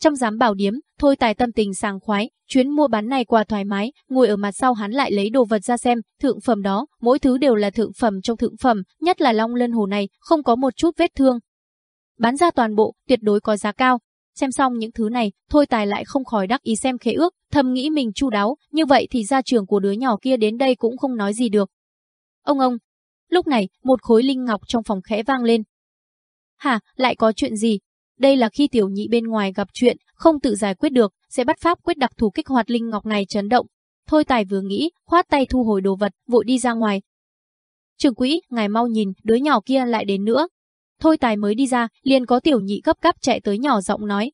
Trong giám bảo điếm, thôi tài tâm tình sàng khoái, chuyến mua bán này qua thoải mái, ngồi ở mặt sau hắn lại lấy đồ vật ra xem, thượng phẩm đó, mỗi thứ đều là thượng phẩm trong thượng phẩm, nhất là long lân hồ này, không có một chút vết thương. Bán ra toàn bộ, tuyệt đối có giá cao. Xem xong những thứ này, thôi tài lại không khỏi đắc ý xem khế ước, thầm nghĩ mình chu đáo, như vậy thì gia trưởng của đứa nhỏ kia đến đây cũng không nói gì được. Ông ông, Lúc này, một khối linh ngọc trong phòng khẽ vang lên. Hả, lại có chuyện gì? Đây là khi tiểu nhị bên ngoài gặp chuyện, không tự giải quyết được, sẽ bắt pháp quyết đặc thù kích hoạt linh ngọc này chấn động. Thôi tài vừa nghĩ, khoát tay thu hồi đồ vật, vội đi ra ngoài. Trường quỹ, ngài mau nhìn, đứa nhỏ kia lại đến nữa. Thôi tài mới đi ra, liền có tiểu nhị gấp gáp chạy tới nhỏ giọng nói.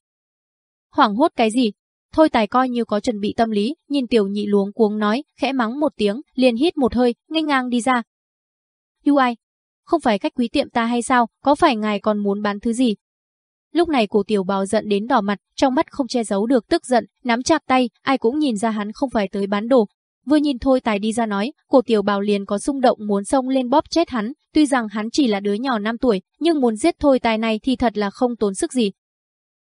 Hoảng hốt cái gì? Thôi tài coi như có chuẩn bị tâm lý, nhìn tiểu nhị luống cuống nói, khẽ mắng một tiếng, liền hít một hơi, nghênh ngang đi ra, Yêu ai? Không phải khách quý tiệm ta hay sao, có phải ngài còn muốn bán thứ gì? Lúc này cổ tiểu bào giận đến đỏ mặt, trong mắt không che giấu được tức giận, nắm chặt tay, ai cũng nhìn ra hắn không phải tới bán đồ. Vừa nhìn thôi tài đi ra nói, cổ tiểu bào liền có xung động muốn xông lên bóp chết hắn, tuy rằng hắn chỉ là đứa nhỏ 5 tuổi, nhưng muốn giết thôi tài này thì thật là không tốn sức gì.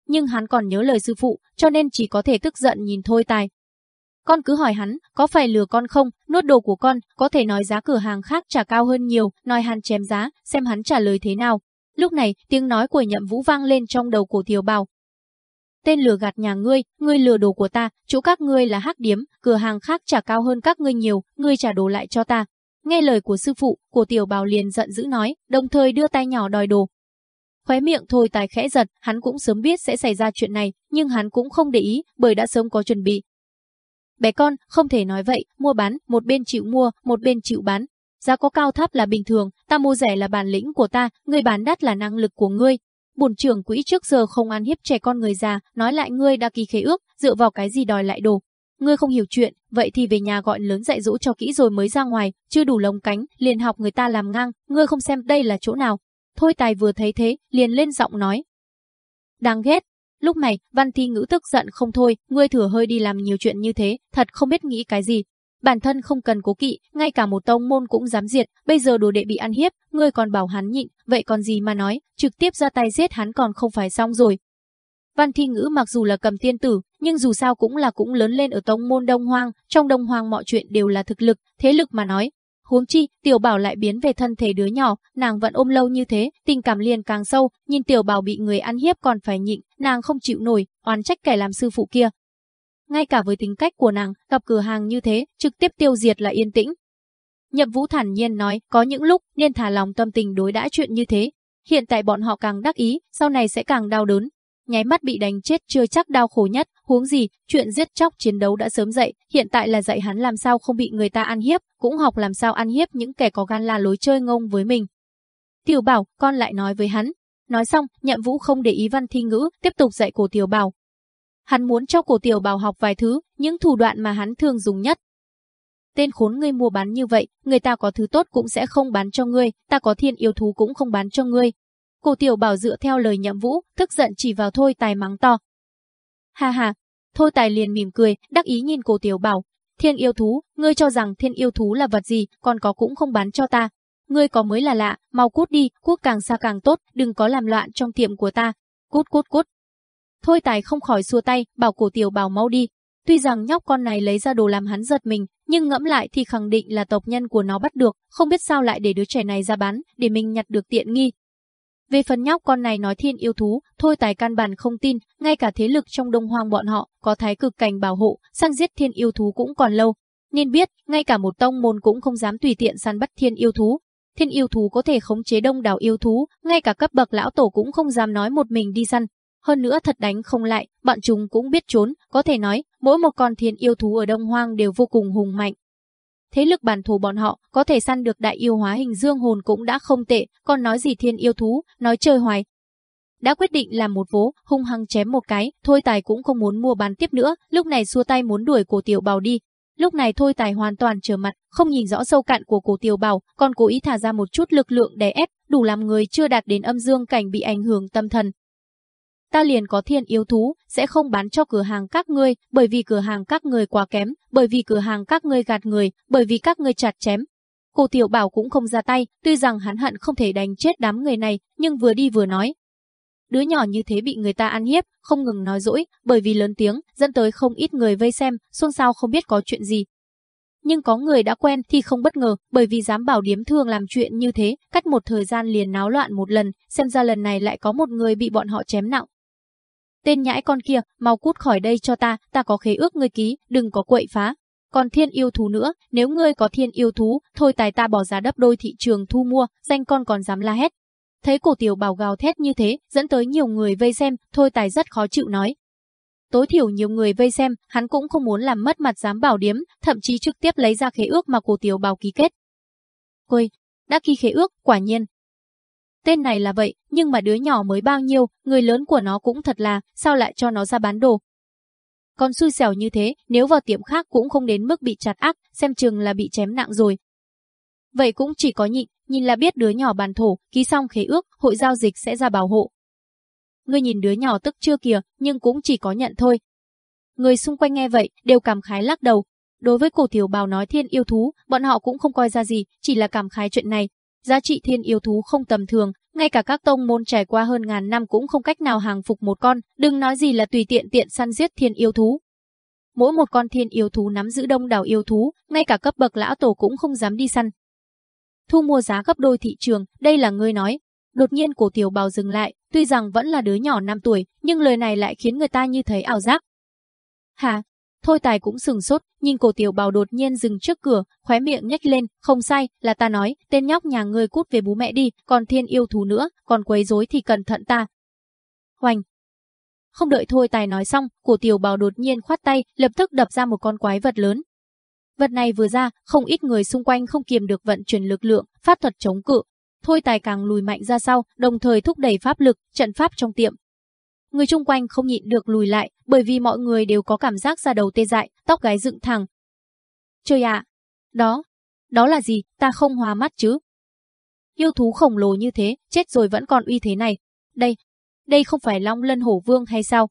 Nhưng hắn còn nhớ lời sư phụ, cho nên chỉ có thể tức giận nhìn thôi tài, con cứ hỏi hắn, có phải lừa con không, nuốt đồ của con, có thể nói giá cửa hàng khác trả cao hơn nhiều, nói hắn chém giá, xem hắn trả lời thế nào. Lúc này, tiếng nói của nhậm vũ vang lên trong đầu của tiểu bào. Tên lừa gạt nhà ngươi, ngươi lừa đồ của ta, chỗ các ngươi là hắc điếm, cửa hàng khác trả cao hơn các ngươi nhiều, ngươi trả đồ lại cho ta. Nghe lời của sư phụ, của tiểu bào liền giận dữ nói, đồng thời đưa tay nhỏ đòi đồ. Khóe miệng thôi tài khẽ giật, hắn cũng sớm biết sẽ xảy ra chuyện này, nhưng hắn cũng không để ý, bởi đã sớm có chuẩn bị, Bé con, không thể nói vậy, mua bán, một bên chịu mua, một bên chịu bán. Giá có cao thấp là bình thường, ta mua rẻ là bản lĩnh của ta, người bán đắt là năng lực của ngươi. Bổn trưởng quỹ trước giờ không ăn hiếp trẻ con người già, nói lại ngươi đã ký khế ước, dựa vào cái gì đòi lại đồ. Ngươi không hiểu chuyện, vậy thì về nhà gọi lớn dạy dỗ cho kỹ rồi mới ra ngoài, chưa đủ lồng cánh, liền học người ta làm ngang, ngươi không xem đây là chỗ nào. Thôi tài vừa thấy thế, liền lên giọng nói. Đáng ghét, Lúc này, Văn Thi Ngữ tức giận không thôi, ngươi thừa hơi đi làm nhiều chuyện như thế, thật không biết nghĩ cái gì. Bản thân không cần cố kỵ, ngay cả một tông môn cũng dám diệt, bây giờ đồ đệ bị ăn hiếp, ngươi còn bảo hắn nhịn, vậy còn gì mà nói, trực tiếp ra tay giết hắn còn không phải xong rồi. Văn Thi Ngữ mặc dù là cầm tiên tử, nhưng dù sao cũng là cũng lớn lên ở tông môn Đông Hoang, trong Đông Hoang mọi chuyện đều là thực lực, thế lực mà nói, Huống chi, tiểu bảo lại biến về thân thể đứa nhỏ, nàng vẫn ôm lâu như thế, tình cảm liền càng sâu, nhìn tiểu bảo bị người ăn hiếp còn phải nhịn, nàng không chịu nổi, oán trách kẻ làm sư phụ kia. Ngay cả với tính cách của nàng, gặp cửa hàng như thế, trực tiếp tiêu diệt là yên tĩnh. Nhậm Vũ thản nhiên nói, có những lúc nên thả lòng tâm tình đối đãi chuyện như thế. Hiện tại bọn họ càng đắc ý, sau này sẽ càng đau đớn, nháy mắt bị đánh chết chưa chắc đau khổ nhất, huống gì, chuyện giết chóc chiến đấu đã sớm dậy, hiện tại là dạy hắn làm sao không bị người ta ăn hiếp, cũng học làm sao ăn hiếp những kẻ có gan là lối chơi ngông với mình. Tiểu Bảo, con lại nói với hắn. Nói xong, Nhậm Vũ không để ý văn thi ngữ, tiếp tục dạy cổ Tiểu Bảo. Hắn muốn cho cổ Tiểu Bảo học vài thứ, những thủ đoạn mà hắn thường dùng nhất. Tên khốn ngươi mua bán như vậy, người ta có thứ tốt cũng sẽ không bán cho ngươi, ta có thiên yêu thú cũng không bán cho ngươi, Cổ tiểu bảo dựa theo lời nhậm vũ, tức giận chỉ vào thôi tài mắng to. Ha ha, thôi tài liền mỉm cười, đắc ý nhìn cổ tiểu bảo. Thiên yêu thú, ngươi cho rằng thiên yêu thú là vật gì, còn có cũng không bán cho ta. Ngươi có mới là lạ, mau cút đi, cút càng xa càng tốt, đừng có làm loạn trong tiệm của ta. Cút cút cút. Thôi tài không khỏi xua tay, bảo cổ tiểu bảo mau đi. Tuy rằng nhóc con này lấy ra đồ làm hắn giật mình, nhưng ngẫm lại thì khẳng định là tộc nhân của nó bắt được, không biết sao lại để đứa trẻ này ra bán, để mình nhặt được tiện nghi, về phần nhóc con này nói thiên yêu thú, thôi tài căn bản không tin, ngay cả thế lực trong đông hoang bọn họ, có thái cực cảnh bảo hộ, săn giết thiên yêu thú cũng còn lâu. Nên biết, ngay cả một tông môn cũng không dám tùy tiện săn bắt thiên yêu thú. Thiên yêu thú có thể khống chế đông đảo yêu thú, ngay cả cấp bậc lão tổ cũng không dám nói một mình đi săn. Hơn nữa thật đánh không lại, bọn chúng cũng biết trốn, có thể nói, mỗi một con thiên yêu thú ở đông hoang đều vô cùng hùng mạnh, thế lực bản thổ bọn họ có thể săn được đại yêu hóa hình dương hồn cũng đã không tệ, còn nói gì thiên yêu thú, nói chơi hoài. Đã quyết định làm một vố, hung hăng chém một cái, Thôi Tài cũng không muốn mua bán tiếp nữa, lúc này xua tay muốn đuổi cổ tiểu bào đi. Lúc này Thôi Tài hoàn toàn trở mặt, không nhìn rõ sâu cạn của cổ tiểu bào, còn cố ý thả ra một chút lực lượng đè ép, đủ làm người chưa đạt đến âm dương cảnh bị ảnh hưởng tâm thần, ta liền có thiên yêu thú, sẽ không bán cho cửa hàng các ngươi, bởi vì cửa hàng các ngươi quá kém, bởi vì cửa hàng các ngươi gạt người, bởi vì các ngươi chặt chém. Cô Tiểu Bảo cũng không ra tay, tuy rằng hắn hận không thể đánh chết đám người này, nhưng vừa đi vừa nói. đứa nhỏ như thế bị người ta ăn hiếp, không ngừng nói dỗi, bởi vì lớn tiếng, dẫn tới không ít người vây xem, xôn xao không biết có chuyện gì. Nhưng có người đã quen thì không bất ngờ, bởi vì dám bảo điếm thường làm chuyện như thế, cắt một thời gian liền náo loạn một lần, xem ra lần này lại có một người bị bọn họ chém nặng. Tên nhãi con kia, mau cút khỏi đây cho ta, ta có khế ước ngươi ký, đừng có quậy phá. Còn thiên yêu thú nữa, nếu ngươi có thiên yêu thú, thôi tài ta bỏ giá đắp đôi thị trường thu mua, danh con còn dám la hét. Thấy cổ tiểu bảo gào thét như thế, dẫn tới nhiều người vây xem, thôi tài rất khó chịu nói. Tối thiểu nhiều người vây xem, hắn cũng không muốn làm mất mặt dám bảo điếm, thậm chí trực tiếp lấy ra khế ước mà cổ tiểu bảo ký kết. Quên đã ký khế ước, quả nhiên. Tên này là vậy, nhưng mà đứa nhỏ mới bao nhiêu, người lớn của nó cũng thật là, sao lại cho nó ra bán đồ, con xui xẻo như thế, nếu vào tiệm khác cũng không đến mức bị chặt ác, xem chừng là bị chém nặng rồi. Vậy cũng chỉ có nhịn, nhìn là biết đứa nhỏ bàn thổ, ký xong khế ước, hội giao dịch sẽ ra bảo hộ. Ngươi nhìn đứa nhỏ tức chưa kìa, nhưng cũng chỉ có nhận thôi. Người xung quanh nghe vậy, đều cảm khái lắc đầu. Đối với cổ tiểu bào nói thiên yêu thú, bọn họ cũng không coi ra gì, chỉ là cảm khái chuyện này. Giá trị thiên yêu thú không tầm thường, ngay cả các tông môn trải qua hơn ngàn năm cũng không cách nào hàng phục một con, đừng nói gì là tùy tiện tiện săn giết thiên yêu thú. Mỗi một con thiên yêu thú nắm giữ đông đảo yêu thú, ngay cả cấp bậc lão tổ cũng không dám đi săn. Thu mua giá gấp đôi thị trường, đây là ngươi nói. Đột nhiên cổ tiểu bào dừng lại, tuy rằng vẫn là đứa nhỏ 5 tuổi, nhưng lời này lại khiến người ta như thấy ảo giác. Hả? Thôi tài cũng sừng sốt, nhìn cổ tiểu bào đột nhiên dừng trước cửa, khóe miệng nhếch lên, không sai, là ta nói, tên nhóc nhà ngươi cút về bố mẹ đi, còn thiên yêu thú nữa, còn quấy rối thì cẩn thận ta. Hoành. Không đợi thôi tài nói xong, cổ tiểu bào đột nhiên khoát tay, lập tức đập ra một con quái vật lớn. Vật này vừa ra, không ít người xung quanh không kiềm được vận chuyển lực lượng, pháp thuật chống cự. Thôi tài càng lùi mạnh ra sau, đồng thời thúc đẩy pháp lực, trận pháp trong tiệm, Người chung quanh không nhịn được lùi lại, bởi vì mọi người đều có cảm giác da đầu tê dại, tóc gái dựng thẳng. Trời ạ! đó, đó là gì, ta không hóa mắt chứ? Yêu thú khổng lồ như thế, chết rồi vẫn còn uy thế này. Đây, đây không phải Long Lân Hổ Vương hay sao?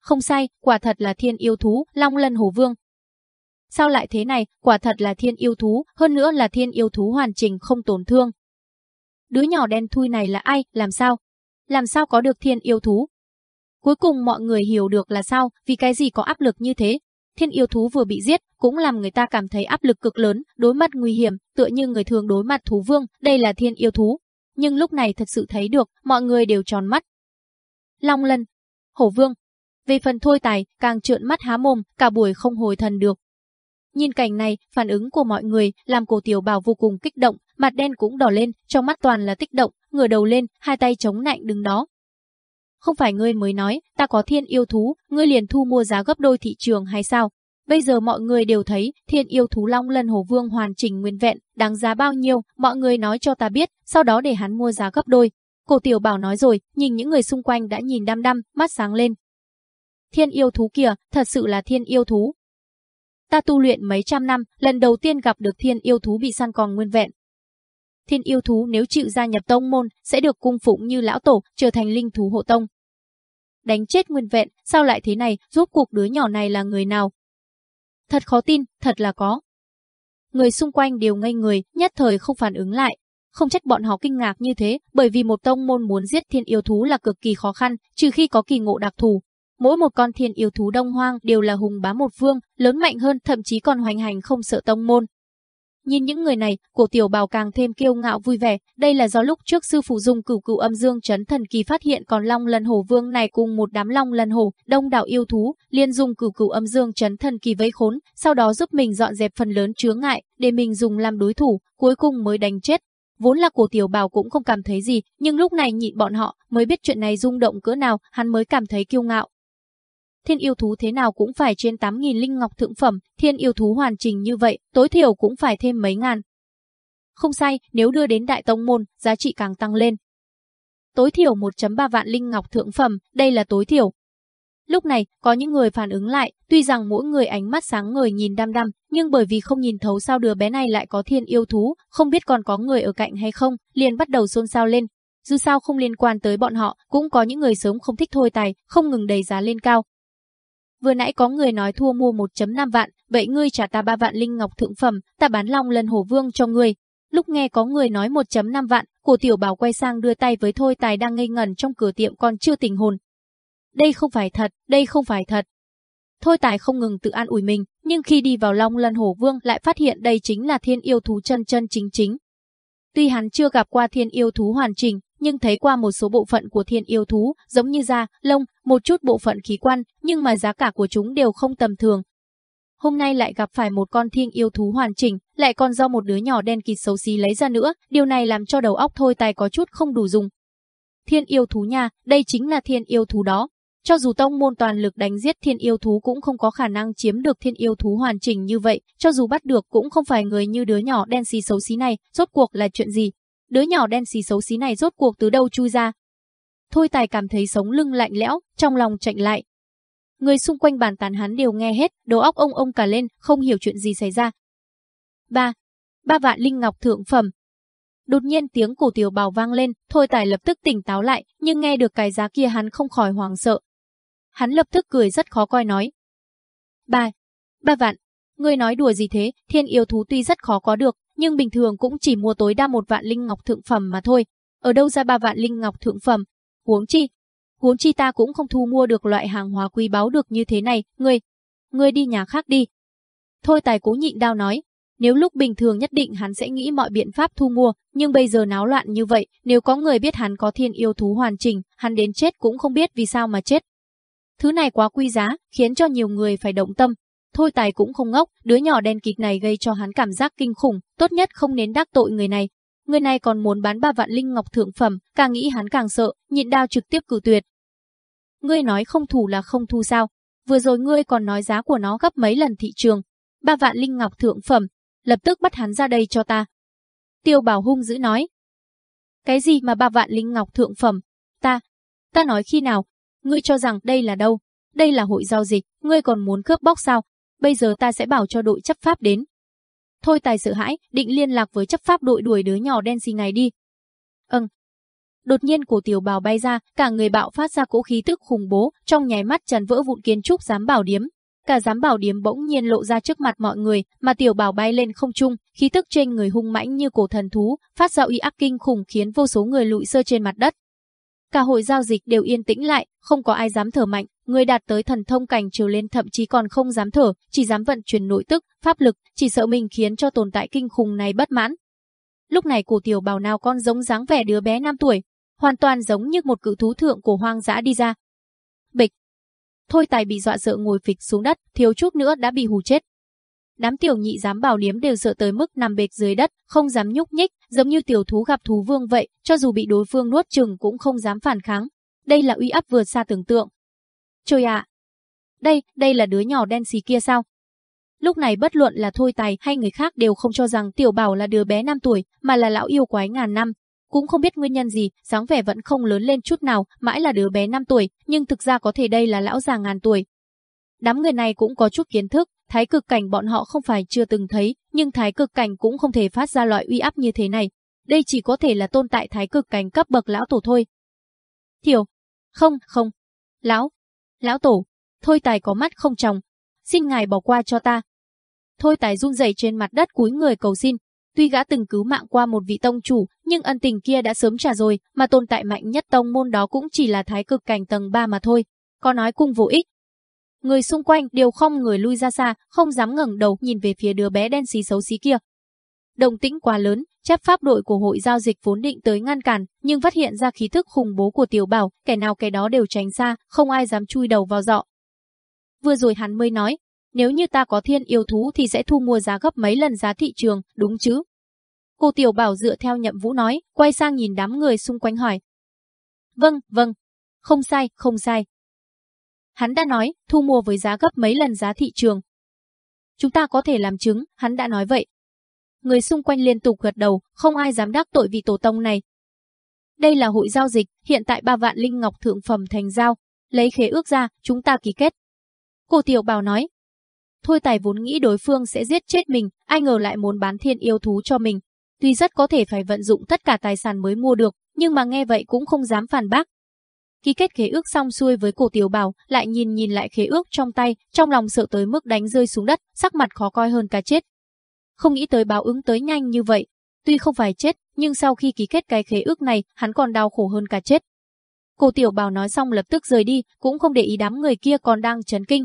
Không sai, quả thật là thiên yêu thú, Long Lân Hổ Vương. Sao lại thế này, quả thật là thiên yêu thú, hơn nữa là thiên yêu thú hoàn chỉnh không tổn thương. Đứa nhỏ đen thui này là ai, làm sao? Làm sao có được thiên yêu thú? Cuối cùng mọi người hiểu được là sao, vì cái gì có áp lực như thế. Thiên yêu thú vừa bị giết, cũng làm người ta cảm thấy áp lực cực lớn, đối mặt nguy hiểm, tựa như người thường đối mặt thú vương, đây là thiên yêu thú. Nhưng lúc này thật sự thấy được, mọi người đều tròn mắt. Long lân, hổ vương. Về phần thôi tài, càng trợn mắt há mồm, cả buổi không hồi thần được. Nhìn cảnh này, phản ứng của mọi người làm cổ tiểu bảo vô cùng kích động, mặt đen cũng đỏ lên, trong mắt toàn là kích động, ngửa đầu lên, hai tay chống nạnh đứng đó, không phải ngươi mới nói, ta có thiên yêu thú, ngươi liền thu mua giá gấp đôi thị trường hay sao? Bây giờ mọi người đều thấy, thiên yêu thú Long Lân Hồ Vương hoàn chỉnh nguyên vẹn, đáng giá bao nhiêu, mọi người nói cho ta biết, sau đó để hắn mua giá gấp đôi. Cổ tiểu bảo nói rồi, nhìn những người xung quanh đã nhìn đăm đăm, mắt sáng lên. Thiên yêu thú kìa, thật sự là thiên yêu thú. Ta tu luyện mấy trăm năm, lần đầu tiên gặp được thiên yêu thú bị săn còn nguyên vẹn, thiên yêu thú nếu chịu gia nhập tông môn sẽ được cung phụng như lão tổ, trở thành linh thú hộ tông. Đánh chết nguyên vẹn, sao lại thế này, rốt cuộc đứa nhỏ này là người nào? Thật khó tin, thật là có. Người xung quanh đều ngây người, nhất thời không phản ứng lại. Không trách bọn họ kinh ngạc như thế, bởi vì một tông môn muốn giết thiên yêu thú là cực kỳ khó khăn, trừ khi có kỳ ngộ đặc thù. Mỗi một con thiên yêu thú đông hoang đều là hùng bá một vương, lớn mạnh hơn thậm chí còn hoành hành không sợ tông môn, Nhìn những người này, cổ tiểu bào càng thêm kiêu ngạo vui vẻ, đây là do lúc trước sư phụ dùng cửu cửu âm dương chấn thần kỳ phát hiện còn long lân hổ vương này cùng một đám long lân hổ, đông đảo yêu thú, liên dùng cửu cửu âm dương chấn thần kỳ vây khốn, sau đó giúp mình dọn dẹp phần lớn chướng ngại, để mình dùng làm đối thủ, cuối cùng mới đánh chết. Vốn là cổ tiểu bào cũng không cảm thấy gì, nhưng lúc này nhịn bọn họ mới biết chuyện này rung động cỡ nào, hắn mới cảm thấy kiêu ngạo thiên yêu thú thế nào cũng phải trên 8.000 linh ngọc thượng phẩm, thiên yêu thú hoàn chỉnh như vậy, tối thiểu cũng phải thêm mấy ngàn. Không sai, nếu đưa đến đại tông môn, giá trị càng tăng lên. Tối thiểu 1.3 vạn linh ngọc thượng phẩm, đây là tối thiểu. Lúc này, có những người phản ứng lại, tuy rằng mỗi người ánh mắt sáng ngời nhìn đăm đăm, nhưng bởi vì không nhìn thấu sao đứa bé này lại có thiên yêu thú, không biết còn có người ở cạnh hay không, liền bắt đầu xôn xao lên. Dù sao không liên quan tới bọn họ, cũng có những người sớm không thích thôi tài, không ngừng đẩy giá lên cao, Vừa nãy có người nói thua mua 1.5 vạn, vậy ngươi trả ta 3 vạn linh ngọc thượng phẩm, ta bán long lân hổ vương cho ngươi. Lúc nghe có người nói 1.5 vạn, Cổ tiểu bảo quay sang đưa tay với Thôi Tài đang ngây ngẩn trong cửa tiệm còn chưa tỉnh hồn. Đây không phải thật, đây không phải thật. Thôi Tài không ngừng tự an ủi mình, nhưng khi đi vào Long Lân Hổ Vương lại phát hiện đây chính là thiên yêu thú chân chân chính chính. Tuy hắn chưa gặp qua thiên yêu thú hoàn chỉnh, nhưng thấy qua một số bộ phận của thiên yêu thú, giống như da, lông, một chút bộ phận khí quan, nhưng mà giá cả của chúng đều không tầm thường. Hôm nay lại gặp phải một con thiên yêu thú hoàn chỉnh, lại còn do một đứa nhỏ đen kịt xấu xí lấy ra nữa, điều này làm cho đầu óc thôi tài có chút không đủ dùng. Thiên yêu thú nha, đây chính là thiên yêu thú đó. Cho dù tông môn toàn lực đánh giết thiên yêu thú cũng không có khả năng chiếm được thiên yêu thú hoàn chỉnh như vậy, cho dù bắt được cũng không phải người như đứa nhỏ đen xì xấu xí này, rốt cuộc là chuyện gì? Đứa nhỏ đen xì xấu xí này rốt cuộc từ đâu chui ra? Thôi tài cảm thấy sống lưng lạnh lẽo, trong lòng chạnh lại. Người xung quanh bàn tán hắn đều nghe hết, đầu óc ông ông cả lên, không hiểu chuyện gì xảy ra. Ba, ba vạn linh ngọc thượng phẩm. Đột nhiên tiếng cổ tiểu bào vang lên, thôi tài lập tức tỉnh táo lại, nhưng nghe được cái giá kia hắn không khỏi hoảng sợ, Hắn lập tức cười rất khó coi nói. Ba, ba vạn, ngươi nói đùa gì thế, thiên yêu thú tuy rất khó có được, nhưng bình thường cũng chỉ mua tối đa một vạn linh ngọc thượng phẩm mà thôi. Ở đâu ra ba vạn linh ngọc thượng phẩm? Huống chi, huống chi ta cũng không thu mua được loại hàng hóa quý báu được như thế này, ngươi, ngươi đi nhà khác đi. Thôi tài cố nhịn đau nói, nếu lúc bình thường nhất định hắn sẽ nghĩ mọi biện pháp thu mua, nhưng bây giờ náo loạn như vậy, nếu có người biết hắn có thiên yêu thú hoàn chỉnh, hắn đến chết cũng không biết vì sao mà chết. Thứ này quá quý giá, khiến cho nhiều người phải động tâm. Thôi tài cũng không ngốc, đứa nhỏ đen kịch này gây cho hắn cảm giác kinh khủng, tốt nhất không nên đắc tội người này. Người này còn muốn bán ba vạn linh ngọc thượng phẩm, càng nghĩ hắn càng sợ, nhịn đao trực tiếp cử tuyệt. Ngươi nói không thủ là không thu sao? Vừa rồi ngươi còn nói giá của nó gấp mấy lần thị trường. Ba vạn linh ngọc thượng phẩm, lập tức bắt hắn ra đây cho ta. Tiêu bảo hung dữ nói. Cái gì mà ba vạn linh ngọc thượng phẩm? Ta, ta nói khi nào, Ngươi cho rằng đây là đâu? Đây là hội giao dịch, ngươi còn muốn cướp bóc sao? Bây giờ ta sẽ bảo cho đội chấp pháp đến. Thôi tài sợ hãi, định liên lạc với chấp pháp đội đuổi đứa nhỏ đen xì này đi. Ừm. Đột nhiên cổ tiểu bào bay ra, cả người bạo phát ra cỗ khí tức khủng bố, trong nháy mắt trần vỡ vụn kiến trúc giám bảo điếm. Cả giám bảo điếm bỗng nhiên lộ ra trước mặt mọi người, mà tiểu bào bay lên không trung, khí tức trên người hung mãnh như cổ thần thú, phát ra uy áp kinh khủng khiến vô số người lụi sơ trên mặt đất. Cả hội giao dịch đều yên tĩnh lại, không có ai dám thở mạnh, người đạt tới thần thông cảnh trở lên thậm chí còn không dám thở, chỉ dám vận chuyển nội tức, pháp lực, chỉ sợ mình khiến cho tồn tại kinh khủng này bất mãn. Lúc này cổ tiểu bào nào con giống dáng vẻ đứa bé 5 tuổi, hoàn toàn giống như một cự thú thượng cổ hoang dã đi ra. Bịch. Thôi tài bị dọa sợ ngồi phịch xuống đất, thiếu chút nữa đã bị hù chết. Đám tiểu nhị dám bảo liếm đều sợ tới mức nằm bệt dưới đất, không dám nhúc nhích, giống như tiểu thú gặp thú vương vậy, cho dù bị đối phương nuốt chừng cũng không dám phản kháng. Đây là uy áp vượt xa tưởng tượng. Trời ạ! Đây, đây là đứa nhỏ đen xì kia sao? Lúc này bất luận là Thôi Tài hay người khác đều không cho rằng Tiểu Bảo là đứa bé 5 tuổi, mà là lão yêu quái ngàn năm. Cũng không biết nguyên nhân gì, dáng vẻ vẫn không lớn lên chút nào, mãi là đứa bé 5 tuổi, nhưng thực ra có thể đây là lão già ngàn tuổi. Đám người này cũng có chút kiến thức, thái cực cảnh bọn họ không phải chưa từng thấy, nhưng thái cực cảnh cũng không thể phát ra loại uy áp như thế này. Đây chỉ có thể là tồn tại thái cực cảnh cấp bậc lão tổ thôi. Thiểu. Không, không. Lão. Lão tổ. Thôi tài có mắt không tròng. Xin ngài bỏ qua cho ta. Thôi tài run rẩy trên mặt đất cúi người cầu xin. Tuy gã từng cứu mạng qua một vị tông chủ, nhưng ân tình kia đã sớm trả rồi, mà tồn tại mạnh nhất tông môn đó cũng chỉ là thái cực cảnh tầng 3 mà thôi. Có nói cung vô ích, Người xung quanh đều không người lui ra xa, không dám ngẩng đầu nhìn về phía đứa bé đen xí xấu xí kia. Động tĩnh quá lớn, chấp pháp đội của hội giao dịch vốn định tới ngăn cản, nhưng phát hiện ra khí thức khủng bố của tiểu bảo, kẻ nào kẻ đó đều tránh xa, không ai dám chui đầu vào dọ. Vừa rồi hắn mới nói, nếu như ta có thiên yêu thú thì sẽ thu mua giá gấp mấy lần giá thị trường, đúng chứ? Cô tiểu bảo dựa theo nhậm vũ nói, quay sang nhìn đám người xung quanh hỏi. Vâng, vâng. Không sai, không sai. Hắn đã nói, thu mua với giá gấp mấy lần giá thị trường. Chúng ta có thể làm chứng, hắn đã nói vậy. Người xung quanh liên tục gật đầu, không ai dám đắc tội vị tổ tông này. Đây là hội giao dịch, hiện tại ba vạn linh ngọc thượng phẩm thành giao, lấy khế ước ra, chúng ta ký kết. Cô Tiểu Bảo nói, Thôi tài vốn nghĩ đối phương sẽ giết chết mình, ai ngờ lại muốn bán thiên yêu thú cho mình. Tuy rất có thể phải vận dụng tất cả tài sản mới mua được, nhưng mà nghe vậy cũng không dám phản bác, Ký kết khế ước xong xuôi với cổ tiểu bảo, lại nhìn nhìn lại khế ước trong tay, trong lòng sợ tới mức đánh rơi xuống đất, sắc mặt khó coi hơn cả chết. Không nghĩ tới báo ứng tới nhanh như vậy. tuy không phải chết, nhưng sau khi ký kết cái khế ước này, hắn còn đau khổ hơn cả chết. Cô Tiểu Bảo nói xong lập tức rời đi, cũng không để ý đám người kia còn đang chấn kinh.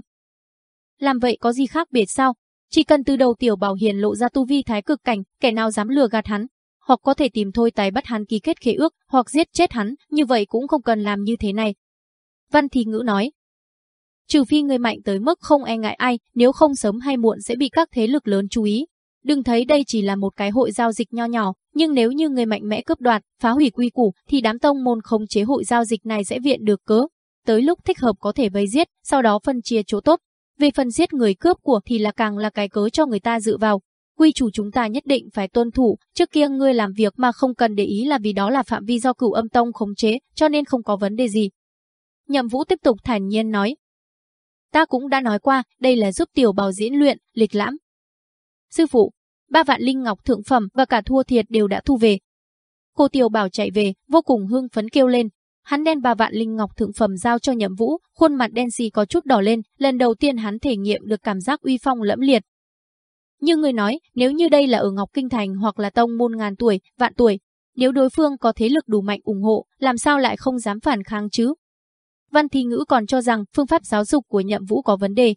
Làm vậy có gì khác biệt sao? Chỉ cần từ đầu Tiểu Bảo hiền lộ ra tu vi thái cực cảnh, kẻ nào dám lừa gạt hắn, hoặc có thể tìm thôi tài bắt hắn ký kết khế ước, hoặc giết chết hắn, như vậy cũng không cần làm như thế này. Văn Thi Ngữ nói, trừ phi người mạnh tới mức không e ngại ai, nếu không sớm hay muộn sẽ bị các thế lực lớn chú ý. Đừng thấy đây chỉ là một cái hội giao dịch nho nhỏ, nhưng nếu như người mạnh mẽ cướp đoạt, phá hủy quy củ, thì đám tông môn không chế hội giao dịch này sẽ viện được cớ. Tới lúc thích hợp có thể vây giết, sau đó phân chia chỗ tốt. Về phần giết người cướp của thì là càng là cái cớ cho người ta dự vào. Quy chủ chúng ta nhất định phải tuân thủ, trước kia ngươi làm việc mà không cần để ý là vì đó là phạm vi do cửu âm tông khống chế, cho nên không có vấn đề gì. Nhậm Vũ tiếp tục thản nhiên nói. Ta cũng đã nói qua, đây là giúp tiểu bào diễn luyện, lịch lãm. Sư phụ, ba vạn linh ngọc thượng phẩm và cả thua thiệt đều đã thu về. Cô tiểu bảo chạy về, vô cùng hưng phấn kêu lên. Hắn đem ba vạn linh ngọc thượng phẩm giao cho nhậm vũ, khuôn mặt đen xì có chút đỏ lên, lần đầu tiên hắn thể nghiệm được cảm giác uy phong lẫm liệt. Như người nói, nếu như đây là ở Ngọc Kinh Thành hoặc là tông môn ngàn tuổi, vạn tuổi, nếu đối phương có thế lực đủ mạnh ủng hộ, làm sao lại không dám phản kháng chứ? Văn Thi Ngữ còn cho rằng phương pháp giáo dục của nhậm vũ có vấn đề.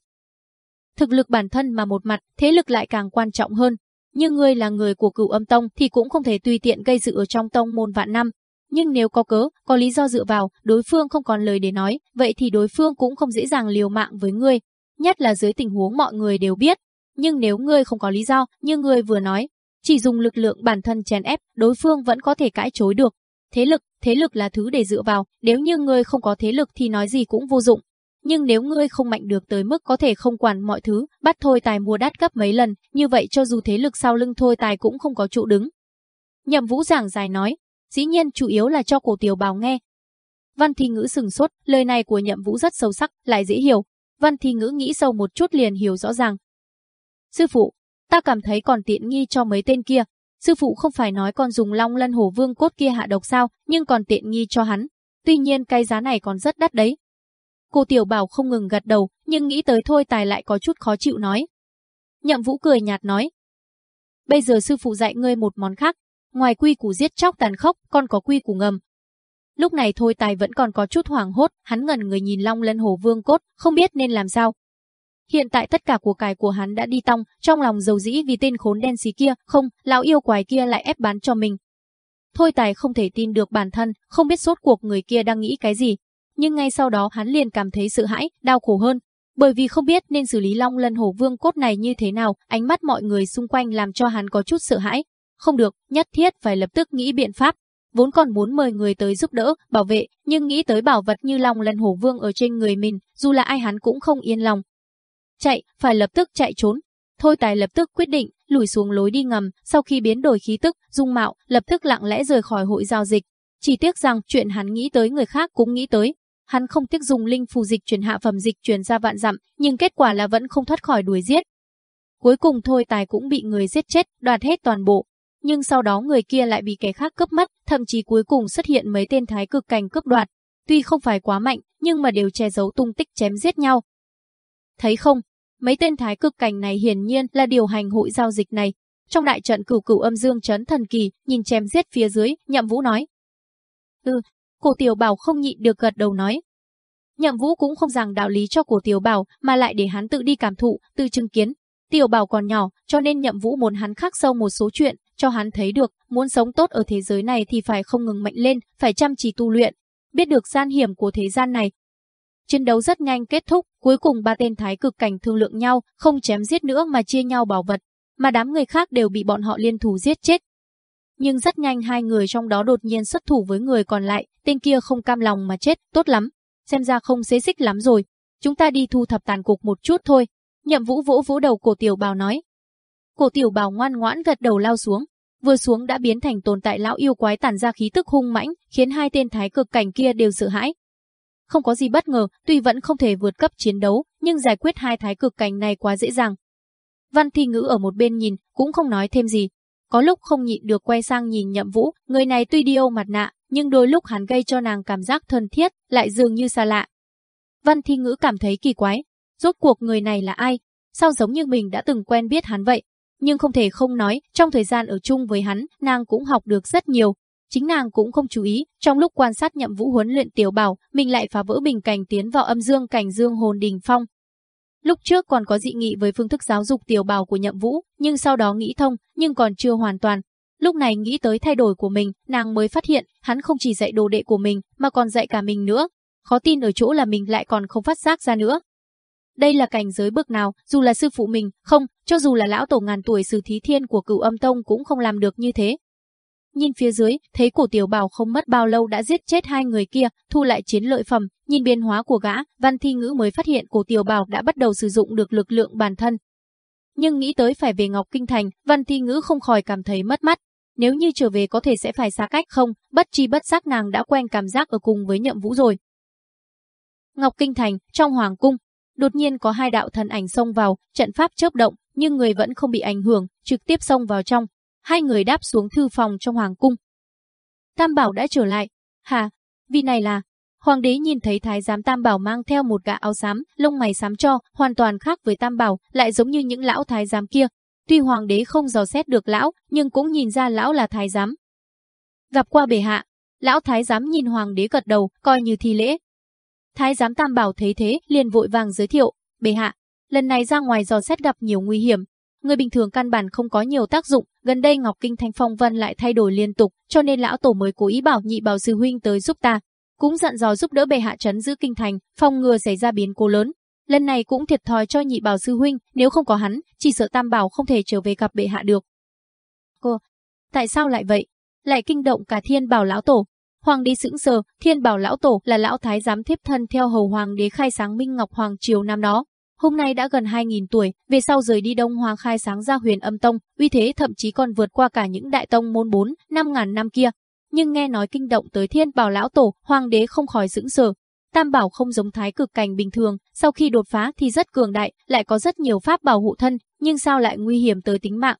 Thực lực bản thân mà một mặt, thế lực lại càng quan trọng hơn. như ngươi là người của cửu âm tông thì cũng không thể tùy tiện gây sự ở trong tông môn vạn năm. Nhưng nếu có cớ, có lý do dựa vào, đối phương không còn lời để nói, vậy thì đối phương cũng không dễ dàng liều mạng với ngươi. Nhất là dưới tình huống mọi người đều biết. Nhưng nếu ngươi không có lý do, như ngươi vừa nói, chỉ dùng lực lượng bản thân chèn ép, đối phương vẫn có thể cãi chối được. Thế lực, thế lực là thứ để dựa vào, nếu như ngươi không có thế lực thì nói gì cũng vô dụng. Nhưng nếu ngươi không mạnh được tới mức có thể không quản mọi thứ, bắt thôi tài mua đắt gấp mấy lần, như vậy cho dù thế lực sau lưng thôi tài cũng không có trụ đứng. Nhậm Vũ giảng dài nói, dĩ nhiên chủ yếu là cho cổ tiểu bào nghe. Văn Thi Ngữ sừng sốt, lời này của Nhậm Vũ rất sâu sắc, lại dễ hiểu. Văn Thi Ngữ nghĩ sâu một chút liền hiểu rõ ràng. Sư phụ, ta cảm thấy còn tiện nghi cho mấy tên kia, Sư phụ không phải nói còn dùng long lân hổ vương cốt kia hạ độc sao, nhưng còn tiện nghi cho hắn. Tuy nhiên cái giá này còn rất đắt đấy. Cô tiểu bảo không ngừng gật đầu, nhưng nghĩ tới thôi tài lại có chút khó chịu nói. Nhậm vũ cười nhạt nói. Bây giờ sư phụ dạy ngươi một món khác, ngoài quy củ giết chóc tàn khốc, còn có quy củ ngầm. Lúc này thôi tài vẫn còn có chút hoảng hốt, hắn ngẩn người nhìn long lân hổ vương cốt, không biết nên làm sao. Hiện tại tất cả của cải của hắn đã đi tong, trong lòng dầu dĩ vì tên khốn đen xí kia, không, lão yêu quái kia lại ép bán cho mình. Thôi tài không thể tin được bản thân, không biết sốt cuộc người kia đang nghĩ cái gì. Nhưng ngay sau đó hắn liền cảm thấy sợ hãi, đau khổ hơn. Bởi vì không biết nên xử lý long lân hổ vương cốt này như thế nào, ánh mắt mọi người xung quanh làm cho hắn có chút sợ hãi. Không được, nhất thiết phải lập tức nghĩ biện pháp. Vốn còn muốn mời người tới giúp đỡ, bảo vệ, nhưng nghĩ tới bảo vật như long lân hổ vương ở trên người mình, dù là ai hắn cũng không yên lòng, chạy, phải lập tức chạy trốn. Thôi tài lập tức quyết định, lùi xuống lối đi ngầm, sau khi biến đổi khí tức, dung mạo, lập tức lặng lẽ rời khỏi hội giao dịch. Chỉ tiếc rằng chuyện hắn nghĩ tới người khác cũng nghĩ tới. Hắn không tiếc dùng linh phù dịch chuyển hạ phẩm dịch chuyển ra vạn dặm, nhưng kết quả là vẫn không thoát khỏi đuổi giết. Cuối cùng thôi tài cũng bị người giết chết, đoạt hết toàn bộ. Nhưng sau đó người kia lại bị kẻ khác cướp mất, thậm chí cuối cùng xuất hiện mấy tên thái cực cảnh cướp đoạt. Tuy không phải quá mạnh, nhưng mà đều che giấu tung tích chém giết nhau. Thấy không, Mấy tên thái cực cảnh này hiển nhiên là điều hành hội giao dịch này. Trong đại trận cửu cửu âm dương chấn thần kỳ, nhìn chém giết phía dưới, nhậm vũ nói. Ừ, cổ tiểu bảo không nhịn được gật đầu nói. Nhậm vũ cũng không rằng đạo lý cho cổ tiểu bảo, mà lại để hắn tự đi cảm thụ, tự chứng kiến. Tiểu bảo còn nhỏ, cho nên nhậm vũ muốn hắn khắc sâu một số chuyện, cho hắn thấy được, muốn sống tốt ở thế giới này thì phải không ngừng mạnh lên, phải chăm chỉ tu luyện. Biết được gian hiểm của thế gian này, Chiến đấu rất nhanh kết thúc, cuối cùng ba tên thái cực cảnh thương lượng nhau, không chém giết nữa mà chia nhau bảo vật, mà đám người khác đều bị bọn họ liên thủ giết chết. Nhưng rất nhanh hai người trong đó đột nhiên xuất thủ với người còn lại, tên kia không cam lòng mà chết, tốt lắm, xem ra không xế xích lắm rồi, chúng ta đi thu thập tàn cục một chút thôi. Nhậm vũ vỗ vỗ đầu cổ tiểu bào nói. Cổ tiểu bào ngoan ngoãn gật đầu lao xuống, vừa xuống đã biến thành tồn tại lão yêu quái tản ra khí tức hung mãnh, khiến hai tên thái cực cảnh kia đều sợ hãi, không có gì bất ngờ, tuy vẫn không thể vượt cấp chiến đấu, nhưng giải quyết hai thái cực cảnh này quá dễ dàng. Văn Thi Ngữ ở một bên nhìn, cũng không nói thêm gì. Có lúc không nhịn được quay sang nhìn Nhậm Vũ, người này tuy đi mặt nạ, nhưng đôi lúc hắn gây cho nàng cảm giác thân thiết, lại dường như xa lạ. Văn Thi Ngữ cảm thấy kỳ quái, rốt cuộc người này là ai? Sao giống như mình đã từng quen biết hắn vậy? nhưng không thể không nói, trong thời gian ở chung với hắn, nàng cũng học được rất nhiều. Chính nàng cũng không chú ý, trong lúc quan sát nhậm vũ huấn luyện tiểu bảo, mình lại phá vỡ bình cảnh tiến vào âm dương cảnh dương hồn đình phong. Lúc trước còn có dị nghị với phương thức giáo dục tiểu bảo của nhậm vũ, nhưng sau đó nghĩ thông, nhưng còn chưa hoàn toàn. Lúc này nghĩ tới thay đổi của mình, nàng mới phát hiện, hắn không chỉ dạy đồ đệ của mình, mà còn dạy cả mình nữa. Khó tin ở chỗ là mình lại còn không phát giác ra nữa. Đây là cảnh giới bậc nào, dù là sư phụ mình, không, cho dù là lão tổ ngàn tuổi sử thí thiên của cửu âm tông cũng không làm được như thế. Nhìn phía dưới, thấy cổ tiểu bảo không mất bao lâu đã giết chết hai người kia, thu lại chiến lợi phẩm, nhìn biến hóa của gã, văn thi ngữ mới phát hiện cổ tiểu bảo đã bắt đầu sử dụng được lực lượng bản thân. Nhưng nghĩ tới phải về Ngọc Kinh Thành, văn thi ngữ không khỏi cảm thấy mất mắt. Nếu như trở về có thể sẽ phải xa cách không, bất chi bất giác nàng đã quen cảm giác ở cùng với nhậm vũ rồi. Ngọc Kinh Thành, trong Hoàng Cung, Đột nhiên có hai đạo thần ảnh xông vào, trận pháp chớp động, nhưng người vẫn không bị ảnh hưởng, trực tiếp xông vào trong. Hai người đáp xuống thư phòng trong hoàng cung. Tam Bảo đã trở lại. Hà, vì này là... Hoàng đế nhìn thấy thái giám Tam Bảo mang theo một gã áo xám, lông mày xám cho, hoàn toàn khác với Tam Bảo, lại giống như những lão thái giám kia. Tuy hoàng đế không dò xét được lão, nhưng cũng nhìn ra lão là thái giám. Gặp qua bề hạ, lão thái giám nhìn hoàng đế gật đầu, coi như thi lễ, Thái giám Tam Bảo thấy thế, liền vội vàng giới thiệu, bề hạ, lần này ra ngoài dò xét gặp nhiều nguy hiểm. Người bình thường căn bản không có nhiều tác dụng, gần đây Ngọc Kinh Thanh Phong Vân lại thay đổi liên tục, cho nên lão tổ mới cố ý bảo nhị bảo sư huynh tới giúp ta. Cũng dặn dò giúp đỡ bệ hạ trấn giữ kinh thành, phòng ngừa xảy ra biến cố lớn. Lần này cũng thiệt thòi cho nhị bảo sư huynh, nếu không có hắn, chỉ sợ Tam Bảo không thể trở về gặp bệ hạ được. Cô, tại sao lại vậy? Lại kinh động cả thiên bảo lão tổ, Hoàng đế sững sờ, Thiên Bảo lão tổ là lão thái giám thiếp thân theo hầu hoàng đế khai sáng Minh Ngọc hoàng triều năm đó. Hôm nay đã gần 2000 tuổi, về sau rời đi Đông Hoàng khai sáng ra Huyền Âm Tông, uy thế thậm chí còn vượt qua cả những đại tông môn 4, 5000 năm kia. Nhưng nghe nói kinh động tới Thiên Bảo lão tổ, hoàng đế không khỏi dững sờ. Tam bảo không giống thái cực cảnh bình thường, sau khi đột phá thì rất cường đại, lại có rất nhiều pháp bảo hộ thân, nhưng sao lại nguy hiểm tới tính mạng.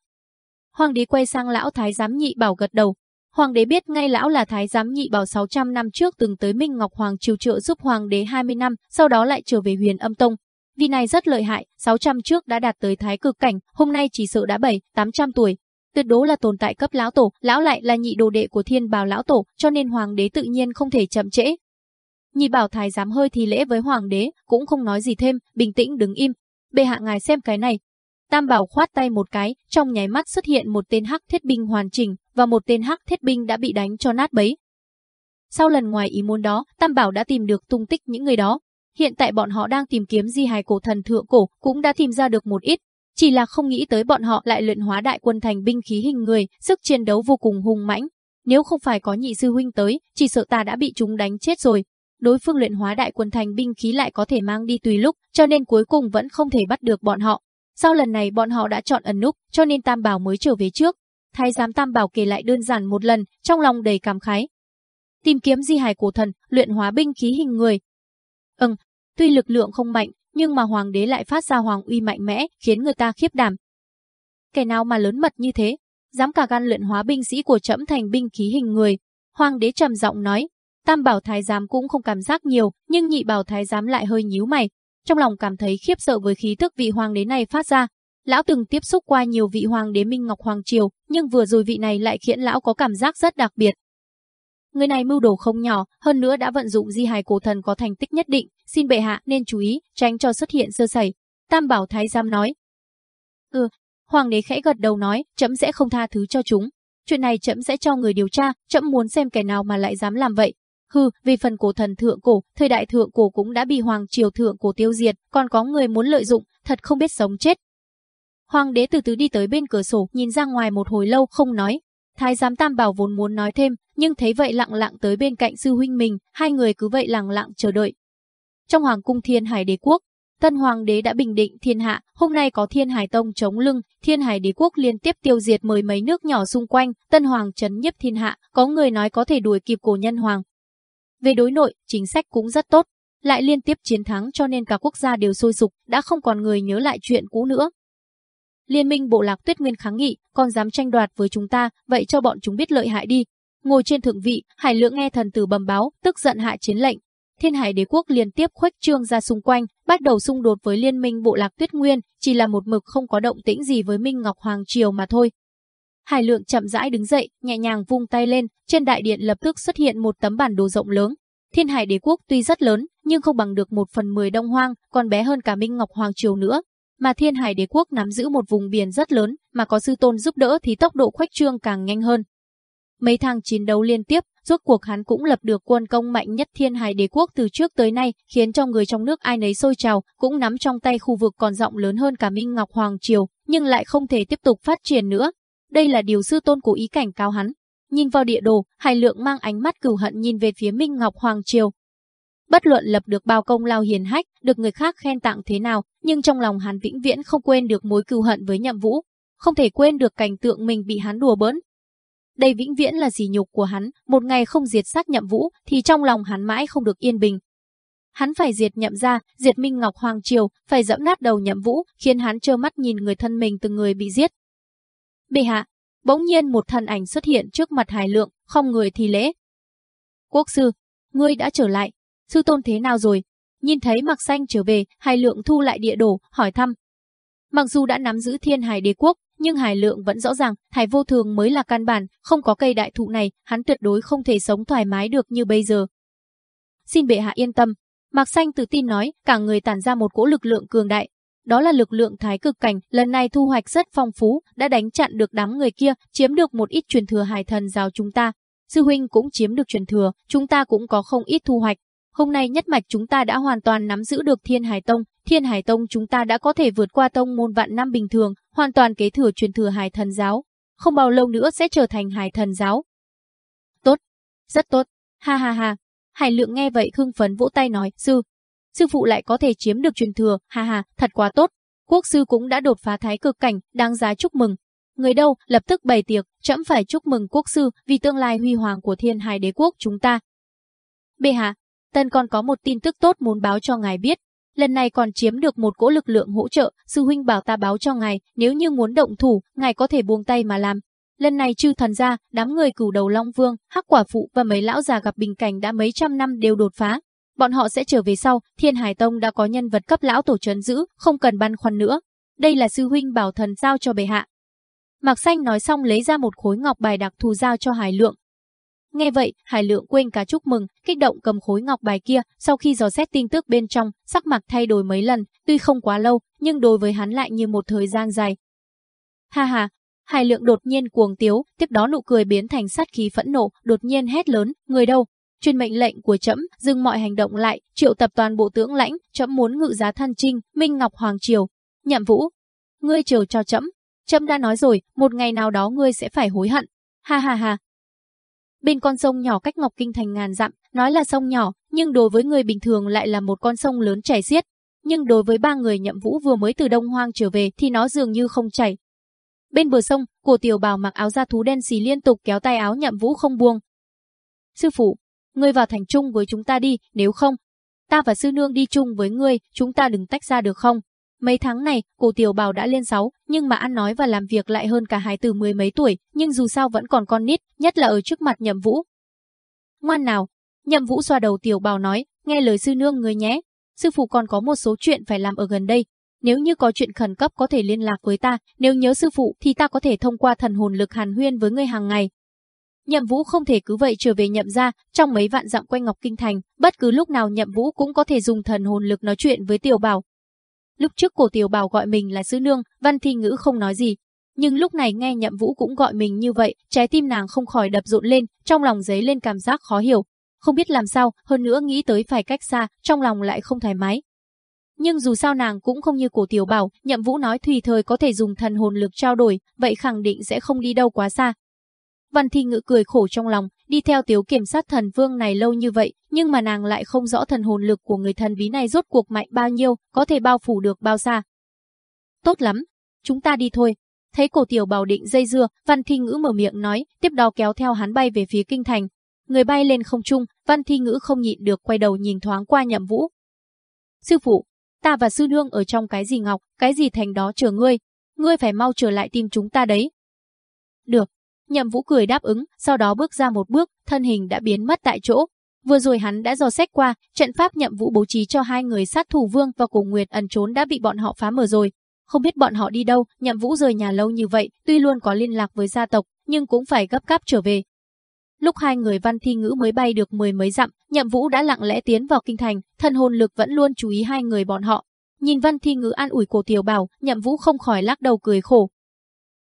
Hoàng đế quay sang lão thái giám nhị bảo gật đầu, Hoàng đế biết ngay lão là thái giám nhị bảo 600 năm trước từng tới Minh Ngọc Hoàng triều trợ giúp hoàng đế 20 năm, sau đó lại trở về huyền âm tông. Vì này rất lợi hại, 600 trước đã đạt tới thái cực cảnh, hôm nay chỉ sợ đã 7, 800 tuổi. Tuyệt đối là tồn tại cấp lão tổ, lão lại là nhị đồ đệ của thiên bào lão tổ, cho nên hoàng đế tự nhiên không thể chậm trễ. Nhị bảo thái giám hơi thì lễ với hoàng đế, cũng không nói gì thêm, bình tĩnh đứng im. Bệ hạ ngài xem cái này, Tam Bảo khoát tay một cái, trong nháy mắt xuất hiện một tên hắc thiết binh hoàn chỉnh, và một tên hắc thiết binh đã bị đánh cho nát bấy. Sau lần ngoài ý muốn đó, Tam Bảo đã tìm được tung tích những người đó. Hiện tại bọn họ đang tìm kiếm di hài cổ thần thượng cổ, cũng đã tìm ra được một ít. Chỉ là không nghĩ tới bọn họ lại luyện hóa đại quân thành binh khí hình người, sức chiến đấu vô cùng hùng mãnh. Nếu không phải có nhị sư huynh tới, chỉ sợ ta đã bị chúng đánh chết rồi. Đối phương luyện hóa đại quân thành binh khí lại có thể mang đi tùy lúc, cho nên cuối cùng vẫn không thể bắt được bọn họ. Sau lần này bọn họ đã chọn ẩn núp, cho nên Tam Bảo mới trở về trước. Thái giám Tam Bảo kể lại đơn giản một lần, trong lòng đầy cảm khái. Tìm kiếm di hài cổ thần, luyện hóa binh khí hình người. Ừm, tuy lực lượng không mạnh, nhưng mà hoàng đế lại phát ra hoàng uy mạnh mẽ, khiến người ta khiếp đảm. Kẻ nào mà lớn mật như thế, dám cả gan luyện hóa binh sĩ của trẫm thành binh khí hình người. Hoàng đế trầm giọng nói, Tam bảo thái giám cũng không cảm giác nhiều, nhưng nhị bảo thái giám lại hơi nhíu mày, trong lòng cảm thấy khiếp sợ với khí tức vị hoàng đế này phát ra. Lão từng tiếp xúc qua nhiều vị hoàng đế Minh Ngọc Hoàng Triều, nhưng vừa rồi vị này lại khiến lão có cảm giác rất đặc biệt. Người này mưu đồ không nhỏ, hơn nữa đã vận dụng di hài cổ thần có thành tích nhất định, xin bệ hạ nên chú ý, tránh cho xuất hiện sơ sẩy. Tam bảo thái giám nói. Ừ, hoàng đế khẽ gật đầu nói, chấm sẽ không tha thứ cho chúng. Chuyện này chấm sẽ cho người điều tra, chấm muốn xem kẻ nào mà lại dám làm vậy. Hừ, vì phần cổ thần thượng cổ, thời đại thượng cổ cũng đã bị hoàng triều thượng cổ tiêu diệt, còn có người muốn lợi dụng, thật không biết sống chết. Hoàng đế từ từ đi tới bên cửa sổ, nhìn ra ngoài một hồi lâu không nói. Thái giám Tam Bảo vốn muốn nói thêm, nhưng thấy vậy lặng lặng tới bên cạnh sư huynh mình, hai người cứ vậy lặng lặng chờ đợi. Trong hoàng cung Thiên Hải Đế quốc, Tân Hoàng đế đã bình định thiên hạ, hôm nay có Thiên Hải Tông chống lưng, Thiên Hải đế quốc liên tiếp tiêu diệt mười mấy nước nhỏ xung quanh, Tân Hoàng chấn nhiếp thiên hạ, có người nói có thể đuổi kịp cổ nhân hoàng. Về đối nội, chính sách cũng rất tốt, lại liên tiếp chiến thắng cho nên cả quốc gia đều sôi sục, đã không còn người nhớ lại chuyện cũ nữa. Liên minh bộ lạc tuyết nguyên kháng nghị, còn dám tranh đoạt với chúng ta, vậy cho bọn chúng biết lợi hại đi. Ngồi trên thượng vị, Hải Lượng nghe thần tử bầm báo, tức giận hạ chiến lệnh. Thiên Hải Đế quốc liên tiếp khuếch trương ra xung quanh, bắt đầu xung đột với liên minh bộ lạc Tuyết Nguyên, chỉ là một mực không có động tĩnh gì với Minh Ngọc Hoàng Triều mà thôi. Hải Lượng chậm rãi đứng dậy, nhẹ nhàng vung tay lên, trên đại điện lập tức xuất hiện một tấm bản đồ rộng lớn. Thiên Hải Đế quốc tuy rất lớn, nhưng không bằng được một phần mười Đông Hoang, còn bé hơn cả Minh Ngọc Hoàng Triều nữa. Mà Thiên Hải Đế quốc nắm giữ một vùng biển rất lớn, mà có sư tôn giúp đỡ thì tốc độ khuếch trương càng nhanh hơn. Mấy thang chiến đấu liên tiếp, rốt cuộc hắn cũng lập được quân công mạnh nhất thiên hải đế quốc từ trước tới nay, khiến cho người trong nước ai nấy sôi trào, cũng nắm trong tay khu vực còn rộng lớn hơn cả Minh Ngọc Hoàng Triều, nhưng lại không thể tiếp tục phát triển nữa. Đây là điều sư tôn cố ý cảnh cáo hắn. Nhìn vào địa đồ, Hải Lượng mang ánh mắt cửu hận nhìn về phía Minh Ngọc Hoàng Triều. Bất luận lập được bao công lao hiền hách, được người khác khen tặng thế nào, nhưng trong lòng hắn vĩnh viễn không quên được mối cừu hận với Nhậm Vũ, không thể quên được cảnh tượng mình bị hắn đùa bỡn, đây vĩnh viễn là gì nhục của hắn, một ngày không diệt sát nhậm vũ thì trong lòng hắn mãi không được yên bình. Hắn phải diệt nhậm ra, diệt Minh Ngọc Hoàng Triều, phải dẫm nát đầu nhậm vũ, khiến hắn trơ mắt nhìn người thân mình từng người bị giết. Bệ hạ, bỗng nhiên một thân ảnh xuất hiện trước mặt Hải Lượng, không người thì lễ. Quốc sư, ngươi đã trở lại, sư tôn thế nào rồi? Nhìn thấy mặc xanh trở về, Hải Lượng thu lại địa đồ, hỏi thăm. Mặc dù đã nắm giữ thiên hải đế quốc, nhưng Hải Lượng vẫn rõ ràng, Hải Vô Thường mới là căn bản, không có cây đại thụ này, hắn tuyệt đối không thể sống thoải mái được như bây giờ. Xin bệ hạ yên tâm, Mạc Xanh tự tin nói, cả người tản ra một cỗ lực lượng cường đại. Đó là lực lượng thái cực cảnh, lần này thu hoạch rất phong phú, đã đánh chặn được đám người kia, chiếm được một ít truyền thừa hải thần giáo chúng ta. Sư huynh cũng chiếm được truyền thừa, chúng ta cũng có không ít thu hoạch. Hôm nay nhất mạch chúng ta đã hoàn toàn nắm giữ được Thiên Hải Tông, Thiên Hải Tông chúng ta đã có thể vượt qua tông môn vạn năm bình thường, hoàn toàn kế thừa truyền thừa Hải Thần giáo, không bao lâu nữa sẽ trở thành Hải Thần giáo. Tốt, rất tốt. Ha ha ha. Hải Lượng nghe vậy khưng phấn vỗ tay nói, "Sư, sư phụ lại có thể chiếm được truyền thừa, ha ha, thật quá tốt. Quốc sư cũng đã đột phá thái cực cảnh, đáng giá chúc mừng." Người đâu, lập tức bày tiệc, trẫm phải chúc mừng quốc sư vì tương lai huy hoàng của Thiên Hải Đế quốc chúng ta. Bệ hạ, Tân còn có một tin tức tốt muốn báo cho ngài biết. Lần này còn chiếm được một cỗ lực lượng hỗ trợ, sư huynh bảo ta báo cho ngài, nếu như muốn động thủ, ngài có thể buông tay mà làm. Lần này chư thần ra, đám người cửu đầu Long Vương, hắc quả phụ và mấy lão già gặp bình cảnh đã mấy trăm năm đều đột phá. Bọn họ sẽ trở về sau, Thiên Hải Tông đã có nhân vật cấp lão tổ trấn giữ, không cần băn khoăn nữa. Đây là sư huynh bảo thần giao cho bệ hạ. Mạc Xanh nói xong lấy ra một khối ngọc bài đặc thù giao cho Hải Lượng, Nghe vậy, Hải Lượng quên cả chúc mừng, kích động cầm khối ngọc bài kia, sau khi dò xét tin tức bên trong, sắc mặt thay đổi mấy lần, tuy không quá lâu, nhưng đối với hắn lại như một thời gian dài. Ha ha, Hải Lượng đột nhiên cuồng tiếu, tiếp đó nụ cười biến thành sát khí phẫn nộ, đột nhiên hét lớn, người đâu? Truyền mệnh lệnh của trẫm, dừng mọi hành động lại, triệu tập toàn bộ tướng lãnh, trẫm muốn ngự giá thân trinh, Minh Ngọc Hoàng Triều. Nhậm Vũ, ngươi chờ cho trẫm, trẫm đã nói rồi, một ngày nào đó ngươi sẽ phải hối hận. Ha ha ha, Bên con sông nhỏ cách Ngọc Kinh thành ngàn dặm, nói là sông nhỏ, nhưng đối với người bình thường lại là một con sông lớn chảy xiết. Nhưng đối với ba người nhậm vũ vừa mới từ Đông Hoang trở về thì nó dường như không chảy. Bên bờ sông, cổ tiểu bào mặc áo da thú đen xì liên tục kéo tay áo nhậm vũ không buông. Sư phụ, ngươi vào thành chung với chúng ta đi, nếu không, ta và sư nương đi chung với ngươi, chúng ta đừng tách ra được không? Mấy tháng này, cổ tiểu bào đã lên 6, nhưng mà ăn nói và làm việc lại hơn cả hai từ mười mấy tuổi, nhưng dù sao vẫn còn con nít, nhất là ở trước mặt nhậm vũ. Ngoan nào, nhậm vũ xoa đầu tiểu bào nói, nghe lời sư nương người nhé. Sư phụ còn có một số chuyện phải làm ở gần đây. Nếu như có chuyện khẩn cấp có thể liên lạc với ta, nếu nhớ sư phụ thì ta có thể thông qua thần hồn lực hàn huyên với ngươi hàng ngày. Nhậm Vũ không thể cứ vậy trở về nhậm ra, trong mấy vạn dặm quanh Ngọc Kinh Thành, bất cứ lúc nào Nhậm Vũ cũng có thể dùng thần hồn lực nói chuyện với Tiểu Bảo, Lúc trước cổ tiểu bảo gọi mình là sứ nương, văn thi ngữ không nói gì. Nhưng lúc này nghe nhậm vũ cũng gọi mình như vậy, trái tim nàng không khỏi đập rộn lên, trong lòng dấy lên cảm giác khó hiểu. Không biết làm sao, hơn nữa nghĩ tới phải cách xa, trong lòng lại không thoải mái. Nhưng dù sao nàng cũng không như cổ tiểu bảo, nhậm vũ nói tùy thời có thể dùng thần hồn lực trao đổi, vậy khẳng định sẽ không đi đâu quá xa. Văn Thi Ngữ cười khổ trong lòng, đi theo tiếu kiểm sát thần vương này lâu như vậy, nhưng mà nàng lại không rõ thần hồn lực của người thần bí này rốt cuộc mạnh bao nhiêu, có thể bao phủ được bao xa. Tốt lắm, chúng ta đi thôi. Thấy cổ tiểu bảo định dây dưa, Văn Thi Ngữ mở miệng nói, tiếp đó kéo theo hắn bay về phía kinh thành. Người bay lên không trung, Văn Thi Ngữ không nhịn được quay đầu nhìn thoáng qua nhậm vũ. Sư phụ, ta và sư nương ở trong cái gì ngọc, cái gì thành đó chờ ngươi. Ngươi phải mau trở lại tìm chúng ta đấy. Được, Nhậm Vũ cười đáp ứng, sau đó bước ra một bước, thân hình đã biến mất tại chỗ. Vừa rồi hắn đã dò xét qua, trận pháp nhậm vũ bố trí cho hai người sát thủ vương và cổ nguyệt ẩn trốn đã bị bọn họ phá mở rồi. Không biết bọn họ đi đâu, nhậm vũ rời nhà lâu như vậy, tuy luôn có liên lạc với gia tộc, nhưng cũng phải gấp gáp trở về. Lúc hai người văn thi ngữ mới bay được mười mấy dặm, nhậm vũ đã lặng lẽ tiến vào kinh thành, thần hồn lực vẫn luôn chú ý hai người bọn họ. Nhìn văn thi ngữ an ủi cổ tiểu bảo, nhậm vũ không khỏi lắc đầu cười khổ.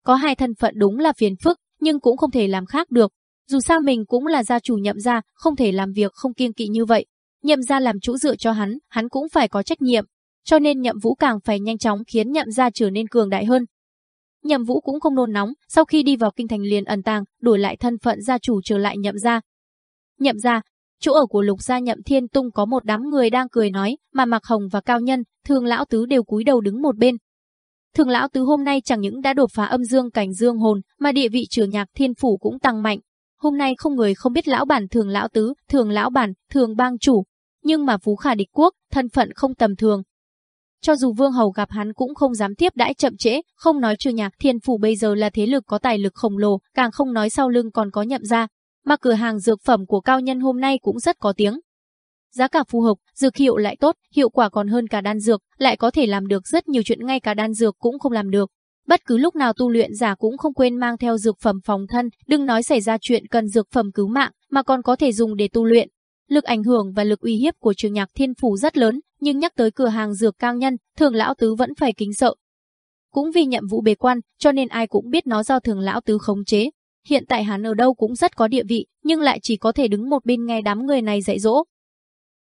Có hai thân phận đúng là phiền phức, nhưng cũng không thể làm khác được. Dù sao mình cũng là gia chủ nhậm gia, không thể làm việc không kiêng kỵ như vậy. Nhậm gia làm chủ dựa cho hắn, hắn cũng phải có trách nhiệm. Cho nên nhậm vũ càng phải nhanh chóng khiến nhậm gia trở nên cường đại hơn. Nhậm vũ cũng không nôn nóng, sau khi đi vào kinh thành liền ẩn tàng, đổi lại thân phận gia chủ trở lại nhậm gia. Nhậm gia, chỗ ở của lục gia nhậm thiên tung có một đám người đang cười nói, mà mặc hồng và cao nhân, thường lão tứ đều cúi đầu đứng một bên, Thường lão tứ hôm nay chẳng những đã đột phá âm dương cảnh dương hồn, mà địa vị trưởng nhạc thiên phủ cũng tăng mạnh. Hôm nay không người không biết lão bản thường lão tứ, thường lão bản, thường bang chủ. Nhưng mà phú khả địch quốc, thân phận không tầm thường. Cho dù vương hầu gặp hắn cũng không dám tiếp đãi chậm trễ, không nói trừ nhạc thiên phủ bây giờ là thế lực có tài lực khổng lồ, càng không nói sau lưng còn có nhậm ra. Mà cửa hàng dược phẩm của cao nhân hôm nay cũng rất có tiếng giá cả phù hợp, dược hiệu lại tốt, hiệu quả còn hơn cả đan dược, lại có thể làm được rất nhiều chuyện ngay cả đan dược cũng không làm được. Bất cứ lúc nào tu luyện giả cũng không quên mang theo dược phẩm phòng thân, đừng nói xảy ra chuyện cần dược phẩm cứu mạng, mà còn có thể dùng để tu luyện. Lực ảnh hưởng và lực uy hiếp của trường nhạc thiên phủ rất lớn, nhưng nhắc tới cửa hàng dược cao nhân, thường lão tứ vẫn phải kính sợ. Cũng vì nhiệm vụ bề quan, cho nên ai cũng biết nó do thường lão tứ khống chế. Hiện tại hắn ở đâu cũng rất có địa vị, nhưng lại chỉ có thể đứng một bên nghe đám người này dạy dỗ,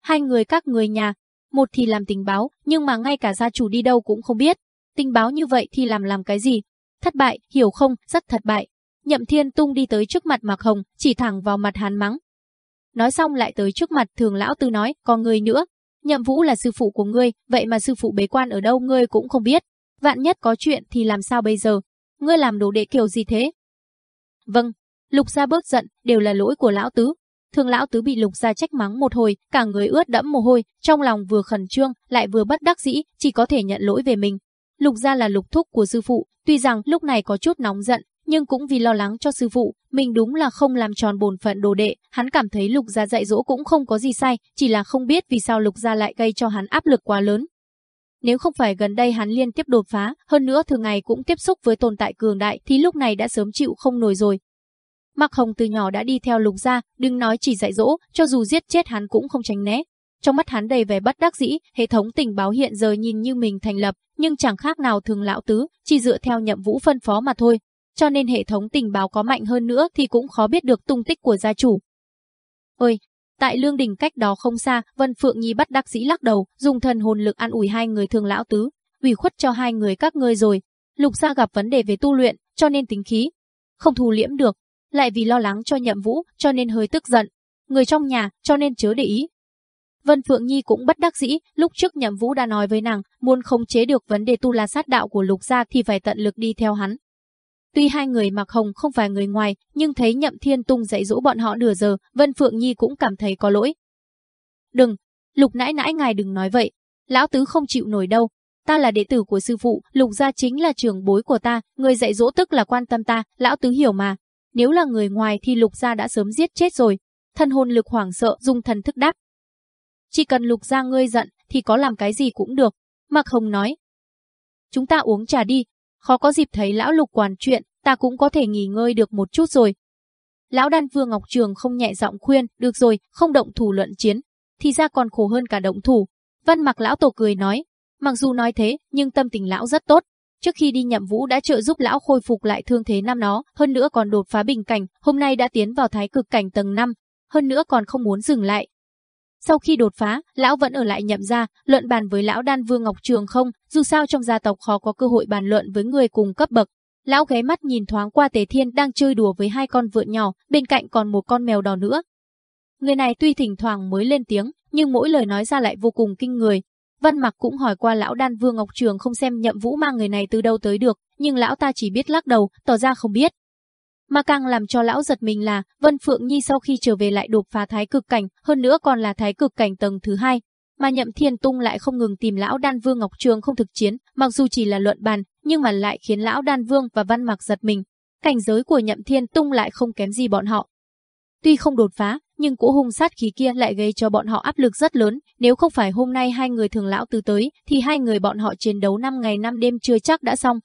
Hai người các người nhà, một thì làm tình báo, nhưng mà ngay cả gia chủ đi đâu cũng không biết. Tình báo như vậy thì làm làm cái gì? Thất bại, hiểu không, rất thất bại. Nhậm Thiên Tung đi tới trước mặt Mạc Hồng, chỉ thẳng vào mặt hắn mắng. Nói xong lại tới trước mặt thường lão tư nói, còn người nữa. Nhậm Vũ là sư phụ của ngươi, vậy mà sư phụ bế quan ở đâu ngươi cũng không biết. Vạn nhất có chuyện thì làm sao bây giờ? Ngươi làm đồ đệ kiểu gì thế? Vâng, Lục gia bớt giận, đều là lỗi của lão tứ, Thường lão tứ bị lục gia trách mắng một hồi, cả người ướt đẫm mồ hôi, trong lòng vừa khẩn trương, lại vừa bất đắc dĩ, chỉ có thể nhận lỗi về mình. Lục gia là lục thúc của sư phụ, tuy rằng lúc này có chút nóng giận, nhưng cũng vì lo lắng cho sư phụ, mình đúng là không làm tròn bổn phận đồ đệ, hắn cảm thấy lục gia dạy dỗ cũng không có gì sai, chỉ là không biết vì sao lục gia lại gây cho hắn áp lực quá lớn. Nếu không phải gần đây hắn liên tiếp đột phá, hơn nữa thường ngày cũng tiếp xúc với tồn tại cường đại thì lúc này đã sớm chịu không nổi rồi, Mạc Hồng từ nhỏ đã đi theo Lục gia, đừng nói chỉ dạy dỗ, cho dù giết chết hắn cũng không tránh né. Trong mắt hắn đầy vẻ bất đắc dĩ, hệ thống tình báo hiện giờ nhìn như mình thành lập, nhưng chẳng khác nào thường lão tứ, chỉ dựa theo nhậm vũ phân phó mà thôi. Cho nên hệ thống tình báo có mạnh hơn nữa thì cũng khó biết được tung tích của gia chủ. Ơi, tại lương đình cách đó không xa, Vân Phượng Nhi bắt đắc dĩ lắc đầu, dùng thần hồn lực an ủi hai người thường lão tứ, ủy khuất cho hai người các ngươi rồi. Lục gia gặp vấn đề về tu luyện, cho nên tính khí không thu liễm được, lại vì lo lắng cho nhậm vũ, cho nên hơi tức giận. Người trong nhà, cho nên chớ để ý. Vân Phượng Nhi cũng bất đắc dĩ, lúc trước nhậm vũ đã nói với nàng, muốn khống chế được vấn đề tu la sát đạo của lục gia thì phải tận lực đi theo hắn. Tuy hai người mặc hồng không phải người ngoài, nhưng thấy nhậm thiên tung dạy dỗ bọn họ nửa giờ, Vân Phượng Nhi cũng cảm thấy có lỗi. Đừng, lục nãi nãi ngài đừng nói vậy, lão tứ không chịu nổi đâu. Ta là đệ tử của sư phụ, lục gia chính là trường bối của ta, người dạy dỗ tức là quan tâm ta, lão tứ hiểu mà. Nếu là người ngoài thì lục gia đã sớm giết chết rồi. Thân hồn lực hoảng sợ dùng thần thức đáp. Chỉ cần lục gia ngươi giận thì có làm cái gì cũng được. Mạc Hồng nói. Chúng ta uống trà đi. Khó có dịp thấy lão lục quản chuyện, ta cũng có thể nghỉ ngơi được một chút rồi. Lão đan vương Ngọc Trường không nhẹ giọng khuyên, được rồi, không động thủ luận chiến. Thì ra còn khổ hơn cả động thủ. Văn mặc lão tổ cười nói. Mặc dù nói thế, nhưng tâm tình lão rất tốt. Trước khi đi nhậm vũ đã trợ giúp lão khôi phục lại thương thế năm nó, hơn nữa còn đột phá bình cảnh, hôm nay đã tiến vào thái cực cảnh tầng 5, hơn nữa còn không muốn dừng lại. Sau khi đột phá, lão vẫn ở lại nhậm gia, luận bàn với lão đan vương Ngọc Trường không, dù sao trong gia tộc khó có cơ hội bàn luận với người cùng cấp bậc. Lão ghé mắt nhìn thoáng qua Tề Thiên đang chơi đùa với hai con vượn nhỏ, bên cạnh còn một con mèo đỏ nữa. Người này tuy thỉnh thoảng mới lên tiếng, nhưng mỗi lời nói ra lại vô cùng kinh người, Văn Mặc cũng hỏi qua lão đan vương Ngọc Trường không xem nhậm vũ mang người này từ đâu tới được, nhưng lão ta chỉ biết lắc đầu, tỏ ra không biết. Mà càng làm cho lão giật mình là, Vân Phượng Nhi sau khi trở về lại đột phá thái cực cảnh, hơn nữa còn là thái cực cảnh tầng thứ hai. Mà nhậm thiên tung lại không ngừng tìm lão đan vương Ngọc Trường không thực chiến, mặc dù chỉ là luận bàn, nhưng mà lại khiến lão đan vương và văn mặc giật mình. Cảnh giới của nhậm thiên tung lại không kém gì bọn họ. Tuy không đột phá, nhưng cỗ hung sát khí kia lại gây cho bọn họ áp lực rất lớn, nếu không phải hôm nay hai người thường lão từ tới, thì hai người bọn họ chiến đấu 5 ngày 5 đêm chưa chắc đã xong.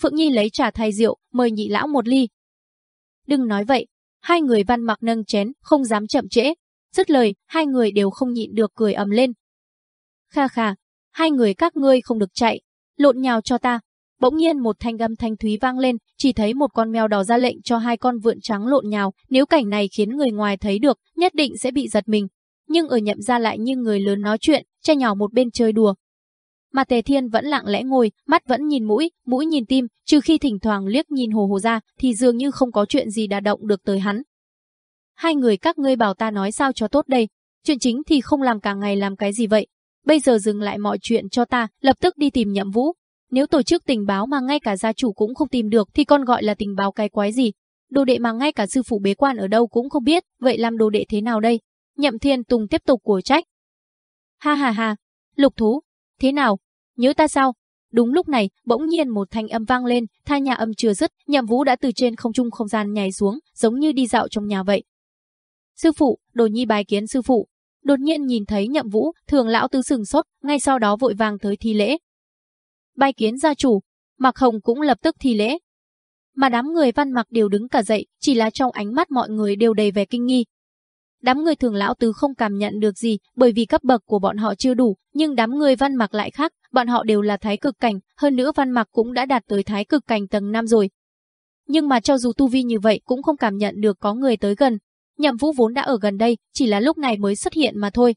Phượng Nhi lấy trà thay rượu, mời nhị lão một ly. Đừng nói vậy, hai người văn mặc nâng chén, không dám chậm trễ. Dứt lời, hai người đều không nhịn được cười ầm lên. Kha kha, hai người các ngươi không được chạy, lộn nhào cho ta. Bỗng nhiên một thanh âm thanh thúy vang lên, chỉ thấy một con mèo đỏ ra lệnh cho hai con vượn trắng lộn nhào, nếu cảnh này khiến người ngoài thấy được, nhất định sẽ bị giật mình. Nhưng ở nhậm ra lại như người lớn nói chuyện, cha nhỏ một bên chơi đùa. Mà Tề Thiên vẫn lặng lẽ ngồi, mắt vẫn nhìn mũi, mũi nhìn tim, trừ khi thỉnh thoảng liếc nhìn hồ hồ ra, thì dường như không có chuyện gì đả động được tới hắn. Hai người các ngươi bảo ta nói sao cho tốt đây, chuyện chính thì không làm cả ngày làm cái gì vậy, Bây giờ dừng lại mọi chuyện cho ta, lập tức đi tìm nhậm vũ. Nếu tổ chức tình báo mà ngay cả gia chủ cũng không tìm được thì con gọi là tình báo cái quái gì? Đồ đệ mà ngay cả sư phụ bế quan ở đâu cũng không biết, vậy làm đồ đệ thế nào đây? Nhậm Thiên Tùng tiếp tục của trách. Ha ha ha, lục thú, thế nào? Nhớ ta sao? Đúng lúc này, bỗng nhiên một thanh âm vang lên, tha nhà âm chưa dứt, nhậm vũ đã từ trên không trung không gian nhảy xuống, giống như đi dạo trong nhà vậy. Sư phụ, đồ nhi bài kiến sư phụ, đột nhiên nhìn thấy nhậm vũ, thường lão tứ sừng sốt, ngay sau đó vội vàng tới thi lễ. Bài kiến gia chủ, Mạc Hồng cũng lập tức thi lễ. Mà đám người văn mặc đều đứng cả dậy, chỉ là trong ánh mắt mọi người đều đầy vẻ kinh nghi. Đám người thường lão tứ không cảm nhận được gì, bởi vì cấp bậc của bọn họ chưa đủ, nhưng đám người văn mặc lại khác, bọn họ đều là thái cực cảnh, hơn nữa văn mặc cũng đã đạt tới thái cực cảnh tầng 5 rồi. Nhưng mà cho dù tu vi như vậy cũng không cảm nhận được có người tới gần, Nhậm Vũ vốn đã ở gần đây, chỉ là lúc này mới xuất hiện mà thôi.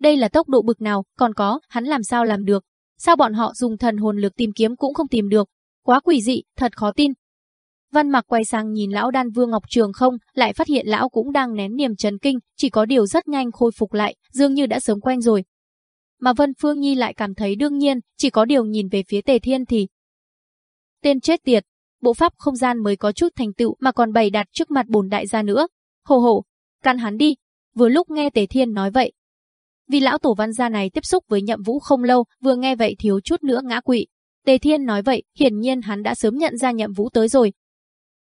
Đây là tốc độ bực nào, còn có, hắn làm sao làm được? Sao bọn họ dùng thần hồn lực tìm kiếm cũng không tìm được? Quá quỷ dị, thật khó tin. Văn Mặc quay sang nhìn lão Đan Vương Ngọc Trường không, lại phát hiện lão cũng đang nén niềm chấn kinh, chỉ có điều rất nhanh khôi phục lại, dường như đã sớm quen rồi. Mà Vân Phương Nhi lại cảm thấy đương nhiên, chỉ có điều nhìn về phía Tề Thiên thì tên chết tiệt, bộ pháp không gian mới có chút thành tựu mà còn bày đặt trước mặt bồn đại gia nữa, Hồ hồ, căn hắn đi. Vừa lúc nghe Tề Thiên nói vậy. Vì lão tổ văn gia này tiếp xúc với nhậm vũ không lâu, vừa nghe vậy thiếu chút nữa ngã quỵ. Tề Thiên nói vậy, hiển nhiên hắn đã sớm nhận ra nhậm vũ tới rồi.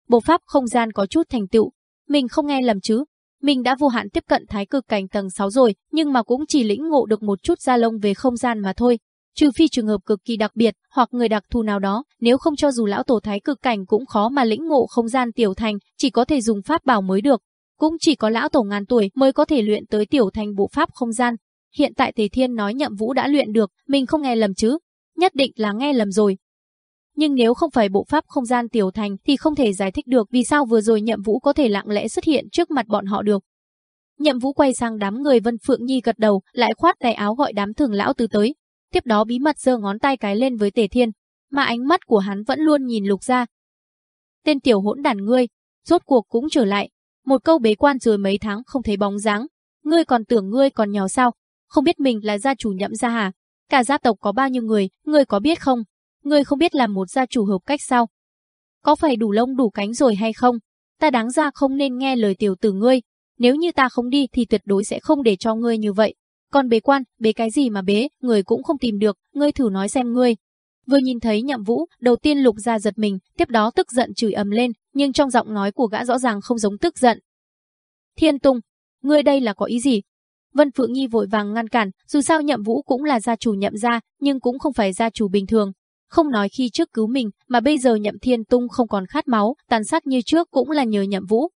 Bộ pháp không gian có chút thành tựu. Mình không nghe lầm chứ. Mình đã vô hạn tiếp cận thái cực cảnh tầng 6 rồi, nhưng mà cũng chỉ lĩnh ngộ được một chút da lông về không gian mà thôi. Trừ phi trường hợp cực kỳ đặc biệt, hoặc người đặc thù nào đó, nếu không cho dù lão tổ thái cực cảnh cũng khó mà lĩnh ngộ không gian tiểu thành, chỉ có thể dùng pháp bảo mới được. Cũng chỉ có lão tổ ngàn tuổi mới có thể luyện tới tiểu thành bộ pháp không gian. Hiện tại Tề Thiên nói nhậm vũ đã luyện được, mình không nghe lầm chứ. Nhất định là nghe lầm rồi. Nhưng nếu không phải bộ pháp không gian tiểu thành thì không thể giải thích được vì sao vừa rồi nhậm vũ có thể lặng lẽ xuất hiện trước mặt bọn họ được. Nhậm vũ quay sang đám người Vân Phượng Nhi gật đầu, lại khoát tay áo gọi đám thường lão từ tới. Tiếp đó bí mật giơ ngón tay cái lên với Tề Thiên, mà ánh mắt của hắn vẫn luôn nhìn lục ra. Tên tiểu hỗn đàn ngươi, rốt cuộc cũng trở lại, một câu bế quan rồi mấy tháng không thấy bóng dáng. Ngươi còn tưởng ngươi còn nhỏ sao? Không biết mình là gia chủ nhậm gia hả? Cả gia tộc có bao nhiêu người, ngươi có biết không? Ngươi không biết làm một gia chủ hợp cách sao? Có phải đủ lông đủ cánh rồi hay không? Ta đáng ra không nên nghe lời tiểu tử ngươi. Nếu như ta không đi thì tuyệt đối sẽ không để cho ngươi như vậy. Còn bế quan, bế cái gì mà bế, người cũng không tìm được, ngươi thử nói xem ngươi. Vừa nhìn thấy nhậm vũ, đầu tiên lục ra giật mình, tiếp đó tức giận chửi ầm lên, nhưng trong giọng nói của gã rõ ràng không giống tức giận. Thiên Tung, ngươi đây là có ý gì? Vân Phượng Nhi vội vàng ngăn cản, dù sao nhậm vũ cũng là gia chủ nhậm gia, nhưng cũng không phải gia chủ bình thường. Không nói khi trước cứu mình, mà bây giờ nhậm thiên tung không còn khát máu, tàn sát như trước cũng là nhờ nhậm vũ.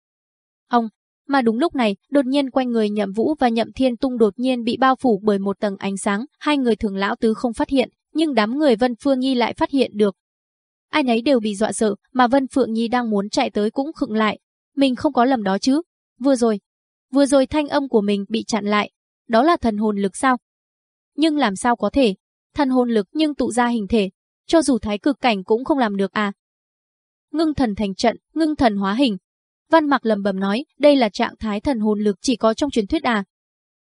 Ông, mà đúng lúc này, đột nhiên quanh người nhậm vũ và nhậm thiên tung đột nhiên bị bao phủ bởi một tầng ánh sáng, hai người thường lão tứ không phát hiện, nhưng đám người Vân Phương Nhi lại phát hiện được. Ai nấy đều bị dọa sợ, mà Vân Phượng Nhi đang muốn chạy tới cũng khựng lại. Mình không có lầm đó chứ. Vừa rồi, vừa rồi thanh âm của mình bị chặn lại. Đó là thần hồn lực sao? Nhưng làm sao có thể? Thần hồn lực nhưng tụ ra hình thể. Cho dù thái cực cảnh cũng không làm được à. Ngưng thần thành trận, ngưng thần hóa hình. Văn mặc lầm bầm nói, đây là trạng thái thần hồn lực chỉ có trong truyền thuyết à.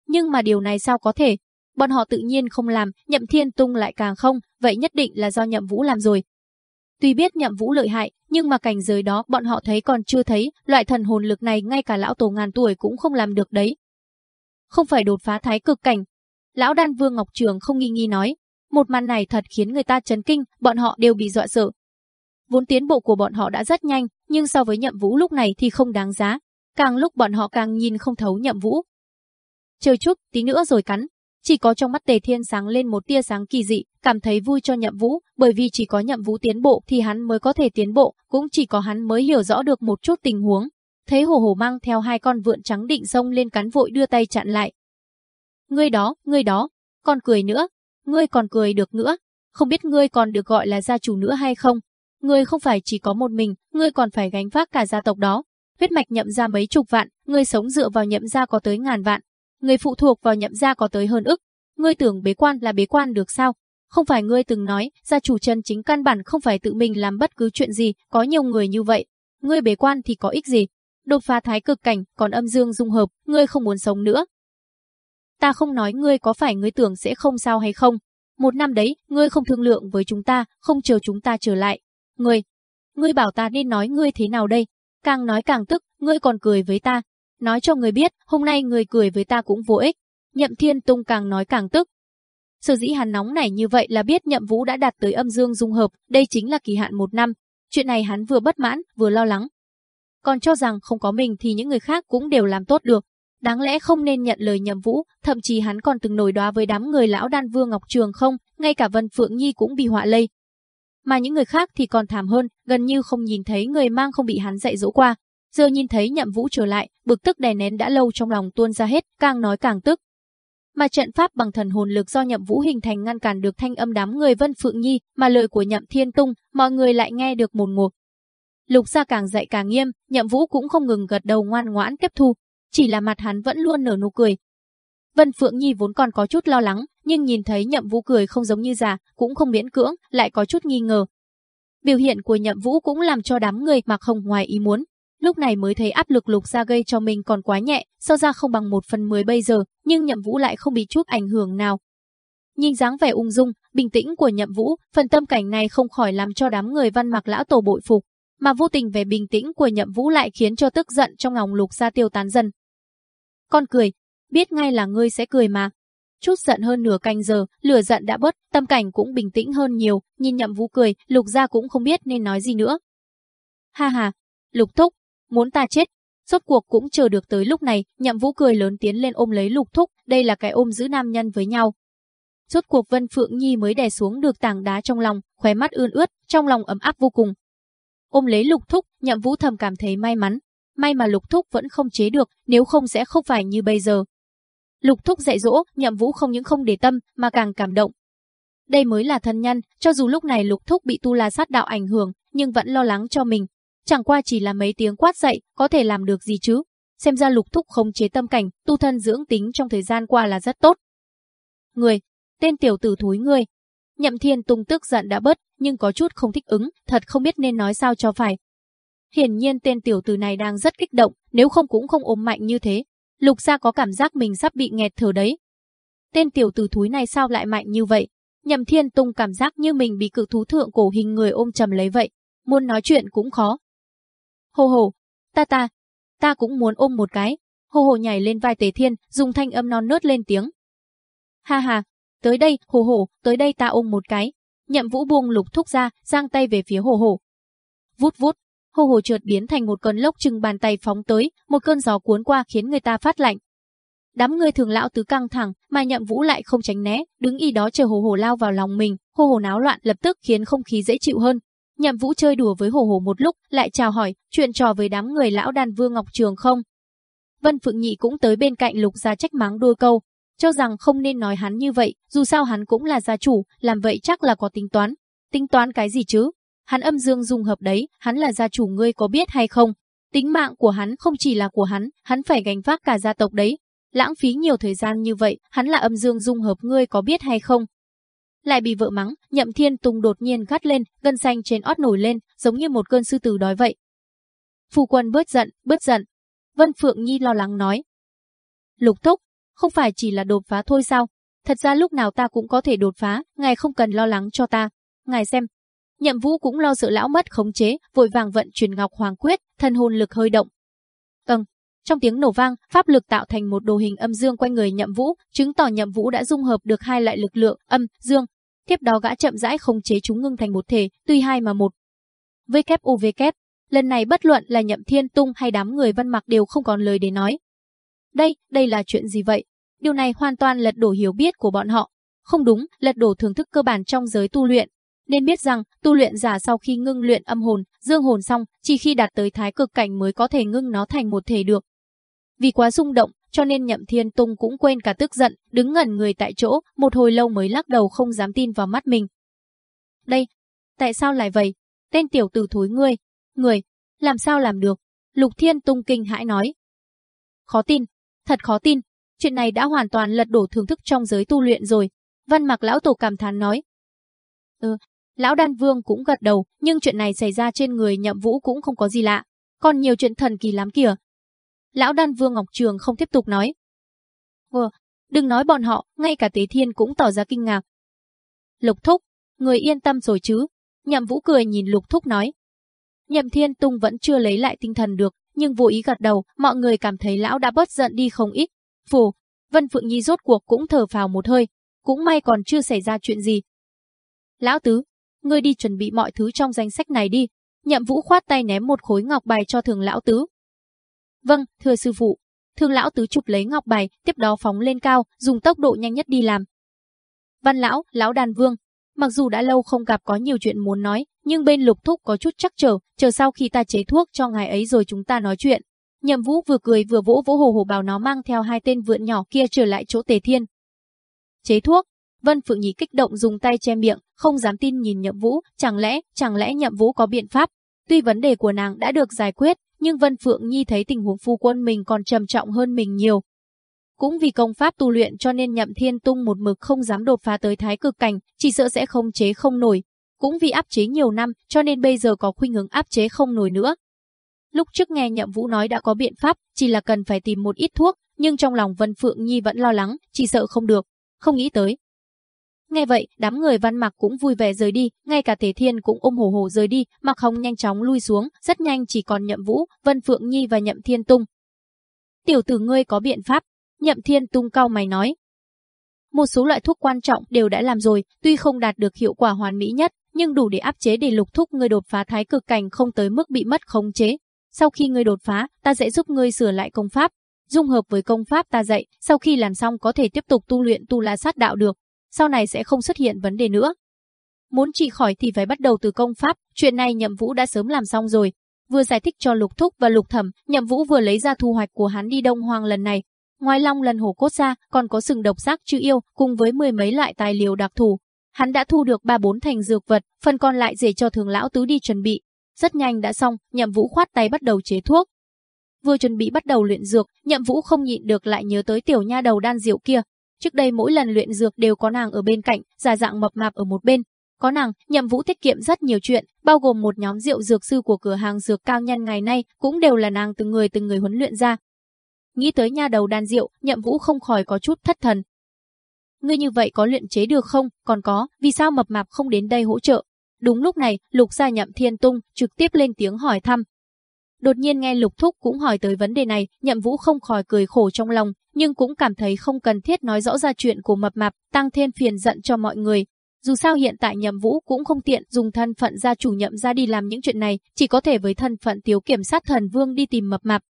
Nhưng mà điều này sao có thể, Bọn họ tự nhiên không làm, nhậm thiên tung lại càng không, vậy nhất định là do nhậm vũ làm rồi. Tuy biết nhậm vũ lợi hại, nhưng mà cảnh giới đó bọn họ thấy còn chưa thấy, loại thần hồn lực này ngay cả lão tổ ngàn tuổi cũng không làm được đấy. Không phải đột phá thái cực cảnh. Lão đan vương Ngọc Trường không nghi nghi nói, một màn này thật khiến người ta chấn kinh, bọn họ đều bị dọa sợ. Vốn tiến bộ của bọn họ đã rất nhanh, nhưng so với nhậm vũ lúc này thì không đáng giá. càng lúc bọn họ càng nhìn không thấu nhậm vũ. chờ chút, tí nữa rồi cắn. Chỉ có trong mắt Tề Thiên sáng lên một tia sáng kỳ dị, cảm thấy vui cho nhậm vũ, bởi vì chỉ có nhậm vũ tiến bộ thì hắn mới có thể tiến bộ, cũng chỉ có hắn mới hiểu rõ được một chút tình huống. Thấy hổ hổ mang theo hai con vượn trắng định xông lên cắn vội đưa tay chặn lại. Ngươi đó, ngươi đó, còn cười nữa, ngươi còn cười được nữa, không biết ngươi còn được gọi là gia chủ nữa hay không. Ngươi không phải chỉ có một mình, ngươi còn phải gánh vác cả gia tộc đó. Huyết mạch nhậm ra mấy chục vạn, ngươi sống dựa vào nhậm gia có tới ngàn vạn, ngươi phụ thuộc vào nhậm gia có tới hơn ức. Ngươi tưởng bế quan là bế quan được sao? Không phải ngươi từng nói, gia chủ chân chính căn bản không phải tự mình làm bất cứ chuyện gì, có nhiều người như vậy. Ngươi bế quan thì có ích gì? Đột phá thái cực cảnh, còn âm dương dung hợp, ngươi không muốn sống nữa. Ta không nói ngươi có phải ngươi tưởng sẽ không sao hay không, một năm đấy, ngươi không thương lượng với chúng ta, không chờ chúng ta trở lại. Ngươi, ngươi bảo ta nên nói ngươi thế nào đây? Càng nói càng tức, ngươi còn cười với ta. Nói cho ngươi biết, hôm nay ngươi cười với ta cũng vô ích. Nhậm Thiên Tung càng nói càng tức. Sở dĩ hắn nóng này như vậy là biết Nhậm Vũ đã đạt tới âm dương dung hợp, đây chính là kỳ hạn một năm. Chuyện này hắn vừa bất mãn, vừa lo lắng. Còn cho rằng không có mình thì những người khác cũng đều làm tốt được, Đáng lẽ không nên nhận lời nhậm vũ, thậm chí hắn còn từng nổi đoá với đám người lão đan vương Ngọc Trường không, ngay cả Vân Phượng Nhi cũng bị họa lây. Mà những người khác thì còn thảm hơn, gần như không nhìn thấy người mang không bị hắn dạy dỗ qua. Giờ nhìn thấy nhậm vũ trở lại, bực tức đè nén đã lâu trong lòng tuôn ra hết, càng nói càng tức. Mà trận pháp bằng thần hồn lực do nhậm vũ hình thành ngăn cản được thanh âm đám người Vân Phượng Nhi, mà lời của nhậm thiên tung, mọi người lại nghe được một ngột. Lục gia càng dạy càng nghiêm, nhậm vũ cũng không ngừng gật đầu ngoan ngoãn tiếp thu, chỉ là mặt hắn vẫn luôn nở nụ cười. Vân Phượng Nhi vốn còn có chút lo lắng, nhưng nhìn thấy Nhậm Vũ cười không giống như già, cũng không miễn cưỡng, lại có chút nghi ngờ. Biểu hiện của Nhậm Vũ cũng làm cho đám người mặc không ngoài ý muốn. Lúc này mới thấy áp lực lục gia gây cho mình còn quá nhẹ, so ra không bằng một phần mười bây giờ, nhưng Nhậm Vũ lại không bị chút ảnh hưởng nào. Nhìn dáng vẻ ung dung, bình tĩnh của Nhậm Vũ, phần tâm cảnh này không khỏi làm cho đám người văn mặc lão tổ bội phục, mà vô tình về bình tĩnh của Nhậm Vũ lại khiến cho tức giận trong lòng lục gia tiêu tán dần. Con cười, biết ngay là ngươi sẽ cười mà. Chút giận hơn nửa canh giờ, lửa giận đã bớt, tâm cảnh cũng bình tĩnh hơn nhiều, nhìn nhậm vũ cười, lục gia cũng không biết nên nói gì nữa. Ha ha, lục thúc, muốn ta chết. Rốt cuộc cũng chờ được tới lúc này, nhậm vũ cười lớn tiến lên ôm lấy lục thúc, đây là cái ôm giữ nam nhân với nhau. Rốt cuộc Vân Phượng Nhi mới đè xuống được tảng đá trong lòng, khóe mắt ươn ướt, trong lòng ấm áp vô cùng. Ôm lấy lục thúc, nhậm vũ thầm cảm thấy may mắn, may mà Lục Thúc vẫn không chế được, nếu không sẽ không phải như bây giờ. Lục Thúc dạy dỗ, Nhậm Vũ không những không để tâm, mà càng cảm động. Đây mới là thân nhân, cho dù lúc này Lục Thúc bị tu la sát đạo ảnh hưởng, nhưng vẫn lo lắng cho mình. Chẳng qua chỉ là mấy tiếng quát dậy, có thể làm được gì chứ? Xem ra Lục Thúc không chế tâm cảnh, tu thân dưỡng tính trong thời gian qua là rất tốt. Người, tên tiểu tử thúi ngươi. Nhậm Thiên Tung tức giận đã bớt, nhưng có chút không thích ứng, thật không biết nên nói sao cho phải. Hiển nhiên tên tiểu tử này đang rất kích động, nếu không cũng không ốm mạnh như thế. Lục gia có cảm giác mình sắp bị nghẹt thở đấy. Tên tiểu tử thúi này sao lại mạnh như vậy? Nhậm Thiên Tung cảm giác như mình bị cự thú thượng cổ hình người ôm chầm lấy vậy, muốn nói chuyện cũng khó. Hồ hồ, ta ta, ta cũng muốn ôm một cái. Hồ hồ nhảy lên vai Tề Thiên, dùng thanh âm non nớt lên tiếng. Ha ha, tới đây, hồ hồ, tới đây ta ôm một cái. Nhậm Vũ buông lục thúc ra, giang tay về phía hồ hồ. Vút vút, Hồ hồ trượt biến thành một cơn lốc chừng bàn tay phóng tới, một cơn gió cuốn qua khiến người ta phát lạnh. Đám người thường lão tứ căng thẳng, mà nhậm vũ lại không tránh né, đứng y đó chờ hồ hồ lao vào lòng mình, hồ hồ náo loạn lập tức khiến không khí dễ chịu hơn. Nhậm vũ chơi đùa với hồ hồ một lúc, lại chào hỏi, chuyện trò với đám người lão đàn vương Ngọc Trường không. Vân Phượng Nhị cũng tới bên cạnh lục gia trách mắng đôi câu, cho rằng không nên nói hắn như vậy, dù sao hắn cũng là gia chủ, làm vậy chắc là có tính toán. Tính toán cái gì chứ? hắn âm dương dung hợp đấy, hắn là gia chủ ngươi có biết hay không? Tính mạng của hắn không chỉ là của hắn, hắn phải gánh vác cả gia tộc đấy. Lãng phí nhiều thời gian như vậy, hắn là âm dương dung hợp ngươi có biết hay không? Lại bị vợ mắng, nhậm thiên tùng đột nhiên gắt lên, gân xanh trên ót nổi lên, giống như một cơn sư tử đói vậy. Phu quân bớt giận, bớt giận. Vân Phượng Nhi lo lắng nói. Lục thúc, không phải chỉ là đột phá thôi sao? Thật ra lúc nào ta cũng có thể đột phá, ngài không cần lo lắng cho ta. Ngài xem, Nhậm Vũ cũng lo sợ lão mất khống chế, vội vàng vận chuyển Ngọc Hoàng quyết, thân hồn lực hơi động. Ầng, trong tiếng nổ vang, pháp lực tạo thành một đồ hình âm dương quanh người Nhậm Vũ, chứng tỏ Nhậm Vũ đã dung hợp được hai loại lực lượng âm, dương. Tiếp đó gã chậm rãi khống chế chúng ngưng thành một thể, tuy hai mà một. VKUVK, Lần này bất luận là Nhậm Thiên Tung hay đám người Văn Mặc đều không còn lời để nói. Đây, đây là chuyện gì vậy? Điều này hoàn toàn lật đổ hiểu biết của bọn họ. Không đúng, lật đổ thưởng thức cơ bản trong giới tu luyện. Nên biết rằng, tu luyện giả sau khi ngưng luyện âm hồn, dương hồn xong, chỉ khi đạt tới thái cực cảnh mới có thể ngưng nó thành một thể được. Vì quá rung động, cho nên Nhậm Thiên Tung cũng quên cả tức giận, đứng ngẩn người tại chỗ, một hồi lâu mới lắc đầu không dám tin vào mắt mình. Đây, tại sao lại vậy? Tên tiểu tử thối ngươi, người, làm sao làm được? Lục Thiên Tung kinh hãi nói. Khó tin, thật khó tin, chuyện này đã hoàn toàn lật đổ thưởng thức trong giới tu luyện rồi. Văn mặc lão tổ cảm thán nói. Ừ, lão đan vương cũng gật đầu, nhưng chuyện này xảy ra trên người nhậm vũ cũng không có gì lạ. Còn nhiều chuyện thần kỳ lắm kìa, Lão đan vương Ngọc Trường không tiếp tục nói. Vừa, đừng nói bọn họ, ngay cả Tế Thiên cũng tỏ ra kinh ngạc. Lục Thúc, người yên tâm rồi chứ? Nhậm Vũ cười nhìn Lục Thúc nói. Nhậm Thiên Tung vẫn chưa lấy lại tinh thần được, nhưng vô ý gật đầu, mọi người cảm thấy lão đã bớt giận đi không ít. Phù, Vân Phượng Nhi rốt cuộc cũng thở phào một hơi, cũng may còn chưa xảy ra chuyện gì. Lão Tứ, ngươi đi chuẩn bị mọi thứ trong danh sách này đi. Nhậm Vũ khoát tay ném một khối ngọc bài cho thường lão Tứ, Vâng, thưa sư phụ. Thương lão tứ chụp lấy ngọc bài, tiếp đó phóng lên cao, dùng tốc độ nhanh nhất đi làm. Văn lão, lão đàn vương, mặc dù đã lâu không gặp có nhiều chuyện muốn nói, nhưng bên lục thúc có chút chắc chờ, chờ sau khi ta chế thuốc cho ngài ấy rồi chúng ta nói chuyện. Nhậm vũ vừa cười vừa vỗ vỗ hồ hồ bào nó mang theo hai tên vượn nhỏ kia trở lại chỗ tề thiên. Chế thuốc, Vân Phượng Nhí kích động dùng tay che miệng, không dám tin nhìn Nhậm Vũ, chẳng lẽ, chẳng lẽ Nhậm Vũ có biện pháp? Tuy vấn đề của nàng đã được giải quyết, nhưng Vân Phượng Nhi thấy tình huống phu quân mình còn trầm trọng hơn mình nhiều. Cũng vì công pháp tu luyện cho nên Nhậm Thiên Tung một mực không dám đột phá tới thái cực cảnh, chỉ sợ sẽ không chế không nổi. Cũng vì áp chế nhiều năm, cho nên bây giờ có khuynh hướng áp chế không nổi nữa. Lúc trước nghe Nhậm Vũ nói đã có biện pháp, chỉ là cần phải tìm một ít thuốc, nhưng trong lòng Vân Phượng Nhi vẫn lo lắng, chỉ sợ không được, không nghĩ tới, Nghe vậy, đám người văn mặc cũng vui vẻ rời đi, ngay cả Thế Thiên cũng ôm hổ hổ rời đi, mặc hồng nhanh chóng lui xuống, rất nhanh chỉ còn Nhậm Vũ, Vân Phượng Nhi và Nhậm Thiên Tung. Tiểu tử ngươi có biện pháp, Nhậm Thiên Tung cao mày nói. Một số loại thuốc quan trọng đều đã làm rồi, tuy không đạt được hiệu quả hoàn mỹ nhất, nhưng đủ để áp chế để lục thúc ngươi đột phá thái cực cảnh không tới mức bị mất khống chế. Sau khi ngươi đột phá, ta sẽ giúp ngươi sửa lại công pháp, dung hợp với công pháp ta dạy, sau khi làm xong có thể tiếp tục tu luyện tu la sát đạo được, sau này sẽ không xuất hiện vấn đề nữa. Muốn trị khỏi thì phải bắt đầu từ công pháp, chuyện này Nhậm Vũ đã sớm làm xong rồi. Vừa giải thích cho Lục Thúc và Lục Thẩm, Nhậm Vũ vừa lấy ra thu hoạch của hắn đi Đông Hoang lần này. Ngoài long lần hổ cốt ra, còn có sừng độc giác chữ yêu, cùng với mười mấy loại tài liệu đặc thù. Hắn đã thu được ba bốn thành dược vật, phần còn lại để cho thường lão tứ đi chuẩn bị. Rất nhanh đã xong, Nhậm Vũ khoát tay bắt đầu chế thuốc. Vừa chuẩn bị bắt đầu luyện dược, Nhậm Vũ không nhịn được lại nhớ tới tiểu nha đầu đan diệu kia, Trước đây mỗi lần luyện dược đều có nàng ở bên cạnh, giả dạng mập mạp ở một bên. Có nàng, Nhậm Vũ tiết kiệm rất nhiều chuyện, bao gồm một nhóm rượu dược sư của cửa hàng dược cao nhân ngày nay, cũng đều là nàng từng người từng người huấn luyện ra. Nghĩ tới nha đầu đan rượu, Nhậm Vũ không khỏi có chút thất thần. Ngươi như vậy có luyện chế được không? Còn có, vì sao mập mạp không đến đây hỗ trợ? Đúng lúc này, Lục gia Nhậm Thiên Tung trực tiếp lên tiếng hỏi thăm. Đột nhiên nghe Lục Thúc cũng hỏi tới vấn đề này, Nhậm Vũ không khỏi cười khổ trong lòng, nhưng cũng cảm thấy không cần thiết nói rõ ra chuyện của mập mạp, tăng thêm phiền giận cho mọi người. Dù sao hiện tại Nhậm Vũ cũng không tiện dùng thân phận gia chủ nhậm ra đi làm những chuyện này, chỉ có thể với thân phận thiếu kiểm sát thần vương đi tìm mập mạp.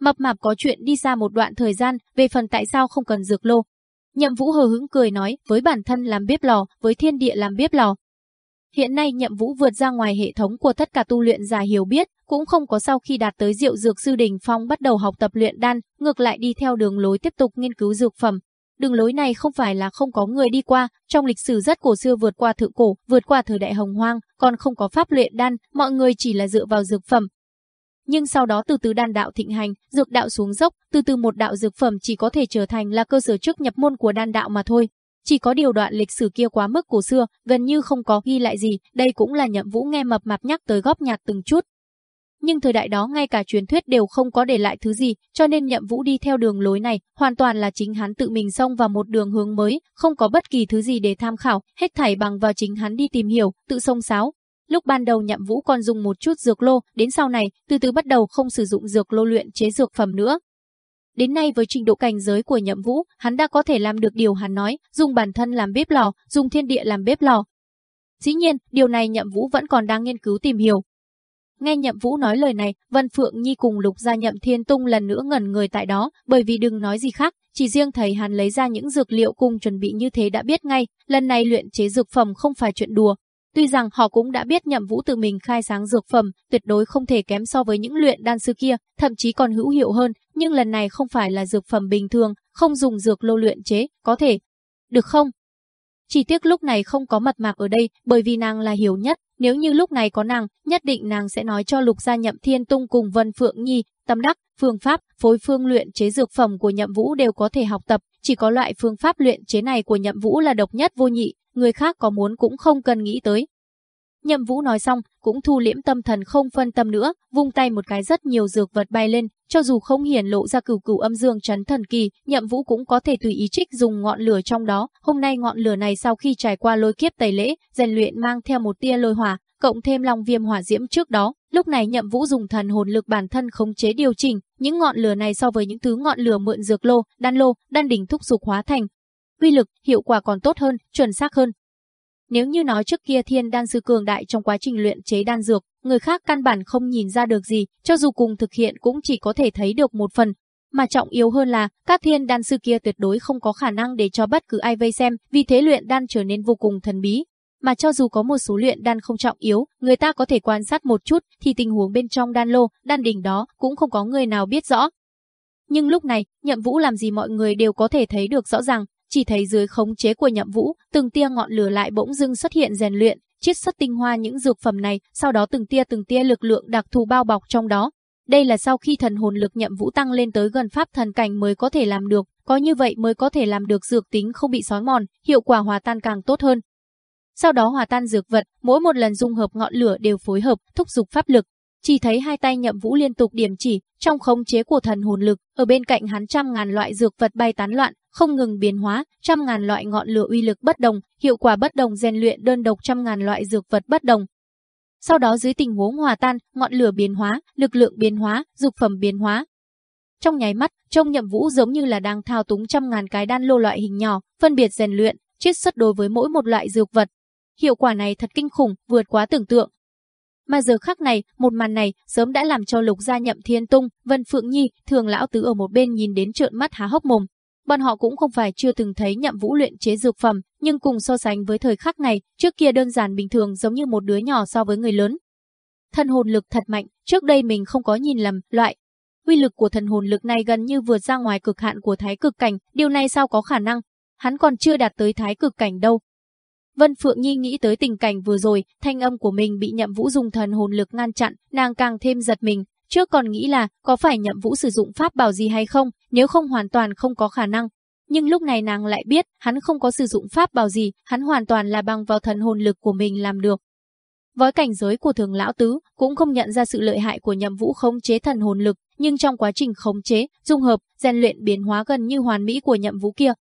Mập mạp có chuyện đi xa một đoạn thời gian, về phần tại sao không cần dược lô. Nhậm Vũ hờ hững cười nói, với bản thân làm bếp lò, với thiên địa làm bếp lò, Hiện nay nhậm vũ vượt ra ngoài hệ thống của tất cả tu luyện giả hiểu biết, cũng không có sau khi đạt tới diệu dược sư đỉnh phong bắt đầu học tập luyện đan, ngược lại đi theo đường lối tiếp tục nghiên cứu dược phẩm. Đường lối này không phải là không có người đi qua, trong lịch sử rất cổ xưa vượt qua thượng cổ, vượt qua thời đại hồng hoang, còn không có pháp luyện đan, mọi người chỉ là dựa vào dược phẩm. Nhưng sau đó từ từ đan đạo thịnh hành, dược đạo xuống dốc, từ từ một đạo dược phẩm chỉ có thể trở thành là cơ sở trước nhập môn của đan đạo mà thôi. Chỉ có điều đoạn lịch sử kia quá mức cổ xưa, gần như không có ghi lại gì, đây cũng là nhậm vũ nghe mập mạp nhắc tới góp nhặt từng chút. Nhưng thời đại đó ngay cả truyền thuyết đều không có để lại thứ gì, cho nên nhậm vũ đi theo đường lối này, hoàn toàn là chính hắn tự mình xông vào một đường hướng mới, không có bất kỳ thứ gì để tham khảo, hết thảy bằng vào chính hắn đi tìm hiểu, tự sông sáo. Lúc ban đầu nhậm vũ còn dùng một chút dược lô, đến sau này, từ từ bắt đầu không sử dụng dược lô luyện chế dược phẩm nữa, Đến nay với trình độ cảnh giới của Nhậm Vũ, hắn đã có thể làm được điều hắn nói, dùng bản thân làm bếp lò, dùng thiên địa làm bếp lò. Dĩ nhiên, điều này Nhậm Vũ vẫn còn đang nghiên cứu tìm hiểu. Nghe Nhậm Vũ nói lời này, Vân Phượng Nhi cùng Lục Gia Nhậm Thiên Tung lần nữa ngẩn người tại đó, bởi vì đừng nói gì khác, chỉ riêng thầy hắn lấy ra những dược liệu cùng chuẩn bị như thế đã biết ngay, lần này luyện chế dược phẩm không phải chuyện đùa. Tuy rằng họ cũng đã biết Nhậm Vũ tự mình khai sáng dược phẩm, tuyệt đối không thể kém so với những luyện đan sư kia, thậm chí còn hữu hiệu hơn, nhưng lần này không phải là dược phẩm bình thường, không dùng dược lô luyện chế, có thể. Được không? Chỉ tiếc lúc này không có mật mạc ở đây, bởi vì nàng là hiểu nhất, nếu như lúc này có nàng, nhất định nàng sẽ nói cho Lục Gia Nhậm Thiên Tung cùng Vân Phượng Nhi, tâm đắc, phương pháp, phối phương luyện chế dược phẩm của Nhậm Vũ đều có thể học tập, chỉ có loại phương pháp luyện chế này của Nhậm Vũ là độc nhất vô nhị, người khác có muốn cũng không cần nghĩ tới. Nhậm Vũ nói xong, cũng thu liễm tâm thần không phân tâm nữa, vung tay một cái rất nhiều dược vật bay lên, cho dù không hiển lộ ra cửu cửu âm dương chấn thần kỳ, Nhậm Vũ cũng có thể tùy ý trích dùng ngọn lửa trong đó. Hôm nay ngọn lửa này sau khi trải qua lôi kiếp tẩy lễ, rèn luyện mang theo một tia lôi hỏa, cộng thêm long viêm hỏa diễm trước đó, lúc này Nhậm Vũ dùng thần hồn lực bản thân khống chế điều chỉnh, những ngọn lửa này so với những thứ ngọn lửa mượn dược lô, đan lô, đan đỉnh thúc dục hóa thành, uy lực, hiệu quả còn tốt hơn, chuẩn xác hơn. Nếu như nói trước kia thiên đan sư cường đại trong quá trình luyện chế đan dược, người khác căn bản không nhìn ra được gì, cho dù cùng thực hiện cũng chỉ có thể thấy được một phần. Mà trọng yếu hơn là, các thiên đan sư kia tuyệt đối không có khả năng để cho bất cứ ai vây xem, vì thế luyện đan trở nên vô cùng thần bí. Mà cho dù có một số luyện đan không trọng yếu, người ta có thể quan sát một chút, thì tình huống bên trong đan lô, đan đỉnh đó cũng không có người nào biết rõ. Nhưng lúc này, nhậm vũ làm gì mọi người đều có thể thấy được rõ ràng, chỉ thấy dưới khống chế của nhậm vũ, từng tia ngọn lửa lại bỗng dưng xuất hiện rèn luyện, chiết xuất tinh hoa những dược phẩm này, sau đó từng tia từng tia lực lượng đặc thù bao bọc trong đó. Đây là sau khi thần hồn lực nhậm vũ tăng lên tới gần pháp thần cảnh mới có thể làm được, có như vậy mới có thể làm được dược tính không bị xói mòn, hiệu quả hòa tan càng tốt hơn. Sau đó hòa tan dược vật, mỗi một lần dung hợp ngọn lửa đều phối hợp, thúc dục pháp lực. Chỉ thấy hai tay nhậm vũ liên tục điểm chỉ, trong khống chế của thần hồn lực, ở bên cạnh hắn trăm ngàn loại dược vật bay tán loạn, không ngừng biến hóa, trăm ngàn loại ngọn lửa uy lực bất đồng, hiệu quả bất đồng rèn luyện đơn độc trăm ngàn loại dược vật bất đồng. Sau đó dưới tình huống hòa tan, ngọn lửa biến hóa, lực lượng biến hóa, dục phẩm biến hóa. Trong nháy mắt, trông nhậm vũ giống như là đang thao túng trăm ngàn cái đan lô loại hình nhỏ, phân biệt rèn luyện, chiết xuất đối với mỗi một loại dược vật. Hiệu quả này thật kinh khủng, vượt quá tưởng tượng. Mà giờ khắc này, một màn này sớm đã làm cho Lục Gia Nhậm Thiên Tung, Vân Phượng Nhi, Thường lão tứ ở một bên nhìn đến trợn mắt há hốc mồm, Bọn họ cũng không phải chưa từng thấy nhậm vũ luyện chế dược phẩm, nhưng cùng so sánh với thời khắc này, trước kia đơn giản bình thường giống như một đứa nhỏ so với người lớn. Thần hồn lực thật mạnh, trước đây mình không có nhìn lầm, loại. Uy lực của thần hồn lực này gần như vượt ra ngoài cực hạn của thái cực cảnh, điều này sao có khả năng? Hắn còn chưa đạt tới thái cực cảnh đâu. Vân Phượng Nhi nghĩ tới tình cảnh vừa rồi, thanh âm của mình bị nhậm vũ dùng thần hồn lực ngăn chặn, nàng càng thêm giật mình, Trước còn nghĩ là có phải nhậm vũ sử dụng pháp bảo gì hay không, nếu không hoàn toàn không có khả năng. Nhưng lúc này nàng lại biết hắn không có sử dụng pháp bảo gì, hắn hoàn toàn là bằng vào thần hồn lực của mình làm được. Với cảnh giới của thường lão tứ cũng không nhận ra sự lợi hại của nhậm vũ khống chế thần hồn lực, nhưng trong quá trình khống chế, dung hợp, rèn luyện biến hóa gần như hoàn mỹ của nhậm vũ kia.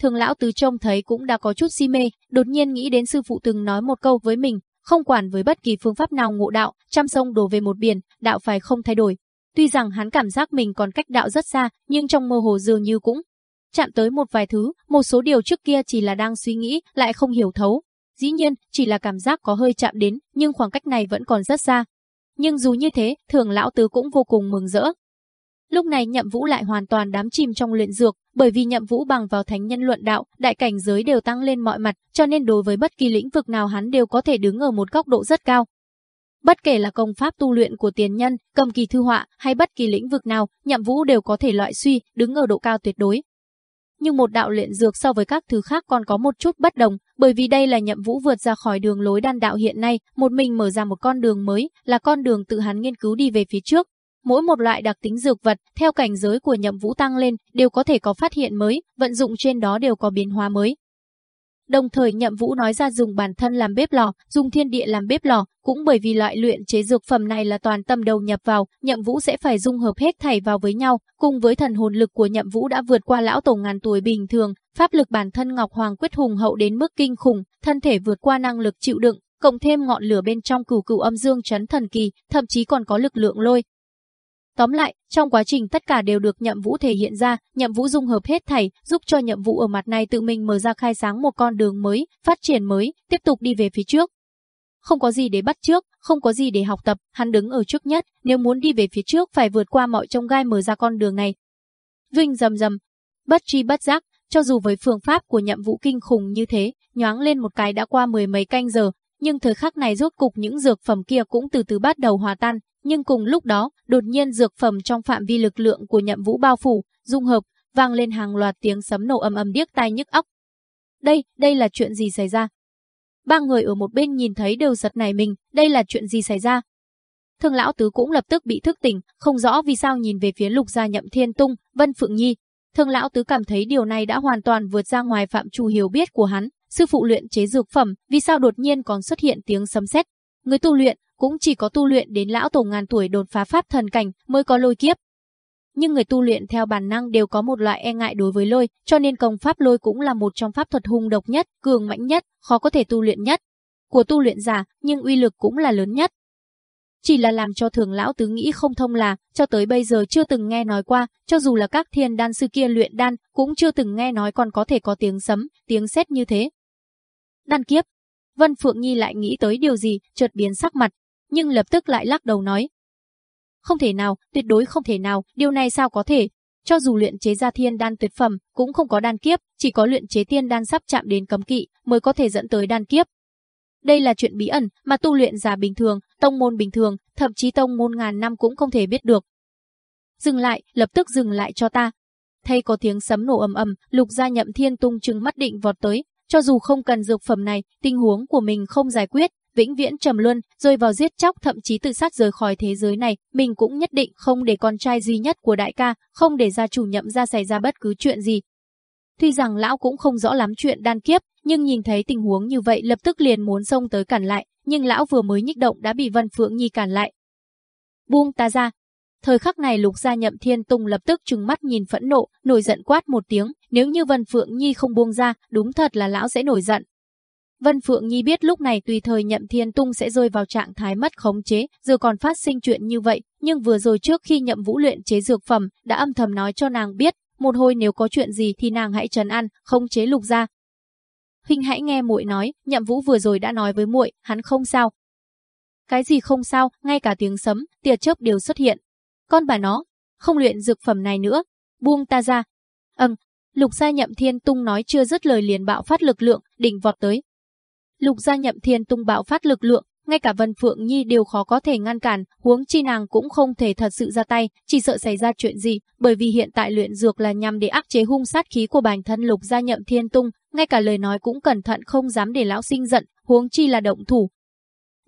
Thường lão tứ trông thấy cũng đã có chút si mê, đột nhiên nghĩ đến sư phụ từng nói một câu với mình, không quản với bất kỳ phương pháp nào ngộ đạo, trăm sông đổ về một biển, đạo phải không thay đổi. Tuy rằng hắn cảm giác mình còn cách đạo rất xa, nhưng trong mơ hồ dường như cũng chạm tới một vài thứ, một số điều trước kia chỉ là đang suy nghĩ, lại không hiểu thấu. Dĩ nhiên, chỉ là cảm giác có hơi chạm đến, nhưng khoảng cách này vẫn còn rất xa. Nhưng dù như thế, thường lão tứ cũng vô cùng mừng rỡ, Lúc này Nhậm Vũ lại hoàn toàn đám chìm trong luyện dược, bởi vì Nhậm Vũ bằng vào thánh nhân luận đạo, đại cảnh giới đều tăng lên mọi mặt, cho nên đối với bất kỳ lĩnh vực nào hắn đều có thể đứng ở một góc độ rất cao. Bất kể là công pháp tu luyện của tiền nhân, cầm kỳ thư họa hay bất kỳ lĩnh vực nào, Nhậm Vũ đều có thể loại suy, đứng ở độ cao tuyệt đối. Nhưng một đạo luyện dược so với các thứ khác còn có một chút bất đồng, bởi vì đây là Nhậm Vũ vượt ra khỏi đường lối đan đạo hiện nay, một mình mở ra một con đường mới, là con đường tự hắn nghiên cứu đi về phía trước, Mỗi một loại đặc tính dược vật, theo cảnh giới của nhậm vũ tăng lên, đều có thể có phát hiện mới, vận dụng trên đó đều có biến hóa mới. Đồng thời nhậm vũ nói ra dùng bản thân làm bếp lò, dùng thiên địa làm bếp lò, cũng bởi vì loại luyện chế dược phẩm này là toàn tâm đầu nhập vào, nhậm vũ sẽ phải dung hợp hết thảy vào với nhau, cùng với thần hồn lực của nhậm vũ đã vượt qua lão tổ ngàn tuổi bình thường, pháp lực bản thân Ngọc Hoàng quyết hùng hậu đến mức kinh khủng, thân thể vượt qua năng lực chịu đựng, cộng thêm ngọn lửa bên trong cửu cửu âm dương chấn thần kỳ, thậm chí còn có lực lượng lôi, Tóm lại, trong quá trình tất cả đều được nhậm vũ thể hiện ra, nhậm vũ dung hợp hết thảy, giúp cho nhậm vũ ở mặt này tự mình mở ra khai sáng một con đường mới, phát triển mới, tiếp tục đi về phía trước. Không có gì để bắt trước, không có gì để học tập, hắn đứng ở trước nhất, nếu muốn đi về phía trước phải vượt qua mọi trông gai mở ra con đường này. Vinh rầm rầm, bất tri bất giác, cho dù với phương pháp của nhậm vũ kinh khủng như thế, nhoáng lên một cái đã qua mười mấy canh giờ, nhưng thời khắc này rốt cục những dược phẩm kia cũng từ từ bắt đầu hòa tan, nhưng cùng lúc đó, đột nhiên dược phẩm trong phạm vi lực lượng của nhậm vũ bao phủ, dung hợp, vang lên hàng loạt tiếng sấm nổ ầm ầm điếc tai nhức óc. Đây, đây là chuyện gì xảy ra? Ba người ở một bên nhìn thấy đều giật nảy mình, đây là chuyện gì xảy ra? Thương lão tứ cũng lập tức bị thức tỉnh, không rõ vì sao nhìn về phía lục gia nhậm thiên tung, Vân Phượng Nhi. Thương lão tứ cảm thấy điều này đã hoàn toàn vượt ra ngoài phạm trù hiểu biết của hắn, sư phụ luyện chế dược phẩm, vì sao đột nhiên còn xuất hiện tiếng sấm sét? Người tu luyện cũng chỉ có tu luyện đến lão tổ ngàn tuổi đột phá pháp thần cảnh mới có lôi kiếp. Nhưng người tu luyện theo bản năng đều có một loại e ngại đối với lôi, cho nên công pháp lôi cũng là một trong pháp thuật hung độc nhất, cường mãnh nhất, khó có thể tu luyện nhất. Của tu luyện giả, nhưng uy lực cũng là lớn nhất. Chỉ là làm cho thường lão tứ nghĩ không thông là, cho tới bây giờ chưa từng nghe nói qua, cho dù là các thiên đan sư kia luyện đan, cũng chưa từng nghe nói còn có thể có tiếng sấm, tiếng sét như thế. Đan kiếp. Vân Phượng Nhi lại nghĩ tới điều gì, chợt biến sắc mặt, nhưng lập tức lại lắc đầu nói. Không thể nào, tuyệt đối không thể nào, điều này sao có thể? Cho dù luyện chế ra thiên đan tuyệt phẩm, cũng không có đan kiếp, chỉ có luyện chế thiên đan sắp chạm đến cấm kỵ mới có thể dẫn tới đan kiếp. Đây là chuyện bí ẩn mà tu luyện giả bình thường, tông môn bình thường, thậm chí tông môn ngàn năm cũng không thể biết được. Dừng lại, lập tức dừng lại cho ta. Thay có tiếng sấm nổ ầm ầm, Lục Gia Nhậm Thiên tung trừng mắt định vọt tới, cho dù không cần dược phẩm này, tình huống của mình không giải quyết, vĩnh viễn trầm luân, rơi vào giết chóc thậm chí tự sát rời khỏi thế giới này, mình cũng nhất định không để con trai duy nhất của đại ca, không để gia chủ nhậm ra xảy ra bất cứ chuyện gì. Tuy rằng lão cũng không rõ lắm chuyện đan kiếp, nhưng nhìn thấy tình huống như vậy lập tức liền muốn xông tới cản lại, nhưng lão vừa mới nhích động đã bị Vân Phượng Nhi cản lại. Buông ta ra. Thời khắc này Lục Gia Nhậm Thiên Tùng lập tức trừng mắt nhìn phẫn nộ, nổi giận quát một tiếng, nếu như Vân Phượng Nhi không buông ra, đúng thật là lão sẽ nổi giận. Vân Phượng Nhi biết lúc này tùy thời Nhậm Thiên Tung sẽ rơi vào trạng thái mất khống chế, giờ còn phát sinh chuyện như vậy, nhưng vừa rồi trước khi Nhậm Vũ luyện chế dược phẩm, đã âm thầm nói cho nàng biết, một hồi nếu có chuyện gì thì nàng hãy trấn an, không chế Lục gia. Huynh hãy nghe muội nói, Nhậm Vũ vừa rồi đã nói với muội, hắn không sao. Cái gì không sao, ngay cả tiếng sấm, tia chớp đều xuất hiện. Con bà nó, không luyện dược phẩm này nữa, buông ta ra. Ầm, Lục gia Nhậm Thiên Tung nói chưa dứt lời liền bạo phát lực lượng, đỉnh vọt tới, Lục gia nhậm thiên tung bạo phát lực lượng, ngay cả Vân Phượng Nhi đều khó có thể ngăn cản, huống chi nàng cũng không thể thật sự ra tay, chỉ sợ xảy ra chuyện gì, bởi vì hiện tại luyện dược là nhằm để áp chế hung sát khí của bản thân Lục gia nhậm thiên tung, ngay cả lời nói cũng cẩn thận không dám để lão sinh giận, huống chi là động thủ.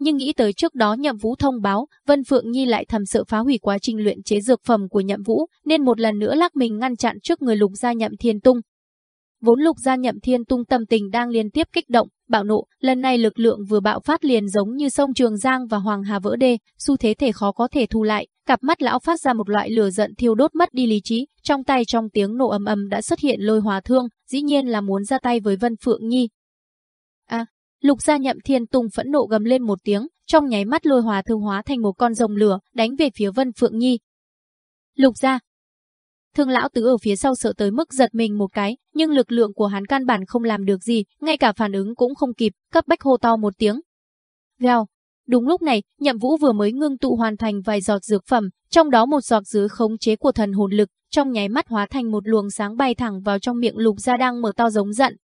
Nhưng nghĩ tới trước đó Nhậm Vũ thông báo, Vân Phượng Nhi lại thầm sợ phá hủy quá trình luyện chế dược phẩm của Nhậm Vũ, nên một lần nữa lắc mình ngăn chặn trước người Lục gia Nhậm Thiên Tung, Vốn lục gia nhậm thiên tung tâm tình đang liên tiếp kích động, bạo nộ, lần này lực lượng vừa bạo phát liền giống như sông Trường Giang và Hoàng Hà vỡ đê, xu thế thể khó có thể thu lại, cặp mắt lão phát ra một loại lửa giận thiêu đốt mất đi lý trí, trong tay trong tiếng nổ ầm ầm đã xuất hiện lôi hòa thương, dĩ nhiên là muốn ra tay với Vân Phượng Nhi. À, lục gia nhậm thiên tung phẫn nộ gầm lên một tiếng, trong nháy mắt lôi hòa thương hóa thành một con rồng lửa, đánh về phía Vân Phượng Nhi. Lục gia, Thương lão tứ ở phía sau sợ tới mức giật mình một cái, nhưng lực lượng của hắn căn bản không làm được gì, ngay cả phản ứng cũng không kịp, cấp bách hô to một tiếng. Vèo. Đúng lúc này, Nhậm Vũ vừa mới ngưng tụ hoàn thành vài giọt dược phẩm, trong đó một giọt dưới khống chế của thần hồn lực, trong nháy mắt hóa thành một luồng sáng bay thẳng vào trong miệng Lục Gia đang mở to giống giận.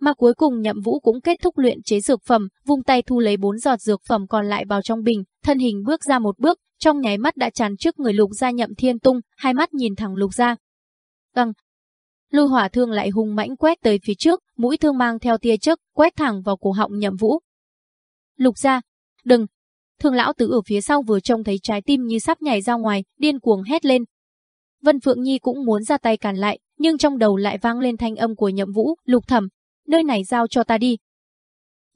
Mà cuối cùng Nhậm Vũ cũng kết thúc luyện chế dược phẩm, vung tay thu lấy bốn giọt dược phẩm còn lại vào trong bình, thân hình bước ra một bước, trong nháy mắt đã chắn trước người Lục Gia Nhậm Thiên Tung, hai mắt nhìn thẳng Lục Gia. Vâng. Lôi hỏa thương lại hung mãnh quét tới phía trước, mũi thương mang theo tia chớp, quét thẳng vào cổ họng Nhậm Vũ. Lục Gia, đừng. Thương lão tứ ở phía sau vừa trông thấy trái tim như sắp nhảy ra ngoài, điên cuồng hét lên. Vân Phượng Nhi cũng muốn ra tay cản lại, nhưng trong đầu lại vang lên thanh âm của Nhậm Vũ, "Lục Thẩm, nơi này giao cho ta đi."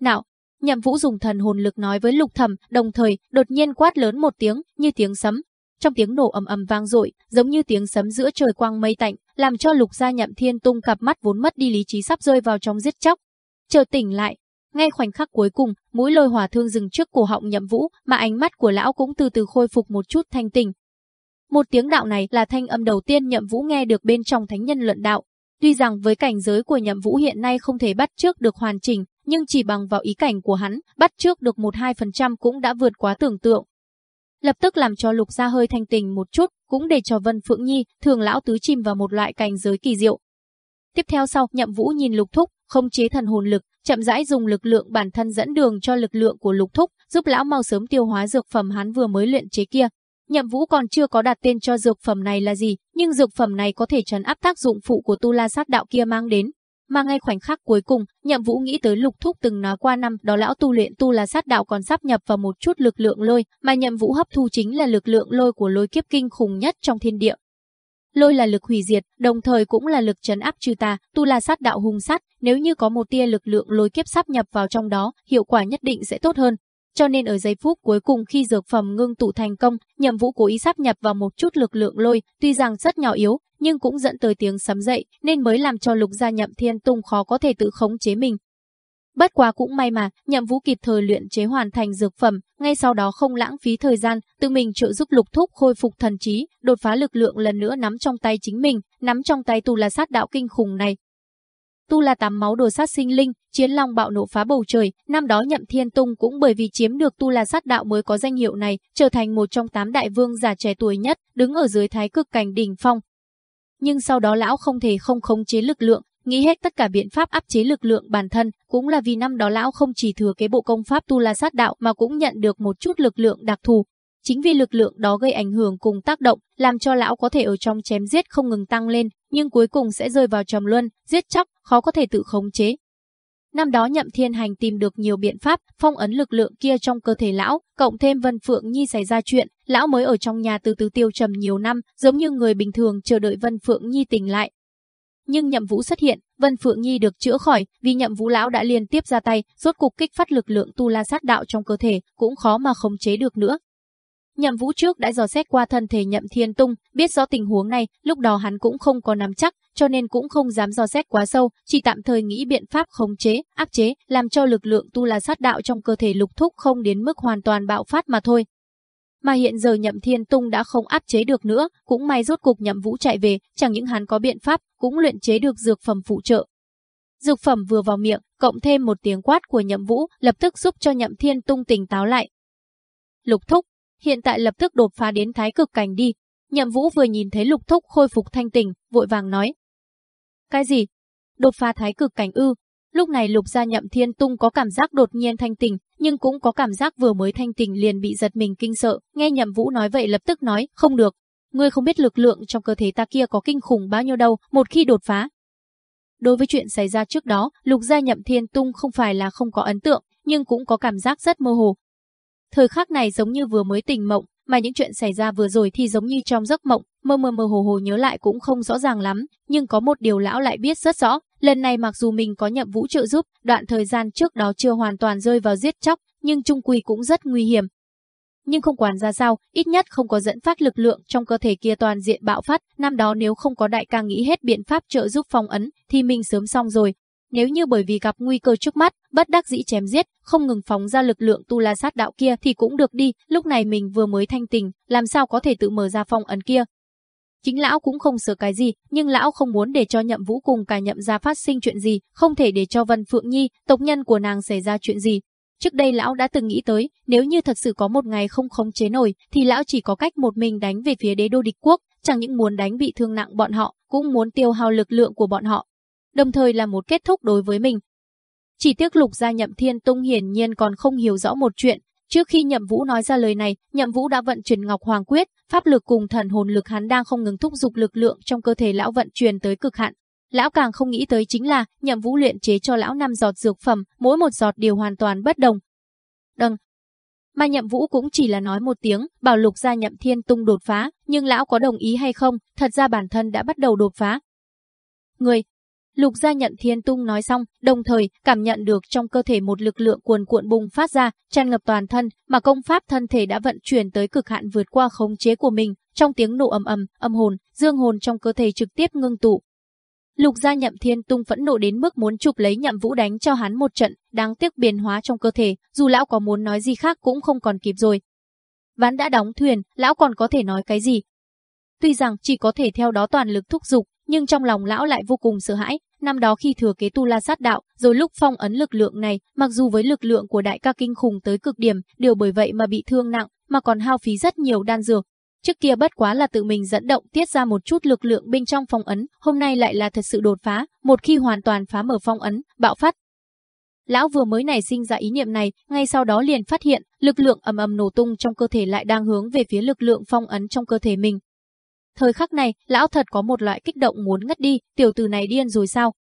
Nào, Nhậm Vũ dùng thần hồn lực nói với Lục Thẩm, đồng thời đột nhiên quát lớn một tiếng, như tiếng sấm. Trong tiếng nổ ầm ầm vang dội, giống như tiếng sấm giữa trời quang mây tạnh, làm cho Lục Gia Nhậm Thiên Tung cặp mắt vốn mất đi lý trí sắp rơi vào trong giết chóc. Chờ tỉnh lại, ngay khoảnh khắc cuối cùng, mũi lôi hỏa thương dừng trước cổ họng Nhậm Vũ, mà ánh mắt của lão cũng từ từ khôi phục một chút thanh tỉnh. Một tiếng đạo này là thanh âm đầu tiên Nhậm Vũ nghe được bên trong thánh nhân luận đạo. Tuy rằng với cảnh giới của Nhậm Vũ hiện nay không thể bắt trước được hoàn chỉnh, nhưng chỉ bằng vào ý cảnh của hắn, bắt trước được 1-2% cũng đã vượt quá tưởng tượng. Lập tức làm cho Lục Gia hơi thanh tình một chút, cũng để cho Vân Phượng Nhi, thường lão tứ chìm vào một loại cảnh giới kỳ diệu. Tiếp theo sau, Nhậm Vũ nhìn Lục Thúc, không chế thần hồn lực, chậm rãi dùng lực lượng bản thân dẫn đường cho lực lượng của Lục Thúc, giúp lão mau sớm tiêu hóa dược phẩm hắn vừa mới luyện chế kia. Nhậm Vũ còn chưa có đặt tên cho dược phẩm này là gì, nhưng dược phẩm này có thể trấn áp tác dụng phụ của tu la sát đạo kia mang đến. Mà ngay khoảnh khắc cuối cùng, Nhậm Vũ nghĩ tới Lục Thúc từng nói qua năm đó lão tu luyện tu la sát đạo còn sắp nhập vào một chút lực lượng lôi, mà Nhậm Vũ hấp thu chính là lực lượng lôi của lôi kiếp kinh khủng nhất trong thiên địa. Lôi là lực hủy diệt, đồng thời cũng là lực trấn áp trừ tà, tu la sát đạo hung sát, nếu như có một tia lực lượng lôi kiếp sắp nhập vào trong đó, hiệu quả nhất định sẽ tốt hơn. Cho nên ở giây phút cuối cùng khi dược phẩm ngưng tụ thành công, nhậm vũ cố ý sắp nhập vào một chút lực lượng lôi, tuy rằng rất nhỏ yếu, nhưng cũng dẫn tới tiếng sấm dậy, nên mới làm cho lục gia nhậm thiên tung khó có thể tự khống chế mình. Bất quá cũng may mà, nhậm vũ kịp thời luyện chế hoàn thành dược phẩm, ngay sau đó không lãng phí thời gian, tự mình trợ giúp lục thúc khôi phục thần trí, đột phá lực lượng lần nữa nắm trong tay chính mình, nắm trong tay tu là sát đạo kinh khủng này, Tu La tám máu đồ sát sinh linh, chiến long bạo nộ phá bầu trời, năm đó Nhậm Thiên Tung cũng bởi vì chiếm được Tu La sát đạo mới có danh hiệu này, trở thành một trong tám đại vương già trẻ tuổi nhất, đứng ở dưới thái cực cảnh đỉnh phong. Nhưng sau đó lão không thể không khống chế lực lượng, nghĩ hết tất cả biện pháp áp chế lực lượng bản thân, cũng là vì năm đó lão không chỉ thừa kế bộ công pháp Tu La sát đạo mà cũng nhận được một chút lực lượng đặc thù, Chính vì lực lượng đó gây ảnh hưởng cùng tác động, làm cho lão có thể ở trong chém giết không ngừng tăng lên, nhưng cuối cùng sẽ rơi vào trầm luân, giết chóc, khó có thể tự khống chế. Năm đó Nhậm Thiên Hành tìm được nhiều biện pháp phong ấn lực lượng kia trong cơ thể lão, cộng thêm Vân Phượng Nhi xảy ra chuyện, lão mới ở trong nhà từ từ tiêu trầm nhiều năm, giống như người bình thường chờ đợi Vân Phượng Nhi tỉnh lại. Nhưng Nhậm Vũ xuất hiện, Vân Phượng Nhi được chữa khỏi, vì Nhậm Vũ lão đã liên tiếp ra tay, rốt cục kích phát lực lượng tu la sát đạo trong cơ thể, cũng khó mà khống chế được nữa. Nhậm Vũ trước đã dò xét qua thân thể Nhậm Thiên Tung, biết rõ tình huống này, lúc đó hắn cũng không có nắm chắc, cho nên cũng không dám dò xét quá sâu, chỉ tạm thời nghĩ biện pháp khống chế, áp chế, làm cho lực lượng tu la sát đạo trong cơ thể lục thúc không đến mức hoàn toàn bạo phát mà thôi. Mà hiện giờ Nhậm Thiên Tung đã không áp chế được nữa, cũng may rốt cục Nhậm Vũ chạy về, chẳng những hắn có biện pháp, cũng luyện chế được dược phẩm phụ trợ. Dược phẩm vừa vào miệng, cộng thêm một tiếng quát của Nhậm Vũ, lập tức giúp cho Nhậm Thiên Tung tỉnh táo lại. Lục Thúc, hiện tại lập tức đột phá đến thái cực cảnh đi. Nhậm Vũ vừa nhìn thấy Lục Thúc khôi phục thanh tình, vội vàng nói. Cái gì? Đột phá thái cực cảnh ư? Lúc này Lục gia Nhậm Thiên Tung có cảm giác đột nhiên thanh tình, nhưng cũng có cảm giác vừa mới thanh tình liền bị giật mình kinh sợ. Nghe Nhậm Vũ nói vậy lập tức nói, không được. Ngươi không biết lực lượng trong cơ thể ta kia có kinh khủng bao nhiêu đâu, một khi đột phá. Đối với chuyện xảy ra trước đó, Lục gia Nhậm Thiên Tung không phải là không có ấn tượng, nhưng cũng có cảm giác rất mơ hồ, Thời khắc này giống như vừa mới tỉnh mộng, mà những chuyện xảy ra vừa rồi thì giống như trong giấc mộng, mơ mơ mơ hồ hồ nhớ lại cũng không rõ ràng lắm, nhưng có một điều lão lại biết rất rõ, lần này mặc dù mình có nhậm vũ trợ giúp, đoạn thời gian trước đó chưa hoàn toàn rơi vào giết chóc, nhưng trung quy cũng rất nguy hiểm. Nhưng không quản ra sao, ít nhất không có dẫn phát lực lượng trong cơ thể kia toàn diện bạo phát, năm đó nếu không có đại ca nghĩ hết biện pháp trợ giúp phong ấn, thì mình sớm xong rồi, nếu như bởi vì gặp nguy cơ trước mắt, bất đắc dĩ chém giết, không ngừng phóng ra lực lượng tu la sát đạo kia thì cũng được đi, lúc này mình vừa mới thanh tình, làm sao có thể tự mở ra phong ấn kia. Chính lão cũng không sợ cái gì, nhưng lão không muốn để cho nhậm vũ cùng cả nhậm gia phát sinh chuyện gì, không thể để cho Vân Phượng Nhi, tộc nhân của nàng xảy ra chuyện gì. Trước đây lão đã từng nghĩ tới, nếu như thật sự có một ngày không khống chế nổi, thì lão chỉ có cách một mình đánh về phía đế đô địch quốc, chẳng những muốn đánh bị thương nặng bọn họ, cũng muốn tiêu hao lực lượng của bọn họ, đồng thời là một kết thúc đối với mình. Chỉ tiếc lục gia nhậm thiên tung hiển nhiên còn không hiểu rõ một chuyện, trước khi nhậm vũ nói ra lời này, nhậm vũ đã vận chuyển ngọc hoàng quyết, pháp lực cùng thần hồn lực hắn đang không ngừng thúc giục lực lượng trong cơ thể lão vận chuyển tới cực hạn. Lão càng không nghĩ tới chính là nhậm vũ luyện chế cho lão năm giọt dược phẩm, mỗi một giọt đều hoàn toàn bất đồng. Đừng, mà nhậm vũ cũng chỉ là nói một tiếng, bảo lục gia nhậm thiên tung đột phá, nhưng lão có đồng ý hay không, thật ra bản thân đã bắt đầu đột phá. Người, Lục gia nhận thiên tung nói xong, đồng thời cảm nhận được trong cơ thể một lực lượng cuồn cuộn bùng phát ra, tràn ngập toàn thân, mà công pháp thân thể đã vận chuyển tới cực hạn vượt qua khống chế của mình, trong tiếng nổ ầm ầm, âm hồn, dương hồn trong cơ thể trực tiếp ngưng tụ. Lục gia nhậm thiên tung phẫn nộ đến mức muốn chụp lấy nhậm vũ đánh cho hắn một trận, đáng tiếc biến hóa trong cơ thể, dù lão có muốn nói gì khác cũng không còn kịp rồi. Ván đã đóng thuyền, lão còn có thể nói cái gì? Tuy rằng chỉ có thể theo đó toàn lực thúc giục, nhưng trong lòng lão lại vô cùng sợ hãi, năm đó khi thừa kế tu la sát đạo, rồi lúc phong ấn lực lượng này, mặc dù với lực lượng của đại ca kinh khủng tới cực điểm, điều bởi vậy mà bị thương nặng, mà còn hao phí rất nhiều đan dược. Trước kia bất quá là tự mình dẫn động tiết ra một chút lực lượng bên trong phong ấn, hôm nay lại là thật sự đột phá, một khi hoàn toàn phá mở phong ấn, bạo phát. Lão vừa mới nảy sinh ra ý niệm này, ngay sau đó liền phát hiện, lực lượng ầm ầm nổ tung trong cơ thể lại đang hướng về phía lực lượng phong ấn trong cơ thể mình. Thời khắc này, lão thật có một loại kích động muốn ngất đi, tiểu tử này điên rồi sao?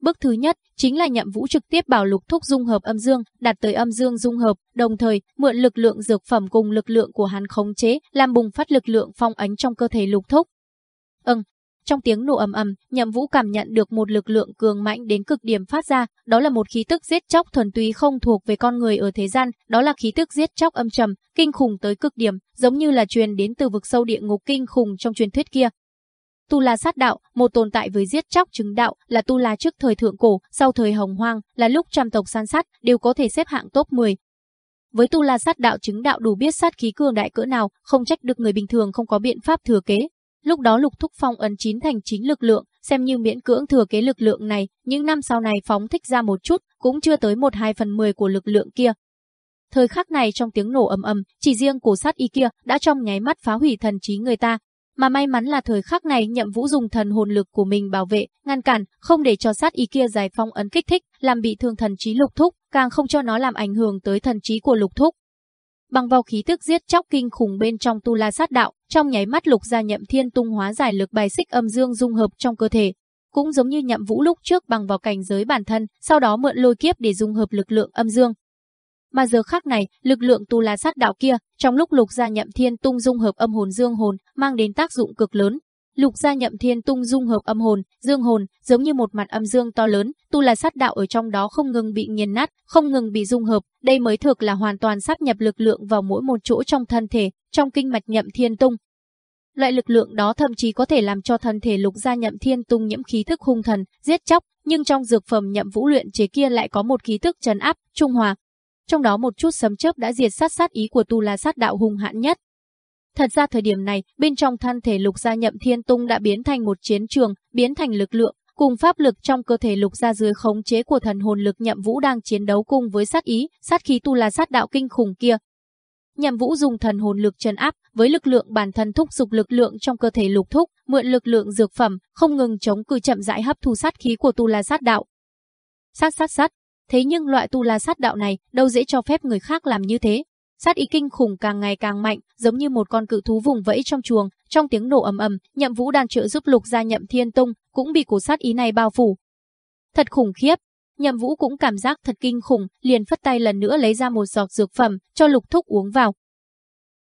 Bước thứ nhất chính là nhậm vũ trực tiếp bảo lục thúc dung hợp âm dương, đặt tới âm dương dung hợp, đồng thời mượn lực lượng dược phẩm cùng lực lượng của hắn khống chế, làm bùng phát lực lượng phong ánh trong cơ thể lục thúc. Ừm, trong tiếng nổ ầm ầm, Nhậm Vũ cảm nhận được một lực lượng cường mạnh đến cực điểm phát ra, đó là một khí tức giết chóc thuần túy không thuộc về con người ở thế gian, đó là khí tức giết chóc âm trầm, kinh khủng tới cực điểm, giống như là truyền đến từ vực sâu địa ngục kinh khủng trong truyền thuyết kia. Tu La sát đạo, một tồn tại với giết chóc chứng đạo, là Tu La trước thời thượng cổ, sau thời hồng hoang, là lúc trăm tộc san sát, đều có thể xếp hạng top 10. Với Tu La sát đạo chứng đạo đủ biết sát khí cường đại cỡ nào, không trách được người bình thường không có biện pháp thừa kế, Lúc đó Lục Thúc Phong ấn chín thành chín lực lượng, xem như miễn cưỡng thừa kế lực lượng này, những năm sau này phóng thích ra một chút, cũng chưa tới một hai phần mười của lực lượng kia. Thời khắc này trong tiếng nổ ầm ầm, chỉ riêng cổ sát y kia đã trong nháy mắt phá hủy thần trí người ta. Mà may mắn là thời khắc này nhậm vũ dùng thần hồn lực của mình bảo vệ, ngăn cản, không để cho sát y kia giải phong ấn kích thích, làm bị thương thần trí lục thúc, càng không cho nó làm ảnh hưởng tới thần trí của lục thúc bằng vào khí tức giết chóc kinh khủng bên trong tu la sát đạo, trong nháy mắt lục gia nhậm thiên tung hóa giải lực bài xích âm dương dung hợp trong cơ thể. Cũng giống như nhậm vũ lúc trước bằng vào cảnh giới bản thân, sau đó mượn lôi kiếp để dung hợp lực lượng âm dương. Mà giờ khác này, lực lượng tu la sát đạo kia, trong lúc lục gia nhậm thiên tung dung hợp âm hồn dương hồn, mang đến tác dụng cực lớn, Lục gia nhậm thiên tung dung hợp âm hồn, dương hồn, giống như một mặt âm dương to lớn, tu là sát đạo ở trong đó không ngừng bị nghiền nát, không ngừng bị dung hợp, đây mới thực là hoàn toàn sáp nhập lực lượng vào mỗi một chỗ trong thân thể, trong kinh mạch nhậm thiên tung. Loại lực lượng đó thậm chí có thể làm cho thân thể lục gia nhậm thiên tung nhiễm khí thức hung thần, giết chóc, nhưng trong dược phẩm nhậm vũ luyện chế kia lại có một khí thức trấn áp, trung hòa. Trong đó một chút sấm chớp đã diệt sát sát ý của tu la sát đạo hung hãn nhất, Thật ra thời điểm này, bên trong thân thể lục gia nhậm thiên tung đã biến thành một chiến trường, biến thành lực lượng, cùng pháp lực trong cơ thể lục gia dưới khống chế của thần hồn lực nhậm vũ đang chiến đấu cùng với sát ý, sát khí tu là sát đạo kinh khủng kia. Nhậm vũ dùng thần hồn lực trấn áp, với lực lượng bản thân thúc dục lực lượng trong cơ thể lục thúc, mượn lực lượng dược phẩm, không ngừng chống cự chậm rãi hấp thu sát khí của tu la sát đạo. Sát sát sát, thế nhưng loại tu la sát đạo này đâu dễ cho phép người khác làm như thế, Sát ý kinh khủng càng ngày càng mạnh, giống như một con cự thú vùng vẫy trong chuồng, trong tiếng nổ ầm ầm, Nhậm Vũ đang trợ giúp Lục gia Nhậm Thiên Tông, cũng bị cổ sát ý này bao phủ. Thật khủng khiếp, Nhậm Vũ cũng cảm giác thật kinh khủng, liền phất tay lần nữa lấy ra một giọt dược phẩm, cho Lục Thúc uống vào.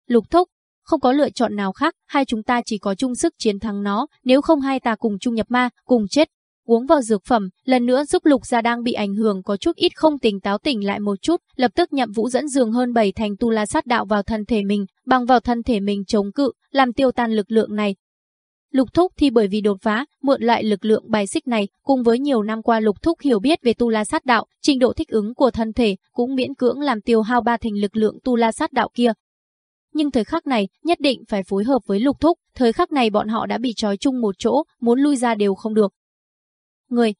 Lục Thúc, không có lựa chọn nào khác, hai chúng ta chỉ có chung sức chiến thắng nó, nếu không hai ta cùng chung nhập ma, cùng chết uống vào dược phẩm, lần nữa giúp Lục Gia đang bị ảnh hưởng có chút ít không tỉnh táo tỉnh lại một chút, lập tức nhậm vũ dẫn dường hơn bảy thành tu la sát đạo vào thân thể mình, bằng vào thân thể mình chống cự, làm tiêu tan lực lượng này. Lục Thúc thì bởi vì đột phá, mượn lại lực lượng bài xích này, cùng với nhiều năm qua Lục Thúc hiểu biết về tu la sát đạo, trình độ thích ứng của thân thể cũng miễn cưỡng làm tiêu hao ba thành lực lượng tu la sát đạo kia. Nhưng thời khắc này, nhất định phải phối hợp với Lục Thúc, thời khắc này bọn họ đã bị trói chung một chỗ, muốn lui ra đều không được, người.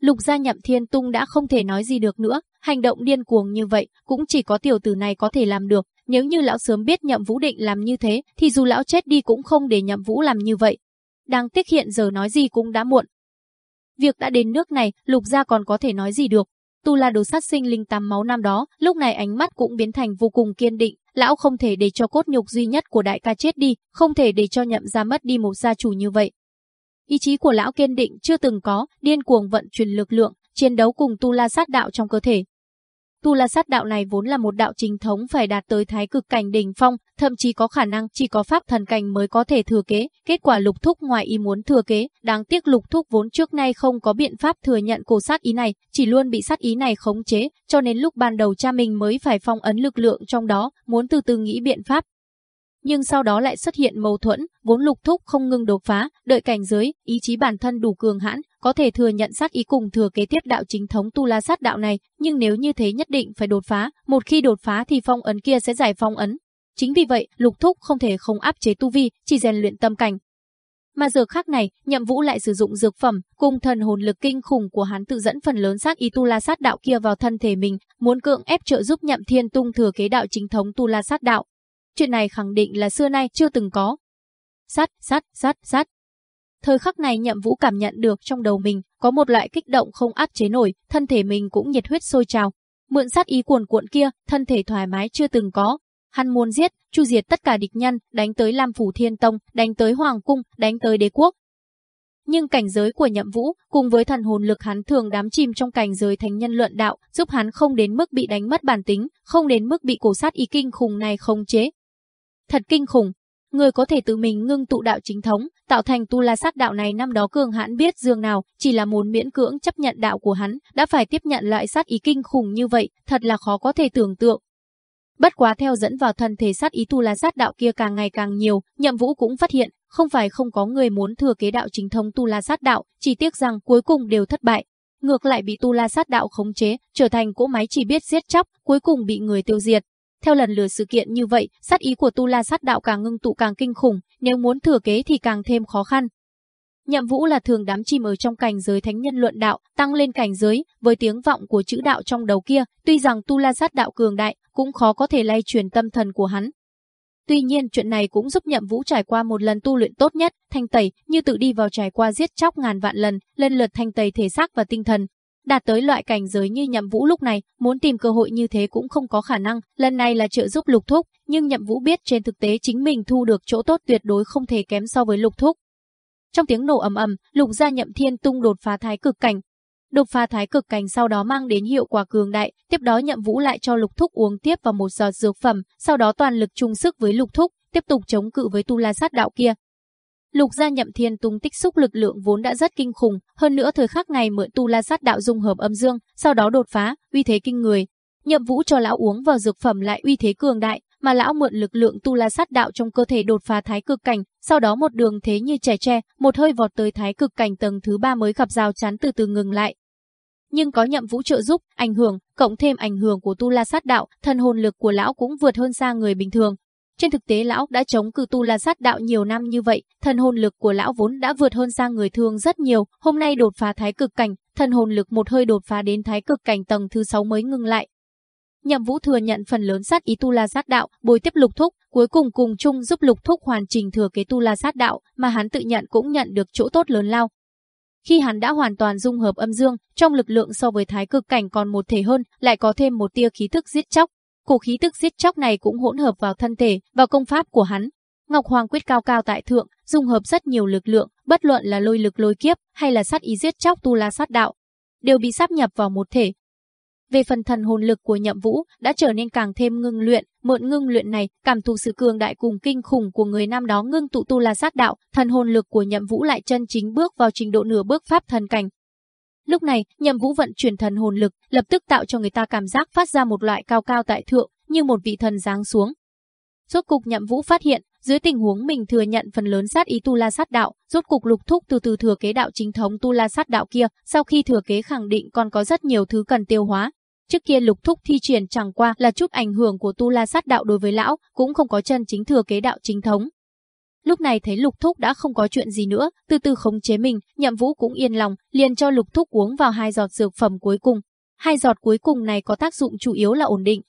Lục gia nhậm thiên tung đã không thể nói gì được nữa, hành động điên cuồng như vậy cũng chỉ có tiểu tử này có thể làm được, nếu như lão sớm biết nhậm vũ định làm như thế thì dù lão chết đi cũng không để nhậm vũ làm như vậy. Đang tiếc hiện giờ nói gì cũng đã muộn. Việc đã đến nước này, lục gia còn có thể nói gì được. Tu la đồ sát sinh linh tam máu năm đó, lúc này ánh mắt cũng biến thành vô cùng kiên định, lão không thể để cho cốt nhục duy nhất của đại ca chết đi, không thể để cho nhậm gia mất đi một gia chủ như vậy. Ý chí của lão kiên định chưa từng có, điên cuồng vận chuyển lực lượng, chiến đấu cùng tu la sát đạo trong cơ thể. Tu la sát đạo này vốn là một đạo chính thống phải đạt tới thái cực cảnh đỉnh phong, thậm chí có khả năng chỉ có pháp thần cảnh mới có thể thừa kế. Kết quả lục thúc ngoài ý muốn thừa kế, đáng tiếc lục thúc vốn trước nay không có biện pháp thừa nhận cổ sát ý này, chỉ luôn bị sát ý này khống chế, cho nên lúc ban đầu cha mình mới phải phong ấn lực lượng trong đó, muốn từ từ nghĩ biện pháp, nhưng sau đó lại xuất hiện mâu thuẫn, vốn lục thúc không ngừng đột phá, đợi cảnh giới, ý chí bản thân đủ cường hãn, có thể thừa nhận sát ý cùng thừa kế tiếp đạo chính thống tu la sát đạo này, nhưng nếu như thế nhất định phải đột phá, một khi đột phá thì phong ấn kia sẽ giải phong ấn. Chính vì vậy, lục thúc không thể không áp chế tu vi, chỉ rèn luyện tâm cảnh. Mà giờ khác này, Nhậm Vũ lại sử dụng dược phẩm, cùng thần hồn lực kinh khủng của hắn tự dẫn phần lớn sát ý tu la sát đạo kia vào thân thể mình, muốn cưỡng ép trợ giúp Nhậm Thiên Tung thừa kế đạo chính thống tu la sát đạo. Chuyện này khẳng định là xưa nay chưa từng có. Sát, sát, sát, sát. Thời khắc này Nhậm Vũ cảm nhận được trong đầu mình có một loại kích động không áp chế nổi, thân thể mình cũng nhiệt huyết sôi trào. Mượn sát ý cuồn cuộn kia, thân thể thoải mái chưa từng có, Hắn muốn giết, chu diệt tất cả địch nhân, đánh tới Lam Phủ Thiên Tông, đánh tới Hoàng Cung, đánh tới đế quốc. Nhưng cảnh giới của nhậm vũ, cùng với thần hồn lực hắn thường đám chìm trong cảnh giới thánh nhân luận đạo, giúp hắn không đến mức bị đánh mất bản tính, không đến mức bị cổ sát ý kinh khủng này khống chế. Thật kinh khủng, người có thể tự mình ngưng tụ đạo chính thống, tạo thành tu la sát đạo này năm đó cường hãn biết dương nào, chỉ là muốn miễn cưỡng chấp nhận đạo của hắn, đã phải tiếp nhận loại sát ý kinh khủng như vậy, thật là khó có thể tưởng tượng. Bất quá theo dẫn vào thân thể sát ý tu la sát đạo kia càng ngày càng nhiều, nhậm vũ cũng phát hiện, không phải không có người muốn thừa kế đạo chính thống tu la sát đạo, chỉ tiếc rằng cuối cùng đều thất bại. Ngược lại bị tu la sát đạo khống chế, trở thành cỗ máy chỉ biết giết chóc, cuối cùng bị người tiêu diệt. Theo lần lượt sự kiện như vậy, sát ý của tu la sát đạo càng ngưng tụ càng kinh khủng, nếu muốn thừa kế thì càng thêm khó khăn. Nhậm Vũ là thường đám chìm ở trong cảnh giới thánh nhân luận đạo, tăng lên cảnh giới, với tiếng vọng của chữ đạo trong đầu kia, tuy rằng tu la sát đạo cường đại, cũng khó có thể lay truyền tâm thần của hắn. Tuy nhiên chuyện này cũng giúp Nhậm Vũ trải qua một lần tu luyện tốt nhất, thanh tẩy, như tự đi vào trải qua giết chóc ngàn vạn lần, lần lượt thanh tẩy thể xác và tinh thần. Đạt tới loại cảnh giới như Nhậm Vũ lúc này, muốn tìm cơ hội như thế cũng không có khả năng, lần này là trợ giúp Lục Thúc, nhưng Nhậm Vũ biết trên thực tế chính mình thu được chỗ tốt tuyệt đối không thể kém so với Lục Thúc. Trong tiếng nổ ầm ầm, Lục gia Nhậm Thiên tung đột phá thái cực cảnh, đột phá thái cực cảnh sau đó mang đến hiệu quả cường đại, tiếp đó Nhậm Vũ lại cho Lục Thúc uống tiếp vào một giọt dược phẩm, sau đó toàn lực chung sức với Lục Thúc, tiếp tục chống cự với Tu La Sát đạo kia. Lục gia Nhậm Thiên tung tích xúc lực lượng vốn đã rất kinh khủng, hơn nữa thời khắc này mượn Tu La Sát đạo dung hợp âm dương, sau đó đột phá, uy thế kinh người. Nhậm Vũ cho lão uống vào dược phẩm lại uy thế cường đại, mà lão mượn lực lượng tu la sát đạo trong cơ thể đột phá thái cực cảnh, sau đó một đường thế như trẻ tre, một hơi vọt tới thái cực cảnh tầng thứ ba mới gặp rào chắn từ từ ngừng lại nhưng có nhậm vũ trợ giúp, ảnh hưởng, cộng thêm ảnh hưởng của tu la sát đạo, thân hồn lực của lão cũng vượt hơn xa người bình thường. Trên thực tế lão đã chống cự tu la sát đạo nhiều năm như vậy, thần hồn lực của lão vốn đã vượt hơn sang người thường rất nhiều, hôm nay đột phá thái cực cảnh, thần hồn lực một hơi đột phá đến thái cực cảnh tầng thứ 6 mới ngừng lại. Nhậm Vũ thừa nhận phần lớn sát ý tu la sát đạo, bồi tiếp lục thúc, cuối cùng cùng chung giúp lục thúc hoàn chỉnh thừa kế tu la sát đạo, mà hắn tự nhận cũng nhận được chỗ tốt lớn lao. Khi hắn đã hoàn toàn dung hợp âm dương, trong lực lượng so với thái cực cảnh còn một thể hơn, lại có thêm một tia khí thức giết chóc. Cổ khí tức giết chóc này cũng hỗn hợp vào thân thể, vào công pháp của hắn. Ngọc Hoàng quyết cao cao tại thượng, dung hợp rất nhiều lực lượng, bất luận là lôi lực lôi kiếp hay là sát ý giết chóc tu la sát đạo, đều bị sáp nhập vào một thể, về phần thần hồn lực của Nhậm Vũ đã trở nên càng thêm ngưng luyện, mượn ngưng luyện này, cảm thụ sự cường đại cùng kinh khủng của người nam đó ngưng tụ tu la sát đạo, thần hồn lực của Nhậm Vũ lại chân chính bước vào trình độ nửa bước pháp thần cảnh. Lúc này, Nhậm Vũ vận chuyển thần hồn lực, lập tức tạo cho người ta cảm giác phát ra một loại cao cao tại thượng, như một vị thần giáng xuống. Rốt cục Nhậm Vũ phát hiện, dưới tình huống mình thừa nhận phần lớn sát ý tu la sát đạo, rốt cục lục thúc từ từ thừa kế đạo chính thống tu la sát đạo kia, sau khi thừa kế khẳng định còn có rất nhiều thứ cần tiêu hóa, Trước kia lục thúc thi triển chẳng qua là chút ảnh hưởng của tu la sát đạo đối với lão, cũng không có chân chính thừa kế đạo chính thống. Lúc này thấy lục thúc đã không có chuyện gì nữa, từ từ khống chế mình, nhậm vũ cũng yên lòng, liền cho lục thúc uống vào hai giọt dược phẩm cuối cùng. Hai giọt cuối cùng này có tác dụng chủ yếu là ổn định.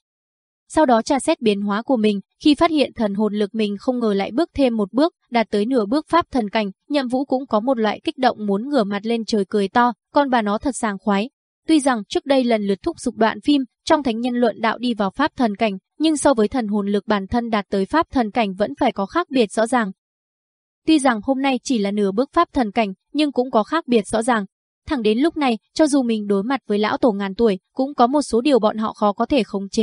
Sau đó tra xét biến hóa của mình, khi phát hiện thần hồn lực mình không ngờ lại bước thêm một bước, đạt tới nửa bước pháp thần cảnh, nhậm vũ cũng có một loại kích động muốn ngửa mặt lên trời cười to, con bà nó thật sàng khoái, Tuy rằng trước đây lần lượt thúc dục đoạn phim, trong thánh nhân luận đạo đi vào pháp thần cảnh, nhưng so với thần hồn lực bản thân đạt tới pháp thần cảnh vẫn phải có khác biệt rõ ràng. Tuy rằng hôm nay chỉ là nửa bước pháp thần cảnh, nhưng cũng có khác biệt rõ ràng. Thẳng đến lúc này, cho dù mình đối mặt với lão tổ ngàn tuổi, cũng có một số điều bọn họ khó có thể khống chế.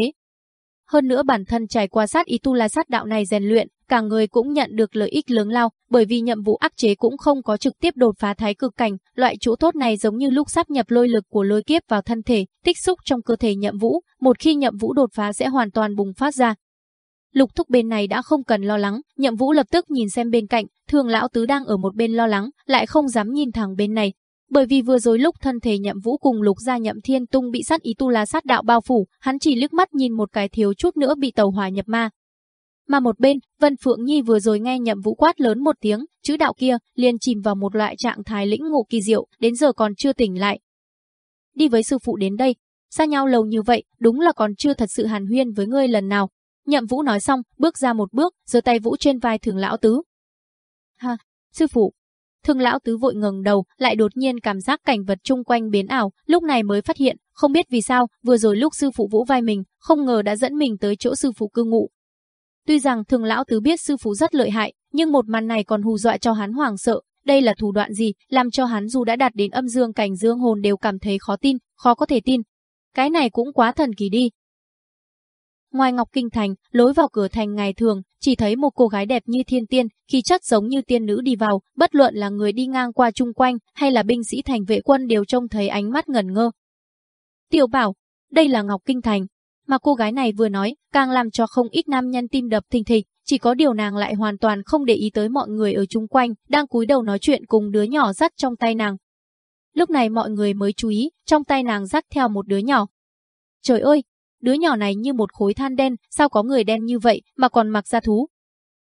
Hơn nữa bản thân trải qua sát ý tu la sát đạo này rèn luyện, cả người cũng nhận được lợi ích lớn lao, bởi vì nhiệm vụ áp chế cũng không có trực tiếp đột phá thái cực cảnh, loại chỗ tốt này giống như lúc sắp nhập lôi lực của lôi kiếp vào thân thể, tích xúc trong cơ thể nhậm vũ, một khi nhậm vũ đột phá sẽ hoàn toàn bùng phát ra. Lục thúc bên này đã không cần lo lắng, nhậm vũ lập tức nhìn xem bên cạnh, thường lão tứ đang ở một bên lo lắng, lại không dám nhìn thẳng bên này, bởi vì vừa rồi lúc thân thể nhậm vũ cùng lục gia nhậm thiên tung bị sát ý tu la sát đạo bao phủ, hắn chỉ liếc mắt nhìn một cái thiếu chút nữa bị tàu hỏa nhập ma, Mà một bên, Vân Phượng Nhi vừa rồi nghe nhậm vũ quát lớn một tiếng, chữ đạo kia liền chìm vào một loại trạng thái lĩnh ngộ kỳ diệu, đến giờ còn chưa tỉnh lại. Đi với sư phụ đến đây, xa nhau lâu như vậy, đúng là còn chưa thật sự hàn huyên với ngươi lần nào. Nhậm vũ nói xong, bước ra một bước, giơ tay vũ trên vai thường lão tứ. Ha, sư phụ. Thường lão tứ vội ngẩng đầu, lại đột nhiên cảm giác cảnh vật chung quanh biến ảo, lúc này mới phát hiện, không biết vì sao, vừa rồi lúc sư phụ vũ vai mình, không ngờ đã dẫn mình tới chỗ sư phụ cư ngụ, Tuy rằng thường lão tứ biết sư phụ rất lợi hại, nhưng một màn này còn hù dọa cho hắn hoảng sợ. Đây là thủ đoạn gì, làm cho hắn dù đã đạt đến âm dương cảnh dương hồn đều cảm thấy khó tin, khó có thể tin. Cái này cũng quá thần kỳ đi. Ngoài Ngọc Kinh Thành, lối vào cửa thành ngày thường, chỉ thấy một cô gái đẹp như thiên tiên, khí chất giống như tiên nữ đi vào, bất luận là người đi ngang qua chung quanh hay là binh sĩ thành vệ quân đều trông thấy ánh mắt ngẩn ngơ. Tiểu bảo, đây là Ngọc Kinh Thành, mà cô gái này vừa nói, càng làm cho không ít nam nhân tim đập thình thịch, chỉ có điều nàng lại hoàn toàn không để ý tới mọi người ở chung quanh, đang cúi đầu nói chuyện cùng đứa nhỏ dắt trong tay nàng. Lúc này mọi người mới chú ý, trong tay nàng dắt theo một đứa nhỏ. Trời ơi, đứa nhỏ này như một khối than đen, sao có người đen như vậy mà còn mặc da thú?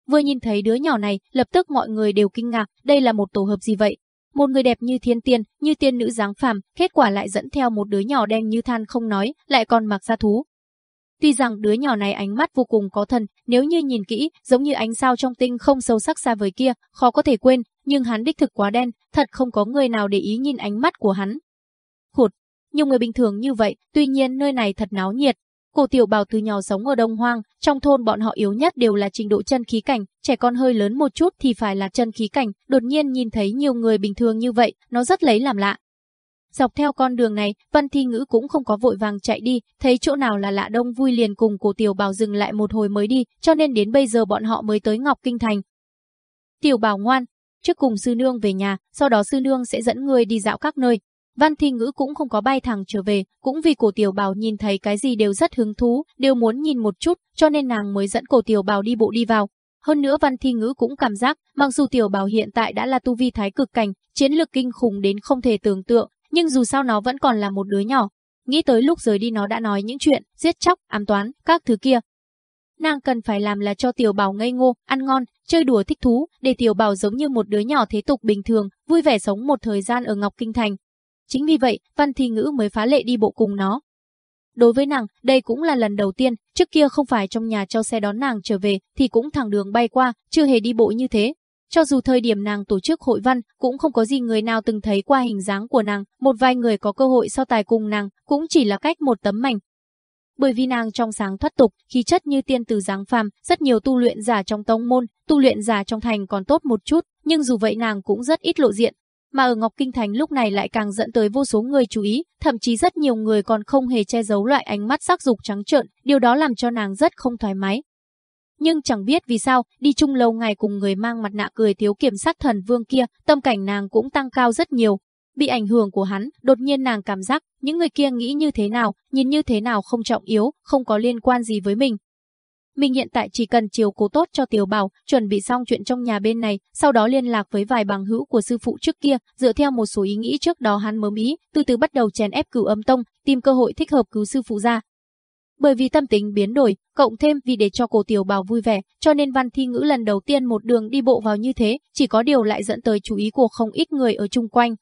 Vừa nhìn thấy đứa nhỏ này, lập tức mọi người đều kinh ngạc, đây là một tổ hợp gì vậy? Một người đẹp như thiên tiên, như tiên nữ dáng phàm, kết quả lại dẫn theo một đứa nhỏ đen như than không nói, lại còn mặc da thú. Tuy rằng đứa nhỏ này ánh mắt vô cùng có thần, nếu như nhìn kỹ, giống như ánh sao trong tinh không sâu sắc xa vời kia, khó có thể quên, nhưng hắn đích thực quá đen, thật không có người nào để ý nhìn ánh mắt của hắn. Khụt, nhiều người bình thường như vậy, tuy nhiên nơi này thật náo nhiệt. Cổ tiểu bào từ nhỏ sống ở Đông Hoang, trong thôn bọn họ yếu nhất đều là trình độ chân khí cảnh, trẻ con hơi lớn một chút thì phải là chân khí cảnh, đột nhiên nhìn thấy nhiều người bình thường như vậy, nó rất lấy làm lạ. Dọc theo con đường này, Văn Thi Ngữ cũng không có vội vàng chạy đi, thấy chỗ nào là lạ đông vui liền cùng cổ tiểu bảo dừng lại một hồi mới đi, cho nên đến bây giờ bọn họ mới tới Ngọc Kinh Thành. Tiểu bảo ngoan, trước cùng sư nương về nhà, sau đó sư nương sẽ dẫn người đi dạo các nơi. Văn Thi Ngữ cũng không có bay thẳng trở về, cũng vì cổ tiểu bảo nhìn thấy cái gì đều rất hứng thú, đều muốn nhìn một chút, cho nên nàng mới dẫn cổ tiểu bảo đi bộ đi vào. Hơn nữa Văn Thi Ngữ cũng cảm giác, mặc dù tiểu bảo hiện tại đã là tu vi thái cực cảnh, chiến lược kinh khủng đến không thể tưởng tượng, nhưng dù sao nó vẫn còn là một đứa nhỏ. Nghĩ tới lúc rời đi nó đã nói những chuyện, giết chóc, ám toán, các thứ kia. Nàng cần phải làm là cho tiểu bảo ngây ngô, ăn ngon, chơi đùa thích thú, để tiểu bảo giống như một đứa nhỏ thế tục bình thường, vui vẻ sống một thời gian ở Ngọc Kinh Thành. Chính vì vậy, Văn Thi Ngữ mới phá lệ đi bộ cùng nó. Đối với nàng, đây cũng là lần đầu tiên, trước kia không phải trong nhà cho xe đón nàng trở về, thì cũng thẳng đường bay qua, chưa hề đi bộ như thế, cho dù thời điểm nàng tổ chức hội văn, cũng không có gì người nào từng thấy qua hình dáng của nàng, một vài người có cơ hội so tài cùng nàng, cũng chỉ là cách một tấm mảnh. Bởi vì nàng trong sáng thoát tục, khí chất như tiên tử dáng phàm, rất nhiều tu luyện giả trong tông môn, tu luyện giả trong thành còn tốt một chút, nhưng dù vậy nàng cũng rất ít lộ diện. Mà ở Ngọc Kinh Thành lúc này lại càng dẫn tới vô số người chú ý, thậm chí rất nhiều người còn không hề che giấu loại ánh mắt sắc dục trắng trợn, điều đó làm cho nàng rất không thoải mái, nhưng chẳng biết vì sao, đi chung lâu ngày cùng người mang mặt nạ cười thiếu kiểm sát thần vương kia, tâm cảnh nàng cũng tăng cao rất nhiều. Bị ảnh hưởng của hắn, đột nhiên nàng cảm giác, những người kia nghĩ như thế nào, nhìn như thế nào không trọng yếu, không có liên quan gì với mình. Mình hiện tại chỉ cần chiều cố tốt cho tiểu bảo, chuẩn bị xong chuyện trong nhà bên này, sau đó liên lạc với vài bằng hữu của sư phụ trước kia, dựa theo một số ý nghĩ trước đó hắn mớm ý, từ từ bắt đầu chèn ép cửu âm tông, tìm cơ hội thích hợp cứu sư phụ ra, bởi vì tâm tính biến đổi, cộng thêm vì để cho cổ tiểu bảo vui vẻ, cho nên văn thi ngữ lần đầu tiên một đường đi bộ vào như thế, chỉ có điều lại dẫn tới chú ý của không ít người ở chung quanh.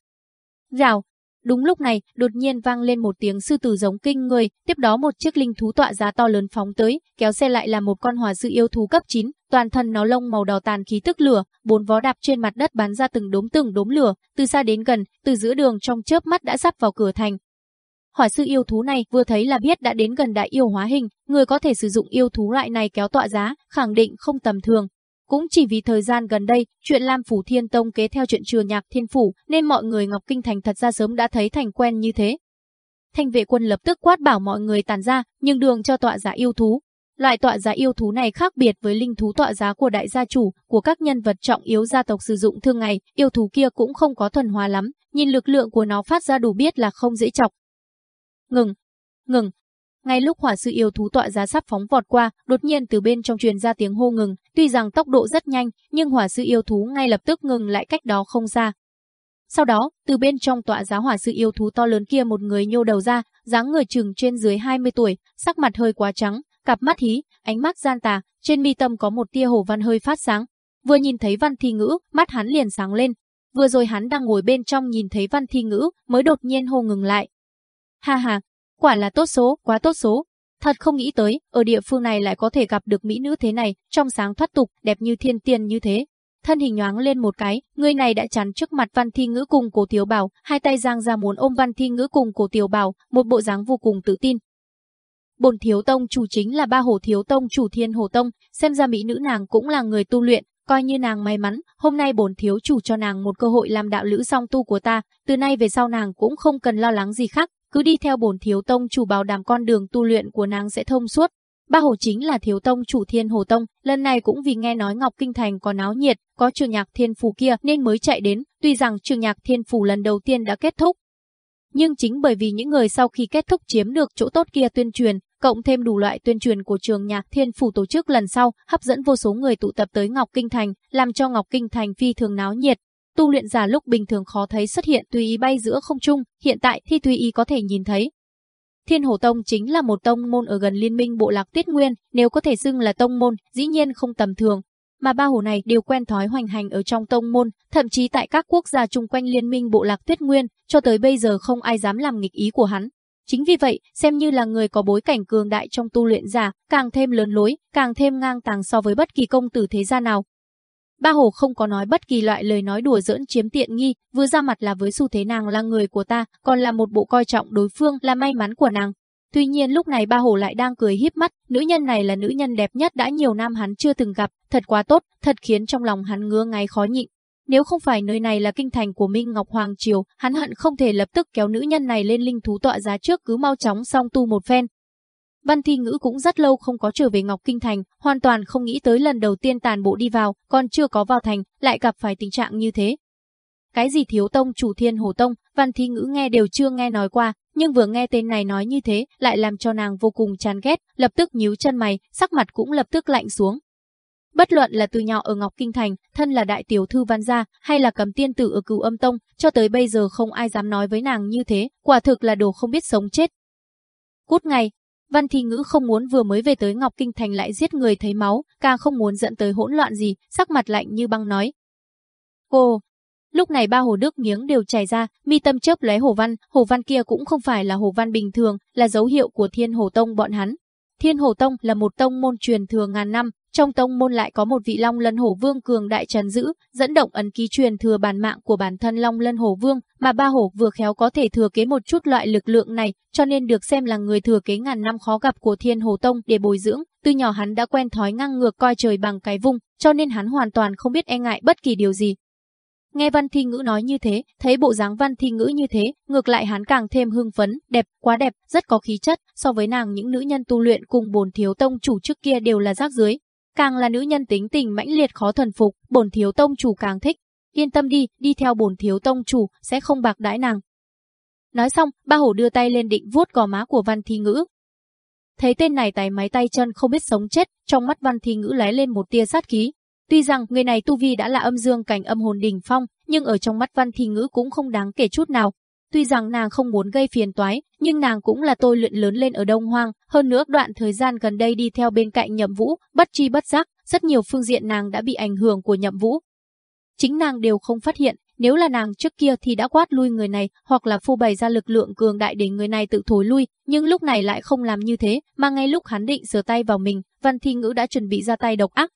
Rào, Đúng lúc này, đột nhiên vang lên một tiếng sư tử giống kinh người, tiếp đó một chiếc linh thú tọa giá to lớn phóng tới, kéo xe lại là một con hỏa sư yêu thú cấp 9, toàn thân nó lông màu đỏ tàn khí tức lửa, bốn vó đạp trên mặt đất bắn ra từng đốm từng đốm lửa, từ xa đến gần, từ giữa đường trong chớp mắt đã sắp vào cửa thành, Hỏa sư yêu thú này vừa thấy là biết đã đến gần đại yêu hóa hình, người có thể sử dụng yêu thú loại này kéo tọa giá, khẳng định không tầm thường. Cũng chỉ vì thời gian gần đây, chuyện Lam Phủ Thiên Tông kế theo chuyện trừa nhạc thiên phủ, nên mọi người Ngọc Kinh Thành thật ra sớm đã thấy thành quen như thế. Thanh vệ quân lập tức quát bảo mọi người tàn ra, nhưng đường cho tọa giả yêu thú. Loại tọa giá yêu thú này khác biệt với linh thú tọa giá của đại gia chủ, của các nhân vật trọng yếu gia tộc sử dụng thường ngày, yêu thú kia cũng không có thuần hóa lắm, nhìn lực lượng của nó phát ra đủ biết là không dễ chọc, Ngừng, ngừng. Ngay lúc hỏa sư yêu thú tọa giá sắp phóng vọt qua, đột nhiên từ bên trong truyền ra tiếng hô ngừng, tuy rằng tốc độ rất nhanh, nhưng hỏa sư yêu thú ngay lập tức ngừng lại cách đó không xa. Sau đó, từ bên trong tọa giá hỏa sư yêu thú to lớn kia một người nhô đầu ra, dáng người chừng trên dưới 20 tuổi, sắc mặt hơi quá trắng, cặp mắt hí, ánh mắt gian tà, trên mi tâm có một tia hồ văn hơi phát sáng. Vừa nhìn thấy Văn Thi Ngữ, mắt hắn liền sáng lên. Vừa rồi hắn đang ngồi bên trong nhìn thấy Văn Thi Ngữ, mới đột nhiên hô ngừng lại. Ha ha, quả là tốt số, quá tốt số. Thật không nghĩ tới, ở địa phương này lại có thể gặp được mỹ nữ thế này, trong sáng thoát tục, đẹp như thiên tiên như thế. Thân hình nhoáng lên một cái, người này đã chắn trước mặt Văn Thi Ngữ cùng Cổ Tiểu Bảo, hai tay giang ra muốn ôm Văn Thi Ngữ cùng Cổ Tiểu Bảo, một bộ dáng vô cùng tự tin. Bồn Thiếu Tông chủ chính là ba hổ Thiếu Tông chủ Thiên Hồ Tông, xem ra mỹ nữ nàng cũng là người tu luyện, coi như nàng may mắn, hôm nay bổn thiếu chủ cho nàng một cơ hội làm đạo lữ song tu của ta, từ nay về sau nàng cũng không cần lo lắng gì khác, cứ đi theo bổn thiếu tông chủ bảo đảm con đường tu luyện của nàng sẽ thông suốt. Ba hồ chính là thiếu tông chủ thiên hồ tông, lần này cũng vì nghe nói Ngọc Kinh Thành có náo nhiệt, có trường nhạc thiên phủ kia nên mới chạy đến, tuy rằng trường nhạc thiên phủ lần đầu tiên đã kết thúc. Nhưng chính bởi vì những người sau khi kết thúc chiếm được chỗ tốt kia tuyên truyền, cộng thêm đủ loại tuyên truyền của trường nhạc thiên phủ tổ chức lần sau, hấp dẫn vô số người tụ tập tới Ngọc Kinh Thành, làm cho Ngọc Kinh Thành phi thường náo nhiệt, Tu luyện giả lúc bình thường khó thấy xuất hiện tùy ý bay giữa không trung, hiện tại thì tùy ý có thể nhìn thấy. Thiên Hồ Tông chính là một tông môn ở gần liên minh bộ lạc Tiết Nguyên, nếu có thể xưng là tông môn, dĩ nhiên không tầm thường. Mà ba hồ này đều quen thói hoành hành ở trong tông môn, thậm chí tại các quốc gia chung quanh liên minh bộ lạc tuyết Nguyên, cho tới bây giờ không ai dám làm nghịch ý của hắn. Chính vì vậy, xem như là người có bối cảnh cường đại trong tu luyện giả, càng thêm lớn lối, càng thêm ngang tàng so với bất kỳ công tử thế gia nào. Ba Hồ không có nói bất kỳ loại lời nói đùa giỡn chiếm tiện nghi, vừa ra mặt là với xu thế nàng là người của ta, còn là một bộ coi trọng đối phương là may mắn của nàng. Tuy nhiên lúc này ba Hồ lại đang cười híp mắt, nữ nhân này là nữ nhân đẹp nhất đã nhiều năm hắn chưa từng gặp, thật quá tốt, thật khiến trong lòng hắn ngứa ngáy khó nhịn. Nếu không phải nơi này là kinh thành của Minh Ngọc Hoàng Triều, hắn hận không thể lập tức kéo nữ nhân này lên linh thú tọa giá trước cứ mau chóng xong tu một phen, Văn Thi Ngữ cũng rất lâu không có trở về Ngọc Kinh Thành, hoàn toàn không nghĩ tới lần đầu tiên tàn bộ đi vào, còn chưa có vào thành, lại gặp phải tình trạng như thế. Cái gì thiếu tông chủ thiên hồ tông, Văn Thi Ngữ nghe đều chưa nghe nói qua, nhưng vừa nghe tên này nói như thế, lại làm cho nàng vô cùng chán ghét, lập tức nhíu chân mày, sắc mặt cũng lập tức lạnh xuống. Bất luận là từ nhỏ ở Ngọc Kinh Thành, thân là đại tiểu thư văn gia, hay là cầm tiên tử ở cửu âm tông, cho tới bây giờ không ai dám nói với nàng như thế, quả thực là đồ không biết sống chết. Cút ngày, Văn Thi Ngữ không muốn vừa mới về tới Ngọc Kinh Thành lại giết người thấy máu, càng không muốn dẫn tới hỗn loạn gì, sắc mặt lạnh như băng nói. "Cô". Lúc này ba hồ nước miếng đều chảy ra, mi tâm chớp lóe hồ văn, hồ văn kia cũng không phải là hồ văn bình thường, là dấu hiệu của Thiên Hồ Tông bọn hắn. Thiên Hồ Tông là một tông môn truyền thừa ngàn năm, trong tông môn lại có một vị Long Lân Hổ Vương cường đại trần giữ, dẫn động ấn ký truyền thừa bản mạng của bản thân Long Lân Hổ Vương, mà ba hổ vừa khéo có thể thừa kế một chút loại lực lượng này, cho nên được xem là người thừa kế ngàn năm khó gặp của Thiên Hồ Tông để bồi dưỡng. Từ nhỏ hắn đã quen thói ngang ngược coi trời bằng cái vung, cho nên hắn hoàn toàn không biết e ngại bất kỳ điều gì. Nghe Văn Thi Ngữ nói như thế, thấy bộ dáng Văn Thi Ngữ như thế, ngược lại hắn càng thêm hưng phấn, đẹp, quá đẹp, rất có khí chất, so với nàng những nữ nhân tu luyện cùng bồn thiếu tông chủ trước kia đều là rác dưới, Càng là nữ nhân tính tình mãnh liệt khó thuần phục, bổn thiếu tông chủ càng thích. Yên tâm đi, đi theo bổn thiếu tông chủ, sẽ không bạc đãi nàng. Nói xong, ba hổ đưa tay lên định vuốt gò má của văn thi ngữ. Thấy tên này tay máy tay chân không biết sống chết, trong mắt văn thi ngữ lóe lên một tia sát khí. Tuy rằng người này tu vi đã là âm dương cảnh âm hồn đỉnh phong, nhưng ở trong mắt văn thi ngữ cũng không đáng kể chút nào, Tuy rằng nàng không muốn gây phiền toái, nhưng nàng cũng là tôi luyện lớn lên ở Đông Hoang, hơn nữa đoạn thời gian gần đây đi theo bên cạnh Nhậm Vũ, bất chi bất giác, rất nhiều phương diện nàng đã bị ảnh hưởng của Nhậm Vũ. Chính nàng đều không phát hiện, nếu là nàng trước kia thì đã quát lui người này, hoặc là phô bày ra lực lượng cường đại để người này tự thối lui, nhưng lúc này lại không làm như thế, mà ngay lúc hắn định sửa tay vào mình, Văn Thi Ngữ đã chuẩn bị ra tay độc ác.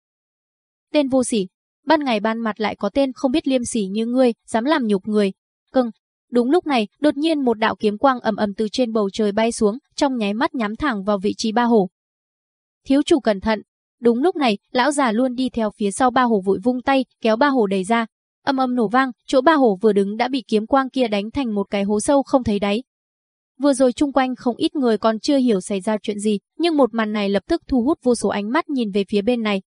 Tên vô sỉ, ban ngày ban mặt lại có tên không biết liêm sỉ như ngươi, dám làm nhục người. Cưng, Đúng lúc này, đột nhiên một đạo kiếm quang ầm ầm từ trên bầu trời bay xuống, trong nháy mắt nhắm thẳng vào vị trí ba hổ. Thiếu chủ cẩn thận. Đúng lúc này, lão già luôn đi theo phía sau ba hổ vội vung tay, kéo ba hổ đẩy ra. Âm âm nổ vang, chỗ ba hổ vừa đứng đã bị kiếm quang kia đánh thành một cái hố sâu không thấy đáy. Vừa rồi chung quanh không ít người còn chưa hiểu xảy ra chuyện gì, nhưng một màn này lập tức thu hút vô số ánh mắt nhìn về phía bên này.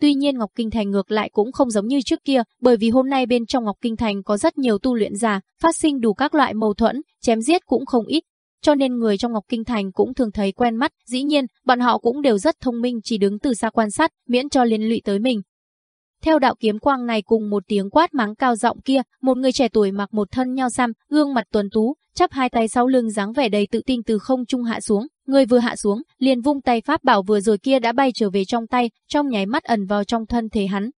Tuy nhiên Ngọc Kinh Thành ngược lại cũng không giống như trước kia, bởi vì hôm nay bên trong Ngọc Kinh Thành có rất nhiều tu luyện giả, phát sinh đủ các loại mâu thuẫn, chém giết cũng không ít. Cho nên người trong Ngọc Kinh Thành cũng thường thấy quen mắt, dĩ nhiên, bọn họ cũng đều rất thông minh chỉ đứng từ xa quan sát, miễn cho liên lụy tới mình. Theo đạo kiếm quang này cùng một tiếng quát mắng cao giọng kia, một người trẻ tuổi mặc một thân nho sam, gương mặt tuần tú, chắp hai tay sau lưng dáng vẻ đầy tự tin từ không trung hạ xuống, người vừa hạ xuống, liền vung tay pháp bảo vừa rồi kia đã bay trở về trong tay, trong nháy mắt ẩn vào trong thân thể hắn.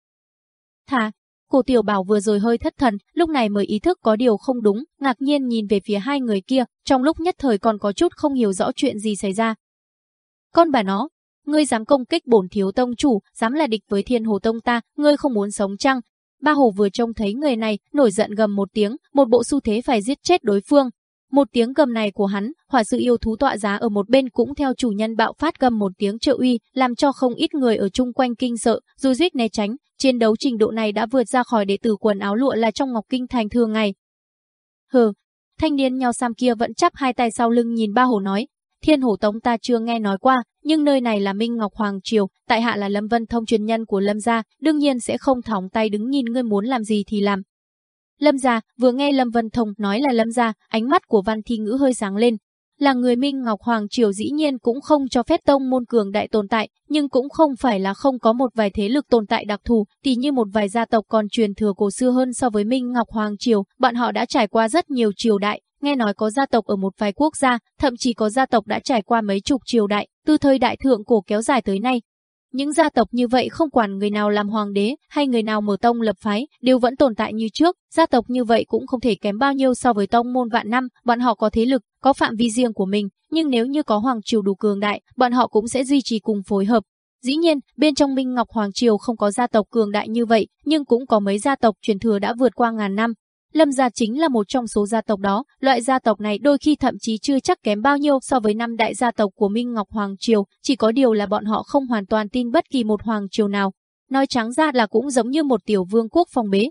Thả, Cô tiểu bảo vừa rồi hơi thất thần, lúc này mới ý thức có điều không đúng, ngạc nhiên nhìn về phía hai người kia, trong lúc nhất thời còn có chút không hiểu rõ chuyện gì xảy ra. Con bà nó, ngươi dám công kích bổn thiếu tông chủ, dám là địch với thiên hồ tông ta, ngươi không muốn sống chăng? Ba hồ vừa trông thấy người này, nổi giận gầm một tiếng, một bộ xu thế phải giết chết đối phương. Một tiếng gầm này của hắn, hỏa sự yêu thú tọa giá ở một bên cũng theo chủ nhân bạo phát gầm một tiếng trợ uy, làm cho không ít người ở chung quanh kinh sợ, dù giết né tránh, chiến đấu trình độ này đã vượt ra khỏi đệ tử quần áo lụa là trong Ngọc Kinh thành thường ngày. Hừ, thanh niên nhau sam kia vẫn chắp hai tay sau lưng nhìn ba hồ nói, Thiên Hổ Tống ta chưa nghe nói qua, nhưng nơi này là Minh Ngọc Hoàng Triều, tại hạ là Lâm Vân Thông truyền nhân của Lâm gia, đương nhiên sẽ không thòng tay đứng nhìn ngươi muốn làm gì thì làm. Lâm gia, vừa nghe Lâm Vân Thông nói là Lâm gia, ánh mắt của Văn Thi Ngữ hơi sáng lên. Là người Minh Ngọc Hoàng Triều dĩ nhiên cũng không cho phép tông môn cường đại tồn tại, nhưng cũng không phải là không có một vài thế lực tồn tại đặc thù, tỉ như một vài gia tộc còn truyền thừa cổ xưa hơn so với Minh Ngọc Hoàng Triều, bọn họ đã trải qua rất nhiều triều đại, nghe nói có gia tộc ở một vài quốc gia, thậm chí có gia tộc đã trải qua mấy chục triều đại, từ thời đại thượng cổ kéo dài tới nay. Những gia tộc như vậy không quản người nào làm hoàng đế hay người nào mở tông lập phái, đều vẫn tồn tại như trước, gia tộc như vậy cũng không thể kém bao nhiêu so với tông môn vạn năm, bọn họ có thế lực, có phạm vi riêng của mình, nhưng nếu như có hoàng triều đủ cường đại, bọn họ cũng sẽ duy trì cùng phối hợp. Dĩ nhiên, bên trong Minh Ngọc Hoàng Triều không có gia tộc cường đại như vậy, nhưng cũng có mấy gia tộc truyền thừa đã vượt qua ngàn năm, Lâm gia chính là một trong số gia tộc đó, loại gia tộc này đôi khi thậm chí chưa chắc kém bao nhiêu so với năm đại gia tộc của Minh Ngọc Hoàng Triều, chỉ có điều là bọn họ không hoàn toàn tin bất kỳ một Hoàng Triều nào. Nói trắng ra là cũng giống như một tiểu vương quốc phong bế.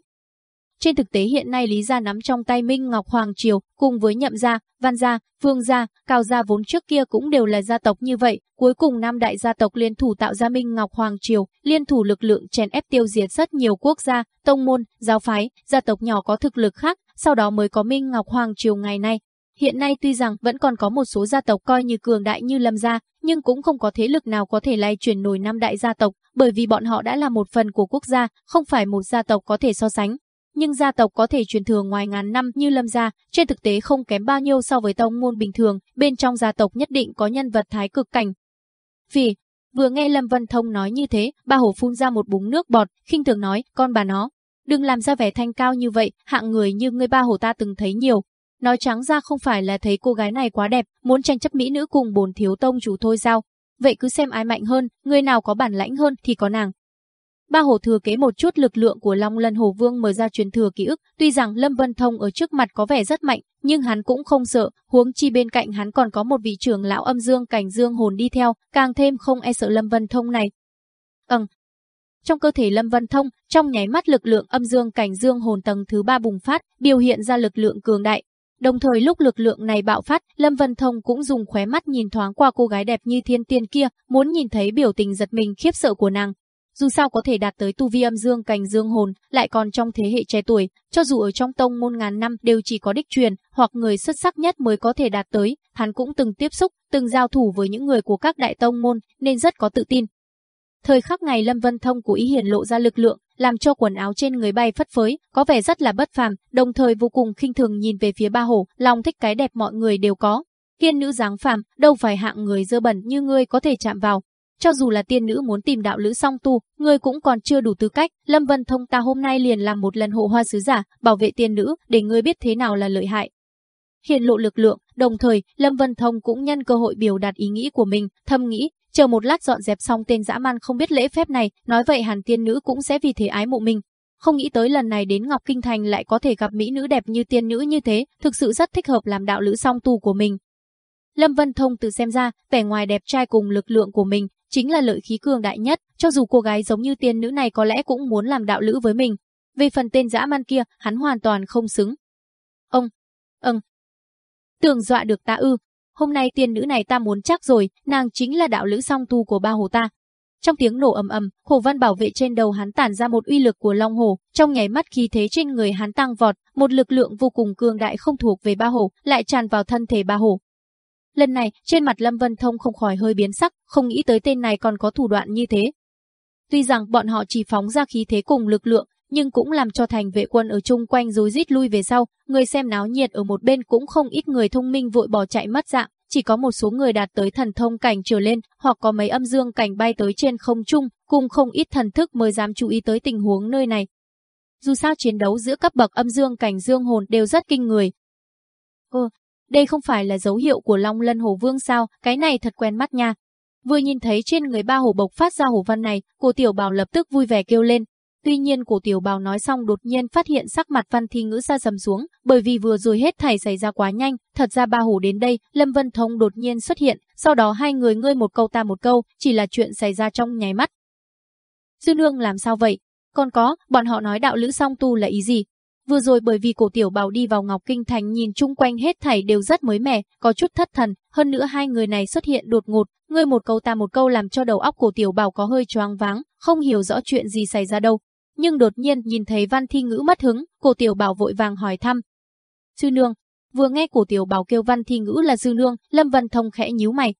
Trên thực tế hiện nay Lý Gia nắm trong tay Minh Ngọc Hoàng Triều, cùng với Nhậm Gia, Văn Gia, Vương Gia, Cao Gia vốn trước kia cũng đều là gia tộc như vậy, cuối cùng năm đại gia tộc liên thủ tạo ra Minh Ngọc Hoàng Triều, liên thủ lực lượng chèn ép tiêu diệt rất nhiều quốc gia, tông môn, giáo phái, gia tộc nhỏ có thực lực khác, sau đó mới có Minh Ngọc Hoàng Triều ngày nay. Hiện nay tuy rằng vẫn còn có một số gia tộc coi như cường đại như Lâm gia, nhưng cũng không có thế lực nào có thể lay chuyển nổi năm đại gia tộc, bởi vì bọn họ đã là một phần của quốc gia, không phải một gia tộc có thể so sánh nhưng gia tộc có thể truyền thừa ngoài ngàn năm như Lâm gia, trên thực tế không kém bao nhiêu so với tông môn bình thường, bên trong gia tộc nhất định có nhân vật thái cực cảnh. Vì, vừa nghe Lâm Vân Thông nói như thế, ba hổ phun ra một búng nước bọt, khinh thường nói, con bà nó, đừng làm ra vẻ thanh cao như vậy, hạng người như người ba hổ ta từng thấy nhiều. Nói trắng ra không phải là thấy cô gái này quá đẹp, muốn tranh chấp mỹ nữ cùng bồn thiếu tông chủ thôi sao. Vậy cứ xem ai mạnh hơn, người nào có bản lãnh hơn thì có nàng, Ba hồ thừa kế một chút lực lượng của Long Lân Hồ Vương mở ra truyền thừa ký ức, tuy rằng Lâm Vân Thông ở trước mặt có vẻ rất mạnh, nhưng hắn cũng không sợ, huống chi bên cạnh hắn còn có một vị trưởng lão âm dương cảnh dương hồn đi theo, càng thêm không e sợ Lâm Vân Thông này. Ừm. Trong cơ thể Lâm Vân Thông, trong nháy mắt lực lượng âm dương cảnh dương hồn tầng thứ ba bùng phát, biểu hiện ra lực lượng cường đại. Đồng thời lúc lực lượng này bạo phát, Lâm Vân Thông cũng dùng khóe mắt nhìn thoáng qua cô gái đẹp như thiên tiên kia, muốn nhìn thấy biểu tình giật mình khiếp sợ của nàng, dù sao có thể đạt tới tu vi âm dương cành dương hồn, lại còn trong thế hệ trẻ tuổi, cho dù ở trong tông môn ngàn năm đều chỉ có đích truyền hoặc người xuất sắc nhất mới có thể đạt tới, hắn cũng từng tiếp xúc, từng giao thủ với những người của các đại tông môn nên rất có tự tin. Thời khắc ngày Lâm Vân Thông của ý hiển lộ ra lực lượng, làm cho quần áo trên người bay phất phới, có vẻ rất là bất phàm, đồng thời vô cùng khinh thường nhìn về phía ba hổ, lòng thích cái đẹp mọi người đều có. Tiên nữ dáng phàm, đâu phải hạng người dơ bẩn như ngươi có thể chạm vào, cho dù là tiên nữ muốn tìm đạo lữ song tu, người cũng còn chưa đủ tư cách. Lâm Vân Thông ta hôm nay liền làm một lần hộ hoa sứ giả, bảo vệ tiên nữ, để ngươi biết thế nào là lợi hại. Hiện lộ lực lượng, đồng thời, Lâm Vân Thông cũng nhân cơ hội biểu đạt ý nghĩ của mình, thầm nghĩ, chờ một lát dọn dẹp xong tên dã man không biết lễ phép này, nói vậy hàn tiên nữ cũng sẽ vì thế ái mộ mình. Không nghĩ tới lần này đến Ngọc Kinh Thành lại có thể gặp mỹ nữ đẹp như tiên nữ như thế, thực sự rất thích hợp làm đạo lữ song tu của mình. Lâm Vân Thông từ xem ra, vẻ ngoài đẹp trai cùng lực lượng của mình, chính là lợi khí cường đại nhất, cho dù cô gái giống như tiên nữ này có lẽ cũng muốn làm đạo lữ với mình. Về phần tên dã man kia, hắn hoàn toàn không xứng. Ông, ưng, tưởng dọa được ta ư, hôm nay tiên nữ này ta muốn chắc rồi, nàng chính là đạo lữ song tu của ba hồ ta. Trong tiếng nổ ầm ầm, Hồ Văn bảo vệ trên đầu hắn tản ra một uy lực của Long Hồ, trong nháy mắt khí thế trên người hắn tăng vọt, một lực lượng vô cùng cường đại không thuộc về ba hồ, lại tràn vào thân thể ba hồ. Lần này, trên mặt Lâm Vân Thông không khỏi hơi biến sắc, không nghĩ tới tên này còn có thủ đoạn như thế. Tuy rằng bọn họ chỉ phóng ra khí thế cùng lực lượng, nhưng cũng làm cho thành vệ quân ở chung quanh rối rít lui về sau, người xem náo nhiệt ở một bên cũng không ít người thông minh vội bỏ chạy mất dạng, chỉ có một số người đạt tới thần thông cảnh trở lên, hoặc có mấy âm dương cảnh bay tới trên không trung, cùng không ít thần thức mới dám chú ý tới tình huống nơi này. Dù sao chiến đấu giữa cấp bậc âm dương cảnh dương hồn đều rất kinh người. Ơ, đây không phải là dấu hiệu của Long Lân Hồ Vương sao, cái này thật quen mắt nha. Vừa nhìn thấy trên người ba hổ bộc phát ra hổ văn này, cô tiểu bảo lập tức vui vẻ kêu lên, Tuy nhiên cổ tiểu bào nói xong đột nhiên phát hiện sắc mặt văn thi ngữ ra dầm xuống, bởi vì vừa rồi hết thảy xảy ra quá nhanh, thật ra ba hổ đến đây, Lâm Vân Thông đột nhiên xuất hiện, sau đó hai người ngươi một câu ta một câu, chỉ là chuyện xảy ra trong nháy mắt. Sư nương làm sao vậy? Còn có, bọn họ nói đạo lữ song tu là ý gì? Vừa rồi bởi vì cổ tiểu bào đi vào Ngọc Kinh Thành nhìn chung quanh hết thảy đều rất mới mẻ, có chút thất thần, hơn nữa hai người này xuất hiện đột ngột, ngươi một câu ta một câu làm cho đầu óc cổ tiểu bảo có hơi choáng váng, không hiểu rõ chuyện gì xảy ra đâu nhưng đột nhiên nhìn thấy Văn Thi Ngữ mất hứng, cổ tiểu bảo vội vàng hỏi thăm. Sư nương, vừa nghe cổ tiểu bảo kêu Văn Thi Ngữ là sư nương, Lâm Văn Thông khẽ nhíu mày.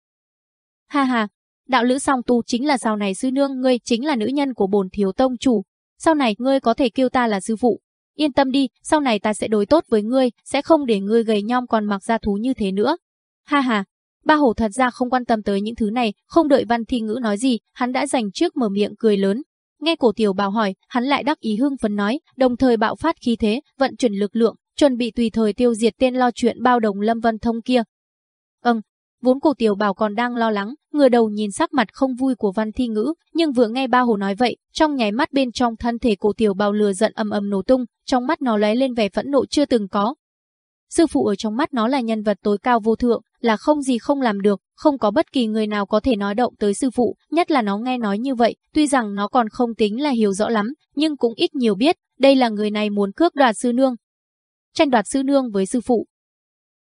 Ha ha, đạo lữ song tu chính là sau này sư nương ngươi chính là nữ nhân của bổn thiếu tông chủ. Sau này ngươi có thể kêu ta là sư phụ. Yên tâm đi, sau này ta sẽ đối tốt với ngươi, sẽ không để ngươi gầy nhom còn mặc ra thú như thế nữa. Ha ha, ba hổ thật ra không quan tâm tới những thứ này, không đợi Văn Thi Ngữ nói gì, hắn đã dành trước mở miệng cười lớn, Nghe cổ tiểu bào hỏi, hắn lại đắc ý hưng phấn nói, đồng thời bạo phát khí thế, vận chuyển lực lượng, chuẩn bị tùy thời tiêu diệt tên lo chuyện bao đồng Lâm Vân Thông kia. Ừm, vốn cổ tiểu bào còn đang lo lắng, ngửa đầu nhìn sắc mặt không vui của văn thi ngữ, nhưng vừa nghe ba hồ nói vậy, trong nháy mắt bên trong thân thể cổ tiểu bào lừa giận ầm ầm nổ tung, trong mắt nó lóe lên vẻ phẫn nộ chưa từng có. Sư phụ ở trong mắt nó là nhân vật tối cao vô thượng, là không gì không làm được, không có bất kỳ người nào có thể nói động tới sư phụ, nhất là nó nghe nói như vậy, tuy rằng nó còn không tính là hiểu rõ lắm, nhưng cũng ít nhiều biết, đây là người này muốn cướp đoạt sư nương. Tranh đoạt sư nương với sư phụ.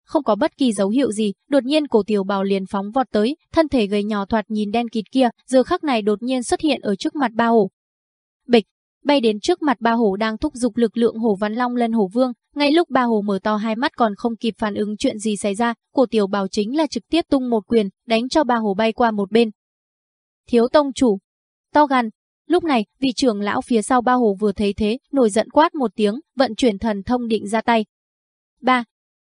Không có bất kỳ dấu hiệu gì, đột nhiên cổ tiểu bào liền phóng vọt tới, thân thể gầy nhỏ thoạt nhìn đen kịt kia, giờ khắc này đột nhiên xuất hiện ở trước mặt ba hổ. Bịch, bay đến trước mặt ba hổ đang thúc giục lực lượng hổ văn long lân hổ vương, ngay lúc ba hồ mở to hai mắt còn không kịp phản ứng chuyện gì xảy ra, cổ tiểu bảo chính là trực tiếp tung một quyền, đánh cho ba hồ bay qua một bên. Thiếu tông chủ, to gan. Lúc này, vị trưởng lão phía sau ba hồ vừa thấy thế, nổi giận quát một tiếng, vận chuyển thần thông định ra tay. Ba,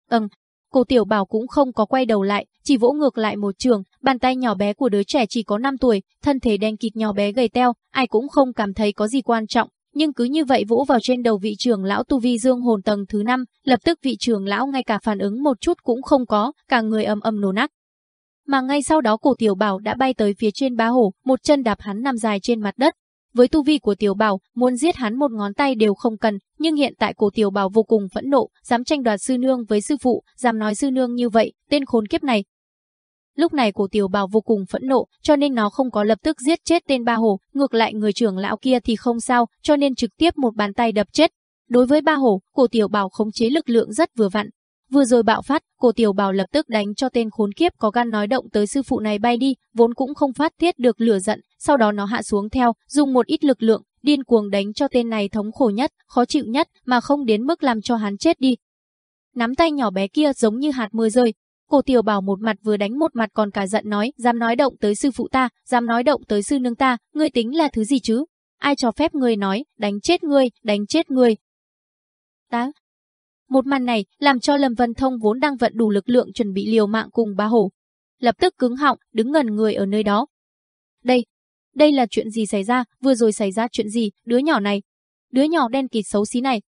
ừm, cổ tiểu bảo cũng không có quay đầu lại, chỉ vỗ ngược lại một trường, bàn tay nhỏ bé của đứa trẻ chỉ có 5 tuổi, thân thể đen kịt nhỏ bé gầy teo, ai cũng không cảm thấy có gì quan trọng, nhưng cứ như vậy vũ vào trên đầu vị trưởng lão tu vi dương hồn tầng thứ 5, lập tức vị trưởng lão ngay cả phản ứng một chút cũng không có, cả người ầm ầm nổ nát. Mà ngay sau đó cổ tiểu bảo đã bay tới phía trên bá hổ, một chân đạp hắn nằm dài trên mặt đất. Với tu vi của tiểu bảo, muốn giết hắn một ngón tay đều không cần, nhưng hiện tại cổ tiểu bảo vô cùng phẫn nộ, dám tranh đoạt sư nương với sư phụ, dám nói sư nương như vậy, tên khốn kiếp này, Lúc này cổ tiểu bào vô cùng phẫn nộ, cho nên nó không có lập tức giết chết tên ba hổ, ngược lại người trưởng lão kia thì không sao, cho nên trực tiếp một bàn tay đập chết. Đối với ba hổ, cổ tiểu bào khống chế lực lượng rất vừa vặn. Vừa rồi bạo phát, cổ tiểu bào lập tức đánh cho tên khốn kiếp có gan nói động tới sư phụ này bay đi, vốn cũng không phát tiết được lửa giận, sau đó nó hạ xuống theo, dùng một ít lực lượng, điên cuồng đánh cho tên này thống khổ nhất, khó chịu nhất, mà không đến mức làm cho hắn chết đi. Nắm tay nhỏ bé kia giống như hạt mưa rơi, Cổ tiểu bảo một mặt vừa đánh một mặt còn cả giận nói, dám nói động tới sư phụ ta, dám nói động tới sư nương ta, ngươi tính là thứ gì chứ? Ai cho phép ngươi nói, đánh chết ngươi, đánh chết ngươi. Tá. Một màn này làm cho Lâm Vân Thông vốn đang vận đủ lực lượng chuẩn bị liều mạng cùng ba hổ. Lập tức cứng họng, đứng ngần người ở nơi đó. Đây, đây là chuyện gì xảy ra, vừa rồi xảy ra chuyện gì, đứa nhỏ này. Đứa nhỏ đen kịt xấu xí này.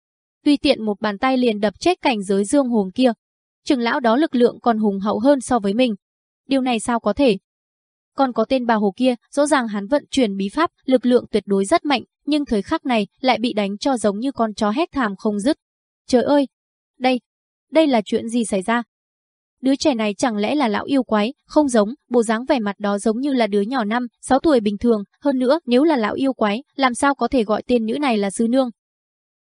Tùy tiện một bàn tay liền đập chết cảnh giới dương hồn kia, trưởng lão đó lực lượng còn hùng hậu hơn so với mình. Điều này sao có thể? Còn có tên bà hồ kia, rõ ràng hắn vận chuyển bí pháp, lực lượng tuyệt đối rất mạnh, nhưng thời khắc này lại bị đánh cho giống như con chó hét thảm không dứt. Trời ơi! Đây! Đây là chuyện gì xảy ra? Đứa trẻ này chẳng lẽ là lão yêu quái, không giống, bộ dáng vẻ mặt đó giống như là đứa nhỏ năm, 6 tuổi bình thường, hơn nữa nếu là lão yêu quái, làm sao có thể gọi tên nữ này là sư nương.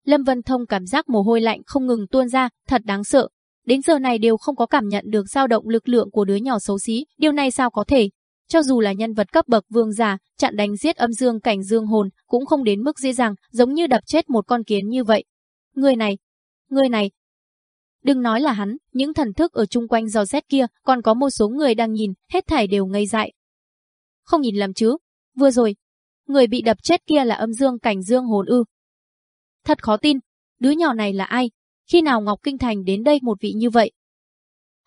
Lâm Vân Thông cảm giác mồ hôi lạnh không ngừng tuôn ra, thật đáng sợ, Đến giờ này đều không có cảm nhận được dao động lực lượng của đứa nhỏ xấu xí, điều này sao có thể? Cho dù là nhân vật cấp bậc vương giả, chặn đánh giết âm dương cảnh dương hồn cũng không đến mức dễ dàng, giống như đập chết một con kiến như vậy. Người này, người này. Đừng nói là hắn, những thần thức ở chung quanh dò xét kia, còn có một số người đang nhìn, hết thảy đều ngây dại. Không nhìn lầm chứ, vừa rồi, người bị đập chết kia là âm dương cảnh dương hồn ư. Thật khó tin, đứa nhỏ này là ai? Khi nào Ngọc Kinh Thành đến đây một vị như vậy?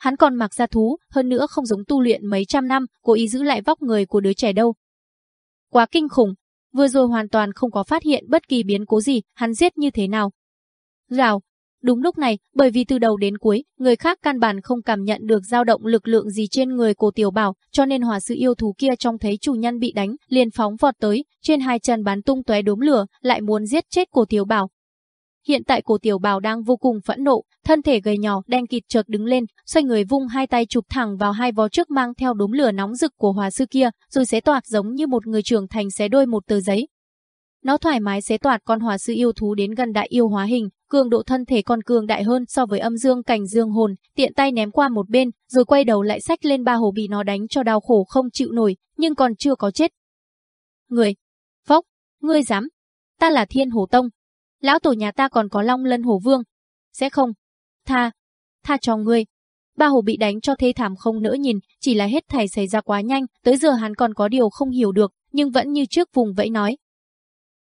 hắn còn mặc ra thú, hơn nữa không giống tu luyện mấy trăm năm, cố ý giữ lại vóc người của đứa trẻ đâu. Quá kinh khủng, vừa rồi hoàn toàn không có phát hiện bất kỳ biến cố gì, hắn giết như thế nào. Rào, Đúng lúc này, bởi vì từ đầu đến cuối, người khác căn bản không cảm nhận được dao động lực lượng gì trên người cô tiểu bảo, cho nên hòa sự yêu thú kia trông thấy chủ nhân bị đánh, liền phóng vọt tới, trên hai chân bắn tung tóe đốm lửa, lại muốn giết chết cô tiểu bảo. Hiện tại cổ tiểu bảo đang vô cùng phẫn nộ, thân thể gầy nhỏ, đen kịt chợt đứng lên, xoay người vung hai tay chụp thẳng vào hai vó trước mang theo đốm lửa nóng rực của hòa sư kia, rồi xé toạc giống như một người trưởng thành xé đôi một tờ giấy. Nó thoải mái xé toạc con hòa sư yêu thú đến gần đại yêu hóa hình, cường độ thân thể còn cường đại hơn so với âm dương cảnh dương hồn, tiện tay ném qua một bên, rồi quay đầu lại sách lên ba hồ bị nó đánh cho đau khổ không chịu nổi, nhưng còn chưa có chết. Người, phốc, ngươi dám, ta là thiên hồ tông, lão tổ nhà ta còn có long lân hồ vương, sẽ không, tha, tha cho ngươi. Ba hồ bị đánh cho thê thảm không nỡ nhìn, chỉ là hết thảy xảy ra quá nhanh, tới giờ hắn còn có điều không hiểu được, nhưng vẫn như trước vùng vẫy nói,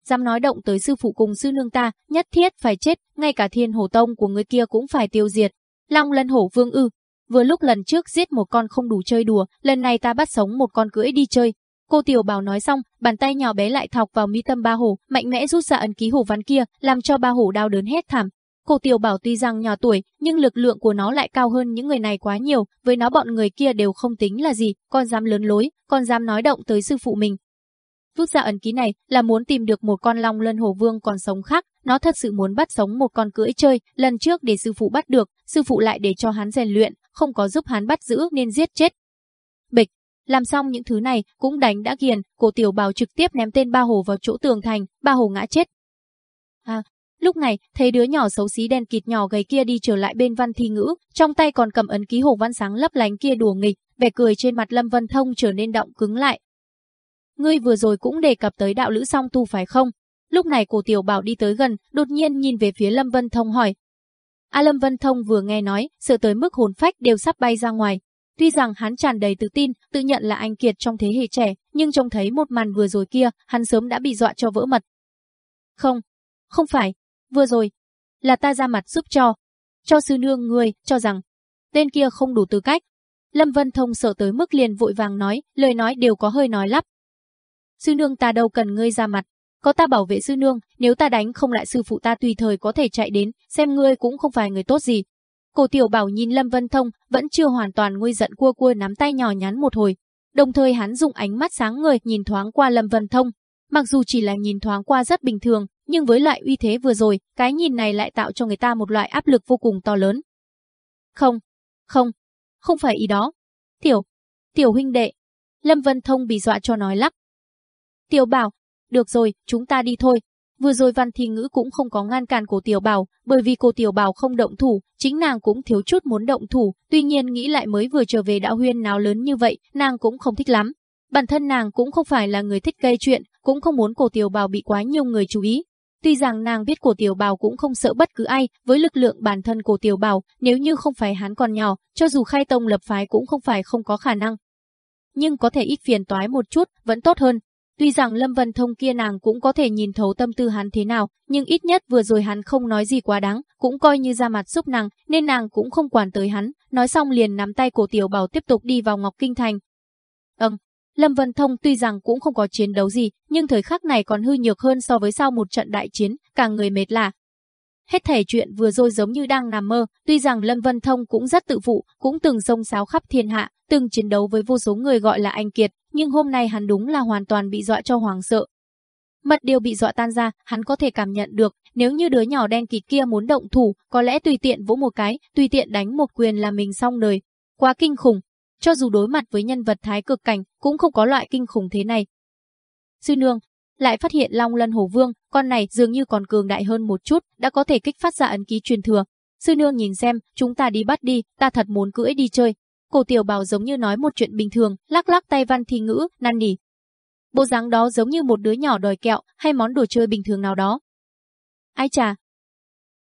dám nói động tới sư phụ cùng sư nương ta, nhất thiết phải chết, ngay cả thiên hổ tông của người kia cũng phải tiêu diệt. Long lân hổ vương ư, vừa lúc lần trước giết một con không đủ chơi đùa, lần này ta bắt sống một con cưỡi đi chơi. Cô tiểu bảo nói xong, bàn tay nhỏ bé lại thọc vào mi tâm ba hổ, mạnh mẽ rút ra ấn ký hổ văn kia, làm cho ba hổ đau đớn hét thảm. Cô tiểu bảo tuy rằng nhỏ tuổi, nhưng lực lượng của nó lại cao hơn những người này quá nhiều, với nó bọn người kia đều không tính là gì, còn dám lớn lối, còn dám nói động tới sư phụ mình, Rút ra ấn ký này là muốn tìm được một con long lân hồ vương còn sống khác, nó thật sự muốn bắt sống một con cưỡi chơi, lần trước để sư phụ bắt được, sư phụ lại để cho hắn rèn luyện, không có giúp hắn bắt giữ nên giết chết. Bịch, làm xong những thứ này, cũng đánh đã ghiền, cổ tiểu bào trực tiếp ném tên ba hồ vào chỗ tường thành, ba hồ ngã chết. À, lúc này, thấy đứa nhỏ xấu xí đen kịt nhỏ gầy kia đi trở lại bên văn thi ngữ, trong tay còn cầm ấn ký hồ văn sáng lấp lánh kia đùa nghịch, vẻ cười trên mặt Lâm Vân Thông trở nên động cứng lại, Ngươi vừa rồi cũng đề cập tới đạo lữ song tu phải không? Lúc này cổ tiểu bảo đi tới gần, đột nhiên nhìn về phía Lâm Vân Thông hỏi. A Lâm Vân Thông vừa nghe nói, sợ tới mức hồn phách đều sắp bay ra ngoài. Tuy rằng hắn tràn đầy tự tin, tự nhận là anh kiệt trong thế hệ trẻ, nhưng trông thấy một màn vừa rồi kia, hắn sớm đã bị dọa cho vỡ mật. Không, không phải, vừa rồi, là ta ra mặt giúp cho. Cho sư nương người cho rằng, tên kia không đủ tư cách. Lâm Vân Thông sợ tới mức liền vội vàng nói, lời nói đều có hơi nói lắp sư nương ta đâu cần ngươi ra mặt. Có ta bảo vệ sư nương, nếu ta đánh không lại sư phụ ta tùy thời có thể chạy đến, xem ngươi cũng không phải người tốt gì. Cổ tiểu bảo nhìn Lâm Vân Thông, vẫn chưa hoàn toàn nguôi giận cua cua nắm tay nhỏ nhắn một hồi. Đồng thời hắn dùng ánh mắt sáng người nhìn thoáng qua Lâm Vân Thông. Mặc dù chỉ là nhìn thoáng qua rất bình thường, nhưng với loại uy thế vừa rồi, cái nhìn này lại tạo cho người ta một loại áp lực vô cùng to lớn. Không, không, không phải ý đó. Tiểu, tiểu huynh đệ. Lâm Vân Thông bị dọa cho nói lắp, Tiểu Bảo, được rồi, chúng ta đi thôi. Vừa rồi Văn Thi Ngữ cũng không có ngăn cản cô Tiểu Bảo, bởi vì cô Tiểu Bảo không động thủ, chính nàng cũng thiếu chút muốn động thủ, tuy nhiên nghĩ lại mới vừa trở về đã huyên náo lớn như vậy, nàng cũng không thích lắm. Bản thân nàng cũng không phải là người thích gây chuyện, cũng không muốn cô Tiểu Bảo bị quá nhiều người chú ý. Tuy rằng nàng biết cổ tiểu bào cũng không sợ bất cứ ai, với lực lượng bản thân cổ tiểu bào, nếu như không phải hắn còn nhỏ, cho dù khai tông lập phái cũng không phải không có khả năng. Nhưng có thể ít phiền toái một chút, vẫn tốt hơn, Tuy rằng Lâm Vân Thông kia nàng cũng có thể nhìn thấu tâm tư hắn thế nào, nhưng ít nhất vừa rồi hắn không nói gì quá đáng, cũng coi như ra mặt giúp nàng, nên nàng cũng không quản tới hắn, nói xong liền nắm tay cổ tiểu bảo tiếp tục đi vào Ngọc Kinh Thành. Ừm, Lâm Vân Thông tuy rằng cũng không có chiến đấu gì, nhưng thời khắc này còn hư nhược hơn so với sau một trận đại chiến, càng người mệt lạ. Hết thể chuyện vừa rồi giống như đang nằm mơ, tuy rằng Lâm Vân Thông cũng rất tự phụ, cũng từng sông sáo khắp thiên hạ, từng chiến đấu với vô số người gọi là anh kiệt, nhưng hôm nay hắn đúng là hoàn toàn bị dọa cho hoàng sợ. Mật điều bị dọa tan ra, hắn có thể cảm nhận được, nếu như đứa nhỏ đen kịt kia muốn động thủ, có lẽ tùy tiện vỗ một cái, tùy tiện đánh một quyền là mình xong đời. Quá kinh khủng, cho dù đối mặt với nhân vật thái cực cảnh, cũng không có loại kinh khủng thế này. Sư nương, lại phát hiện Long Lân Hổ Vương, con này dường như còn cường đại hơn một chút, đã có thể kích phát ra ấn ký truyền thừa. Sư nương nhìn xem, chúng ta đi bắt đi, ta thật muốn cưỡi đi chơi. Cổ tiểu bảo giống như nói một chuyện bình thường, lắc lắc tay văn thi ngữ, năn nỉ. Bộ dáng đó giống như một đứa nhỏ đòi kẹo hay món đồ chơi bình thường nào đó. Ai chà.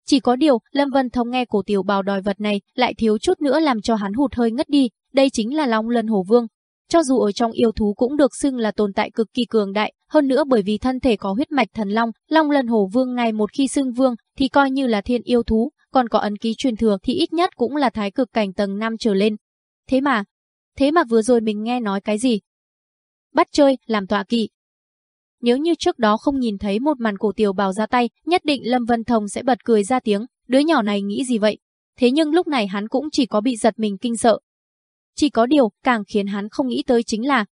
Chỉ có điều, Lâm Vân Thông nghe cổ tiểu bào đòi vật này, lại thiếu chút nữa làm cho hắn hụt hơi ngất đi, đây chính là Long Lân Hổ Vương. Cho dù ở trong yêu thú cũng được xưng là tồn tại cực kỳ cường đại, hơn nữa bởi vì thân thể có huyết mạch thần long, Long lần Hổ Vương ngày một khi xưng vương thì coi như là thiên yêu thú, còn có ấn ký truyền thừa thì ít nhất cũng là thái cực cảnh tầng 5 trở lên. Thế mà, thế mà vừa rồi mình nghe nói cái gì? Bắt chơi, làm tọa kỵ. Nếu như trước đó không nhìn thấy một màn cổ tiểu bào ra tay, nhất định Lâm Vân Thông sẽ bật cười ra tiếng, đứa nhỏ này nghĩ gì vậy? Thế nhưng lúc này hắn cũng chỉ có bị giật mình kinh sợ. Chỉ có điều, càng khiến hắn không nghĩ tới chính là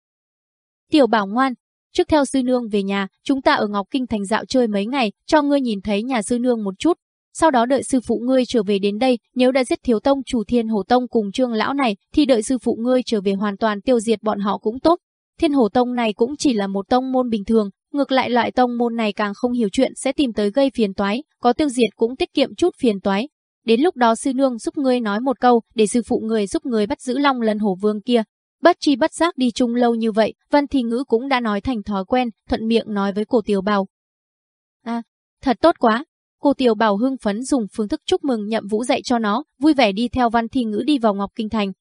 Tiểu bảo ngoan, trước theo sư nương về nhà, chúng ta ở Ngọc Kinh thành dạo chơi mấy ngày, cho ngươi nhìn thấy nhà sư nương một chút. Sau đó đợi sư phụ ngươi trở về đến đây, nếu đã giết thiếu tông chủ thiên hồ tông cùng trương lão này, thì đợi sư phụ ngươi trở về hoàn toàn tiêu diệt bọn họ cũng tốt. Thiên hồ tông này cũng chỉ là một tông môn bình thường, ngược lại loại tông môn này càng không hiểu chuyện sẽ tìm tới gây phiền toái, có tiêu diệt cũng tiết kiệm chút phiền toái. Đến lúc đó sư nương giúp ngươi nói một câu, để sư phụ người giúp ngươi bắt giữ long lần hổ vương kia, Bất chi bất giác đi chung lâu như vậy, Vân Thi Ngữ cũng đã nói thành thói quen, thuận miệng nói với cổ tiểu bào. À, thật tốt quá. Cô tiểu bào hưng phấn dùng phương thức chúc mừng nhậm vũ dạy cho nó, vui vẻ đi theo Văn Thi Ngữ đi vào Ngọc Kinh Thành.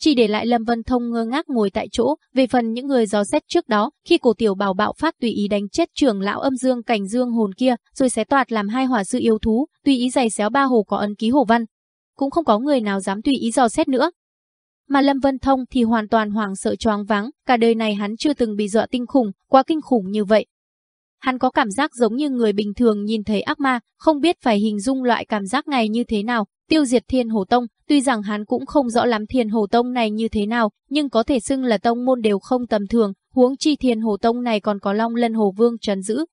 Chỉ để lại Lâm Vân Thông ngơ ngác ngồi tại chỗ, về phần những người gió xét trước đó, khi cổ tiểu bảo bạo phát tùy ý đánh chết trưởng lão âm dương cảnh dương hồn kia, rồi xé toạt làm hai hỏa sư yêu thú, tùy ý giày xéo ba hồ có ấn ký hồ văn. Cũng không có người nào dám tùy ý dò xét nữa, mà Lâm Vân Thông thì hoàn toàn hoảng sợ choáng váng, cả đời này hắn chưa từng bị dọa tinh khủng, quá kinh khủng như vậy. Hắn có cảm giác giống như người bình thường nhìn thấy ác ma, không biết phải hình dung loại cảm giác này như thế nào. Tiêu diệt Thiên Hồ Tông, tuy rằng hắn cũng không rõ lắm Thiên Hồ Tông này như thế nào, nhưng có thể xưng là tông môn đều không tầm thường, huống chi Thiên Hồ Tông này còn có Long Lân Hồ Vương trấn giữ.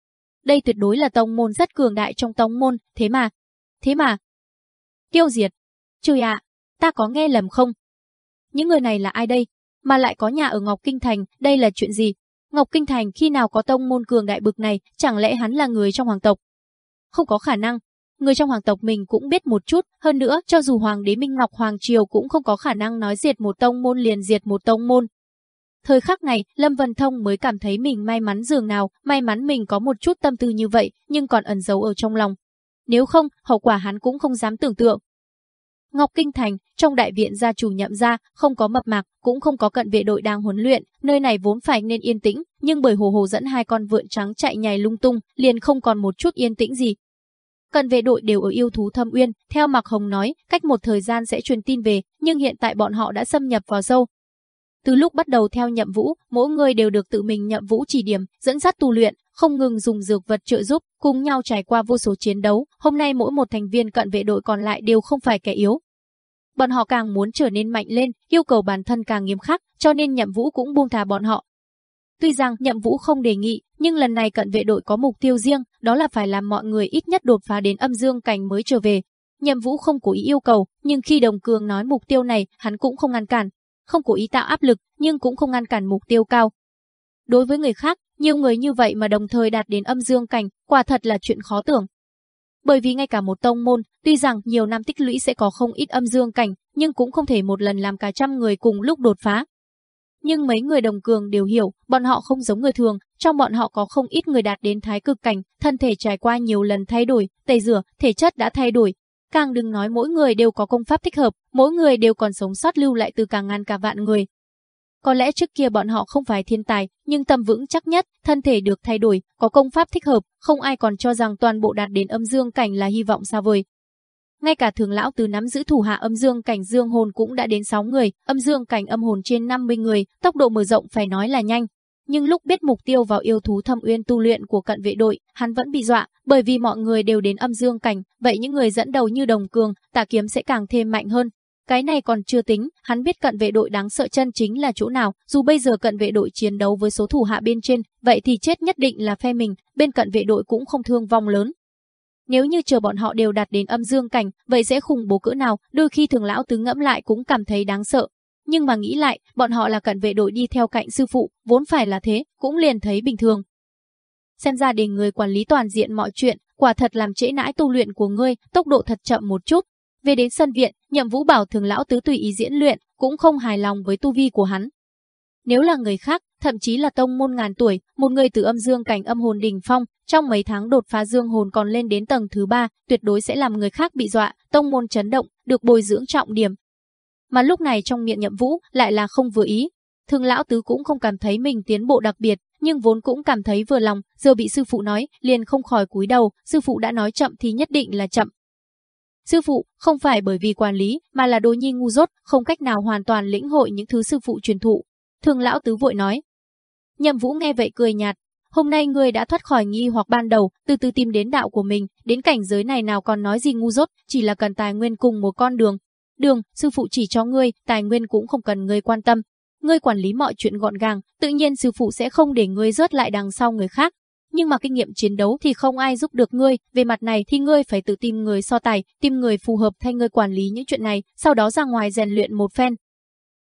Đây tuyệt đối là tông môn rất cường đại trong tông môn, thế mà, thế mà. Tiêu diệt. Trời ạ, ta có nghe lầm không? Những người này là ai đây? Mà lại có nhà ở Ngọc Kinh Thành, đây là chuyện gì? Ngọc Kinh Thành khi nào có tông môn cường đại bực này, chẳng lẽ hắn là người trong hoàng tộc? Không có khả năng. Người trong hoàng tộc mình cũng biết một chút, hơn nữa, cho dù hoàng đế Minh Ngọc Hoàng Triều cũng không có khả năng nói diệt một tông môn liền diệt một tông môn. Thời khắc này, Lâm Vân Thông mới cảm thấy mình may mắn dường nào, may mắn mình có một chút tâm tư như vậy, nhưng còn ẩn giấu ở trong lòng. Nếu không, hậu quả hắn cũng không dám tưởng tượng. Ngọc Kinh Thành, trong đại viện gia chủ nhậm gia, không có mập mạc, cũng không có cận vệ đội đang huấn luyện, nơi này vốn phải nên yên tĩnh, nhưng bởi hồ hồ dẫn hai con vượn trắng chạy nhảy lung tung, liền không còn một chút yên tĩnh gì. Cận vệ đội đều ở yêu thú thâm uyên, theo Mạc Hồng nói, cách một thời gian sẽ truyền tin về, nhưng hiện tại bọn họ đã xâm nhập vào sâu. Từ lúc bắt đầu theo nhậm vũ, mỗi người đều được tự mình nhậm vũ chỉ điểm, dẫn dắt tu luyện, không ngừng dùng dược vật trợ giúp, cùng nhau trải qua vô số chiến đấu, hôm nay mỗi một thành viên cận vệ đội còn lại đều không phải kẻ yếu, bọn họ càng muốn trở nên mạnh lên, yêu cầu bản thân càng nghiêm khắc, cho nên Nhậm Vũ cũng buông thả bọn họ. Tuy rằng Nhậm Vũ không đề nghị, nhưng lần này cận vệ đội có mục tiêu riêng, đó là phải làm mọi người ít nhất đột phá đến âm dương cảnh mới trở về. Nhậm Vũ không cố ý yêu cầu, nhưng khi Đồng Cường nói mục tiêu này, hắn cũng không ngăn cản, không cố ý tạo áp lực, nhưng cũng không ngăn cản mục tiêu cao. Đối với người khác, nhiều người như vậy mà đồng thời đạt đến âm dương cảnh, quả thật là chuyện khó tưởng. Bởi vì ngay cả một tông môn, tuy rằng nhiều năm tích lũy sẽ có không ít âm dương cảnh, nhưng cũng không thể một lần làm cả trăm người cùng lúc đột phá. Nhưng mấy người đồng cường đều hiểu, bọn họ không giống người thường, trong bọn họ có không ít người đạt đến thái cực cảnh, thân thể trải qua nhiều lần thay đổi, tẩy rửa, thể chất đã thay đổi. Càng đừng nói mỗi người đều có công pháp thích hợp, mỗi người đều còn sống sót lưu lại từ cả ngàn cả vạn người, có lẽ trước kia bọn họ không phải thiên tài, nhưng tâm vững chắc nhất, thân thể được thay đổi, có công pháp thích hợp, không ai còn cho rằng toàn bộ đạt đến âm dương cảnh là hy vọng xa vời. Ngay cả thường lão từ nắm giữ thủ hạ âm dương cảnh dương hồn cũng đã đến 6 người, âm dương cảnh âm hồn trên 50 người, tốc độ mở rộng phải nói là nhanh. Nhưng lúc biết mục tiêu vào yêu thú thâm uyên tu luyện của cận vệ đội, hắn vẫn bị dọa, bởi vì mọi người đều đến âm dương cảnh, vậy những người dẫn đầu như đồng cường, tà kiếm sẽ càng thêm mạnh hơn, cái này còn chưa tính, hắn biết cận vệ đội đáng sợ chân chính là chỗ nào, dù bây giờ cận vệ đội chiến đấu với số thủ hạ bên trên, vậy thì chết nhất định là phe mình, bên cận vệ đội cũng không thương vong lớn. Nếu như chờ bọn họ đều đạt đến âm dương cảnh, vậy sẽ khủng bố cỡ nào, đôi khi thường lão tứ ngẫm lại cũng cảm thấy đáng sợ. Nhưng mà nghĩ lại, bọn họ là cận vệ đội đi theo cạnh sư phụ, vốn phải là thế, cũng liền thấy bình thường. Xem ra để người quản lý toàn diện mọi chuyện, quả thật làm trễ nãi tu luyện của ngươi, tốc độ thật chậm một chút, về đến sân viện, nhậm vũ bảo thường lão tứ tùy ý diễn luyện, cũng không hài lòng với tu vi của hắn. Nếu là người khác, thậm chí là tông môn ngàn tuổi, một người từ âm dương cảnh âm hồn đỉnh phong, trong mấy tháng đột phá dương hồn còn lên đến tầng thứ ba, tuyệt đối sẽ làm người khác bị dọa, tông môn chấn động, được bồi dưỡng trọng điểm. Mà lúc này trong miệng nhậm vũ lại là không vừa ý. Thường lão tứ cũng không cảm thấy mình tiến bộ đặc biệt, nhưng vốn cũng cảm thấy vừa lòng, giờ bị sư phụ nói, liền không khỏi cúi đầu, sư phụ đã nói chậm thì nhất định là chậm, Sư phụ, không phải bởi vì quản lý, mà là đồ nhi ngu dốt, không cách nào hoàn toàn lĩnh hội những thứ sư phụ truyền thụ. Thường lão tứ vội nói. Nhậm Vũ nghe vậy cười nhạt, hôm nay ngươi đã thoát khỏi nghi hoặc ban đầu, từ từ tìm đến đạo của mình, đến cảnh giới này nào còn nói gì ngu dốt, chỉ là cần tài nguyên cùng một con đường. Đường, sư phụ chỉ cho ngươi, tài nguyên cũng không cần ngươi quan tâm. Ngươi quản lý mọi chuyện gọn gàng, tự nhiên sư phụ sẽ không để ngươi rớt lại đằng sau người khác, nhưng mà kinh nghiệm chiến đấu thì không ai giúp được ngươi, về mặt này thì ngươi phải tự tìm người so tài, tìm người phù hợp thay ngươi quản lý những chuyện này, sau đó ra ngoài rèn luyện một phen.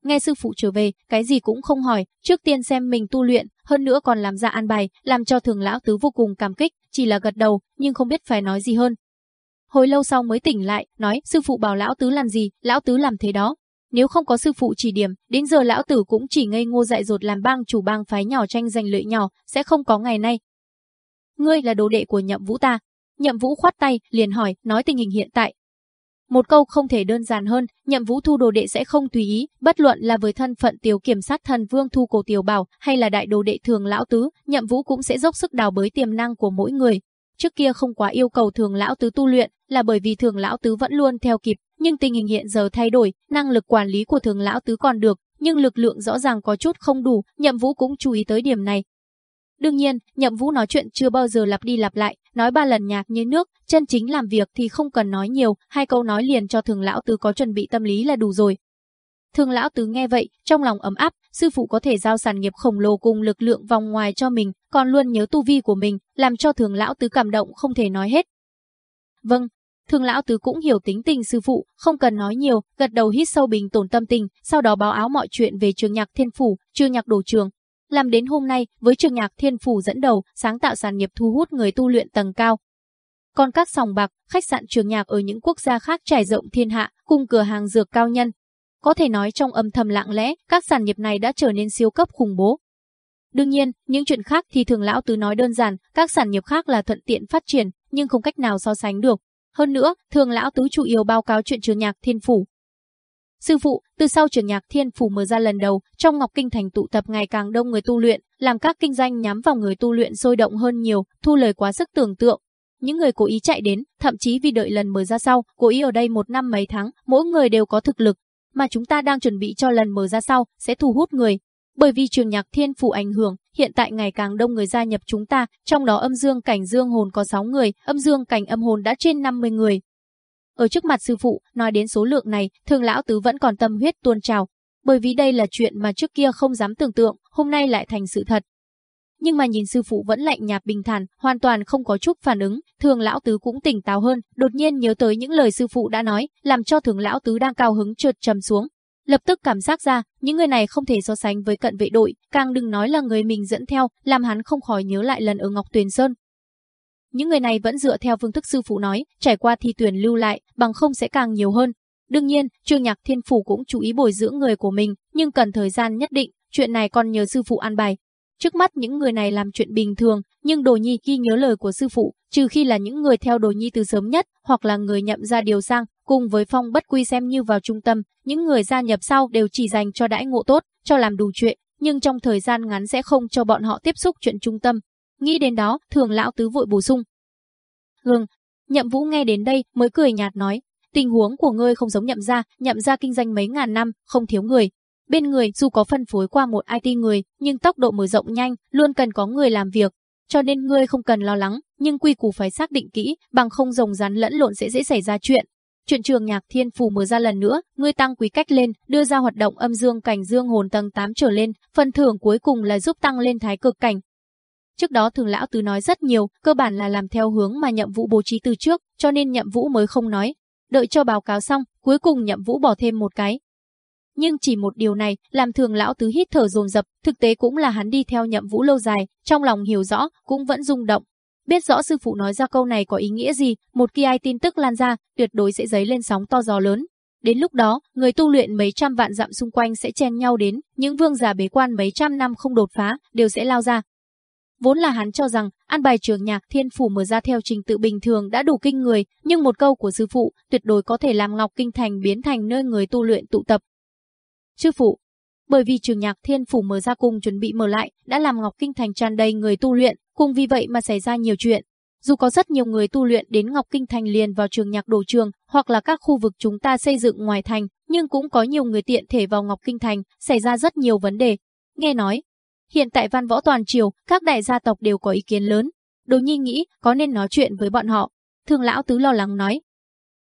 Nghe sư phụ trở về, cái gì cũng không hỏi, trước tiên xem mình tu luyện, hơn nữa còn làm ra an bài, làm cho thường lão tứ vô cùng cảm kích, chỉ là gật đầu, nhưng không biết phải nói gì hơn. Hồi lâu sau mới tỉnh lại, nói, sư phụ bảo lão tứ làm gì, lão tứ làm thế đó. Nếu không có sư phụ chỉ điểm, đến giờ lão tử cũng chỉ ngây ngô dại dột làm bang chủ bang phái nhỏ tranh giành lợi nhỏ, sẽ không có ngày nay, ngươi là đồ đệ của nhậm vũ ta. Nhậm vũ khoát tay, liền hỏi, nói tình hình hiện tại. Một câu không thể đơn giản hơn, nhậm vũ thu đồ đệ sẽ không tùy ý, bất luận là với thân phận tiểu kiểm sát thần vương thu cổ tiểu bảo hay là đại đồ đệ thường lão tứ, nhậm vũ cũng sẽ dốc sức đào bới tiềm năng của mỗi người. Trước kia không quá yêu cầu thường lão tứ tu luyện, là bởi vì thường lão tứ vẫn luôn theo kịp, nhưng tình hình hiện giờ thay đổi, năng lực quản lý của thường lão tứ còn được, nhưng lực lượng rõ ràng có chút không đủ, nhậm vũ cũng chú ý tới điểm này, Đương nhiên, Nhậm Vũ nói chuyện chưa bao giờ lặp đi lặp lại, nói ba lần nhạc như nước, chân chính làm việc thì không cần nói nhiều, hai câu nói liền cho Thường lão tứ có chuẩn bị tâm lý là đủ rồi. Thường lão tứ nghe vậy, trong lòng ấm áp, sư phụ có thể giao sản nghiệp khổng lồ cùng lực lượng vòng ngoài cho mình, còn luôn nhớ tu vi của mình, làm cho Thường lão tứ cảm động không thể nói hết. Vâng, Thường lão tứ cũng hiểu tính tình sư phụ, không cần nói nhiều, gật đầu hít sâu bình tổn tâm tình, sau đó báo áo mọi chuyện về trường nhạc thiên phủ, trường nhạc đổ trường, làm đến hôm nay, với trường nhạc thiên phủ dẫn đầu, sáng tạo sản nghiệp thu hút người tu luyện tầng cao. Còn các sòng bạc, khách sạn trường nhạc ở những quốc gia khác trải rộng thiên hạ, cùng cửa hàng dược cao nhân. Có thể nói trong âm thầm lặng lẽ, các sản nghiệp này đã trở nên siêu cấp khủng bố. Đương nhiên, những chuyện khác thì thường lão tứ nói đơn giản, các sản nghiệp khác là thuận tiện phát triển, nhưng không cách nào so sánh được. Hơn nữa, thường lão tứ chủ yếu báo cáo chuyện trường nhạc thiên phủ, Sư phụ, từ sau trường nhạc thiên phủ mở ra lần đầu, trong Ngọc Kinh Thành tụ tập ngày càng đông người tu luyện, làm các kinh doanh nhắm vào người tu luyện sôi động hơn nhiều, thu lời quá sức tưởng tượng. Những người cố ý chạy đến, thậm chí vì đợi lần mở ra sau, cố ý ở đây một năm mấy tháng, mỗi người đều có thực lực, mà chúng ta đang chuẩn bị cho lần mở ra sau, sẽ thu hút người. Bởi vì trường nhạc thiên phủ ảnh hưởng, hiện tại ngày càng đông người gia nhập chúng ta, trong đó âm dương cảnh dương hồn có 6 người, âm dương cảnh âm hồn đã trên 50 người, ở trước mặt sư phụ, nói đến số lượng này, thường lão tứ vẫn còn tâm huyết tuôn trào, bởi vì đây là chuyện mà trước kia không dám tưởng tượng, hôm nay lại thành sự thật. Nhưng mà nhìn sư phụ vẫn lạnh nhạt bình thản, hoàn toàn không có chút phản ứng, thường lão tứ cũng tỉnh táo hơn, đột nhiên nhớ tới những lời sư phụ đã nói, làm cho thường lão tứ đang cao hứng trượt trầm xuống. Lập tức cảm giác ra, những người này không thể so sánh với cận vệ đội, càng đừng nói là người mình dẫn theo, làm hắn không khỏi nhớ lại lần ở Ngọc Tuyền Sơn, những người này vẫn dựa theo phương thức sư phụ nói, trải qua thi tuyển lưu lại, bằng không sẽ càng nhiều hơn. Đương nhiên, Trương Nhạc Thiên Phủ cũng chú ý bồi dưỡng người của mình, nhưng cần thời gian nhất định, chuyện này còn nhờ sư phụ an bài. Trước mắt những người này làm chuyện bình thường, nhưng Đồ Nhi ghi nhớ lời của sư phụ, trừ khi là những người theo Đồ Nhi từ sớm nhất, hoặc là người nhậm ra điều sang, cùng với Phong Bất Quy xem như vào trung tâm, những người gia nhập sau đều chỉ dành cho đãi ngộ tốt, cho làm đủ chuyện, nhưng trong thời gian ngắn sẽ không cho bọn họ tiếp xúc chuyện trung tâm, Nghĩ đến đó, thường lão tứ vội bổ sung. Gừng, nhậm vũ nghe đến đây mới cười nhạt nói, tình huống của ngươi không giống nhậm gia, nhậm gia kinh doanh mấy ngàn năm, không thiếu người. Bên người dù có phân phối qua một IT người, nhưng tốc độ mở rộng nhanh, luôn cần có người làm việc. Cho nên ngươi không cần lo lắng, nhưng quy củ phải xác định kỹ, bằng không rồng rắn lẫn lộn sẽ dễ xảy ra chuyện. Chuyện trường nhạc thiên phù mở ra lần nữa, ngươi tăng quý cách lên, đưa ra hoạt động âm dương cảnh dương hồn tầng 8 trở lên, phần thưởng cuối cùng là giúp tăng lên thái cực cảnh, Trước đó thường lão tứ nói rất nhiều, cơ bản là làm theo hướng mà nhậm vũ bố trí từ trước, cho nên nhậm vũ mới không nói. Đợi cho báo cáo xong, cuối cùng nhậm vũ bỏ thêm một cái. Nhưng chỉ một điều này, làm thường lão tứ hít thở dồn dập, thực tế cũng là hắn đi theo nhậm vũ lâu dài, trong lòng hiểu rõ, cũng vẫn rung động. Biết rõ sư phụ nói ra câu này có ý nghĩa gì, một khi ai tin tức lan ra, tuyệt đối sẽ dấy lên sóng to gió lớn. Đến lúc đó, người tu luyện mấy trăm vạn dặm xung quanh sẽ chen nhau đến, những vương giả bế quan mấy trăm năm không đột phá, đều sẽ lao ra, Vốn là hắn cho rằng, an bài trường nhạc thiên phủ mở ra theo trình tự bình thường đã đủ kinh người, nhưng một câu của sư phụ tuyệt đối có thể làm Ngọc Kinh Thành biến thành nơi người tu luyện tụ tập. Sư phụ, bởi vì trường nhạc thiên phủ mở ra cùng chuẩn bị mở lại, đã làm Ngọc Kinh Thành tràn đầy người tu luyện, cùng vì vậy mà xảy ra nhiều chuyện. dù có rất nhiều người tu luyện đến Ngọc Kinh Thành liền vào trường nhạc đồ trường, hoặc là các khu vực chúng ta xây dựng ngoài thành, nhưng cũng có nhiều người tiện thể vào Ngọc Kinh Thành, xảy ra rất nhiều vấn đề. Nghe nói, hiện tại văn võ toàn triều, các đại gia tộc đều có ý kiến lớn. Đồ Nhi nghĩ có nên nói chuyện với bọn họ. thường lão tứ lo lắng nói.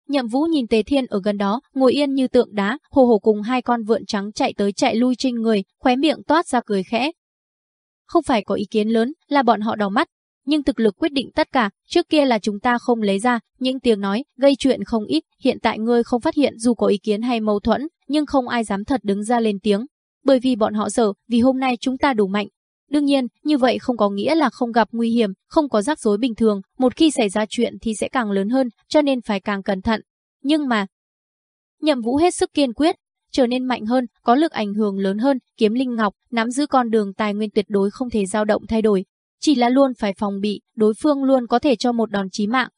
Nhậm Vũ nhìn Tề Thiên ở gần đó, ngồi yên như tượng đá, hồ hồ cùng hai con vượn trắng chạy tới chạy lui trên người, khóe miệng toát ra cười khẽ. Không phải có ý kiến lớn, là bọn họ đỏ mắt, nhưng thực lực quyết định tất cả, trước kia là chúng ta không lấy ra, những tiếng nói, gây chuyện không ít, hiện tại ngươi không phát hiện dù có ý kiến hay mâu thuẫn, nhưng không ai dám thật đứng ra lên tiếng. Bởi vì bọn họ sợ, vì hôm nay chúng ta đủ mạnh. Đương nhiên, như vậy không có nghĩa là không gặp nguy hiểm, không có rắc rối bình thường, một khi xảy ra chuyện thì sẽ càng lớn hơn, cho nên phải càng cẩn thận. Nhưng mà, Nhậm Vũ hết sức kiên quyết, trở nên mạnh hơn, có lực ảnh hưởng lớn hơn, kiếm linh ngọc, nắm giữ con đường tài nguyên tuyệt đối không thể dao động thay đổi, chỉ là luôn phải phòng bị, đối phương luôn có thể cho một đòn chí mạng.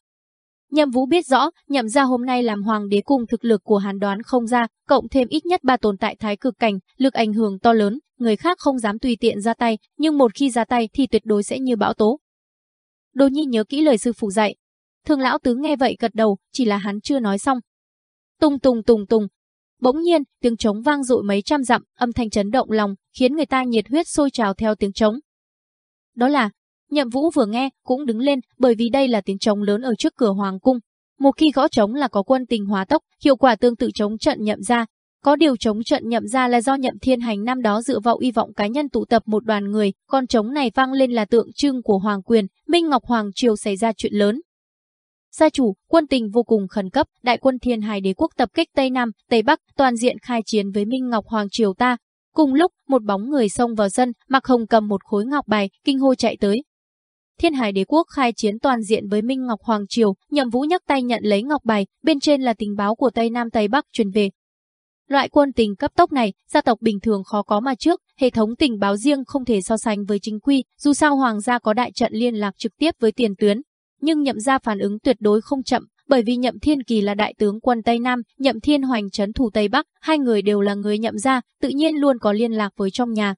Nhậm Vũ biết rõ, nhậm ra hôm nay làm hoàng đế cùng thực lực của hắn đoán không ra, cộng thêm ít nhất ba tồn tại thái cực cảnh, lực ảnh hưởng to lớn, người khác không dám tùy tiện ra tay, nhưng một khi ra tay thì tuyệt đối sẽ như bão tố. Đồ Nhi nhớ kỹ lời sư phụ dạy. thường lão tứ nghe vậy gật đầu, chỉ là hắn chưa nói xong. Tung tung tung tung. Bỗng nhiên, tiếng trống vang dội mấy trăm dặm, âm thanh chấn động lòng, khiến người ta nhiệt huyết sôi trào theo tiếng trống. Đó là, Nhậm Vũ vừa nghe, cũng đứng lên, bởi vì đây là tiếng trống lớn ở trước cửa hoàng cung. Một khi gõ trống là có quân tình hóa tốc, hiệu quả tương tự trống trận nhậm ra. Có điều trống trận nhậm ra là do nhậm thiên hành năm đó dựa vào y vọng cá nhân tụ tập một đoàn người, con trống này vang lên là tượng trưng của hoàng quyền, Minh Ngọc Hoàng Triều xảy ra chuyện lớn. Gia chủ, quân tình vô cùng khẩn cấp, đại quân thiên hải đế quốc tập kích Tây Nam, Tây Bắc, toàn diện khai chiến với Minh Ngọc Hoàng Triều ta, Cùng lúc, một bóng người xông vào sân, Mặc Hồng cầm một khối ngọc bài, kinh hô chạy tới. Thiên Hải Đế quốc khai chiến toàn diện với Minh Ngọc Hoàng triều, Nhậm Vũ nhấc tay nhận lấy ngọc bài, bên trên là tình báo của Tây Nam Tây Bắc truyền về. Loại quân tình cấp tốc này, gia tộc bình thường khó có mà trước, hệ thống tình báo riêng không thể so sánh với chính quy, dù sao hoàng gia có đại trận liên lạc trực tiếp với tiền tuyến, nhưng nhậm gia phản ứng tuyệt đối không chậm, bởi vì Nhậm Thiên Kỳ là đại tướng quân Tây Nam, Nhậm Thiên Hoành trấn thủ Tây Bắc, hai người đều là người nhậm gia, tự nhiên luôn có liên lạc với trong nhà.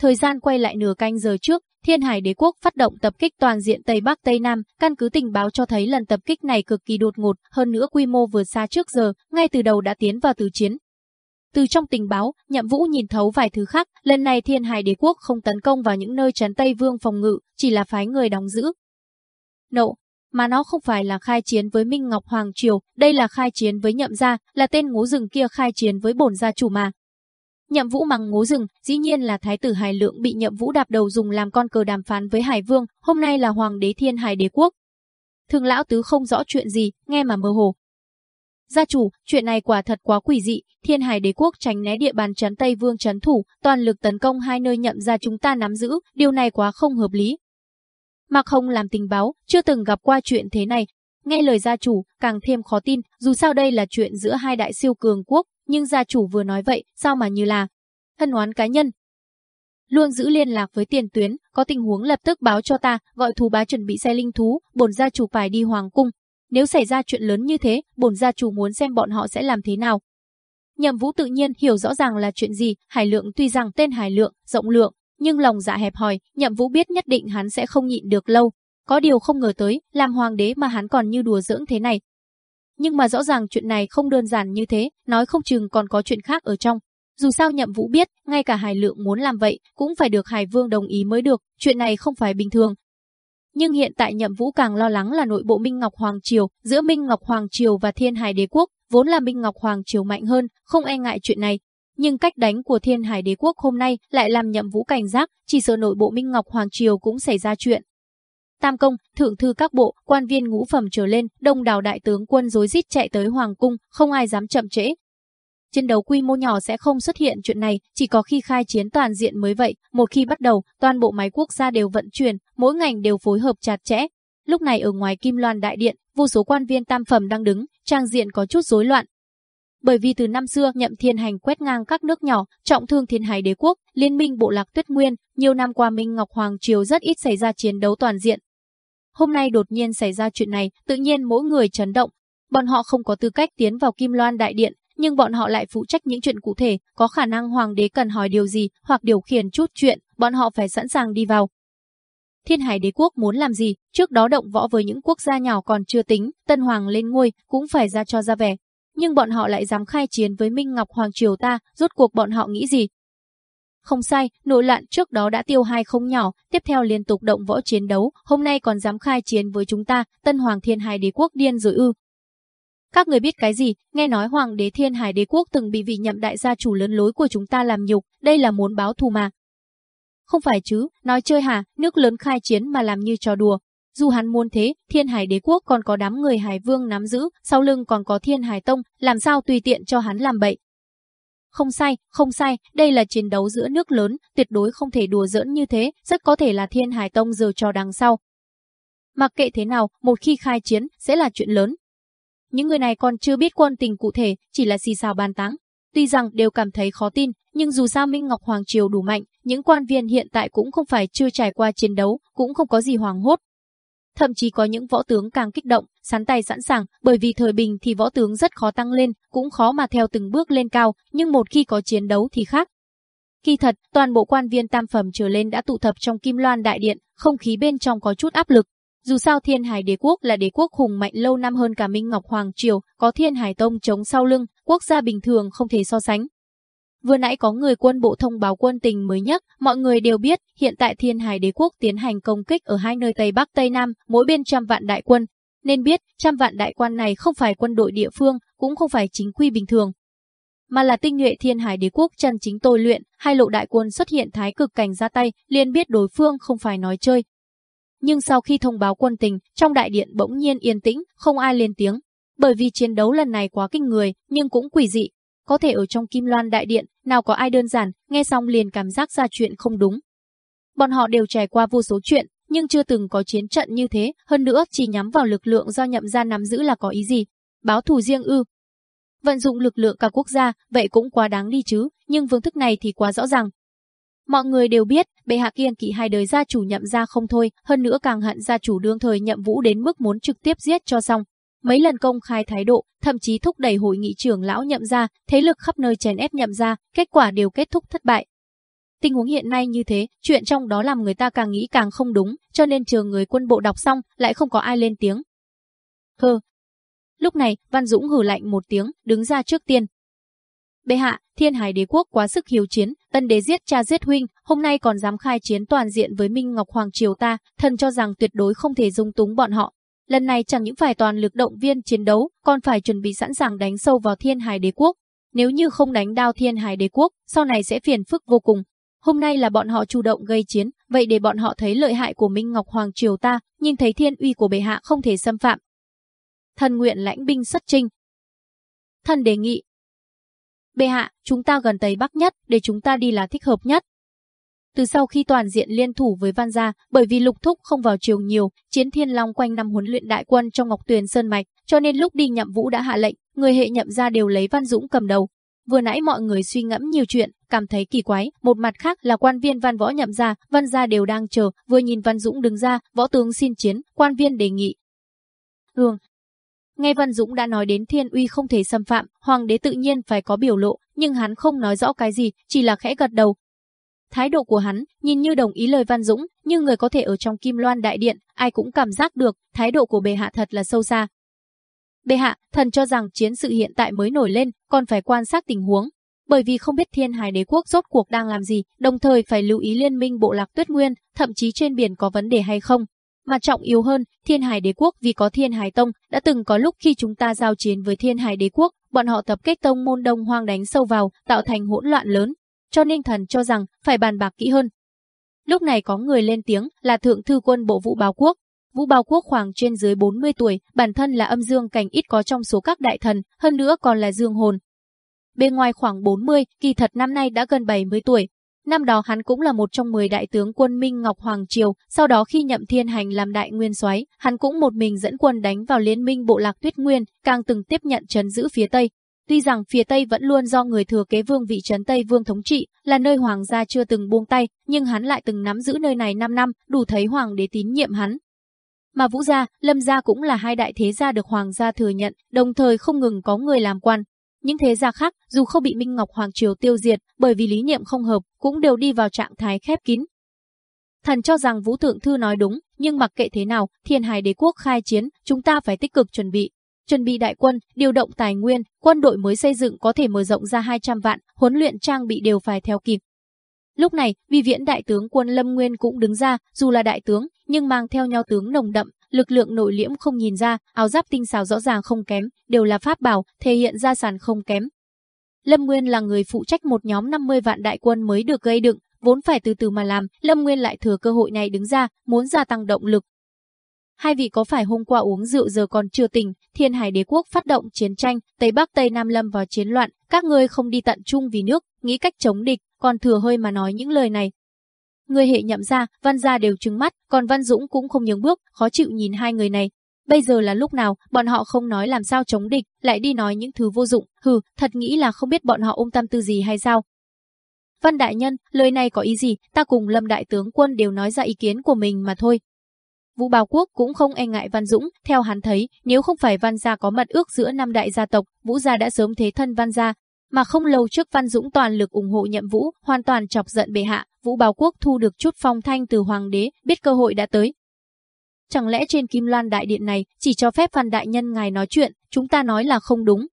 Thời gian quay lại nửa canh giờ trước, Thiên Hải Đế quốc phát động tập kích toàn diện Tây Bắc Tây Nam, căn cứ tình báo cho thấy lần tập kích này cực kỳ đột ngột, hơn nữa quy mô vượt xa trước giờ, ngay từ đầu đã tiến vào từ chiến. Từ trong tình báo, Nhậm Vũ nhìn thấu vài thứ khác, lần này Thiên Hải Đế quốc không tấn công vào những nơi trấn Tây Vương phòng ngự, chỉ là phái người đóng giữ. Nộ, mà nó không phải là khai chiến với Minh Ngọc Hoàng Triều, đây là khai chiến với nhậm gia, là tên ngố rừng kia khai chiến với bổn gia chủ mà. Nhậm Vũ mắng ngố rừng, dĩ nhiên là thái tử Hải Lượng bị Nhậm Vũ đạp đầu dùng làm con cờ đàm phán với Hải Vương, hôm nay là hoàng đế Thiên Hải đế quốc. Thường lão tứ không rõ chuyện gì, nghe mà mơ hồ. Gia chủ, chuyện này quả thật quá quỷ dị, Thiên Hải đế quốc tránh né địa bàn trấn Tây Vương trấn thủ, toàn lực tấn công hai nơi nhậm gia chúng ta nắm giữ, điều này quá không hợp lý, Mạc Hồng làm tình báo, chưa từng gặp qua chuyện thế này. Nghe lời gia chủ, càng thêm khó tin, dù sao đây là chuyện giữa hai đại siêu cường quốc, nhưng gia chủ vừa nói vậy, sao mà như là thân oán cá nhân. Luôn giữ liên lạc với tiền tuyến, có tình huống lập tức báo cho ta, gọi thú bá chuẩn bị xe linh thú, bổn gia chủ phải đi hoàng cung. Nếu xảy ra chuyện lớn như thế, bổn gia chủ muốn xem bọn họ sẽ làm thế nào. Nhậm Vũ tự nhiên hiểu rõ ràng là chuyện gì, Hải Lượng tuy rằng tên Hải Lượng, rộng lượng, nhưng lòng dạ hẹp hòi, Nhậm Vũ biết nhất định hắn sẽ không nhịn được lâu. Có điều không ngờ tới, làm hoàng đế mà hắn còn như đùa giỡn thế này. Nhưng mà rõ ràng chuyện này không đơn giản như thế, nói không chừng còn có chuyện khác ở trong. Dù sao Nhậm Vũ biết, ngay cả Hải Lượng muốn làm vậy, cũng phải được Hải Vương đồng ý mới được, chuyện này không phải bình thường. Nhưng hiện tại Nhậm Vũ càng lo lắng là nội bộ Minh Ngọc Hoàng Triều, giữa Minh Ngọc Hoàng Triều và Thiên Hải Đế Quốc, vốn là Minh Ngọc Hoàng Triều mạnh hơn, không e ngại chuyện này, nhưng cách đánh của Thiên Hải Đế quốc hôm nay lại làm nhậm vũ cảnh giác, chỉ sợ nội bộ Minh Ngọc Hoàng Triều cũng xảy ra chuyện. Tam công, thượng thư các bộ, quan viên ngũ phẩm trở lên, đông đảo đại tướng quân rối rít chạy tới Hoàng cung, không ai dám chậm trễ. Chiến đấu quy mô nhỏ sẽ không xuất hiện chuyện này, chỉ có khi khai chiến toàn diện mới vậy, một khi bắt đầu, toàn bộ máy quốc gia đều vận chuyển, mỗi ngành đều phối hợp chặt chẽ. Lúc này ở ngoài Kim Loan Đại Điện, vô số quan viên tam phẩm đang đứng, trang diện có chút rối loạn, bởi vì từ năm xưa nhậm thiên hành quét ngang các nước nhỏ, trọng thương thiên hải đế quốc, liên minh bộ lạc tuyết nguyên, nhiều năm qua Minh Ngọc Hoàng Triều rất ít xảy ra chiến đấu toàn diện. Hôm nay đột nhiên xảy ra chuyện này, tự nhiên mỗi người chấn động. Bọn họ không có tư cách tiến vào Kim Loan Đại Điện, nhưng bọn họ lại phụ trách những chuyện cụ thể, có khả năng hoàng đế cần hỏi điều gì hoặc điều khiển chút chuyện, bọn họ phải sẵn sàng đi vào. Thiên Hải Đế quốc muốn làm gì, trước đó động võ với những quốc gia nhỏ còn chưa tính, Tân Hoàng lên ngôi cũng phải ra cho ra vẻ. Nhưng bọn họ lại dám khai chiến với Minh Ngọc Hoàng Triều ta, rốt cuộc bọn họ nghĩ gì? Không sai, nội loạn trước đó đã tiêu hai không nhỏ, tiếp theo liên tục động võ chiến đấu, hôm nay còn dám khai chiến với chúng ta, Tân Hoàng Thiên Hải Đế quốc điên rồi ư. Các người biết cái gì, nghe nói Hoàng đế Thiên Hải Đế quốc từng bị vị nhậm đại gia chủ lớn lối của chúng ta làm nhục, đây là muốn báo thù mà. Không phải chứ, nói chơi hả, nước lớn khai chiến mà làm như trò đùa. Dù hắn muốn thế, Thiên Hải Đế quốc còn có đám người Hải Vương nắm giữ, sau lưng còn có Thiên Hải Tông, làm sao tùy tiện cho hắn làm bậy. Không sai, không sai, đây là chiến đấu giữa nước lớn, tuyệt đối không thể đùa giỡn như thế, rất có thể là Thiên Hải Tông giờ trò đằng sau. Mặc kệ thế nào, một khi khai chiến, sẽ là chuyện lớn. Những người này còn chưa biết quân tình cụ thể, chỉ là xì xào bàn tán. Tuy rằng đều cảm thấy khó tin, nhưng dù sao Minh Ngọc Hoàng Triều đủ mạnh, những quan viên hiện tại cũng không phải chưa trải qua chiến đấu, cũng không có gì hoàng hốt. Thậm chí có những võ tướng càng kích động, sắn tay sẵn sàng, bởi vì thời bình thì võ tướng rất khó tăng lên, cũng khó mà theo từng bước lên cao, nhưng một khi có chiến đấu thì khác. Kỳ thật, toàn bộ quan viên tam phẩm trở lên đã tụ tập trong Kim Loan Đại Điện, không khí bên trong có chút áp lực. Dù sao Thiên Hải Đế quốc là đế quốc hùng mạnh lâu năm hơn cả Minh Ngọc Hoàng Triều, có Thiên Hải Tông chống sau lưng, quốc gia bình thường không thể so sánh. Vừa nãy có người quân bộ thông báo quân tình mới nhất, mọi người đều biết, hiện tại Thiên Hải Đế quốc tiến hành công kích ở hai nơi Tây Bắc Tây Nam, mỗi bên trăm vạn đại quân. Nên biết, trăm vạn đại quân này không phải quân đội địa phương, cũng không phải chính quy bình thường, mà là tinh nhuệ Thiên Hải Đế quốc chân chính tôi luyện, hai lộ đại quân xuất hiện thái cực cảnh ra tay, liền biết đối phương không phải nói chơi. Nhưng sau khi thông báo quân tình, trong đại điện bỗng nhiên yên tĩnh, không ai lên tiếng. Bởi vì chiến đấu lần này quá kinh người, nhưng cũng quỷ dị, có thể ở trong Kim Loan Đại Điện, nào có ai đơn giản, nghe xong liền cảm giác ra chuyện không đúng. Bọn họ đều trải qua vô số chuyện, nhưng chưa từng có chiến trận như thế, hơn nữa chỉ nhắm vào lực lượng do nhậm gia nắm giữ là có ý gì? Báo thù riêng ư? Vận dụng lực lượng cả quốc gia, vậy cũng quá đáng đi chứ, nhưng vương thức này thì quá rõ ràng. Mọi người đều biết, bệ hạ kiên kỵ hai đời gia chủ nhậm gia không thôi, hơn nữa càng hận gia chủ đương thời nhậm vũ đến mức muốn trực tiếp giết cho xong mấy lần công khai thái độ, thậm chí thúc đẩy hội nghị trưởng lão nhậm ra, thế lực khắp nơi chèn ép nhậm ra, kết quả đều kết thúc thất bại. Tình huống hiện nay như thế, chuyện trong đó làm người ta càng nghĩ càng không đúng, cho nên chờ người quân bộ đọc xong, lại không có ai lên tiếng. Hơ. Lúc này, Văn Dũng hử lạnh một tiếng, đứng ra trước tiên. Bệ hạ, thiên hải đế quốc quá sức hiếu chiến, tân đế giết cha giết huynh, hôm nay còn dám khai chiến toàn diện với Minh Ngọc Hoàng Triều ta, thần cho rằng tuyệt đối không thể dung túng bọn họ, Lần này chẳng những phải toàn lực động viên chiến đấu, còn phải chuẩn bị sẵn sàng đánh sâu vào thiên hải đế quốc. Nếu như không đánh đao thiên hải đế quốc, sau này sẽ phiền phức vô cùng. Hôm nay là bọn họ chủ động gây chiến, vậy để bọn họ thấy lợi hại của Minh Ngọc Hoàng Triều ta, nhìn thấy thiên uy của bệ hạ không thể xâm phạm. Thần nguyện lãnh binh xuất trinh. Thần đề nghị. Bệ hạ, chúng ta gần Tây Bắc nhất, để chúng ta đi là thích hợp nhất. Từ sau khi toàn diện liên thủ với Văn Gia, bởi vì Lục Thúc không vào chiều nhiều, Chiến Thiên Long quanh năm huấn luyện đại quân trong Ngọc Tuyền Sơn Mạch, cho nên lúc đi nhậm vũ đã hạ lệnh, người hệ nhậm gia đều lấy Văn Dũng cầm đầu. Vừa nãy mọi người suy ngẫm nhiều chuyện, cảm thấy kỳ quái, một mặt khác là quan viên văn võ nhậm gia, văn gia đều đang chờ, vừa nhìn Văn Dũng đứng ra, võ tướng xin chiến, quan viên đề nghị. Hương, Nghe Văn Dũng đã nói đến thiên uy không thể xâm phạm, hoàng đế tự nhiên phải có biểu lộ, nhưng hắn không nói rõ cái gì, chỉ là khẽ gật đầu, Thái độ của hắn nhìn như đồng ý lời Văn Dũng, nhưng người có thể ở trong Kim Loan Đại Điện, ai cũng cảm giác được thái độ của bệ hạ thật là sâu xa. Bệ hạ, thần cho rằng chiến sự hiện tại mới nổi lên, còn phải quan sát tình huống. Bởi vì không biết thiên hải đế quốc rốt cuộc đang làm gì, đồng thời phải lưu ý liên minh bộ lạc tuyết nguyên, thậm chí trên biển có vấn đề hay không. Mà trọng yếu hơn, thiên hải đế quốc vì có thiên hải tông, đã từng có lúc khi chúng ta giao chiến với thiên hải đế quốc, bọn họ tập kết tông môn đông hoang đánh sâu vào, tạo thành hỗn loạn lớn, cho Ninh thần cho rằng phải bàn bạc kỹ hơn. Lúc này có người lên tiếng là thượng thư quân bộ Vũ Báo Quốc. Vũ Báo Quốc khoảng trên dưới 40 tuổi, bản thân là âm dương cảnh ít có trong số các đại thần, hơn nữa còn là dương hồn. Bên ngoài khoảng 40, kỳ thật năm nay đã gần 70 tuổi. Năm đó hắn cũng là một trong 10 đại tướng quân Minh Ngọc Hoàng Triều, sau đó khi nhậm thiên hành làm đại nguyên soái, hắn cũng một mình dẫn quân đánh vào liên minh bộ lạc Tuyết Nguyên, càng từng tiếp nhận trấn giữ phía Tây, Tuy rằng phía Tây vẫn luôn do người thừa kế vương vị trấn Tây Vương thống trị, là nơi hoàng gia chưa từng buông tay, nhưng hắn lại từng nắm giữ nơi này 5 năm, đủ thấy hoàng đế tín nhiệm hắn. Mà Vũ gia, Lâm gia cũng là hai đại thế gia được hoàng gia thừa nhận, đồng thời không ngừng có người làm quan. Những thế gia khác, dù không bị Minh Ngọc Hoàng Triều tiêu diệt, bởi vì lý niệm không hợp, cũng đều đi vào trạng thái khép kín. Thần cho rằng Vũ Thượng Thư nói đúng, nhưng mặc kệ thế nào, thiên hải đế quốc khai chiến, chúng ta phải tích cực chuẩn bị. Chuẩn bị đại quân, điều động tài nguyên, quân đội mới xây dựng có thể mở rộng ra 200 vạn, huấn luyện trang bị đều phải theo kịp. Lúc này, vi viễn đại tướng quân Lâm Nguyên cũng đứng ra, dù là đại tướng, nhưng mang theo nhau tướng nồng đậm, lực lượng nội liễm không nhìn ra, áo giáp tinh xảo rõ ràng không kém, đều là pháp bảo, thể hiện ra sàn không kém. Lâm Nguyên là người phụ trách một nhóm 50 vạn đại quân mới được gây đựng, vốn phải từ từ mà làm, Lâm Nguyên lại thừa cơ hội này đứng ra, muốn gia tăng động lực. Hai vị có phải hôm qua uống rượu giờ còn chưa tỉnh, Thiên Hải Đế quốc phát động chiến tranh, Tây Bắc Tây Nam lâm vào chiến loạn, các ngươi không đi tận trung vì nước, nghĩ cách chống địch, còn thừa hơi mà nói những lời này. Người hệ nhậm ra, văn gia đều trừng mắt, còn văn dũng cũng không nhường bước, khó chịu nhìn hai người này. Bây giờ là lúc nào, bọn họ không nói làm sao chống địch, lại đi nói những thứ vô dụng, hừ, thật nghĩ là không biết bọn họ ôm tâm tư gì hay sao. Văn đại nhân, lời này có ý gì, ta cùng Lâm đại tướng quân đều nói ra ý kiến của mình mà thôi. Vũ Bào Quốc cũng không e ngại Văn Dũng, theo hắn thấy, nếu không phải Văn gia có mật ước giữa năm đại gia tộc, Vũ gia đã sớm thế thân Văn gia, mà không lâu trước Văn Dũng toàn lực ủng hộ Nhậm Vũ, hoàn toàn chọc giận bệ hạ, Vũ Bào Quốc thu được chút phong thanh từ hoàng đế, biết cơ hội đã tới. Chẳng lẽ trên Kim Loan đại điện này chỉ cho phép Văn đại nhân ngài nói chuyện, chúng ta nói là không đúng.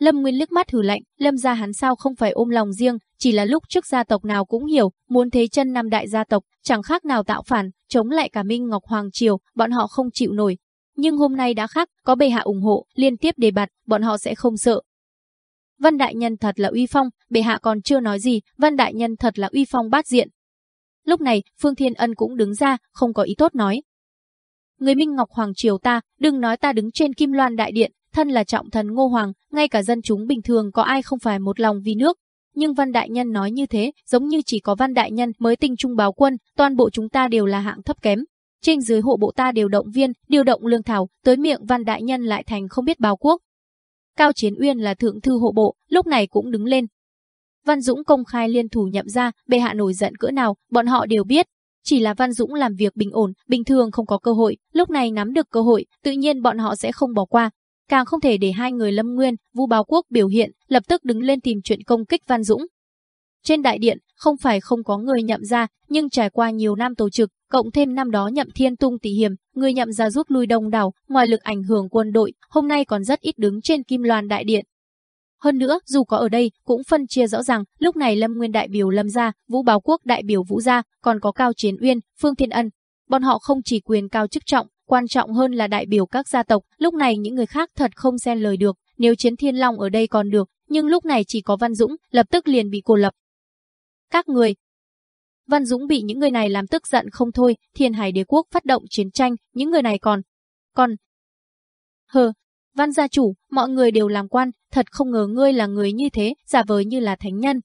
Lâm Nguyên liếc mắt hử lạnh, Lâm gia hắn sao không phải ôm lòng riêng, chỉ là lúc trước gia tộc nào cũng hiểu, muốn thế chân năm đại gia tộc, chẳng khác nào tạo phản, chống lại cả Minh Ngọc Hoàng Triều, bọn họ không chịu nổi. Nhưng hôm nay đã khác, có bệ hạ ủng hộ, liên tiếp đề bạt, bọn họ sẽ không sợ. Văn Đại Nhân thật là uy phong, bệ hạ còn chưa nói gì, Văn Đại Nhân thật là uy phong bát diện. Lúc này, Phương Thiên Ân cũng đứng ra, không có ý tốt nói. Người Minh Ngọc Hoàng Triều ta, đừng nói ta đứng trên Kim Loan Đại Điện, thân là trọng thần Ngô Hoàng, ngay cả dân chúng bình thường có ai không phải một lòng vì nước. Nhưng Văn Đại Nhân nói như thế, giống như chỉ có Văn Đại Nhân mới tinh trung báo quân, toàn bộ chúng ta đều là hạng thấp kém. Trên dưới hộ bộ ta đều động viên, điều động lương thảo, tới miệng Văn Đại Nhân lại thành không biết báo quốc. Cao Chiến Uyên là thượng thư hộ bộ, lúc này cũng đứng lên. Văn Dũng công khai liên thủ nhậm ra, bệ hạ nổi giận cỡ nào, bọn họ đều biết. Chỉ là Văn Dũng làm việc bình ổn, bình thường không có cơ hội, lúc này nắm được cơ hội, tự nhiên bọn họ sẽ không bỏ qua, càng không thể để hai người Lâm Nguyên, Vu Báo Quốc biểu hiện, lập tức đứng lên tìm chuyện công kích Văn Dũng. Trên đại điện, không phải không có người nhậm ra, nhưng trải qua nhiều năm tổ trực, cộng thêm năm đó nhậm thiên tung tỷ hiểm, người nhậm ra rút lui đông đảo, ngoài lực ảnh hưởng quân đội, hôm nay còn rất ít đứng trên kim loan đại điện. Hơn nữa, dù có ở đây, cũng phân chia rõ ràng, lúc này Lâm Nguyên đại biểu Lâm gia, Vũ Báo Quốc đại biểu Vũ gia, còn có Cao Chiến Uyên, Phương Thiên Ân. Bọn họ không chỉ quyền cao chức trọng, quan trọng hơn là đại biểu các gia tộc, lúc này những người khác thật không xen lời được, nếu Chiến Thiên Long ở đây còn được, nhưng lúc này chỉ có Văn Dũng, lập tức liền bị cô lập. Các người, Văn Dũng bị những người này làm tức giận không thôi, Thiên Hải Đế quốc phát động chiến tranh, những người này còn còn. Hờ, Văn gia chủ, mọi người đều làm quan, thật không ngờ ngươi là người như thế, giả vờ như là thánh nhân.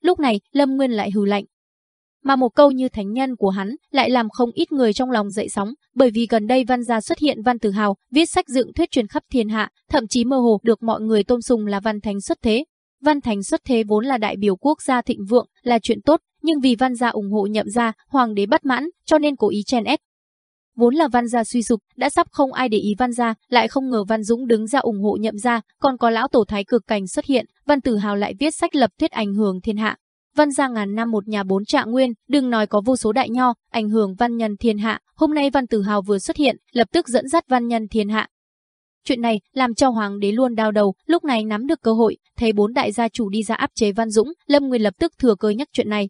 Lúc này, Lâm Nguyên lại hừ lạnh, mà một câu như thánh nhân của hắn lại làm không ít người trong lòng dậy sóng, bởi vì gần đây văn gia xuất hiện văn tử hào, viết sách dựng thuyết truyền khắp thiên hạ, thậm chí mơ hồ được mọi người tôn sùng là văn thánh xuất thế. Văn thánh xuất thế vốn là đại biểu quốc gia thịnh vượng, là chuyện tốt, nhưng vì văn gia ủng hộ nhậm gia, hoàng đế bất mãn, cho nên cố ý chen ép. Vốn là văn gia suy sụp, đã sắp không ai để ý văn gia, lại không ngờ văn dũng đứng ra ủng hộ nhậm gia, còn có lão tổ thái cực cảnh xuất hiện, văn tử hào lại viết sách lập thuyết ảnh hưởng thiên hạ, Văn gia ngàn năm một nhà bốn trạng nguyên, đừng nói có vô số đại nho, ảnh hưởng văn nhân thiên hạ, hôm nay văn tử hào vừa xuất hiện, lập tức dẫn dắt văn nhân thiên hạ. Chuyện này làm cho hoàng đế luôn đau đầu, lúc này nắm được cơ hội, thấy bốn đại gia chủ đi ra áp chế Văn Dũng, Lâm Nguyên lập tức thừa cơ nhắc chuyện này.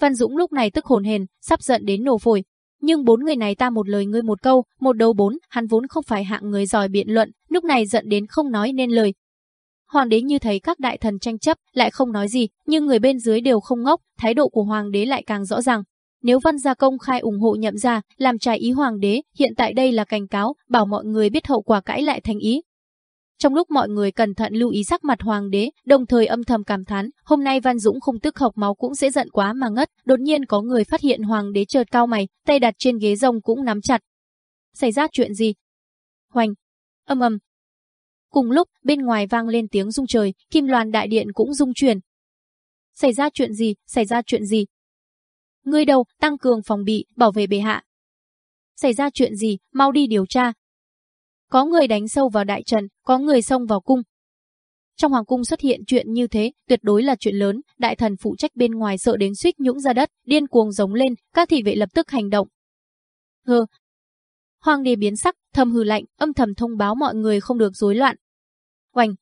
Văn Dũng lúc này tức hồn hền, sắp giận đến nổ phổi. Nhưng bốn người này ta một lời ngươi một câu, một đầu bốn, hắn vốn không phải hạng người giỏi biện luận, lúc này giận đến không nói nên lời, Hoàng đế như thấy các đại thần tranh chấp, lại không nói gì, nhưng người bên dưới đều không ngốc, thái độ của hoàng đế lại càng rõ ràng. Nếu văn gia công khai ủng hộ nhậm gia, làm trái ý hoàng đế, hiện tại đây là cảnh cáo, bảo mọi người biết hậu quả cãi lại thành ý. Trong lúc mọi người cẩn thận lưu ý sắc mặt hoàng đế, đồng thời âm thầm cảm thán, hôm nay Văn Dũng không tức học máu cũng dễ giận quá mà ngất, đột nhiên có người phát hiện hoàng đế chợt cao mày, tay đặt trên ghế rồng cũng nắm chặt. Xảy ra chuyện gì? Hoành, âm ầm, Cùng lúc, bên ngoài vang lên tiếng rung trời, kim loan đại điện cũng rung chuyển. Xảy ra chuyện gì, xảy ra chuyện gì? Ngươi đầu tăng cường phòng bị, bảo vệ bệ hạ. Xảy ra chuyện gì, mau đi điều tra. Có người đánh sâu vào đại trận, có người xông vào cung. trong hoàng cung xuất hiện chuyện như thế, tuyệt đối là chuyện lớn, đại thần phụ trách bên ngoài sợ đến suýt nhũng ra đất, điên cuồng giống lên, các thị vệ lập tức hành động. Hừ. Hoàng đế biến sắc, thầm hừ lạnh, âm thầm thông báo mọi người không được rối loạn. Oanh.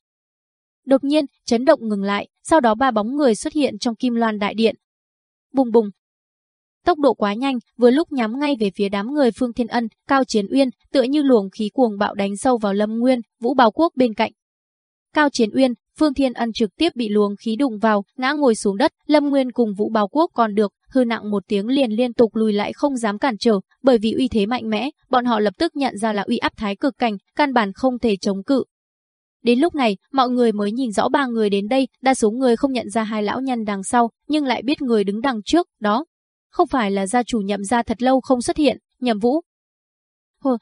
Đột nhiên, chấn động ngừng lại, sau đó ba bóng người xuất hiện trong kim loan đại điện. Bùng bùng, Tốc độ quá nhanh, vừa lúc nhắm ngay về phía đám người Phương Thiên Ân, Cao Chiến Uyên, tựa như luồng khí cuồng bạo đánh sâu vào Lâm Nguyên, Vũ Bảo Quốc bên cạnh. Cao Chiến Uyên, Phương Thiên Ân trực tiếp bị luồng khí đụng vào, ngã ngồi xuống đất, Lâm Nguyên cùng Vũ Bảo Quốc còn được, hư nặng một tiếng liền liên tục lùi lại không dám cản trở, bởi vì uy thế mạnh mẽ, bọn họ lập tức nhận ra là uy áp thái cực cảnh, căn bản không thể chống cự. Đến lúc này, mọi người mới nhìn rõ ba người đến đây, đa số người không nhận ra hai lão nhân đằng sau, nhưng lại biết người đứng đằng trước, đó không phải là gia chủ nhậm gia thật lâu không xuất hiện, nhậm vũ. Hừ.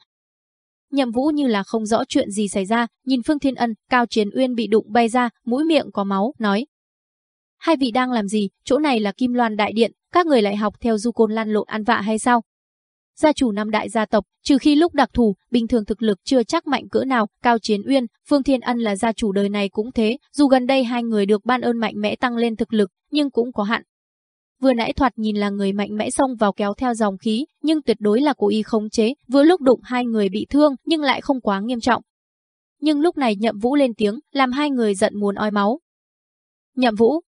Nhậm vũ như là không rõ chuyện gì xảy ra, nhìn Phương Thiên Ân, Cao Chiến Uyên bị đụng bay ra, mũi miệng có máu, nói. Hai vị đang làm gì, chỗ này là Kim Loan Đại Điện, các người lại học theo du côn lan lộn ăn vạ hay sao? Gia chủ năm đại gia tộc, trừ khi lúc đặc thù, bình thường thực lực chưa chắc mạnh cỡ nào, Cao Chiến Uyên, Phương Thiên Ân là gia chủ đời này cũng thế, dù gần đây hai người được ban ơn mạnh mẽ tăng lên thực lực, nhưng cũng có hạn, Vừa nãy thoạt nhìn là người mạnh mẽ xông vào kéo theo dòng khí, nhưng tuyệt đối là cố ý khống chế, vừa lúc đụng hai người bị thương nhưng lại không quá nghiêm trọng. Nhưng lúc này Nhậm Vũ lên tiếng, làm hai người giận muốn ói máu. Nhậm Vũ,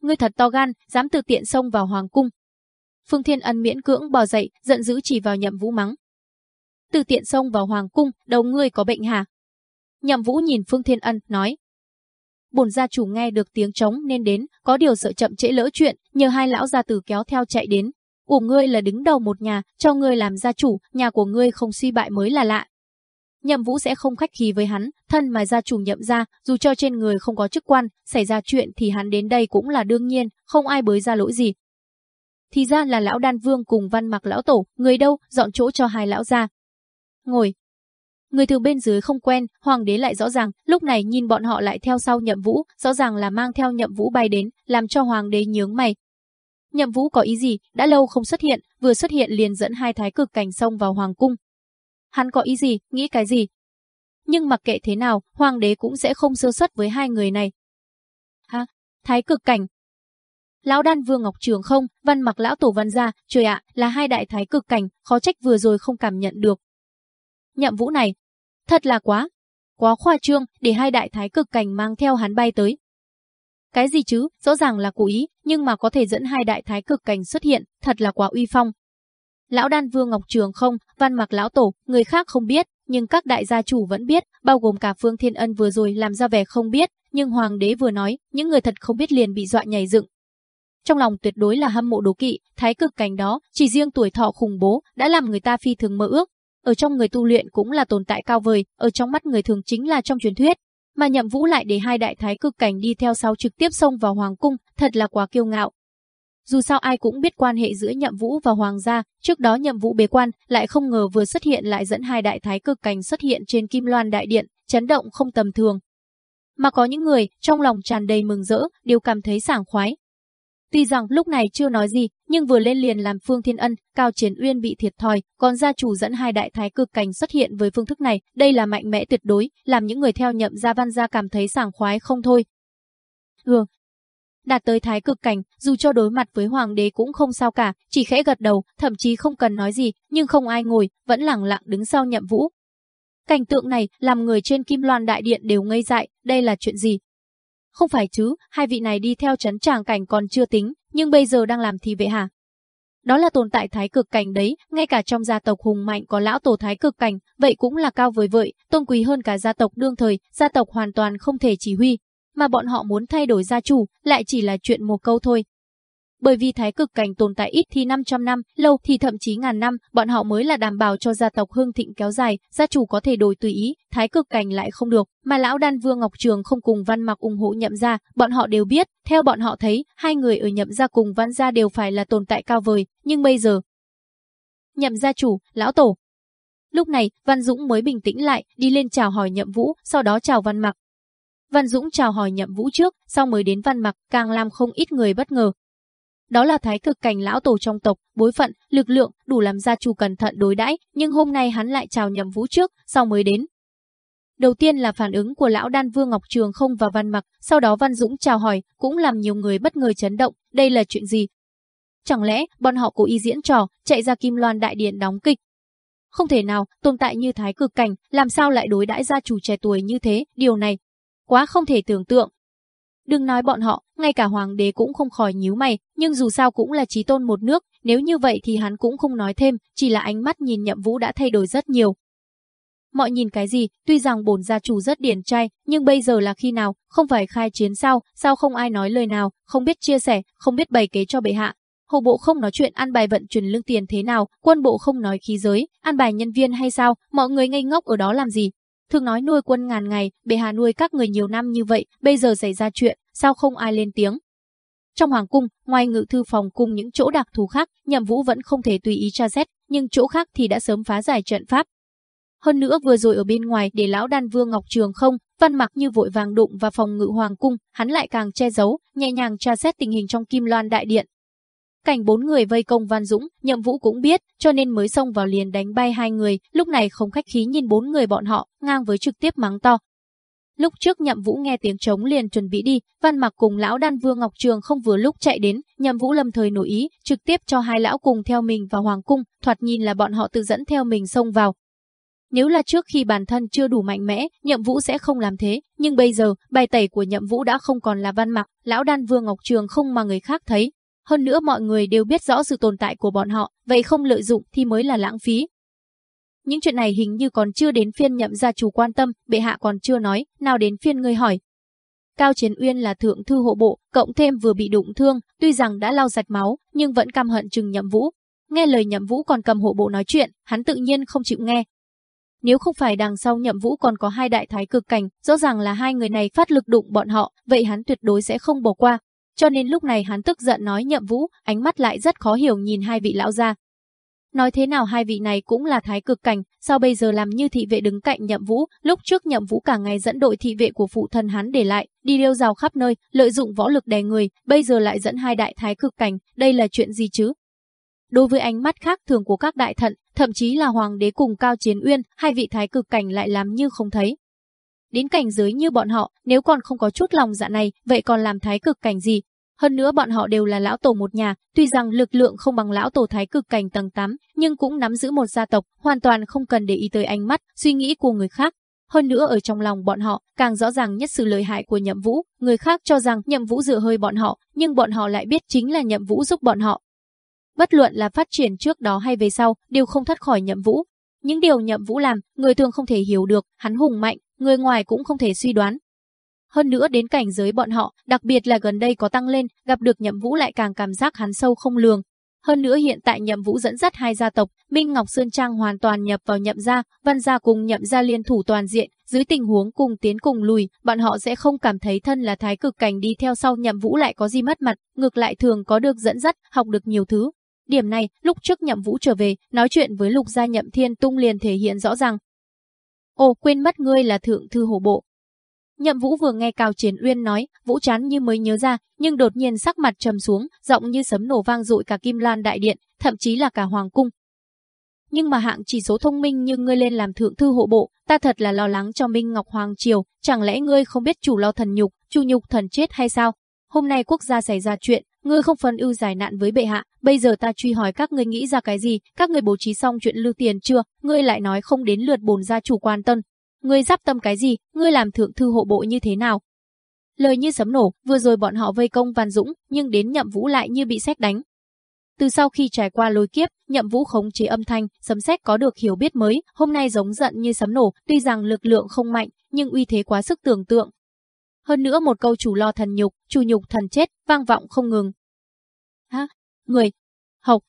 ngươi thật to gan, dám tự tiện xông vào hoàng cung. Phương Thiên Ân miễn cưỡng bò dậy, giận dữ chỉ vào Nhậm Vũ mắng. Tự tiện xông vào hoàng cung, đầu ngươi có bệnh hả? Nhậm Vũ nhìn Phương Thiên Ân, nói bổn gia chủ nghe được tiếng trống nên đến, có điều sợ chậm trễ lỡ chuyện, nhờ hai lão gia tử kéo theo chạy đến. Ủa ngươi là đứng đầu một nhà, cho ngươi làm gia chủ, nhà của ngươi không suy bại mới là lạ. Nhậm Vũ sẽ không khách khí với hắn, thân mà gia chủ nhậm ra, dù cho trên người không có chức quan, xảy ra chuyện thì hắn đến đây cũng là đương nhiên, không ai bới ra lỗi gì. Thì ra là lão đan vương cùng văn mặc lão tổ, người đâu, dọn chỗ cho hai lão ra. Ngồi, Người từ bên dưới không quen, hoàng đế lại rõ ràng, lúc này nhìn bọn họ lại theo sau nhậm vũ, rõ ràng là mang theo nhậm vũ bay đến, làm cho hoàng đế nhướng mày. Nhậm vũ có ý gì, đã lâu không xuất hiện, vừa xuất hiện liền dẫn hai thái cực cảnh sông vào hoàng cung. Hắn có ý gì, nghĩ cái gì? Nhưng mặc kệ thế nào, hoàng đế cũng sẽ không sơ suất với hai người này. Ha, thái cực cảnh, Lão đan vương Ngọc Trường không, văn mặc lão tổ văn gia, trời ạ, là hai đại thái cực cảnh, khó trách vừa rồi không cảm nhận được. Nhậm vũ này, Thật là quá, quá khoa trương để hai đại thái cực cảnh mang theo hắn bay tới. Cái gì chứ, rõ ràng là cố ý, nhưng mà có thể dẫn hai đại thái cực cảnh xuất hiện, thật là quá uy phong. Lão đan vương Ngọc Trường không, văn mặc lão tổ, người khác không biết, nhưng các đại gia chủ vẫn biết, bao gồm cả Phương Thiên Ân vừa rồi làm ra vẻ không biết, nhưng hoàng đế vừa nói, những người thật không biết liền bị dọa nhảy dựng. Trong lòng tuyệt đối là hâm mộ đố kỵ, thái cực cảnh đó, chỉ riêng tuổi thọ khủng bố đã làm người ta phi thường mơ ước, ở trong người tu luyện cũng là tồn tại cao vời, ở trong mắt người thường chính là trong truyền thuyết. Mà nhậm vũ lại để hai đại thái cực cảnh đi theo sau trực tiếp xông vào hoàng cung, thật là quá kiêu ngạo. Dù sao ai cũng biết quan hệ giữa nhậm vũ và hoàng gia, trước đó nhậm vũ bế quan, lại không ngờ vừa xuất hiện lại dẫn hai đại thái cực cảnh xuất hiện trên kim loan đại điện, chấn động không tầm thường. Mà có những người, trong lòng tràn đầy mừng rỡ, đều cảm thấy sảng khoái, Tuy rằng lúc này chưa nói gì, nhưng vừa lên liền làm Phương Thiên Ân, Cao Chiến Uyên bị thiệt thòi, còn gia chủ dẫn hai đại thái cực cảnh xuất hiện với phương thức này, đây là mạnh mẽ tuyệt đối, làm những người theo nhậm gia văn gia cảm thấy sảng khoái không thôi. Ừ. Đạt tới thái cực cảnh, dù cho đối mặt với hoàng đế cũng không sao cả, chỉ khẽ gật đầu, thậm chí không cần nói gì, nhưng không ai ngồi, vẫn lặng lặng đứng sau nhậm vũ. Cảnh tượng này làm người trên Kim Loan Đại Điện đều ngây dại, đây là chuyện gì, không phải chứ, hai vị này đi theo chấn tràng cảnh còn chưa tính, nhưng bây giờ đang làm thì vệ hả? Đó là tồn tại thái cực cảnh đấy, ngay cả trong gia tộc hùng mạnh có lão tổ thái cực cảnh, vậy cũng là cao với vợi, tôn quý hơn cả gia tộc đương thời, gia tộc hoàn toàn không thể chỉ huy. Mà bọn họ muốn thay đổi gia chủ, lại chỉ là chuyện một câu thôi, bởi vì thái cực cảnh tồn tại ít thì 500 năm, lâu thì thậm chí ngàn năm, bọn họ mới là đảm bảo cho gia tộc hương thịnh kéo dài, gia chủ có thể đổi tùy ý, thái cực cảnh lại không được, mà lão đan vương Ngọc Trường không cùng văn mặc ủng hộ nhậm gia, bọn họ đều biết, theo bọn họ thấy, hai người ở nhậm gia cùng văn gia đều phải là tồn tại cao vời, nhưng bây giờ... Nhậm gia chủ, lão tổ, Lúc này, Văn Dũng mới bình tĩnh lại, đi lên chào hỏi Nhậm Vũ, sau đó chào Văn Mặc. Văn Dũng chào hỏi Nhậm Vũ trước, sau mới đến Văn Mặc, càng làm không ít người bất ngờ, đó là thái cực cảnh lão tổ trong tộc, bối phận, lực lượng, đủ làm gia chủ cẩn thận đối đãi, nhưng hôm nay hắn lại chào nhầm vũ trước, sau mới đến. Đầu tiên là phản ứng của lão đan Vương Ngọc Trường không và Văn Mặc, sau đó Văn Dũng chào hỏi, cũng làm nhiều người bất ngờ chấn động, đây là chuyện gì? Chẳng lẽ bọn họ cố ý diễn trò, chạy ra Kim Loan đại điện đóng kịch? Không thể nào, tồn tại như thái cực cảnh, làm sao lại đối đãi gia chủ trẻ tuổi như thế, điều này quá không thể tưởng tượng. Đừng nói bọn họ, ngay cả hoàng đế cũng không khỏi nhíu mày, nhưng dù sao cũng là trí tôn một nước, nếu như vậy thì hắn cũng không nói thêm, chỉ là ánh mắt nhìn nhậm vũ đã thay đổi rất nhiều. Mọi nhìn cái gì, tuy rằng bổn gia chủ rất điển trai, nhưng bây giờ là khi nào, không phải khai chiến sao, sao không ai nói lời nào, không biết chia sẻ, không biết bày kế cho bệ hạ. hầu bộ không nói chuyện ăn bài vận chuyển lương tiền thế nào, quân bộ không nói khí giới, ăn bài nhân viên hay sao, mọi người ngây ngốc ở đó làm gì, Thường nói nuôi quân ngàn ngày, bệ hạ nuôi các người nhiều năm như vậy, bây giờ xảy ra chuyện, sao không ai lên tiếng? Trong hoàng cung, ngoài ngự thư phòng cùng những chỗ đặc thù khác, Nhậm Vũ vẫn không thể tùy ý tra xét, nhưng chỗ khác thì đã sớm phá giải trận pháp. Hơn nữa vừa rồi ở bên ngoài để lão đan vương Ngọc Trường không, văn mặc như vội vàng đụng vào phòng ngự hoàng cung, hắn lại càng che giấu, nhẹ nhàng tra xét tình hình trong Kim Loan đại điện. Cảnh bốn người vây công Văn Dũng, Nhậm Vũ cũng biết, cho nên mới xông vào liền đánh bay hai người, lúc này không khách khí nhìn bốn người bọn họ, ngang với trực tiếp mắng to. Lúc trước Nhậm Vũ nghe tiếng trống liền chuẩn bị đi, Văn Mặc cùng lão đan vương Ngọc Trường không vừa lúc chạy đến, Nhậm Vũ lâm thời nổi ý, trực tiếp cho hai lão cùng theo mình vào hoàng cung, thoạt nhìn là bọn họ tự dẫn theo mình xông vào. Nếu là trước khi bản thân chưa đủ mạnh mẽ, Nhậm Vũ sẽ không làm thế, nhưng bây giờ, bài tẩy của Nhậm Vũ đã không còn là Văn Mặc, lão đan vương Ngọc Trường không mà người khác thấy, hơn nữa mọi người đều biết rõ sự tồn tại của bọn họ, vậy không lợi dụng thì mới là lãng phí. Những chuyện này hình như còn chưa đến phiên nhậm gia chủ quan tâm, bệ hạ còn chưa nói, nào đến phiên ngươi hỏi. Cao Chiến Uyên là thượng thư hộ bộ, cộng thêm vừa bị đụng thương, tuy rằng đã lau sạch máu, nhưng vẫn căm hận chừng nhậm vũ. Nghe lời nhậm vũ còn cầm hộ bộ nói chuyện, hắn tự nhiên không chịu nghe. Nếu không phải đằng sau nhậm vũ còn có hai đại thái cực cảnh, rõ ràng là hai người này phát lực đụng bọn họ, vậy hắn tuyệt đối sẽ không bỏ qua, cho nên lúc này hắn tức giận nói nhậm vũ, ánh mắt lại rất khó hiểu nhìn hai vị lão gia. Nói thế nào hai vị này cũng là thái cực cảnh, sao bây giờ làm như thị vệ đứng cạnh nhậm vũ, lúc trước nhậm vũ cả ngày dẫn đội thị vệ của phụ thân hắn để lại, đi điêu rào khắp nơi, lợi dụng võ lực đè người, bây giờ lại dẫn hai đại thái cực cảnh, đây là chuyện gì chứ? Đối với ánh mắt khác thường của các đại thận, thậm chí là hoàng đế cùng cao chiến uyên, hai vị thái cực cảnh lại làm như không thấy, Đến cảnh giới như bọn họ, nếu còn không có chút lòng dạ này, vậy còn làm thái cực cảnh gì? Hơn nữa bọn họ đều là lão tổ một nhà, tuy rằng lực lượng không bằng lão tổ thái cực cảnh tầng 8, nhưng cũng nắm giữ một gia tộc, hoàn toàn không cần để ý tới ánh mắt, suy nghĩ của người khác. Hơn nữa ở trong lòng bọn họ, càng rõ ràng nhất sự lợi hại của nhậm vũ, người khác cho rằng nhậm vũ dựa hơi bọn họ, nhưng bọn họ lại biết chính là nhậm vũ giúp bọn họ. Bất luận là phát triển trước đó hay về sau, đều không thoát khỏi nhậm vũ. Những điều nhậm vũ làm, người thường không thể hiểu được, hắn hùng mạnh, người ngoài cũng không thể suy đoán. Hơn nữa đến cảnh giới bọn họ, đặc biệt là gần đây có tăng lên, gặp được nhậm vũ lại càng cảm giác hắn sâu không lường. Hơn nữa hiện tại nhậm vũ dẫn dắt hai gia tộc, Minh Ngọc Sơn Trang hoàn toàn nhập vào nhậm gia, văn gia cùng nhậm gia liên thủ toàn diện, dưới tình huống cùng tiến cùng lùi, bọn họ sẽ không cảm thấy thân là thái cực cảnh đi theo sau nhậm vũ lại có gì mất mặt, ngược lại thường có được dẫn dắt, học được nhiều thứ. Điểm này, lúc trước nhậm vũ trở về, nói chuyện với lục gia nhậm thiên tung liền thể hiện rõ ràng, Ồ, quên mất ngươi là thượng thư hổ bộ. Nhậm Vũ vừa nghe Cao Chiến Uyên nói, Vũ chán như mới nhớ ra, nhưng đột nhiên sắc mặt trầm xuống, giọng như sấm nổ vang dội cả Kim Lan đại điện, thậm chí là cả hoàng cung. Nhưng mà hạng chỉ số thông minh như ngươi lên làm thượng thư hộ bộ, ta thật là lo lắng cho Minh Ngọc Hoàng triều, chẳng lẽ ngươi không biết chủ lo thần nhục, chu nhục thần chết hay sao? Hôm nay quốc gia xảy ra chuyện, ngươi không phân ưu giải nạn với bệ hạ, bây giờ ta truy hỏi các ngươi nghĩ ra cái gì, các ngươi bố trí xong chuyện lưu tiền chưa, ngươi lại nói không đến lượt bổn gia chủ quan tân. Ngươi giáp tâm cái gì, ngươi làm thượng thư hộ bộ như thế nào? Lời như sấm nổ, vừa rồi bọn họ vây công Văn Dũng, nhưng đến nhậm vũ lại như bị xét đánh. Từ sau khi trải qua lôi kiếp, nhậm vũ khống chế âm thanh, sấm sét có được hiểu biết mới, hôm nay giống giận như sấm nổ, tuy rằng lực lượng không mạnh, nhưng uy thế quá sức tưởng tượng, hơn nữa một câu chủ lo thần nhục, chủ nhục thần chết, vang vọng không ngừng. Hả? người, học.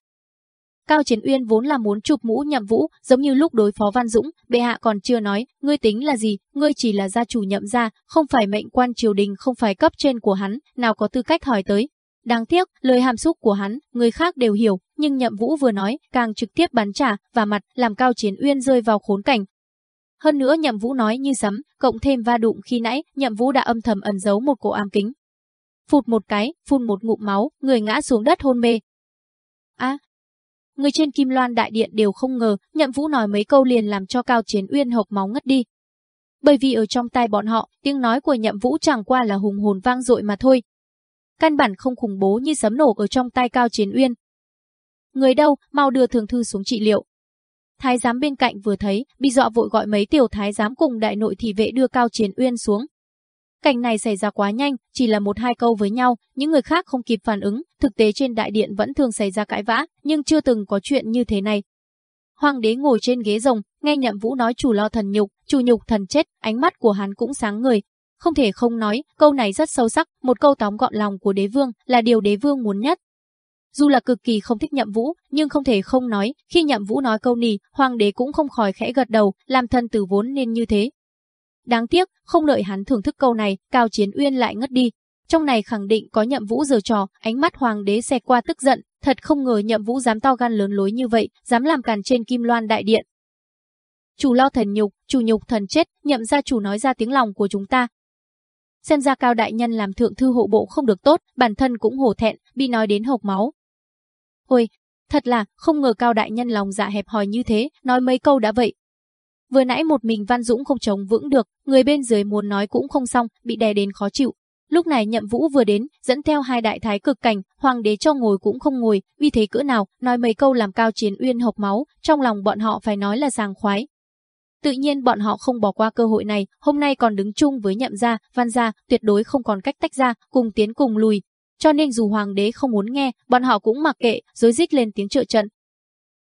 Cao Chiến Uyên vốn là muốn chụp mũ nhậm vũ, giống như lúc đối phó Văn Dũng, bệ hạ còn chưa nói, ngươi tính là gì, ngươi chỉ là gia chủ nhậm gia, không phải mệnh quan triều đình, không phải cấp trên của hắn, nào có tư cách hỏi tới. Đáng tiếc, lời hàm xúc của hắn, người khác đều hiểu, nhưng nhậm vũ vừa nói, càng trực tiếp bắn trả, và mặt, làm Cao Chiến Uyên rơi vào khốn cảnh, hơn nữa Nhậm Vũ nói như sấm, cộng thêm va đụng khi nãy, Nhậm Vũ đã âm thầm ẩn giấu một cổ ám kính. Phụt một cái, phun một ngụm máu, người ngã xuống đất hôn mê. A, người trên Kim Loan đại điện đều không ngờ, Nhậm Vũ nói mấy câu liền làm cho Cao Chiến Uyên hộc máu ngất đi. Bởi vì ở trong tai bọn họ, tiếng nói của nhậm vũ chẳng qua là hùng hồn vang dội mà thôi. Căn bản không khủng bố như sấm nổ ở trong tai Cao Chiến Uyên. Người đâu, mau đưa thường thư xuống trị liệu. Thái giám bên cạnh vừa thấy, bị dọa vội gọi mấy tiểu thái giám cùng đại nội thị vệ đưa Cao Chiến Uyên xuống. Cảnh này xảy ra quá nhanh, chỉ là một hai câu với nhau, những người khác không kịp phản ứng, thực tế trên đại điện vẫn thường xảy ra cãi vã, nhưng chưa từng có chuyện như thế này. Hoàng đế ngồi trên ghế rồng, nghe Nhậm Vũ nói chủ lo thần nhục, chủ nhục thần chết, ánh mắt của hắn cũng sáng người. Không thể không nói, câu này rất sâu sắc, một câu tóm gọn lòng của đế vương, là điều đế vương muốn nhất. Dù là cực kỳ không thích Nhậm Vũ, nhưng không thể không nói, khi Nhậm Vũ nói câu nì, hoàng đế cũng không khỏi khẽ gật đầu, làm thân tử vốn nên như thế, Đáng tiếc, không đợi hắn thưởng thức câu này, Cao Chiến Uyên lại ngất đi. Trong này khẳng định có nhậm vũ giờ trò, ánh mắt hoàng đế xe qua tức giận, thật không ngờ nhậm vũ dám to gan lớn lối như vậy, dám làm càn trên kim loan đại điện. Chủ lo thần nhục, chủ nhục thần chết, nhậm gia chủ nói ra tiếng lòng của chúng ta. Xem ra cao đại nhân làm thượng thư hộ bộ không được tốt, bản thân cũng hổ thẹn, bị nói đến hộc máu. Ôi, thật là, không ngờ cao đại nhân lòng dạ hẹp hòi như thế, nói mấy câu đã vậy, Vừa nãy một mình Văn Dũng không chống vững được, người bên dưới muốn nói cũng không xong, bị đè đến khó chịu. Lúc này Nhậm Vũ vừa đến, dẫn theo hai đại thái cực cảnh, hoàng đế cho ngồi cũng không ngồi, vì thế cỡ nào, nói mấy câu làm cao chiến uyên hộc máu, trong lòng bọn họ phải nói là sàng khoái. Tự nhiên bọn họ không bỏ qua cơ hội này, hôm nay còn đứng chung với Nhậm gia, Văn gia, tuyệt đối không còn cách tách ra, cùng tiến cùng lùi. Cho nên dù hoàng đế không muốn nghe, bọn họ cũng mặc kệ, rối rít lên tiếng trợ trận,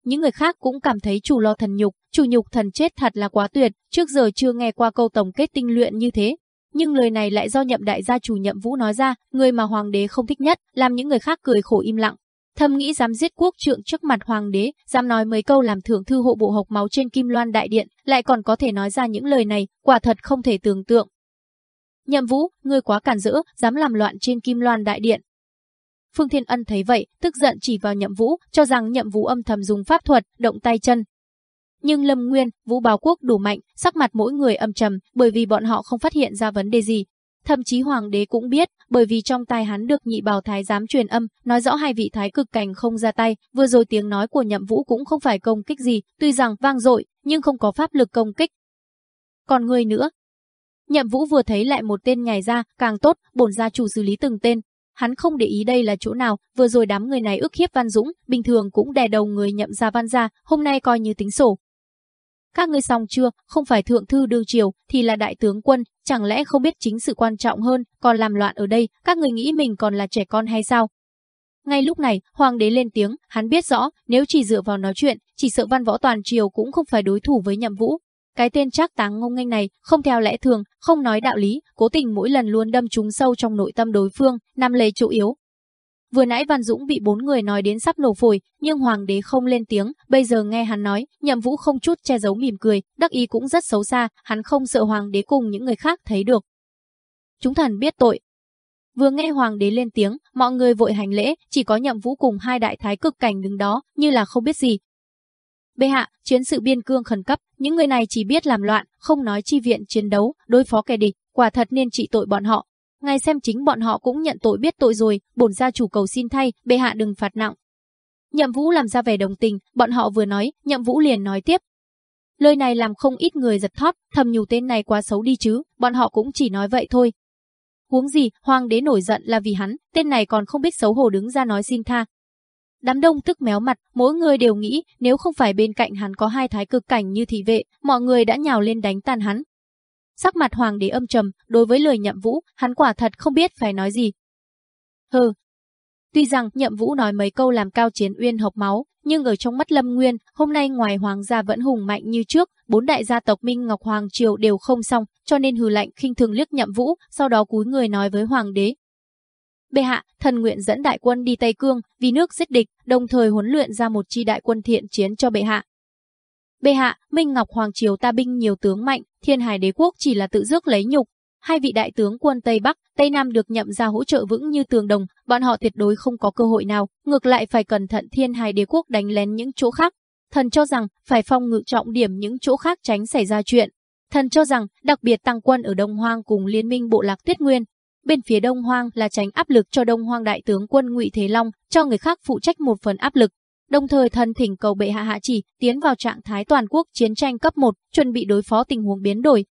những người khác cũng cảm thấy chủ lo thần nhục, chủ nhục thần chết thật là quá tuyệt, trước giờ chưa nghe qua câu tổng kết tinh luyện như thế. Nhưng lời này lại do nhậm đại gia chủ nhậm vũ nói ra, người mà hoàng đế không thích nhất, làm những người khác cười khổ im lặng. Thầm nghĩ dám giết quốc trượng trước mặt hoàng đế, dám nói mấy câu làm thưởng thư hộ bộ hộc máu trên kim loan đại điện, lại còn có thể nói ra những lời này, quả thật không thể tưởng tượng. Nhậm vũ, ngươi quá cản rỡ, dám làm loạn trên kim loan đại điện, Phương Thiên Ân thấy vậy, tức giận chỉ vào Nhậm Vũ, cho rằng Nhậm Vũ âm thầm dùng pháp thuật, động tay chân. Nhưng Lâm Nguyên, Vũ Báo Quốc đủ mạnh, sắc mặt mỗi người âm trầm, bởi vì bọn họ không phát hiện ra vấn đề gì. Thậm chí hoàng đế cũng biết, bởi vì trong tai hắn được nhị bào thái giám truyền âm, nói rõ hai vị thái cực cảnh không ra tay, vừa rồi tiếng nói của Nhậm Vũ cũng không phải công kích gì, tuy rằng vang dội, nhưng không có pháp lực công kích. Còn người nữa, Nhậm Vũ vừa thấy lại một tên nhảy ra, càng tốt, bổn gia chủ xử lý từng tên, Hắn không để ý đây là chỗ nào, vừa rồi đám người này ức hiếp Văn Dũng, bình thường cũng đè đầu người nhậm ra văn ra, hôm nay coi như tính sổ. Các ngươi xong chưa, không phải thượng thư đương triều, thì là đại tướng quân, chẳng lẽ không biết chính sự quan trọng hơn, còn làm loạn ở đây, các người nghĩ mình còn là trẻ con hay sao? Ngay lúc này, hoàng đế lên tiếng, hắn biết rõ, nếu chỉ dựa vào nói chuyện, chỉ sợ văn võ toàn triều cũng không phải đối thủ với nhậm vũ, cái tên chắc táng ngông nghênh này, không theo lẽ thường, không nói đạo lý, cố tình mỗi lần luôn đâm trúng sâu trong nội tâm đối phương, nằm lấy chỗ yếu. Vừa nãy Văn Dũng bị bốn người nói đến sắp nổ phổi, nhưng hoàng đế không lên tiếng, bây giờ nghe hắn nói, nhậm vũ không chút che giấu mỉm cười, đắc ý cũng rất xấu xa, hắn không sợ hoàng đế cùng những người khác thấy được. Chúng thần biết tội. Vừa nghe hoàng đế lên tiếng, mọi người vội hành lễ, chỉ có nhậm vũ cùng hai đại thái cực cảnh đứng đó, như là không biết gì, Bệ hạ, chiến sự biên cương khẩn cấp, những người này chỉ biết làm loạn, không nói chi viện chiến đấu, đối phó kẻ địch, quả thật nên trị tội bọn họ. Ngài xem chính bọn họ cũng nhận tội biết tội rồi, bổn gia chủ cầu xin thay, bệ hạ đừng phạt nặng. Nhậm Vũ làm ra vẻ đồng tình, bọn họ vừa nói, Nhậm Vũ liền nói tiếp. Lời này làm không ít người giật thót, thầm nhủ tên này quá xấu đi chứ, bọn họ cũng chỉ nói vậy thôi. Huống gì, hoàng đế nổi giận là vì hắn, tên này còn không biết xấu hổ đứng ra nói xin tha, Đám đông tức méo mặt, mỗi người đều nghĩ nếu không phải bên cạnh hắn có hai thái cực cảnh như thị vệ, mọi người đã nhào lên đánh tàn hắn. Sắc mặt hoàng đế âm trầm, đối với lời nhậm vũ, hắn quả thật không biết phải nói gì. Hừ. Tuy rằng nhậm vũ nói mấy câu làm cao chiến uyên hộc máu, nhưng ở trong mắt Lâm Nguyên, hôm nay ngoài hoàng gia vẫn hùng mạnh như trước, bốn đại gia tộc Minh Ngọc Hoàng Triều đều không xong, cho nên hừ lạnh khinh thường liếc nhậm vũ, sau đó cúi người nói với hoàng đế, Bệ hạ, thần nguyện dẫn đại quân đi Tây Cương, vì nước giết địch, đồng thời huấn luyện ra một chi đại quân thiện chiến cho bệ hạ. Bệ hạ, Minh Ngọc Hoàng Triều ta binh nhiều tướng mạnh, thiên hải đế quốc chỉ là tự dước lấy nhục. Hai vị đại tướng quân Tây Bắc, Tây Nam được nhậm ra hỗ trợ vững như tường đồng, bọn họ tuyệt đối không có cơ hội nào, ngược lại phải cẩn thận thiên hải đế quốc đánh lén những chỗ khác. Thần cho rằng, phải phong ngự trọng điểm những chỗ khác tránh xảy ra chuyện. Thần cho rằng, đặc biệt tăng quân ở Đông Hoang cùng liên minh bộ lạc Tuyết Nguyên, Bên phía Đông Hoang là tránh áp lực cho Đông Hoang đại tướng quân Ngụy Thế Long, cho người khác phụ trách một phần áp lực. Đồng thời thần thỉnh cầu bệ hạ hạ chỉ tiến vào trạng thái toàn quốc chiến tranh cấp 1, chuẩn bị đối phó tình huống biến đổi.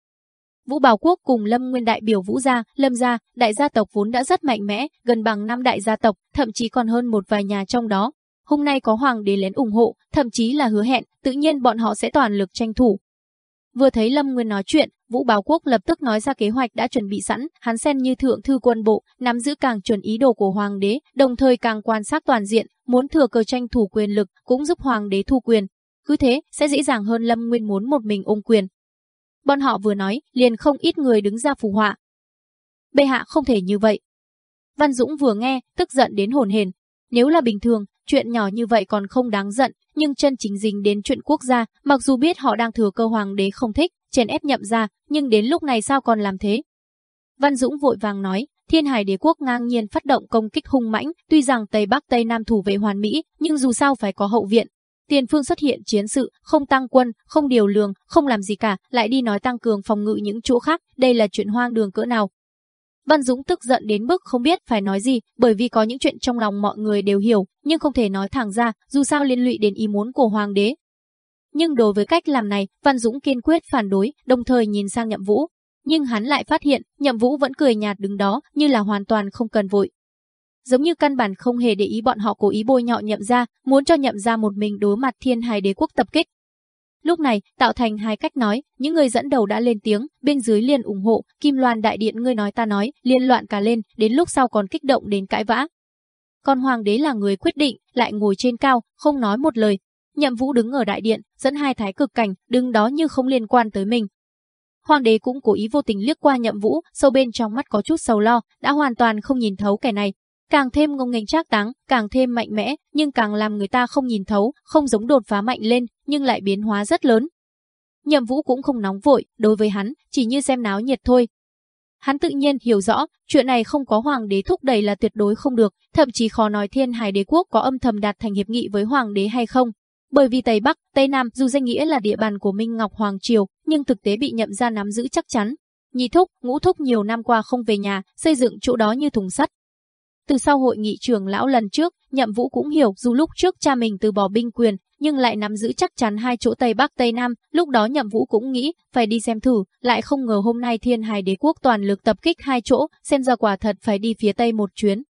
Vũ Bảo Quốc cùng Lâm Nguyên đại biểu Vũ gia, Lâm gia, đại gia tộc vốn đã rất mạnh mẽ, gần bằng năm đại gia tộc, thậm chí còn hơn một vài nhà trong đó. Hôm nay có hoàng đế lén ủng hộ, thậm chí là hứa hẹn, tự nhiên bọn họ sẽ toàn lực tranh thủ. Vừa thấy Lâm Nguyên nói chuyện, Vũ báo Quốc lập tức nói ra kế hoạch đã chuẩn bị sẵn, hắn xem như thượng thư quân bộ, nắm giữ càng chuẩn ý đồ của hoàng đế, đồng thời càng quan sát toàn diện, muốn thừa cơ tranh thủ quyền lực, cũng giúp hoàng đế thu quyền. Cứ thế, sẽ dễ dàng hơn Lâm Nguyên muốn một mình ôm quyền. Bọn họ vừa nói, liền không ít người đứng ra phù họa. Bệ hạ không thể như vậy. Văn Dũng vừa nghe, tức giận đến hồn hền. Nếu là bình thường, chuyện nhỏ như vậy còn không đáng giận, nhưng chân chính dính đến chuyện quốc gia, mặc dù biết họ đang thừa cơ hoàng đế không thích, chèn ép nhậm ra, nhưng đến lúc này sao còn làm thế? Văn Dũng vội vàng nói, Thiên Hải Đế quốc ngang nhiên phát động công kích hung mãnh, tuy rằng Tây Bắc Tây Nam thủ vệ hoàn mỹ, nhưng dù sao phải có hậu viện. Tiền phương xuất hiện chiến sự, không tăng quân, không điều lương, không làm gì cả, lại đi nói tăng cường phòng ngự những chỗ khác, đây là chuyện hoang đường cỡ nào. Văn Dũng tức giận đến mức không biết phải nói gì, bởi vì có những chuyện trong lòng mọi người đều hiểu, nhưng không thể nói thẳng ra, dù sao liên lụy đến ý muốn của hoàng đế. Nhưng đối với cách làm này, Văn Dũng kiên quyết phản đối, đồng thời nhìn sang Nhậm Vũ. Nhưng hắn lại phát hiện, Nhậm Vũ vẫn cười nhạt đứng đó, như là hoàn toàn không cần vội. Giống như căn bản không hề để ý bọn họ cố ý bôi nhọ Nhậm gia, muốn cho Nhậm gia một mình đối mặt Thiên Hải Đế quốc tập kích, Lúc này, tạo thành hai cách nói, những người dẫn đầu đã lên tiếng, bên dưới liền ủng hộ, Kim Loan đại điện ngươi nói ta nói, liên loạn cả lên, đến lúc sau còn kích động đến cãi vã. Còn hoàng đế là người quyết định, lại ngồi trên cao, không nói một lời. Nhậm Vũ đứng ở đại điện, dẫn hai thái cực cảnh, đứng đó như không liên quan tới mình. Hoàng đế cũng cố ý vô tình liếc qua Nhậm Vũ, sâu bên trong mắt có chút sầu lo, đã hoàn toàn không nhìn thấu kẻ này, càng thêm ngông nghênh trác táng, càng thêm mạnh mẽ, nhưng càng làm người ta không nhìn thấu, không giống đột phá mạnh lên, nhưng lại biến hóa rất lớn. Nhậm Vũ cũng không nóng vội, đối với hắn, chỉ như xem náo nhiệt thôi. Hắn tự nhiên hiểu rõ, chuyện này không có hoàng đế thúc đẩy là tuyệt đối không được, thậm chí khó nói Thiên Hải Đế quốc có âm thầm đạt thành hiệp nghị với hoàng đế hay không. Bởi vì Tây Bắc, Tây Nam dù danh nghĩa là địa bàn của Minh Ngọc Hoàng Triều, nhưng thực tế bị nhậm ra nắm giữ chắc chắn. Nhị thúc, ngũ thúc nhiều năm qua không về nhà, xây dựng chỗ đó như thùng sắt, từ sau hội nghị trưởng lão lần trước, Nhậm Vũ cũng hiểu dù lúc trước cha mình từ bỏ binh quyền, nhưng lại nắm giữ chắc chắn hai chỗ Tây Bắc Tây Nam, lúc đó Nhậm Vũ cũng nghĩ phải đi xem thử, lại không ngờ hôm nay Thiên Hải Đế quốc toàn lực tập kích hai chỗ, xem ra quả thật phải đi phía Tây một chuyến.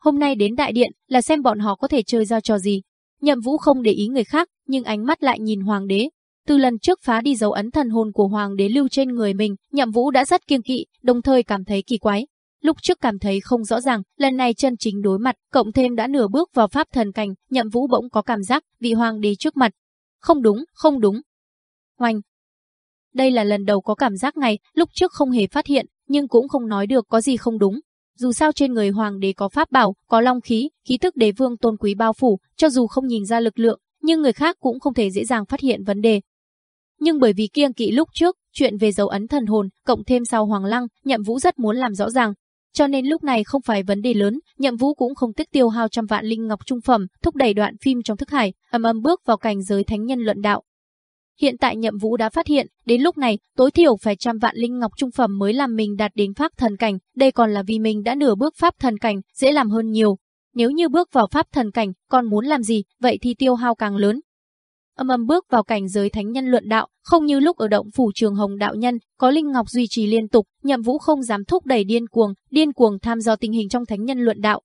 Hôm nay đến đại điện là xem bọn họ có thể chơi ra trò gì. Nhậm Vũ không để ý người khác, nhưng ánh mắt lại nhìn hoàng đế. Từ lần trước phá đi dấu ấn thần hồn của hoàng đế lưu trên người mình, Nhậm Vũ đã rất kiêng kỵ, đồng thời cảm thấy kỳ quái, Lúc trước cảm thấy không rõ ràng, lần này chân chính đối mặt, cộng thêm đã nửa bước vào pháp thần cảnh, nhậm vũ bỗng có cảm giác vị hoàng đế trước mặt. Không đúng, không đúng. Hoành. Đây là lần đầu có cảm giác này, lúc trước không hề phát hiện, nhưng cũng không nói được có gì không đúng. Dù sao trên người hoàng đế có pháp bảo, có long khí, khí tức đế vương tôn quý bao phủ, cho dù không nhìn ra lực lượng, nhưng người khác cũng không thể dễ dàng phát hiện vấn đề. Nhưng bởi vì kiêng kỵ lúc trước, chuyện về dấu ấn thần hồn, cộng thêm sau hoàng lăng, nhậm vũ rất muốn làm rõ ràng, cho nên lúc này không phải vấn đề lớn, Nhậm Vũ cũng không tiếc tiêu hao trăm vạn linh ngọc trung phẩm, thúc đẩy đoạn phim trong thức hải, ầm ầm bước vào cảnh giới thánh nhân luận đạo. Hiện tại Nhậm Vũ đã phát hiện, đến lúc này, tối thiểu phải trăm vạn linh ngọc trung phẩm mới làm mình đạt đến pháp thần cảnh, đây còn là vì mình đã nửa bước pháp thần cảnh, dễ làm hơn nhiều. Nếu như bước vào pháp thần cảnh, còn muốn làm gì, vậy thì tiêu hao càng lớn, âm âm bước vào cảnh giới thánh nhân luận đạo, không như lúc ở động phủ trường hồng đạo nhân, có linh ngọc duy trì liên tục, nhậm vũ không dám thúc đẩy điên cuồng, điên cuồng tham do tình hình trong thánh nhân luận đạo.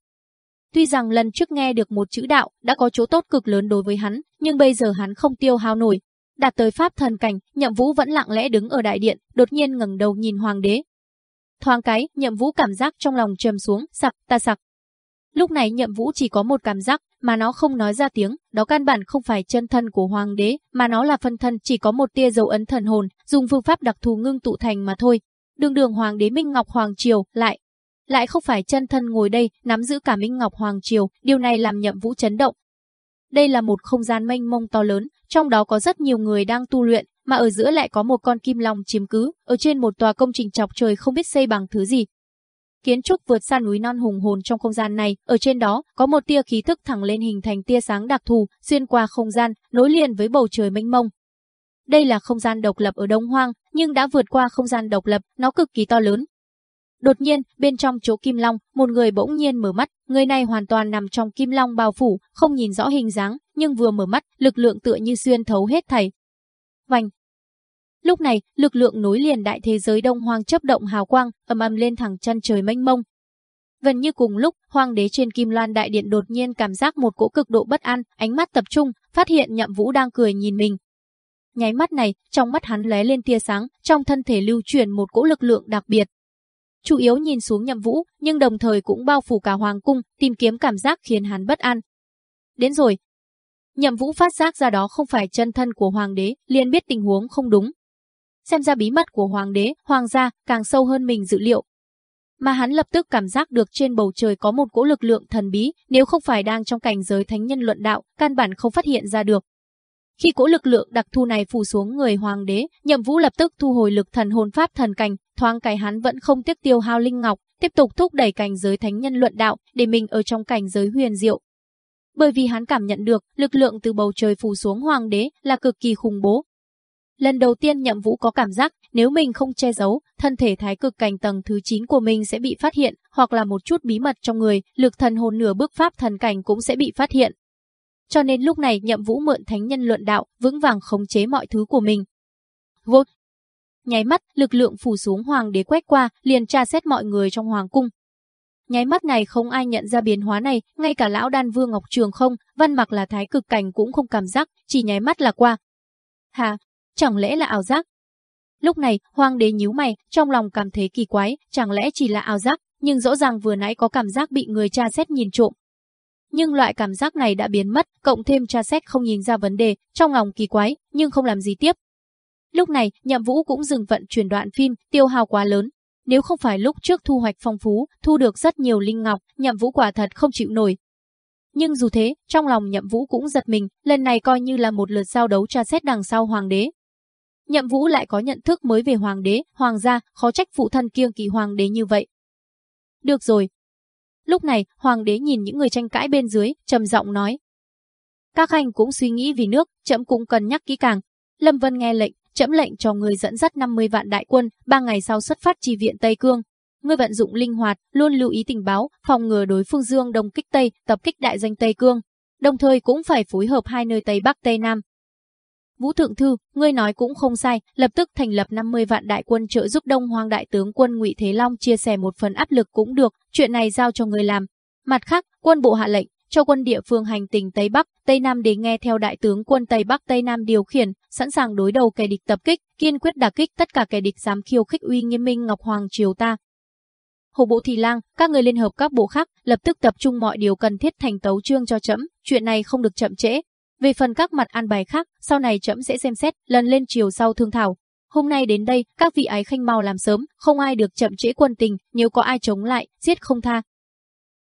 Tuy rằng lần trước nghe được một chữ đạo đã có chỗ tốt cực lớn đối với hắn, nhưng bây giờ hắn không tiêu hao nổi. Đạt tới pháp thần cảnh, nhậm vũ vẫn lặng lẽ đứng ở đại điện, đột nhiên ngẩng đầu nhìn hoàng đế. Thoáng cái, nhậm vũ cảm giác trong lòng trầm xuống, sặc, ta sặc, Lúc này nhậm vũ chỉ có một cảm giác, mà nó không nói ra tiếng, đó căn bản không phải chân thân của hoàng đế, mà nó là phân thân chỉ có một tia dấu ấn thần hồn, dùng phương pháp đặc thù ngưng tụ thành mà thôi. Đường đường hoàng đế Minh Ngọc Hoàng Triều lại lại không phải chân thân ngồi đây, nắm giữ cả Minh Ngọc Hoàng Triều, điều này làm nhậm vũ chấn động. Đây là một không gian mênh mông to lớn, trong đó có rất nhiều người đang tu luyện, mà ở giữa lại có một con kim long chiếm cứ, ở trên một tòa công trình chọc trời không biết xây bằng thứ gì, Kiến trúc vượt xa núi non hùng hồn trong không gian này, ở trên đó có một tia khí thức thẳng lên hình thành tia sáng đặc thù, xuyên qua không gian, nối liền với bầu trời mênh mông. Đây là không gian độc lập ở Đông Hoang, nhưng đã vượt qua không gian độc lập, nó cực kỳ to lớn. Đột nhiên, bên trong chỗ Kim Long, một người bỗng nhiên mở mắt, người này hoàn toàn nằm trong Kim Long bao phủ, không nhìn rõ hình dáng, nhưng vừa mở mắt, lực lượng tựa như xuyên thấu hết thảy. Vành, Lúc này, lực lượng nối liền đại thế giới đông hoang chấp động hào quang, ầm ầm lên thẳng chân trời mênh mông. Gần như cùng lúc, hoàng đế trên kim loan đại điện đột nhiên cảm giác một cỗ cực độ bất an, ánh mắt tập trung, phát hiện nhậm vũ đang cười nhìn mình. Nháy mắt này, trong mắt hắn lóe lên tia sáng, trong thân thể lưu chuyển một cỗ lực lượng đặc biệt. Chủ yếu nhìn xuống nhậm vũ, nhưng đồng thời cũng bao phủ cả hoàng cung, tìm kiếm cảm giác khiến hắn bất an. Đến rồi. Nhậm vũ phát giác ra đó không phải chân thân của hoàng đế, liền biết tình huống không đúng. Xem ra bí mật của hoàng đế, hoàng gia, càng sâu hơn mình dự liệu, mà hắn lập tức cảm giác được trên bầu trời có một cỗ lực lượng thần bí, nếu không phải đang trong cảnh giới thánh nhân luận đạo, căn bản không phát hiện ra được. Khi cỗ lực lượng đặc thù này phủ xuống người hoàng đế, Nhậm Vũ lập tức thu hồi lực thần hồn pháp thần cảnh, thoáng cái hắn vẫn không tiếc tiêu hao linh ngọc, tiếp tục thúc đẩy cảnh giới thánh nhân luận đạo, để mình ở trong cảnh giới huyền diệu. Bởi vì hắn cảm nhận được, lực lượng từ bầu trời phủ xuống hoàng đế là cực kỳ khủng bố, Lần đầu tiên Nhậm Vũ có cảm giác nếu mình không che giấu, thân thể thái cực cảnh tầng thứ 9 của mình sẽ bị phát hiện, hoặc là một chút bí mật trong người, lực thần hồn nửa bước pháp thần cảnh cũng sẽ bị phát hiện. Cho nên lúc này Nhậm Vũ mượn thánh nhân luận đạo, vững vàng khống chế mọi thứ của mình. Vô Nháy mắt, lực lượng phủ xuống hoàng đế quét qua, liền tra xét mọi người trong hoàng cung. Nháy mắt này không ai nhận ra biến hóa này, ngay cả lão đan vương Ngọc Trường không, văn mặc là thái cực cảnh cũng không cảm giác, chỉ nháy mắt là qua. Hà, chẳng lẽ là ảo giác? Lúc này, hoàng đế nhíu mày, trong lòng cảm thấy kỳ quái, chẳng lẽ chỉ là ảo giác, nhưng rõ ràng vừa nãy có cảm giác bị người tra xét nhìn trộm. Nhưng loại cảm giác này đã biến mất, cộng thêm tra xét không nhìn ra vấn đề, trong lòng kỳ quái, nhưng không làm gì tiếp. Lúc này, nhậm vũ cũng dừng vận chuyển đoạn phim, tiêu hào quá lớn. Nếu không phải lúc trước thu hoạch phong phú, thu được rất nhiều linh ngọc, nhậm vũ quả thật không chịu nổi, nhưng dù thế, trong lòng nhậm vũ cũng giật mình, lần này coi như là một lượt giao đấu tra xét đằng sau hoàng đế. Nhậm Vũ lại có nhận thức mới về hoàng đế, hoàng gia, khó trách phụ thân kiêng kỵ hoàng đế như vậy. Được rồi. Lúc này, hoàng đế nhìn những người tranh cãi bên dưới, trầm giọng nói. Các hành cũng suy nghĩ vì nước, chậm cũng cần nhắc kỹ càng. Lâm Vân nghe lệnh, chậm lệnh cho người dẫn dắt 50 vạn đại quân, ba ngày sau xuất phát trì viện Tây Cương. Ngươi vận dụng linh hoạt, luôn lưu ý tình báo, phòng ngừa đối phương Dương Đông kích Tây, tập kích đại danh Tây Cương. Đồng thời cũng phải phối hợp hai nơi Tây Bắc Tây Nam, Vũ Thượng Thư, ngươi nói cũng không sai, lập tức thành lập 50 vạn đại quân trợ giúp Đông Hoang đại tướng quân Ngụy Thế Long chia sẻ một phần áp lực cũng được, chuyện này giao cho ngươi làm. Mặt khác, quân bộ hạ lệnh cho quân địa phương hành tình Tây Bắc, Tây Nam để nghe theo đại tướng quân Tây Bắc Tây Nam điều khiển, sẵn sàng đối đầu kẻ địch tập kích, kiên quyết đả kích tất cả kẻ địch dám khiêu khích uy nghiêm minh Ngọc Hoàng triều ta. Hồ bộ Thị Lang, các người liên hợp các bộ khác, lập tức tập trung mọi điều cần thiết thành tấu chương cho chấm, chuyện này không được chậm trễ, về phần các mặt an bài khác, sau này trẫm sẽ xem xét, lần lên chiều sau thương thảo. Hôm nay đến đây, các vị ái khanh mau làm sớm, không ai được chậm trễ quân tình, nếu có ai chống lại, giết không tha.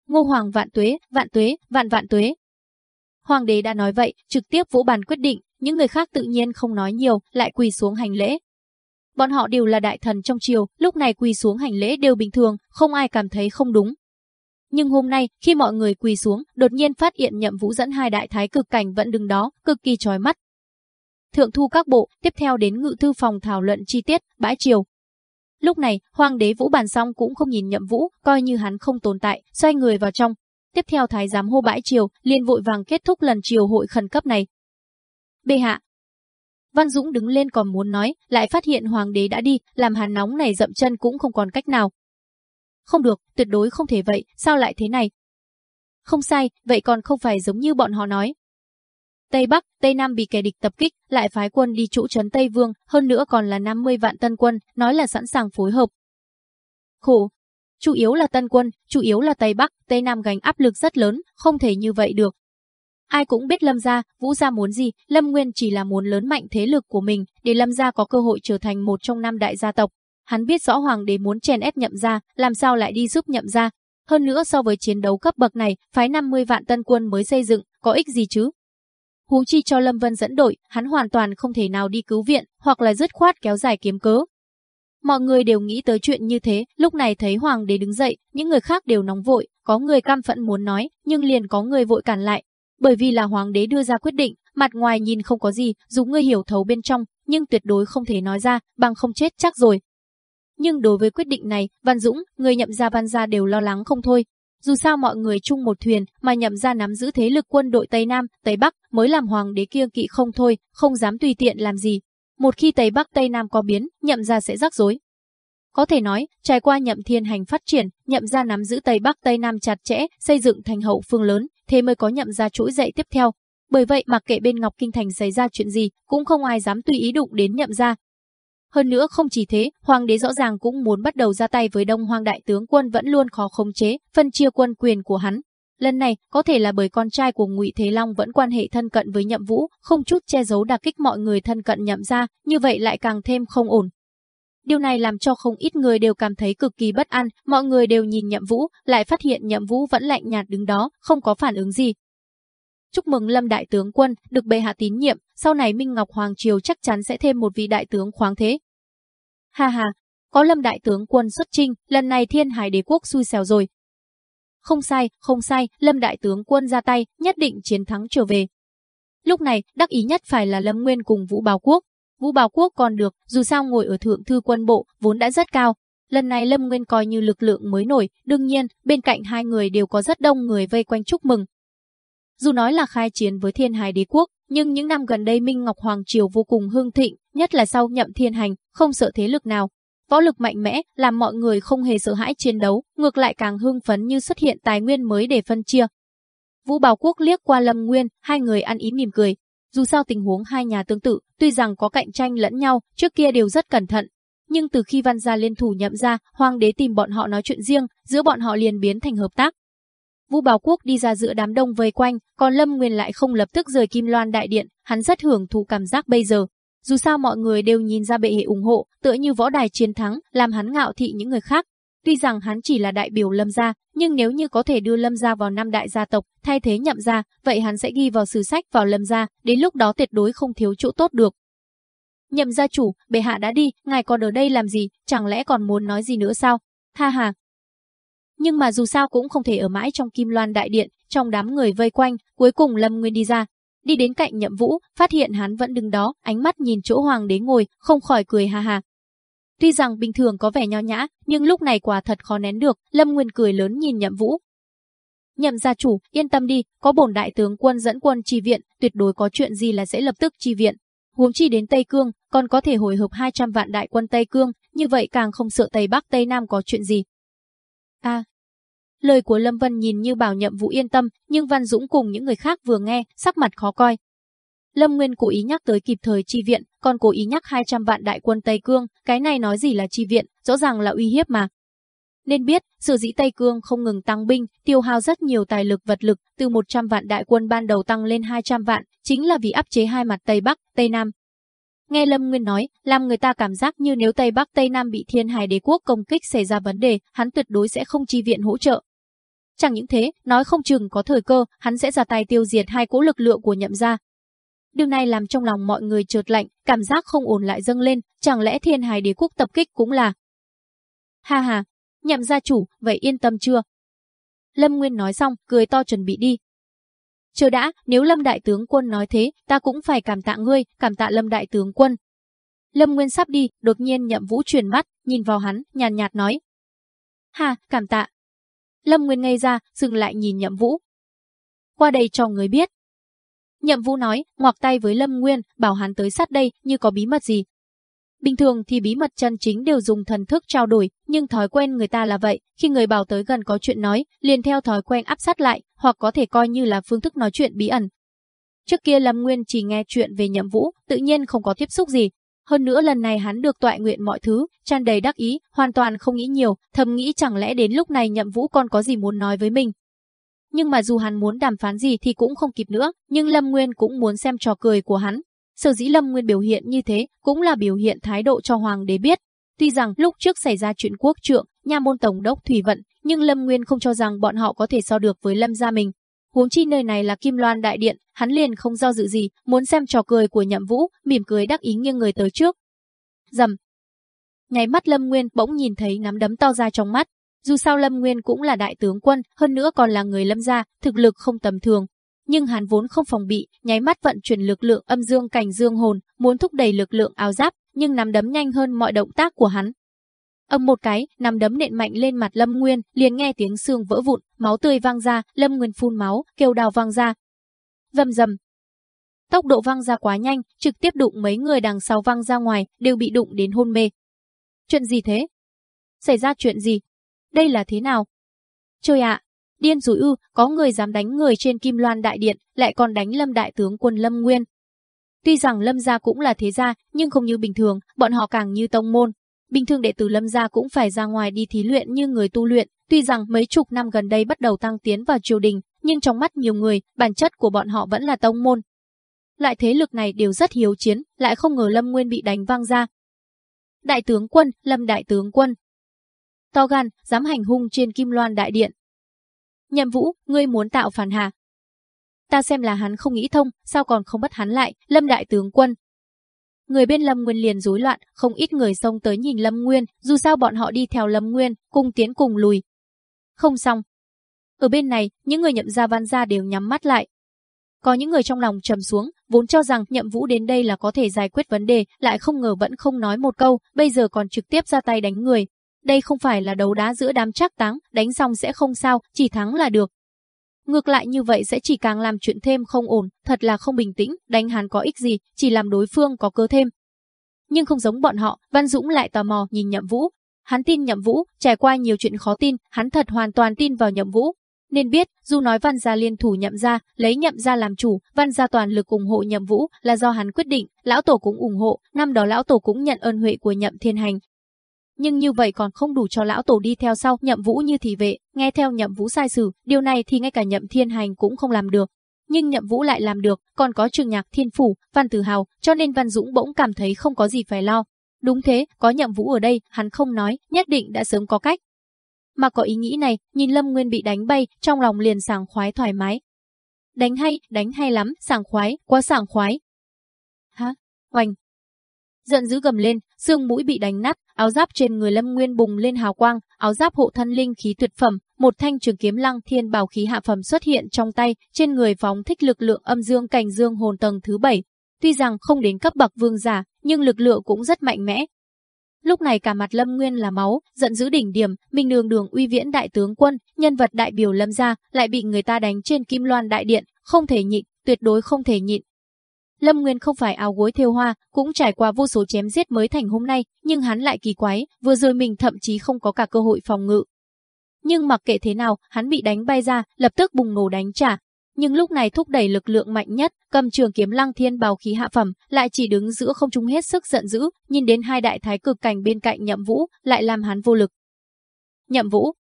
Ngô Hoàng vạn tuế, vạn tuế, vạn vạn tuế. Hoàng đế đã nói vậy, trực tiếp vũ bàn quyết định, những người khác tự nhiên không nói nhiều, lại quỳ xuống hành lễ. Bọn họ đều là đại thần trong triều, lúc này quỳ xuống hành lễ đều bình thường, không ai cảm thấy không đúng, nhưng hôm nay, khi mọi người quỳ xuống, đột nhiên phát hiện nhậm vũ dẫn hai đại thái cực cảnh vẫn đứng đó, cực kỳ chói mắt. Thượng thu các bộ, tiếp theo đến ngự thư phòng thảo luận chi tiết, bãi triều. Lúc này, hoàng đế vũ bàn xong cũng không nhìn nhậm vũ, coi như hắn không tồn tại, xoay người vào trong. Tiếp theo thái giám hô bãi triều, liền vội vàng kết thúc lần triều hội khẩn cấp này. Bệ hạ, Văn Dũng đứng lên còn muốn nói, lại phát hiện hoàng đế đã đi, làm hắn nóng này dậm chân cũng không còn cách nào, không được, tuyệt đối không thể vậy, sao lại thế này? Không sai, vậy còn không phải giống như bọn họ nói. Tây Bắc, Tây Nam bị kẻ địch tập kích, lại phái quân đi trụ trấn Tây Vương, hơn nữa còn là 50 vạn tân quân, nói là sẵn sàng phối hợp. Khổ, chủ yếu là tân quân, chủ yếu là Tây Bắc, Tây Nam gánh áp lực rất lớn, không thể như vậy được. Ai cũng biết Lâm gia, Vũ gia muốn gì, Lâm Nguyên chỉ là muốn lớn mạnh thế lực của mình, để Lâm gia có cơ hội trở thành một trong năm đại gia tộc, Hắn biết rõ hoàng đế muốn chèn ép nhậm gia, làm sao lại đi giúp nhậm gia. Hơn nữa so với chiến đấu cấp bậc này, phái 50 vạn tân quân mới xây dựng, có ích gì chứ? Hú chi cho Lâm Vân dẫn đội, hắn hoàn toàn không thể nào đi cứu viện, hoặc là dứt khoát kéo dài kiếm cớ. Mọi người đều nghĩ tới chuyện như thế, lúc này thấy hoàng đế đứng dậy, những người khác đều nóng vội, có người cam phẫn muốn nói, nhưng liền có người vội cản lại. Bởi vì là hoàng đế đưa ra quyết định, mặt ngoài nhìn không có gì, dù ngươi hiểu thấu bên trong, nhưng tuyệt đối không thể nói ra, bằng không chết chắc rồi. Nhưng đối với quyết định này, Văn Dũng, người nhậm gia Văn gia đều lo lắng không thôi. Dù sao mọi người chung một thuyền mà nhậm gia nắm giữ thế lực quân đội Tây Nam, Tây Bắc mới làm hoàng đế kia kỵ không thôi, không dám tùy tiện làm gì. Một khi Tây Bắc Tây Nam có biến, nhậm gia sẽ rắc rối. Có thể nói, trải qua nhậm thiên hành phát triển, nhậm gia nắm giữ Tây Bắc Tây Nam chặt chẽ, xây dựng thành hậu phương lớn, thế mới có nhậm gia chuỗi dậy tiếp theo. Bởi vậy mặc kệ bên Ngọc Kinh Thành xảy ra chuyện gì, cũng không ai dám tùy ý đụng đến nhậm gia. Hơn nữa không chỉ thế, hoàng đế rõ ràng cũng muốn bắt đầu ra tay với Đông Hoang đại tướng quân vẫn luôn khó khống chế, phân chia quân quyền của hắn. Lần này, có thể là bởi con trai của Ngụy Thế Long vẫn quan hệ thân cận với Nhậm Vũ, không chút che giấu đả kích mọi người thân cận nhậm gia, như vậy lại càng thêm không ổn. Điều này làm cho không ít người đều cảm thấy cực kỳ bất an, mọi người đều nhìn Nhậm Vũ, lại phát hiện Nhậm Vũ vẫn lạnh nhạt đứng đó, không có phản ứng gì. Chúc mừng Lâm đại tướng quân, được bệ hạ tín nhiệm, sau này Minh Ngọc Hoàng triều chắc chắn sẽ thêm một vị đại tướng khoáng thế. Ha ha, có Lâm đại tướng quân xuất chinh, lần này Thiên Hải đế quốc xui xẻo rồi. Không sai, không sai, Lâm đại tướng quân ra tay, nhất định chiến thắng trở về. Lúc này, đắc ý nhất phải là Lâm Nguyên cùng Vũ Bảo Quốc, Vũ Bảo Quốc còn được, dù sao ngồi ở thượng thư quân bộ, vốn đã rất cao. Lần này Lâm Nguyên coi như lực lượng mới nổi, đương nhiên, bên cạnh hai người đều có rất đông người vây quanh chúc mừng. Dù nói là khai chiến với thiên hải đế quốc, nhưng những năm gần đây Minh Ngọc Hoàng Triều vô cùng hưng thịnh, nhất là sau nhậm thiên hành, không sợ thế lực nào. Võ lực mạnh mẽ, làm mọi người không hề sợ hãi chiến đấu, ngược lại càng hưng phấn như xuất hiện tài nguyên mới để phân chia. Vũ Bảo Quốc liếc qua Lâm Nguyên, hai người ăn ý mỉm cười, dù sao tình huống hai nhà tương tự, tuy rằng có cạnh tranh lẫn nhau, trước kia đều rất cẩn thận. Nhưng từ khi văn gia liên thủ nhậm ra, hoàng đế tìm bọn họ nói chuyện riêng, giữa bọn họ liền biến thành hợp tác. Vũ Bảo Quốc đi ra giữa đám đông vây quanh, còn Lâm Nguyên lại không lập tức rời Kim Loan đại điện, hắn rất hưởng thụ cảm giác bây giờ. Dù sao mọi người đều nhìn ra bệ hệ ủng hộ, tựa như võ đài chiến thắng, làm hắn ngạo thị những người khác. Tuy rằng hắn chỉ là đại biểu Lâm gia, nhưng nếu như có thể đưa Lâm gia vào năm đại gia tộc, thay thế nhậm gia, vậy hắn sẽ ghi vào sử sách vào Lâm gia, đến lúc đó tuyệt đối không thiếu chỗ tốt được. Nhậm gia chủ, bệ hạ đã đi, ngài còn ở đây làm gì, chẳng lẽ còn muốn nói gì nữa sao? Ha ha. Nhưng mà dù sao cũng không thể ở mãi trong Kim Loan đại điện, trong đám người vây quanh, cuối cùng Lâm Nguyên đi ra, đi đến cạnh Nhậm Vũ, phát hiện hắn vẫn đứng đó, ánh mắt nhìn chỗ hoàng đế ngồi, không khỏi cười ha ha. Tuy rằng bình thường có vẻ nho nhã, nhưng lúc này quả thật khó nén được, Lâm Nguyên cười lớn nhìn Nhậm Vũ. Nhậm gia chủ, yên tâm đi, có bổn đại tướng quân dẫn quân chi viện, tuyệt đối có chuyện gì là sẽ lập tức chi viện. Huống chi đến Tây Cương, còn có thể hồi hợp 200 vạn đại quân Tây Cương, như vậy càng không sợ Tây Bắc Tây Nam có chuyện gì. À, lời của Lâm Vân nhìn như bảo Nhậm Vũ yên tâm, nhưng Văn Dũng cùng những người khác vừa nghe, sắc mặt khó coi. Lâm Nguyên cố ý nhắc tới kịp thời chi viện, còn cố ý nhắc 200 vạn đại quân Tây Cương, cái này nói gì là chi viện, rõ ràng là uy hiếp mà. Nên biết, sự dĩ Tây Cương không ngừng tăng binh, tiêu hao rất nhiều tài lực vật lực, từ 100 vạn đại quân ban đầu tăng lên 200 vạn, chính là vì áp chế hai mặt Tây Bắc, Tây Nam. Nghe Lâm Nguyên nói, làm người ta cảm giác như nếu Tây Bắc Tây Nam bị thiên hải đế quốc công kích xảy ra vấn đề, hắn tuyệt đối sẽ không chi viện hỗ trợ. Chẳng những thế, nói không chừng có thời cơ, hắn sẽ ra tay tiêu diệt hai cỗ lực lượng của nhậm gia, Điều này làm trong lòng mọi người trượt lạnh, cảm giác không ổn lại dâng lên, chẳng lẽ thiên hài đế quốc tập kích cũng là... Ha ha, nhậm gia chủ, vậy yên tâm chưa? Lâm Nguyên nói xong, cười to chuẩn bị đi. Chờ đã, nếu Lâm Đại Tướng Quân nói thế, ta cũng phải cảm tạ ngươi, cảm tạ Lâm Đại Tướng Quân. Lâm Nguyên sắp đi, đột nhiên nhậm vũ chuyển mắt, nhìn vào hắn, nhàn nhạt nói. hà cảm tạ. Lâm Nguyên ngây ra, dừng lại nhìn nhậm vũ. Qua đây cho người biết, Nhậm Vũ nói, ngoặc tay với Lâm Nguyên, bảo hắn tới sát đây, như có bí mật gì. Bình thường thì bí mật chân chính đều dùng thần thức trao đổi, nhưng thói quen người ta là vậy, khi người bảo tới gần có chuyện nói, liền theo thói quen áp sát lại, hoặc có thể coi như là phương thức nói chuyện bí ẩn. Trước kia Lâm Nguyên chỉ nghe chuyện về Nhậm Vũ, tự nhiên không có tiếp xúc gì. Hơn nữa lần này hắn được tọa nguyện mọi thứ, tràn đầy đắc ý, hoàn toàn không nghĩ nhiều, thầm nghĩ chẳng lẽ đến lúc này Nhậm Vũ còn có gì muốn nói với mình, nhưng mà dù hắn muốn đàm phán gì thì cũng không kịp nữa, nhưng Lâm Nguyên cũng muốn xem trò cười của hắn. Sở dĩ Lâm Nguyên biểu hiện như thế cũng là biểu hiện thái độ cho hoàng đế biết. Tuy rằng lúc trước xảy ra chuyện quốc trượng, nhà môn tổng đốc Thủy Vận, nhưng Lâm Nguyên không cho rằng bọn họ có thể so được với Lâm gia mình. Huống chi nơi này là Kim Loan đại điện, hắn liền không do dự gì, muốn xem trò cười của Nhậm Vũ, mỉm cười đắc ý nghiêng người tới trước. rầm, Nháy mắt Lâm Nguyên bỗng nhìn thấy nắm đấm to ra trong mắt, dù sao Lâm Nguyên cũng là đại tướng quân, hơn nữa còn là người Lâm gia, thực lực không tầm thường. Nhưng hắn vốn không phòng bị, nháy mắt vận chuyển lực lượng âm dương cảnh dương hồn, muốn thúc đẩy lực lượng áo giáp, nhưng nắm đấm nhanh hơn mọi động tác của hắn. Âm một cái, nằm đấm nện mạnh lên mặt Lâm Nguyên, liền nghe tiếng xương vỡ vụn, máu tươi văng ra, Lâm Nguyên phun máu, kêu đào văng ra. Vầm dầm. tốc độ văng ra quá nhanh, trực tiếp đụng mấy người đằng sau văng ra ngoài, đều bị đụng đến hôn mê. Chuyện gì thế? Xảy ra chuyện gì? Đây là thế nào? Trời ạ, điên rồi ư, có người dám đánh người trên Kim Loan Đại Điện, lại còn đánh Lâm Đại Tướng quân Lâm Nguyên. Tuy rằng Lâm gia cũng là thế gia, nhưng không như bình thường, bọn họ càng như tông môn. Bình thường đệ tử Lâm gia cũng phải ra ngoài đi thí luyện như người tu luyện, tuy rằng mấy chục năm gần đây bắt đầu tăng tiến vào triều đình, nhưng trong mắt nhiều người, bản chất của bọn họ vẫn là tông môn. lại thế lực này đều rất hiếu chiến, lại không ngờ Lâm Nguyên bị đánh văng ra. Đại tướng quân, Lâm đại tướng quân. To gan, dám hành hung trên Kim Loan đại điện. Nhậm Vũ, ngươi muốn tạo phản hà. Ta xem là hắn không nghĩ thông, sao còn không bắt hắn lại, Lâm đại tướng quân. Người bên Lâm Nguyên liền rối loạn, không ít người xông tới nhìn Lâm Nguyên, dù sao bọn họ đi theo Lâm Nguyên, cùng tiến cùng lùi. Không xong, ở bên này, những người nhậm gia văn gia đều nhắm mắt lại. Có những người trong lòng trầm xuống, vốn cho rằng nhậm vũ đến đây là có thể giải quyết vấn đề, lại không ngờ vẫn không nói một câu, bây giờ còn trực tiếp ra tay đánh người. Đây không phải là đấu đá giữa đám chắc táng, đánh xong sẽ không sao, chỉ thắng là được. Ngược lại như vậy sẽ chỉ càng làm chuyện thêm không ổn, thật là không bình tĩnh, đánh hắn có ích gì, chỉ làm đối phương có cơ thêm. Nhưng không giống bọn họ, Văn Dũng lại tò mò nhìn Nhậm Vũ. Hắn tin Nhậm Vũ, trải qua nhiều chuyện khó tin, hắn thật hoàn toàn tin vào Nhậm Vũ, nên biết, dù nói Văn gia liên thủ nhậm gia, lấy nhậm gia làm chủ, Văn gia toàn lực ủng hộ nhậm vũ là do hắn quyết định, lão tổ cũng ủng hộ, năm đó lão tổ cũng nhận ơn huệ của nhậm thiên hành. Nhưng như vậy còn không đủ cho lão tổ đi theo sau nhậm vũ như thị vệ, nghe theo nhậm vũ sai sử, điều này thì ngay cả nhậm thiên hành cũng không làm được. Nhưng nhậm vũ lại làm được, còn có trường nhạc thiên phủ, văn tử hào, cho nên văn dũng bỗng cảm thấy không có gì phải lo. Đúng thế, có nhậm vũ ở đây, hắn không nói, nhất định đã sớm có cách, mà có ý nghĩ này, nhìn Lâm Nguyên bị đánh bay, trong lòng liền sảng khoái thoải mái. Đánh hay, đánh hay lắm, sảng khoái, quá sảng khoái. Hả? Oanh! Giận dữ gầm lên, xương mũi bị đánh nát, áo giáp trên người Lâm Nguyên bùng lên hào quang, áo giáp hộ thân linh khí tuyệt phẩm, một thanh trường kiếm lăng thiên bảo khí hạ phẩm xuất hiện trong tay, trên người phóng thích lực lượng âm dương cảnh dương hồn tầng thứ bảy. Tuy rằng không đến cấp bậc vương giả, nhưng lực lượng cũng rất mạnh mẽ, Lúc này cả mặt Lâm Nguyên là máu, giận dữ đỉnh điểm, Minh Đường Đường uy viễn đại tướng quân, nhân vật đại biểu Lâm gia, lại bị người ta đánh trên Kim Loan đại điện, không thể nhịn, tuyệt đối không thể nhịn. Lâm Nguyên không phải áo gối thiêu hoa, cũng trải qua vô số chém giết mới thành hôm nay, nhưng hắn lại kỳ quái, vừa rồi mình thậm chí không có cả cơ hội phòng ngự. Nhưng mặc kệ thế nào, hắn bị đánh bay ra, lập tức bùng nổ đánh trả, nhưng lúc này thúc đẩy lực lượng mạnh nhất, cầm trường kiếm lăng thiên bào khí hạ phẩm, lại chỉ đứng giữa không trung hết sức giận dữ, nhìn đến hai đại thái cực cảnh bên cạnh nhậm vũ, lại làm hắn vô lực. Nhậm vũ,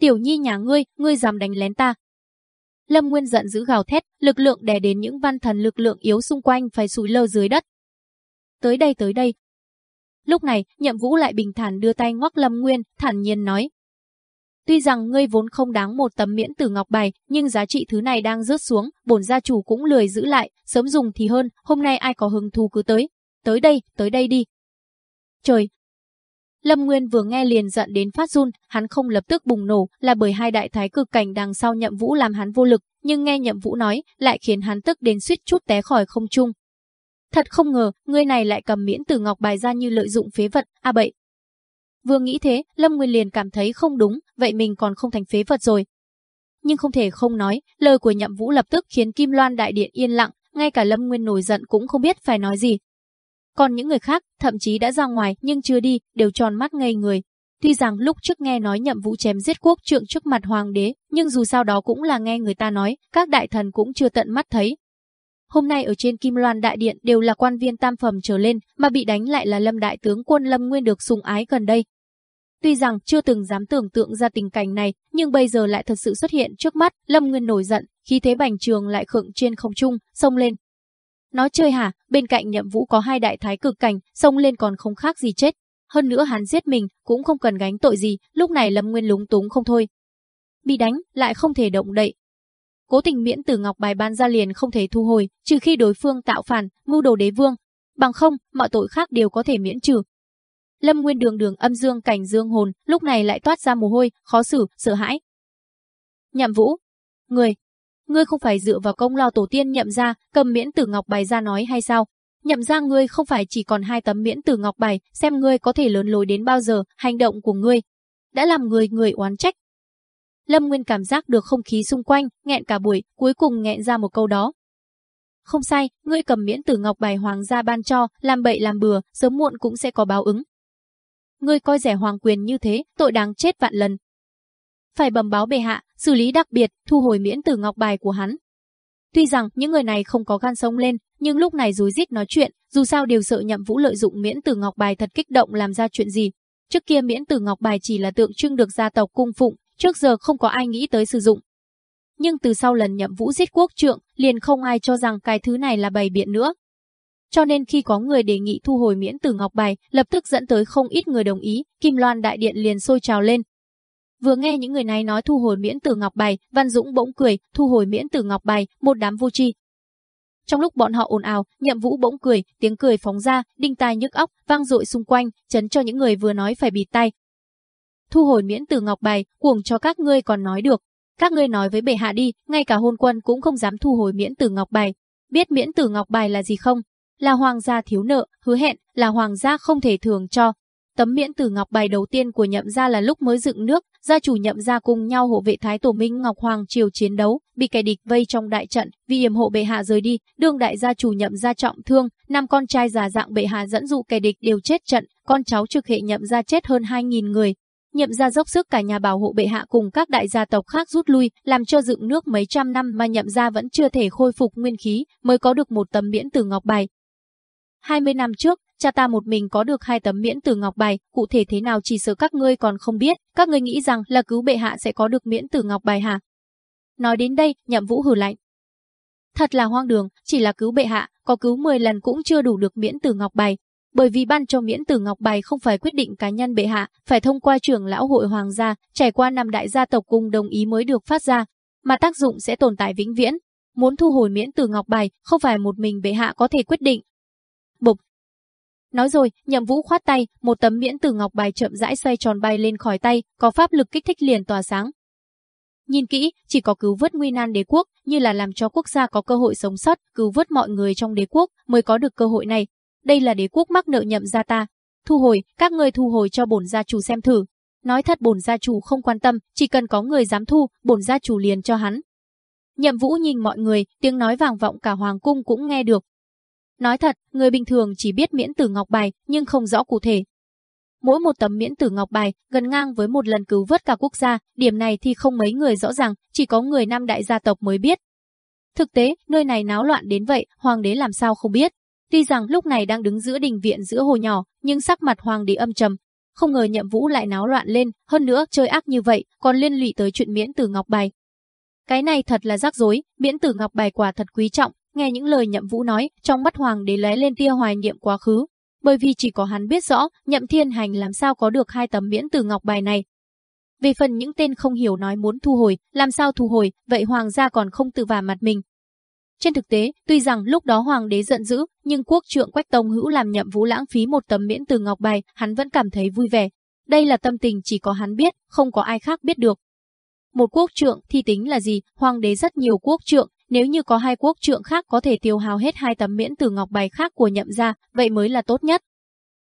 tiểu nhi nhà ngươi, ngươi dám đánh lén ta. Lâm Nguyên giận dữ gào thét, lực lượng đè đến những văn thần lực lượng yếu xung quanh phải sủi lơ dưới đất. Tới đây tới đây. Lúc này, nhậm vũ lại bình thản đưa tay ngoắc Lâm Nguyên, thản nhiên nói, Tuy rằng ngươi vốn không đáng một tấm miễn tử ngọc bài, nhưng giá trị thứ này đang rớt xuống, bổn gia chủ cũng lười giữ lại, sớm dùng thì hơn, hôm nay ai có hứng thú cứ tới. Tới đây, tới đây đi. Trời! Lâm Nguyên vừa nghe liền giận đến phát run, hắn không lập tức bùng nổ, là bởi hai đại thái cực cảnh đằng sau nhậm vũ làm hắn vô lực, nhưng nghe nhậm vũ nói, lại khiến hắn tức đến suýt chút té khỏi không trung. Thật không ngờ, người này lại cầm miễn từ ngọc bài ra như lợi dụng phế vật, a à bậy, Vừa nghĩ thế, Lâm Nguyên liền cảm thấy không đúng, vậy mình còn không thành phế vật rồi. Nhưng không thể không nói, lời của Nhậm Vũ lập tức khiến Kim Loan đại điện yên lặng, ngay cả Lâm Nguyên nổi giận cũng không biết phải nói gì. Còn những người khác, thậm chí đã ra ngoài nhưng chưa đi, đều tròn mắt ngây người. Tuy rằng lúc trước nghe nói Nhậm Vũ chém giết quốc trượng trước mặt hoàng đế, nhưng dù sao đó cũng là nghe người ta nói, các đại thần cũng chưa tận mắt thấy, Hôm nay ở trên Kim Loan Đại Điện đều là quan viên tam phẩm trở lên, mà bị đánh lại là Lâm Đại Tướng quân Lâm Nguyên được sùng ái gần đây. Tuy rằng chưa từng dám tưởng tượng ra tình cảnh này, nhưng bây giờ lại thật sự xuất hiện trước mắt, Lâm Nguyên nổi giận, khí thế bành trường lại khựng trên không trung, xông lên. Nói chơi hả, bên cạnh nhậm vũ có hai đại thái cực cảnh, xông lên còn không khác gì chết. Hơn nữa hắn giết mình, cũng không cần gánh tội gì, lúc này Lâm Nguyên lúng túng không thôi. Bị đánh, lại không thể động đậy, cố tình miễn từ ngọc bài ban ra liền không thể thu hồi, trừ khi đối phương tạo phản, mưu đồ đế vương. Bằng không, mọi tội khác đều có thể miễn trừ. Lâm Nguyên đường đường âm dương cảnh dương hồn, lúc này lại toát ra mồ hôi, khó xử, sợ hãi. Nhậm Vũ, người, ngươi không phải dựa vào công lao tổ tiên nhậm ra, cầm miễn tử ngọc bài ra nói hay sao? Nhậm ra ngươi không phải chỉ còn hai tấm miễn tử ngọc bài, xem ngươi có thể lớn lối đến bao giờ, hành động của ngươi. Đã làm người người oán trách, Lâm Nguyên cảm giác được không khí xung quanh, nghẹn cả buổi, cuối cùng nghẹn ra một câu đó. Không sai, ngươi cầm miễn tử ngọc bài hoàng gia ban cho, làm bậy làm bừa, sớm muộn cũng sẽ có báo ứng. Ngươi coi rẻ hoàng quyền như thế, tội đáng chết vạn lần. Phải bẩm báo bệ hạ, xử lý đặc biệt, thu hồi miễn tử ngọc bài của hắn. Tuy rằng những người này không có gan sông lên, nhưng lúc này rối rít nói chuyện, dù sao đều sợ nhậm vũ lợi dụng miễn tử ngọc bài thật kích động làm ra chuyện gì. Trước kia miễn tử ngọc bài chỉ là tượng trưng được gia tộc cung phụng, trước giờ không có ai nghĩ tới sử dụng. Nhưng từ sau lần nhậm vũ giết quốc trượng, liền không ai cho rằng cái thứ này là bày biện nữa. Cho nên khi có người đề nghị thu hồi miễn tử ngọc bài, lập tức dẫn tới không ít người đồng ý, Kim Loan đại điện liền sôi trào lên. Vừa nghe những người này nói thu hồi miễn tử ngọc bài, Văn Dũng bỗng cười, thu hồi miễn tử ngọc bài, một đám vô tri. Trong lúc bọn họ ồn ào, Nhậm Vũ bỗng cười, tiếng cười phóng ra, đinh tai nhức óc, vang dội xung quanh, chấn cho những người vừa nói phải bịt tai. Thu hồi miễn tử ngọc bài, cuồng cho các ngươi còn nói được. Các ngươi nói với bệ hạ đi, ngay cả hôn quân cũng không dám thu hồi miễn tử ngọc bài. Biết miễn tử ngọc bài là gì không? Là hoàng gia thiếu nợ, hứa hẹn, là hoàng gia không thể thường cho. Tấm miễn tử ngọc bài đầu tiên của nhậm gia là lúc mới dựng nước, gia chủ nhậm gia cùng nhau hộ vệ thái tổ minh ngọc hoàng triều chiến đấu, bị kẻ địch vây trong đại trận, vì yểm hộ bệ hạ rời đi, đương đại gia chủ nhậm gia trọng thương, năm con trai già dạng bệ hạ dẫn dụ kẻ địch đều chết trận, con cháu trực hệ nhậm gia chết hơn 2.000 người. Nhậm gia dốc sức cả nhà bảo hộ bệ hạ cùng các đại gia tộc khác rút lui, làm cho dựng nước mấy trăm năm mà nhậm gia vẫn chưa thể khôi phục nguyên khí, mới có được một tấm miễn tử ngọc bài. 20 năm trước, cha ta một mình có được hai tấm miễn tử ngọc bài, cụ thể thế nào chỉ sợ các ngươi còn không biết, các ngươi nghĩ rằng là cứu bệ hạ sẽ có được miễn tử ngọc bài hả? Nói đến đây, nhậm vũ hử lạnh. Thật là hoang đường, chỉ là cứu bệ hạ, có cứu 10 lần cũng chưa đủ được miễn tử ngọc bài. Bởi vì ban cho miễn tử ngọc bài không phải quyết định cá nhân bệ hạ, phải thông qua trưởng lão hội hoàng gia, trải qua năm đại gia tộc cùng đồng ý mới được phát ra, mà tác dụng sẽ tồn tại vĩnh viễn. Muốn thu hồi miễn tử ngọc bài, không phải một mình bệ hạ có thể quyết định, Nói rồi, nhậm vũ khoát tay, một tấm miễn tử ngọc bài chậm rãi xoay tròn bay lên khỏi tay, có pháp lực kích thích liền tỏa sáng. Nhìn kỹ, chỉ có cứu vớt nguy nan đế quốc, như là làm cho quốc gia có cơ hội sống sót, cứu vớt mọi người trong đế quốc, mới có được cơ hội này. Đây là đế quốc mắc nợ nhậm gia ta. Thu hồi, các ngươi thu hồi cho bổn gia chủ xem thử. Nói thật bổn gia chủ không quan tâm, chỉ cần có người dám thu, bổn gia chủ liền cho hắn. Nhậm vũ nhìn mọi người, tiếng nói vàng vọng cả hoàng cung cũng nghe được, Nói thật, người bình thường chỉ biết miễn tử ngọc bài, nhưng không rõ cụ thể. Mỗi một tấm miễn tử ngọc bài gần ngang với một lần cứu vớt cả quốc gia, điểm này thì không mấy người rõ ràng, chỉ có người năm đại gia tộc mới biết. Thực tế, nơi này náo loạn đến vậy, hoàng đế làm sao không biết. Tuy rằng lúc này đang đứng giữa đình viện giữa hồ nhỏ, nhưng sắc mặt hoàng đế âm trầm. Không ngờ nhậm vũ lại náo loạn lên, hơn nữa chơi ác như vậy, còn liên lụy tới chuyện miễn tử ngọc bài. Cái này thật là rắc rối, miễn tử ngọc bài quả thật quý trọng, Nghe những lời Nhậm Vũ nói, trong mắt hoàng đế lóe lên tia hoài niệm quá khứ, bởi vì chỉ có hắn biết rõ, Nhậm Thiên Hành làm sao có được hai tấm miễn từ ngọc bài này. Về phần những tên không hiểu nói muốn thu hồi, làm sao thu hồi, vậy hoàng gia còn không tự vả mặt mình. Trên thực tế, tuy rằng lúc đó hoàng đế giận dữ, nhưng quốc trượng Quách Tông Hữu làm Nhậm Vũ lãng phí một tấm miễn từ ngọc bài, hắn vẫn cảm thấy vui vẻ. Đây là tâm tình chỉ có hắn biết, không có ai khác biết được. Một quốc trượng thì tính là gì, hoàng đế rất nhiều quốc trượng, nếu như có hai quốc trượng khác có thể tiêu hao hết hai tấm miễn từ ngọc bài khác của nhậm gia, vậy mới là tốt nhất.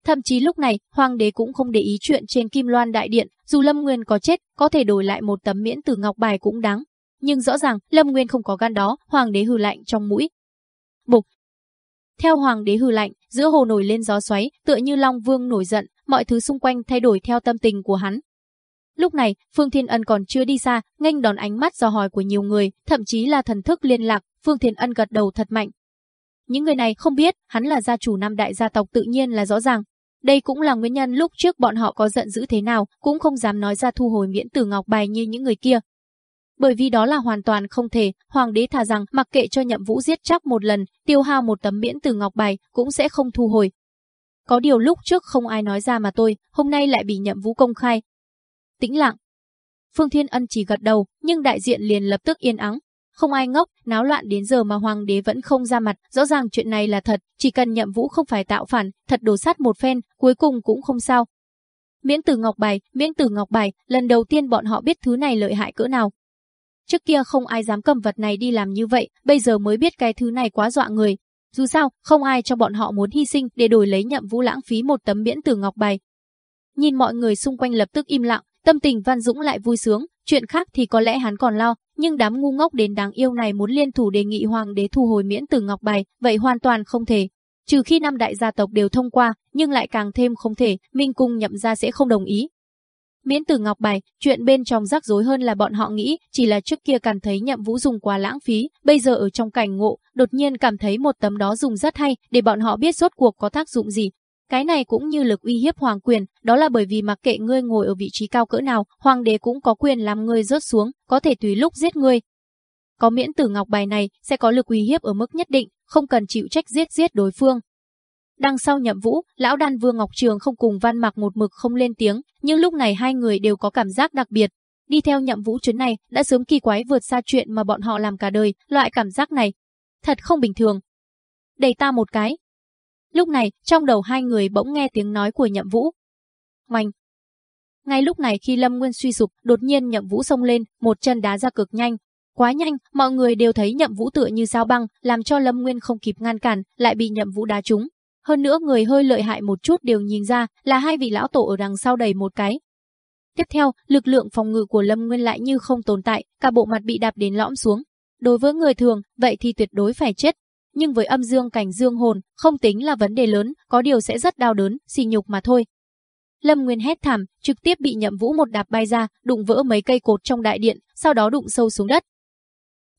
Thậm chí lúc này, hoàng đế cũng không để ý chuyện trên Kim Loan Đại Điện, dù Lâm Nguyên có chết, có thể đổi lại một tấm miễn từ ngọc bài cũng đáng. Nhưng rõ ràng, Lâm Nguyên không có gan đó, hoàng đế hừ lạnh trong mũi. Bục! Theo hoàng đế hừ lạnh, giữa hồ nổi lên gió xoáy, tựa như Long Vương nổi giận, mọi thứ xung quanh thay đổi theo tâm tình của hắn. Lúc này, Phương Thiên Ân còn chưa đi xa, nghênh đón ánh mắt dò hỏi của nhiều người, thậm chí là thần thức liên lạc, Phương Thiên Ân gật đầu thật mạnh. Những người này không biết, hắn là gia chủ năm đại gia tộc tự nhiên là rõ ràng. Đây cũng là nguyên nhân lúc trước bọn họ có giận dữ thế nào, cũng không dám nói ra thu hồi miễn tử ngọc bài như những người kia. Bởi vì đó là hoàn toàn không thể, hoàng đế thà rằng mặc kệ cho nhậm vũ giết chắc một lần, tiêu hao một tấm miễn tử ngọc bài, cũng sẽ không thu hồi. Có điều lúc trước không ai nói ra mà tôi, hôm nay lại bị nhậm vũ công khai, tĩnh lặng. Phương Thiên Ân chỉ gật đầu, nhưng đại diện liền lập tức yên ắng. Không ai ngốc, náo loạn đến giờ mà hoàng đế vẫn không ra mặt, rõ ràng chuyện này là thật, chỉ cần nhậm vũ không phải tạo phản, thật đổ sát một phen, cuối cùng cũng không sao. Miễn tử ngọc bài, miễn tử ngọc bài, lần đầu tiên bọn họ biết thứ này lợi hại cỡ nào. Trước kia không ai dám cầm vật này đi làm như vậy, bây giờ mới biết cái thứ này quá dọa người. Dù sao, không ai cho bọn họ muốn hy sinh để đổi lấy nhậm vũ lãng phí một tấm miễn tử ngọc bài. Nhìn mọi người xung quanh lập tức im lặng, Tâm tình Văn Dũng lại vui sướng, chuyện khác thì có lẽ hắn còn lo, nhưng đám ngu ngốc đến đáng yêu này muốn liên thủ đề nghị hoàng đế thu hồi miễn từ ngọc bài, vậy hoàn toàn không thể. Trừ khi năm đại gia tộc đều thông qua, nhưng lại càng thêm không thể, Minh Cung nhậm ra sẽ không đồng ý. Miễn từ ngọc bài, chuyện bên trong rắc rối hơn là bọn họ nghĩ, chỉ là trước kia cảm thấy nhậm vũ dùng quá lãng phí, bây giờ ở trong cảnh ngộ, đột nhiên cảm thấy một tấm đó dùng rất hay, để bọn họ biết rốt cuộc có tác dụng gì. Cái này cũng như lực uy hiếp hoàng quyền, đó là bởi vì mặc kệ ngươi ngồi ở vị trí cao cỡ nào, hoàng đế cũng có quyền làm ngươi rớt xuống, có thể tùy lúc giết ngươi. Có miễn tử ngọc bài này, sẽ có lực uy hiếp ở mức nhất định, không cần chịu trách giết giết đối phương. Đằng sau nhậm vũ, lão đan vương Ngọc Trường không cùng văn mặc một mực không lên tiếng, nhưng lúc này hai người đều có cảm giác đặc biệt. Đi theo nhậm vũ chuyến này đã sớm kỳ quái vượt xa chuyện mà bọn họ làm cả đời, loại cảm giác này. Thật không bình thường. Đẩy ta một cái. Lúc này, trong đầu hai người bỗng nghe tiếng nói của nhậm vũ. Oanh. Ngay lúc này khi Lâm Nguyên suy sụp, đột nhiên nhậm vũ xông lên, một chân đá ra cực nhanh, Quá nhanh, mọi người đều thấy nhậm vũ tựa như sao băng, làm cho Lâm Nguyên không kịp ngăn cản, lại bị nhậm vũ đá trúng. Hơn nữa người hơi lợi hại một chút đều nhìn ra là hai vị lão tổ ở đằng sau đầy một cái. Tiếp theo, lực lượng phòng ngự của Lâm Nguyên lại như không tồn tại, cả bộ mặt bị đạp đến lõm xuống. Đối với người thường, vậy thì tuyệt đối phải chết. Nhưng với âm dương cảnh dương hồn, không tính là vấn đề lớn, có điều sẽ rất đau đớn, xì nhục mà thôi. Lâm Nguyên hét thảm, trực tiếp bị nhậm vũ một đạp bay ra, đụng vỡ mấy cây cột trong đại điện, sau đó đụng sâu xuống đất,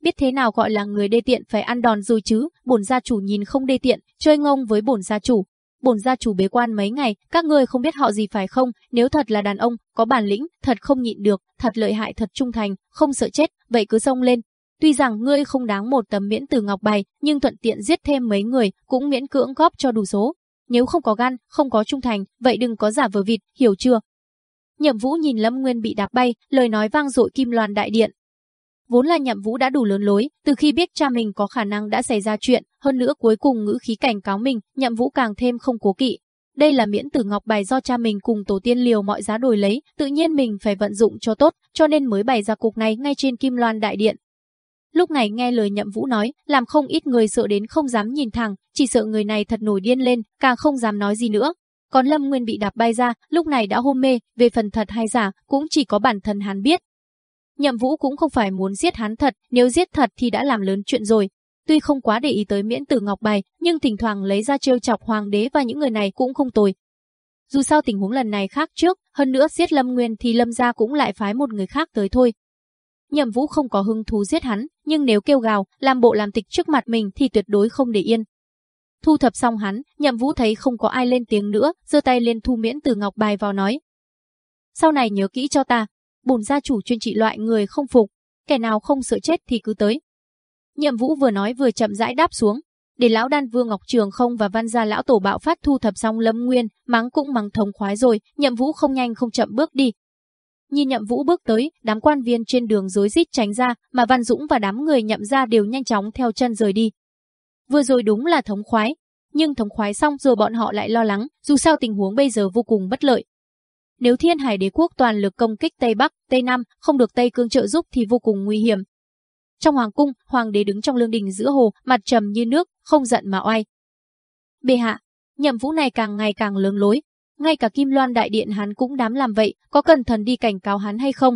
biết thế nào gọi là người đê tiện phải ăn đòn rồi chứ, bổn gia chủ nhìn không đê tiện, chơi ngông với bổn gia chủ. Bổn gia chủ bế quan mấy ngày, các ngươi không biết họ gì phải không, nếu thật là đàn ông, có bản lĩnh, thật không nhịn được, thật lợi hại thật trung thành, không sợ chết, vậy cứ xông lên. Tuy rằng ngươi không đáng một tấm miễn từ ngọc bài, nhưng thuận tiện giết thêm mấy người, cũng miễn cưỡng góp cho đủ số. Nếu không có gan, không có trung thành, vậy đừng có giả vờ vịt, hiểu chưa? Nhậm Vũ nhìn Lâm Nguyên bị đạp bay, lời nói vang dội kim Loan đại điện, Vốn là nhậm vũ đã đủ lớn lối, từ khi biết cha mình có khả năng đã xảy ra chuyện, hơn nữa cuối cùng ngữ khí cảnh cáo mình, nhậm vũ càng thêm không cố kỵ. Đây là miễn tử ngọc bài do cha mình cùng tổ tiên liều mọi giá đổi lấy, tự nhiên mình phải vận dụng cho tốt, cho nên mới bày ra cục này ngay trên kim loan đại điện. Lúc này nghe lời nhậm vũ nói, làm không ít người sợ đến không dám nhìn thẳng, chỉ sợ người này thật nổi điên lên, càng không dám nói gì nữa. Còn Lâm Nguyên bị đạp bay ra, lúc này đã hôn mê, về phần thật hay giả, cũng chỉ có bản thân hắn biết. Nhậm Vũ cũng không phải muốn giết hắn thật, nếu giết thật thì đã làm lớn chuyện rồi. Tuy không quá để ý tới miễn tử ngọc bài, nhưng thỉnh thoảng lấy ra trêu chọc hoàng đế và những người này cũng không tồi. Dù sao tình huống lần này khác trước, hơn nữa giết Lâm Nguyên thì Lâm gia cũng lại phái một người khác tới thôi. Nhậm Vũ không có hứng thú giết hắn, nhưng nếu kêu gào, làm bộ làm tịch trước mặt mình thì tuyệt đối không để yên. Thu thập xong hắn, Nhậm Vũ thấy không có ai lên tiếng nữa, giơ tay lên thu miễn từ ngọc bài vào nói. Sau này nhớ kỹ cho ta, bổn gia chủ chuyên trị loại người không phục, kẻ nào không sợ chết thì cứ tới. Nhậm Vũ vừa nói vừa chậm rãi đáp xuống, để lão đan vương Ngọc Trường không và văn gia lão tổ bạo phát thu thập xong Lâm Nguyên, mắng cũng mắng thống khoái rồi, Nhậm Vũ không nhanh không chậm bước đi. Nhìn Nhậm Vũ bước tới, đám quan viên trên đường rối rít tránh ra, mà Văn Dũng và đám người nhậm ra đều nhanh chóng theo chân rời đi. Vừa rồi đúng là thống khoái, nhưng thống khoái xong rồi bọn họ lại lo lắng, dù sao tình huống bây giờ vô cùng bất lợi, nếu Thiên Hải Đế quốc toàn lực công kích Tây Bắc, Tây Nam, không được Tây Cương trợ giúp thì vô cùng nguy hiểm. Trong hoàng cung, hoàng đế đứng trong lương đình giữa hồ, mặt trầm như nước, không giận mà oai. Bệ hạ, nhậm vũ này càng ngày càng lớn lối, ngay cả Kim Loan đại điện hắn cũng dám làm vậy, có cần thần đi cảnh cáo hắn hay không?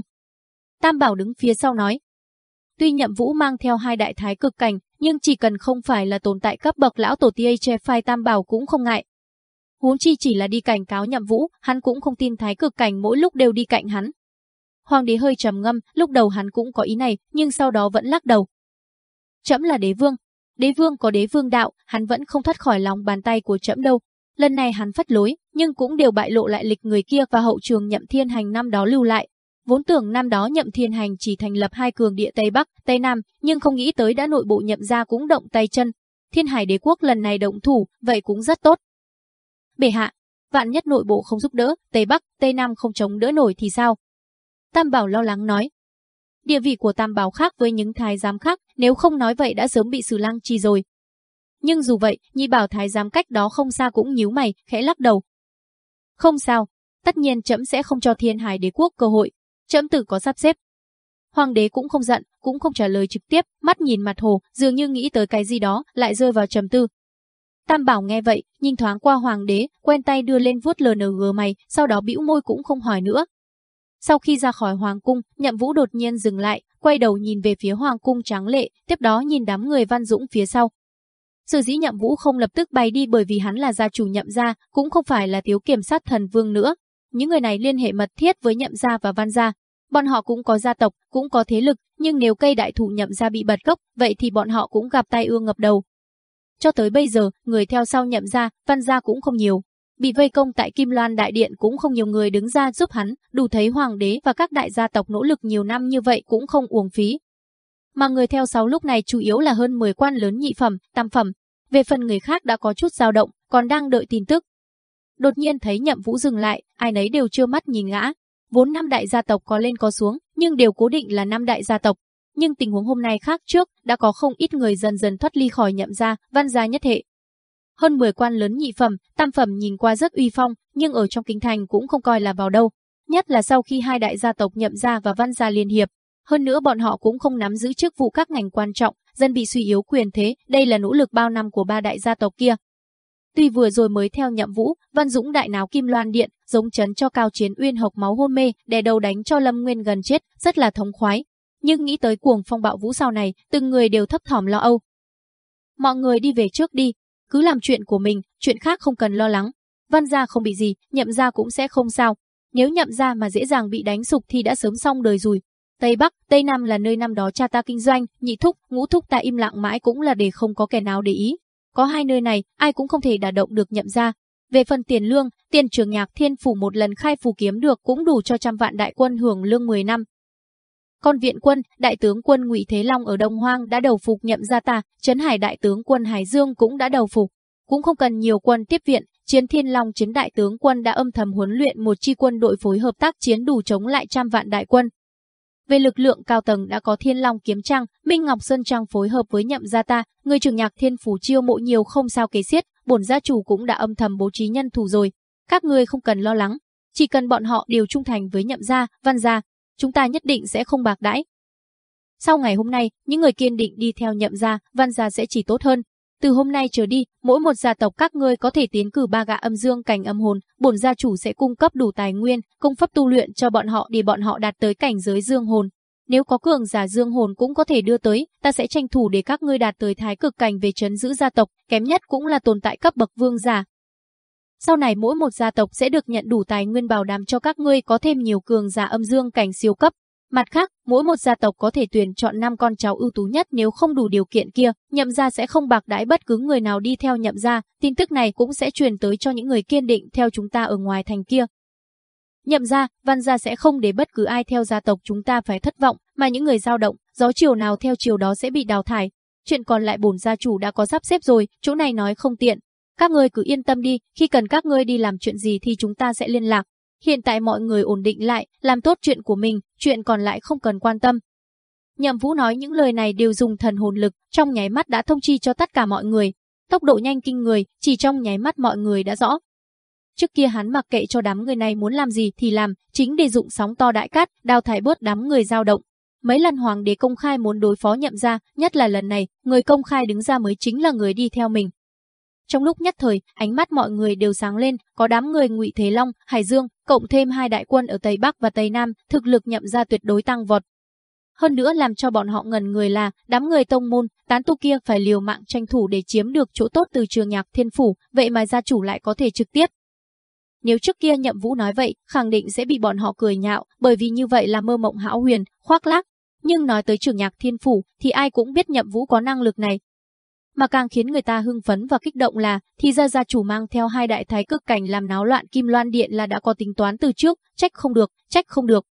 Tam Bảo đứng phía sau nói. Tuy nhậm vũ mang theo hai đại thái cực cảnh, nhưng chỉ cần không phải là tồn tại cấp bậc lão tổ tia phai Tam Bảo cũng không ngại huống chi chỉ là đi cảnh cáo nhậm vũ, hắn cũng không tin thái cực cảnh mỗi lúc đều đi cạnh hắn. Hoàng đế hơi trầm ngâm, lúc đầu hắn cũng có ý này, nhưng sau đó vẫn lắc đầu. Trẫm là đế vương, đế vương có đế vương đạo, hắn vẫn không thoát khỏi lòng bàn tay của trẫm đâu. Lần này hắn phất lối, nhưng cũng đều bại lộ lại lịch người kia và hậu trường nhậm thiên hành năm đó lưu lại. Vốn tưởng năm đó nhậm thiên hành chỉ thành lập hai cường địa Tây Bắc, Tây Nam, nhưng không nghĩ tới đã nội bộ nhậm ra cũng động tay chân. Thiên hải đế quốc lần này động thủ, vậy cũng rất tốt. Bệ hạ, vạn nhất nội bộ không giúp đỡ, Tây Bắc, Tây Nam không chống đỡ nổi thì sao? Tam Bảo lo lắng nói. Địa vị của Tam Bảo khác với những thái giám khác, nếu không nói vậy đã sớm bị xử lăng trì rồi. Nhưng dù vậy, Nhi Bảo thái giám cách đó không xa cũng nhíu mày, khẽ lắc đầu. Không sao, tất nhiên trẫm sẽ không cho Thiên Hải Đế quốc cơ hội, trẫm tự có sắp xếp. Hoàng đế cũng không giận, cũng không trả lời trực tiếp, mắt nhìn mặt hồ, dường như nghĩ tới cái gì đó, lại rơi vào trầm tư, Tam Bảo nghe vậy, nhìn thoáng qua hoàng đế, quen tay đưa lên vuốt LNG mày, sau đó bĩu môi cũng không hỏi nữa. Sau khi ra khỏi hoàng cung, Nhậm Vũ đột nhiên dừng lại, quay đầu nhìn về phía hoàng cung tráng lệ, tiếp đó nhìn đám người Văn Dũng phía sau. Sở dĩ Nhậm Vũ không lập tức bay đi bởi vì hắn là gia chủ Nhậm gia, cũng không phải là thiếu kiểm sát thần vương nữa. Những người này liên hệ mật thiết với Nhậm gia và Văn gia. Bọn họ cũng có gia tộc, cũng có thế lực, nhưng nếu cây đại thủ Nhậm gia bị bật gốc, vậy thì bọn họ cũng gặp tai ương ngập đầu. Cho tới bây giờ, người theo sau Nhậm gia, Văn gia cũng không nhiều. Bị vây công tại Kim Loan Đại Điện cũng không nhiều người đứng ra giúp hắn, đủ thấy hoàng đế và các đại gia tộc nỗ lực nhiều năm như vậy cũng không uổng phí. Mà người theo sáu lúc này chủ yếu là hơn 10 quan lớn nhị phẩm, tam phẩm. Về phần người khác đã có chút dao động, còn đang đợi tin tức. Đột nhiên thấy nhậm vũ dừng lại, ai nấy đều chưa mắt nhìn ngã. Vốn năm đại gia tộc có lên có xuống, nhưng đều cố định là năm đại gia tộc. Nhưng tình huống hôm nay khác trước, đã có không ít người dần dần thoát ly khỏi nhậm gia, văn gia nhất hệ, hơn 10 quan lớn nhị phẩm, tam phẩm nhìn qua rất uy phong, nhưng ở trong kinh thành cũng không coi là vào đâu. Nhất là sau khi hai đại gia tộc nhậm gia và văn gia liên hiệp. Hơn nữa bọn họ cũng không nắm giữ chức vụ các ngành quan trọng, dân bị suy yếu quyền thế, đây là nỗ lực bao năm của ba đại gia tộc kia. Tuy vừa rồi mới theo nhậm vũ, Văn Dũng đại náo Kim Loan Điện, giống chấn cho Cao Chiến Uyên hộc máu hôn mê, đè đầu đánh cho Lâm Nguyên gần chết, rất là thống khoái. Nhưng nghĩ tới cuồng phong bạo vũ sau này, từng người đều thấp thỏm lo âu. Mọi người đi về trước đi, cứ làm chuyện của mình, chuyện khác không cần lo lắng. Văn gia không bị gì, nhậm gia cũng sẽ không sao. Nếu nhậm gia mà dễ dàng bị đánh sụp thì đã sớm xong đời rồi. Tây Bắc, Tây Nam là nơi năm đó cha ta kinh doanh, nhị thúc, ngũ thúc ta im lặng mãi cũng là để không có kẻ nào để ý. Có hai nơi này, ai cũng không thể đả động được nhậm gia. Về phần tiền lương, tiền trường nhạc thiên phủ một lần khai phù kiếm được cũng đủ cho trăm vạn đại quân hưởng lương 10 năm. Con viện quân, đại tướng quân Ngụy Thế Long ở Đông Hoang đã đầu phục nhậm gia ta, Trấn Hải đại tướng quân Hải Dương cũng đã đầu phục. Cũng không cần nhiều quân tiếp viện, Chiến Thiên Long chiến đại tướng quân đã âm thầm huấn luyện một chi quân đội phối hợp tác chiến đủ chống lại trăm vạn đại quân. Về lực lượng cao tầng đã có Thiên Long kiếm trang, Minh Ngọc Sơn Trang phối hợp với nhậm gia ta, người trưởng nhạc Thiên Phủ chiêu mộ nhiều không sao kế xiết, bổn gia chủ cũng đã âm thầm bố trí nhân thủ rồi. Các ngươi không cần lo lắng, chỉ cần bọn họ đều trung thành với nhậm gia, văn gia, chúng ta nhất định sẽ không bạc đãi. Sau ngày hôm nay, những người kiên định đi theo nhậm gia, văn gia sẽ chỉ tốt hơn. Từ hôm nay trở đi, mỗi một gia tộc các ngươi có thể tiến cử ba gã âm dương cảnh âm hồn, bổn gia chủ sẽ cung cấp đủ tài nguyên, công pháp tu luyện cho bọn họ để bọn họ đạt tới cảnh giới dương hồn. Nếu có cường giả dương hồn cũng có thể đưa tới, ta sẽ tranh thủ để các ngươi đạt tới thái cực cảnh về trấn giữ gia tộc, kém nhất cũng là tồn tại cấp bậc vương giả, sau này mỗi một gia tộc sẽ được nhận đủ tài nguyên bảo đảm cho các ngươi có thêm nhiều cường giả âm dương cảnh siêu cấp. Mặt khác, mỗi một gia tộc có thể tuyển chọn 5 con cháu ưu tú nhất nếu không đủ điều kiện kia, nhậm gia sẽ không bạc đãi bất cứ người nào đi theo nhậm gia, tin tức này cũng sẽ truyền tới cho những người kiên định theo chúng ta ở ngoài thành kia. Nhậm gia, văn gia sẽ không để bất cứ ai theo gia tộc chúng ta phải thất vọng, mà những người dao động, gió chiều nào theo chiều đó sẽ bị đào thải. Chuyện còn lại bổn gia chủ đã có sắp xếp rồi, chỗ này nói không tiện, các ngươi cứ yên tâm đi, khi cần các ngươi đi làm chuyện gì thì chúng ta sẽ liên lạc. Hiện tại mọi người ổn định lại, làm tốt chuyện của mình, chuyện còn lại không cần quan tâm. Nhậm Vũ nói những lời này đều dùng thần hồn lực, trong nháy mắt đã thông chi cho tất cả mọi người. Tốc độ nhanh kinh người, chỉ trong nháy mắt mọi người đã rõ. Trước kia hắn mặc kệ cho đám người này muốn làm gì thì làm, chính để dụng sóng to đại cát, đào thải bớt đám người dao động. Mấy lần hoàng đế công khai muốn đối phó nhậm ra, nhất là lần này, người công khai đứng ra mới chính là người đi theo mình. Trong lúc nhất thời, ánh mắt mọi người đều sáng lên, có đám người Ngụy Thế Long, Hải Dương, cộng thêm hai đại quân ở Tây Bắc và Tây Nam, thực lực nhậm ra tuyệt đối tăng vọt. Hơn nữa làm cho bọn họ ngần người là, đám người tông môn, tán tu kia phải liều mạng tranh thủ để chiếm được chỗ tốt từ trường nhạc thiên phủ, vậy mà gia chủ lại có thể trực tiếp. Nếu trước kia nhậm vũ nói vậy, khẳng định sẽ bị bọn họ cười nhạo, bởi vì như vậy là mơ mộng hão huyền, khoác lác. Nhưng nói tới trường nhạc thiên phủ, thì ai cũng biết nhậm vũ có năng lực này, mà càng khiến người ta hưng phấn và kích động là, thì ra gia chủ mang theo hai đại thái cực cảnh làm náo loạn Kim Loan Điện là đã có tính toán từ trước, trách không được, trách không được.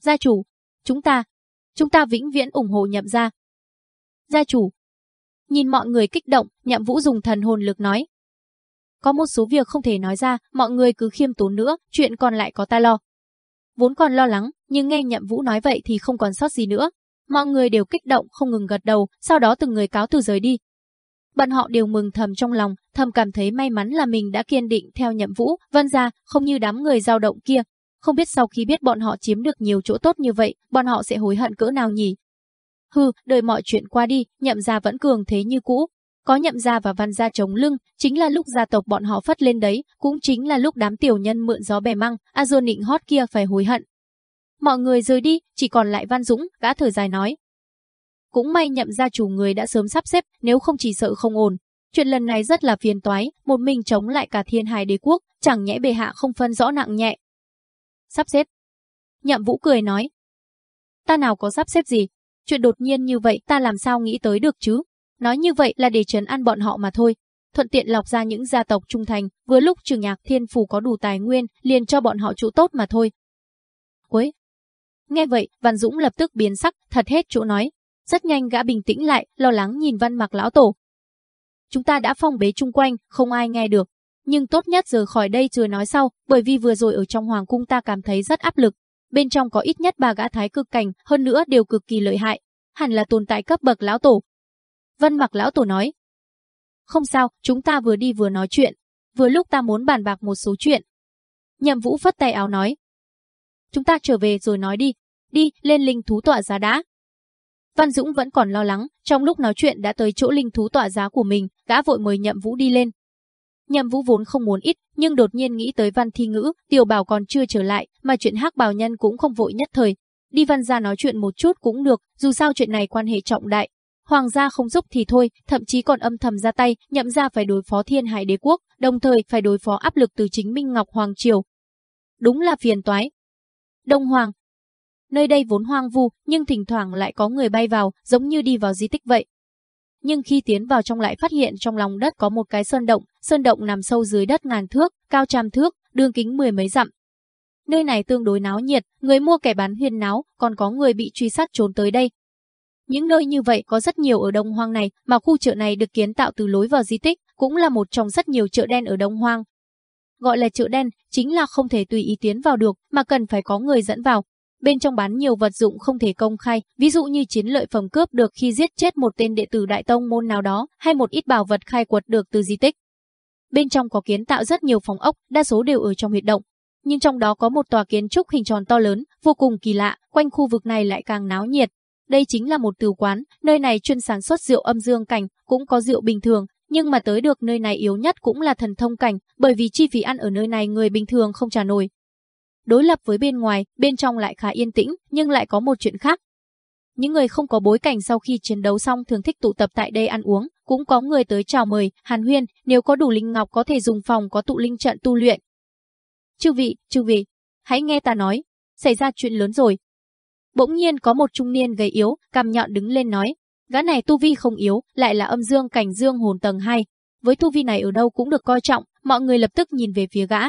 Gia chủ, chúng ta, chúng ta vĩnh viễn ủng hộ nhậm gia. Gia chủ, nhìn mọi người kích động, nhậm vũ dùng thần hồn lực nói. Có một số việc không thể nói ra, mọi người cứ khiêm tốn nữa, chuyện còn lại có ta lo. Vốn còn lo lắng, nhưng nghe nhậm vũ nói vậy thì không còn sót gì nữa, Mọi người đều kích động không ngừng gật đầu, sau đó từng người cáo từ rời đi. Bọn họ đều mừng thầm trong lòng, thầm cảm thấy may mắn là mình đã kiên định theo nhậm vũ, vân ra, không như đám người dao động kia. Không biết sau khi biết bọn họ chiếm được nhiều chỗ tốt như vậy, bọn họ sẽ hối hận cỡ nào nhỉ? Hừ, đợi mọi chuyện qua đi, nhậm gia vẫn cường thế như cũ. Có nhậm gia và văn gia chống lưng, chính là lúc gia tộc bọn họ phất lên đấy, cũng chính là lúc đám tiểu nhân mượn gió bẻ măng, Azure nịnh hót kia phải hối hận. Mọi người rời đi, chỉ còn lại Văn Dũng, gã thở dài nói. Cũng may nhậm gia chủ người đã sớm sắp xếp, nếu không chỉ sợ không ổn. Chuyện lần này rất là phiền toái, một mình chống lại cả thiên hải đế quốc, chẳng nhẽ bề hạ không phân rõ nặng nhẹ. Sắp xếp. Nhậm vũ cười nói. Ta nào có sắp xếp gì, chuyện đột nhiên như vậy ta làm sao nghĩ tới được chứ. Nói như vậy là để trấn ăn bọn họ mà thôi. Thuận tiện lọc ra những gia tộc trung thành, vừa lúc trường nhạc thiên phủ có đủ tài nguyên, liền cho bọn họ trụ tốt mà thôi. Quấy. Nghe vậy, Văn Dũng lập tức biến sắc, thật hết chỗ nói. Rất nhanh gã bình tĩnh lại, lo lắng nhìn văn mặc lão tổ. Chúng ta đã phong bế chung quanh, không ai nghe được. Nhưng tốt nhất rời khỏi đây chưa nói sau, bởi vì vừa rồi ở trong hoàng cung ta cảm thấy rất áp lực. Bên trong có ít nhất ba gã thái cực cảnh, hơn nữa đều cực kỳ lợi hại. Hẳn là tồn tại cấp bậc lão tổ. Văn mặc lão tổ nói. Không sao, chúng ta vừa đi vừa nói chuyện. Vừa lúc ta muốn bàn bạc một số chuyện. Nhậm vũ phất tay áo nói. Chúng ta trở về rồi nói đi. Đi, lên linh thú tọa giá đã. Văn Dũng vẫn còn lo lắng, trong lúc nói chuyện đã tới chỗ linh thú tọa giá của mình, gã vội mời Nhậm Vũ đi lên. Nhậm Vũ vốn không muốn ít, nhưng đột nhiên nghĩ tới Văn Thi Ngữ, Tiểu Bảo còn chưa trở lại, mà chuyện Hắc Bảo Nhân cũng không vội nhất thời. Đi Văn gia nói chuyện một chút cũng được, dù sao chuyện này quan hệ trọng đại. Hoàng gia không giúp thì thôi, thậm chí còn âm thầm ra tay, nhậm ra phải đối phó Thiên Hải Đế quốc, đồng thời phải đối phó áp lực từ chính Minh Ngọc Hoàng triều. Đúng là phiền toái. Đông Hoàng, Nơi đây vốn hoang vu, nhưng thỉnh thoảng lại có người bay vào, giống như đi vào di tích vậy. Nhưng khi tiến vào trong lại phát hiện trong lòng đất có một cái sơn động, sơn động nằm sâu dưới đất ngàn thước, cao trăm thước, đường kính mười mấy dặm. Nơi này tương đối náo nhiệt, người mua kẻ bán huyên náo, còn có người bị truy sát trốn tới đây. Những nơi như vậy có rất nhiều ở Đông Hoang này, mà khu chợ này được kiến tạo từ lối vào di tích, cũng là một trong rất nhiều chợ đen ở Đông Hoang. Gọi là chợ đen, chính là không thể tùy ý tiến vào được, mà cần phải có người dẫn vào, Bên trong bán nhiều vật dụng không thể công khai, ví dụ như chiến lợi phẩm cướp được khi giết chết một tên đệ tử đại tông môn nào đó, hay một ít bảo vật khai quật được từ di tích. Bên trong có kiến tạo rất nhiều phòng ốc, đa số đều ở trong huyệt động. Nhưng trong đó có một tòa kiến trúc hình tròn to lớn, vô cùng kỳ lạ, quanh khu vực này lại càng náo nhiệt. Đây chính là một từ quán, nơi này chuyên sản xuất rượu âm dương cảnh, cũng có rượu bình thường, nhưng mà tới được nơi này yếu nhất cũng là thần thông cảnh, bởi vì chi phí ăn ở nơi này người bình thường không trả nổi, Đối lập với bên ngoài, bên trong lại khá yên tĩnh, nhưng lại có một chuyện khác. Những người không có bối cảnh sau khi chiến đấu xong thường thích tụ tập tại đây ăn uống, cũng có người tới chào mời, hàn huyên, nếu có đủ linh ngọc có thể dùng phòng có tụ linh trận tu luyện. Chư vị, chư vị, hãy nghe ta nói, xảy ra chuyện lớn rồi. Bỗng nhiên có một trung niên gầy yếu, cằm nhọn đứng lên nói, gã này tu vi không yếu, lại là âm dương cảnh dương hồn tầng 2. Với tu vi này ở đâu cũng được coi trọng, mọi người lập tức nhìn về phía gã,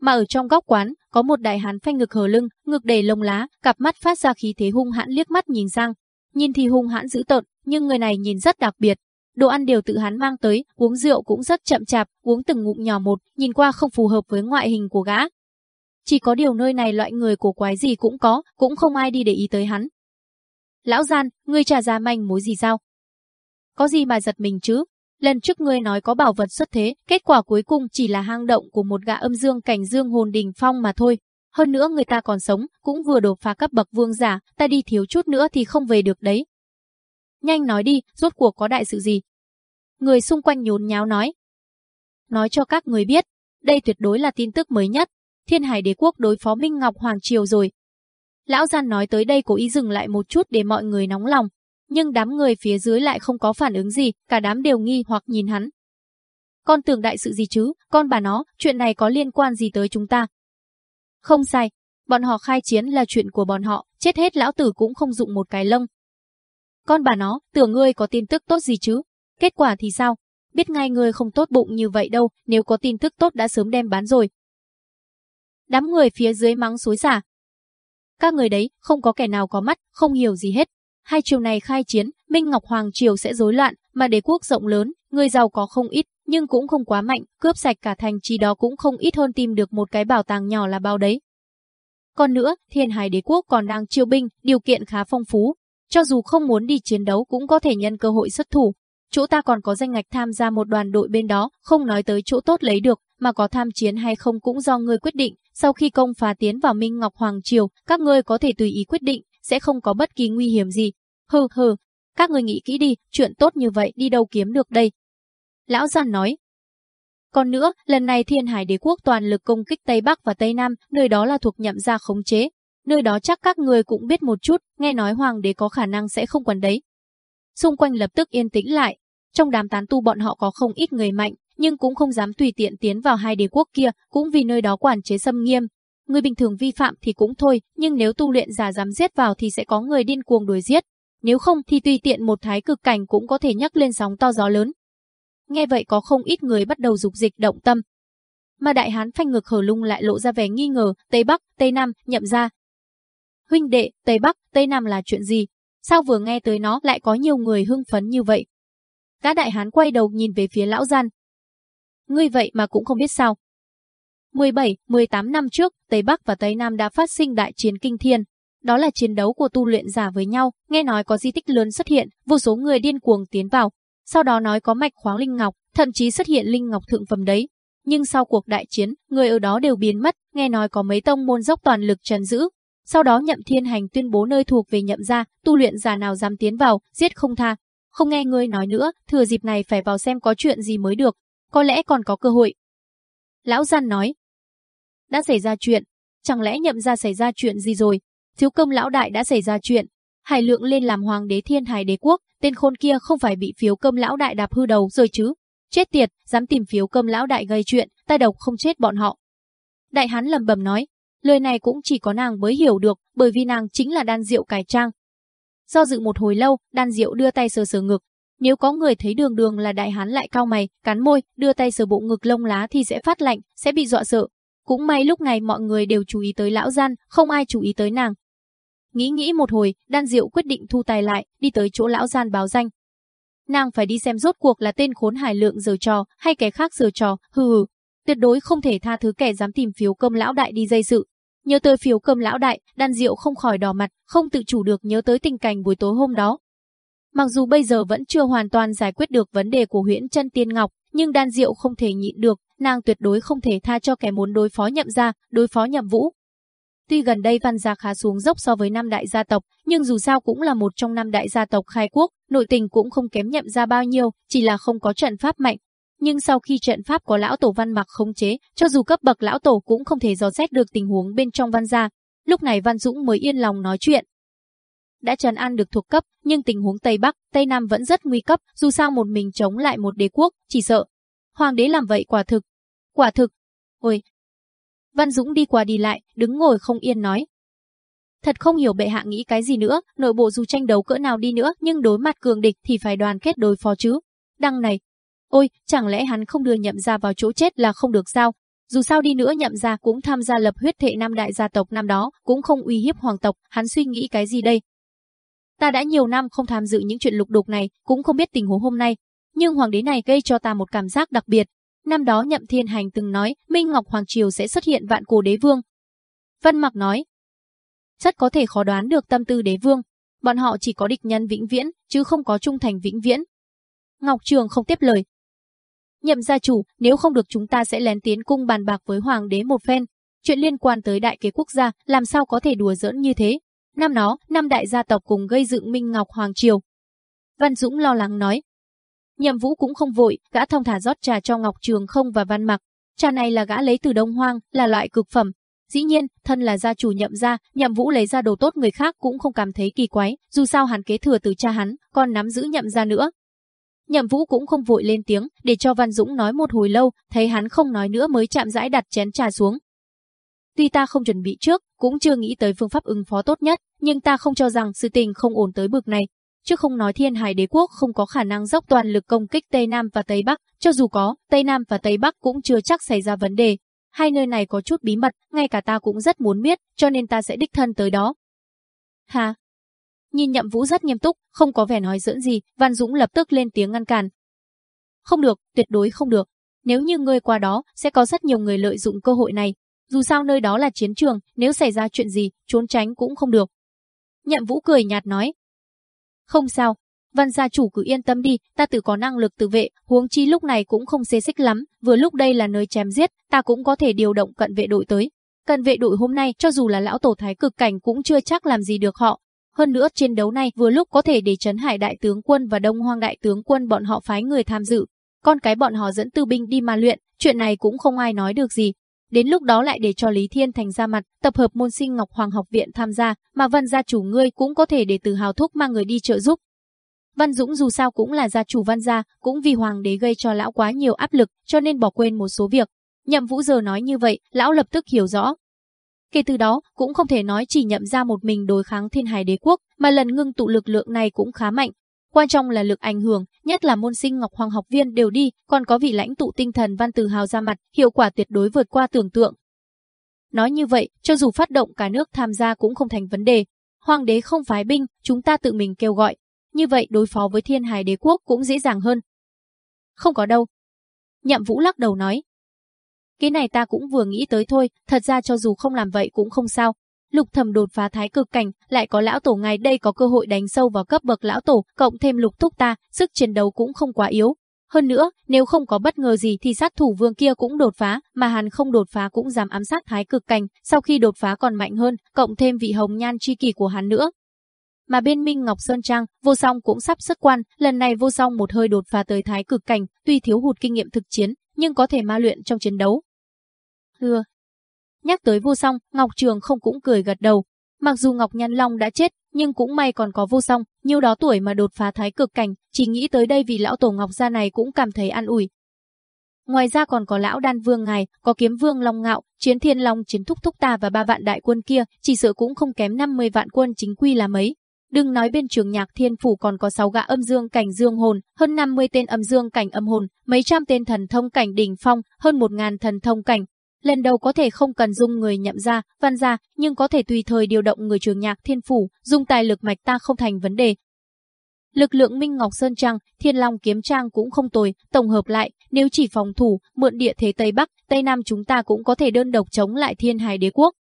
mà ở trong góc quán, có một đại hán phanh ngực hờ lưng, ngực đầy lông lá, cặp mắt phát ra khí thế hung hãn liếc mắt nhìn sang. Nhìn thì hung hãn dữ tợn, nhưng người này nhìn rất đặc biệt. Đồ ăn đều tự hắn mang tới, uống rượu cũng rất chậm chạp, uống từng ngụm nhỏ một, nhìn qua không phù hợp với ngoại hình của gã. Chỉ có điều nơi này loại người cổ quái gì cũng có, cũng không ai đi để ý tới hắn. Lão gian, ngươi trả ra manh mối gì sao? Có gì mà giật mình chứ? Lần trước ngươi nói có bảo vật xuất thế, kết quả cuối cùng chỉ là hang động của một gã âm dương cảnh dương hồn đình phong mà thôi. Hơn nữa người ta còn sống, cũng vừa đột phá cấp bậc vương giả, ta đi thiếu chút nữa thì không về được đấy. Nhanh nói đi, rốt cuộc có đại sự gì? Người xung quanh nhốn nháo nói. Nói cho các người biết, đây tuyệt đối là tin tức mới nhất. Thiên Hải Đế quốc đối phó Minh Ngọc Hoàng Triều rồi. Lão Gian nói tới đây cố ý dừng lại một chút để mọi người nóng lòng, nhưng đám người phía dưới lại không có phản ứng gì, cả đám đều nghi hoặc nhìn hắn. Con tưởng đại sự gì chứ, con bà nó, chuyện này có liên quan gì tới chúng ta? Không sai, bọn họ khai chiến là chuyện của bọn họ, chết hết lão tử cũng không dụng một cái lông. Con bà nó, tưởng ngươi có tin tức tốt gì chứ? Kết quả thì sao? Biết ngay ngươi không tốt bụng như vậy đâu, nếu có tin tức tốt đã sớm đem bán rồi. Đám người phía dưới mắng xối xả. Các người đấy, không có kẻ nào có mắt, không hiểu gì hết hai triều này khai chiến, Minh Ngọc Hoàng triều sẽ rối loạn, mà đế quốc rộng lớn, người giàu có không ít, nhưng cũng không quá mạnh, cướp sạch cả thành trì đó cũng không ít hơn tìm được một cái bảo tàng nhỏ là bao đấy. Còn nữa, Thiên Hải đế quốc còn đang chiêu binh, điều kiện khá phong phú, cho dù không muốn đi chiến đấu cũng có thể nhân cơ hội xuất thủ. Chỗ ta còn có danh ngạch tham gia một đoàn đội bên đó, không nói tới chỗ tốt lấy được, mà có tham chiến hay không cũng do ngươi quyết định. Sau khi công phá tiến vào Minh Ngọc Hoàng Triều, các ngươi có thể tùy ý quyết định, sẽ không có bất kỳ nguy hiểm gì. Hừ hừ, các ngươi nghĩ kỹ đi, chuyện tốt như vậy đi đâu kiếm được đây. Lão Giàn nói. Còn nữa, lần này Thiên Hải Đế quốc toàn lực công kích Tây Bắc và Tây Nam, nơi đó là thuộc nhậm gia khống chế. nơi đó chắc các người cũng biết một chút, nghe nói hoàng đế có khả năng sẽ không quản đấy. Xung quanh lập tức yên tĩnh lại, trong đám tán tu bọn họ có không ít người mạnh, nhưng cũng không dám tùy tiện tiến vào hai đế quốc kia, cũng vì nơi đó quản chế xâm nghiêm. Người bình thường vi phạm thì cũng thôi, nhưng nếu tu luyện giả dám giết vào thì sẽ có người điên cuồng đuổi giết. Nếu không thì tùy tiện một thái cực cảnh cũng có thể nhấc lên sóng to gió lớn. Nghe vậy có không ít người bắt đầu dục dịch động tâm. Mà đại hán phanh ngực hở lung lại lộ ra vẻ nghi ngờ, Tây Bắc, Tây Nam, nhậm ra. Huynh đệ, Tây Bắc, Tây Nam là chuyện gì? Sao vừa nghe tới nó lại có nhiều người hưng phấn như vậy? Gã đại hán quay đầu nhìn về phía lão gian. Ngươi vậy mà cũng không biết sao. 17, 18 năm trước, Tây Bắc và Tây Nam đã phát sinh đại chiến kinh thiên. Đó là chiến đấu của tu luyện giả với nhau, nghe nói có di tích lớn xuất hiện, vô số người điên cuồng tiến vào. Sau đó nói có mạch khoáng linh ngọc, thậm chí xuất hiện linh ngọc thượng phẩm đấy. Nhưng sau cuộc đại chiến, người ở đó đều biến mất, nghe nói có mấy tông môn dốc toàn lực trấn giữ. Sau đó Nhậm Thiên Hành tuyên bố nơi thuộc về Nhậm gia, tu luyện giả nào dám tiến vào, giết không tha. Không nghe ngươi nói nữa, thừa dịp này phải vào xem có chuyện gì mới được, có lẽ còn có cơ hội. Lão Gian nói, đã xảy ra chuyện, chẳng lẽ nhậm ra xảy ra chuyện gì rồi? Thiếu công lão đại đã xảy ra chuyện. Hải lượng lên làm hoàng đế thiên hải đế quốc, tên khôn kia không phải bị phiếu công lão đại đạp hư đầu rồi chứ? Chết tiệt, dám tìm phiếu công lão đại gây chuyện, tai độc không chết bọn họ. Đại hán lầm bầm nói, lời này cũng chỉ có nàng mới hiểu được, bởi vì nàng chính là đan diệu cải trang. Do dự một hồi lâu, đan diệu đưa tay sờ sờ ngực. Nếu có người thấy đường đường là đại hán lại cao mày, cắn môi, đưa tay sờ bộ ngực lông lá thì sẽ phát lạnh, sẽ bị dọa sợ. Cũng may lúc này mọi người đều chú ý tới lão gian, không ai chú ý tới nàng. Nghĩ nghĩ một hồi, đan diệu quyết định thu tài lại, đi tới chỗ lão gian báo danh. Nàng phải đi xem rốt cuộc là tên khốn hải lượng giờ trò, hay kẻ khác giờ trò, hừ hừ. Tuyệt đối không thể tha thứ kẻ dám tìm phiếu cơm lão đại đi dây sự. Nhớ tới phiếu cơm lão đại, đan diệu không khỏi đỏ mặt, không tự chủ được nhớ tới tình cảnh buổi tối hôm đó. Mặc dù bây giờ vẫn chưa hoàn toàn giải quyết được vấn đề của huyễn chân tiên ngọc, nhưng đan diệu không thể nhịn được, nàng tuyệt đối không thể tha cho kẻ muốn đối phó nhậm gia, đối phó nhậm vũ. Tuy gần đây văn gia khá xuống dốc so với năm đại gia tộc, nhưng dù sao cũng là một trong năm đại gia tộc khai quốc, nội tình cũng không kém nhậm gia bao nhiêu, chỉ là không có trận pháp mạnh. Nhưng sau khi trận pháp có lão tổ văn mặc khống chế, cho dù cấp bậc lão tổ cũng không thể dò xét được tình huống bên trong văn gia. Lúc này Văn Dũng mới yên lòng nói chuyện. Đã trấn an được thuộc cấp, nhưng tình huống Tây Bắc, Tây Nam vẫn rất nguy cấp, dù sao một mình chống lại một đế quốc, chỉ sợ Hoàng đế làm vậy quả thực. Quả thực. Ôi. Văn Dũng đi qua đi lại, đứng ngồi không yên nói. Thật không hiểu bệ hạ nghĩ cái gì nữa, nội bộ dù tranh đấu cỡ nào đi nữa, nhưng đối mặt cường địch thì phải đoàn kết đối phó chứ. Đăng này. Ôi, chẳng lẽ hắn không đưa nhậm ra vào chỗ chết là không được sao? Dù sao đi nữa nhậm ra cũng tham gia lập huyết thệ năm đại gia tộc năm đó, cũng không uy hiếp hoàng tộc, hắn suy nghĩ cái gì đây? Ta đã nhiều năm không tham dự những chuyện lục đục này, cũng không biết tình huống hôm nay, nhưng hoàng đế này gây cho ta một cảm giác đặc biệt. Năm đó Nhậm Thiên Hành từng nói Minh Ngọc Hoàng Triều sẽ xuất hiện vạn cổ đế vương. Vân Mặc nói, rất có thể khó đoán được tâm tư đế vương. Bọn họ chỉ có địch nhân vĩnh viễn, chứ không có trung thành vĩnh viễn. Ngọc Trường không tiếp lời. Nhậm gia chủ, nếu không được chúng ta sẽ lén tiến cung bàn bạc với hoàng đế một phen. Chuyện liên quan tới đại kế quốc gia, làm sao có thể đùa giỡn như thế? Năm đó, năm đại gia tộc cùng gây dựng Minh Ngọc Hoàng Triều. Văn Dũng lo lắng nói, Nhậm Vũ cũng không vội, gã thông thả rót trà cho Ngọc Trường không và Văn Mặc. Trà này là gã lấy từ Đông Hoang, là loại cực phẩm. Dĩ nhiên, thân là gia chủ Nhậm gia, Nhậm Vũ lấy ra đồ tốt người khác cũng không cảm thấy kỳ quái, dù sao hắn kế thừa từ cha hắn, còn nắm giữ Nhậm gia nữa. Nhậm Vũ cũng không vội lên tiếng, để cho Văn Dũng nói một hồi lâu, thấy hắn không nói nữa mới chạm rãi đặt chén trà xuống. Tuy ta không chuẩn bị trước, cũng chưa nghĩ tới phương pháp ứng phó tốt nhất, nhưng ta không cho rằng sự tình không ổn tới bực này, chứ không nói thiên hải đế quốc không có khả năng dốc toàn lực công kích Tây Nam và Tây Bắc, cho dù có, Tây Nam và Tây Bắc cũng chưa chắc xảy ra vấn đề. Hai nơi này có chút bí mật, ngay cả ta cũng rất muốn biết, cho nên ta sẽ đích thân tới đó. Hà? Nhìn nhậm vũ rất nghiêm túc, không có vẻ nói giỡn gì, Văn Dũng lập tức lên tiếng ngăn cản. Không được, tuyệt đối không được. Nếu như ngươi qua đó, sẽ có rất nhiều người lợi dụng cơ hội này. Dù sao nơi đó là chiến trường, nếu xảy ra chuyện gì, trốn tránh cũng không được. Nhậm vũ cười nhạt nói, không sao, văn gia chủ cứ yên tâm đi, ta tự có năng lực tự vệ, huống chi lúc này cũng không xê xích lắm, vừa lúc đây là nơi chém giết, ta cũng có thể điều động cận vệ đội tới. Cận vệ đội hôm nay cho dù là lão tổ thái cực cảnh cũng chưa chắc làm gì được họ. Hơn nữa chiến đấu này vừa lúc có thể để trấn hải đại tướng quân và đông hoang đại tướng quân bọn họ phái người tham dự. Con cái bọn họ dẫn tư binh đi mà luyện, chuyện này cũng không ai nói được gì đến lúc đó lại để cho Lý Thiên Thành ra mặt, tập hợp môn sinh Ngọc Hoàng học viện tham gia, mà Văn gia chủ ngươi cũng có thể để từ hào thúc mang người đi trợ giúp. Văn Dũng dù sao cũng là gia chủ Văn gia, cũng vì hoàng đế gây cho lão quá nhiều áp lực, cho nên bỏ quên một số việc. Nhậm Vũ giờ nói như vậy, lão lập tức hiểu rõ. Kể từ đó, cũng không thể nói chỉ nhậm ra một mình đối kháng thiên hải đế quốc, mà lần ngưng tụ lực lượng này cũng khá mạnh, Quan trọng là lực ảnh hưởng, nhất là môn sinh Ngọc Hoàng học viên đều đi, còn có vị lãnh tụ tinh thần Văn từ Hào ra mặt, hiệu quả tuyệt đối vượt qua tưởng tượng. Nói như vậy, cho dù phát động cả nước tham gia cũng không thành vấn đề. Hoàng đế không phái binh, chúng ta tự mình kêu gọi. Như vậy đối phó với thiên hải đế quốc cũng dễ dàng hơn. Không có đâu. Nhậm Vũ lắc đầu nói. Cái này ta cũng vừa nghĩ tới thôi, thật ra cho dù không làm vậy cũng không sao, Lục Thầm đột phá thái cực cảnh, lại có lão tổ ngài đây có cơ hội đánh sâu vào cấp bậc lão tổ, cộng thêm Lục Thúc ta, sức chiến đấu cũng không quá yếu. Hơn nữa, nếu không có bất ngờ gì thì sát thủ vương kia cũng đột phá, mà hắn không đột phá cũng dám ám sát thái cực cảnh, sau khi đột phá còn mạnh hơn, cộng thêm vị hồng nhan chi kỷ của hắn nữa. Mà bên Minh Ngọc Sơn Trang, vô song cũng sắp xuất quan, lần này vô song một hơi đột phá tới thái cực cảnh, tuy thiếu hụt kinh nghiệm thực chiến, nhưng có thể ma luyện trong chiến đấu. Hưa, Nhắc tới vô song, Ngọc Trường không cũng cười gật đầu. Mặc dù Ngọc Nhân Long đã chết, nhưng cũng may còn có vô song, nhiêu đó tuổi mà đột phá thái cực cảnh, chỉ nghĩ tới đây vì lão tổ Ngọc gia này cũng cảm thấy an ủi. Ngoài ra còn có lão đan vương ngài, có kiếm vương Long Ngạo, chiến thiên long chiến thúc thúc ta và ba vạn đại quân kia, chỉ sợ cũng không kém 50 vạn quân chính quy là mấy. Đừng nói bên trường nhạc thiên phủ còn có 6 gã âm dương cảnh dương hồn, hơn 50 tên âm dương cảnh âm hồn, mấy trăm tên thần thông cảnh đỉnh phong, hơn 1.000 thần thông cảnh, Lần đầu có thể không cần dung người nhậm ra, văn ra, nhưng có thể tùy thời điều động người trường nhạc thiên phủ, dùng tài lực mạch ta không thành vấn đề. Lực lượng Minh Ngọc Sơn Trang, Thiên Long Kiếm Trang cũng không tồi, tổng hợp lại, nếu chỉ phòng thủ, mượn địa thế Tây Bắc, Tây Nam chúng ta cũng có thể đơn độc chống lại thiên hải đế quốc.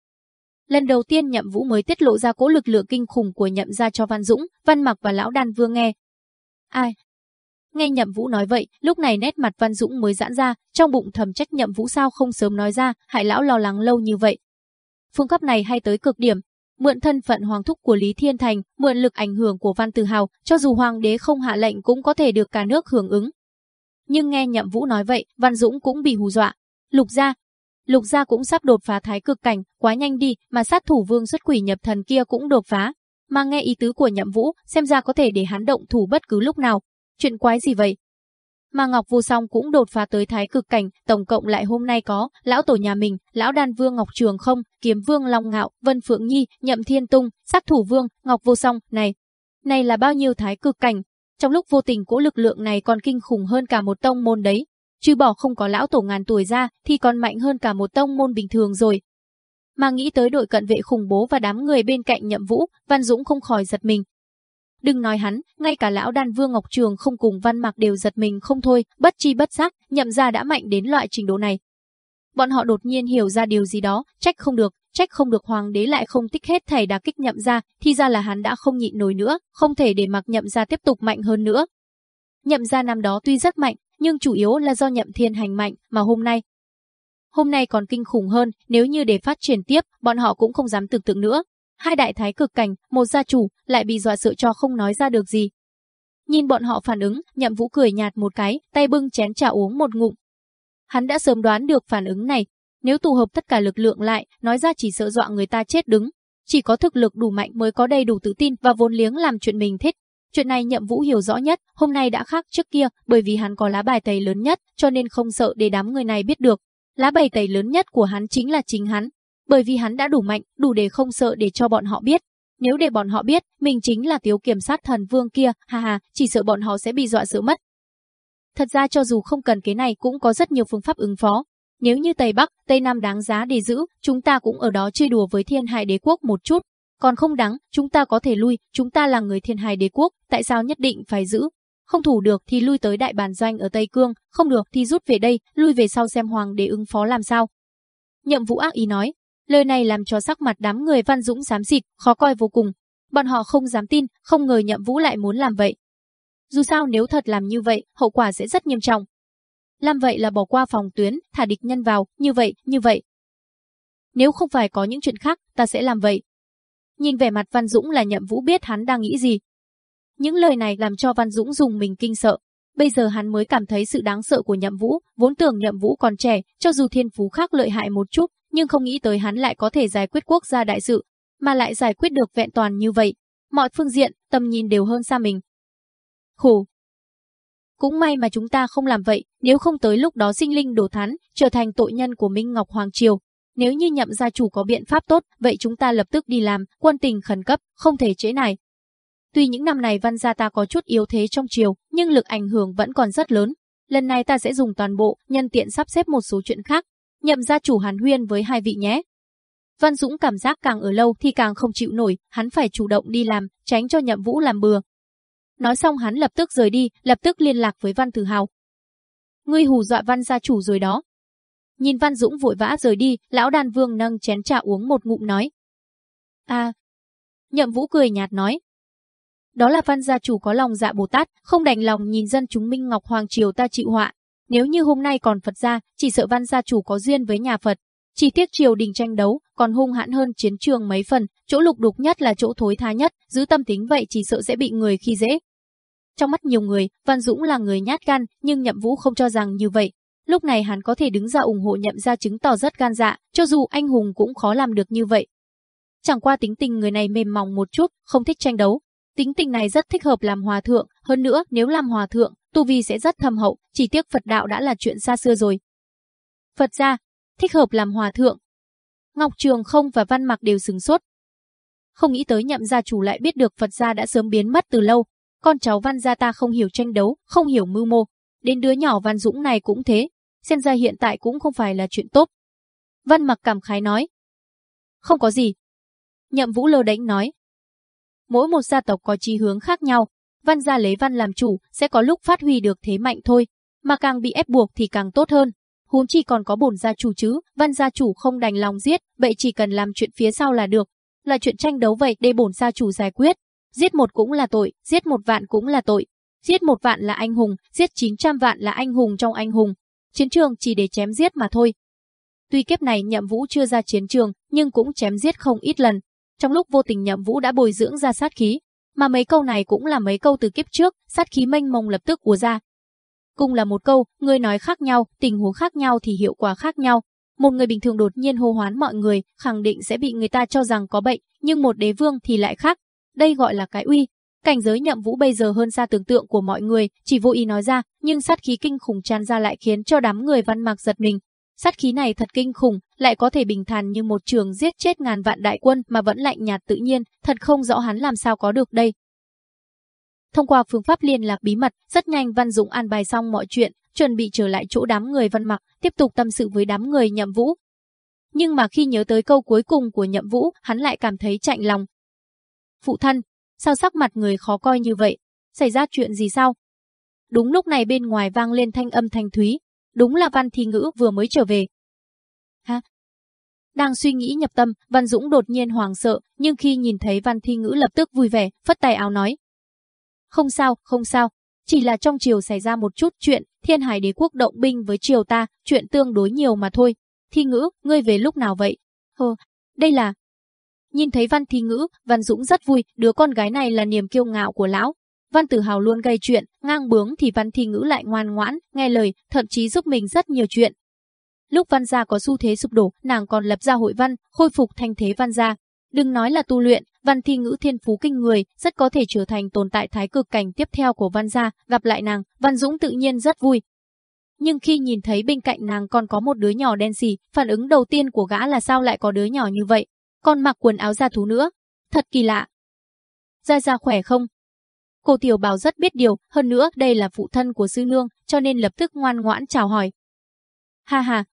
Lần đầu tiên nhậm vũ mới tiết lộ ra cỗ lực lượng kinh khủng của nhậm ra cho Văn Dũng, Văn Mặc và Lão Đan Vương nghe. Ai, Nghe Nhậm Vũ nói vậy, lúc này nét mặt Văn Dũng mới giãn ra, trong bụng thầm trách Nhậm Vũ sao không sớm nói ra, hại lão lo lắng lâu như vậy. Phương cấp này hay tới cực điểm, mượn thân phận hoàng thúc của Lý Thiên Thành, mượn lực ảnh hưởng của Văn từ Hào, cho dù hoàng đế không hạ lệnh cũng có thể được cả nước hưởng ứng. Nhưng nghe Nhậm Vũ nói vậy, Văn Dũng cũng bị hù dọa. Lục gia, Lục gia cũng sắp đột phá thái cực cảnh, quá nhanh đi, mà sát thủ vương xuất quỷ nhập thần kia cũng đột phá. Mà nghe ý tứ của Nhậm Vũ, xem ra có thể để hắn động thủ bất cứ lúc nào, Chuyện quái gì vậy? Mà Ngọc Vô Song cũng đột phá tới thái cực cảnh, tổng cộng lại hôm nay có lão tổ nhà mình, lão đan vương Ngọc Trường không, kiếm vương Long Ngạo, Vân Phượng Nhi, Nhậm Thiên Tung, sát thủ vương, Ngọc Vô Song, này. Này là bao nhiêu thái cực cảnh? Trong lúc vô tình cỗ lực lượng này còn kinh khủng hơn cả một tông môn đấy. Chứ bỏ không có lão tổ ngàn tuổi ra thì còn mạnh hơn cả một tông môn bình thường rồi. Mà nghĩ tới đội cận vệ khủng bố và đám người bên cạnh nhậm vũ, Văn Dũng không khỏi giật mình, Đừng nói hắn, ngay cả lão đan vương Ngọc Trường không cùng văn mạc đều giật mình không thôi, bất chi bất giác, nhậm ra đã mạnh đến loại trình độ này. Bọn họ đột nhiên hiểu ra điều gì đó, trách không được, trách không được hoàng đế lại không tích hết thầy đà kích nhậm ra, thì ra là hắn đã không nhịn nổi nữa, không thể để mặc nhậm ra tiếp tục mạnh hơn nữa. Nhậm ra năm đó tuy rất mạnh, nhưng chủ yếu là do nhậm thiên hành mạnh, mà hôm nay. Hôm nay còn kinh khủng hơn, nếu như để phát triển tiếp, bọn họ cũng không dám tưởng tượng nữa, Hai đại thái cực cảnh, một gia chủ, lại bị dọa sợ cho không nói ra được gì. Nhìn bọn họ phản ứng, nhậm vũ cười nhạt một cái, tay bưng chén trà uống một ngụm. Hắn đã sớm đoán được phản ứng này, nếu tụ hợp tất cả lực lượng lại, nói ra chỉ sợ dọa người ta chết đứng. Chỉ có thực lực đủ mạnh mới có đầy đủ tự tin và vốn liếng làm chuyện mình thích. Chuyện này nhậm vũ hiểu rõ nhất, hôm nay đã khác trước kia, bởi vì hắn có lá bài tẩy lớn nhất, cho nên không sợ để đám người này biết được. Lá bài tẩy lớn nhất của hắn chính là chính hắn, bởi vì hắn đã đủ mạnh, đủ để không sợ để cho bọn họ biết. Nếu để bọn họ biết, mình chính là tiếu kiểm sát thần vương kia, ha ha, chỉ sợ bọn họ sẽ bị dọa sợ mất. Thật ra cho dù không cần cái này cũng có rất nhiều phương pháp ứng phó. Nếu như Tây Bắc, Tây Nam đáng giá để giữ, chúng ta cũng ở đó chơi đùa với thiên hải đế quốc một chút. Còn không đáng, chúng ta có thể lui, chúng ta là người thiên hải đế quốc, tại sao nhất định phải giữ? Không thủ được thì lui tới đại bàn doanh ở Tây Cương, không được thì rút về đây, lui về sau xem hoàng đế ứng phó làm sao. Nhậm vũ ác ý nói, Lời này làm cho sắc mặt đám người Văn Dũng xám xịt, khó coi vô cùng. Bọn họ không dám tin, không ngờ Nhậm Vũ lại muốn làm vậy. Dù sao nếu thật làm như vậy, hậu quả sẽ rất nghiêm trọng. Làm vậy là bỏ qua phòng tuyến, thả địch nhân vào, như vậy, như vậy. Nếu không phải có những chuyện khác, ta sẽ làm vậy. Nhìn vẻ mặt Văn Dũng là Nhậm Vũ biết hắn đang nghĩ gì. Những lời này làm cho Văn Dũng dùng mình kinh sợ. Bây giờ hắn mới cảm thấy sự đáng sợ của Nhậm Vũ, vốn tưởng Nhậm Vũ còn trẻ, cho dù thiên phú khác lợi hại một chút, nhưng không nghĩ tới hắn lại có thể giải quyết quốc gia đại sự, mà lại giải quyết được vẹn toàn như vậy. Mọi phương diện, tầm nhìn đều hơn xa mình. Khổ. Cũng may mà chúng ta không làm vậy, nếu không tới lúc đó sinh linh đổ thán, trở thành tội nhân của Minh Ngọc Hoàng Triều. Nếu như nhậm gia chủ có biện pháp tốt, vậy chúng ta lập tức đi làm, quân tình khẩn cấp, không thể chế này. Tuy những năm này văn gia ta có chút yếu thế trong triều, nhưng lực ảnh hưởng vẫn còn rất lớn. Lần này ta sẽ dùng toàn bộ, nhân tiện sắp xếp một số chuyện khác. Nhậm gia chủ hàn huyên với hai vị nhé. Văn Dũng cảm giác càng ở lâu thì càng không chịu nổi, hắn phải chủ động đi làm, tránh cho nhậm vũ làm bừa. Nói xong hắn lập tức rời đi, lập tức liên lạc với Văn Tử Hào. Ngươi hù dọa Văn gia chủ rồi đó. Nhìn Văn Dũng vội vã rời đi, lão đàn vương nâng chén trà uống một ngụm nói. À. Nhậm vũ cười nhạt nói. Đó là Văn gia chủ có lòng dạ Bồ Tát, không đành lòng nhìn dân chúng Minh Ngọc Hoàng Triều ta chịu họa. Nếu như hôm nay còn Phật gia, chỉ sợ Văn gia chủ có duyên với nhà Phật, chỉ tiếc triều đình tranh đấu, còn hung hãn hơn chiến trường mấy phần, chỗ lục đục nhất là chỗ thối tha nhất, giữ tâm tính vậy chỉ sợ sẽ bị người khi dễ. Trong mắt nhiều người, Văn Dũng là người nhát gan, nhưng Nhậm Vũ không cho rằng như vậy. Lúc này hắn có thể đứng ra ủng hộ Nhậm gia chứng tỏ rất gan dạ, cho dù anh hùng cũng khó làm được như vậy. Chẳng qua tính tình người này mềm mỏng một chút, không thích tranh đấu. Tính tình này rất thích hợp làm hòa thượng, hơn nữa nếu làm hòa thượng, tu vi sẽ rất thâm hậu, chỉ tiếc Phật đạo đã là chuyện xa xưa rồi. Phật gia, thích hợp làm hòa thượng. Ngọc Trường không và Văn Mặc đều sừng sốt. Không nghĩ tới nhậm gia chủ lại biết được Phật gia đã sớm biến mất từ lâu. Con cháu Văn gia ta không hiểu tranh đấu, không hiểu mưu mô. Đến đứa nhỏ Văn Dũng này cũng thế. Xem ra hiện tại cũng không phải là chuyện tốt. Văn Mặc cảm khái nói. Không có gì. Nhậm Vũ lơ đánh nói. Mỗi một gia tộc có chí hướng khác nhau. Văn gia lấy văn làm chủ, sẽ có lúc phát huy được thế mạnh thôi. Mà càng bị ép buộc thì càng tốt hơn huống chi còn có bổn gia chủ chứ, văn gia chủ không đành lòng giết, vậy chỉ cần làm chuyện phía sau là được. Là chuyện tranh đấu vậy để bổn gia chủ giải quyết. Giết một cũng là tội, giết một vạn cũng là tội. Giết một vạn là anh hùng, giết 900 vạn là anh hùng trong anh hùng. Chiến trường chỉ để chém giết mà thôi. Tuy kiếp này nhậm vũ chưa ra chiến trường, nhưng cũng chém giết không ít lần. Trong lúc vô tình nhậm vũ đã bồi dưỡng ra sát khí, mà mấy câu này cũng là mấy câu từ kiếp trước, sát khí mênh mông lập tức ùa ra, Cùng là một câu, người nói khác nhau, tình huống khác nhau thì hiệu quả khác nhau. Một người bình thường đột nhiên hô hoán mọi người, khẳng định sẽ bị người ta cho rằng có bệnh, nhưng một đế vương thì lại khác. Đây gọi là cái uy. Cảnh giới nhậm vũ bây giờ hơn xa tưởng tượng của mọi người, chỉ vô ý nói ra, nhưng sát khí kinh khủng tràn ra lại khiến cho đám người văn mạc giật mình. Sát khí này thật kinh khủng, lại có thể bình thản như một trường giết chết ngàn vạn đại quân mà vẫn lạnh nhạt tự nhiên, thật không rõ hắn làm sao có được đây. Thông qua phương pháp liên lạc bí mật, rất nhanh Văn Dũng an bài xong mọi chuyện, chuẩn bị trở lại chỗ đám người Văn Mặc, tiếp tục tâm sự với đám người Nhậm Vũ. Nhưng mà khi nhớ tới câu cuối cùng của Nhậm Vũ, hắn lại cảm thấy chạnh lòng. Phụ thân, sao sắc mặt người khó coi như vậy? Xảy ra chuyện gì sao? Đúng lúc này bên ngoài vang lên thanh âm thanh thúy, đúng là Văn Thi Ngữ vừa mới trở về. Ha? Đang suy nghĩ nhập tâm, Văn Dũng đột nhiên hoàng sợ, nhưng khi nhìn thấy Văn Thi Ngữ lập tức vui vẻ, phất tay áo nói, không sao, không sao. Chỉ là trong triều xảy ra một chút chuyện, thiên hải đế quốc động binh với triều ta, chuyện tương đối nhiều mà thôi. Thi ngữ, ngươi về lúc nào vậy? Hơ, đây là... Nhìn thấy Văn Thi ngữ, Văn Dũng rất vui, đứa con gái này là niềm kiêu ngạo của lão. Văn Tử Hào luôn gây chuyện, ngang bướng thì Văn Thi ngữ lại ngoan ngoãn, nghe lời, thậm chí giúp mình rất nhiều chuyện. Lúc Văn gia có xu thế sụp đổ, nàng còn lập ra hội văn, khôi phục thanh thế Văn gia. Đừng nói là tu luyện, văn thi ngữ thiên phú kinh người, rất có thể trở thành tồn tại thái cực cảnh tiếp theo của văn gia, gặp lại nàng, văn dũng tự nhiên rất vui. Nhưng khi nhìn thấy bên cạnh nàng còn có một đứa nhỏ đen xì, phản ứng đầu tiên của gã là sao lại có đứa nhỏ như vậy, còn mặc quần áo da thú nữa. Thật kỳ lạ. Gia Gia khỏe không? Cô tiểu bảo rất biết điều, hơn nữa đây là phụ thân của sư nương, cho nên lập tức ngoan ngoãn chào hỏi. Ha ha,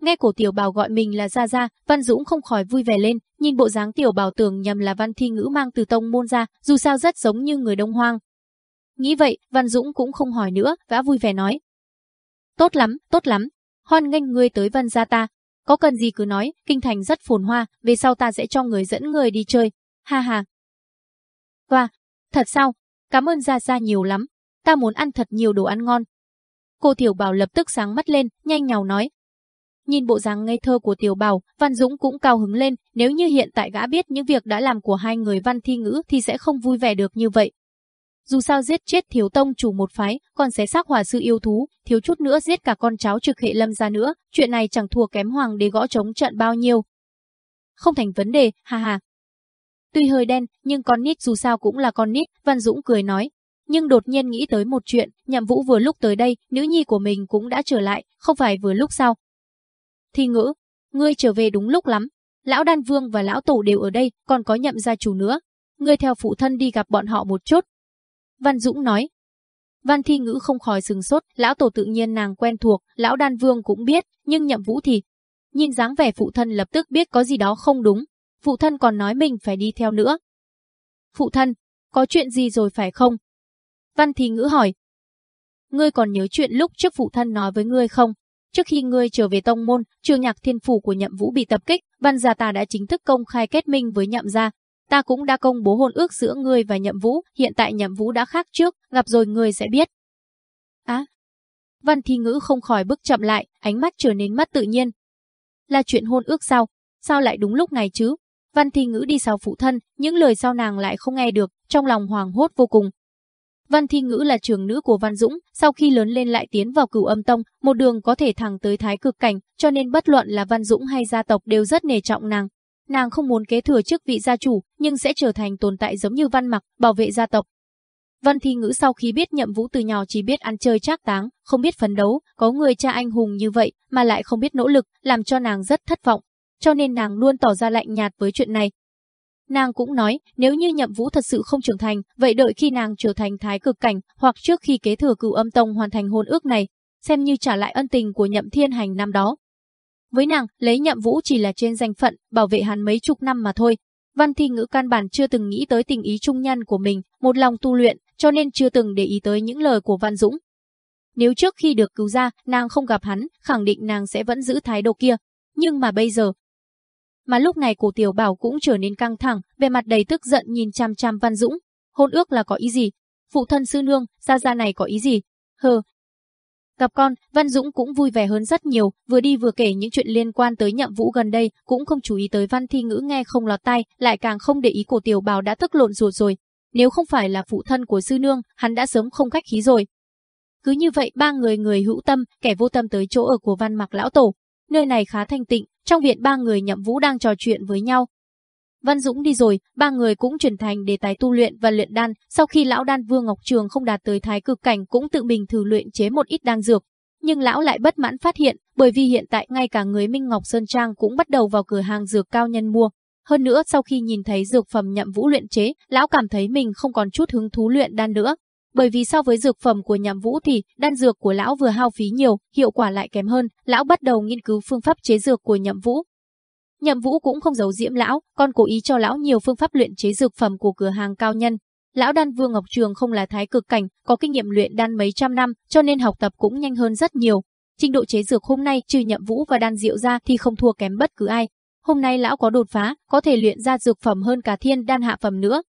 Nghe cổ tiểu bào gọi mình là Gia Gia, Văn Dũng không khỏi vui vẻ lên, nhìn bộ dáng tiểu bào tưởng nhầm là văn thi ngữ mang từ tông môn ra, dù sao rất giống như người đông hoang. Nghĩ vậy, Văn Dũng cũng không hỏi nữa, vã vui vẻ nói. Tốt lắm, tốt lắm, hoan nghênh ngươi tới văn gia ta. Có cần gì cứ nói, kinh thành rất phồn hoa, về sau ta sẽ cho người dẫn người đi chơi. Ha ha. Và, thật sao? Cảm ơn Gia Gia nhiều lắm. Ta muốn ăn thật nhiều đồ ăn ngon. Cô Tiểu Bảo lập tức sáng mắt lên, nhanh nhào nói. Nhìn bộ dáng ngây thơ của Tiểu Bảo, Văn Dũng cũng cao hứng lên, nếu như hiện tại gã biết những việc đã làm của hai người Văn Thi Ngữ thì sẽ không vui vẻ được như vậy. dù sao giết chết thiếu tông chủ một phái, còn xé xác hòa sư yêu thú, thiếu chút nữa giết cả con cháu trực hệ lâm ra nữa, chuyện này chẳng thua kém hoàng đế gõ chống trận bao nhiêu. Không thành vấn đề, ha ha. Tuy hơi đen, nhưng con nít dù sao cũng là con nít, Văn Dũng cười nói. Nhưng đột nhiên nghĩ tới một chuyện, nhậm vũ vừa lúc tới đây, nữ nhi của mình cũng đã trở lại, không phải vừa lúc sao. Thi ngữ, ngươi trở về đúng lúc lắm. Lão Đan Vương và Lão Tổ đều ở đây, còn có nhậm gia chủ nữa. Ngươi theo phụ thân đi gặp bọn họ một chút, Văn Dũng nói. Văn Thi Ngữ không khỏi sừng sốt, lão tổ tự nhiên nàng quen thuộc, lão đan vương cũng biết, nhưng nhậm vũ thì... Nhìn dáng vẻ phụ thân lập tức biết có gì đó không đúng, phụ thân còn nói mình phải đi theo nữa. Phụ thân, có chuyện gì rồi phải không? Văn Thi Ngữ hỏi. Ngươi còn nhớ chuyện lúc trước phụ thân nói với ngươi không? Trước khi ngươi trở về tông môn, trường nhạc thiên phủ của nhậm vũ bị tập kích, văn gia ta đã chính thức công khai kết minh với nhậm gia, Ta cũng đã công bố hôn ước giữa ngươi và Nhậm Vũ, hiện tại Nhậm Vũ đã khác trước, gặp rồi ngươi sẽ biết. Á. Văn Thi Ngữ không khỏi bước chậm lại, ánh mắt trở nên mất tự nhiên. Là chuyện hôn ước sao? Sao lại đúng lúc này chứ? Văn Thi Ngữ đi sau phụ thân, những lời sau nàng lại không nghe được, trong lòng hoàng hốt vô cùng. Văn Thi Ngữ là trường nữ của Văn Dũng, sau khi lớn lên lại tiến vào cửu âm tông, một đường có thể thẳng tới thái cực cảnh, cho nên bất luận là Văn Dũng hay gia tộc đều rất nề trọng nàng. Nàng không muốn kế thừa chức vị gia chủ, nhưng sẽ trở thành tồn tại giống như Văn Mặc, bảo vệ gia tộc. Văn Thi Ngữ sau khi biết Nhậm Vũ từ nhỏ chỉ biết ăn chơi trác táng, không biết phấn đấu, có người cha anh hùng như vậy mà lại không biết nỗ lực, làm cho nàng rất thất vọng, cho nên nàng luôn tỏ ra lạnh nhạt với chuyện này. Nàng cũng nói, nếu như Nhậm Vũ thật sự không trưởng thành, vậy đợi khi nàng trở thành thái cực cảnh, hoặc trước khi kế thừa cửu âm tông hoàn thành hôn ước này, xem như trả lại ân tình của Nhậm Thiên Hành năm đó. Với nàng, lấy nhậm vũ chỉ là trên danh phận, bảo vệ hắn mấy chục năm mà thôi. Văn thi ngữ căn bản chưa từng nghĩ tới tình ý trung nhân của mình, một lòng tu luyện, cho nên chưa từng để ý tới những lời của Văn Dũng. Nếu trước khi được cứu ra, nàng không gặp hắn, khẳng định nàng sẽ vẫn giữ thái độ kia. Nhưng mà bây giờ... Mà lúc này cổ tiểu bảo cũng trở nên căng thẳng, về mặt đầy tức giận nhìn chăm chăm Văn Dũng. Hôn ước là có ý gì? Phụ thân sư nương, gia gia này có ý gì? Hờ, Gặp con, Văn Dũng cũng vui vẻ hơn rất nhiều, vừa đi vừa kể những chuyện liên quan tới nhậm vũ gần đây, cũng không chú ý tới văn thi ngữ nghe không lọt tai, lại càng không để ý cổ tiểu bào đã tức lộn ruột rồi. Nếu không phải là phụ thân của sư nương, hắn đã sớm không cách khí rồi. Cứ như vậy ba người người hữu tâm, kẻ vô tâm tới chỗ ở của văn mặc lão tổ. Nơi này khá thanh tịnh, trong viện ba người nhậm vũ đang trò chuyện với nhau, Văn Dũng đi rồi, ba người cũng chuyển thành đề tài tu luyện và luyện đan, sau khi lão đan Vương Ngọc Trường không đạt tới thái cực cảnh cũng tự mình thử luyện chế một ít đan dược. Nhưng lão lại bất mãn phát hiện, bởi vì hiện tại ngay cả người Minh Ngọc Sơn Trang cũng bắt đầu vào cửa hàng dược cao nhân mua. Hơn nữa sau khi nhìn thấy dược phẩm nhậm vũ luyện chế, lão cảm thấy mình không còn chút hứng thú luyện đan nữa. Bởi vì so với dược phẩm của nhậm vũ thì đan dược của lão vừa hao phí nhiều, hiệu quả lại kém hơn, lão bắt đầu nghiên cứu phương pháp chế dược của nhậm vũ, Nhậm Vũ cũng không giấu diễm lão, còn cố ý cho lão nhiều phương pháp luyện chế dược phẩm của cửa hàng cao nhân. Lão đan Vương Ngọc Trường không là thái cực cảnh, có kinh nghiệm luyện đan mấy trăm năm, cho nên học tập cũng nhanh hơn rất nhiều. Trình độ chế dược hôm nay trừ Nhậm Vũ và đan diệu ra thì không thua kém bất cứ ai. Hôm nay lão có đột phá, có thể luyện ra dược phẩm hơn cả thiên đan hạ phẩm nữa.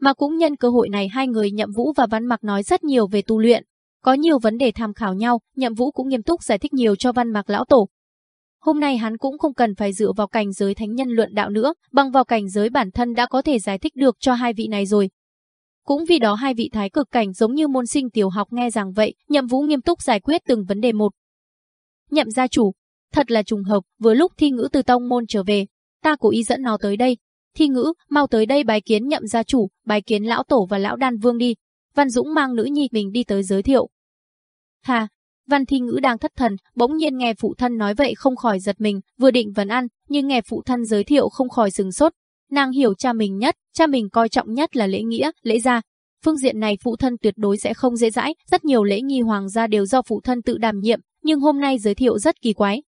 Mà cũng nhân cơ hội này hai người Nhậm Vũ và Văn Mặc nói rất nhiều về tu luyện. Có nhiều vấn đề tham khảo nhau, Nhậm Vũ cũng nghiêm túc giải thích nhiều cho Văn Mặc lão tổ, Hôm nay hắn cũng không cần phải dựa vào cảnh giới thánh nhân luận đạo nữa, bằng vào cảnh giới bản thân đã có thể giải thích được cho hai vị này rồi. Cũng vì đó hai vị thái cực cảnh giống như môn sinh tiểu học nghe rằng vậy, nhậm vũ nghiêm túc giải quyết từng vấn đề một. Nhậm gia chủ, thật là trùng hợp, vừa lúc thi ngữ từ tông môn trở về, ta cố ý dẫn nó tới đây. Thi ngữ, mau tới đây bái kiến nhậm gia chủ, bái kiến lão tổ và lão đan vương đi. Văn Dũng mang nữ nhi mình đi tới giới thiệu. Hà, Văn Thi Ngữ đang thất thần, bỗng nhiên nghe phụ thân nói vậy không khỏi giật mình, vừa định vấn ăn, nhưng nghe phụ thân giới thiệu không khỏi sừng sốt. Nàng hiểu cha mình nhất, cha mình coi trọng nhất là lễ nghĩa, lễ gia. Phương diện này phụ thân tuyệt đối sẽ không dễ dãi, rất nhiều lễ nghi hoàng gia đều do phụ thân tự đảm nhiệm, nhưng hôm nay giới thiệu rất kỳ quái.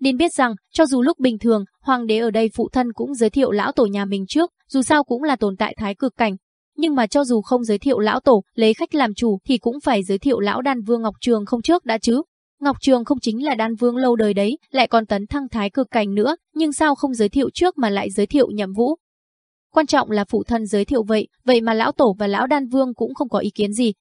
Nên biết rằng, cho dù lúc bình thường, hoàng đế ở đây phụ thân cũng giới thiệu lão tổ nhà mình trước, dù sao cũng là tồn tại thái cực cảnh, nhưng mà cho dù không giới thiệu lão tổ, lấy khách làm chủ thì cũng phải giới thiệu lão đan vương Ngọc Trường không trước đã chứ. Ngọc Trường không chính là đan vương lâu đời đấy, lại còn tấn thăng thái cực cảnh nữa, nhưng sao không giới thiệu trước mà lại giới thiệu nhậm vũ. Quan trọng là phụ thân giới thiệu vậy, vậy mà lão tổ và lão đan vương cũng không có ý kiến gì.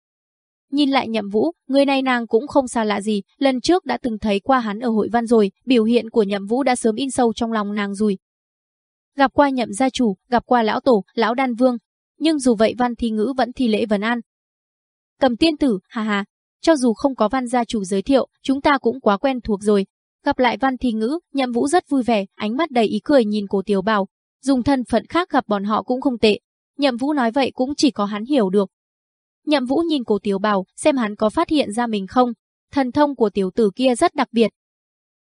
Nhìn lại nhậm vũ, người này nàng cũng không xa lạ gì, lần trước đã từng thấy qua hắn ở hội văn rồi, biểu hiện của nhậm vũ đã sớm in sâu trong lòng nàng rồi. Gặp qua nhậm gia chủ, gặp qua lão tổ, lão đan vương, nhưng dù vậy Văn Thi Ngữ vẫn thi lễ vấn an. Cầm tiên tử, hà hà, cho dù không có Văn gia chủ giới thiệu, chúng ta cũng quá quen thuộc rồi. Gặp lại Văn Thi Ngữ, Nhậm Vũ rất vui vẻ, ánh mắt đầy ý cười nhìn cổ Tiểu Bảo, dùng thân phận khác gặp bọn họ cũng không tệ. Nhậm Vũ nói vậy cũng chỉ có hắn hiểu được. Nhậm Vũ nhìn Cố Tiểu Bảo, xem hắn có phát hiện ra mình không. Thần thông của tiểu tử kia rất đặc biệt.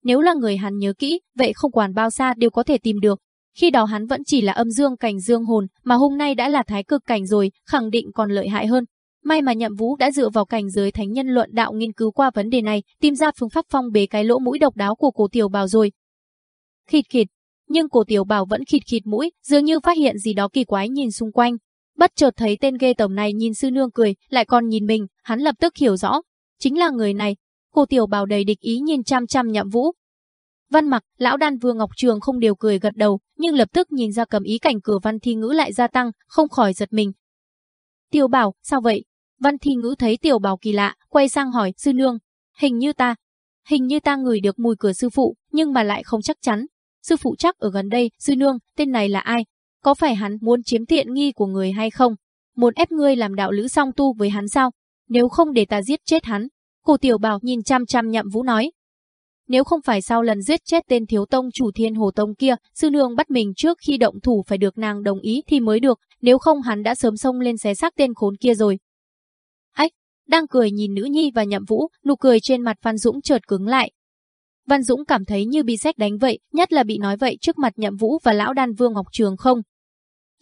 Nếu là người hắn nhớ kỹ, vậy không quản bao xa đều có thể tìm được. Khi đó hắn vẫn chỉ là âm dương cảnh dương hồn, mà hôm nay đã là thái cực cảnh rồi, khẳng định còn lợi hại hơn. May mà Nhậm Vũ đã dựa vào cảnh giới thánh nhân luận đạo nghiên cứu qua vấn đề này, tìm ra phương pháp phong bế cái lỗ mũi độc đáo của Cổ Tiểu Bảo rồi. Khịt khịt, nhưng Cổ Tiểu Bảo vẫn khịt khịt mũi, dường như phát hiện gì đó kỳ quái nhìn xung quanh. Bất chợt thấy tên ghê tởm này nhìn sư nương cười, lại còn nhìn mình, hắn lập tức hiểu rõ, chính là người này. cô Tiểu Bảo đầy địch ý nhìn chăm chăm Nhậm Vũ, Văn Mặc, lão đan Vương Ngọc Trường không đều cười gật đầu, nhưng lập tức nhìn ra cầm ý cảnh cửa Văn Thi Ngữ lại gia tăng, không khỏi giật mình. Tiểu Bảo, sao vậy? Văn Thi Ngữ thấy Tiểu Bảo kỳ lạ, quay sang hỏi, sư nương, hình như ta, hình như ta ngửi được mùi cửa sư phụ, nhưng mà lại không chắc chắn. Sư phụ chắc ở gần đây, sư nương, tên này là ai? Có phải hắn muốn chiếm tiện nghi của người hay không? Muốn ép ngươi làm đạo lữ song tu với hắn sao? Nếu không để ta giết chết hắn. Cô Tiểu Bảo nhìn chăm chăm nhậm vũ nói, nếu không phải sau lần giết chết tên thiếu tông chủ thiên hồ tông kia, sư nương bắt mình trước khi động thủ phải được nàng đồng ý thì mới được, nếu không hắn đã sớm xông lên xé xác tên khốn kia rồi. Ách, đang cười nhìn nữ nhi và nhậm vũ, nụ cười trên mặt Văn Dũng chợt cứng lại. Văn Dũng cảm thấy như bị xét đánh vậy, nhất là bị nói vậy trước mặt nhậm vũ và lão đan vương Ngọc Trường không.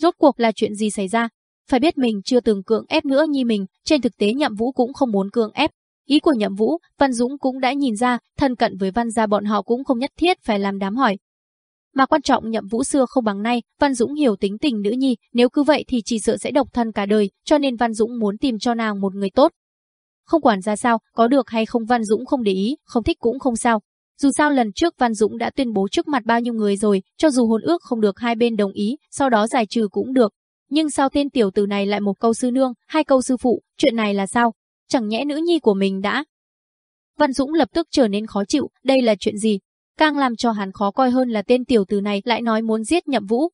Rốt cuộc là chuyện gì xảy ra? Phải biết mình chưa từng cưỡng ép nữa như mình, trên thực tế nhậm vũ cũng không muốn cưỡng ép, Ý của Nhậm Vũ, Văn Dũng cũng đã nhìn ra, thân cận với Văn gia bọn họ cũng không nhất thiết phải làm đám hỏi. Mà quan trọng Nhậm Vũ xưa không bằng nay, Văn Dũng hiểu tính tình nữ nhi, nếu cứ vậy thì chỉ sợ sẽ độc thân cả đời, cho nên Văn Dũng muốn tìm cho nàng một người tốt. Không quản ra sao, có được hay không Văn Dũng không để ý, không thích cũng không sao. Dù sao lần trước Văn Dũng đã tuyên bố trước mặt bao nhiêu người rồi, cho dù hôn ước không được hai bên đồng ý, sau đó giải trừ cũng được. Nhưng sao tên tiểu tử này lại một câu sư nương, hai câu sư phụ, chuyện này là sao? chẳng nhẽ nữ nhi của mình đã. Văn Dũng lập tức trở nên khó chịu, đây là chuyện gì? Càng làm cho hắn khó coi hơn là tên tiểu tử này lại nói muốn giết nhậm vũ.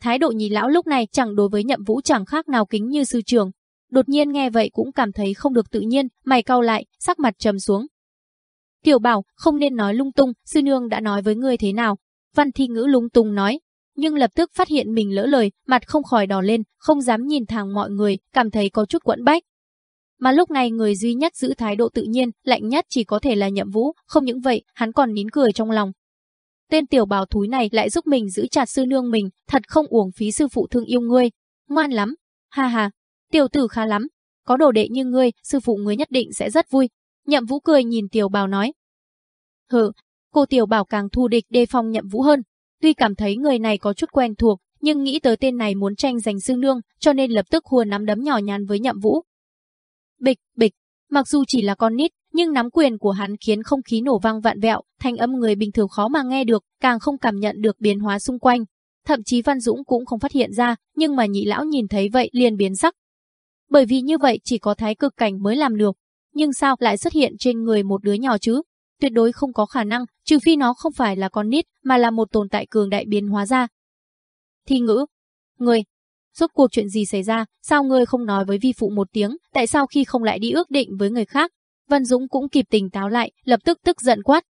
Thái độ nhị lão lúc này chẳng đối với nhậm vũ chẳng khác nào kính như sư trường. Đột nhiên nghe vậy cũng cảm thấy không được tự nhiên, mày cau lại, sắc mặt trầm xuống. Tiểu bảo, không nên nói lung tung, sư nương đã nói với ngươi thế nào? Văn thi ngữ lung tung nói, nhưng lập tức phát hiện mình lỡ lời, mặt không khỏi đỏ lên, không dám nhìn thẳng mọi người, cảm thấy có chút quẫn bách. Mà lúc này người duy nhất giữ thái độ tự nhiên, lạnh nhất chỉ có thể là nhậm vũ, không những vậy, hắn còn nín cười trong lòng. Tên tiểu bào thúi này lại giúp mình giữ chặt sư nương mình, thật không uổng phí sư phụ thương yêu ngươi. Ngoan lắm. Ha ha, tiểu tử khá lắm. Có đồ đệ như ngươi, sư phụ ngươi nhất định sẽ rất vui. Nhậm vũ cười nhìn tiểu Bảo nói. Hừ, cô tiểu bảo càng thù địch đề phòng nhậm vũ hơn. Tuy cảm thấy người này có chút quen thuộc, nhưng nghĩ tới tên này muốn tranh giành xương nương, cho nên lập tức hùa nắm đấm nhỏ nhắn với nhậm vũ, Bịch, bịch, mặc dù chỉ là con nít, nhưng nắm quyền của hắn khiến không khí nổ vang vạn vẹo, thanh âm người bình thường khó mà nghe được, càng không cảm nhận được biến hóa xung quanh. Thậm chí Văn Dũng cũng không phát hiện ra, nhưng mà nhị lão nhìn thấy vậy liền biến sắc. Bởi vì như vậy chỉ có thái cực cảnh mới làm được. Nhưng sao lại xuất hiện trên người một đứa nhỏ chứ? Tuyệt đối không có khả năng, trừ phi nó không phải là con nít, mà là một tồn tại cường đại biến hóa ra. Thi ngữ. Người, Rốt cuộc chuyện gì xảy ra, sao ngươi không nói với vi phụ một tiếng, tại sao khi không lại đi ước định với người khác? Văn Dũng cũng kịp tỉnh táo lại, lập tức tức giận quát.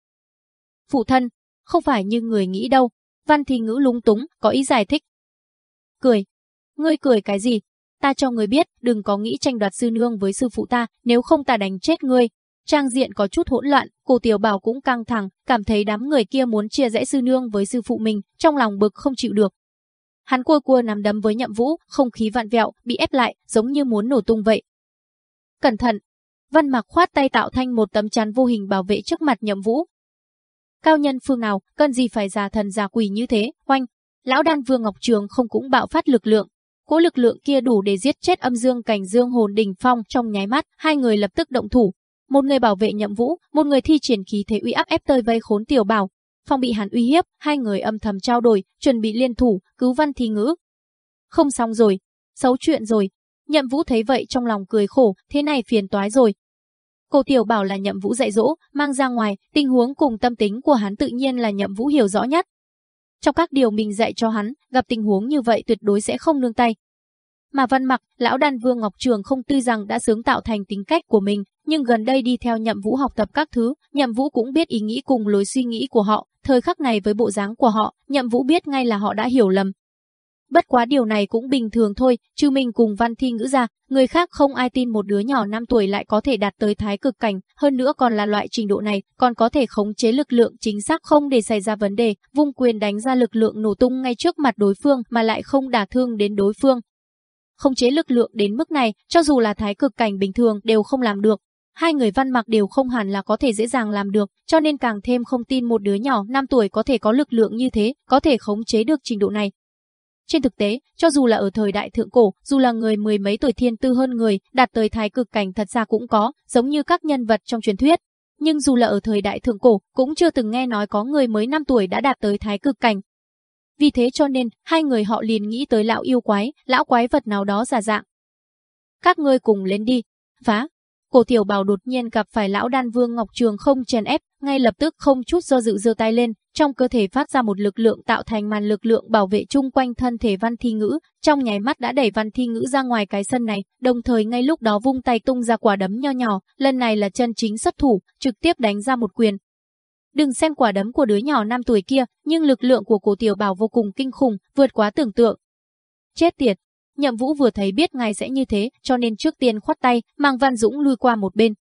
Phụ thân, không phải như người nghĩ đâu. Văn Thi Ngữ lúng túng, có ý giải thích. Cười. Ngươi cười cái gì? Ta cho người biết, đừng có nghĩ tranh đoạt sư nương với sư phụ ta, nếu không ta đánh chết ngươi. Trang diện có chút hỗn loạn, cô Tiểu Bảo cũng căng thẳng, cảm thấy đám người kia muốn chia rẽ sư nương với sư phụ mình, trong lòng bực không chịu được, Hắn cua cua nắm đấm với nhậm vũ, không khí vạn vẹo, bị ép lại, giống như muốn nổ tung vậy. Cẩn thận! Văn mặc khoát tay tạo thành một tấm chắn vô hình bảo vệ trước mặt nhậm vũ. Cao nhân phương nào, cần gì phải giả thần giả quỷ như thế, oanh! Lão đan vương Ngọc Trường không cũng bạo phát lực lượng. Cỗ lực lượng kia đủ để giết chết âm dương cảnh dương hồn đỉnh phong trong nháy mắt, hai người lập tức động thủ. Một người bảo vệ nhậm vũ, một người thi triển khí thế uy áp ép tơi vây khốn tiểu bảo, Phong bị hắn uy hiếp, hai người âm thầm trao đổi, chuẩn bị liên thủ, cứu văn thi ngữ. Không xong rồi, xấu chuyện rồi. Nhậm vũ thấy vậy trong lòng cười khổ, thế này phiền toái rồi. Cô tiểu bảo là nhậm vũ dạy dỗ, mang ra ngoài, tình huống cùng tâm tính của hắn tự nhiên là nhậm vũ hiểu rõ nhất. Trong các điều mình dạy cho hắn, gặp tình huống như vậy tuyệt đối sẽ không nương tay. Mà Văn Mặc, lão đan vương Ngọc Trường không tuy rằng đã sướng tạo thành tính cách của mình, nhưng gần đây đi theo Nhậm Vũ học tập các thứ, Nhậm Vũ cũng biết ý nghĩ cùng lối suy nghĩ của họ, thời khắc này với bộ dáng của họ, Nhậm Vũ biết ngay là họ đã hiểu lầm. Bất quá điều này cũng bình thường thôi, chứ mình cùng Văn Thi Ngữ ra, người khác không ai tin một đứa nhỏ 5 tuổi lại có thể đạt tới thái cực cảnh, hơn nữa còn là loại trình độ này, còn có thể khống chế lực lượng chính xác không để xảy ra vấn đề, vung quyền đánh ra lực lượng nổ tung ngay trước mặt đối phương mà lại không đả thương đến đối phương. Khống chế lực lượng đến mức này, cho dù là thái cực cảnh bình thường đều không làm được, hai người văn mặc đều không hẳn là có thể dễ dàng làm được, cho nên càng thêm không tin một đứa nhỏ 5 tuổi có thể có lực lượng như thế, có thể khống chế được trình độ này. Trên thực tế, cho dù là ở thời đại thượng cổ, dù là người mười mấy tuổi thiên tư hơn người, đạt tới thái cực cảnh thật ra cũng có, giống như các nhân vật trong truyền thuyết. Nhưng dù là ở thời đại thượng cổ, cũng chưa từng nghe nói có người mới 5 tuổi đã đạt tới thái cực cảnh. Vì thế cho nên, hai người họ liền nghĩ tới lão yêu quái, lão quái vật nào đó giả dạng. Các ngươi cùng lên đi. Phá, Cổ tiểu bào đột nhiên gặp phải lão đan vương Ngọc Trường không chèn ép, ngay lập tức không chút do dự giơ tay lên, trong cơ thể phát ra một lực lượng tạo thành màn lực lượng bảo vệ chung quanh thân thể văn thi ngữ, trong nháy mắt đã đẩy văn thi ngữ ra ngoài cái sân này, đồng thời ngay lúc đó vung tay tung ra quả đấm nho nhỏ, lần này là chân chính xuất thủ, trực tiếp đánh ra một quyền. Đừng xem quả đấm của đứa nhỏ 5 tuổi kia, nhưng lực lượng của cổ tiểu bảo vô cùng kinh khủng, vượt quá tưởng tượng. Chết tiệt, Nhậm Vũ vừa thấy biết ngài sẽ như thế, cho nên trước tiên khoát tay, mang Văn Dũng lui qua một bên.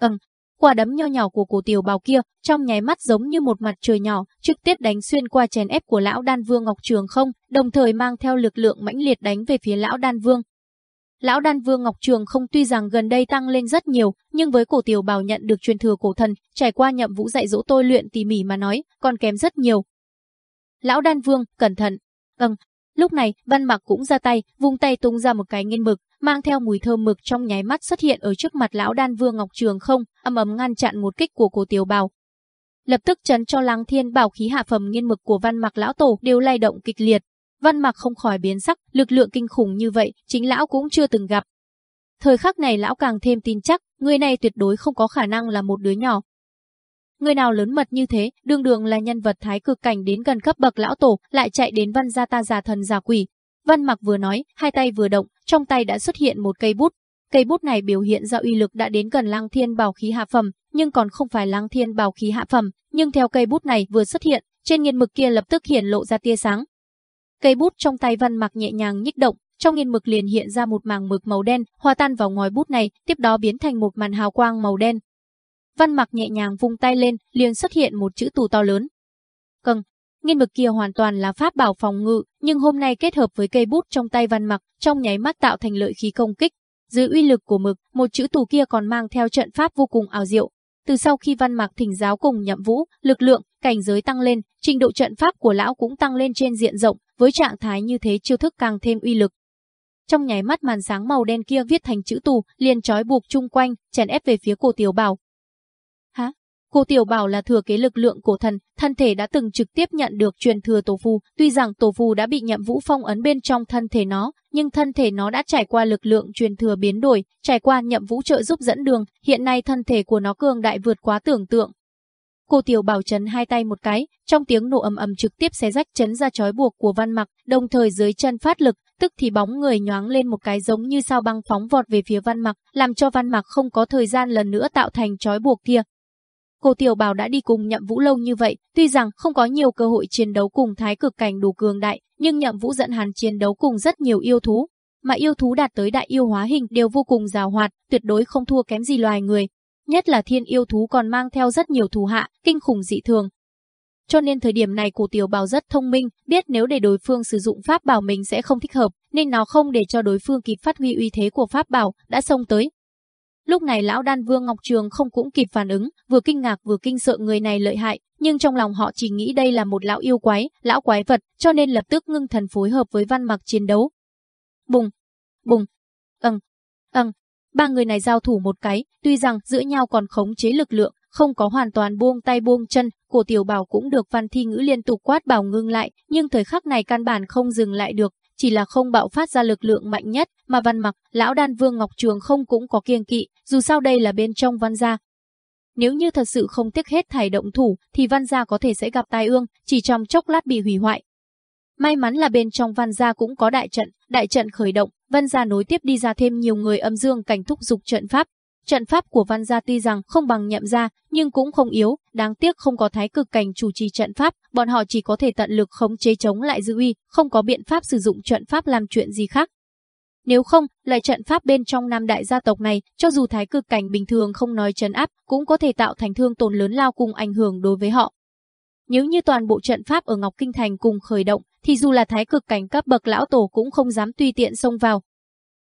Ừm, quả đấm nho nhỏ của cổ tiểu bào kia, trong nháy mắt giống như một mặt trời nhỏ, trực tiếp đánh xuyên qua chèn ép của lão đan vương Ngọc Trường không, đồng thời mang theo lực lượng mãnh liệt đánh về phía lão đan vương. Lão đan vương Ngọc Trường không tuy rằng gần đây tăng lên rất nhiều, nhưng với cổ tiểu bào nhận được truyền thừa cổ thần, trải qua nhậm vũ dạy dỗ tôi luyện tỉ mỉ mà nói, còn kém rất nhiều. Lão đan vương, cẩn thận. Ừm, Lúc này, Văn Mặc cũng ra tay, vung tay tung ra một cái nghiên mực, mang theo mùi thơm mực trong nháy mắt xuất hiện ở trước mặt lão đan vương Ngọc Trường không, âm ấm ngăn chặn một kích của cổ tiểu bào. Lập tức chấn cho Lăng Thiên bảo khí hạ phẩm nghiên mực của Văn Mặc lão tổ đều lay động kịch liệt. Văn Mặc không khỏi biến sắc, lực lượng kinh khủng như vậy, chính lão cũng chưa từng gặp. Thời khắc này lão càng thêm tin chắc, người này tuyệt đối không có khả năng là một đứa nhỏ, Người nào lớn mật như thế, đương đường là nhân vật thái cực cảnh đến gần cấp bậc lão tổ, lại chạy đến văn gia ta giả thần giả quỷ. Văn mặc vừa nói, hai tay vừa động, trong tay đã xuất hiện một cây bút. Cây bút này biểu hiện ra uy lực đã đến gần lăng thiên bảo khí hạ phẩm, nhưng còn không phải lăng thiên bảo khí hạ phẩm, nhưng theo cây bút này vừa xuất hiện, trên nghiên mực kia lập tức hiện lộ ra tia sáng. Cây bút trong tay văn mặc nhẹ nhàng nhích động, trong nghiên mực liền hiện ra một màng mực màu đen, hòa tan vào ngòi bút này, tiếp đó biến thành một màn hào quang màu đen, Văn mặc nhẹ nhàng vung tay lên, liền xuất hiện một chữ tù to lớn. Cần, nghiên mực kia hoàn toàn là pháp bảo phòng ngự, nhưng hôm nay kết hợp với cây bút trong tay văn mặc, trong nháy mắt tạo thành lợi khí công kích. Dưới uy lực của mực, một chữ tù kia còn mang theo trận pháp vô cùng ảo diệu. Từ sau khi văn mặc thỉnh giáo cùng nhậm vũ, lực lượng, cảnh giới tăng lên, trình độ trận pháp của lão cũng tăng lên trên diện rộng, với trạng thái như thế chiêu thức càng thêm uy lực. Trong nháy mắt màn sáng màu đen kia viết thành chữ tù, liền trói buộc chung quanh, chèn ép về phía cổ tiểu bảo, Cô Tiểu Bảo là thừa kế lực lượng cổ thần, thân thể đã từng trực tiếp nhận được truyền thừa tổ phù, tuy rằng tổ phù đã bị nhậm vũ phong ấn bên trong thân thể nó, nhưng thân thể nó đã trải qua lực lượng truyền thừa biến đổi, trải qua nhậm vũ trợ giúp dẫn đường, hiện nay thân thể của nó cường đại vượt quá tưởng tượng. Cô Tiểu Bảo chấn hai tay một cái, trong tiếng nổ ầm ầm trực tiếp xé rách chấn ra chói buộc của Văn Mặc, đồng thời dưới chân phát lực, tức thì bóng người nhoáng lên một cái giống như sao băng phóng vọt về phía Văn Mặc, làm cho Văn Mặc không có thời gian lần nữa tạo thành chói buộc kia, Cô Tiểu Bảo đã đi cùng Nhậm Vũ lâu như vậy, tuy rằng không có nhiều cơ hội chiến đấu cùng thái cực cảnh đủ cường đại, nhưng Nhậm Vũ dẫn hắn chiến đấu cùng rất nhiều yêu thú, mà yêu thú đạt tới đại yêu hóa hình đều vô cùng giàu hoạt, tuyệt đối không thua kém gì loài người. Nhất là thiên yêu thú còn mang theo rất nhiều thù hạ, kinh khủng dị thường. Cho nên thời điểm này cổ tiểu bảo rất thông minh, biết nếu để đối phương sử dụng pháp bảo mình sẽ không thích hợp, nên nó không để cho đối phương kịp phát huy uy thế của pháp bảo, đã xông tới, Lúc này lão đan vương Ngọc Trường không cũng kịp phản ứng, vừa kinh ngạc vừa kinh sợ người này lợi hại, nhưng trong lòng họ chỉ nghĩ đây là một lão yêu quái, lão quái vật, cho nên lập tức ngưng thần phối hợp với văn mặc chiến đấu. Bùng, bùng, ầng, ầng, ba người này giao thủ một cái, tuy rằng giữa nhau còn khống chế lực lượng, không có hoàn toàn buông tay buông chân, cổ tiểu bảo cũng được văn thi ngữ liên tục quát bảo ngưng lại, nhưng thời khắc này căn bản không dừng lại được, chỉ là không bạo phát ra lực lượng mạnh nhất, mà văn mặc, lão đan vương Ngọc Trường không cũng có kiêng kỵ, dù sao đây là bên trong văn gia. Nếu như thật sự không tiếc hết thảy động thủ, thì văn gia có thể sẽ gặp tai ương, chỉ trong chốc lát bị hủy hoại. May mắn là bên trong văn gia cũng có đại trận, đại trận khởi động, văn gia nối tiếp đi ra thêm nhiều người âm dương cảnh thúc dục trận pháp. Trận pháp của văn gia tuy rằng không bằng nhậm gia, nhưng cũng không yếu, đáng tiếc không có thái cực cảnh chủ trì trận pháp, bọn họ chỉ có thể tận lực khống chế chống lại dư uy, không có biện pháp sử dụng trận pháp làm chuyện gì khác. Nếu không, loại trận pháp bên trong nam đại gia tộc này, cho dù thái cực cảnh bình thường không nói chấn áp, cũng có thể tạo thành thương tổn lớn lao cùng ảnh hưởng đối với họ. Nếu như toàn bộ trận pháp ở Ngọc Kinh Thành cùng khởi động, thì dù là thái cực cảnh cấp bậc lão tổ cũng không dám tùy tiện xông vào.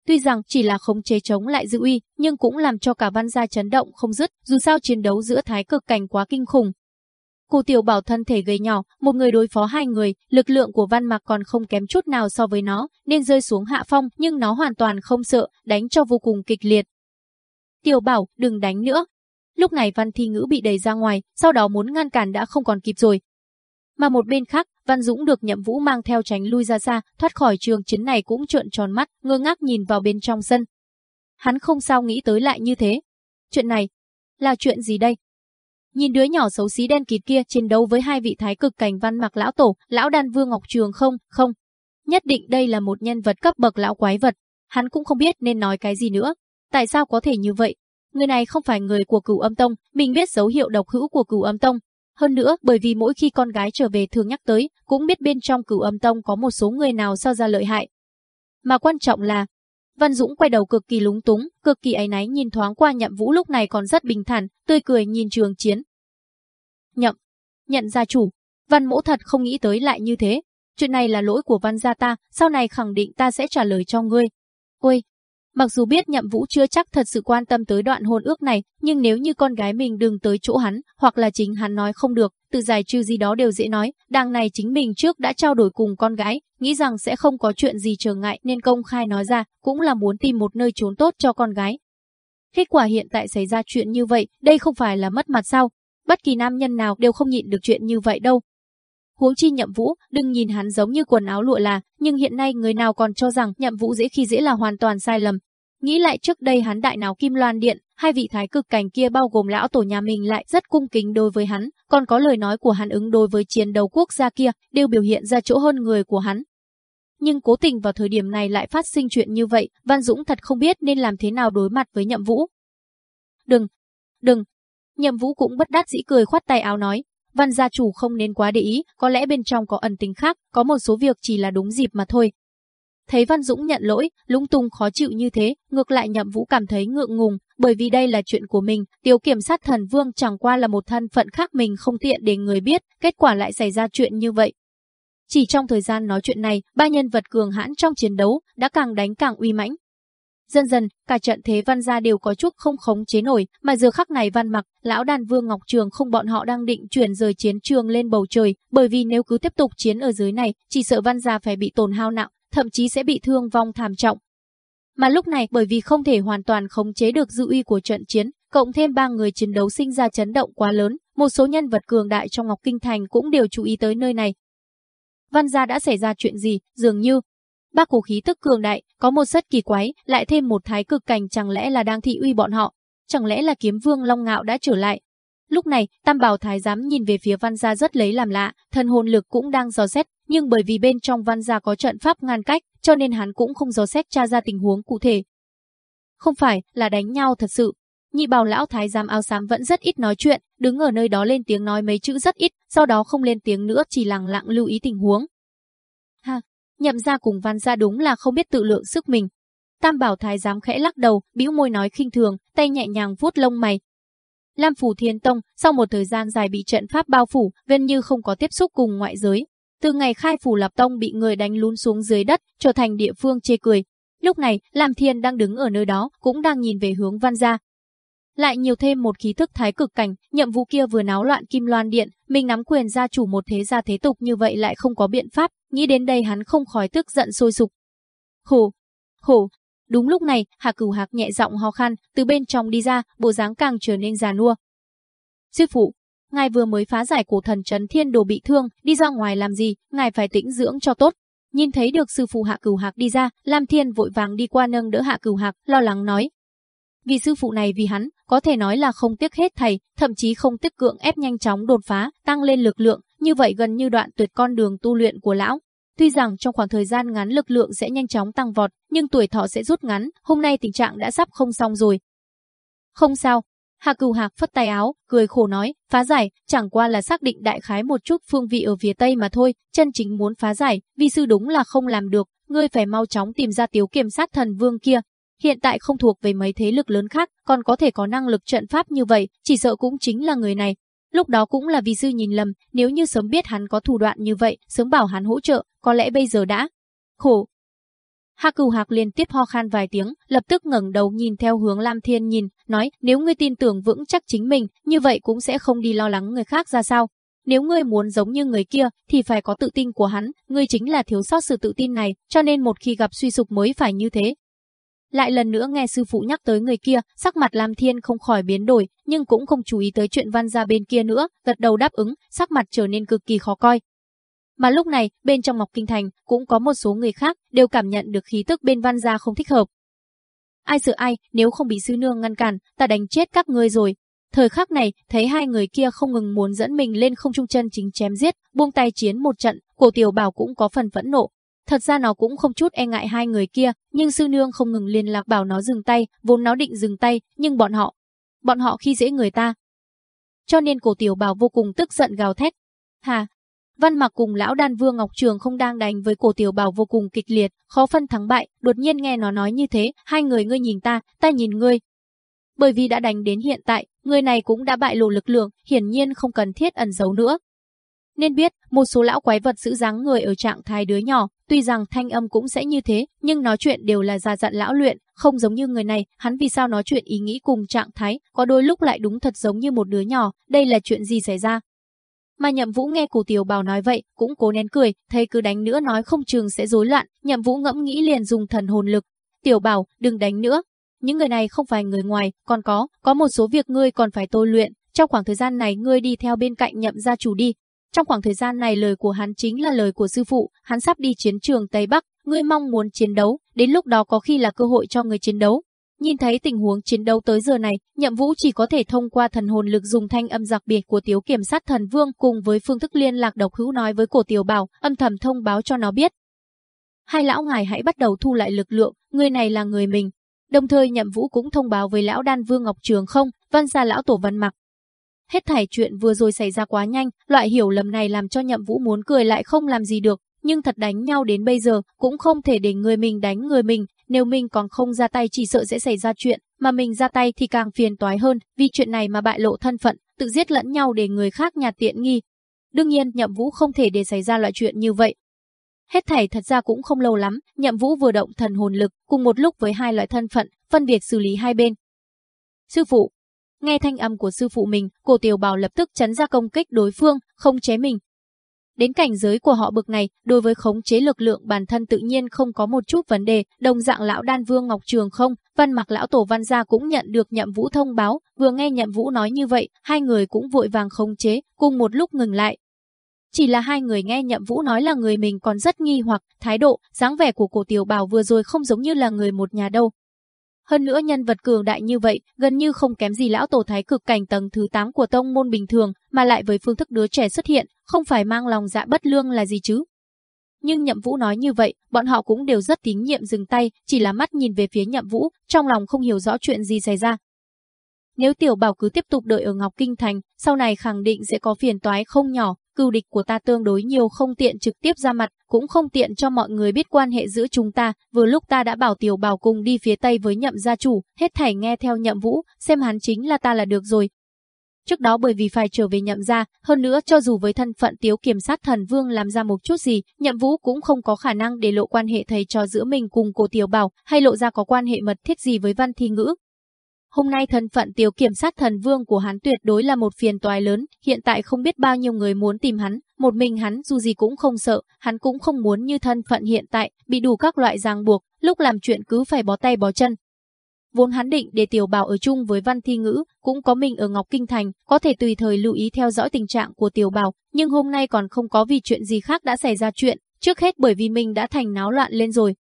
Tuy rằng chỉ là khống chế chống lại dư uy, nhưng cũng làm cho cả văn gia chấn động không dứt, dù sao chiến đấu giữa thái cực cảnh quá kinh khủng. Cô tiểu bảo thân thể gầy nhỏ, một người đối phó hai người, lực lượng của văn mạc còn không kém chút nào so với nó, nên rơi xuống hạ phong, nhưng nó hoàn toàn không sợ, đánh cho vô cùng kịch liệt. Tiểu bảo, đừng đánh nữa. Lúc này văn thi ngữ bị đẩy ra ngoài, sau đó muốn ngăn cản đã không còn kịp rồi, mà một bên khác, Văn Dũng được Nhậm Vũ mang theo tránh lui ra xa, thoát khỏi trường chiến này cũng trợn tròn mắt, ngơ ngác nhìn vào bên trong sân. Hắn không sao nghĩ tới lại như thế. Chuyện này, là chuyện gì đây? Nhìn đứa nhỏ xấu xí đen kịt kia chiến đấu với hai vị thái cực cảnh văn mặc lão tổ, lão đan vương ngọc trường không, không. Nhất định đây là một nhân vật cấp bậc lão quái vật. Hắn cũng không biết nên nói cái gì nữa. Tại sao có thể như vậy? Người này không phải người của cửu âm tông, mình biết dấu hiệu độc hữu của cửu âm tông, hơn nữa, bởi vì mỗi khi con gái trở về thường nhắc tới, cũng biết bên trong cửu âm tông có một số người nào sao ra lợi hại. Mà quan trọng là, Văn Dũng quay đầu cực kỳ lúng túng, cực kỳ áy náy nhìn thoáng qua nhậm vũ lúc này còn rất bình thản, tươi cười nhìn trường chiến. Nhậm, nhận ra chủ, Văn mỗ thật không nghĩ tới lại như thế. Chuyện này là lỗi của văn gia ta, sau này khẳng định ta sẽ trả lời cho ngươi. Ôi, Mặc dù biết nhậm vũ chưa chắc thật sự quan tâm tới đoạn hôn ước này, nhưng nếu như con gái mình đừng tới chỗ hắn, hoặc là chính hắn nói không được, từ giải trừ gì đó đều dễ nói, đằng này chính mình trước đã trao đổi cùng con gái, nghĩ rằng sẽ không có chuyện gì trở ngại nên công khai nói ra, cũng là muốn tìm một nơi trốn tốt cho con gái. Kết quả hiện tại xảy ra chuyện như vậy, đây không phải là mất mặt sao? Bất kỳ nam nhân nào đều không nhịn được chuyện như vậy đâu. Huống chi nhậm vũ, đừng nhìn hắn giống như quần áo lụa là, nhưng hiện nay người nào còn cho rằng nhậm vũ dễ khi dễ là hoàn toàn sai lầm, Nghĩ lại trước đây hắn đại náo Kim Loan Điện, hai vị thái cực cảnh kia bao gồm lão tổ nhà mình lại rất cung kính đối với hắn, còn có lời nói của hắn ứng đối với chiến đấu quốc gia kia, đều biểu hiện ra chỗ hơn người của hắn. Nhưng cố tình vào thời điểm này lại phát sinh chuyện như vậy, Văn Dũng thật không biết nên làm thế nào đối mặt với nhậm vũ. Đừng, đừng. Nhậm vũ cũng bất đắc dĩ cười khoát tay áo nói, Văn gia chủ không nên quá để ý, có lẽ bên trong có ẩn tình khác, có một số việc chỉ là đúng dịp mà thôi, Thấy Văn Dũng nhận lỗi, lung tung khó chịu như thế, ngược lại Nhậm Vũ cảm thấy ngượng ngùng, bởi vì đây là chuyện của mình, tiêu kiểm sát thần vương chẳng qua là một thân phận khác mình không tiện để người biết, kết quả lại xảy ra chuyện như vậy. Chỉ trong thời gian nói chuyện này, ba nhân vật cường hãn trong chiến đấu đã càng đánh càng uy mãnh. Dần dần, cả trận thế văn gia đều có chút không khống chế nổi, mà giờ khắc này văn mặc, lão đàn vương Ngọc Trường không bọn họ đang định chuyển rời chiến trường lên bầu trời, bởi vì nếu cứ tiếp tục chiến ở dưới này, chỉ sợ văn gia phải bị tổn hao nặng, thậm chí sẽ bị thương vong thảm trọng. Mà lúc này bởi vì không thể hoàn toàn khống chế được dư uy của trận chiến, cộng thêm ba người chiến đấu sinh ra chấn động quá lớn, một số nhân vật cường đại trong Ngọc Kinh Thành cũng đều chú ý tới nơi này. Văn gia đã xảy ra chuyện gì, dường như ba cổ khí tức cường đại, có một rất kỳ quái, lại thêm một thái cực cảnh chẳng lẽ là đang thị uy bọn họ, chẳng lẽ là kiếm vương Long Ngạo đã trở lại. Lúc này, Tam Bảo Thái giám nhìn về phía Văn gia rất lấy làm lạ, thân hồn lực cũng đang dò xét, nhưng bởi vì bên trong văn gia có trận pháp ngăn cách, cho nên hắn cũng không dò xét tra ra tình huống cụ thể. Không phải là đánh nhau thật sự. Nhị bảo lão thái giám áo xám vẫn rất ít nói chuyện, đứng ở nơi đó lên tiếng nói mấy chữ rất ít, sau đó không lên tiếng nữa chỉ lặng lặng lưu ý tình huống. Ha, nhậm gia cùng văn gia đúng là không biết tự lượng sức mình. Tam bảo thái giám khẽ lắc đầu, bĩu môi nói khinh thường, tay nhẹ nhàng vuốt lông mày, Lam Phủ Thiên Tông, sau một thời gian dài bị trận pháp bao phủ, gần như không có tiếp xúc cùng ngoại giới, từ ngày khai phủ lập tông bị người đánh lún xuống dưới đất, trở thành địa phương chê cười. Lúc này, Lam Thiên đang đứng ở nơi đó, cũng đang nhìn về hướng văn gia. Lại nhiều thêm một khí thức thái cực cảnh, nhiệm vụ kia vừa náo loạn kim loan điện, mình nắm quyền gia chủ một thế gia thế tục như vậy lại không có biện pháp, nghĩ đến đây hắn không khỏi tức giận sôi sục. Khổ, khổ. Đúng lúc này, Hạ Cửu Hạc nhẹ giọng ho khan, từ bên trong đi ra, bộ dáng càng trở nên già nua. Sư phụ, ngài vừa mới phá giải cổ thần trấn thiên đồ bị thương, đi ra ngoài làm gì, ngài phải tĩnh dưỡng cho tốt. Nhìn thấy được sư phụ Hạ Cửu Hạc đi ra, Lam Thiên vội vàng đi qua nâng đỡ Hạ Cửu Hạc, lo lắng nói. Vì sư phụ này vì hắn, có thể nói là không tiếc hết thầy, thậm chí không tiếc cưỡng ép nhanh chóng đột phá, tăng lên lực lượng, như vậy gần như đoạn tuyệt con đường tu luyện của lão. Tuy rằng trong khoảng thời gian ngắn lực lượng sẽ nhanh chóng tăng vọt, nhưng tuổi thọ sẽ rút ngắn, hôm nay tình trạng đã sắp không xong rồi. Không sao, Hà Cửu Hạc phất tay áo, cười khổ nói, phá giải, chẳng qua là xác định đại khái một chút phương vị ở phía tây mà thôi, chân chính muốn phá giải, vi sư đúng là không làm được, ngươi phải mau chóng tìm ra tiếu kiểm sát thần vương kia. Hiện tại không thuộc về mấy thế lực lớn khác, còn có thể có năng lực trận pháp như vậy, chỉ sợ cũng chính là người này. Lúc đó cũng là vì sư nhìn lầm, nếu như sớm biết hắn có thủ đoạn như vậy, sớm bảo hắn hỗ trợ, có lẽ bây giờ đã khổ, Hạ Cửu Hạc liên tiếp ho khan vài tiếng, lập tức ngẩng đầu nhìn theo hướng Lam Thiên nhìn, nói, nếu ngươi tin tưởng vững chắc chính mình, như vậy cũng sẽ không đi lo lắng người khác ra sao. Nếu ngươi muốn giống như người kia, thì phải có tự tin của hắn, ngươi chính là thiếu sót sự tự tin này, cho nên một khi gặp suy sụp mới phải như thế. Lại lần nữa nghe sư phụ nhắc tới người kia, sắc mặt Lam Thiên không khỏi biến đổi, nhưng cũng không chú ý tới chuyện văn gia bên kia nữa, gật đầu đáp ứng, sắc mặt trở nên cực kỳ khó coi. Mà lúc này, bên trong Ngọc Kinh Thành cũng có một số người khác đều cảm nhận được khí tức bên văn gia không thích hợp. Ai sợ ai, nếu không bị sư nương ngăn cản, ta đánh chết các ngươi rồi. Thời khắc này, thấy hai người kia không ngừng muốn dẫn mình lên không trung chân chính chém giết, buông tay chiến một trận, cổ tiểu bảo cũng có phần phẫn nộ. Thật ra nó cũng không chút e ngại hai người kia, nhưng sư nương không ngừng liên lạc bảo nó dừng tay, vốn nó định dừng tay, nhưng bọn họ, bọn họ khi dễ người ta. Cho nên cổ tiểu bảo vô cùng tức giận gào thét. Hà, Văn Mặc cùng lão đan vương Ngọc Trường không đang đánh với cổ tiểu bảo vô cùng kịch liệt, khó phân thắng bại, đột nhiên nghe nó nói như thế, hai người ngươi nhìn ta, ta nhìn ngươi. Bởi vì đã đánh đến hiện tại, người này cũng đã bại lộ lực lượng, hiển nhiên không cần thiết ẩn giấu nữa. Nên biết, một số lão quái vật giữ dáng người ở trạng thái đứa nhỏ, tuy rằng thanh âm cũng sẽ như thế, nhưng nói chuyện đều là già dặn lão luyện, không giống như người này, hắn vì sao nói chuyện ý nghĩ cùng trạng thái, có đôi lúc lại đúng thật giống như một đứa nhỏ, đây là chuyện gì xảy ra? Mà Nhậm Vũ nghe Cổ Tiểu Bảo nói vậy, cũng cố nén cười, thấy cứ đánh nữa nói không chừng sẽ rối loạn, Nhậm Vũ ngẫm nghĩ liền dùng thần hồn lực. "Tiểu Bảo, đừng đánh nữa. Những người này không phải người ngoài, còn có, có một số việc ngươi còn phải tôi luyện, trong khoảng thời gian này ngươi đi theo bên cạnh Nhậm gia chủ đi." Trong khoảng thời gian này lời của hắn chính là lời của sư phụ, hắn sắp đi chiến trường Tây Bắc, ngươi mong muốn chiến đấu, đến lúc đó có khi là cơ hội cho người chiến đấu, Nhìn thấy tình huống chiến đấu tới giờ này, Nhậm Vũ chỉ có thể thông qua thần hồn lực dùng thanh âm giặc biệt của Tiếu Kiểm sát thần vương cùng với phương thức liên lạc độc hữu nói với Cổ Tiểu Bảo, âm thầm thông báo cho nó biết. Hai lão ngài hãy bắt đầu thu lại lực lượng, người này là người mình. Đồng thời Nhậm Vũ cũng thông báo với lão Đan Vương Ngọc Trường không, văn gia lão tổ văn mặc. Hết thảy chuyện vừa rồi xảy ra quá nhanh, loại hiểu lầm này làm cho Nhậm Vũ muốn cười lại không làm gì được, nhưng thật đánh nhau đến bây giờ cũng không thể để người mình đánh người mình, nếu mình còn không ra tay chỉ sợ sẽ xảy ra chuyện, mà mình ra tay thì càng phiền toái hơn, vì chuyện này mà bại lộ thân phận, tự giết lẫn nhau để người khác nhặt tiện nghi. Đương nhiên, Nhậm Vũ không thể để xảy ra loại chuyện như vậy. Hết thảy thật ra cũng không lâu lắm, Nhậm Vũ vừa động thần hồn lực, cùng một lúc với hai loại thân phận, phân biệt xử lý hai bên. Sư phụ, nghe thanh âm của sư phụ mình, Cổ Tiểu Bảo lập tức chấn ra công kích đối phương, không chế mình, Đến cảnh giới của họ bực này, đối với khống chế lực lượng bản thân tự nhiên không có một chút vấn đề, đồng dạng lão đan vương Ngọc Trường không, văn mặc lão tổ văn gia cũng nhận được nhậm vũ thông báo, vừa nghe nhậm vũ nói như vậy, hai người cũng vội vàng khống chế, cùng một lúc ngừng lại. Chỉ là hai người nghe nhậm vũ nói là người mình còn rất nghi hoặc, thái độ, dáng vẻ của cổ tiểu bảo vừa rồi không giống như là người một nhà đâu, hơn nữa nhân vật cường đại như vậy, gần như không kém gì lão tổ thái cực cảnh tầng thứ 8 của tông môn bình thường, mà lại với phương thức đứa trẻ xuất hiện, không phải mang lòng dạ bất lương là gì chứ. Nhưng Nhậm Vũ nói như vậy, bọn họ cũng đều rất tín nhiệm dừng tay, chỉ là mắt nhìn về phía Nhậm Vũ, trong lòng không hiểu rõ chuyện gì xảy ra. Nếu Tiểu Bảo cứ tiếp tục đợi ở Ngọc Kinh Thành, sau này khẳng định sẽ có phiền toái không nhỏ, cưu địch của ta tương đối nhiều không tiện trực tiếp ra mặt, cũng không tiện cho mọi người biết quan hệ giữa chúng ta, vừa lúc ta đã bảo tiểu bảo cùng đi phía tây với nhậm gia chủ, hết thảy nghe theo nhậm vũ, xem hắn chính là ta là được rồi. Trước đó bởi vì phải trở về nhậm gia, hơn nữa cho dù với thân phận tiếu kiểm sát thần vương làm ra một chút gì, nhậm vũ cũng không có khả năng để lộ quan hệ thầy trò giữa mình cùng cổ tiểu bảo, hay lộ ra có quan hệ mật thiết gì với văn thi ngữ, Hôm nay thân phận tiểu kiểm sát thần vương của hắn tuyệt đối là một phiền toái lớn, hiện tại không biết bao nhiêu người muốn tìm hắn, một mình hắn dù gì cũng không sợ, hắn cũng không muốn như thân phận hiện tại, bị đủ các loại ràng buộc, lúc làm chuyện cứ phải bó tay bó chân. Vốn hắn định để tiểu bảo ở chung với văn thi ngữ, cũng có mình ở Ngọc Kinh Thành, có thể tùy thời lưu ý theo dõi tình trạng của tiểu bảo, nhưng hôm nay còn không có vì chuyện gì khác đã xảy ra chuyện, trước hết bởi vì mình đã thành náo loạn lên rồi,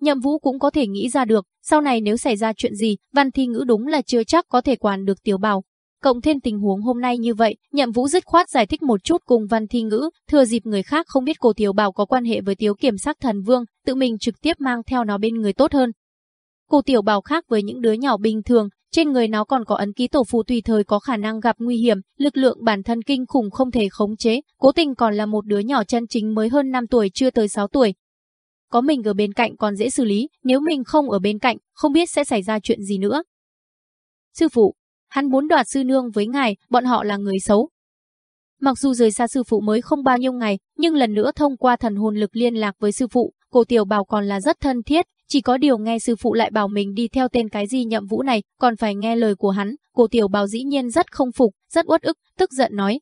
Nhậm Vũ cũng có thể nghĩ ra được, sau này nếu xảy ra chuyện gì, Văn Thi Ngữ đúng là chưa chắc có thể quản được Tiểu Bảo. cộng thêm tình huống hôm nay như vậy, Nhậm Vũ dứt khoát giải thích một chút cùng Văn Thi Ngữ, thừa dịp người khác không biết cô Tiểu Bảo có quan hệ với Tiếu Kiểm sát Thần Vương, tự mình trực tiếp mang theo nó bên người tốt hơn. Cô Tiểu Bảo khác với những đứa nhỏ bình thường, trên người nó còn có ấn ký tổ phù tùy thời có khả năng gặp nguy hiểm, lực lượng bản thân kinh khủng không thể khống chế, cố tình còn là một đứa nhỏ chân chính mới hơn 5 tuổi chưa tới 6 tuổi. Có mình ở bên cạnh còn dễ xử lý, nếu mình không ở bên cạnh, không biết sẽ xảy ra chuyện gì nữa. Sư phụ, hắn muốn đoạt sư nương với ngài, bọn họ là người xấu. Mặc dù rời xa sư phụ mới không bao nhiêu ngày, nhưng lần nữa thông qua thần hồn lực liên lạc với sư phụ, cô Tiểu Bảo còn là rất thân thiết, chỉ có điều nghe sư phụ lại bảo mình đi theo tên cái gì nhậm vũ này, còn phải nghe lời của hắn, cô tiểu bào dĩ nhiên rất không phục, rất uất ức, tức giận nói.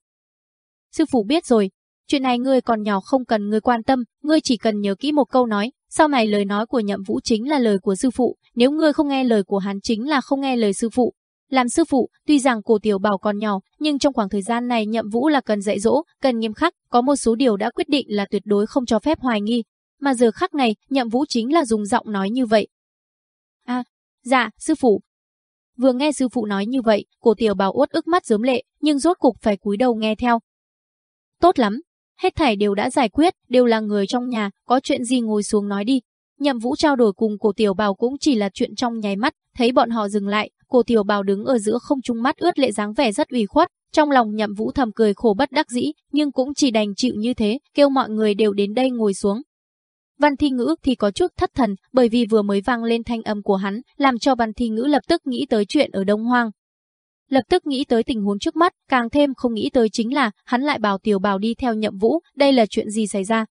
Sư phụ biết rồi, chuyện này ngươi còn nhỏ không cần ngươi quan tâm, ngươi chỉ cần nhớ kỹ một câu nói, sau này lời nói của nhậm vũ chính là lời của sư phụ, nếu ngươi không nghe lời của hắn chính là không nghe lời sư phụ. Làm sư phụ, tuy rằng cổ tiểu bảo còn nhỏ, nhưng trong khoảng thời gian này nhậm vũ là cần dạy dỗ, cần nghiêm khắc, có một số điều đã quyết định là tuyệt đối không cho phép hoài nghi, mà giờ khắc này, nhậm vũ chính là dùng giọng nói như vậy. À, dạ, sư phụ. Vừa nghe sư phụ nói như vậy, cổ tiểu bảo uất ức mắt giớm lệ, nhưng rốt cục phải cúi đầu nghe theo. Tốt lắm, hết thảy đều đã giải quyết, đều là người trong nhà, có chuyện gì ngồi xuống nói đi. Nhậm Vũ trao đổi cùng cổ tiểu bào cũng chỉ là chuyện trong nháy mắt, thấy bọn họ dừng lại, cổ tiểu bào đứng ở giữa không trung mắt ướt lệ dáng vẻ rất ủy khuất, trong lòng Nhậm Vũ thầm cười khổ bất đắc dĩ, nhưng cũng chỉ đành chịu như thế, kêu mọi người đều đến đây ngồi xuống, Văn Thi Ngữ thì có chút thất thần, bởi vì vừa mới vang lên thanh âm của hắn, làm cho Văn Thi Ngữ lập tức nghĩ tới chuyện ở Đông Hoang. Lập tức nghĩ tới tình huống trước mắt, càng thêm không nghĩ tới chính là hắn lại bảo Tiểu Bảo đi theo Nhậm Vũ, đây là chuyện gì xảy ra?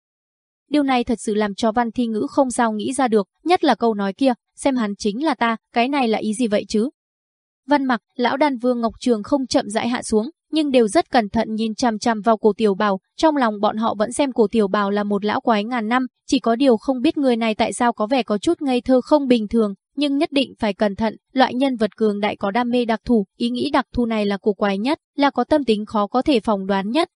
Điều này thật sự làm cho Văn Thi Ngữ không sao nghĩ ra được, nhất là câu nói kia, xem hắn chính là ta, cái này là ý gì vậy chứ? Văn Mặc, lão đan vương Ngọc Trường không chậm rãi hạ xuống, nhưng đều rất cẩn thận nhìn chằm chằm vào cổ tiểu bào, trong lòng bọn họ vẫn xem cổ tiểu bào là một lão quái ngàn năm, chỉ có điều không biết người này tại sao có vẻ có chút ngây thơ không bình thường, nhưng nhất định phải cẩn thận, loại nhân vật cường đại có đam mê đặc thù, ý nghĩ đặc thù này là cổ quái nhất, là có tâm tính khó có thể phòng đoán nhất.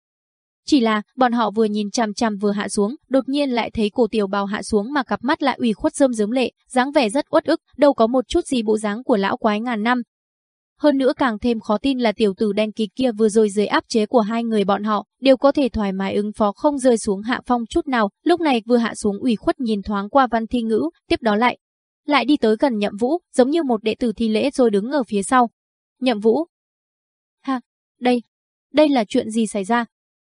Chỉ là, bọn họ vừa nhìn chằm chằm vừa hạ xuống, đột nhiên lại thấy cổ tiểu bào hạ xuống mà cặp mắt lại ủy khuất rơm rớm lệ, dáng vẻ rất uất ức, đâu có một chút gì bộ dáng của lão quái ngàn năm, hơn nữa càng thêm khó tin là tiểu tử đen kịt kia vừa rồi dưới áp chế của hai người bọn họ, đều có thể thoải mái ứng phó không rơi xuống hạ phong chút nào, lúc này vừa hạ xuống ủy khuất nhìn thoáng qua văn thi ngữ, tiếp đó lại. Lại đi tới gần nhậm vũ, giống như một đệ tử thi lễ rồi đứng ở phía sau. Nhậm vũ. Ha, đây, đây là chuyện gì xảy ra?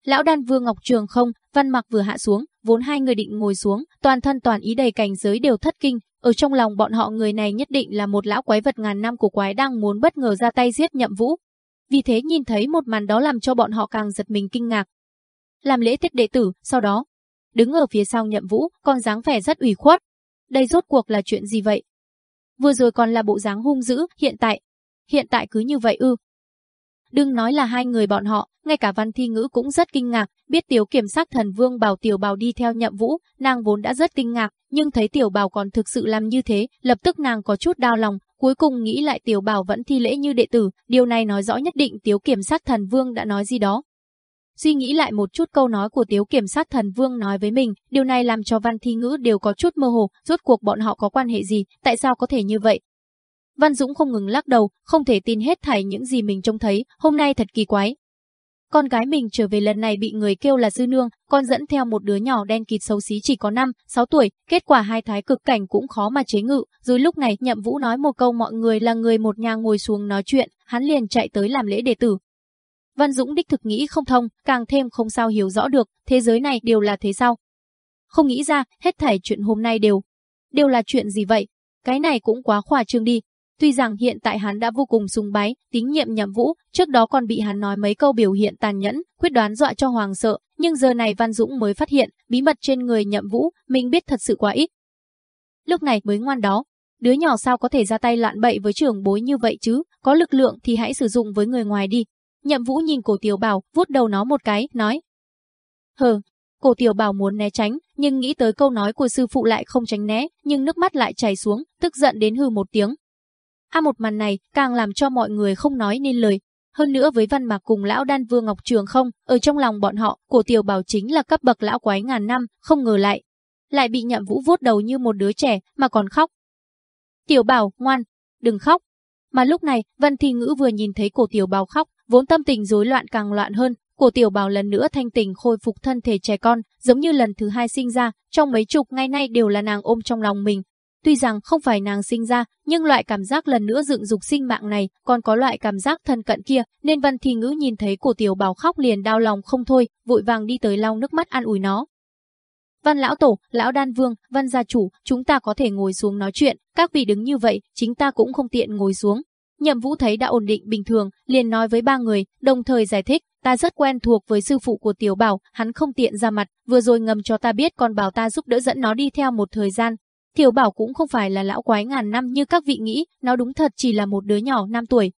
Lão đan vương Ngọc Trường không, văn mặc vừa hạ xuống, vốn hai người định ngồi xuống, toàn thân toàn ý đầy cảnh giới đều thất kinh, ở trong lòng bọn họ người này nhất định là một lão quái vật ngàn năm của quái đang muốn bất ngờ ra tay giết nhậm vũ. Vì thế nhìn thấy một màn đó làm cho bọn họ càng giật mình kinh ngạc. Làm lễ tiết đệ tử, sau đó, đứng ở phía sau nhậm vũ, còn dáng vẻ rất ủy khuất. Đây rốt cuộc là chuyện gì vậy? Vừa rồi còn là bộ dáng hung dữ, hiện tại, hiện tại cứ như vậy ư, Đừng nói là hai người bọn họ, ngay cả Văn Thi Ngữ cũng rất kinh ngạc, biết Tiểu Kiểm sát thần Vương bảo Tiểu Bào đi theo Nhậm Vũ, nàng vốn đã rất kinh ngạc, nhưng thấy Tiểu Bào còn thực sự làm như thế, lập tức nàng có chút đau lòng, cuối cùng nghĩ lại Tiểu Bào vẫn thi lễ như đệ tử, điều này nói rõ nhất định Tiểu Kiểm sát thần Vương đã nói gì đó. Suy nghĩ lại một chút câu nói của Tiếu Kiểm sát thần Vương nói với mình, điều này làm cho Văn Thi Ngữ đều có chút mơ hồ, rốt cuộc bọn họ có quan hệ gì, tại sao có thể như vậy, Văn Dũng không ngừng lắc đầu, không thể tin hết thảy những gì mình trông thấy, hôm nay thật kỳ quái. Con gái mình trở về lần này bị người kêu là dư nương, con dẫn theo một đứa nhỏ đen kịt xấu xí chỉ có 5, 6 tuổi, kết quả hai thái cực cảnh cũng khó mà chế ngự. Rồi lúc này Nhậm Vũ nói một câu mọi người là người một nhà ngồi xuống nói chuyện, hắn liền chạy tới làm lễ đệ tử. Văn Dũng đích thực nghĩ không thông, càng thêm không sao hiểu rõ được, thế giới này đều là thế sao? Không nghĩ ra, hết thảy chuyện hôm nay đều, đều là chuyện gì vậy? Cái này cũng quá khoa trương đi, Tuy rằng hiện tại hắn đã vô cùng sùng bái, tín nhiệm nhậm vũ, trước đó còn bị hắn nói mấy câu biểu hiện tàn nhẫn, quyết đoán dọa cho hoàng sợ, nhưng giờ này Văn Dũng mới phát hiện, bí mật trên người nhậm vũ, mình biết thật sự quá ít. Lúc này mới ngoan đó, đứa nhỏ sao có thể ra tay loạn bậy với trưởng bối như vậy chứ, có lực lượng thì hãy sử dụng với người ngoài đi. Nhậm vũ nhìn cổ tiểu bảo, vuốt đầu nó một cái, nói. Hờ, cổ tiểu bảo muốn né tránh, nhưng nghĩ tới câu nói của sư phụ lại không tránh né, nhưng nước mắt lại chảy xuống, tức giận đến hư một tiếng, A một màn này càng làm cho mọi người không nói nên lời. Hơn nữa với văn mạc cùng lão đan vương Ngọc Trường không, ở trong lòng bọn họ, cổ tiểu bảo chính là cấp bậc lão quái ngàn năm, không ngờ lại. Lại bị nhậm vũ vuốt đầu như một đứa trẻ mà còn khóc. Tiểu bảo, ngoan, đừng khóc. Mà lúc này, Văn Thi Ngữ vừa nhìn thấy cổ tiểu Bảo khóc, vốn tâm tình rối loạn càng loạn hơn, cổ tiểu bào lần nữa thanh tình khôi phục thân thể trẻ con, giống như lần thứ hai sinh ra, trong mấy chục ngày nay đều là nàng ôm trong lòng mình. Tuy rằng không phải nàng sinh ra, nhưng loại cảm giác lần nữa dựng dục sinh mạng này, còn có loại cảm giác thân cận kia, nên Văn Thi Ngữ nhìn thấy cổ tiểu bào khóc liền đau lòng không thôi, vội vàng đi tới lau nước mắt an ủi nó. Văn lão tổ, lão đan vương, văn gia chủ, chúng ta có thể ngồi xuống nói chuyện, các vị đứng như vậy, chính ta cũng không tiện ngồi xuống. Nhậm Vũ thấy đã ổn định bình thường, liền nói với ba người, đồng thời giải thích, ta rất quen thuộc với sư phụ của Tiểu Bảo, hắn không tiện ra mặt, vừa rồi ngầm cho ta biết còn bảo ta giúp đỡ dẫn nó đi theo một thời gian. Tiểu Bảo cũng không phải là lão quái ngàn năm như các vị nghĩ, nó đúng thật chỉ là một đứa nhỏ 5 tuổi.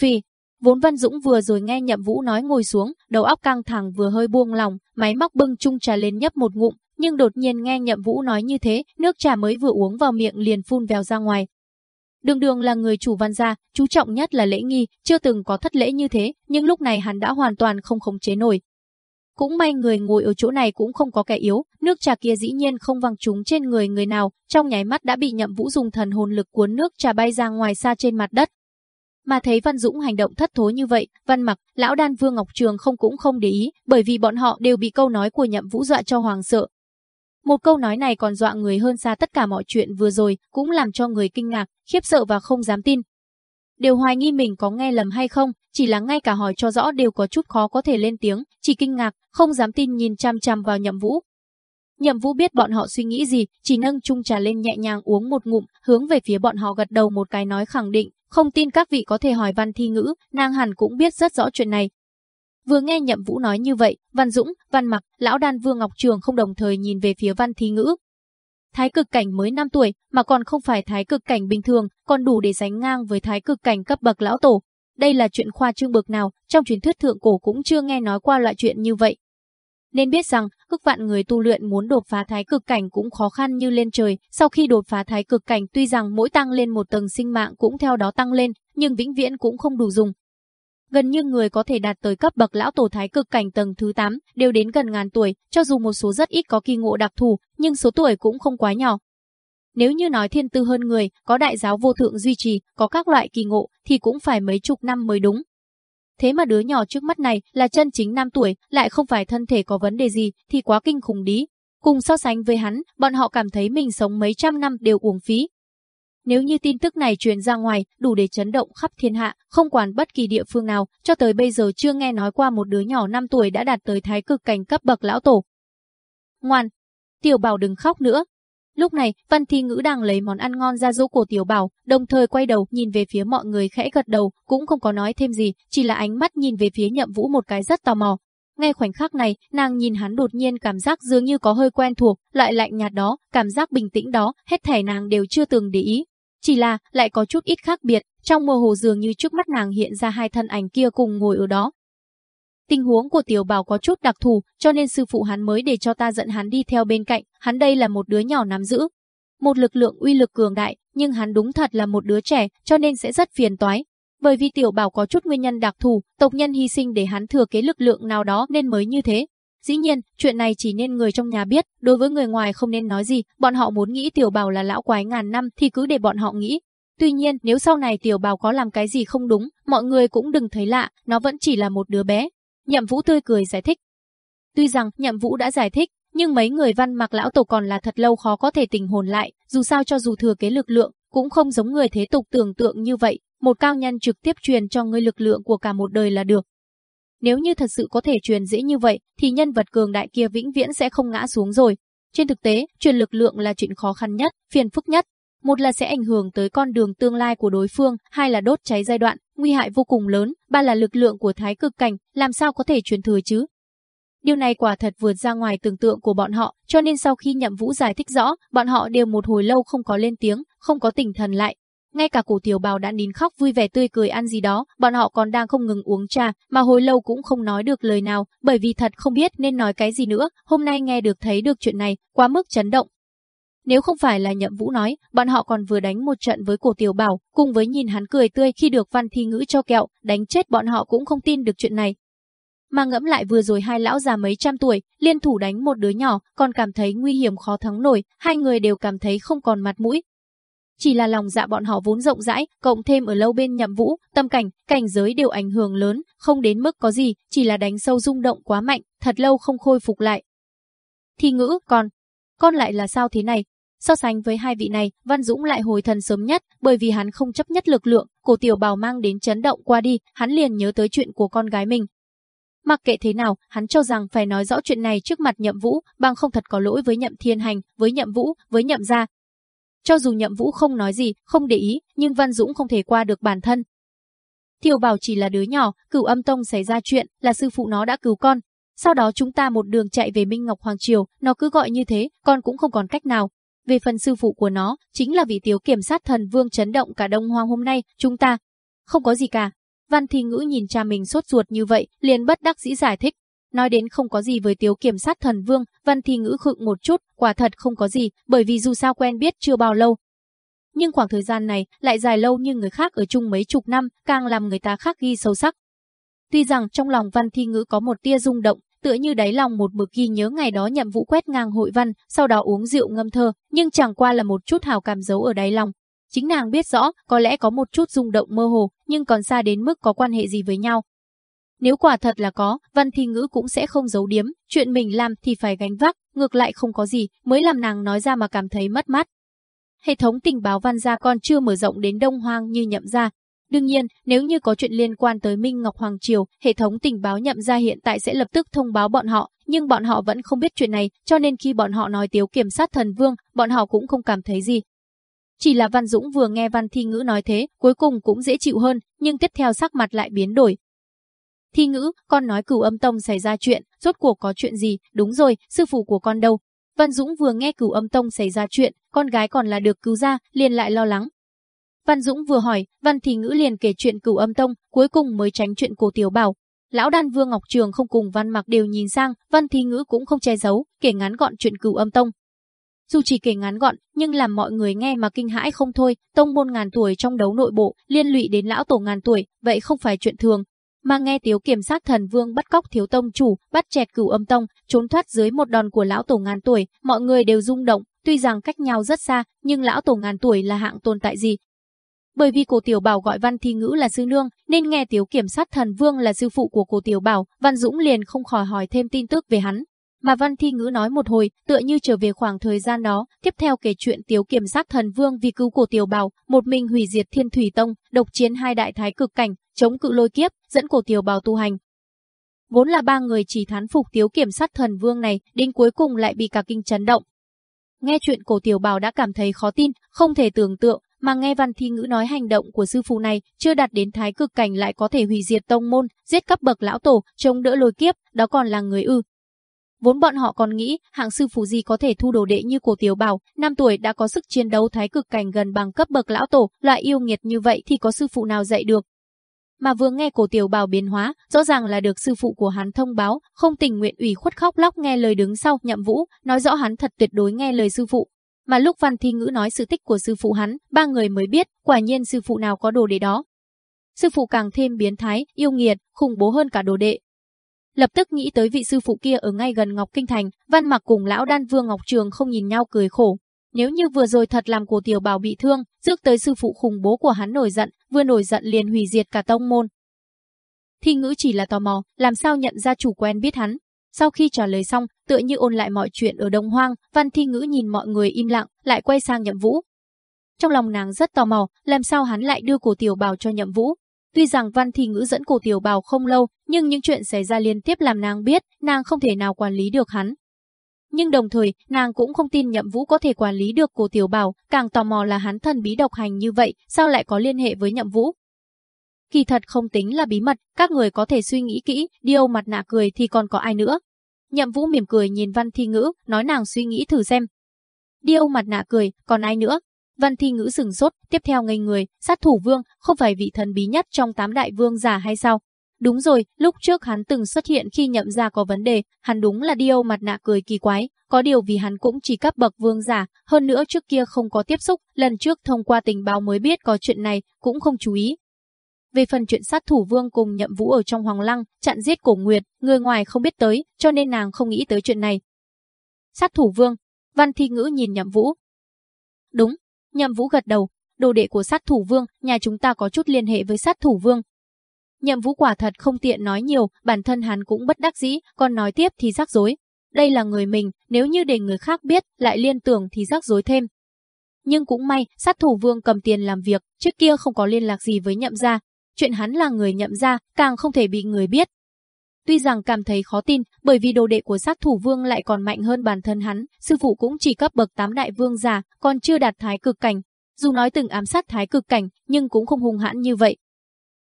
Vì, Vốn Văn Dũng vừa rồi nghe Nhậm Vũ nói ngồi xuống, đầu óc căng thẳng vừa hơi buông lòng, máy móc bưng chung trà lên nhấp một ngụm, nhưng đột nhiên nghe Nhậm Vũ nói như thế, nước trà mới vừa uống vào miệng liền phun vèo ra ngoài. Đường đường là người chủ văn gia, chú trọng nhất là lễ nghi, chưa từng có thất lễ như thế, nhưng lúc này hắn đã hoàn toàn không khống chế nổi. Cũng may người ngồi ở chỗ này cũng không có kẻ yếu, nước trà kia dĩ nhiên không văng trúng trên người người nào, trong nháy mắt đã bị nhậm vũ dùng thần hồn lực cuốn nước trà bay ra ngoài xa trên mặt đất. Mà thấy Văn Dũng hành động thất thối như vậy, Văn Mặc, lão đan Vương Ngọc Trường không cũng không để ý, bởi vì bọn họ đều bị câu nói của nhậm vũ dọa cho hoàng sợ, một câu nói này còn dọa người hơn xa tất cả mọi chuyện vừa rồi, cũng làm cho người kinh ngạc, khiếp sợ và không dám tin. Đều hoài nghi mình có nghe lầm hay không, chỉ là ngay cả hỏi cho rõ đều có chút khó có thể lên tiếng, chỉ kinh ngạc, không dám tin nhìn chăm chăm vào nhậm vũ. Nhậm vũ biết bọn họ suy nghĩ gì, chỉ nâng chung trà lên nhẹ nhàng uống một ngụm, hướng về phía bọn họ gật đầu một cái nói khẳng định, không tin các vị có thể hỏi văn thi ngữ, nàng hẳn cũng biết rất rõ chuyện này, Vừa nghe Nhậm Vũ nói như vậy, Văn Dũng, Văn Mặc, lão đan Vương Ngọc Trường không đồng thời nhìn về phía Văn Thí Ngữ. Thái cực cảnh mới 5 tuổi, mà còn không phải thái cực cảnh bình thường, còn đủ để sánh ngang với thái cực cảnh cấp bậc lão tổ. Đây là chuyện khoa trương bậc nào, trong truyền thuyết thượng cổ cũng chưa nghe nói qua loại chuyện như vậy. Nên biết rằng, ước vạn người tu luyện muốn đột phá thái cực cảnh cũng khó khăn như lên trời, sau khi đột phá thái cực cảnh tuy rằng mỗi tăng lên một tầng sinh mạng cũng theo đó tăng lên, nhưng vĩnh viễn cũng không đủ dùng, Gần như người có thể đạt tới cấp bậc lão tổ thái cực cảnh tầng thứ 8 đều đến gần ngàn tuổi, cho dù một số rất ít có kỳ ngộ đặc thù, nhưng số tuổi cũng không quá nhỏ. Nếu như nói thiên tư hơn người, có đại giáo vô thượng duy trì, có các loại kỳ ngộ, thì cũng phải mấy chục năm mới đúng. Thế mà đứa nhỏ trước mắt này là chân chính 5 tuổi, lại không phải thân thể có vấn đề gì, thì quá kinh khủng đi. Cùng so sánh với hắn, bọn họ cảm thấy mình sống mấy trăm năm đều uổng phí, nếu như tin tức này truyền ra ngoài, đủ để chấn động khắp thiên hạ, không quản bất kỳ địa phương nào, cho tới bây giờ chưa nghe nói qua một đứa nhỏ 5 tuổi đã đạt tới thái cực cảnh cấp bậc lão tổ. Ngoan, Tiểu Bảo đừng khóc nữa. Lúc này, Văn Thi Ngữ đang lấy món ăn ngon ra dỗ cổ Tiểu Bảo, đồng thời quay đầu nhìn về phía mọi người khẽ gật đầu, cũng không có nói thêm gì, chỉ là ánh mắt nhìn về phía Nhậm Vũ một cái rất tò mò. Ngay khoảnh khắc này, nàng nhìn hắn đột nhiên cảm giác dường như có hơi quen thuộc, lại lạnh nhạt đó, cảm giác bình tĩnh đó, hết thảy nàng đều chưa từng để ý, chỉ là lại có chút ít khác biệt, trong mơ hồ dường như trước mắt nàng hiện ra hai thân ảnh kia cùng ngồi ở đó. Tình huống của tiểu bảo có chút đặc thù, cho nên sư phụ hắn mới để cho ta dẫn hắn đi theo bên cạnh, hắn đây là một đứa nhỏ nắm giữ. Một lực lượng uy lực cường đại, nhưng hắn đúng thật là một đứa trẻ, cho nên sẽ rất phiền toái. Bởi vì tiểu bảo có chút nguyên nhân đặc thù, tộc nhân hy sinh để hắn thừa kế lực lượng nào đó nên mới như thế. Dĩ nhiên, chuyện này chỉ nên người trong nhà biết, đối với người ngoài không nên nói gì, bọn họ muốn nghĩ tiểu bào là lão quái ngàn năm thì cứ để bọn họ nghĩ. Tuy nhiên, nếu sau này tiểu bào có làm cái gì không đúng, mọi người cũng đừng thấy lạ, nó vẫn chỉ là một đứa bé. Nhậm Vũ tươi cười giải thích. Tuy rằng Nhậm Vũ đã giải thích, nhưng mấy người văn mặc lão tổ còn là thật lâu khó có thể tình hồn lại, dù sao cho dù thừa kế lực lượng, cũng không giống người thế tục tưởng tượng như vậy, một cao nhân trực tiếp truyền cho ngươi lực lượng của cả một đời là được. Nếu như thật sự có thể truyền dễ như vậy, thì nhân vật cường đại kia vĩnh viễn sẽ không ngã xuống rồi. Trên thực tế, truyền lực lượng là chuyện khó khăn nhất, phiền phức nhất. Một là sẽ ảnh hưởng tới con đường tương lai của đối phương, hai là đốt cháy giai đoạn, nguy hại vô cùng lớn, ba là lực lượng của thái cực cảnh, làm sao có thể truyền thừa chứ? Điều này quả thật vượt ra ngoài tưởng tượng của bọn họ, cho nên sau khi Nhậm Vũ giải thích rõ, bọn họ đều một hồi lâu không có lên tiếng, không có tỉnh thần lại, ngay cả cổ tiểu bào đã nín khóc vui vẻ tươi cười ăn gì đó, bọn họ còn đang không ngừng uống trà, mà hồi lâu cũng không nói được lời nào, bởi vì thật không biết nên nói cái gì nữa, hôm nay nghe được thấy được chuyện này, quá mức chấn động. Nếu không phải là nhậm vũ nói, bọn họ còn vừa đánh một trận với cổ tiểu bảo, cùng với nhìn hắn cười tươi khi được văn thi ngữ cho kẹo, đánh chết bọn họ cũng không tin được chuyện này. Mà ngẫm lại vừa rồi hai lão già mấy trăm tuổi, liên thủ đánh một đứa nhỏ, còn cảm thấy nguy hiểm khó thắng nổi, hai người đều cảm thấy không còn mặt mũi, chỉ là lòng dạ bọn họ vốn rộng rãi, cộng thêm ở lâu bên nhậm vũ, tâm cảnh, cảnh giới đều ảnh hưởng lớn, không đến mức có gì, chỉ là đánh sâu rung động quá mạnh, thật lâu không khôi phục lại. Thi ngữ, con, con lại là sao thế này? So sánh với hai vị này, Văn Dũng lại hồi thần sớm nhất, bởi vì hắn không chấp nhất lực lượng, cổ tiểu bào mang đến chấn động qua đi, hắn liền nhớ tới chuyện của con gái mình. Mặc kệ thế nào, hắn cho rằng phải nói rõ chuyện này trước mặt nhậm vũ, bằng không thật có lỗi với nhậm thiên hành, với nhậm vũ, với nhậm gia. Cho dù nhậm vũ không nói gì, không để ý, nhưng Văn Dũng không thể qua được bản thân. Thiều bảo chỉ là đứa nhỏ, cửu âm tông xảy ra chuyện, là sư phụ nó đã cứu con, sau đó chúng ta một đường chạy về Minh Ngọc Hoàng Triều, nó cứ gọi như thế, con cũng không còn cách nào. Về phần sư phụ của nó, chính là vị tiếu kiểm sát thần vương chấn động cả Đông Hoang hôm nay, chúng ta không có gì cả. Văn Thi Ngữ nhìn cha mình sốt ruột như vậy, liền bất đắc dĩ giải thích. Nói đến không có gì với tiếu kiểm sát thần vương, Văn Thi Ngữ khựng một chút, quả thật không có gì, bởi vì dù sao quen biết chưa bao lâu. Nhưng khoảng thời gian này lại dài lâu như người khác ở chung mấy chục năm, càng làm người ta khắc ghi sâu sắc. Tuy rằng trong lòng Văn Thi Ngữ có một tia rung động, tựa như đáy lòng một mực ghi nhớ ngày đó nhậm vụ quét ngang hội văn, sau đó uống rượu ngâm thơ, nhưng chẳng qua là một chút hào cảm giấu ở đáy lòng. Chính nàng biết rõ, có lẽ có một chút rung động mơ hồ, nhưng còn xa đến mức có quan hệ gì với nhau. Nếu quả thật là có, văn thi ngữ cũng sẽ không giấu điếm, chuyện mình làm thì phải gánh vác, ngược lại không có gì, mới làm nàng nói ra mà cảm thấy mất mát. Hệ thống tình báo văn gia còn chưa mở rộng đến Đông Hoang như nhậm gia, Đương nhiên, nếu như có chuyện liên quan tới Minh Ngọc Hoàng Triều, hệ thống tình báo nhậm ra hiện tại sẽ lập tức thông báo bọn họ, nhưng bọn họ vẫn không biết chuyện này, cho nên khi bọn họ nói tiếu kiểm sát thần vương, bọn họ cũng không cảm thấy gì. Chỉ là Văn Dũng vừa nghe Văn Thi Ngữ nói thế, cuối cùng cũng dễ chịu hơn, nhưng tiếp theo sắc mặt lại biến đổi. Thi Ngữ, con nói cửu âm tông xảy ra chuyện, rốt cuộc có chuyện gì, đúng rồi, sư phụ của con đâu. Văn Dũng vừa nghe cửu âm tông xảy ra chuyện, con gái còn là được cứu ra, liền lại lo lắng, Văn Dũng vừa hỏi, Văn Thì Ngữ liền kể chuyện cửu âm tông, cuối cùng mới tránh chuyện cổ tiểu bảo. Lão đan vương Ngọc Trường không cùng Văn Mặc đều nhìn sang, Văn Thì Ngữ cũng không che giấu, kể ngắn gọn chuyện cửu âm tông. Dù chỉ kể ngắn gọn, nhưng làm mọi người nghe mà kinh hãi không thôi, tông môn ngàn tuổi trong đấu nội bộ, liên lụy đến lão tổ ngàn tuổi, vậy không phải chuyện thường. Mà nghe tiếu kiểm sát thần vương bắt cóc thiếu tông chủ, bắt chẹt cửu âm tông, trốn thoát dưới một đòn của lão tổ ngàn tuổi, mọi người đều rung động, tuy rằng cách nhau rất xa, nhưng lão tổ ngàn tuổi là hạng tồn tại gì, bởi vì cổ tiểu bảo gọi Văn Thi Ngữ là sư nương, nên nghe Tiếu Kiểm sát thần vương là sư phụ của cổ tiểu bảo, Văn Dũng liền không khỏi hỏi thêm tin tức về hắn. Mà Văn Thi Ngữ nói một hồi, tựa như trở về khoảng thời gian đó, tiếp theo kể chuyện Tiếu Kiểm sát thần vương vì cứu cổ tiểu bảo, một mình hủy diệt Thiên Thủy Tông, độc chiến hai đại thái cực cảnh, chống cự lôi kiếp, dẫn cổ tiểu bào tu hành. Vốn là ba người chỉ thán phục Tiếu Kiểm sát thần vương này, đến cuối cùng lại bị cả kinh chấn động. Nghe chuyện cổ tiểu bào đã cảm thấy khó tin, không thể tưởng tượng, mà nghe Văn Thi Ngữ nói hành động của sư phụ này chưa đạt đến thái cực cảnh lại có thể hủy diệt tông môn, giết cấp bậc lão tổ, chống đỡ lôi kiếp, đó còn là người ư. Vốn bọn họ còn nghĩ hạng sư phụ gì có thể thu đồ đệ như cổ tiểu bảo, năm tuổi đã có sức chiến đấu thái cực cảnh gần bằng cấp bậc lão tổ, loại yêu nghiệt như vậy thì có sư phụ nào dạy được. Mà vừa nghe cổ tiểu bào biến hóa, rõ ràng là được sư phụ của hắn thông báo, không tình nguyện ủy khuất khóc lóc nghe lời đứng sau nhậm vũ, nói rõ hắn thật tuyệt đối nghe lời sư phụ, mà lúc Văn Thi Ngữ nói sự tích của sư phụ hắn, ba người mới biết, quả nhiên sư phụ nào có đồ đệ đó. Sư phụ càng thêm biến thái, yêu nghiệt, khủng bố hơn cả đồ đệ. Lập tức nghĩ tới vị sư phụ kia ở ngay gần Ngọc Kinh Thành, Văn Mặc cùng lão đan vương Ngọc Trường không nhìn nhau cười khổ. Nếu như vừa rồi thật làm cổ tiểu bảo bị thương, rước tới sư phụ khủng bố của hắn nổi giận, vừa nổi giận liền hủy diệt cả tông môn. Thi ngữ chỉ là tò mò, làm sao nhận ra chủ quen biết hắn, sau khi trả lời xong, tựa như ôn lại mọi chuyện ở Đông Hoang, Văn Thi Ngữ nhìn mọi người im lặng, lại quay sang Nhậm Vũ. Trong lòng nàng rất tò mò, làm sao hắn lại đưa cổ tiểu bào cho Nhậm Vũ. Tuy rằng Văn Thi Ngữ dẫn cổ tiểu bào không lâu, nhưng những chuyện xảy ra liên tiếp làm nàng biết, nàng không thể nào quản lý được hắn. Nhưng đồng thời, nàng cũng không tin Nhậm Vũ có thể quản lý được cổ tiểu Bảo càng tò mò là hắn thần bí độc hành như vậy, sao lại có liên hệ với Nhậm Vũ. Kỳ thật không tính là bí mật, các người có thể suy nghĩ kỹ, điêu mặt nạ cười thì còn có ai nữa. Nhậm Vũ mỉm cười nhìn Văn Thi Ngữ, nói nàng suy nghĩ thử xem. Điêu mặt nạ cười, còn ai nữa? Văn Thi Ngữ sừng sốt, tiếp theo ngây người, sát thủ vương, không phải vị thần bí nhất trong tám đại vương giả hay sao? Đúng rồi, lúc trước hắn từng xuất hiện khi nhậm ra có vấn đề, hắn đúng là điêu mặt nạ cười kỳ quái, có điều vì hắn cũng chỉ cấp bậc vương giả, hơn nữa trước kia không có tiếp xúc, lần trước thông qua tình báo mới biết có chuyện này, cũng không chú ý, về phần chuyện sát thủ vương cùng nhậm vũ ở trong hoàng lăng, chặn giết cổ nguyệt, người ngoài không biết tới, cho nên nàng không nghĩ tới chuyện này. Sát thủ vương, văn thi ngữ nhìn nhậm vũ. Đúng, Nhậm Vũ gật đầu, đồ đệ của sát thủ vương, nhà chúng ta có chút liên hệ với sát thủ vương. Nhậm Vũ quả thật không tiện nói nhiều, bản thân hắn cũng bất đắc dĩ, còn nói tiếp thì rắc rối. Đây là người mình, nếu như để người khác biết, lại liên tưởng thì rắc rối thêm. Nhưng cũng may, sát thủ vương cầm tiền làm việc, trước kia không có liên lạc gì với nhậm gia. Chuyện hắn là người nhậm gia, càng không thể bị người biết. Tuy rằng cảm thấy khó tin, bởi vì đồ đệ của sát thủ vương lại còn mạnh hơn bản thân hắn, sư phụ cũng chỉ cấp bậc tám đại vương giả, còn chưa đạt thái cực cảnh. Dù nói từng ám sát thái cực cảnh, nhưng cũng không hung hãn như vậy.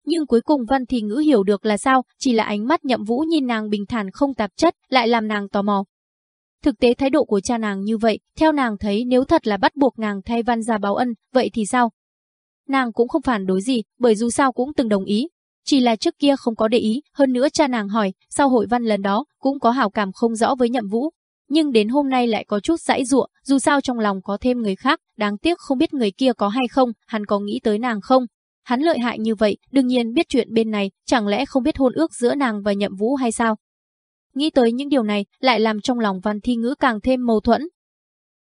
Nhưng cuối cùng Văn Thì Ngữ hiểu được là sao, chỉ là ánh mắt nhậm vũ nhìn nàng bình thản không tạp chất, lại làm nàng tò mò. Thực tế thái độ của cha nàng như vậy, theo nàng thấy nếu thật là bắt buộc nàng thay văn ra báo ân, vậy thì sao? Nàng cũng không phản đối gì, bởi dù sao cũng từng đồng ý. Chỉ là trước kia không có để ý, hơn nữa cha nàng hỏi, sau hội văn lần đó, cũng có hảo cảm không rõ với nhậm vũ. Nhưng đến hôm nay lại có chút dãy ruộng, dù sao trong lòng có thêm người khác, đáng tiếc không biết người kia có hay không, hắn có nghĩ tới nàng không, Hắn lợi hại như vậy, đương nhiên biết chuyện bên này, chẳng lẽ không biết hôn ước giữa nàng và nhậm vũ hay sao? Nghĩ tới những điều này, lại làm trong lòng văn thi ngữ càng thêm mâu thuẫn.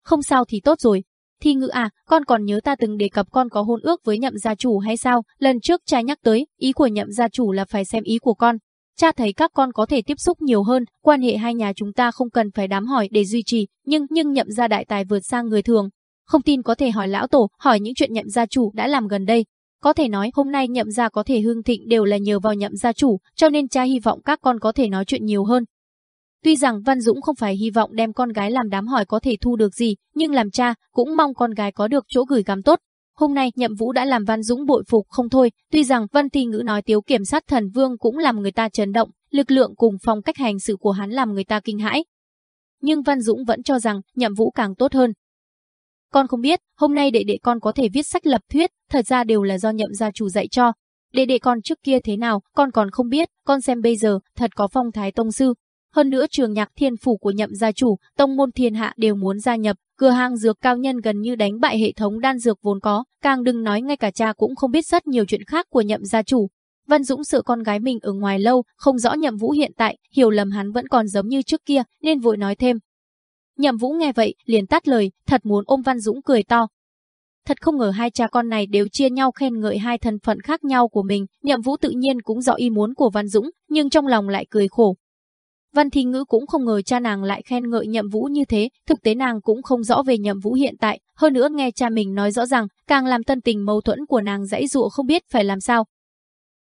Không sao thì tốt rồi. Thi ngữ à, con còn nhớ ta từng đề cập con có hôn ước với nhậm gia chủ hay sao? Lần trước cha nhắc tới, ý của nhậm gia chủ là phải xem ý của con. Cha thấy các con có thể tiếp xúc nhiều hơn, quan hệ hai nhà chúng ta không cần phải đám hỏi để duy trì, nhưng nhưng nhậm gia đại tài vượt sang người thường. Không tin có thể hỏi lão tổ, hỏi những chuyện nhậm gia chủ đã làm gần đây, có thể nói hôm nay nhậm gia có thể hương thịnh đều là nhờ vào nhậm gia chủ, cho nên cha hy vọng các con có thể nói chuyện nhiều hơn. Tuy rằng Văn Dũng không phải hy vọng đem con gái làm đám hỏi có thể thu được gì, nhưng làm cha cũng mong con gái có được chỗ gửi gắm tốt. Hôm nay Nhậm Vũ đã làm Văn Dũng bội phục không thôi, tuy rằng Văn Thi Ngữ nói tiếu kiểm sát thần vương cũng làm người ta chấn động, lực lượng cùng phong cách hành sự của hắn làm người ta kinh hãi. Nhưng Văn Dũng vẫn cho rằng Nhậm Vũ càng tốt hơn, con không biết, hôm nay đệ đệ con có thể viết sách lập thuyết, thật ra đều là do nhậm gia chủ dạy cho. Đệ đệ con trước kia thế nào, con còn không biết, con xem bây giờ, thật có phong thái tông sư. Hơn nữa trường nhạc thiên phủ của nhậm gia chủ, tông môn thiên hạ đều muốn gia nhập, cửa hàng dược cao nhân gần như đánh bại hệ thống đan dược vốn có, càng đừng nói ngay cả cha cũng không biết rất nhiều chuyện khác của nhậm gia chủ. Văn Dũng sợ con gái mình ở ngoài lâu, không rõ nhậm vũ hiện tại, hiểu lầm hắn vẫn còn giống như trước kia, nên vội nói thêm, Nhậm Vũ nghe vậy, liền tắt lời, thật muốn ôm Văn Dũng cười to. Thật không ngờ hai cha con này đều chia nhau khen ngợi hai thân phận khác nhau của mình, Nhậm Vũ tự nhiên cũng rõ ý muốn của Văn Dũng, nhưng trong lòng lại cười khổ. Văn Thi Ngữ cũng không ngờ cha nàng lại khen ngợi Nhậm Vũ như thế, thực tế nàng cũng không rõ về Nhậm Vũ hiện tại, hơn nữa nghe cha mình nói rõ ràng, càng làm tân tình mâu thuẫn của nàng dãy dụa không biết phải làm sao.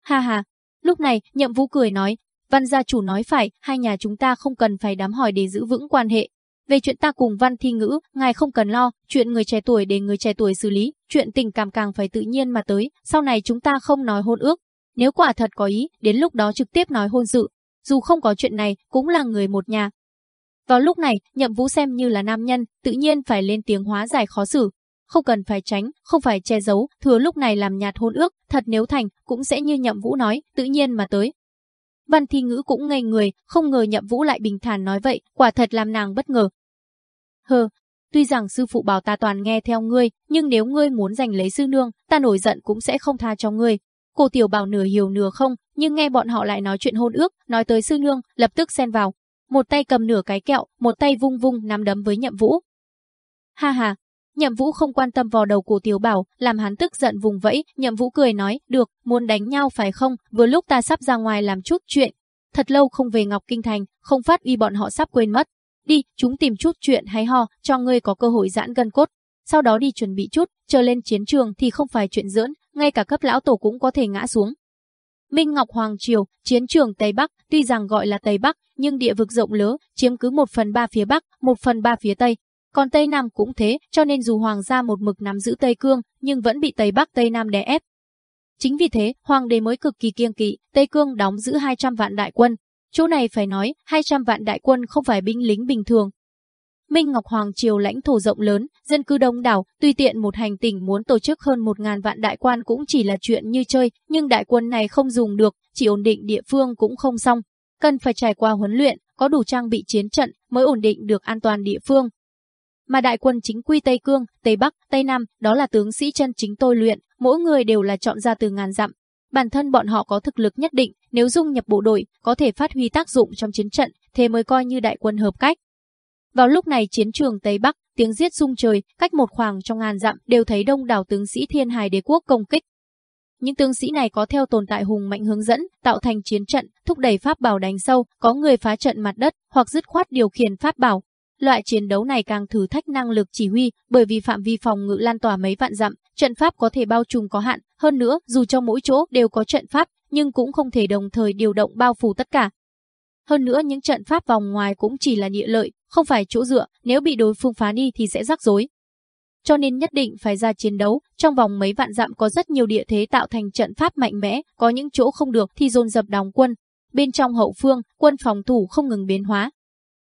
Ha ha, lúc này, Nhậm Vũ cười nói, Văn gia chủ nói phải, hai nhà chúng ta không cần phải đám hỏi để giữ vững quan hệ, về chuyện ta cùng văn thi ngữ, ngài không cần lo, chuyện người trẻ tuổi để người trẻ tuổi xử lý, chuyện tình cảm càng phải tự nhiên mà tới, sau này chúng ta không nói hôn ước. Nếu quả thật có ý, đến lúc đó trực tiếp nói hôn sự. Dù không có chuyện này, cũng là người một nhà. Vào lúc này, nhậm vũ xem như là nam nhân, tự nhiên phải lên tiếng hóa giải khó xử. Không cần phải tránh, không phải che giấu, thừa lúc này làm nhạt hôn ước, thật nếu thành, cũng sẽ như nhậm vũ nói, tự nhiên mà tới, Văn Thi Ngữ cũng ngây người, không ngờ Nhậm Vũ lại bình thản nói vậy, quả thật làm nàng bất ngờ. Hờ, tuy rằng sư phụ bảo ta toàn nghe theo ngươi, nhưng nếu ngươi muốn giành lấy sư nương, ta nổi giận cũng sẽ không tha cho ngươi. Cô tiểu bảo nửa hiểu nửa không, nhưng nghe bọn họ lại nói chuyện hôn ước, nói tới sư nương, lập tức xen vào. Một tay cầm nửa cái kẹo, một tay vung vung nắm đấm với Nhậm Vũ. Ha ha, Nhậm Vũ không quan tâm vào đầu của Tiểu Bảo, làm hắn tức giận vùng vẫy, Nhậm Vũ cười nói, được, muốn đánh nhau phải không, vừa lúc ta sắp ra ngoài làm chút chuyện. Thật lâu không về Ngọc Kinh Thành, không phát uy bọn họ sắp quên mất. Đi, chúng tìm chút chuyện hay ho, cho ngươi có cơ hội giãn gân cốt. Sau đó đi chuẩn bị chút, chờ lên chiến trường thì không phải chuyện giỡn, ngay cả cấp lão tổ cũng có thể ngã xuống. Minh Ngọc Hoàng Triều, chiến trường Tây Bắc, tuy rằng gọi là Tây Bắc, nhưng địa vực rộng lớn, chiếm cứ một phần ba phía Bắc, một phần ba phía Tây, còn Tây Nam cũng thế, cho nên dù Hoàng gia một mực nắm giữ Tây Cương, nhưng vẫn bị Tây Bắc Tây Nam đè ép. Chính vì thế, Hoàng đế mới cực kỳ kiêng kỵ, Tây Cương đóng giữ 200 vạn đại quân. Chỗ này phải nói, 200 vạn đại quân không phải binh lính bình thường. Minh Ngọc Hoàng triều lãnh thổ rộng lớn, dân cư đông đảo, tùy tiện một hành tỉnh muốn tổ chức hơn 1000 vạn đại quan cũng chỉ là chuyện như chơi, nhưng đại quân này không dùng được, chỉ ổn định địa phương cũng không xong. Cần phải trải qua huấn luyện, có đủ trang bị chiến trận mới ổn định được an toàn địa phương, mà đại quân chính quy Tây Cương, Tây Bắc, Tây Nam, đó là tướng sĩ chân chính tôi luyện, mỗi người đều là chọn ra từ ngàn dặm. Bản thân bọn họ có thực lực nhất định, nếu dung nhập bộ đội, có thể phát huy tác dụng trong chiến trận, thế mới coi như đại quân hợp cách. Vào lúc này chiến trường Tây Bắc, tiếng giết rung trời, cách một khoảng trong ngàn dặm đều thấy đông đảo tướng sĩ thiên hài đế quốc công kích. Những tướng sĩ này có theo tồn tại hùng mạnh hướng dẫn, tạo thành chiến trận, thúc đẩy pháp bảo đánh sâu, có người phá trận mặt đất, hoặc dứt khoát điều khiển pháp bảo. Loại chiến đấu này càng thử thách năng lực chỉ huy, bởi vì phạm vi phòng ngự lan tỏa mấy vạn dặm, trận pháp có thể bao trùm có hạn, hơn nữa, dù trong mỗi chỗ đều có trận pháp, nhưng cũng không thể đồng thời điều động bao phủ tất cả. Hơn nữa những trận pháp vòng ngoài cũng chỉ là địa lợi, không phải chỗ dựa, nếu bị đối phương phá đi thì sẽ rắc rối. Cho nên nhất định phải ra chiến đấu, trong vòng mấy vạn dặm có rất nhiều địa thế tạo thành trận pháp mạnh mẽ, có những chỗ không được thì dồn dập đóng quân. Bên trong hậu phương, quân phòng thủ không ngừng biến hóa.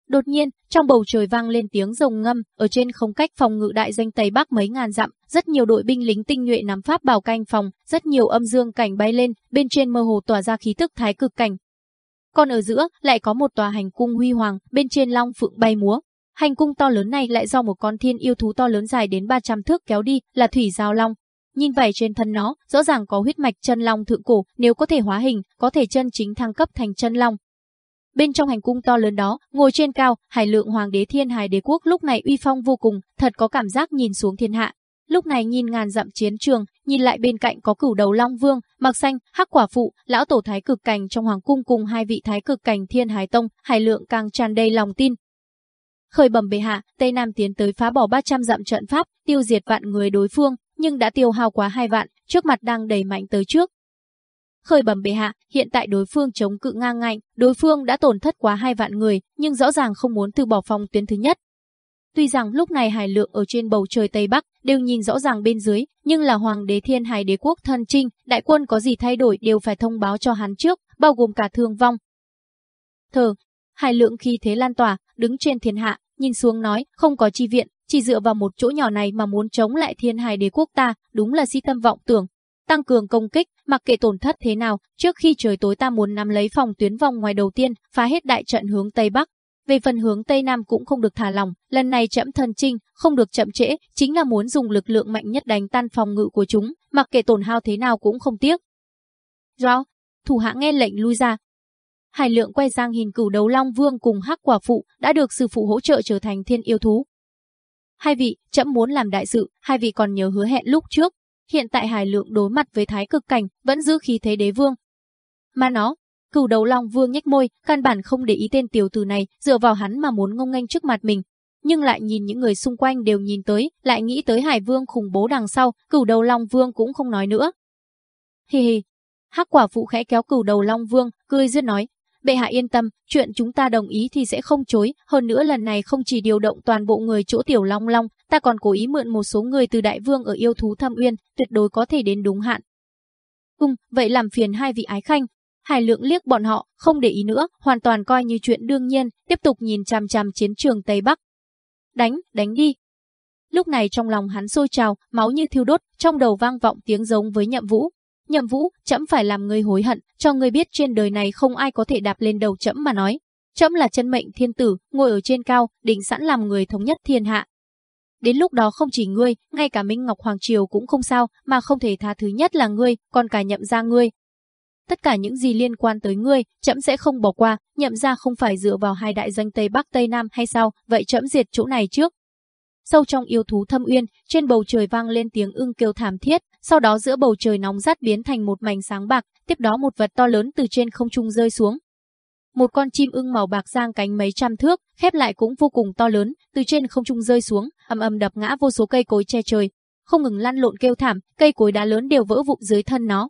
Đột nhiên, trong bầu trời vang lên tiếng rồng ngâm, ở trên không cách phòng ngự đại danh Tây Bắc mấy ngàn dặm, rất nhiều đội binh lính tinh nhuệ nắm pháp bảo canh phòng, rất nhiều âm dương cảnh bay lên, bên trên mơ hồ tỏa ra khí tức thái cực cảnh, còn ở giữa lại có một tòa hành cung huy hoàng, bên trên long phượng bay múa. Hành cung to lớn này lại do một con thiên yêu thú to lớn dài đến 300 thước kéo đi, là thủy giao long. Nhìn vẻ trên thân nó, rõ ràng có huyết mạch chân long thượng cổ, nếu có thể hóa hình, có thể chân chính thăng cấp thành chân long. Bên trong hành cung to lớn đó, ngồi trên cao, Hải Lượng Hoàng đế Thiên Hải Đế quốc lúc này uy phong vô cùng, thật có cảm giác nhìn xuống thiên hạ. Lúc này nhìn ngàn dặm chiến trường, nhìn lại bên cạnh có cửu đầu Long Vương, Mặc Xanh, Hắc Quả Phụ, lão tổ thái cực cảnh trong hoàng cung cùng hai vị thái cực cảnh Thiên Hải Tông, Hải Lượng càng tràn đầy lòng tin. Khởi bẩm bệ hạ, Tây Nam tiến tới phá bỏ 300 dặm trận pháp, tiêu diệt vạn người đối phương, nhưng đã tiêu hao quá hai vạn, trước mặt đang đẩy mạnh tới trước. Khởi bẩm bệ hạ, hiện tại đối phương chống cự ngang ngạnh, đối phương đã tổn thất quá hai vạn người, nhưng rõ ràng không muốn từ bỏ phòng tuyến thứ nhất, Tuy rằng lúc này Hải Lượng ở trên bầu trời Tây Bắc đều nhìn rõ ràng bên dưới, nhưng là Hoàng đế Thiên Hải đế quốc thân trinh, đại quân có gì thay đổi đều phải thông báo cho hắn trước, bao gồm cả thương vong. Thờ, Hải Lượng khi thế lan tỏa, đứng trên thiên hạ, nhìn xuống nói, không có chi viện, chỉ dựa vào một chỗ nhỏ này mà muốn chống lại Thiên Hải đế quốc ta, đúng là si tâm vọng tưởng. Tăng cường công kích, mặc kệ tổn thất thế nào, trước khi trời tối ta muốn nắm lấy phòng tuyến vòng ngoài đầu tiên, phá hết đại trận hướng Tây Bắc, về phần hướng Tây Nam cũng không được thả lỏng, lần này chậm thần trinh, không được chậm trễ, chính là muốn dùng lực lượng mạnh nhất đánh tan phòng ngự của chúng, mặc kệ tổn hao thế nào cũng không tiếc. Rõ, thủ hạ nghe lệnh lui ra. Hải lượng quay sang hình cửu đấu Long Vương cùng hắc quả phụ, đã được sư phụ hỗ trợ trở thành thiên yêu thú. Hai vị, chậm muốn làm đại sự, hai vị còn nhớ hứa hẹn lúc trước. Hiện tại Hải lượng đối mặt với thái cực cảnh, vẫn giữ khí thế đế vương. Mà nó, Cửu đầu Long Vương nhếch môi, căn bản không để ý tên tiểu tử này, dựa vào hắn mà muốn ngông nghênh trước mặt mình. Nhưng lại nhìn những người xung quanh đều nhìn tới, lại nghĩ tới Hải Vương khủng bố đằng sau, cửu đầu Long Vương cũng không nói nữa. Hi hi. Hắc quả phụ khẽ kéo cửu đầu Long Vương, cười duyên nói, bệ hạ yên tâm, chuyện chúng ta đồng ý thì sẽ không chối, hơn nữa lần này không chỉ điều động toàn bộ người chỗ tiểu Long Long, ta còn cố ý mượn một số người từ đại vương ở yêu thú thâm uyên, tuyệt đối có thể đến đúng hạn. Ừm, vậy làm phiền hai vị ái khanh, Hải lượng liếc bọn họ, không để ý nữa, hoàn toàn coi như chuyện đương nhiên, tiếp tục nhìn chằm chằm chiến trường Tây Bắc. Đánh, đánh đi. Lúc này trong lòng hắn sôi trào, máu như thiêu đốt, trong đầu vang vọng tiếng giống với nhậm vũ. Nhậm vũ, chậm phải làm người hối hận, cho người biết trên đời này không ai có thể đạp lên đầu chậm mà nói. Chậm là chân mệnh thiên tử, ngồi ở trên cao, định sẵn làm người thống nhất thiên hạ. Đến lúc đó không chỉ ngươi, ngay cả Minh Ngọc Hoàng Triều cũng không sao, mà không thể tha thứ nhất là ngươi, còn cả nhậm ra ngươi, tất cả những gì liên quan tới ngươi, trẫm sẽ không bỏ qua, nhậm ra không phải dựa vào hai đại danh Tây Bắc Tây Nam hay sao, vậy trẫm diệt chỗ này trước. Sâu trong yêu thú thâm uyên, trên bầu trời vang lên tiếng ưng kêu thảm thiết, sau đó giữa bầu trời nóng rát biến thành một mảnh sáng bạc, tiếp đó một vật to lớn từ trên không trung rơi xuống. Một con chim ưng màu bạc giang cánh mấy trăm thước, khép lại cũng vô cùng to lớn, từ trên không trung rơi xuống, ầm ầm đập ngã vô số cây cối che trời, không ngừng lăn lộn kêu thảm, cây cối đá lớn đều vỡ vụn dưới thân nó.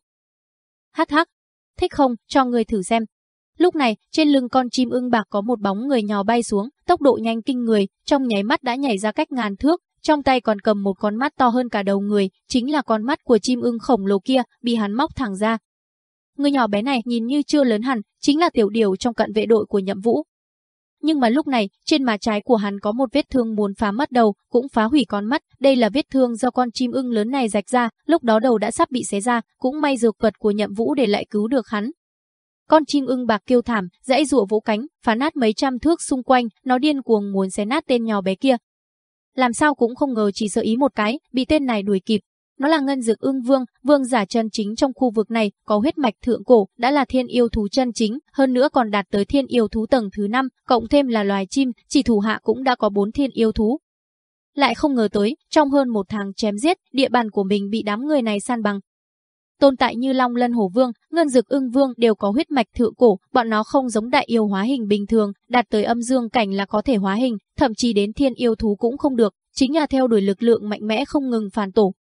Hắc hắc, thích không, cho người thử xem. Lúc này, trên lưng con chim ưng bạc có một bóng người nhỏ bay xuống, tốc độ nhanh kinh người, trong nháy mắt đã nhảy ra cách ngàn thước, trong tay còn cầm một con mắt to hơn cả đầu người, chính là con mắt của chim ưng khổng lồ kia, bị hắn móc thẳng ra. Người nhỏ bé này nhìn như chưa lớn hẳn, chính là tiểu điều trong cận vệ đội của nhậm vũ. Nhưng mà lúc này, trên má trái của hắn có một vết thương muốn phá mất đầu, cũng phá hủy con mắt. Đây là vết thương do con chim ưng lớn này rạch ra, lúc đó đầu đã sắp bị xé ra, cũng may dược vật của nhậm vũ để lại cứu được hắn. Con chim ưng bạc kêu thảm, dãy rụa vỗ cánh, phá nát mấy trăm thước xung quanh, nó điên cuồng muốn xé nát tên nhỏ bé kia. Làm sao cũng không ngờ chỉ sợ ý một cái, bị tên này đuổi kịp, nó là ngân dược ưng vương, vương giả chân chính trong khu vực này, có huyết mạch thượng cổ, đã là thiên yêu thú chân chính, hơn nữa còn đạt tới thiên yêu thú tầng thứ 5, cộng thêm là loài chim, chỉ thủ hạ cũng đã có bốn thiên yêu thú. lại không ngờ tới, trong hơn một tháng chém giết, địa bàn của mình bị đám người này san bằng. Tồn tại như Long Lân Hổ Vương, Ngân Dực Ưng Vương đều có huyết mạch thượng cổ, bọn nó không giống đại yêu hóa hình bình thường, đạt tới âm dương cảnh là có thể hóa hình, thậm chí đến thiên yêu thú cũng không được, chính là theo đuổi lực lượng mạnh mẽ không ngừng phản tổ.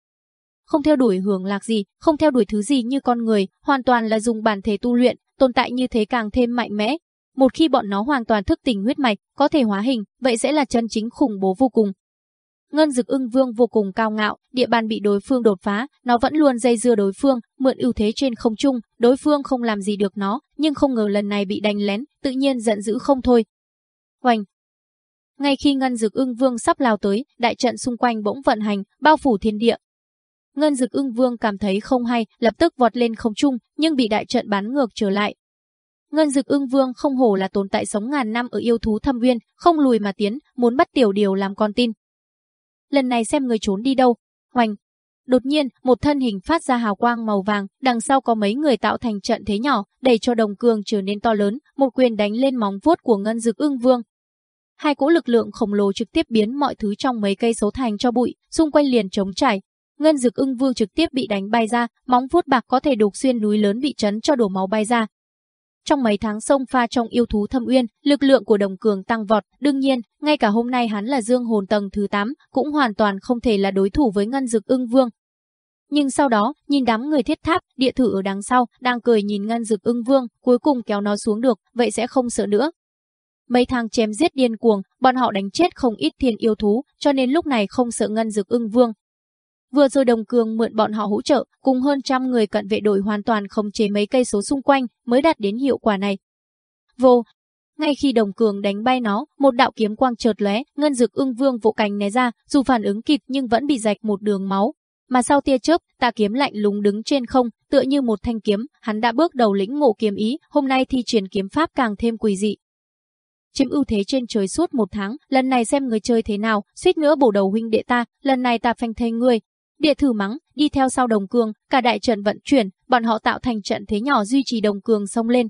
Không theo đuổi hưởng lạc gì, không theo đuổi thứ gì như con người, hoàn toàn là dùng bản thể tu luyện, tồn tại như thế càng thêm mạnh mẽ. Một khi bọn nó hoàn toàn thức tỉnh huyết mạch, có thể hóa hình, vậy sẽ là chân chính khủng bố vô cùng. Ngân Dực Ưng Vương vô cùng cao ngạo, địa bàn bị đối phương đột phá, nó vẫn luôn dây dưa đối phương, mượn ưu thế trên không trung, đối phương không làm gì được nó, nhưng không ngờ lần này bị đánh lén, tự nhiên giận dữ không thôi. Hoành, ngay khi Ngân Dực Ưng Vương sắp lao tới, đại trận xung quanh bỗng vận hành, bao phủ thiên địa. Ngân Dực Ưng Vương cảm thấy không hay, lập tức vọt lên không trung, nhưng bị đại trận bắn ngược trở lại. Ngân Dực Ưng Vương không hổ là tồn tại sống ngàn năm ở yêu thú thâm uyên, không lùi mà tiến, muốn bắt tiểu điều làm con tin. Lần này xem người trốn đi đâu. Hoành, Đột nhiên, một thân hình phát ra hào quang màu vàng, đằng sau có mấy người tạo thành trận thế nhỏ, đẩy cho đồng cường trở nên to lớn, một quyền đánh lên móng vuốt của ngân dực ưng vương, Hai cỗ lực lượng khổng lồ trực tiếp biến mọi thứ trong mấy cây số thành cho bụi, xung quanh liền trống trải. Ngân Dực Ưng Vương trực tiếp bị đánh bay ra, móng vuốt bạc có thể đục xuyên núi lớn bị chấn cho đổ máu bay ra. Trong mấy tháng sông pha trong yêu thú thâm uyên, lực lượng của Đồng Cường tăng vọt, đương nhiên, ngay cả hôm nay hắn là Dương hồn tầng thứ 8, cũng hoàn toàn không thể là đối thủ với Ngân Dực Ưng Vương. Nhưng sau đó, nhìn đám người thiết tháp, địa thử ở đằng sau, đang cười nhìn Ngân Dực Ưng Vương, cuối cùng kéo nó xuống được, vậy sẽ không sợ nữa. Mấy tháng chém giết điên cuồng, bọn họ đánh chết không ít thiên yêu thú, cho nên lúc này không sợ ngân dực ưng vương. Vừa rồi đồng cường mượn bọn họ hỗ trợ, cùng hơn trăm người cận vệ đội hoàn toàn không chế mấy cây số xung quanh, mới đạt đến hiệu quả này. Vô, ngay khi đồng cường đánh bay nó, một đạo kiếm quang chợt lóe, ngân dực ưng vương vỗ cánh né ra, dù phản ứng kịp nhưng vẫn bị rạch một đường máu. Mà sau tia chớp, tà kiếm lạnh lùng đứng trên không, tựa như một thanh kiếm, hắn đã bước đầu lĩnh ngộ kiếm ý, hôm nay thi triển kiếm pháp càng thêm quỷ dị, chiếm ưu thế trên trời suốt một tháng, lần này xem người chơi thế nào, suýt nữa bổ đầu huynh đệ ta, lần này ta phanh thây ngươi. Địa thử mắng, đi theo sau đồng cương, cả đại trận vận chuyển, bọn họ tạo thành trận thế nhỏ duy trì đồng cương xông lên.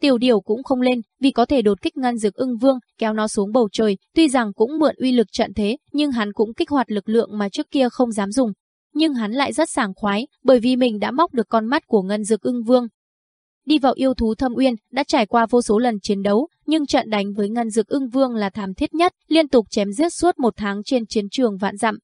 Tiểu điều cũng không lên, vì có thể đột kích ngăn dược ưng vương, kéo nó xuống bầu trời, tuy rằng cũng mượn uy lực trận thế, nhưng hắn cũng kích hoạt lực lượng mà trước kia không dám dùng. Nhưng hắn lại rất sảng khoái, bởi vì mình đã móc được con mắt của ngân dược ưng vương, Đi vào yêu thú thâm uyên, đã trải qua vô số lần chiến đấu, nhưng trận đánh với ngân dược ưng vương là thảm thiết nhất, liên tục chém giết suốt một tháng trên chiến trường vạn dặm.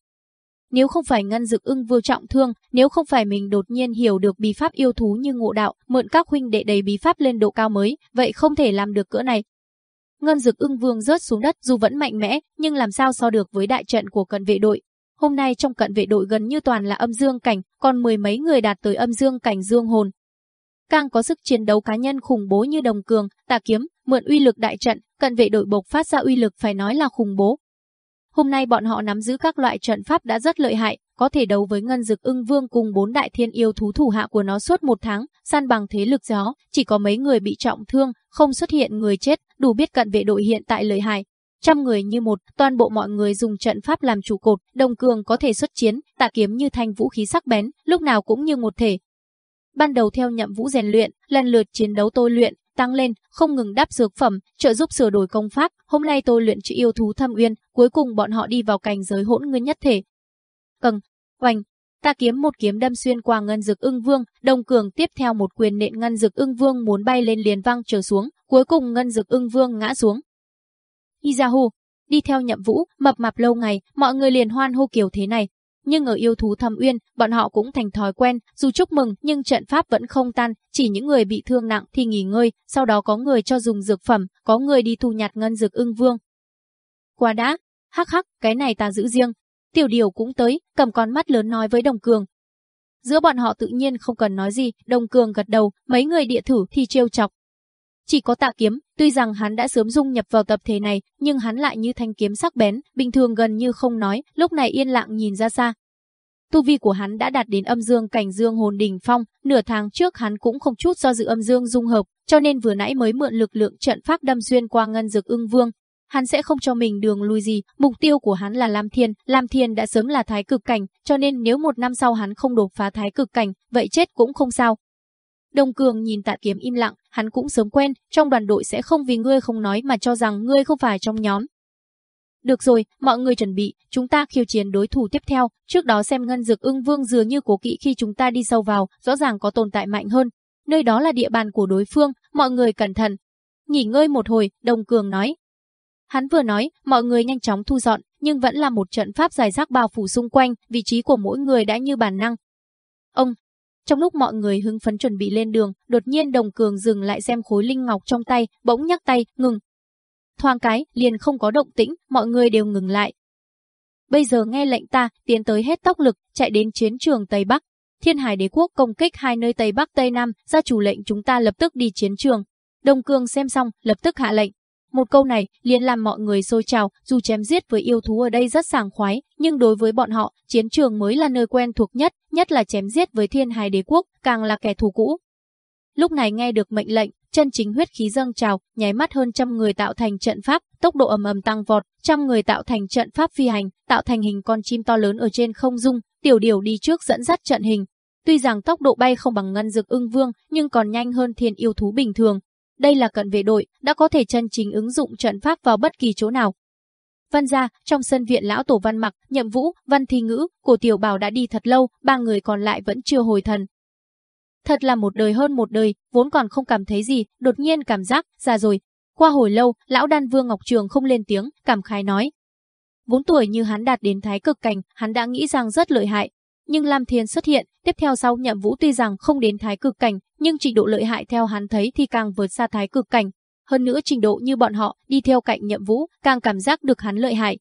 Nếu không phải ngân dực ưng vương trọng thương, nếu không phải mình đột nhiên hiểu được bí pháp yêu thú như ngộ đạo, mượn các huynh đệ đầy bí pháp lên độ cao mới, vậy không thể làm được cỡ này. Ngân dực ưng vương rớt xuống đất dù vẫn mạnh mẽ, nhưng làm sao so được với đại trận của cận vệ đội. Hôm nay trong cận vệ đội gần như toàn là âm dương cảnh, còn mười mấy người đạt tới âm dương cảnh dương hồn, càng có sức chiến đấu cá nhân khủng bố như đồng cường, tà kiếm, mượn uy lực đại trận, cận vệ đội bộc phát ra uy lực phải nói là khủng bố. Hôm nay bọn họ nắm giữ các loại trận pháp đã rất lợi hại, có thể đấu với ngân dực ưng vương cùng bốn đại thiên yêu thú thủ hạ của nó suốt một tháng, săn bằng thế lực gió, chỉ có mấy người bị trọng thương, không xuất hiện người chết, đủ biết cận vệ đội hiện tại lợi hại. Trăm người như một, toàn bộ mọi người dùng trận pháp làm trụ cột, đồng cường có thể xuất chiến, tạ kiếm như thanh vũ khí sắc bén, lúc nào cũng như một thể, Ban đầu theo nhậm vũ rèn luyện, lần lượt chiến đấu tôi luyện, tăng lên, không ngừng đáp dược phẩm, trợ giúp sửa đổi công pháp. Hôm nay tôi luyện chữ yêu thú thâm uyên, cuối cùng bọn họ đi vào cảnh giới hỗn nguyên nhất thể. Cần, oanh, ta kiếm một kiếm đâm xuyên qua ngân dực ưng vương, đồng cường tiếp theo một quyền nện ngân dực ưng vương muốn bay lên liền văng trở xuống, cuối cùng ngân dực ưng vương ngã xuống. Izahu, đi theo nhậm vũ, mập mạp lâu ngày, mọi người liền hoan hô kiểu thế này, nhưng ở yêu thú thâm uyên, bọn họ cũng thành thói quen, dù chúc mừng nhưng trận pháp vẫn không tan, chỉ những người bị thương nặng thì nghỉ ngơi, sau đó có người cho dùng dược phẩm, có người đi thu nhặt ngân dược ưng vương. Qua đã, hắc hắc, cái này ta giữ riêng. Tiểu điều cũng tới, cầm con mắt lớn nói với Đồng Cường. Giữa bọn họ tự nhiên không cần nói gì, Đồng Cường gật đầu, mấy người địa thử thì trêu chọc. Chỉ có tạ kiếm, tuy rằng hắn đã sớm dung nhập vào tập thể này, nhưng hắn lại như thanh kiếm sắc bén, bình thường gần như không nói, lúc này yên lặng nhìn ra xa. Tu vi của hắn đã đạt đến âm dương cảnh dương hồn đỉnh phong, nửa tháng trước hắn cũng không chút do dự âm dương dung hợp, cho nên vừa nãy mới mượn lực lượng trận pháp đâm xuyên qua ngân dược ưng vương. Hắn sẽ không cho mình đường lui gì, mục tiêu của hắn là Lam Thiên, Lam Thiên đã sớm là thái cực cảnh, cho nên nếu một năm sau hắn không đột phá thái cực cảnh, vậy chết cũng không sao, Đông Cường nhìn tạ kiếm im lặng, hắn cũng sớm quen, trong đoàn đội sẽ không vì ngươi không nói mà cho rằng ngươi không phải trong nhóm. Được rồi, mọi người chuẩn bị, chúng ta khiêu chiến đối thủ tiếp theo, trước đó xem ngân dược ưng vương dường như cố kỵ khi chúng ta đi sâu vào, rõ ràng có tồn tại mạnh hơn. Nơi đó là địa bàn của đối phương, mọi người cẩn thận. Nghỉ ngơi một hồi, Đồng Cường nói. Hắn vừa nói, mọi người nhanh chóng thu dọn, nhưng vẫn là một trận pháp dài rác bao phủ xung quanh, vị trí của mỗi người đã như bản năng. Ông, trong lúc mọi người hưng phấn chuẩn bị lên đường, đột nhiên Đồng Cường dừng lại xem khối linh ngọc trong tay, bỗng nhắc tay, ngừng. Thoáng cái, liền không có động tĩnh, mọi người đều ngừng lại. Bây giờ nghe lệnh ta, tiến tới hết tốc lực, chạy đến chiến trường Tây Bắc. Thiên Hải Đế quốc công kích hai nơi Tây Bắc Tây Nam, ra chủ lệnh chúng ta lập tức đi chiến trường. Đồng Cường xem xong, lập tức hạ lệnh. Một câu này liền làm mọi người sôi trào, dù chém giết với yêu thú ở đây rất sảng khoái, nhưng đối với bọn họ, chiến trường mới là nơi quen thuộc nhất, nhất là chém giết với thiên hài đế quốc, càng là kẻ thù cũ. Lúc này nghe được mệnh lệnh, chân chính huyết khí dâng trào, nháy mắt hơn trăm người tạo thành trận pháp, tốc độ ầm ầm tăng vọt, trăm người tạo thành trận pháp phi hành, tạo thành hình con chim to lớn ở trên không dung, tiểu điều đi trước dẫn dắt trận hình. Tuy rằng tốc độ bay không bằng ngân dược ưng vương, nhưng còn nhanh hơn thiên yêu thú bình thường, đây là cận vệ đội, đã có thể chân chính ứng dụng trận pháp vào bất kỳ chỗ nào. Văn gia, trong sân viện lão tổ văn mặc, nhậm vũ, văn thi ngữ, cổ tiểu bảo đã đi thật lâu, ba người còn lại vẫn chưa hồi thần. Thật là một đời hơn một đời, vốn còn không cảm thấy gì, đột nhiên cảm giác, già rồi. Qua hồi lâu, lão đan vương Ngọc Trường không lên tiếng, cảm khái nói. Bốn tuổi như hắn đạt đến thái cực cảnh, hắn đã nghĩ rằng rất lợi hại, nhưng Lam Thiên xuất hiện, tiếp theo sau Nhậm Vũ tuy rằng không đến thái cực cảnh, nhưng trình độ lợi hại theo hắn thấy thì càng vượt xa thái cực cảnh. Hơn nữa trình độ như bọn họ đi theo cạnh Nhậm Vũ, càng cảm giác được hắn lợi hại.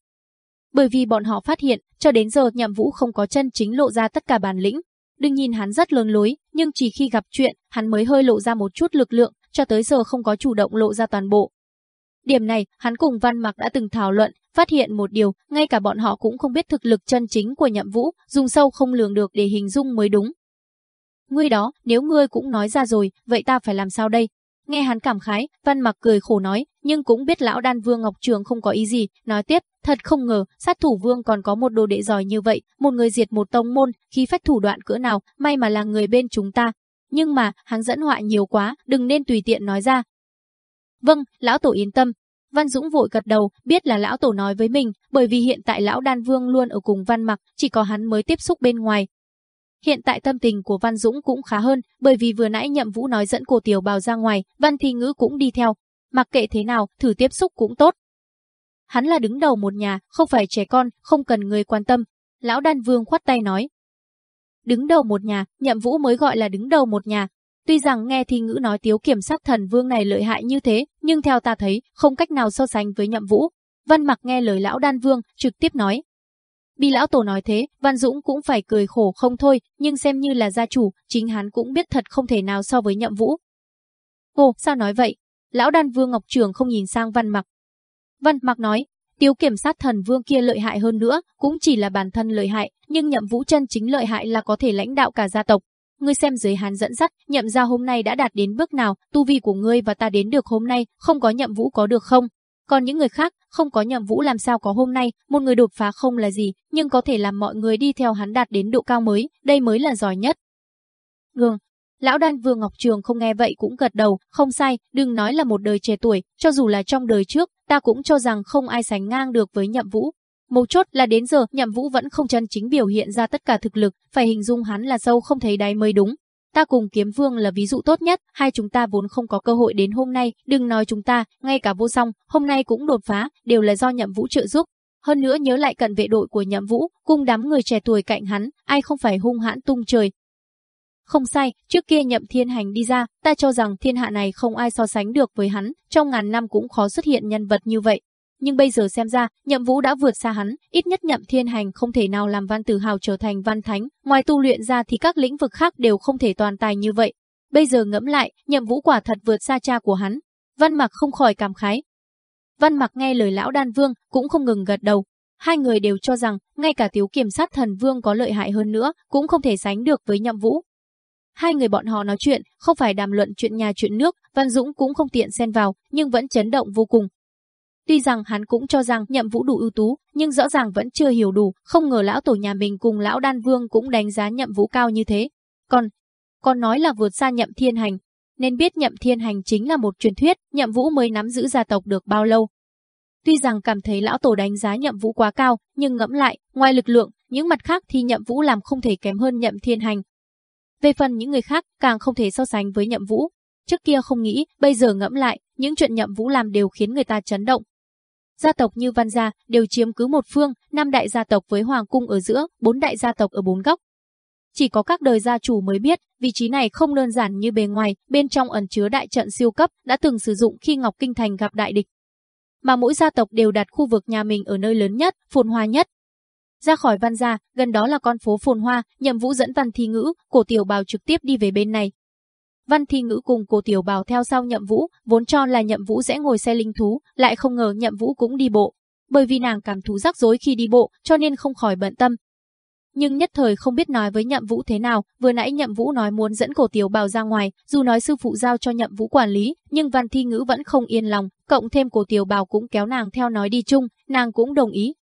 Bởi vì bọn họ phát hiện, cho đến giờ Nhậm Vũ không có chân chính lộ ra tất cả bản lĩnh. Đừng nhìn hắn rất lớn lối, nhưng chỉ khi gặp chuyện, hắn mới hơi lộ ra một chút lực lượng, cho tới giờ không có chủ động lộ ra toàn bộ. Điểm này, hắn cùng Văn Mặc đã từng thảo luận, phát hiện một điều, ngay cả bọn họ cũng không biết thực lực chân chính của nhậm vũ, dùng sâu không lường được để hình dung mới đúng. Ngươi đó, nếu ngươi cũng nói ra rồi, vậy ta phải làm sao đây? Nghe hắn cảm khái, Văn Mặc cười khổ nói, nhưng cũng biết lão đan vương Ngọc Trường không có ý gì, nói tiếp, thật không ngờ, sát thủ vương còn có một đồ đệ giỏi như vậy, một người diệt một tông môn, khi phách thủ đoạn cỡ nào, may mà là người bên chúng ta. Nhưng mà, hắn dẫn họa nhiều quá, đừng nên tùy tiện nói ra. Vâng, lão tổ yên tâm, Văn Dũng vội gật đầu, biết là lão tổ nói với mình, bởi vì hiện tại lão đan vương luôn ở cùng Văn Mặc, chỉ có hắn mới tiếp xúc bên ngoài. Hiện tại tâm tình của Văn Dũng cũng khá hơn, bởi vì vừa nãy Nhậm Vũ nói dẫn cô tiểu bào ra ngoài, Văn Thi Ngữ cũng đi theo. Mặc kệ thế nào, thử tiếp xúc cũng tốt. Hắn là đứng đầu một nhà, không phải trẻ con, không cần người quan tâm. Lão đan vương khoát tay nói. Đứng đầu một nhà, Nhậm Vũ mới gọi là đứng đầu một nhà, Tuy rằng nghe thi ngữ nói tiếu kiểm sát thần vương này lợi hại như thế, nhưng theo ta thấy, không cách nào so sánh với nhậm vũ. Văn mặc nghe lời lão đan vương, trực tiếp nói. Bị lão tổ nói thế, Văn Dũng cũng phải cười khổ không thôi, nhưng xem như là gia chủ, chính hắn cũng biết thật không thể nào so với nhậm vũ. Ồ, sao nói vậy? Lão đan vương Ngọc Trường không nhìn sang Văn mặc. Văn mặc nói, Tiếu kiểm sát thần vương kia lợi hại hơn nữa, cũng chỉ là bản thân lợi hại, nhưng nhậm vũ chân chính lợi hại là có thể lãnh đạo cả gia tộc, Ngươi xem dưới hắn dẫn dắt, nhậm ra hôm nay đã đạt đến bước nào, tu vi của ngươi và ta đến được hôm nay, không có nhậm vũ có được không? Còn những người khác, không có nhậm vũ làm sao có hôm nay, một người đột phá không là gì, nhưng có thể làm mọi người đi theo hắn đạt đến độ cao mới, đây mới là giỏi nhất. Gương, Lão đan vương Ngọc Trường không nghe vậy cũng gật đầu, không sai, đừng nói là một đời trẻ tuổi, cho dù là trong đời trước, ta cũng cho rằng không ai sánh ngang được với nhậm vũ, Mấu chốt là đến giờ nhậm vũ vẫn không chân chính biểu hiện ra tất cả thực lực, phải hình dung hắn là sâu không thấy đáy mới đúng. Ta cùng kiếm vương là ví dụ tốt nhất, hai chúng ta vốn không có cơ hội đến hôm nay, đừng nói chúng ta, ngay cả vô song, hôm nay cũng đột phá, đều là do nhậm vũ trợ giúp. Hơn nữa nhớ lại cận vệ đội của nhậm vũ, cùng đám người trẻ tuổi cạnh hắn, ai không phải hung hãn tung trời. Không sai, trước kia nhậm thiên hành đi ra, ta cho rằng thiên hạ này không ai so sánh được với hắn, trong ngàn năm cũng khó xuất hiện nhân vật như vậy, nhưng bây giờ xem ra, Nhậm Vũ đã vượt xa hắn, ít nhất Nhậm Thiên Hành không thể nào làm Văn Tử Hào trở thành văn thánh, ngoài tu luyện ra thì các lĩnh vực khác đều không thể toàn tài như vậy. Bây giờ ngẫm lại, Nhậm Vũ quả thật vượt xa cha của hắn. Văn Mặc không khỏi cảm khái. Văn Mặc nghe lời lão Đan Vương, cũng không ngừng gật đầu. Hai người đều cho rằng, ngay cả Tiếu Kiểm Sát Thần Vương có lợi hại hơn nữa, cũng không thể sánh được với Nhậm Vũ. Hai người bọn họ nói chuyện, không phải đàm luận chuyện nhà chuyện nước, Văn Dũng cũng không tiện xen vào, nhưng vẫn chấn động vô cùng. Tuy rằng hắn cũng cho rằng nhậm vũ đủ ưu tú, nhưng rõ ràng vẫn chưa hiểu đủ, không ngờ lão tổ nhà mình cùng lão đan vương cũng đánh giá nhậm vũ cao như thế. Còn, còn nói là vượt xa nhậm thiên hành, nên biết nhậm thiên hành chính là một truyền thuyết, nhậm vũ mới nắm giữ gia tộc được bao lâu. Tuy rằng cảm thấy lão tổ đánh giá nhậm vũ quá cao, nhưng ngẫm lại, ngoài lực lượng, những mặt khác thì nhậm vũ làm không thể kém hơn nhậm thiên hành. Về phần những người khác, càng không thể so sánh với nhậm vũ. Trước kia không nghĩ, bây giờ ngẫm lại, những chuyện nhậm vũ làm đều khiến người ta chấn động. Gia tộc như Văn Gia đều chiếm cứ một phương, năm đại gia tộc với Hoàng cung ở giữa, bốn đại gia tộc ở bốn góc. Chỉ có các đời gia chủ mới biết, vị trí này không đơn giản như bề ngoài, bên trong ẩn chứa đại trận siêu cấp đã từng sử dụng khi Ngọc Kinh Thành gặp đại địch. Mà mỗi gia tộc đều đặt khu vực nhà mình ở nơi lớn nhất, phồn hoa nhất. Ra khỏi văn gia, gần đó là con phố phồn hoa, nhậm vũ dẫn văn thi ngữ, cổ tiểu bào trực tiếp đi về bên này. Văn thi ngữ cùng cô tiểu Bảo theo sau nhậm vũ, vốn cho là nhậm vũ sẽ ngồi xe linh thú, lại không ngờ nhậm vũ cũng đi bộ. Bởi vì nàng cảm thú rắc rối khi đi bộ, cho nên không khỏi bận tâm, nhưng nhất thời không biết nói với Nhậm Vũ thế nào, vừa nãy Nhậm Vũ nói muốn dẫn Cổ Tiểu Bảo ra ngoài, dù nói sư phụ giao cho Nhậm Vũ quản lý, nhưng Văn Thi Ngữ vẫn không yên lòng, cộng thêm Cổ Tiểu Bảo cũng kéo nàng theo nói đi chung, nàng cũng đồng ý.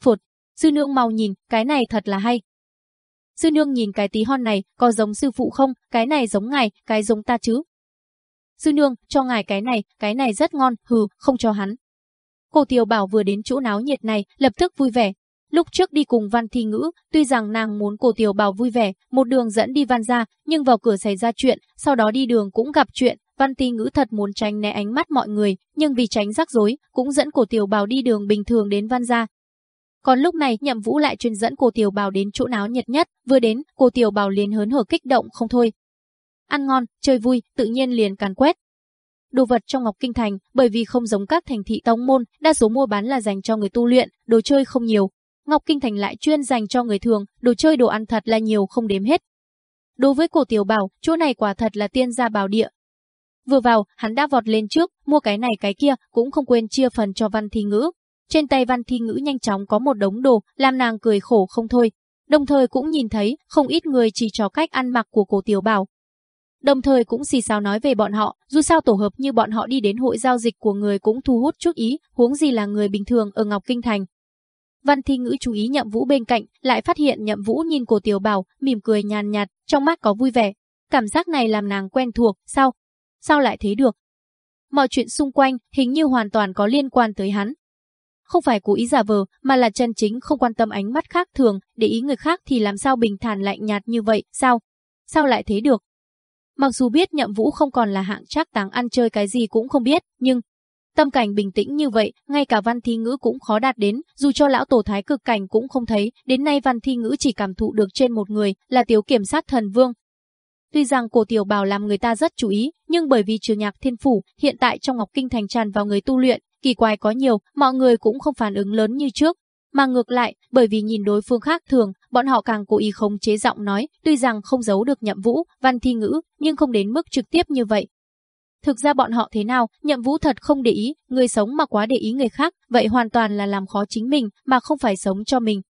Phụt, sư nương mau nhìn, cái này thật là hay. Sư nương nhìn cái tí hon này, có giống sư phụ không, cái này giống ngài, cái giống ta chứ. Sư nương, cho ngài cái này, cái này rất ngon, hừ, không cho hắn. Cô Tiểu Bảo vừa đến chỗ náo nhiệt này, lập tức vui vẻ, Lúc trước đi cùng Văn Thi Ngữ, tuy rằng nàng muốn cô Tiểu Bảo vui vẻ, một đường dẫn đi Văn ra, nhưng vào cửa xảy ra chuyện, sau đó đi đường cũng gặp chuyện, Văn Thi Ngữ thật muốn tránh né ánh mắt mọi người, nhưng vì tránh rắc rối, cũng dẫn cổ Tiểu Bảo đi đường bình thường đến Văn gia. Còn lúc này, Nhậm Vũ lại truyền dẫn cô Tiểu Bảo đến chỗ náo nhiệt nhất, vừa đến, cô Tiểu Bảo liền hớn hở kích động không thôi. Ăn ngon, chơi vui, tự nhiên liền càn quét, đồ vật trong Ngọc Kinh Thành, bởi vì không giống các thành thị tông môn, đa số mua bán là dành cho người tu luyện, đồ chơi không nhiều, Ngọc Kinh Thành lại chuyên dành cho người thường, đồ chơi đồ ăn thật là nhiều không đếm hết. Đối với cổ tiểu bảo, chỗ này quả thật là tiên gia bảo địa. Vừa vào, hắn đã vọt lên trước, mua cái này cái kia, cũng không quên chia phần cho văn thi ngữ. Trên tay văn thi ngữ nhanh chóng có một đống đồ, làm nàng cười khổ không thôi. Đồng thời cũng nhìn thấy, không ít người chỉ cho cách ăn mặc của cổ tiểu bảo. Đồng thời cũng xì xào nói về bọn họ, dù sao tổ hợp như bọn họ đi đến hội giao dịch của người cũng thu hút chút ý, huống gì là người bình thường ở Ngọc Kinh Thành, Văn Thi Ngữ chú ý Nhậm Vũ bên cạnh, lại phát hiện Nhậm Vũ nhìn cổ Tiểu Bảo, mỉm cười nhàn nhạt, trong mắt có vui vẻ. Cảm giác này làm nàng quen thuộc, sao? Sao lại thế được? Mọi chuyện xung quanh hình như hoàn toàn có liên quan tới hắn. Không phải cố ý giả vờ, mà là chân chính không quan tâm ánh mắt khác thường, để ý người khác thì làm sao bình thản lạnh nhạt như vậy, sao? Sao lại thế được? Mặc dù biết Nhậm Vũ không còn là hạng trác táng ăn chơi cái gì cũng không biết, nhưng Tâm cảnh bình tĩnh như vậy, ngay cả văn thi ngữ cũng khó đạt đến, dù cho lão tổ thái cực cảnh cũng không thấy, đến nay văn thi ngữ chỉ cảm thụ được trên một người, là tiểu kiểm sát thần vương. Tuy rằng cổ tiểu bào làm người ta rất chú ý, nhưng bởi vì trường nhạc thiên phủ, hiện tại trong Ngọc Kinh thành tràn vào người tu luyện, kỳ quái có nhiều, mọi người cũng không phản ứng lớn như trước. Mà ngược lại, bởi vì nhìn đối phương khác thường, bọn họ càng cố ý khống chế giọng nói, tuy rằng không giấu được nhậm vũ, văn thi ngữ, nhưng không đến mức trực tiếp như vậy, Thực ra bọn họ thế nào, nhậm vũ thật không để ý, người sống mà quá để ý người khác, vậy hoàn toàn là làm khó chính mình, mà không phải sống cho mình.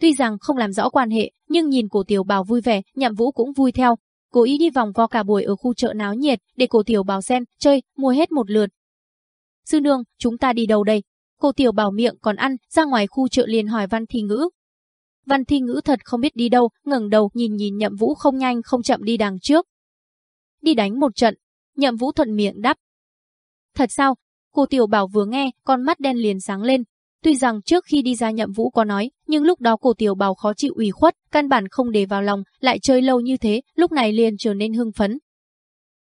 Tuy rằng không làm rõ quan hệ, nhưng nhìn cổ tiểu bào vui vẻ, nhậm vũ cũng vui theo. Cố ý đi vòng vo cả buổi ở khu chợ náo nhiệt, để cổ tiểu bào xem, chơi, mua hết một lượt. Sư nương, chúng ta đi đâu đây? Cô tiểu bảo miệng còn ăn, ra ngoài khu chợ liền hỏi văn thi ngữ. Văn thi ngữ thật không biết đi đâu, ngẩng đầu nhìn nhìn nhậm vũ không nhanh không chậm đi đằng trước. Đi đánh một trận, Nhậm Vũ thuận miệng đáp. Thật sao? Cô Tiểu Bảo vừa nghe, con mắt đen liền sáng lên. Tuy rằng trước khi đi ra Nhậm Vũ có nói, nhưng lúc đó cô Tiểu Bảo khó chịu ủy khuất, căn bản không để vào lòng, lại chơi lâu như thế, lúc này liền trở nên hưng phấn.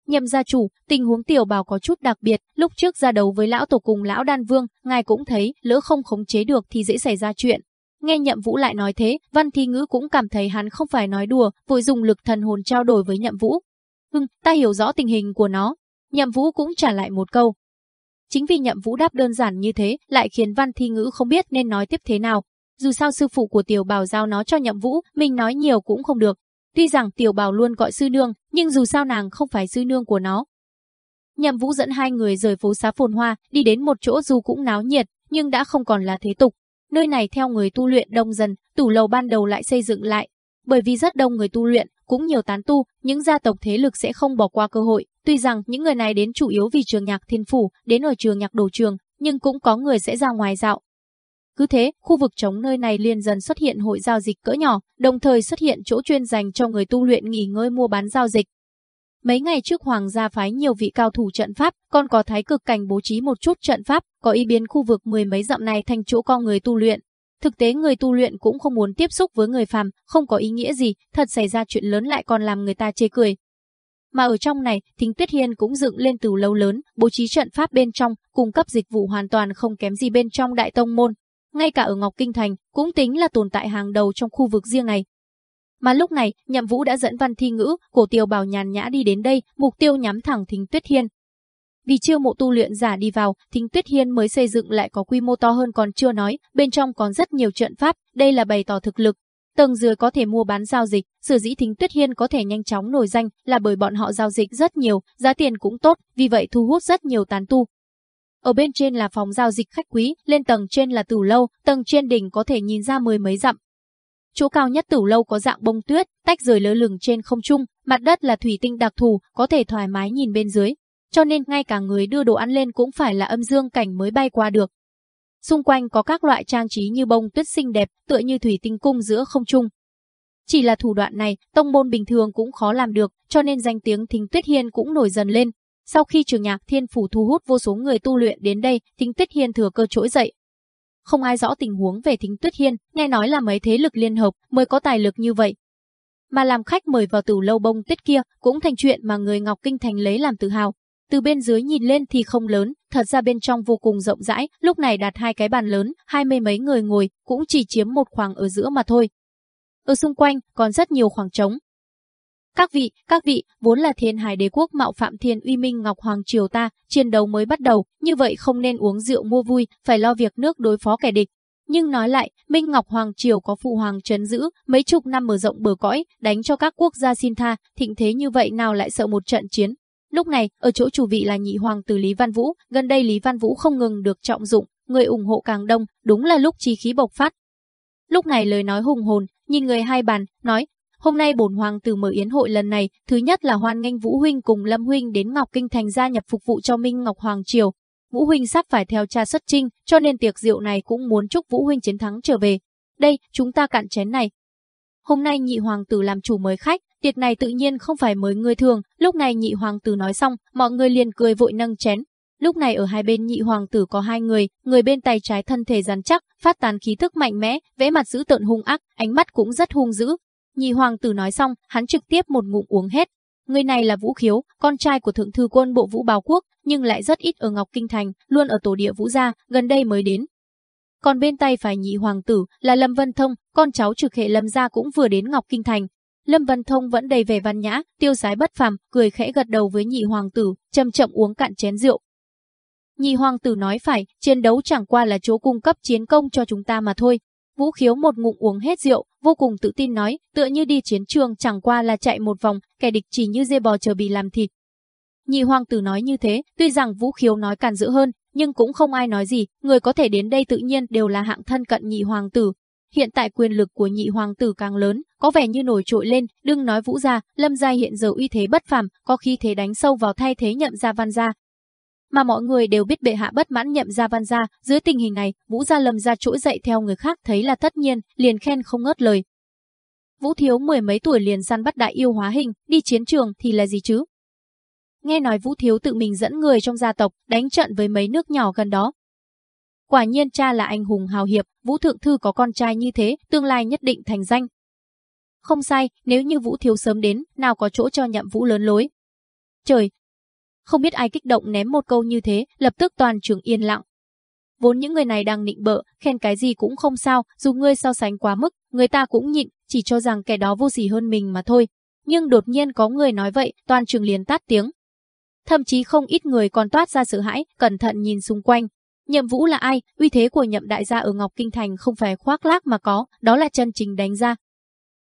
Nhậm gia chủ, tình huống Tiểu bào có chút đặc biệt, lúc trước ra đấu với lão tổ cùng lão đan vương, ngài cũng thấy, lỡ không khống chế được thì dễ xảy ra chuyện. Nghe Nhậm Vũ lại nói thế, Văn Thi Ngữ cũng cảm thấy hắn không phải nói đùa, vội dùng lực thần hồn trao đổi với Nhậm Vũ, Hưng, ta hiểu rõ tình hình của nó. Nhậm Vũ cũng trả lại một câu. Chính vì Nhậm Vũ đáp đơn giản như thế, lại khiến Văn Thi Ngữ không biết nên nói tiếp thế nào. Dù sao sư phụ của Tiểu Bảo giao nó cho Nhậm Vũ, mình nói nhiều cũng không được. Tuy rằng Tiểu bào luôn gọi sư nương, nhưng dù sao nàng không phải sư nương của nó. Nhậm Vũ dẫn hai người rời phố xá phồn hoa, đi đến một chỗ dù cũng náo nhiệt, nhưng đã không còn là thế tục. Nơi này theo người tu luyện đông dần, tủ lầu ban đầu lại xây dựng lại. Bởi vì rất đông người tu luyện, cũng nhiều tán tu, những gia tộc thế lực sẽ không bỏ qua cơ hội. Tuy rằng những người này đến chủ yếu vì trường nhạc thiên phủ, đến ở trường nhạc đồ trường, nhưng cũng có người sẽ ra ngoài dạo. Cứ thế, khu vực trống nơi này liền dần xuất hiện hội giao dịch cỡ nhỏ, đồng thời xuất hiện chỗ chuyên dành cho người tu luyện nghỉ ngơi mua bán giao dịch. Mấy ngày trước hoàng gia phái nhiều vị cao thủ trận pháp, còn có thái cực cảnh bố trí một chút trận pháp, có ý biến khu vực mười mấy dặm này thành chỗ con người tu luyện. Thực tế người tu luyện cũng không muốn tiếp xúc với người phàm, không có ý nghĩa gì, thật xảy ra chuyện lớn lại còn làm người ta chê cười. Mà ở trong này, Thính Tuyết Hiên cũng dựng lên từ lâu lớn, bố trí trận pháp bên trong, cung cấp dịch vụ hoàn toàn không kém gì bên trong đại tông môn. Ngay cả ở Ngọc Kinh Thành, cũng tính là tồn tại hàng đầu trong khu vực riêng này. Mà lúc này, Nhậm Vũ đã dẫn Văn Thi Ngữ, Cổ Tiêu Bảo nhàn nhã đi đến đây, mục tiêu nhắm thẳng Thính Tuyết Hiên. Vì chiêu mộ tu luyện giả đi vào, Thính Tuyết Hiên mới xây dựng lại có quy mô to hơn còn chưa nói, bên trong còn rất nhiều trận pháp, đây là bày tỏ thực lực. Tầng dưới có thể mua bán giao dịch, sở dĩ Thính Tuyết Hiên có thể nhanh chóng nổi danh là bởi bọn họ giao dịch rất nhiều, giá tiền cũng tốt, vì vậy thu hút rất nhiều tán tu. Ở bên trên là phòng giao dịch khách quý, lên tầng trên là tủ lâu, tầng trên đỉnh có thể nhìn ra mười mấy dặm, Chỗ cao nhất tủ lâu có dạng bông tuyết, tách rời lơ lửng trên không trung, mặt đất là thủy tinh đặc thù, có thể thoải mái nhìn bên dưới. Cho nên ngay cả người đưa đồ ăn lên cũng phải là âm dương cảnh mới bay qua được. Xung quanh có các loại trang trí như bông tuyết xinh đẹp, tựa như thủy tinh cung giữa không trung. Chỉ là thủ đoạn này, tông môn bình thường cũng khó làm được, cho nên danh tiếng Thính Tuyết Hiên cũng nổi dần lên. Sau khi trường nhạc thiên phủ thu hút vô số người tu luyện đến đây, Thính Tuyết Hiên thừa cơ trỗi dậy, không ai rõ tình huống về Thính Tuyết Hiên, nghe nói là mấy thế lực liên hợp mới có tài lực như vậy. Mà làm khách mời vào tử lâu bông tuyết kia cũng thành chuyện mà người Ngọc Kinh Thành lấy làm tự hào. Từ bên dưới nhìn lên thì không lớn, thật ra bên trong vô cùng rộng rãi, lúc này đặt hai cái bàn lớn, hai mươi mấy người ngồi, cũng chỉ chiếm một khoảng ở giữa mà thôi. Ở xung quanh còn rất nhiều khoảng trống, các vị, các vị, vốn là thiên hải đế quốc mạo phạm thiên uy minh ngọc hoàng triều ta, chiến đấu mới bắt đầu, như vậy không nên uống rượu mua vui, phải lo việc nước đối phó kẻ địch. Nhưng nói lại, Minh Ngọc Hoàng Triều có phụ hoàng trấn giữ, mấy chục năm mở rộng bờ cõi, đánh cho các quốc gia xin tha, thịnh thế như vậy nào lại sợ một trận chiến. Lúc này, ở chỗ chủ vị là nhị hoàng tử Lý Văn Vũ, gần đây Lý Văn Vũ không ngừng được trọng dụng, người ủng hộ càng đông, đúng là lúc chi khí bộc phát. Lúc này lời nói hùng hồn, nhìn người hai bàn, nói, Hôm nay bổn hoàng tử mở yến hội lần này, thứ nhất là hoan nghênh Vũ huynh cùng Lâm huynh đến Ngọc Kinh thành gia nhập phục vụ cho Minh Ngọc Hoàng triều. Vũ huynh sắp phải theo cha xuất chinh cho nên tiệc rượu này cũng muốn chúc Vũ huynh chiến thắng trở về. Đây, chúng ta cạn chén này. Hôm nay nhị hoàng tử làm chủ mời khách, tiệc này tự nhiên không phải mới người thường, lúc này nhị hoàng tử nói xong, mọi người liền cười vội nâng chén. Lúc này ở hai bên nhị hoàng tử có hai người, người bên tay trái thân thể rắn chắc, phát tán khí thức mạnh mẽ, vẽ mặt dữ tợn hung ác, ánh mắt cũng rất hung dữ, Nhị hoàng tử nói xong, hắn trực tiếp một ngụm uống hết. Người này là Vũ Khiếu, con trai của thượng thư quân bộ Vũ Bào Quốc, nhưng lại rất ít ở Ngọc Kinh Thành, luôn ở tổ địa Vũ gia, gần đây mới đến. Còn bên tay phải nhị hoàng tử là Lâm Vân Thông, con cháu trực hệ Lâm gia cũng vừa đến Ngọc Kinh Thành. Lâm Vân Thông vẫn đầy vẻ văn nhã, tiêu sái bất phàm, cười khẽ gật đầu với nhị hoàng tử, chậm chậm uống cạn chén rượu. Nhị hoàng tử nói phải, chiến đấu chẳng qua là chỗ cung cấp chiến công cho chúng ta mà thôi, Vũ Khiếu một ngụm uống hết rượu, vô cùng tự tin nói, tựa như đi chiến trường chẳng qua là chạy một vòng, kẻ địch chỉ như dê bò chờ bị làm thịt. Nhị hoàng tử nói như thế, tuy rằng Vũ Khiếu nói càn dữ hơn, nhưng cũng không ai nói gì, người có thể đến đây tự nhiên đều là hạng thân cận nhị hoàng tử. Hiện tại quyền lực của nhị hoàng tử càng lớn, có vẻ như nổi trội lên, đừng nói Vũ gia, Lâm gia hiện giờ uy thế bất phàm, có khi thế đánh sâu vào thay thế nhậm gia văn gia, mà mọi người đều biết bệ hạ bất mãn nhậm gia văn gia, dưới tình hình này, Vũ gia Lâm gia trỗi dậy theo người khác thấy là tất nhiên, liền khen không ngớt lời. Vũ Thiếu mười mấy tuổi liền săn bắt đại yêu hóa hình, đi chiến trường thì là gì chứ? Nghe nói Vũ Thiếu tự mình dẫn người trong gia tộc đánh trận với mấy nước nhỏ gần đó. Quả nhiên cha là anh hùng hào hiệp, Vũ Thượng Thư có con trai như thế, tương lai nhất định thành danh. Không sai, nếu như Vũ Thiếu sớm đến, nào có chỗ cho nhậm Vũ lớn lối. Trời, không biết ai kích động ném một câu như thế, lập tức toàn trường yên lặng. Vốn những người này đang nịnh bợ, khen cái gì cũng không sao, dù ngươi so sánh quá mức, người ta cũng nhịn, chỉ cho rằng kẻ đó vô gì hơn mình mà thôi. Nhưng đột nhiên có người nói vậy, toàn trường liền tát tiếng. Thậm chí không ít người còn toát ra sợ hãi, cẩn thận nhìn xung quanh. Nhậm Vũ là ai? Uy thế của Nhậm đại gia ở Ngọc Kinh Thành không phải khoác lác mà có, đó là chân chính đánh ra.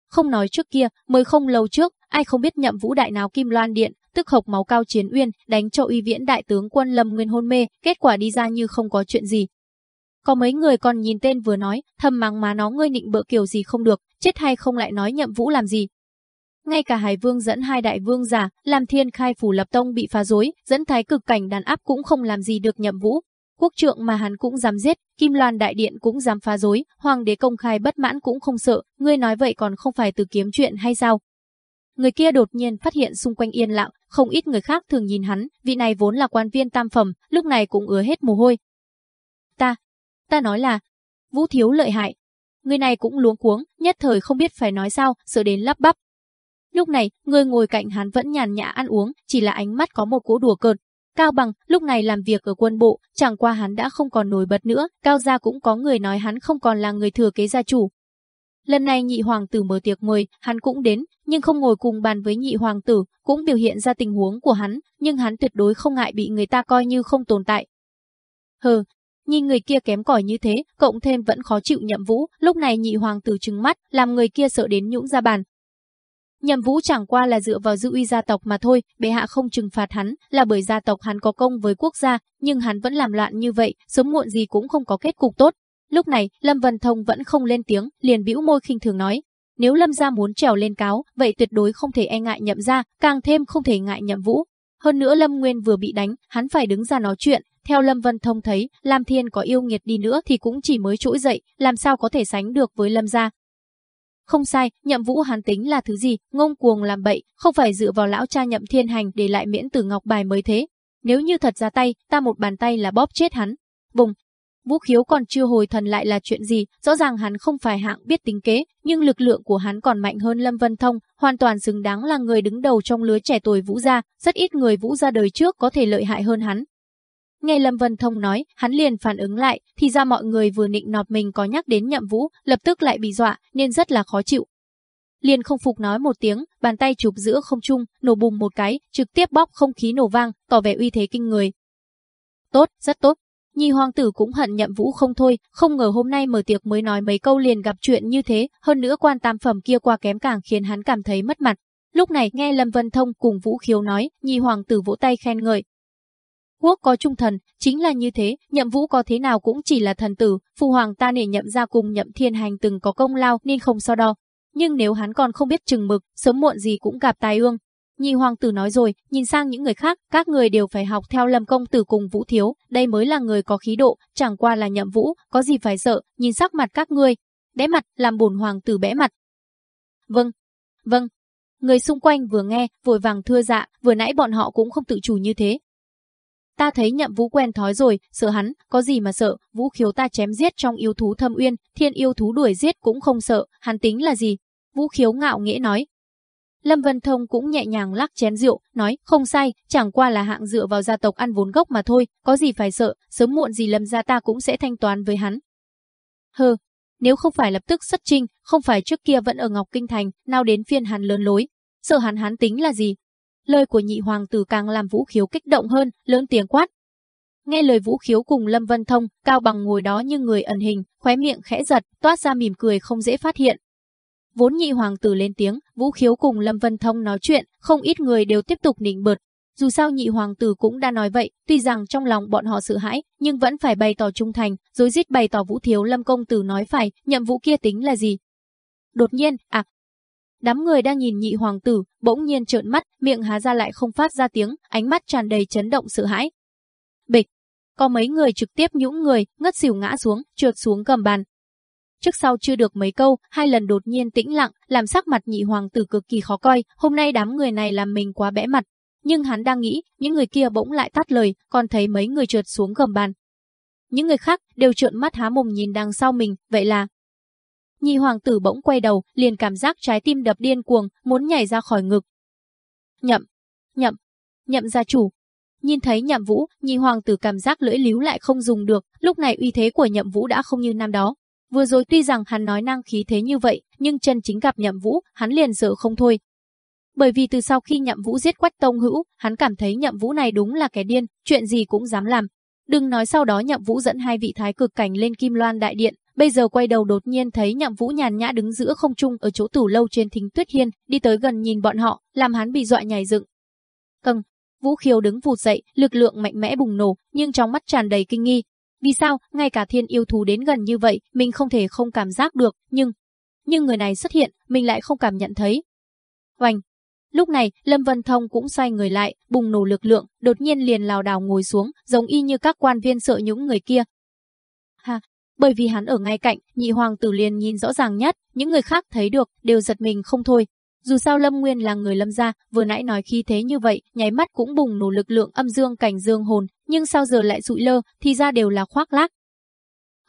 Không nói trước kia, mới không lâu trước, ai không biết Nhậm Vũ đại nào Kim Loan Điện, tức hộc máu cao chiến uyên, đánh cho uy viễn đại tướng quân Lâm Nguyên hôn mê, kết quả đi ra như không có chuyện gì. Có mấy người còn nhìn tên vừa nói, thầm mắng má nó ngươi nịnh bợ kiểu gì không được, chết hay không lại nói nhậm vũ làm gì. Ngay cả Hải Vương dẫn hai đại vương giả, làm thiên khai phủ lập tông bị phá rối, dẫn thái cực cảnh đàn áp cũng không làm gì được nhậm vũ. Quốc trượng mà hắn cũng dám giết, Kim Loan đại điện cũng dám phá rối, hoàng đế công khai bất mãn cũng không sợ, ngươi nói vậy còn không phải từ kiếm chuyện hay sao? Người kia đột nhiên phát hiện xung quanh yên lặng, không ít người khác thường nhìn hắn, vị này vốn là quan viên tam phẩm, lúc này cũng ứa hết mồ hôi. Ta, ta nói là, Vũ Thiếu lợi hại. Người này cũng luống cuống, nhất thời không biết phải nói sao, sợ đến lắp bắp. Lúc này, người ngồi cạnh hắn vẫn nhàn nhã ăn uống, chỉ là ánh mắt có một cỗ đùa cợt. Cao Bằng lúc này làm việc ở quân bộ, chẳng qua hắn đã không còn nổi bật nữa, Cao gia cũng có người nói hắn không còn là người thừa kế gia chủ. Lần này nhị hoàng tử mở tiệc mời, hắn cũng đến, nhưng không ngồi cùng bàn với nhị hoàng tử, cũng biểu hiện ra tình huống của hắn, nhưng hắn tuyệt đối không ngại bị người ta coi như không tồn tại. Hừ, nhìn người kia kém cỏi như thế, cộng thêm vẫn khó chịu nhậm vũ, lúc này nhị hoàng tử trừng mắt, làm người kia sợ đến nhũng ra bàn. Nhậm vũ chẳng qua là dựa vào dự uy gia tộc mà thôi, bệ hạ không trừng phạt hắn, là bởi gia tộc hắn có công với quốc gia, nhưng hắn vẫn làm loạn như vậy, sớm muộn gì cũng không có kết cục tốt. Lúc này, Lâm Vân Thông vẫn không lên tiếng, liền bĩu môi khinh thường nói, nếu Lâm gia muốn trèo lên cáo, vậy tuyệt đối không thể e ngại nhậm gia, càng thêm không thể ngại nhậm vũ. Hơn nữa Lâm Nguyên vừa bị đánh, hắn phải đứng ra nói chuyện, theo Lâm Vân Thông thấy, Lam Thiên có yêu nghiệt đi nữa thì cũng chỉ mới trỗi dậy, làm sao có thể sánh được với Lâm gia. Không sai, nhậm vũ hắn tính là thứ gì, ngông cuồng làm bậy, không phải dựa vào lão cha nhậm thiên hành để lại miễn tử ngọc bài mới thế. Nếu như thật ra tay, ta một bàn tay là bóp chết hắn. Bùng, Vũ Khiếu còn chưa hồi thần lại là chuyện gì, rõ ràng hắn không phải hạng biết tính kế, nhưng lực lượng của hắn còn mạnh hơn Lâm Vân Thông, hoàn toàn xứng đáng là người đứng đầu trong lứa trẻ tuổi Vũ gia, rất ít người Vũ gia đời trước có thể lợi hại hơn hắn. Nghe Lâm Vân Thông nói, hắn liền phản ứng lại, thì ra mọi người vừa nịnh nọt mình có nhắc đến nhậm vũ, lập tức lại bị dọa, nên rất là khó chịu. Liền không phục nói một tiếng, bàn tay chụp giữa không trung, nổ bùng một cái, trực tiếp bóp không khí nổ vang, tỏ vẻ uy thế kinh người. Tốt, rất tốt. Nhi hoàng tử cũng hận nhậm vũ không thôi, không ngờ hôm nay mở tiệc mới nói mấy câu liền gặp chuyện như thế, hơn nữa quan tam phẩm kia qua kém càng khiến hắn cảm thấy mất mặt. Lúc này nghe Lâm Vân Thông cùng Vũ Khiếu nói, Nhi hoàng tử vỗ tay khen ngợi. Quốc có trung thần, chính là như thế, nhậm vũ có thế nào cũng chỉ là thần tử, phụ hoàng ta nể nhậm ra cùng nhậm thiên hành từng có công lao nên không so đo. Nhưng nếu hắn còn không biết chừng mực, sớm muộn gì cũng gặp tai ương, Nhi hoàng tử nói rồi, nhìn sang những người khác, các người đều phải học theo Lâm công tử cùng Vũ thiếu, đây mới là người có khí độ, chẳng qua là nhậm vũ, có gì phải sợ, nhìn sắc mặt các ngươi, bẽ mặt, làm bổn hoàng tử bẽ mặt. Vâng, vâng. Người xung quanh vừa nghe, vội vàng thưa dạ, vừa nãy bọn họ cũng không tự chủ như thế. Ta thấy nhậm vũ quen thói rồi, sợ hắn, có gì mà sợ, vũ khiếu ta chém giết trong yêu thú thâm uyên, thiên yêu thú đuổi giết cũng không sợ, hắn tính là gì? Vũ khiếu ngạo nghĩa nói, Lâm Vân Thông cũng nhẹ nhàng lắc chén rượu, nói, không sai, chẳng qua là hạng dựa vào gia tộc ăn vốn gốc mà thôi, có gì phải sợ, sớm muộn gì Lâm gia ta cũng sẽ thanh toán với hắn. Hừ, nếu không phải lập tức xuất trinh, không phải trước kia vẫn ở Ngọc Kinh Thành, nào đến phiên hắn lớn lối, sợ hắn hắn tính là gì? Lời của nhị hoàng tử càng làm Vũ Khiếu kích động hơn, lớn tiếng quát. Nghe lời Vũ Khiếu cùng Lâm Vân Thông, Cao Bằng ngồi đó như người ẩn hình, khóe miệng khẽ giật, toát ra mỉm cười không dễ phát hiện, Vốn nhị hoàng tử lên tiếng, Vũ Khiếu cùng Lâm Vân Thông nói chuyện, không ít người đều tiếp tục nịnh bợt. Dù sao nhị hoàng tử cũng đã nói vậy, tuy rằng trong lòng bọn họ sợ hãi, nhưng vẫn phải bày tỏ trung thành, rồi giết bày tỏ Vũ Thiếu Lâm công tử nói phải, nhậm vụ kia tính là gì. Đột nhiên, à, Đám người đang nhìn nhị hoàng tử, bỗng nhiên trợn mắt, miệng há ra lại không phát ra tiếng, ánh mắt tràn đầy chấn động sợ hãi. Bịch, có mấy người trực tiếp nhũng người, ngất xỉu ngã xuống, trượt xuống cầm bàn, Trước sau chưa được mấy câu, hai lần đột nhiên tĩnh lặng, làm sắc mặt nhị hoàng tử cực kỳ khó coi, hôm nay đám người này làm mình quá bẽ mặt. Nhưng hắn đang nghĩ, những người kia bỗng lại tắt lời, còn thấy mấy người trượt xuống gầm bàn. Những người khác đều trợn mắt há mồm nhìn đằng sau mình, vậy là... Nhị hoàng tử bỗng quay đầu, liền cảm giác trái tim đập điên cuồng, muốn nhảy ra khỏi ngực. Nhậm, nhậm, nhậm gia chủ, Nhìn thấy nhậm vũ, nhị hoàng tử cảm giác lưỡi líu lại không dùng được, lúc này uy thế của nhậm vũ đã không như năm đó, Vừa rồi tuy rằng hắn nói năng khí thế như vậy, nhưng chân chính gặp Nhậm Vũ, hắn liền sợ không thôi. Bởi vì từ sau khi Nhậm Vũ giết Quách Tông Hữu, hắn cảm thấy Nhậm Vũ này đúng là kẻ điên, chuyện gì cũng dám làm. Đừng nói sau đó Nhậm Vũ dẫn hai vị thái cực cảnh lên Kim Loan đại điện, bây giờ quay đầu đột nhiên thấy Nhậm Vũ nhàn nhã đứng giữa không trung ở chỗ tủ lâu trên thính Tuyết Hiên, đi tới gần nhìn bọn họ, làm hắn bị dọa nhảy dựng. Cần, Vũ Khiếu đứng vụt dậy, lực lượng mạnh mẽ bùng nổ, nhưng trong mắt tràn đầy kinh nghi, vì sao, ngay cả thiên yêu thú đến gần như vậy, mình không thể không cảm giác được, nhưng... Nhưng người này xuất hiện, mình lại không cảm nhận thấy. Oanh! Lúc này, Lâm Vân Thông cũng xoay người lại, bùng nổ lực lượng, đột nhiên liền lào đảo ngồi xuống, giống y như các quan viên sợ những người kia. Ha! Bởi vì hắn ở ngay cạnh, nhị hoàng tử liền nhìn rõ ràng nhất, những người khác thấy được, đều giật mình không thôi. Dù sao Lâm Nguyên là người Lâm gia, vừa nãy nói khi thế như vậy, nháy mắt cũng bùng nổ lực lượng âm dương cảnh dương hồn, nhưng sao giờ lại rụi lơ, thì ra đều là khoác lác.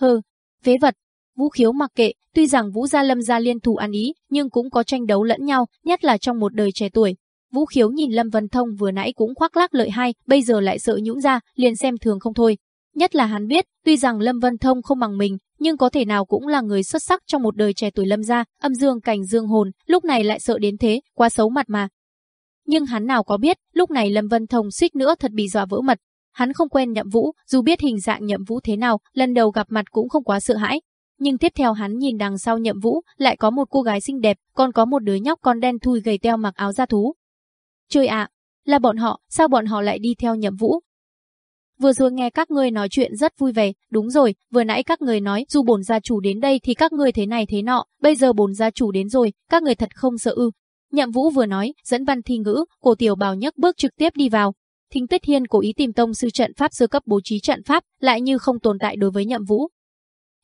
Hừ, phế vật. Vũ Khiếu mặc kệ, tuy rằng Vũ gia Lâm gia liên thủ ăn ý, nhưng cũng có tranh đấu lẫn nhau, nhất là trong một đời trẻ tuổi. Vũ Khiếu nhìn Lâm Vân Thông vừa nãy cũng khoác lác lợi hai bây giờ lại sợ nhũng ra, liền xem thường không thôi. Nhất là hắn biết, tuy rằng Lâm Vân Thông không bằng mình, nhưng có thể nào cũng là người xuất sắc trong một đời trẻ tuổi Lâm gia, âm dương cảnh dương hồn, lúc này lại sợ đến thế, quá xấu mặt mà. Nhưng hắn nào có biết, lúc này Lâm Vân Thông suýt nữa thật bị dọa vỡ mật. Hắn không quen Nhậm Vũ, dù biết hình dạng Nhậm Vũ thế nào, lần đầu gặp mặt cũng không quá sợ hãi. Nhưng tiếp theo hắn nhìn đằng sau Nhậm Vũ, lại có một cô gái xinh đẹp, còn có một đứa nhóc con đen thui gầy teo mặc áo da thú. Trời ạ, là bọn họ, sao bọn họ lại đi theo Nhậm Vũ? Vừa rồi nghe các ngươi nói chuyện rất vui vẻ, đúng rồi, vừa nãy các người nói dù bổn gia chủ đến đây thì các ngươi thế này thế nọ, bây giờ bổn gia chủ đến rồi, các người thật không sợ ư. Nhậm Vũ vừa nói, dẫn văn thi ngữ, cổ tiểu bào nhấc bước trực tiếp đi vào. Thính Tuyết Hiên cố ý tìm tông sư trận pháp sơ cấp bố trí trận pháp, lại như không tồn tại đối với Nhậm Vũ.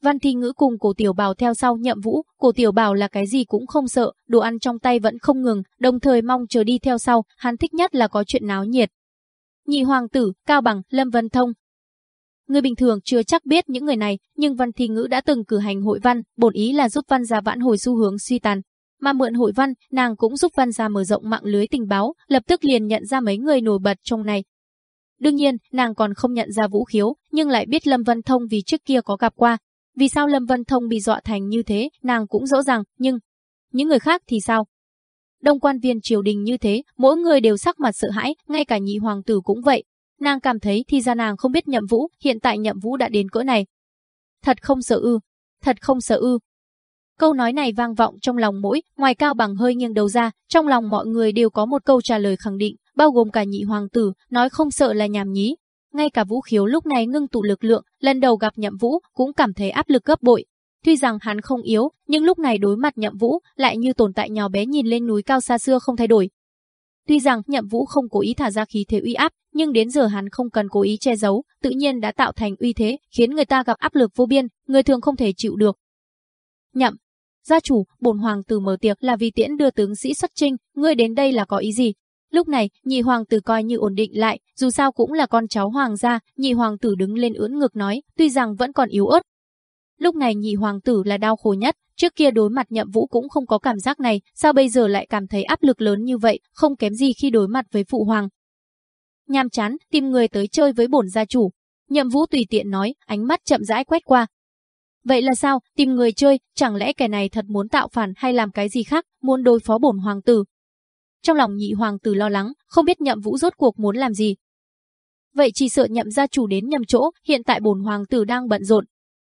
Văn Thi Ngữ cùng cổ tiểu bào theo sau Nhậm Vũ, cổ tiểu bào là cái gì cũng không sợ, đồ ăn trong tay vẫn không ngừng, đồng thời mong chờ đi theo sau, hắn thích nhất là có chuyện náo nhiệt, nhị hoàng tử, Cao Bằng, Lâm Vân Thông. Người bình thường chưa chắc biết những người này, nhưng Văn Thi Ngữ đã từng cử hành hội văn, bổn ý là giúp Văn gia vãn hồi xu hướng suy tàn. Mà mượn hội văn, nàng cũng giúp Văn gia mở rộng mạng lưới tình báo, lập tức liền nhận ra mấy người nổi bật trong này. Đương nhiên, nàng còn không nhận ra Vũ Khiếu, nhưng lại biết Lâm Vân Thông vì trước kia có gặp qua. Vì sao Lâm Vân Thông bị dọa thành như thế, nàng cũng rõ ràng, nhưng những người khác thì sao? Đông quan viên triều đình như thế, mỗi người đều sắc mặt sợ hãi, ngay cả nhị hoàng tử cũng vậy. Nàng cảm thấy thì ra nàng không biết nhậm vũ, hiện tại nhậm vũ đã đến cỡ này. Thật không sợ ư, thật không sợ ư. Câu nói này vang vọng trong lòng mỗi, ngoài cao bằng hơi nghiêng đầu ra, trong lòng mọi người đều có một câu trả lời khẳng định, bao gồm cả nhị hoàng tử, nói không sợ là nhảm nhí. Ngay cả vũ khiếu lúc này ngưng tụ lực lượng, lần đầu gặp nhậm vũ, cũng cảm thấy áp lực gấp bội, Tuy rằng hắn không yếu, nhưng lúc này đối mặt Nhậm Vũ lại như tồn tại nhỏ bé nhìn lên núi cao xa xưa không thay đổi. Tuy rằng Nhậm Vũ không cố ý thả ra khí thế uy áp, nhưng đến giờ hắn không cần cố ý che giấu, tự nhiên đã tạo thành uy thế, khiến người ta gặp áp lực vô biên, người thường không thể chịu được. Nhậm, gia chủ, bổn hoàng tử mở tiệc là vì tiễn đưa tướng sĩ xuất trinh, ngươi đến đây là có ý gì? Lúc này, nhị hoàng tử coi như ổn định lại, dù sao cũng là con cháu hoàng gia, nhị hoàng tử đứng lên ưỡn ngực nói, tuy rằng vẫn còn yếu ớt, Lúc này nhị hoàng tử là đau khổ nhất, trước kia đối mặt nhậm vũ cũng không có cảm giác này, sao bây giờ lại cảm thấy áp lực lớn như vậy, không kém gì khi đối mặt với phụ hoàng. Nham chán, tìm người tới chơi với bổn gia chủ. Nhậm vũ tùy tiện nói, ánh mắt chậm rãi quét qua. Vậy là sao, tìm người chơi, chẳng lẽ kẻ này thật muốn tạo phản hay làm cái gì khác, muốn đối phó bổn hoàng tử. Trong lòng nhị hoàng tử lo lắng, không biết nhậm vũ rốt cuộc muốn làm gì. Vậy chỉ sợ nhậm gia chủ đến nhầm chỗ, hiện tại bổn hoàng tử đang bận rộn,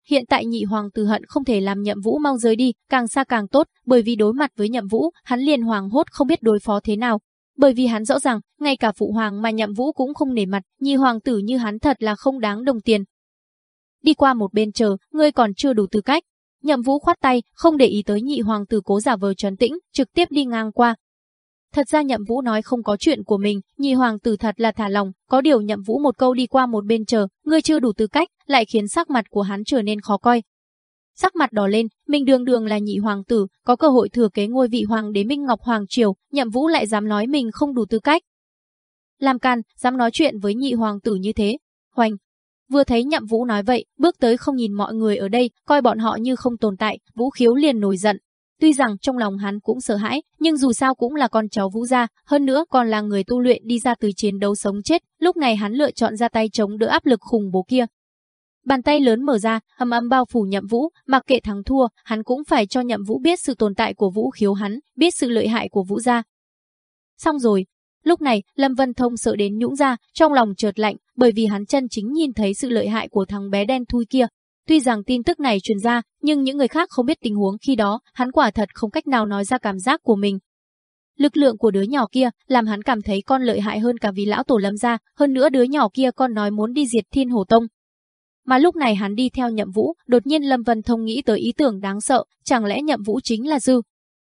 Hiện tại nhị hoàng tử hận không thể làm nhậm vũ mau rời đi, càng xa càng tốt, bởi vì đối mặt với nhậm vũ, hắn liền hoàng hốt không biết đối phó thế nào. Bởi vì hắn rõ ràng, ngay cả phụ hoàng mà nhậm vũ cũng không nể mặt, nhị hoàng tử như hắn thật là không đáng đồng tiền. Đi qua một bên chờ, ngươi còn chưa đủ tư cách. Nhậm vũ khoát tay, không để ý tới nhị hoàng tử cố giả vờ trấn tĩnh, trực tiếp đi ngang qua, Thật ra Nhậm Vũ nói không có chuyện của mình, nhị hoàng tử thật là thả lòng, có điều Nhậm Vũ một câu đi qua một bên chờ, ngươi chưa đủ tư cách, lại khiến sắc mặt của hắn trở nên khó coi. Sắc mặt đỏ lên, mình đường đường là nhị hoàng tử, có cơ hội thừa kế ngôi vị hoàng đế Minh Ngọc Hoàng Triều, Nhậm Vũ lại dám nói mình không đủ tư cách. Làm can, dám nói chuyện với nhị hoàng tử như thế. Hoành, Vừa thấy Nhậm Vũ nói vậy, bước tới không nhìn mọi người ở đây, coi bọn họ như không tồn tại, Vũ Khiếu liền nổi giận, Tuy rằng trong lòng hắn cũng sợ hãi, nhưng dù sao cũng là con cháu Vũ gia, hơn nữa còn là người tu luyện đi ra từ chiến đấu sống chết, lúc này hắn lựa chọn ra tay chống đỡ áp lực khủng bố kia. Bàn tay lớn mở ra, hầm âm bao phủ Nhậm Vũ, mặc kệ thắng thua, hắn cũng phải cho Nhậm Vũ biết sự tồn tại của Vũ Khiếu hắn, biết sự lợi hại của Vũ gia. Xong rồi, lúc này, Lâm Vân Thông sợ đến nhũng ra, trong lòng chợt lạnh, bởi vì hắn chân chính nhìn thấy sự lợi hại của thằng bé đen thui kia, Tuy rằng tin tức này truyền ra, nhưng những người khác không biết tình huống khi đó, hắn quả thật không cách nào nói ra cảm giác của mình. Lực lượng của đứa nhỏ kia làm hắn cảm thấy con lợi hại hơn cả vì lão tổ lâm gia, hơn nữa đứa nhỏ kia còn nói muốn đi diệt thiên hồ tông. Mà lúc này hắn đi theo nhậm vũ, đột nhiên Lâm Vân Thông nghĩ tới ý tưởng đáng sợ, chẳng lẽ nhậm vũ chính là dư?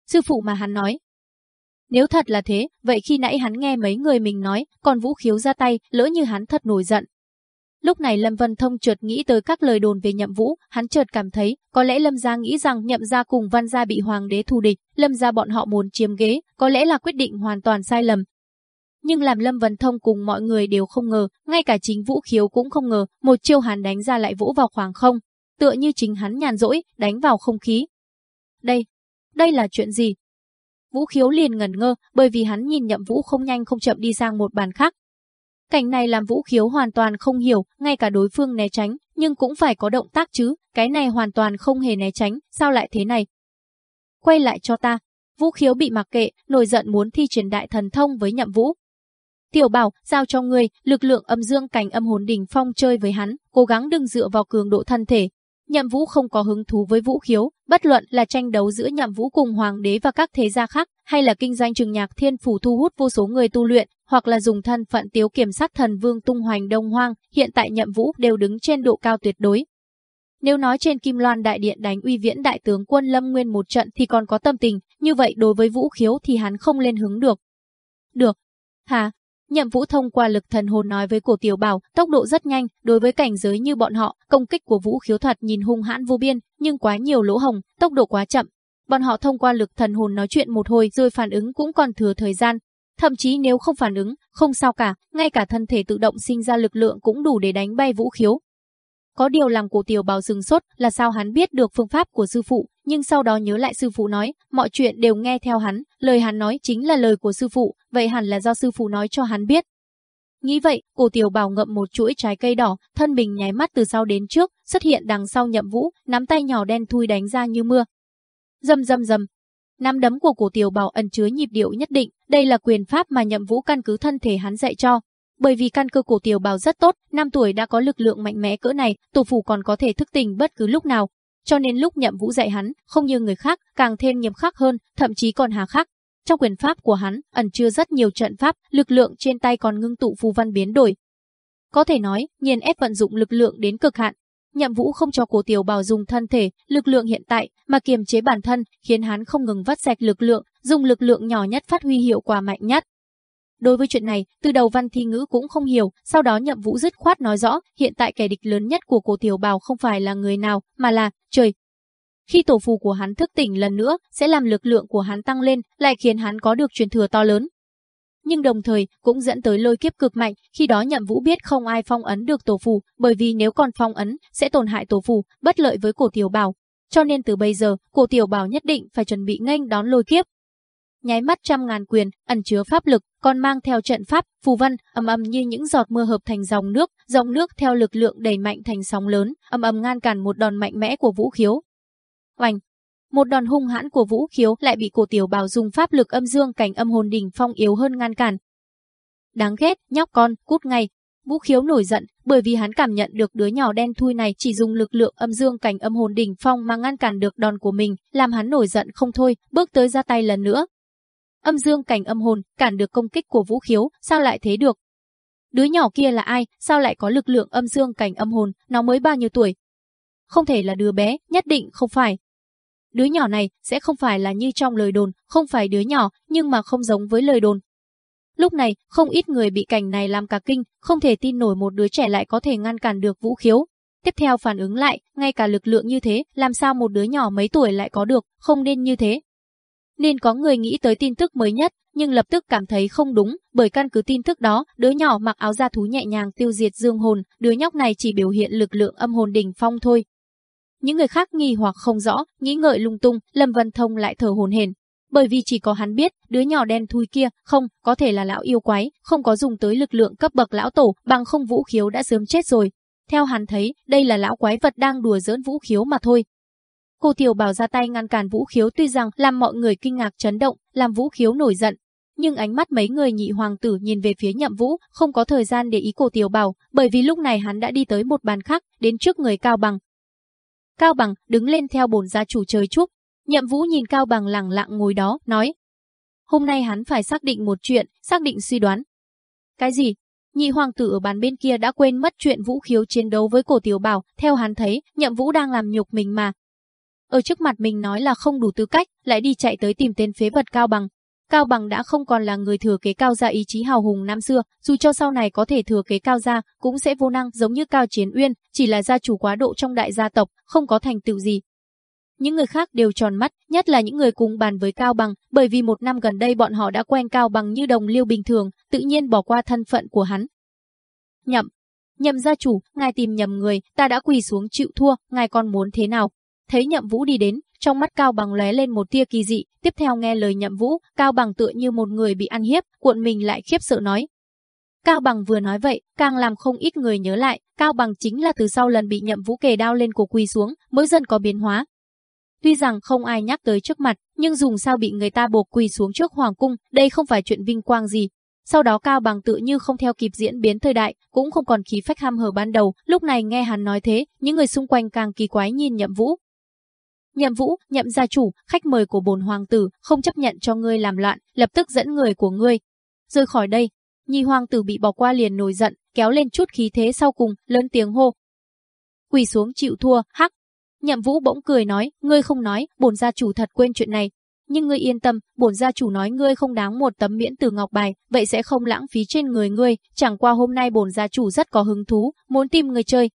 Sư phụ mà hắn nói. Nếu thật là thế, vậy khi nãy hắn nghe mấy người mình nói, còn vũ khiếu ra tay, lỡ như hắn thật nổi giận, Lúc này Lâm Vân Thông chợt nghĩ tới các lời đồn về Nhậm Vũ, hắn chợt cảm thấy, có lẽ Lâm gia nghĩ rằng Nhậm gia cùng Văn gia bị hoàng đế thù địch, Lâm gia bọn họ muốn chiếm ghế, có lẽ là quyết định hoàn toàn sai lầm. Nhưng làm Lâm Vân Thông cùng mọi người đều không ngờ, ngay cả chính Vũ Khiếu cũng không ngờ, một chiêu hắn đánh ra lại vỗ vào khoảng không, tựa như chính hắn nhàn rỗi, đánh vào không khí. Đây, đây là chuyện gì? Vũ Khiếu liền ngẩn ngơ, bởi vì hắn nhìn Nhậm Vũ không nhanh không chậm đi sang một bàn khác, Cảnh này làm Vũ Khiếu hoàn toàn không hiểu, ngay cả đối phương né tránh, nhưng cũng phải có động tác chứ, cái này hoàn toàn không hề né tránh, sao lại thế này? Quay lại cho ta. Vũ Khiếu bị mặc kệ, nổi giận muốn thi triển đại thần thông với Nhậm Vũ. Tiểu bảo, giao cho ngươi, lực lượng âm dương cảnh âm hồn đỉnh phong chơi với hắn, cố gắng đừng dựa vào cường độ thân thể, Nhậm Vũ không có hứng thú với Vũ Khiếu, bất luận là tranh đấu giữa Nhậm Vũ cùng hoàng đế và các thế gia khác, hay là kinh doanh trường nhạc thiên phủ thu hút vô số người tu luyện, hoặc là dùng thân phận tiếu kiểm sát thần vương tung hoành đông hoang, hiện tại Nhậm Vũ đều đứng trên độ cao tuyệt đối. Nếu nói trên Kim Loan Đại Điện đánh uy viễn đại tướng quân Lâm Nguyên một trận thì còn có tâm tình, như vậy đối với Vũ Khiếu thì hắn không lên hứng được. Được. Hả? Nhậm Vũ thông qua lực thần hồn nói với cổ tiểu bảo, tốc độ rất nhanh, đối với cảnh giới như bọn họ, công kích của Vũ khiếu thuật nhìn hung hãn vô biên, nhưng quá nhiều lỗ hồng, tốc độ quá chậm. Bọn họ thông qua lực thần hồn nói chuyện một hồi rồi phản ứng cũng còn thừa thời gian. Thậm chí nếu không phản ứng, không sao cả, ngay cả thân thể tự động sinh ra lực lượng cũng đủ để đánh bay Vũ khiếu. Có điều làm cổ tiểu bảo dừng sốt là sao hắn biết được phương pháp của sư phụ, nhưng sau đó nhớ lại sư phụ nói, mọi chuyện đều nghe theo hắn, lời hắn nói chính là lời của sư phụ, vậy hẳn là do sư phụ nói cho hắn biết. Nghĩ vậy, cổ tiểu bảo ngậm một chuỗi trái cây đỏ, thân mình nháy mắt từ sau đến trước, xuất hiện đằng sau nhậm vũ, nắm tay nhỏ đen thui đánh ra như mưa. Dầm dầm dầm. Nắm đấm của cổ tiểu bảo ẩn chứa nhịp điệu nhất định, đây là quyền pháp mà nhậm vũ căn cứ thân thể hắn dạy cho, bởi vì căn cơ cổ tiểu bào rất tốt, 5 tuổi đã có lực lượng mạnh mẽ cỡ này, tổ phủ còn có thể thức tỉnh bất cứ lúc nào. Cho nên lúc nhậm vũ dạy hắn, không như người khác, càng thêm nghiêm khắc hơn, thậm chí còn hà khắc. Trong quyền pháp của hắn, ẩn chứa rất nhiều trận pháp, lực lượng trên tay còn ngưng tụ phù văn biến đổi. Có thể nói, nhiên ép vận dụng lực lượng đến cực hạn. Nhậm vũ không cho cổ tiểu bào dùng thân thể, lực lượng hiện tại, mà kiềm chế bản thân, khiến hắn không ngừng vắt sạch lực lượng, dùng lực lượng nhỏ nhất phát huy hiệu quả mạnh nhất. Đối với chuyện này, từ đầu văn thi ngữ cũng không hiểu, sau đó nhậm vũ dứt khoát nói rõ, hiện tại kẻ địch lớn nhất của cổ tiểu bào không phải là người nào, mà là, trời. Khi tổ phù của hắn thức tỉnh lần nữa, sẽ làm lực lượng của hắn tăng lên, lại khiến hắn có được truyền thừa to lớn. Nhưng đồng thời, cũng dẫn tới lôi kiếp cực mạnh, khi đó nhậm vũ biết không ai phong ấn được tổ phù, bởi vì nếu còn phong ấn, sẽ tổn hại tổ phù, bất lợi với cổ tiểu bào. Cho nên từ bây giờ, cổ tiểu bào nhất định phải chuẩn bị nghênh đón lôi kiếp, nháy mắt trăm ngàn quyền, ẩn chứa pháp lực, còn mang theo trận pháp, phù văn, ầm ầm như những giọt mưa hợp thành dòng nước, dòng nước theo lực lượng đẩy mạnh thành sóng lớn, ầm ầm ngăn cản một đòn mạnh mẽ của Vũ Khiếu. Oanh! Một đòn hung hãn của Vũ Khiếu lại bị cổ tiểu bào dùng pháp lực âm dương cảnh âm hồn đỉnh phong yếu hơn ngăn cản. Đáng ghét, nhóc con, cút ngay. Vũ Khiếu nổi giận, bởi vì hắn cảm nhận được đứa nhỏ đen thui này chỉ dùng lực lượng âm dương cảnh âm hồn đỉnh phong mà ngăn cản được đòn của mình, làm hắn nổi giận không thôi, bước tới ra tay lần nữa, Âm dương cảnh âm hồn cản được công kích của Vũ Khiếu, sao lại thế được? Đứa nhỏ kia là ai, sao lại có lực lượng âm dương cảnh âm hồn, nó mới bao nhiêu tuổi? Không thể là đứa bé, nhất định không phải. Đứa nhỏ này sẽ không phải là như trong lời đồn, không phải đứa nhỏ, nhưng mà không giống với lời đồn. Lúc này, không ít người bị cảnh này làm cả kinh, không thể tin nổi một đứa trẻ lại có thể ngăn cản được Vũ Khiếu. Tiếp theo phản ứng lại, ngay cả lực lượng như thế, làm sao một đứa nhỏ mấy tuổi lại có được, không nên như thế nên có người nghĩ tới tin tức mới nhất, nhưng lập tức cảm thấy không đúng, bởi căn cứ tin tức đó, đứa nhỏ mặc áo da thú nhẹ nhàng tiêu diệt dương hồn, đứa nhóc này chỉ biểu hiện lực lượng âm hồn đỉnh phong thôi. Những người khác nghi hoặc không rõ, nghĩ ngợi lung tung, Lâm Vân Thông lại thở hồn hển, bởi vì chỉ có hắn biết, đứa nhỏ đen thui kia, không, có thể là lão yêu quái, không có dùng tới lực lượng cấp bậc lão tổ, bằng không vũ khiếu đã sớm chết rồi. Theo hắn thấy, đây là lão quái vật đang đùa giỡn vũ khiếu mà thôi, Cô Tiểu Bảo ra tay ngăn cản Vũ Khiếu tuy rằng làm mọi người kinh ngạc chấn động, làm Vũ Khiếu nổi giận. Nhưng ánh mắt mấy người nhị hoàng tử nhìn về phía nhậm vũ, không có thời gian để ý cô Tiểu Bảo, bởi vì lúc này hắn đã đi tới một bàn khác, đến trước người Cao Bằng. Cao Bằng đứng lên theo bổn gia chủ trời chúc. Nhậm vũ nhìn Cao Bằng lặng lặng ngồi đó, nói. Hôm nay hắn phải xác định một chuyện, xác định suy đoán. Cái gì? Nhị hoàng tử ở bàn bên kia đã quên mất chuyện vũ khiếu chiến đấu với cổ tiểu bảo, theo hắn thấy, nhậm vũ đang làm nhục mình mà, ở trước mặt mình nói là không đủ tư cách, lại đi chạy tới tìm tên phế vật cao bằng. Cao Bằng đã không còn là người thừa kế Cao gia ý chí hào hùng năm xưa, dù cho sau này có thể thừa kế Cao gia, cũng sẽ vô năng giống như Cao Chiến Uyên, chỉ là gia chủ quá độ trong đại gia tộc, không có thành tựu gì. Những người khác đều tròn mắt, nhất là những người cùng bàn với Cao Bằng, bởi vì một năm gần đây bọn họ đã quen Cao Bằng như đồng liêu bình thường, tự nhiên bỏ qua thân phận của hắn. Nhậm, nhậm gia chủ, ngài tìm nhầm người, ta đã quỳ xuống chịu thua, ngài còn muốn thế nào? Thấy nhậm vũ đi đến, trong mắt Cao Bằng lóe lên một tia kỳ dị, tiếp theo nghe lời nhậm vũ, Cao Bằng tựa như một người bị ăn hiếp, cuộn mình lại khiếp sợ nói. Cao Bằng vừa nói vậy, càng làm không ít người nhớ lại, Cao Bằng chính là từ sau lần bị nhậm vũ kề đao lên cổ quỳ xuống, mới dần có biến hóa. Tuy rằng không ai nhắc tới trước mặt, nhưng dùng sao bị người ta buộc quỳ xuống trước hoàng cung, đây không phải chuyện vinh quang gì. Sau đó Cao Bằng tự như không theo kịp diễn biến thời đại, cũng không còn khí phách ham hở ban đầu, lúc này nghe hắn nói thế, những người xung quanh càng kỳ quái nhìn nhậm vũ, Nhậm Vũ, nhậm gia chủ, khách mời của bồn hoàng tử, không chấp nhận cho ngươi làm loạn, lập tức dẫn người của ngươi. Rời khỏi đây, nhi hoàng tử bị bỏ qua liền nổi giận, kéo lên chút khí thế sau cùng, lớn tiếng hô. Quỳ xuống chịu thua, hắc. Nhậm Vũ bỗng cười nói, ngươi không nói, bổn gia chủ thật quên chuyện này. Nhưng ngươi yên tâm, bổn gia chủ nói ngươi không đáng một tấm miễn từ ngọc bài, vậy sẽ không lãng phí trên người ngươi, chẳng qua hôm nay bổn gia chủ rất có hứng thú, muốn tìm người chơi.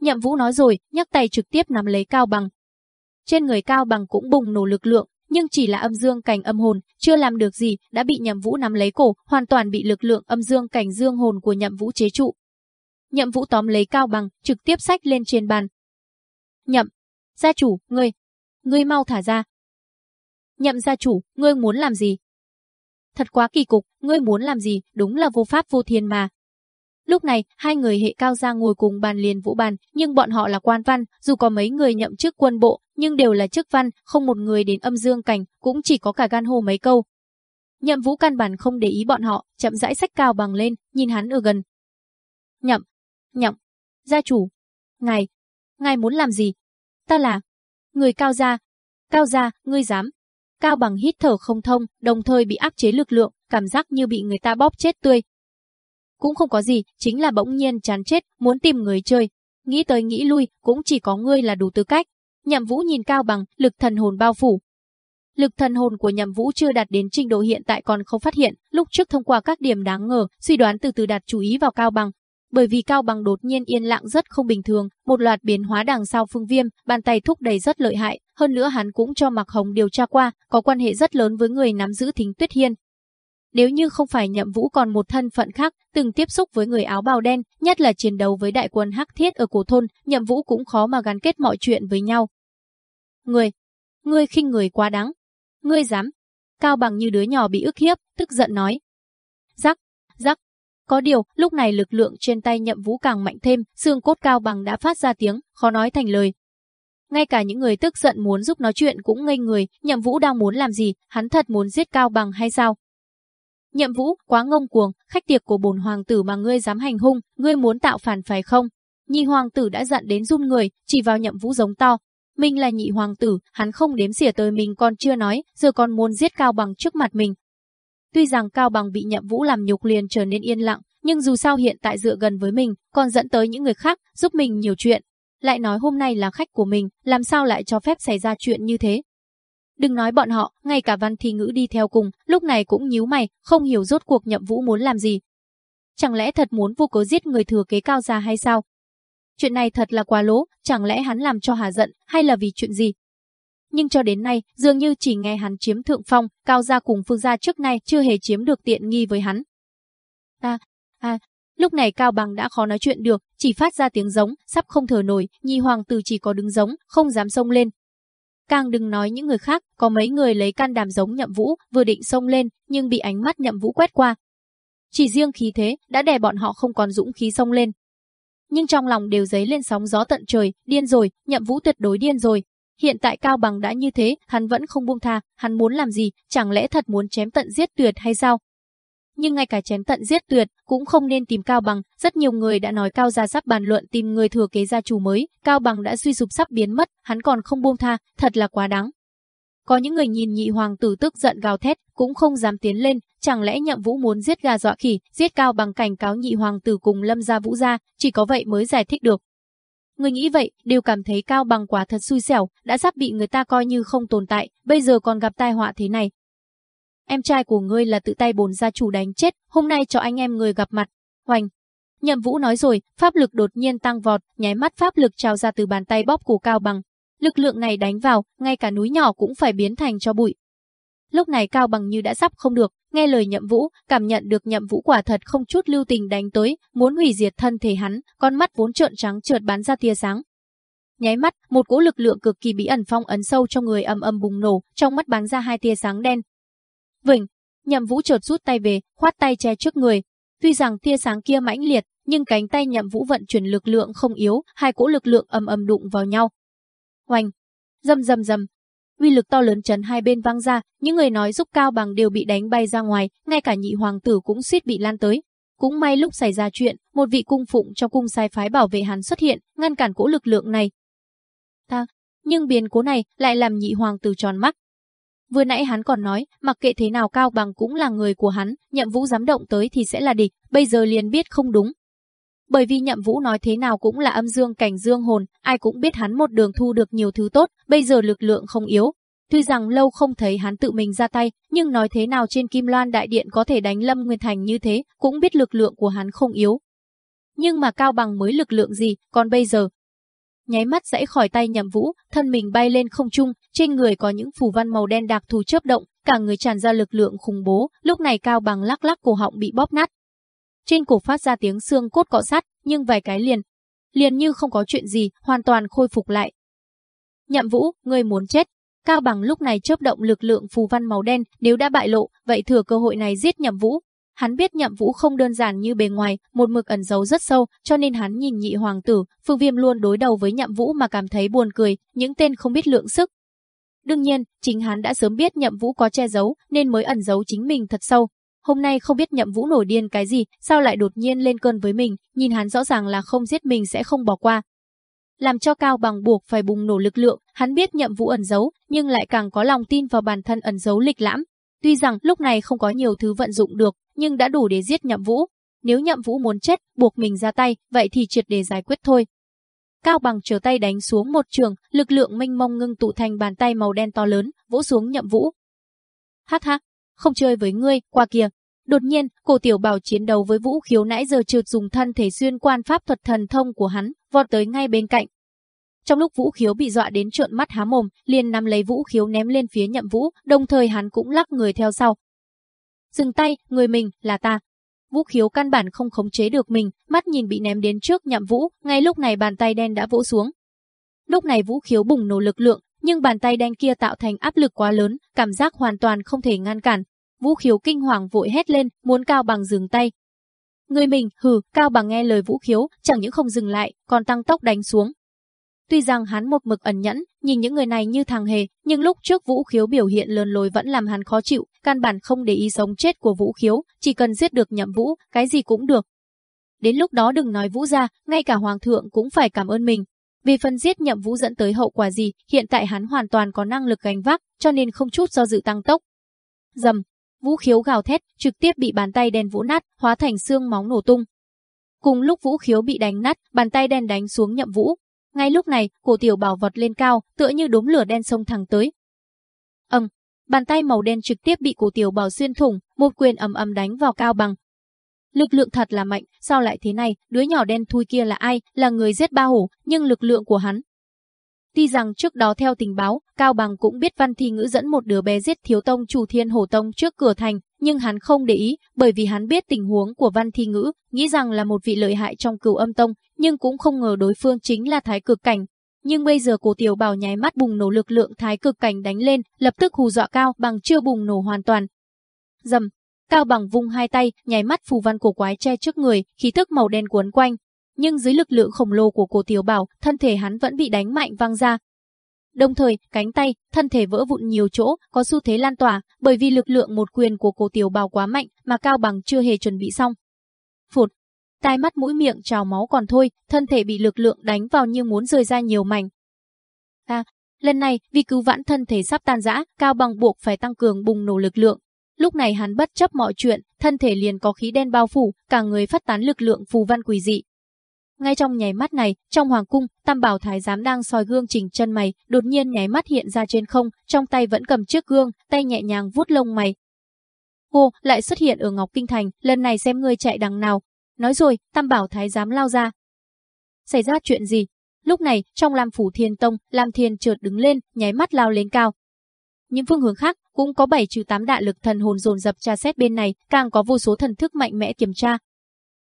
Nhậm Vũ nói rồi, nhắc tay trực tiếp nắm lấy Cao Bằng, trên người Cao Bằng cũng bùng nổ lực lượng, nhưng chỉ là âm dương cảnh âm hồn, chưa làm được gì, đã bị Nhậm Vũ nắm lấy cổ, hoàn toàn bị lực lượng âm dương cảnh dương hồn của Nhậm Vũ chế trụ. Nhậm Vũ tóm lấy Cao Bằng, trực tiếp sách lên trên bàn. Nhậm, gia chủ, ngươi, ngươi mau thả ra. Nhậm gia chủ, ngươi muốn làm gì? Thật quá kỳ cục, ngươi muốn làm gì, đúng là vô pháp vô thiên mà. Lúc này, hai người hệ cao gia ngồi cùng bàn liền vũ bàn, nhưng bọn họ là quan văn, dù có mấy người nhậm chức quân bộ, nhưng đều là chức văn, không một người đến âm dương cảnh, cũng chỉ có cả gan hô mấy câu. Nhậm vũ căn bản không để ý bọn họ, chậm rãi sách cao bằng lên, nhìn hắn ở gần. Nhậm, nhậm, gia chủ, ngài, ngài muốn làm gì? Ta là, người cao gia, cao gia, ngươi dám. Cao bằng hít thở không thông, đồng thời bị áp chế lực lượng, cảm giác như bị người ta bóp chết tươi, cũng không có gì, chính là bỗng nhiên chán chết, muốn tìm người chơi. Nghĩ tới nghĩ lui, cũng chỉ có ngươi là đủ tư cách. Nhậm Vũ nhìn Cao Bằng, lực thần hồn bao phủ. Lực thần hồn của Nhậm Vũ chưa đạt đến trình độ hiện tại còn không phát hiện, lúc trước thông qua các điểm đáng ngờ, suy đoán từ từ đặt chú ý vào Cao Bằng. Bởi vì Cao Bằng đột nhiên yên lặng rất không bình thường, một loạt biến hóa đằng sau phương viêm, bàn tay thúc đẩy rất lợi hại, hơn nữa hắn cũng cho Mạc Hồng điều tra qua, có quan hệ rất lớn với người nắm giữ Thính Tuyết Hiên, nếu như không phải nhậm vũ còn một thân phận khác, từng tiếp xúc với người áo bào đen, nhất là chiến đấu với đại quân Hắc Thiết ở cổ thôn, nhậm vũ cũng khó mà gắn kết mọi chuyện với nhau. Người, ngươi khinh người quá đáng. Ngươi dám. Cao bằng như đứa nhỏ bị ức hiếp, tức giận nói. Rắc, rắc. Có điều, lúc này lực lượng trên tay nhậm vũ càng mạnh thêm, xương cốt cao bằng đã phát ra tiếng, khó nói thành lời. Ngay cả những người tức giận muốn giúp nói chuyện cũng ngây người, nhậm vũ đang muốn làm gì, hắn thật muốn giết cao bằng hay sao? Nhậm Vũ, quá ngông cuồng, khách tiệc của bổn hoàng tử mà ngươi dám hành hung, ngươi muốn tạo phản phải không? Nhị hoàng tử đã giận đến run người, chỉ vào Nhậm Vũ giống to. Mình là nhị hoàng tử, hắn không đếm xỉa tới mình còn chưa nói, giờ còn muốn giết Cao Bằng trước mặt mình. Tuy rằng Cao Bằng bị Nhậm Vũ làm nhục liền trở nên yên lặng, nhưng dù sao hiện tại dựa gần với mình, còn dẫn tới những người khác, giúp mình nhiều chuyện. Lại nói hôm nay là khách của mình, làm sao lại cho phép xảy ra chuyện như thế? Đừng nói bọn họ, ngay cả văn thi ngữ đi theo cùng, lúc này cũng nhíu mày, không hiểu rốt cuộc nhậm vũ muốn làm gì. Chẳng lẽ thật muốn vô cớ giết người thừa kế cao gia hay sao? Chuyện này thật là quá lố, chẳng lẽ hắn làm cho Hà giận, hay là vì chuyện gì? Nhưng cho đến nay, dường như chỉ nghe hắn chiếm thượng phong, cao gia cùng phương gia trước nay chưa hề chiếm được tiện nghi với hắn. À, à, lúc này Cao Bằng đã khó nói chuyện được, chỉ phát ra tiếng giống, sắp không thở nổi, nhi hoàng tử chỉ có đứng giống, không dám xông lên, Càng đừng nói những người khác, có mấy người lấy can đảm giống nhậm vũ, vừa định xông lên, nhưng bị ánh mắt nhậm vũ quét qua. Chỉ riêng khí thế, đã đè bọn họ không còn dũng khí xông lên. Nhưng trong lòng đều dấy lên sóng gió tận trời, điên rồi, nhậm vũ tuyệt đối điên rồi. Hiện tại Cao Bằng đã như thế, hắn vẫn không buông tha, hắn muốn làm gì, chẳng lẽ thật muốn chém tận giết tuyệt hay sao? Nhưng ngay cả chém tận giết tuyệt cũng không nên tìm Cao Bằng. Rất nhiều người đã nói Cao gia sắp bàn luận tìm người thừa kế gia chủ mới, Cao Bằng đã suy sụp sắp biến mất, hắn còn không buông tha, thật là quá đáng. Có những người nhìn nhị hoàng tử tức giận gào thét, cũng không dám tiến lên, chẳng lẽ nhậm vũ muốn giết gà dọa khỉ, giết cao bằng cảnh cáo nhị hoàng tử cùng lâm gia vũ gia, chỉ có vậy mới giải thích được. Người nghĩ vậy, đều cảm thấy cao bằng quả thật xui xẻo, đã sắp bị người ta coi như không tồn tại, bây giờ còn gặp tai họa thế này, em trai của ngươi là tự tay bổn gia chủ đánh chết, hôm nay cho anh em người gặp mặt. Hoành. Nhậm Vũ nói rồi, pháp lực đột nhiên tăng vọt, nháy mắt pháp lực trào ra từ bàn tay bóp của Cao Bằng. Lực lượng này đánh vào, ngay cả núi nhỏ cũng phải biến thành cho bụi. Lúc này Cao Bằng như đã sắp không được, nghe lời Nhậm Vũ, cảm nhận được Nhậm Vũ quả thật không chút lưu tình đánh tới, muốn hủy diệt thân thể hắn, con mắt vốn trợn trắng chợt bắn ra tia sáng. Nháy mắt, một cỗ lực lượng cực kỳ bí ẩn phong ấn sâu trong người âm âm bùng nổ, trong mắt bắn ra hai tia sáng đen. Vịnh, Nhậm Vũ chợt rút tay về, khoát tay che trước người. Tuy rằng tia sáng kia mãnh liệt, nhưng cánh tay Nhậm Vũ vận chuyển lực lượng không yếu, hai cỗ lực lượng âm âm đụng vào nhau. Hoành, dầm dầm dầm, uy lực to lớn chấn hai bên vang ra, những người nói giúp cao bằng đều bị đánh bay ra ngoài, ngay cả nhị hoàng tử cũng suýt bị lan tới. Cũng may lúc xảy ra chuyện, một vị cung phụng trong cung sai phái bảo vệ hắn xuất hiện, ngăn cản cỗ lực lượng này. Ta, nhưng biến cố này lại làm nhị hoàng tử tròn mắt. Vừa nãy hắn còn nói, mặc kệ thế nào cao bằng cũng là người của hắn, nhậm vũ dám động tới thì sẽ là địch, bây giờ liền biết không đúng, bởi vì nhậm vũ nói thế nào cũng là âm dương cảnh dương hồn, ai cũng biết hắn một đường thu được nhiều thứ tốt, bây giờ lực lượng không yếu. Tuy rằng lâu không thấy hắn tự mình ra tay, nhưng nói thế nào trên Kim Loan Đại Điện có thể đánh Lâm Nguyên Thành như thế, cũng biết lực lượng của hắn không yếu. Nhưng mà cao bằng mới lực lượng gì, còn bây giờ? Nháy mắt dãy khỏi tay nhậm vũ, thân mình bay lên không trung, trên người có những phù văn màu đen đặc thù chớp động, cả người tràn ra lực lượng khủng bố, lúc này cao bằng lắc lắc cổ họng bị bóp nát, trên cổ phát ra tiếng xương cốt cọ sát, nhưng vài cái liền, liền như không có chuyện gì, hoàn toàn khôi phục lại. Nhậm Vũ, ngươi muốn chết. Cao Bằng lúc này chớp động lực lượng phù văn màu đen, nếu đã bại lộ, vậy thừa cơ hội này giết Nhậm Vũ. Hắn biết Nhậm Vũ không đơn giản như bề ngoài, một mực ẩn giấu rất sâu, cho nên hắn nhìn nhị hoàng tử, Phương Viêm luôn đối đầu với Nhậm Vũ mà cảm thấy buồn cười, những tên không biết lượng sức. Đương nhiên, chính hắn đã sớm biết Nhậm Vũ có che giấu, nên mới ẩn giấu chính mình thật sâu, Hôm nay không biết nhậm vũ nổi điên cái gì, sao lại đột nhiên lên cơn với mình, nhìn hắn rõ ràng là không giết mình sẽ không bỏ qua. Làm cho Cao Bằng buộc phải bùng nổ lực lượng, hắn biết nhậm vũ ẩn giấu, nhưng lại càng có lòng tin vào bản thân ẩn giấu lịch lãm. Tuy rằng lúc này không có nhiều thứ vận dụng được, nhưng đã đủ để giết nhậm vũ. Nếu nhậm vũ muốn chết, buộc mình ra tay, vậy thì triệt để giải quyết thôi. Cao Bằng trở tay đánh xuống một trường, lực lượng mênh mông ngưng tụ thành bàn tay màu đen to lớn, vỗ xuống nhậm vũ. Hắc hắc, không chơi với ngươi, qua kia. Đột nhiên, cổ tiểu bảo chiến đấu với vũ khiếu nãy giờ trượt dùng thân thể xuyên quan pháp thuật thần thông của hắn, vọt tới ngay bên cạnh. Trong lúc vũ khiếu bị dọa đến trợn mắt há mồm, liền nắm lấy vũ khiếu ném lên phía nhậm vũ, đồng thời hắn cũng lắc người theo sau. Dừng tay, người mình, là ta. Vũ khiếu căn bản không khống chế được mình, mắt nhìn bị ném đến trước nhậm vũ, ngay lúc này bàn tay đen đã vỗ xuống. Lúc này vũ khiếu bùng nổ lực lượng, nhưng bàn tay đen kia tạo thành áp lực quá lớn, cảm giác hoàn toàn không thể ngăn cản. Vũ Khiếu kinh hoàng vội hét lên, muốn Cao Bằng dừng tay. Người mình, hừ, Cao Bằng nghe lời Vũ Khiếu, chẳng những không dừng lại, còn tăng tốc đánh xuống. Tuy rằng hắn một mực ẩn nhẫn, nhìn những người này như thằng hề, nhưng lúc trước Vũ Khiếu biểu hiện lơn lối vẫn làm hắn khó chịu, căn bản không để ý sống chết của Vũ Khiếu, chỉ cần giết được nhậm Vũ, cái gì cũng được. Đến lúc đó đừng nói Vũ ra, ngay cả Hoàng thượng cũng phải cảm ơn mình, vì phần giết nhậm vũ dẫn tới hậu quả gì, hiện tại hắn hoàn toàn có năng lực gánh vác, cho nên không chút do dự tăng tốc. Dầm, vũ khiếu gào thét, trực tiếp bị bàn tay đen vũ nát, hóa thành xương máu nổ tung. Cùng lúc vũ khiếu bị đánh nát, bàn tay đen đánh xuống nhậm vũ. Ngay lúc này, cổ tiểu bảo vọt lên cao, tựa như đốm lửa đen sông thẳng tới. Ầm, bàn tay màu đen trực tiếp bị cổ tiểu bảo xuyên thủng, một quyền ầm ầm đánh vào cao bằng, Lực lượng thật là mạnh, sao lại thế này, đứa nhỏ đen thui kia là ai, là người giết ba hổ, nhưng lực lượng của hắn. Tuy rằng trước đó theo tình báo, Cao Bằng cũng biết Văn Thi Ngữ dẫn một đứa bé giết thiếu tông chủ thiên hổ tông trước cửa thành, nhưng hắn không để ý, bởi vì hắn biết tình huống của Văn Thi Ngữ, nghĩ rằng là một vị lợi hại trong cửu âm tông, nhưng cũng không ngờ đối phương chính là thái cực cảnh. Nhưng bây giờ cổ tiểu bảo nháy mắt bùng nổ lực lượng thái cực cảnh đánh lên, lập tức hù dọa Cao Bằng chưa bùng nổ hoàn toàn. Dầm, Cao bằng vung hai tay, nháy mắt phù văn cổ quái che trước người, khí tức màu đen cuốn quanh. Nhưng dưới lực lượng khổng lồ của cổ tiểu bảo, thân thể hắn vẫn bị đánh mạnh văng ra. Đồng thời, cánh tay, thân thể vỡ vụn nhiều chỗ, có xu thế lan tỏa, bởi vì lực lượng một quyền của cổ tiểu bảo quá mạnh, mà Cao bằng chưa hề chuẩn bị xong. Phụt, tai mắt mũi miệng trào máu còn thôi, thân thể bị lực lượng đánh vào như muốn rời ra nhiều mảnh. À, lần này, vì cứu vãn thân thể sắp tan rã, Cao bằng buộc phải tăng cường bùng nổ lực lượng, Lúc này hắn bất chấp mọi chuyện, thân thể liền có khí đen bao phủ, cả người phát tán lực lượng phù văn quỷ dị. Ngay trong nháy mắt này, trong hoàng cung, Tam Bảo Thái giám đang soi gương chỉnh chân mày, đột nhiên nháy mắt hiện ra trên không, trong tay vẫn cầm chiếc gương, tay nhẹ nhàng vuốt lông mày. Cô lại xuất hiện ở Ngọc Kinh Thành, lần này xem ngươi chạy đằng nào. Nói rồi, Tam Bảo Thái giám lao ra. Xảy ra chuyện gì? Lúc này, trong Lam Phủ Thiên Tông, Lam Thiên chợt đứng lên, nháy mắt lao lên cao. Những phương hướng khác cũng có 7 trừ 8 đại lực thần hồn dồn dập tra xét bên này, càng có vô số thần thức mạnh mẽ kiểm tra.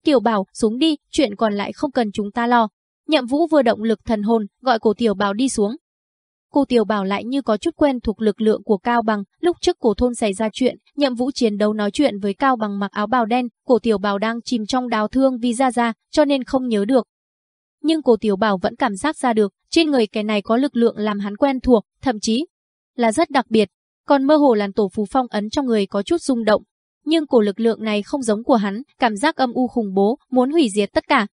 Tiểu Bảo, xuống đi, chuyện còn lại không cần chúng ta lo. Nhậm Vũ vừa động lực thần hồn, gọi cổ Tiểu Bảo đi xuống. Cô Tiểu Bảo lại như có chút quen thuộc lực lượng của Cao Bằng, lúc trước cổ thôn xảy ra chuyện, Nhậm Vũ chiến đấu nói chuyện với Cao Bằng mặc áo bào đen, cổ Tiểu Bảo đang chìm trong đào thương vì ra ra, cho nên không nhớ được. Nhưng cổ Tiểu Bảo vẫn cảm giác ra được, trên người kẻ này có lực lượng làm hắn quen thuộc, thậm chí là rất đặc biệt. Còn mơ hồ làn tổ phù phong ấn trong người có chút rung động, nhưng cổ lực lượng này không giống của hắn, cảm giác âm u khủng bố, muốn hủy diệt tất cả.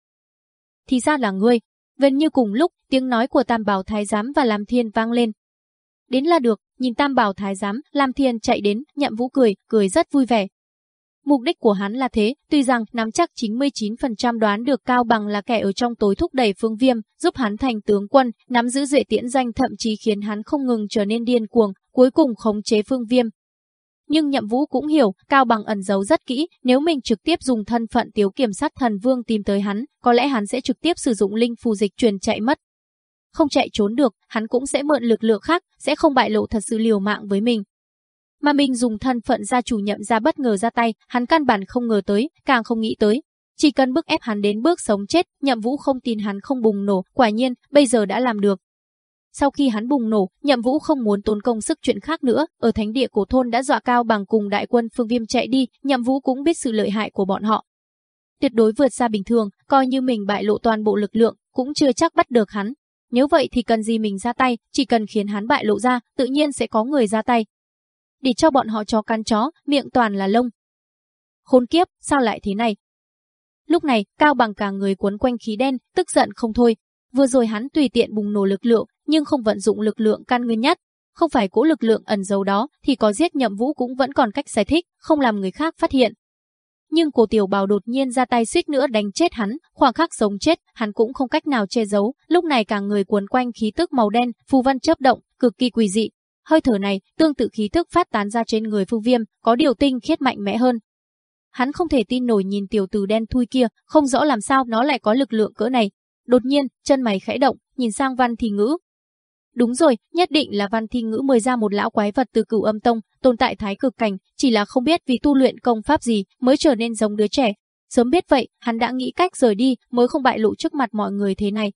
Thì ra là ngươi. Gần như cùng lúc, tiếng nói của Tam Bảo Thái Giám và Lam Thiên vang lên. Đến là được, nhìn Tam Bảo Thái Giám, Lam Thiên chạy đến, nhậm vũ cười, cười rất vui vẻ. Mục đích của hắn là thế, tuy rằng nắm chắc 99% đoán được Cao Bằng là kẻ ở trong tối thúc đẩy phương viêm, giúp hắn thành tướng quân, nắm giữ duệ tiễn danh thậm chí khiến hắn không ngừng trở nên điên cuồng, cuối cùng khống chế phương viêm, nhưng Nhậm Vũ cũng hiểu, Cao Bằng ẩn giấu rất kỹ, nếu mình trực tiếp dùng thân phận tiếu kiểm sát thần vương tìm tới hắn, có lẽ hắn sẽ trực tiếp sử dụng linh phù dịch truyền chạy mất. Không chạy trốn được, hắn cũng sẽ mượn lực lượng khác, sẽ không bại lộ thật sự liều mạng với mình. Mà mình dùng thân phận gia chủ nhậm ra bất ngờ ra tay, hắn căn bản không ngờ tới, càng không nghĩ tới. Chỉ cần bức ép hắn đến bước sống chết, nhậm vũ không tin hắn không bùng nổ, quả nhiên, bây giờ đã làm được. Sau khi hắn bùng nổ, Nhậm Vũ không muốn tốn công sức chuyện khác nữa, ở thánh địa cổ thôn đã dọa cao bằng cùng đại quân Phương Viêm chạy đi, Nhậm Vũ cũng biết sự lợi hại của bọn họ. Tuyệt đối vượt xa bình thường, coi như mình bại lộ toàn bộ lực lượng, cũng chưa chắc bắt được hắn. Nếu vậy thì cần gì mình ra tay, chỉ cần khiến hắn bại lộ ra, tự nhiên sẽ có người ra tay. Để cho bọn họ chó căn chó, miệng toàn là lông. Khốn kiếp, sao lại thế này? Lúc này, Cao bằng cả người cuốn quanh khí đen, tức giận không thôi. Vừa rồi hắn tùy tiện bùng nổ lực lượng, nhưng không vận dụng lực lượng căn nguyên nhất. Không phải cỗ lực lượng ẩn giấu đó thì có giết nhậm vũ cũng vẫn còn cách giải thích, không làm người khác phát hiện. Nhưng cổ tiểu bào đột nhiên ra tay suýt nữa đánh chết hắn, khoảng khắc sống chết, hắn cũng không cách nào che giấu, lúc này cả người cuốn quanh khí tức màu đen, phù văn chớp động, cực kỳ quỷ dị. Hơi thở này, tương tự khí tức phát tán ra trên người Phu Viêm, có điều tinh khiết mạnh mẽ hơn. Hắn không thể tin nổi nhìn tiểu tử đen thui kia, không rõ làm sao nó lại có lực lượng cỡ này. Đột nhiên, chân mày khẽ động, nhìn sang Văn Thì Ngữ, Đúng rồi, nhất định là Văn Thi Ngữ mời ra một lão quái vật từ cửu âm tông, tồn tại thái cực cảnh, chỉ là không biết vì tu luyện công pháp gì mới trở nên giống đứa trẻ. Sớm biết vậy, hắn đã nghĩ cách rời đi, mới không bại lộ trước mặt mọi người thế này.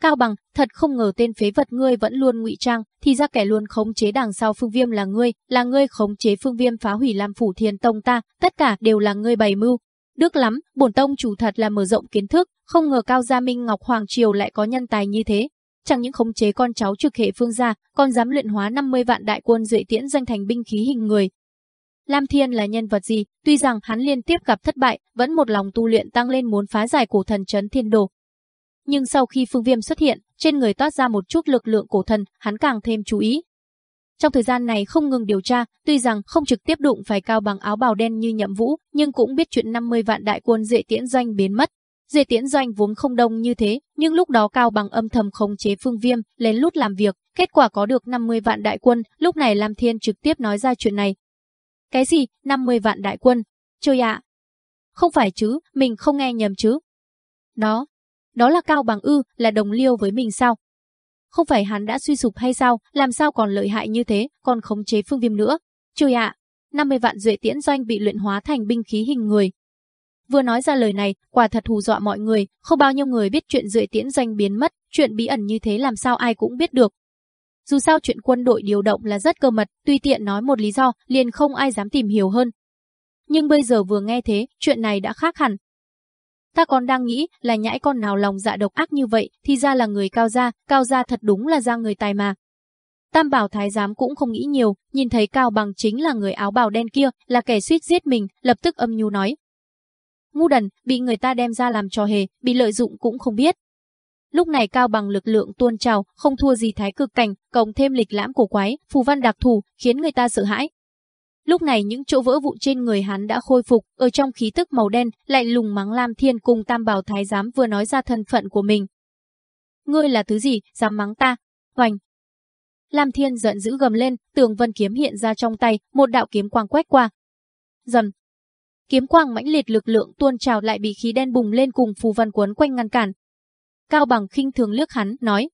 Cao Bằng, thật không ngờ tên phế vật ngươi vẫn luôn ngụy trang, thì ra kẻ luôn khống chế đằng sau Phương Viêm là ngươi, là ngươi khống chế Phương Viêm phá hủy làm phủ Thiên Tông ta, tất cả đều là ngươi bày mưu. Đức lắm, bổn tông chủ thật là mở rộng kiến thức, không ngờ Cao Gia Minh Ngọc Hoàng Triều lại có nhân tài như thế, chẳng những khống chế con cháu trực hệ phương gia, còn dám luyện hóa 50 vạn đại quân duệ tiễn danh thành binh khí hình người. Lam Thiên là nhân vật gì, tuy rằng hắn liên tiếp gặp thất bại, vẫn một lòng tu luyện tăng lên muốn phá giải cổ thần chấn thiên đồ. Nhưng sau khi phương viêm xuất hiện, trên người toát ra một chút lực lượng cổ thần, hắn càng thêm chú ý. Trong thời gian này không ngừng điều tra, tuy rằng không trực tiếp đụng phải cao bằng áo bào đen như nhậm vũ, nhưng cũng biết chuyện 50 vạn đại quân dễ tiễn doanh biến mất, Dê tiễn doanh vốn không đông như thế, nhưng lúc đó Cao Bằng âm thầm khống chế phương viêm, lén lút làm việc, kết quả có được 50 vạn đại quân, lúc này Lam Thiên trực tiếp nói ra chuyện này. Cái gì, 50 vạn đại quân? Trời ạ! Không phải chứ, mình không nghe nhầm chứ. Đó, đó là Cao Bằng ư, là đồng liêu với mình sao? Không phải hắn đã suy sụp hay sao, làm sao còn lợi hại như thế, còn khống chế phương viêm nữa. Trời ạ! 50 vạn duệ tiễn doanh bị luyện hóa thành binh khí hình người, Vừa nói ra lời này, quả thật hù dọa mọi người, không bao nhiêu người biết chuyện rưỡi tiễn doanh biến mất, chuyện bí ẩn như thế làm sao ai cũng biết được. Dù sao chuyện quân đội điều động là rất cơ mật, tuy tiện nói một lý do, liền không ai dám tìm hiểu hơn. Nhưng bây giờ vừa nghe thế, chuyện này đã khác hẳn. Ta còn đang nghĩ là nhãi con nào lòng dạ độc ác như vậy, thì ra là người cao gia, cao gia thật đúng là ra người tài mà. Tam bảo thái giám cũng không nghĩ nhiều, nhìn thấy Cao Bằng chính là người áo bào đen kia, là kẻ suýt giết mình, lập tức âm nhu nói, ngu đần, bị người ta đem ra làm trò hề, bị lợi dụng cũng không biết. Lúc này cao bằng lực lượng tuôn trào, không thua gì thái cực cảnh, cộng thêm lịch lãm cổ quái, phù văn đặc thù, khiến người ta sợ hãi. Lúc này những chỗ vỡ vụn trên người hắn đã khôi phục, ở trong khí tức màu đen, lại lùng mắng Lam Thiên cùng Tam Bảo Thái giám vừa nói ra thân phận của mình. Ngươi là thứ gì, dám mắng ta? Hoành! Lam Thiên giận dữ gầm lên, tường vân kiếm hiện ra trong tay, một đạo kiếm quang quét qua, Dần Kiếm quang mãnh liệt lực lượng tuôn trào lại bị khí đen bùng lên cùng phù văn quấn quanh ngăn cản. Cao bằng khinh thường liếc hắn, nói.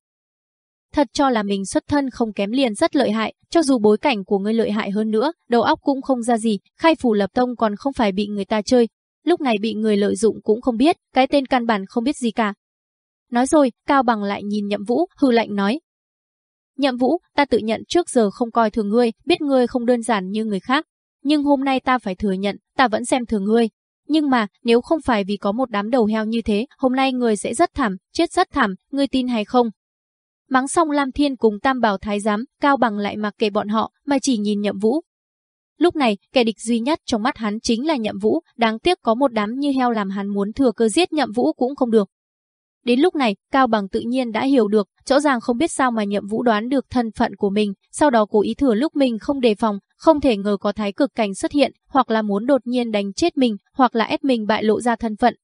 Thật cho là mình xuất thân không kém liền rất lợi hại, cho dù bối cảnh của ngươi lợi hại hơn nữa, đầu óc cũng không ra gì, khai phủ lập tông còn không phải bị người ta chơi. Lúc này bị người lợi dụng cũng không biết, cái tên căn bản không biết gì cả. Nói rồi, Cao Bằng lại nhìn Nhậm Vũ, hư lạnh nói. Nhậm Vũ, ta tự nhận trước giờ không coi thường ngươi, biết ngươi không đơn giản như người khác. Nhưng hôm nay ta phải thừa nhận, ta vẫn xem thường ngươi. Nhưng mà, nếu không phải vì có một đám đầu heo như thế, hôm nay ngươi sẽ rất thảm, chết rất thảm, ngươi tin hay không? Mắng xong Lam Thiên cùng Tam Bảo Thái Giám, Cao Bằng lại mặc kệ bọn họ, mà chỉ nhìn Nhậm Vũ. Lúc này, kẻ địch duy nhất trong mắt hắn chính là Nhậm Vũ, đáng tiếc có một đám như heo làm hắn muốn thừa cơ giết Nhậm Vũ cũng không được. Đến lúc này, Cao Bằng tự nhiên đã hiểu được, rõ ràng không biết sao mà Nhậm Vũ đoán được thân phận của mình, sau đó cố ý thừa lúc mình không đề phòng, không thể ngờ có thái cực cảnh xuất hiện, hoặc là muốn đột nhiên đánh chết mình, hoặc là ép mình bại lộ ra thân phận.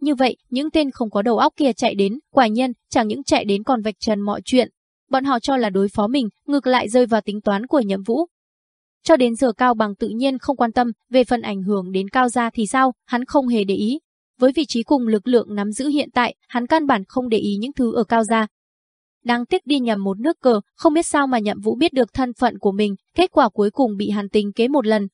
Như vậy, những tên không có đầu óc kia chạy đến, quả nhiên, chẳng những chạy đến còn vạch trần mọi chuyện. Bọn họ cho là đối phó mình, ngược lại rơi vào tính toán của Nhậm Vũ. Cho đến giờ Cao Bằng tự nhiên không quan tâm, về phần ảnh hưởng đến Cao gia thì sao, hắn không hề để ý, với vị trí cùng lực lượng nắm giữ hiện tại, hắn căn bản không để ý những thứ ở cao gia. Đáng tiếc đi nhầm một nước cờ, không biết sao mà nhậm vũ biết được thân phận của mình, kết quả cuối cùng bị Hàn Tình kế một lần.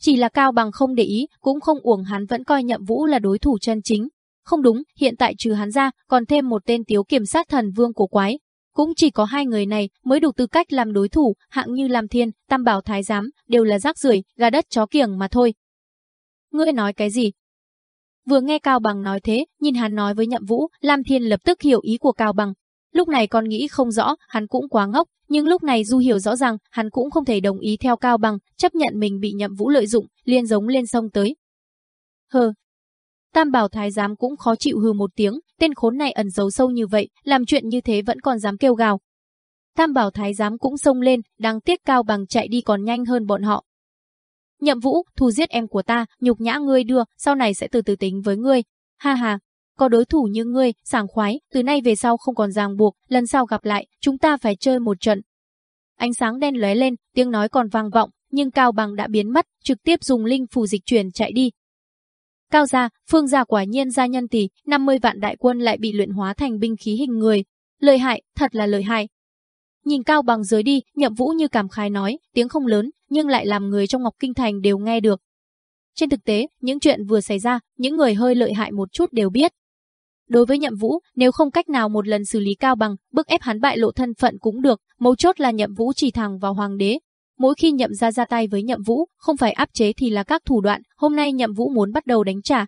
Chỉ là cao bằng không để ý, cũng không uổng hắn vẫn coi nhậm vũ là đối thủ chân chính. Không đúng, hiện tại trừ hắn ra, còn thêm một tên tiếu kiểm sát thần vương của quái. Cũng chỉ có hai người này mới đủ tư cách làm đối thủ, hạng như làm thiên, tam bảo thái giám, đều là rác rưởi, gà đất chó kiểng mà thôi. Ngươi nói cái gì, Vừa nghe Cao Bằng nói thế, nhìn hắn nói với Nhậm Vũ, Lam Thiên lập tức hiểu ý của Cao Bằng. Lúc này còn nghĩ không rõ, hắn cũng quá ngốc, nhưng lúc này Du hiểu rõ ràng, hắn cũng không thể đồng ý theo Cao Bằng, chấp nhận mình bị Nhậm Vũ lợi dụng, liên giống lên sông tới. Hờ. Tam Bảo Thái giám cũng khó chịu hừ một tiếng, tên khốn này ẩn giấu sâu như vậy, làm chuyện như thế vẫn còn dám kêu gào. Tam Bảo Thái giám cũng xông lên, đáng tiếc Cao Bằng chạy đi còn nhanh hơn bọn họ, Nhậm Vũ, thù giết em của ta, nhục nhã ngươi đưa, sau này sẽ từ từ tính với ngươi. Ha ha, có đối thủ như ngươi, sảng khoái, từ nay về sau không còn ràng buộc, lần sau gặp lại, chúng ta phải chơi một trận. Ánh sáng đen lóe lên, tiếng nói còn vang vọng, nhưng Cao Bằng đã biến mất, trực tiếp dùng linh phù dịch chuyển chạy đi. Cao gia, Phương gia quả nhiên gia nhân tỷ, 50 vạn đại quân lại bị luyện hóa thành binh khí hình người. Lợi hại, thật là lợi hại. Nhìn Cao Bằng dưới đi, Nhậm Vũ như cảm khái nói, tiếng không lớn, nhưng lại làm người trong Ngọc Kinh Thành đều nghe được. Trên thực tế, những chuyện vừa xảy ra, những người hơi lợi hại một chút đều biết. Đối với Nhậm Vũ, nếu không cách nào một lần xử lý Cao Bằng, bức ép hắn bại lộ thân phận cũng được, mấu chốt là Nhậm Vũ chỉ thẳng vào hoàng đế. Mỗi khi Nhậm ra ra tay với Nhậm Vũ, không phải áp chế thì là các thủ đoạn, hôm nay Nhậm Vũ muốn bắt đầu đánh trả.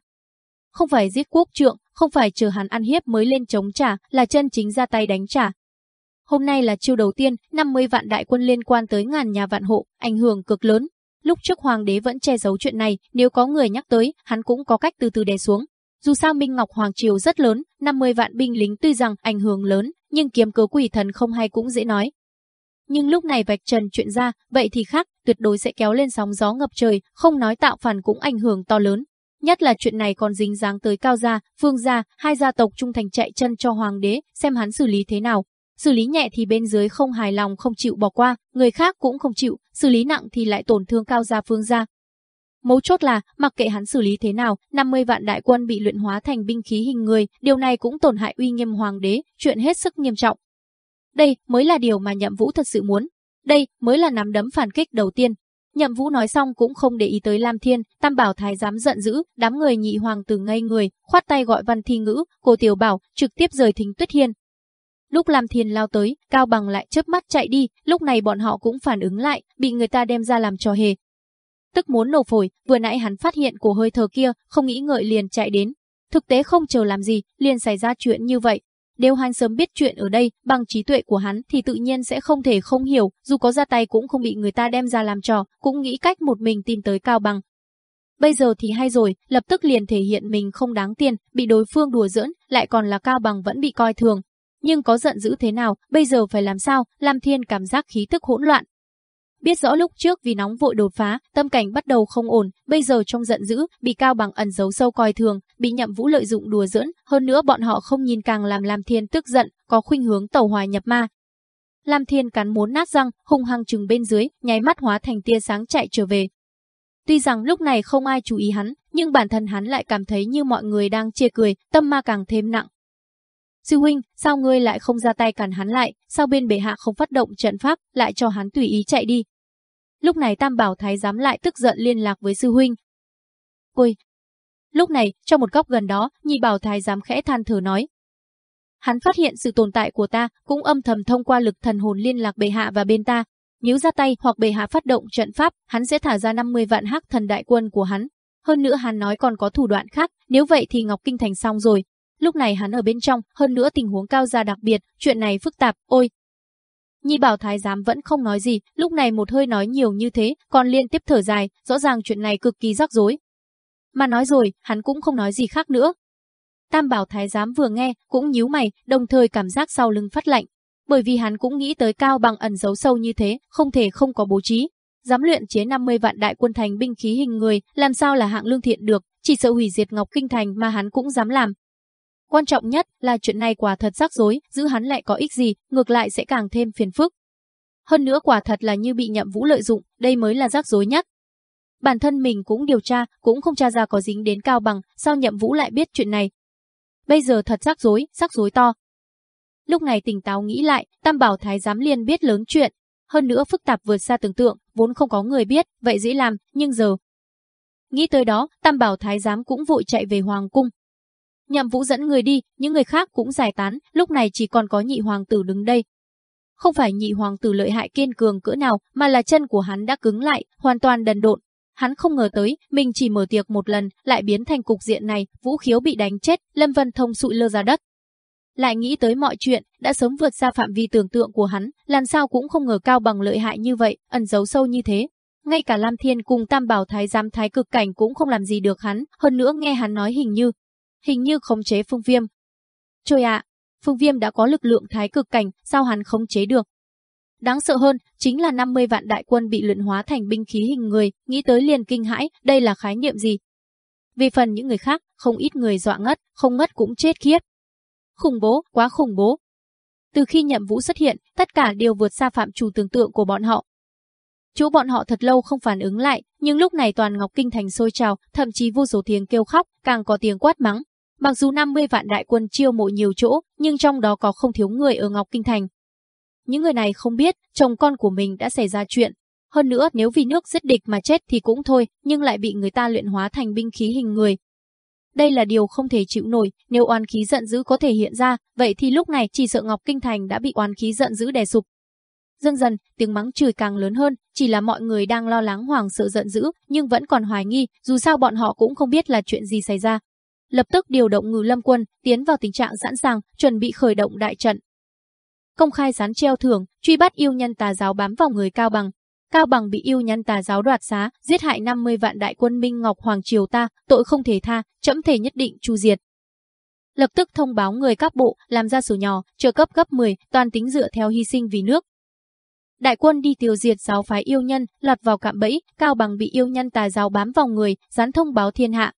Không phải giết quốc trượng, không phải chờ hắn ăn hiếp mới lên chống trả, là chân chính ra tay đánh trả, Hôm nay là chiêu đầu tiên, 50 vạn đại quân liên quan tới ngàn nhà vạn hộ, ảnh hưởng cực lớn. Lúc trước hoàng đế vẫn che giấu chuyện này, nếu có người nhắc tới, hắn cũng có cách từ từ đè xuống. Dù sao Minh Ngọc Hoàng Triều rất lớn, 50 vạn binh lính tuy rằng ảnh hưởng lớn, nhưng kiếm cớ quỷ thần không hay cũng dễ nói. Nhưng lúc này vạch trần chuyện ra, vậy thì khác, tuyệt đối sẽ kéo lên sóng gió ngập trời, không nói tạo phản cũng ảnh hưởng to lớn. Nhất là chuyện này còn dính dáng tới Cao Gia, Phương Gia, hai gia tộc trung thành chạy chân cho hoàng đế, xem hắn xử lý thế nào, Xử lý nhẹ thì bên dưới không hài lòng không chịu bỏ qua, người khác cũng không chịu, xử lý nặng thì lại tổn thương cao gia phương gia. Mấu chốt là, mặc kệ hắn xử lý thế nào, 50 vạn đại quân bị luyện hóa thành binh khí hình người, điều này cũng tổn hại uy nghiêm hoàng đế, chuyện hết sức nghiêm trọng. Đây mới là điều mà Nhậm Vũ thật sự muốn. Đây mới là nắm đấm phản kích đầu tiên. Nhậm Vũ nói xong cũng không để ý tới Lam Thiên, Tam Bảo Thái dám giận dữ, đám người nhị hoàng tử ngây người, khoát tay gọi Văn Thi Ngữ, cô Tiểu Bảo, trực tiếp rời Thính Tuyết Hiên, Lúc Lam Thiên lao tới, Cao Bằng lại chớp mắt chạy đi, lúc này bọn họ cũng phản ứng lại, bị người ta đem ra làm trò hề. Tức muốn nổ phổi, vừa nãy hắn phát hiện của hơi thở kia, không nghĩ ngợi liền chạy đến. Thực tế không chờ làm gì, liền xảy ra chuyện như vậy. Nếu hắn sớm biết chuyện ở đây, bằng trí tuệ của hắn thì tự nhiên sẽ không thể không hiểu, dù có ra tay cũng không bị người ta đem ra làm trò, cũng nghĩ cách một mình tìm tới Cao Bằng. Bây giờ thì hay rồi, lập tức liền thể hiện mình không đáng tiền, bị đối phương đùa giỡn, lại còn là Cao Bằng vẫn bị coi thường, nhưng có giận dữ thế nào, bây giờ phải làm sao, Lam Thiên cảm giác khí tức hỗn loạn. Biết rõ lúc trước vì nóng vội đột phá, tâm cảnh bắt đầu không ổn, bây giờ trong giận dữ, bị Cao Bằng ẩn giấu sâu coi thường, bị Nhậm Vũ lợi dụng đùa giỡn, hơn nữa bọn họ không nhìn càng làm Lam Thiên tức giận, có khuynh hướng tẩu hòa nhập ma. Lam Thiên cắn muốn nát răng, hung hăng trừng bên dưới, nháy mắt hóa thành tia sáng chạy trở về. Tuy rằng lúc này không ai chú ý hắn, nhưng bản thân hắn lại cảm thấy như mọi người đang chê cười, tâm ma càng thêm nặng. Sư huynh, sao ngươi lại không ra tay cản hắn lại, sao bên bệ hạ không phát động trận pháp, lại cho hắn tùy ý chạy đi. Lúc này Tam Bảo Thái giám lại tức giận liên lạc với sư huynh. Ôi! Lúc này, trong một góc gần đó, nhị bảo thái giám khẽ than thở nói. Hắn phát hiện sự tồn tại của ta, cũng âm thầm thông qua lực thần hồn liên lạc bệ hạ và bên ta, nếu ra tay hoặc bệ hạ phát động trận pháp, hắn sẽ thả ra 50 vạn hắc thần đại quân của hắn. Hơn nữa hắn nói còn có thủ đoạn khác, nếu vậy thì Ngọc Kinh thành xong rồi. Lúc này hắn ở bên trong, hơn nữa tình huống cao gia đặc biệt, chuyện này phức tạp, ôi. Nhi bảo thái giám vẫn không nói gì, lúc này một hơi nói nhiều như thế, còn liên tiếp thở dài, rõ ràng chuyện này cực kỳ rắc rối. Mà nói rồi, hắn cũng không nói gì khác nữa. Tam bảo thái giám vừa nghe, cũng nhíu mày, đồng thời cảm giác sau lưng phát lạnh, bởi vì hắn cũng nghĩ tới cao bằng ẩn giấu sâu như thế, không thể không có bố trí. Dám luyện chế 50 vạn đại quân thành binh khí hình người, làm sao là hạng lương thiện được, chỉ sợ hủy diệt Ngọc Kinh Thành mà hắn cũng dám làm. Quan trọng nhất là chuyện này quả thật rắc rối, giữ hắn lại có ích gì, ngược lại sẽ càng thêm phiền phức. Hơn nữa quả thật là như bị nhậm vũ lợi dụng, đây mới là rắc rối nhất. Bản thân mình cũng điều tra, cũng không tra ra có dính đến cao bằng, sao nhậm vũ lại biết chuyện này. Bây giờ thật rắc rối, rắc rối to, Lúc này tỉnh táo nghĩ lại, Tam Bảo Thái giám liền biết lớn chuyện. Hơn nữa phức tạp vượt xa tưởng tượng, vốn không có người biết, vậy dễ làm, nhưng giờ... Nghĩ tới đó, Tam Bảo Thái giám cũng vội chạy về Hoàng Cung. Nhậm Vũ dẫn người đi, những người khác cũng giải tán, lúc này chỉ còn có nhị hoàng tử đứng đây. Không phải nhị hoàng tử lợi hại kiên cường cỡ nào, mà là chân của hắn đã cứng lại, hoàn toàn đần độn. Hắn không ngờ tới, mình chỉ mở tiệc một lần, lại biến thành cục diện này, Vũ Khiếu bị đánh chết, Lâm Vân Thông sụi lơ ra đất, lại nghĩ tới mọi chuyện, đã sớm vượt ra phạm vi tưởng tượng của hắn, làm sao cũng không ngờ cao bằng lợi hại như vậy, ẩn giấu sâu như thế. Ngay cả Lam Thiên cùng Tam Bảo Thái giám Thái cực cảnh cũng không làm gì được hắn, hơn nữa nghe hắn nói hình như, hình như khống chế phương viêm. Trời ạ, phương viêm đã có lực lượng Thái cực cảnh, sao hắn khống chế được? Đáng sợ hơn, chính là 50 vạn đại quân bị luyện hóa thành binh khí hình người, nghĩ tới liền kinh hãi, đây là khái niệm gì? vì phần những người khác, không ít người dọa ngất, không ngất cũng chết khiếp. Khủng bố, quá khủng bố. Từ khi nhậm vũ xuất hiện, tất cả đều vượt xa phạm trù tưởng tượng của bọn họ. Chỗ bọn họ thật lâu không phản ứng lại, nhưng lúc này toàn Ngọc Kinh thành sôi trào, thậm chí vô số tiếng kêu khóc, càng có tiếng quát mắng. Mặc dù 50 vạn đại quân chiêu mộ nhiều chỗ, nhưng trong đó có không thiếu người ở Ngọc Kinh thành. Những người này không biết, chồng con của mình đã xảy ra chuyện. Hơn nữa nếu vì nước giết địch mà chết thì cũng thôi, nhưng lại bị người ta luyện hóa thành binh khí hình người, đây là điều không thể chịu nổi, nếu oan khí giận dữ có thể hiện ra, vậy thì lúc này chỉ sợ Ngọc Kinh Thành đã bị oan khí giận dữ đè sụp. Dần dần, tiếng mắng chửi càng lớn hơn, chỉ là mọi người đang lo lắng hoàng sợ giận dữ, nhưng vẫn còn hoài nghi, dù sao bọn họ cũng không biết là chuyện gì xảy ra. Lập tức điều động ngư lâm quân, tiến vào tình trạng sẵn sàng, chuẩn bị khởi động đại trận. Công khai sán treo thưởng, truy bắt yêu nhân tà giáo bám vào người Cao Bằng, Cao Bằng bị yêu nhân tà giáo đoạt xá, giết hại 50 vạn đại quân Minh Ngọc Hoàng Triều ta, tội không thể tha, chậm thể nhất định chu diệt. Lập tức thông báo người các bộ, làm ra sổ nhỏ, trợ cấp gấp 10, toàn tính dựa theo hy sinh vì nước. Đại quân đi tiêu diệt giáo phái yêu nhân, lọt vào cạm bẫy, Cao Bằng bị yêu nhân tà giáo bám vào người, dán thông báo thiên hạ.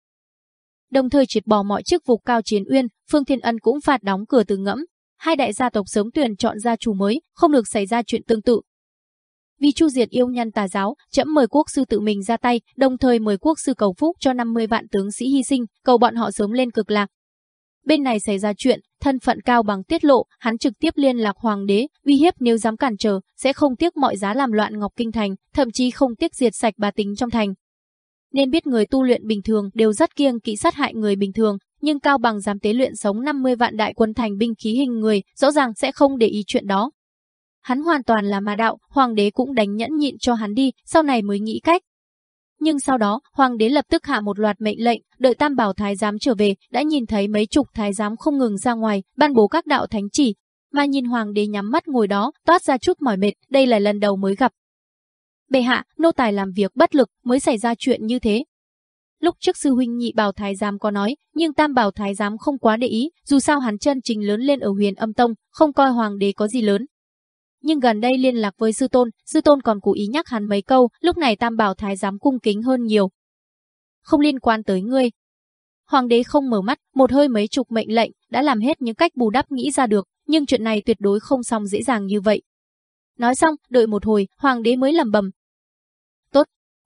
Đồng thời triệt bỏ mọi chức vụ cao chiến uyên, Phương Thiên Ân cũng phạt đóng cửa từ ngẫm. Hai đại gia tộc sớm tuyển chọn gia chủ mới, không được xảy ra chuyện tương tự, vì chu diệt yêu nhân tà giáo, chậm mời quốc sư tự mình ra tay, đồng thời mời quốc sư cầu phúc cho 50 vạn tướng sĩ hy sinh, cầu bọn họ sớm lên cực lạc. Bên này xảy ra chuyện, thân phận cao bằng tiết lộ, hắn trực tiếp liên lạc hoàng đế, uy hiếp nếu dám cản trở, sẽ không tiếc mọi giá làm loạn Ngọc Kinh Thành, thậm chí không tiếc diệt sạch bà tính trong thành. Nên biết người tu luyện bình thường đều rất kiêng kỵ sát hại người bình thường, nhưng Cao Bằng dám tế luyện sống 50 vạn đại quân thành binh khí hình người, rõ ràng sẽ không để ý chuyện đó. Hắn hoàn toàn là ma đạo, hoàng đế cũng đánh nhẫn nhịn cho hắn đi, sau này mới nghĩ cách. Nhưng sau đó, hoàng đế lập tức hạ một loạt mệnh lệnh, đợi tam bảo thái giám trở về, đã nhìn thấy mấy chục thái giám không ngừng ra ngoài, ban bố các đạo thánh chỉ. Mà nhìn hoàng đế nhắm mắt ngồi đó, toát ra chút mỏi mệt, đây là lần đầu mới gặp. Bệ hạ, nô tài làm việc bất lực, mới xảy ra chuyện như thế, Lúc trước sư huynh nhị bảo thái giám có nói, nhưng tam bảo thái giám không quá để ý, dù sao hắn chân trình lớn lên ở huyền âm tông, không coi hoàng đế có gì lớn, nhưng gần đây liên lạc với sư tôn, sư tôn còn cố ý nhắc hắn mấy câu, lúc này tam bảo thái giám cung kính hơn nhiều. Không liên quan tới ngươi. Hoàng đế không mở mắt, một hơi mấy chục mệnh lệnh, đã làm hết những cách bù đắp nghĩ ra được, nhưng chuyện này tuyệt đối không xong dễ dàng như vậy. Nói xong, đợi một hồi, hoàng đế mới lầm bầm.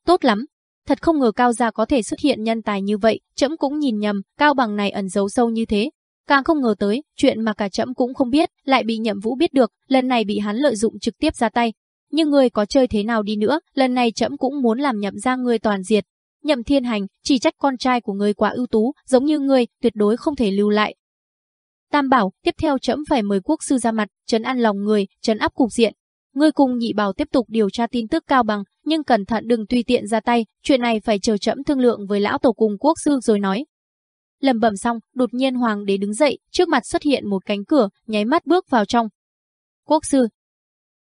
Tốt, lắm. Thật không ngờ Cao gia có thể xuất hiện nhân tài như vậy, trẫm cũng nhìn nhầm, Cao bằng này ẩn giấu sâu như thế. Càng không ngờ tới, chuyện mà cả trẫm cũng không biết, lại bị Nhậm Vũ biết được, lần này bị hắn lợi dụng trực tiếp ra tay. Nhưng người có chơi thế nào đi nữa, lần này trẫm cũng muốn làm Nhậm gia người toàn diệt. Nhậm Thiên Hành, chỉ trách con trai của người quá ưu tú, giống như người tuyệt đối không thể lưu lại. Tam bảo, tiếp theo trẫm phải mời quốc sư ra mặt, trấn an lòng người, trấn áp cục diện. Ngươi cùng nhị bảo tiếp tục điều tra tin tức cao bằng, nhưng cẩn thận đừng tùy tiện ra tay, chuyện này phải chờ chậm thương lượng với lão tổ cùng quốc sư rồi nói. Lầm bẩm xong, đột nhiên hoàng đế đứng dậy, trước mặt xuất hiện một cánh cửa, nháy mắt bước vào trong. Quốc sư.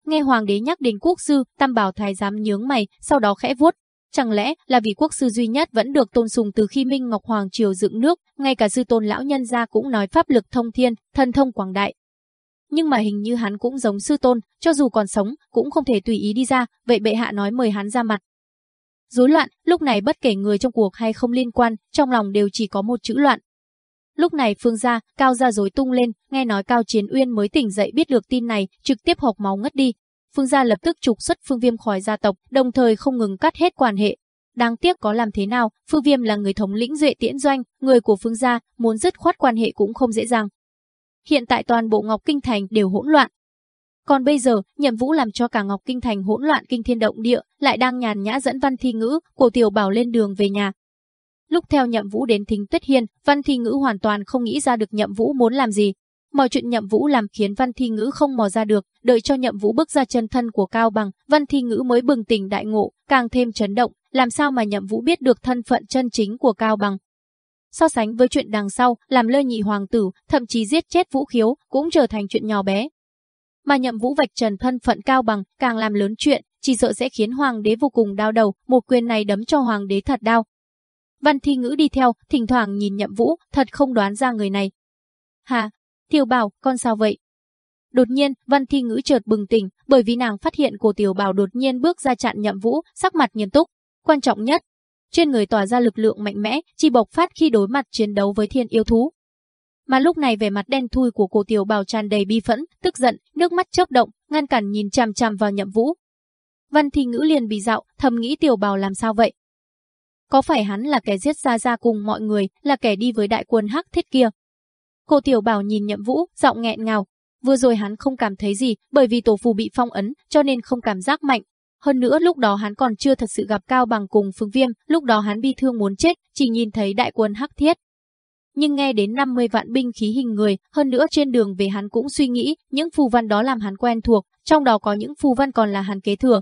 Nghe hoàng đế nhắc đến quốc sư, tam bảo thái giám nhướng mày, sau đó khẽ vuốt, Chẳng lẽ là vì quốc sư duy nhất vẫn được tôn sùng từ khi Minh Ngọc Hoàng Triều dựng nước, ngay cả sư tôn lão nhân gia cũng nói pháp lực thông thiên, thần thông quảng đại. Nhưng mà hình như hắn cũng giống sư tôn, cho dù còn sống, cũng không thể tùy ý đi ra, vậy bệ hạ nói mời hắn ra mặt. Rối loạn, lúc này bất kể người trong cuộc hay không liên quan, trong lòng đều chỉ có một chữ loạn. Lúc này Phương gia, Cao gia rối tung lên, nghe nói Cao Chiến Uyên mới tỉnh dậy biết được tin này, trực tiếp hộc máu ngất đi, Phương gia lập tức trục xuất Phương Viêm khỏi gia tộc, đồng thời không ngừng cắt hết quan hệ. Đáng tiếc có làm thế nào, Phương Viêm là người thống lĩnh duệ tiễn doanh, người của Phương gia, muốn dứt khoát quan hệ cũng không dễ dàng. Hiện tại toàn bộ Ngọc Kinh Thành đều hỗn loạn. Còn bây giờ, Nhậm Vũ làm cho cả Ngọc Kinh Thành hỗn loạn kinh thiên động địa, lại đang nhàn nhã dẫn Văn Thi Ngữ, của Tiểu Bảo lên đường về nhà. Lúc theo Nhậm Vũ đến Thính Tuyết Hiên, Văn Thi Ngữ hoàn toàn không nghĩ ra được Nhậm Vũ muốn làm gì, Mọi chuyện Nhậm Vũ làm khiến Văn Thi Ngữ không mò ra được, đợi cho Nhậm Vũ bước ra chân thân của Cao Bằng, Văn Thi Ngữ mới bừng tỉnh đại ngộ, càng thêm chấn động, làm sao mà Nhậm Vũ biết được thân phận chân chính của Cao Bằng. So sánh với chuyện đằng sau, làm lơ nhị hoàng tử, thậm chí giết chết Vũ Khiếu, cũng trở thành chuyện nhỏ bé. Mà Nhậm Vũ vạch trần thân phận Cao Bằng, càng làm lớn chuyện, chỉ sợ sẽ khiến hoàng đế vô cùng đau đầu, một quyền này đấm cho hoàng đế thật đau. Văn Thi Ngữ đi theo, thỉnh thoảng nhìn Nhậm Vũ, thật không đoán ra người này. Hà, Tiểu Bảo, con sao vậy? Đột nhiên, Văn Thi Ngữ chợt bừng tỉnh, bởi vì nàng phát hiện cô Tiểu Bảo đột nhiên bước ra chặn Nhậm Vũ, sắc mặt nghiêm túc. Quan trọng nhất, trên người tỏa ra lực lượng mạnh mẽ, chỉ bộc phát khi đối mặt chiến đấu với thiên yêu thú. Mà lúc này vẻ mặt đen thui của cô Tiểu Bảo tràn đầy bi phẫn, tức giận, nước mắt chớp động, ngăn cản nhìn chằm chằm vào Nhậm Vũ. Văn Thi Ngữ liền bị dạo, thầm nghĩ Tiểu Bảo làm sao vậy? Có phải hắn là kẻ giết ra ra cùng mọi người, là kẻ đi với đại quân hắc thiết kia? Cô Tiểu Bảo nhìn Nhậm Vũ, giọng nghẹn ngào. Vừa rồi hắn không cảm thấy gì, bởi vì tổ phù bị phong ấn, cho nên không cảm giác mạnh. Hơn nữa lúc đó hắn còn chưa thật sự gặp Cao Bằng cùng Phương Viêm, lúc đó hắn bi thương muốn chết, chỉ nhìn thấy đại quân hắc thiết. Nhưng nghe đến 50 vạn binh khí hình người, hơn nữa trên đường về hắn cũng suy nghĩ, những phù văn đó làm hắn quen thuộc, trong đó có những phù văn còn là hắn kế thừa.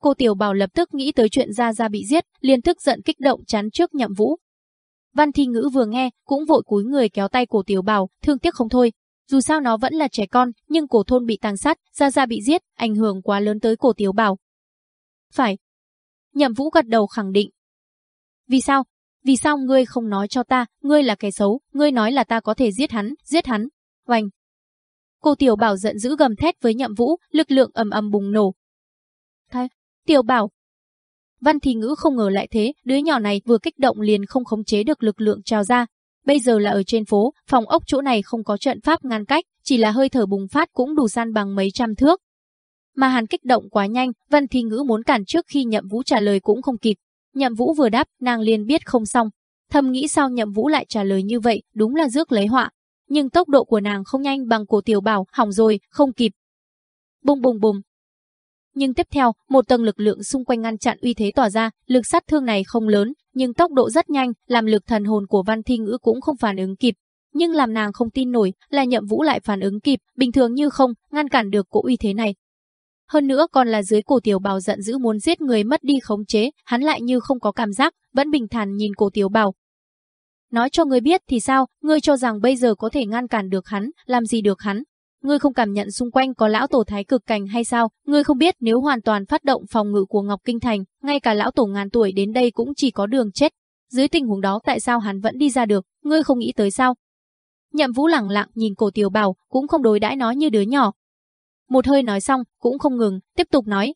Cô Tiểu Bảo lập tức nghĩ tới chuyện Gia Gia bị giết, liền tức giận kích động chắn trước Nhậm Vũ, Văn Thi Ngữ vừa nghe, cũng vội cúi người kéo tay cổ Tiểu Bảo, thương tiếc không thôi. Dù sao nó vẫn là trẻ con, nhưng cổ thôn bị tàn sát, Gia Gia bị giết, ảnh hưởng quá lớn tới cổ Tiểu Bảo. Phải. Nhậm Vũ gật đầu khẳng định. Vì sao? Vì sao ngươi không nói cho ta, ngươi là kẻ xấu, ngươi nói là ta có thể giết hắn, giết hắn. Oanh. Cô Tiểu Bảo giận dữ gầm thét với Nhậm Vũ, lực lượng ầm ầm bùng nổ. Thái, Tiểu Bảo, Văn Thì Ngữ không ngờ lại thế, đứa nhỏ này vừa kích động liền không khống chế được lực lượng trào ra. Bây giờ là ở trên phố, phòng ốc chỗ này không có trận pháp ngăn cách, chỉ là hơi thở bùng phát cũng đủ san bằng mấy trăm thước. Mà hắn kích động quá nhanh, Văn Thi Ngữ muốn cản trước khi Nhậm Vũ trả lời cũng không kịp. Nhậm Vũ vừa đáp, nàng liền biết không xong. Thầm nghĩ sao Nhậm Vũ lại trả lời như vậy, đúng là rước lấy họa. Nhưng tốc độ của nàng không nhanh bằng của Tiểu Bảo, hỏng rồi, không kịp. Bùng bùng bùng, nhưng tiếp theo, một tầng lực lượng xung quanh ngăn chặn uy thế tỏa ra, lực sát thương này không lớn, nhưng tốc độ rất nhanh, làm lực thần hồn của Văn Thi Ngữ cũng không phản ứng kịp. Nhưng làm nàng không tin nổi, là Nhậm Vũ lại phản ứng kịp, bình thường như không, ngăn cản được cỗ uy thế này. Hơn nữa còn là dưới cổ tiểu bào giận dữ muốn giết người mất đi khống chế, hắn lại như không có cảm giác, vẫn bình thản nhìn cổ tiểu bào. Nói cho ngươi biết thì sao, ngươi cho rằng bây giờ có thể ngăn cản được hắn, làm gì được hắn, Ngươi không cảm nhận xung quanh có lão tổ thái cực cảnh hay sao? Ngươi không biết nếu hoàn toàn phát động phòng ngự của Ngọc Kinh Thành, ngay cả lão tổ ngàn tuổi đến đây cũng chỉ có đường chết. Dưới tình huống đó tại sao hắn vẫn đi ra được, ngươi không nghĩ tới sao? Nhậm Vũ lẳng lặng nhìn cổ tiểu bào cũng không đối đãi nói như đứa nhỏ. Một hơi nói xong, cũng không ngừng, tiếp tục nói.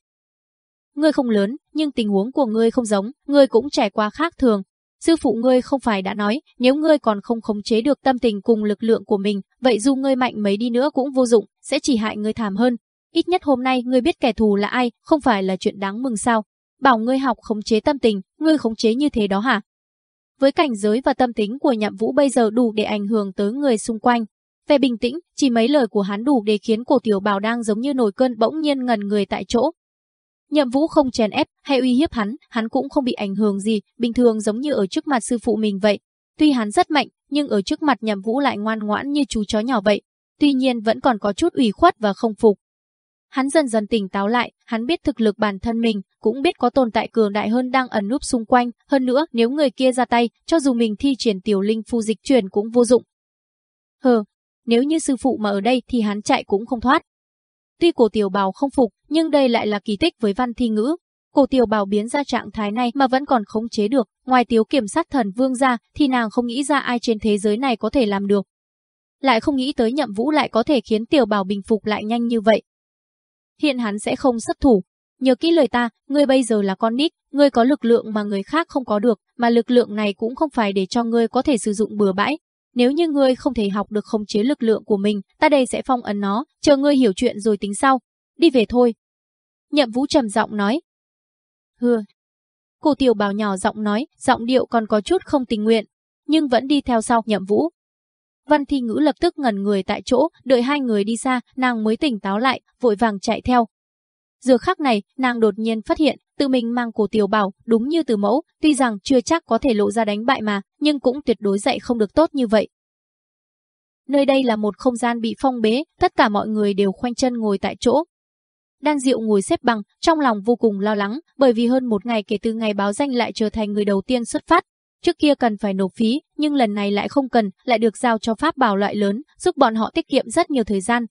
Ngươi không lớn, nhưng tình huống của ngươi không giống, ngươi cũng trải qua khác thường, Sư phụ ngươi không phải đã nói, nếu ngươi còn không khống chế được tâm tình cùng lực lượng của mình, vậy dù ngươi mạnh mấy đi nữa cũng vô dụng, sẽ chỉ hại ngươi thảm hơn. Ít nhất hôm nay ngươi biết kẻ thù là ai, không phải là chuyện đáng mừng sao. bảo ngươi học khống chế tâm tình, ngươi khống chế như thế đó hả? Với cảnh giới và tâm tính của nhậm vũ bây giờ đủ để ảnh hưởng tới người xung quanh. Về bình tĩnh, chỉ mấy lời của hắn đủ để khiến cổ tiểu bào đang giống như nổi cơn bỗng nhiên ngần người tại chỗ. Nhậm vũ không chèn ép hay uy hiếp hắn, hắn cũng không bị ảnh hưởng gì, bình thường giống như ở trước mặt sư phụ mình vậy. Tuy hắn rất mạnh, nhưng ở trước mặt nhậm vũ lại ngoan ngoãn như chú chó nhỏ vậy. Tuy nhiên vẫn còn có chút ủy khuất và không phục. Hắn dần dần tỉnh táo lại, hắn biết thực lực bản thân mình, cũng biết có tồn tại cường đại hơn đang ẩn núp xung quanh, hơn nữa nếu người kia ra tay, cho dù mình thi triển tiểu linh phu dịch truyền cũng vô dụng. Hờ, nếu như sư phụ mà ở đây thì hắn chạy cũng không thoát. Tuy cổ tiểu bào không phục, nhưng đây lại là kỳ tích với văn thi ngữ. Cổ tiểu bào biến ra trạng thái này mà vẫn còn khống chế được, ngoài tiếu kiểm sát thần vương ra thì nàng không nghĩ ra ai trên thế giới này có thể làm được. Lại không nghĩ tới nhậm vũ lại có thể khiến tiểu bào bình phục lại nhanh như vậy, hiện hắn sẽ không xuất thủ. Nhớ kỹ lời ta, ngươi bây giờ là con nít, ngươi có lực lượng mà người khác không có được, mà lực lượng này cũng không phải để cho ngươi có thể sử dụng bừa bãi. Nếu như ngươi không thể học được khống chế lực lượng của mình, ta đây sẽ phong ấn nó, chờ ngươi hiểu chuyện rồi tính sau. Đi về thôi. Nhậm Vũ trầm giọng nói. Hừ. Cổ tiểu bảo nhỏ giọng nói, giọng điệu còn có chút không tình nguyện, nhưng vẫn đi theo sau Nhậm Vũ. Văn Thi Ngữ lập tức ngẩn người tại chỗ, đợi hai người đi xa, nàng mới tỉnh táo lại, vội vàng chạy theo. Giờ khắc này, nàng đột nhiên phát hiện, tự mình mang cổ tiểu bảo, đúng như từ mẫu, tuy rằng chưa chắc có thể lộ ra đánh bại mà, nhưng cũng tuyệt đối dạy không được tốt như vậy. Nơi đây là một không gian bị phong bế, tất cả mọi người đều khoanh chân ngồi tại chỗ. Đan Diệu ngồi xếp bằng, trong lòng vô cùng lo lắng, bởi vì hơn một ngày kể từ ngày báo danh lại trở thành người đầu tiên xuất phát, Trước kia cần phải nộp phí, nhưng lần này lại không cần, lại được giao cho pháp bảo loại lớn, giúp bọn họ tiết kiệm rất nhiều thời gian.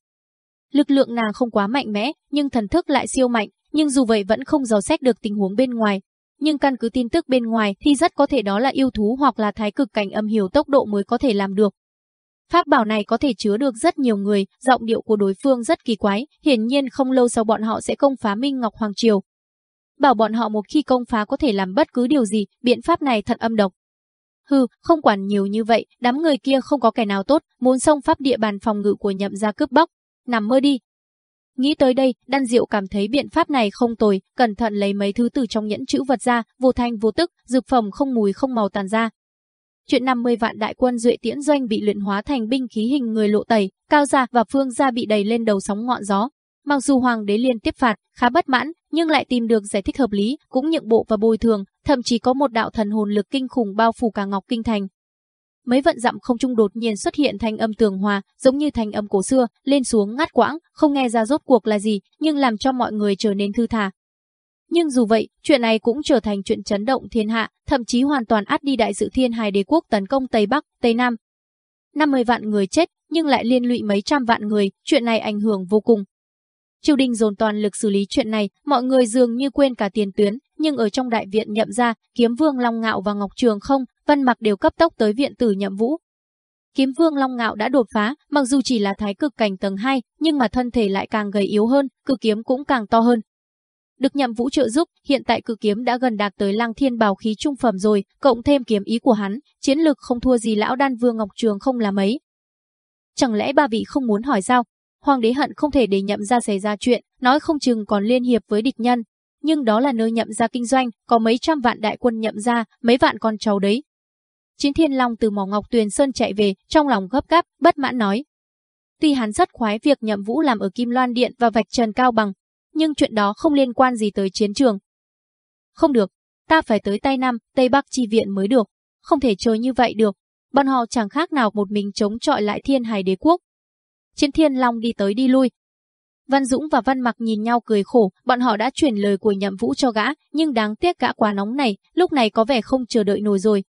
Lực lượng nàng không quá mạnh mẽ, nhưng thần thức lại siêu mạnh, nhưng dù vậy vẫn không dò xét được tình huống bên ngoài. Nhưng căn cứ tin tức bên ngoài thì rất có thể đó là yêu thú hoặc là thái cực cảnh âm hiểu tốc độ mới có thể làm được. Pháp bảo này có thể chứa được rất nhiều người, giọng điệu của đối phương rất kỳ quái, hiển nhiên không lâu sau bọn họ sẽ công phá Minh Ngọc Hoàng Triều. Bảo bọn họ một khi công phá có thể làm bất cứ điều gì, biện pháp này thật âm độc. Hừ, không quản nhiều như vậy, đám người kia không có kẻ nào tốt, muốn xông pháp địa bàn phòng ngự của nhậm gia cướp bóc. Nằm mơ đi. Nghĩ tới đây, đan diệu cảm thấy biện pháp này không tồi, cẩn thận lấy mấy thứ từ trong nhẫn chữ vật ra, vô thanh vô tức, dược phẩm không mùi không màu tàn ra. Chuyện 50 vạn đại quân duệ tiễn doanh bị luyện hóa thành binh khí hình người lộ tẩy, cao gia và phương gia bị đẩy lên đầu sóng ngọn gió. Mặc dù hoàng đế liên tiếp phạt, khá bất mãn, nhưng lại tìm được giải thích hợp lý, cũng nhượng bộ và bồi thường, thậm chí có một đạo thần hồn lực kinh khủng bao phủ cả Ngọc Kinh Thành. Mấy vận dặm không trung đột nhiên xuất hiện thanh âm tường hòa, giống như thanh âm cổ xưa, lên xuống ngắt quãng, không nghe ra rốt cuộc là gì, nhưng làm cho mọi người trở nên thư thả. Nhưng dù vậy, chuyện này cũng trở thành chuyện chấn động thiên hạ, thậm chí hoàn toàn át đi đại sự thiên hài đế quốc tấn công Tây Bắc, Tây Nam. 50 vạn người chết, nhưng lại liên lụy mấy trăm vạn người, chuyện này ảnh hưởng vô cùng, Triều đình dồn toàn lực xử lý chuyện này, mọi người dường như quên cả tiền tuyến, nhưng ở trong đại viện nhậm ra, Kiếm Vương Long Ngạo và Ngọc Trường không, Vân Mặc đều cấp tốc tới viện tử nhậm vũ. Kiếm Vương Long Ngạo đã đột phá, mặc dù chỉ là thái cực cảnh tầng 2, nhưng mà thân thể lại càng gầy yếu hơn, cự kiếm cũng càng to hơn. Được nhậm vũ trợ giúp, hiện tại cự kiếm đã gần đạt tới lăng thiên bảo khí trung phẩm rồi, cộng thêm kiếm ý của hắn, chiến lực không thua gì lão đan vương Ngọc Trường không là mấy. Chẳng lẽ ba vị không muốn hỏi sao, Hoàng đế hận không thể để nhậm ra xảy ra chuyện, nói không chừng còn liên hiệp với địch nhân. Nhưng đó là nơi nhậm ra kinh doanh, có mấy trăm vạn đại quân nhậm ra, mấy vạn con cháu đấy. Chiến Thiên Long từ mỏ ngọc tuyền sơn chạy về, trong lòng gấp gáp, bất mãn nói. Tuy hắn rất khoái việc nhậm vũ làm ở Kim Loan Điện và vạch trần cao bằng, nhưng chuyện đó không liên quan gì tới chiến trường. Không được, ta phải tới Tây Nam, Tây Bắc chi viện mới được, không thể chơi như vậy được. Bọn họ chẳng khác nào một mình chống chọi lại thiên hải đế quốc, Chiến Thiên Long đi tới đi lui. Văn Dũng và Văn Mặc nhìn nhau cười khổ, bọn họ đã chuyển lời của nhậm vũ cho gã, nhưng đáng tiếc gã quá nóng này, lúc này có vẻ không chờ đợi nổi rồi.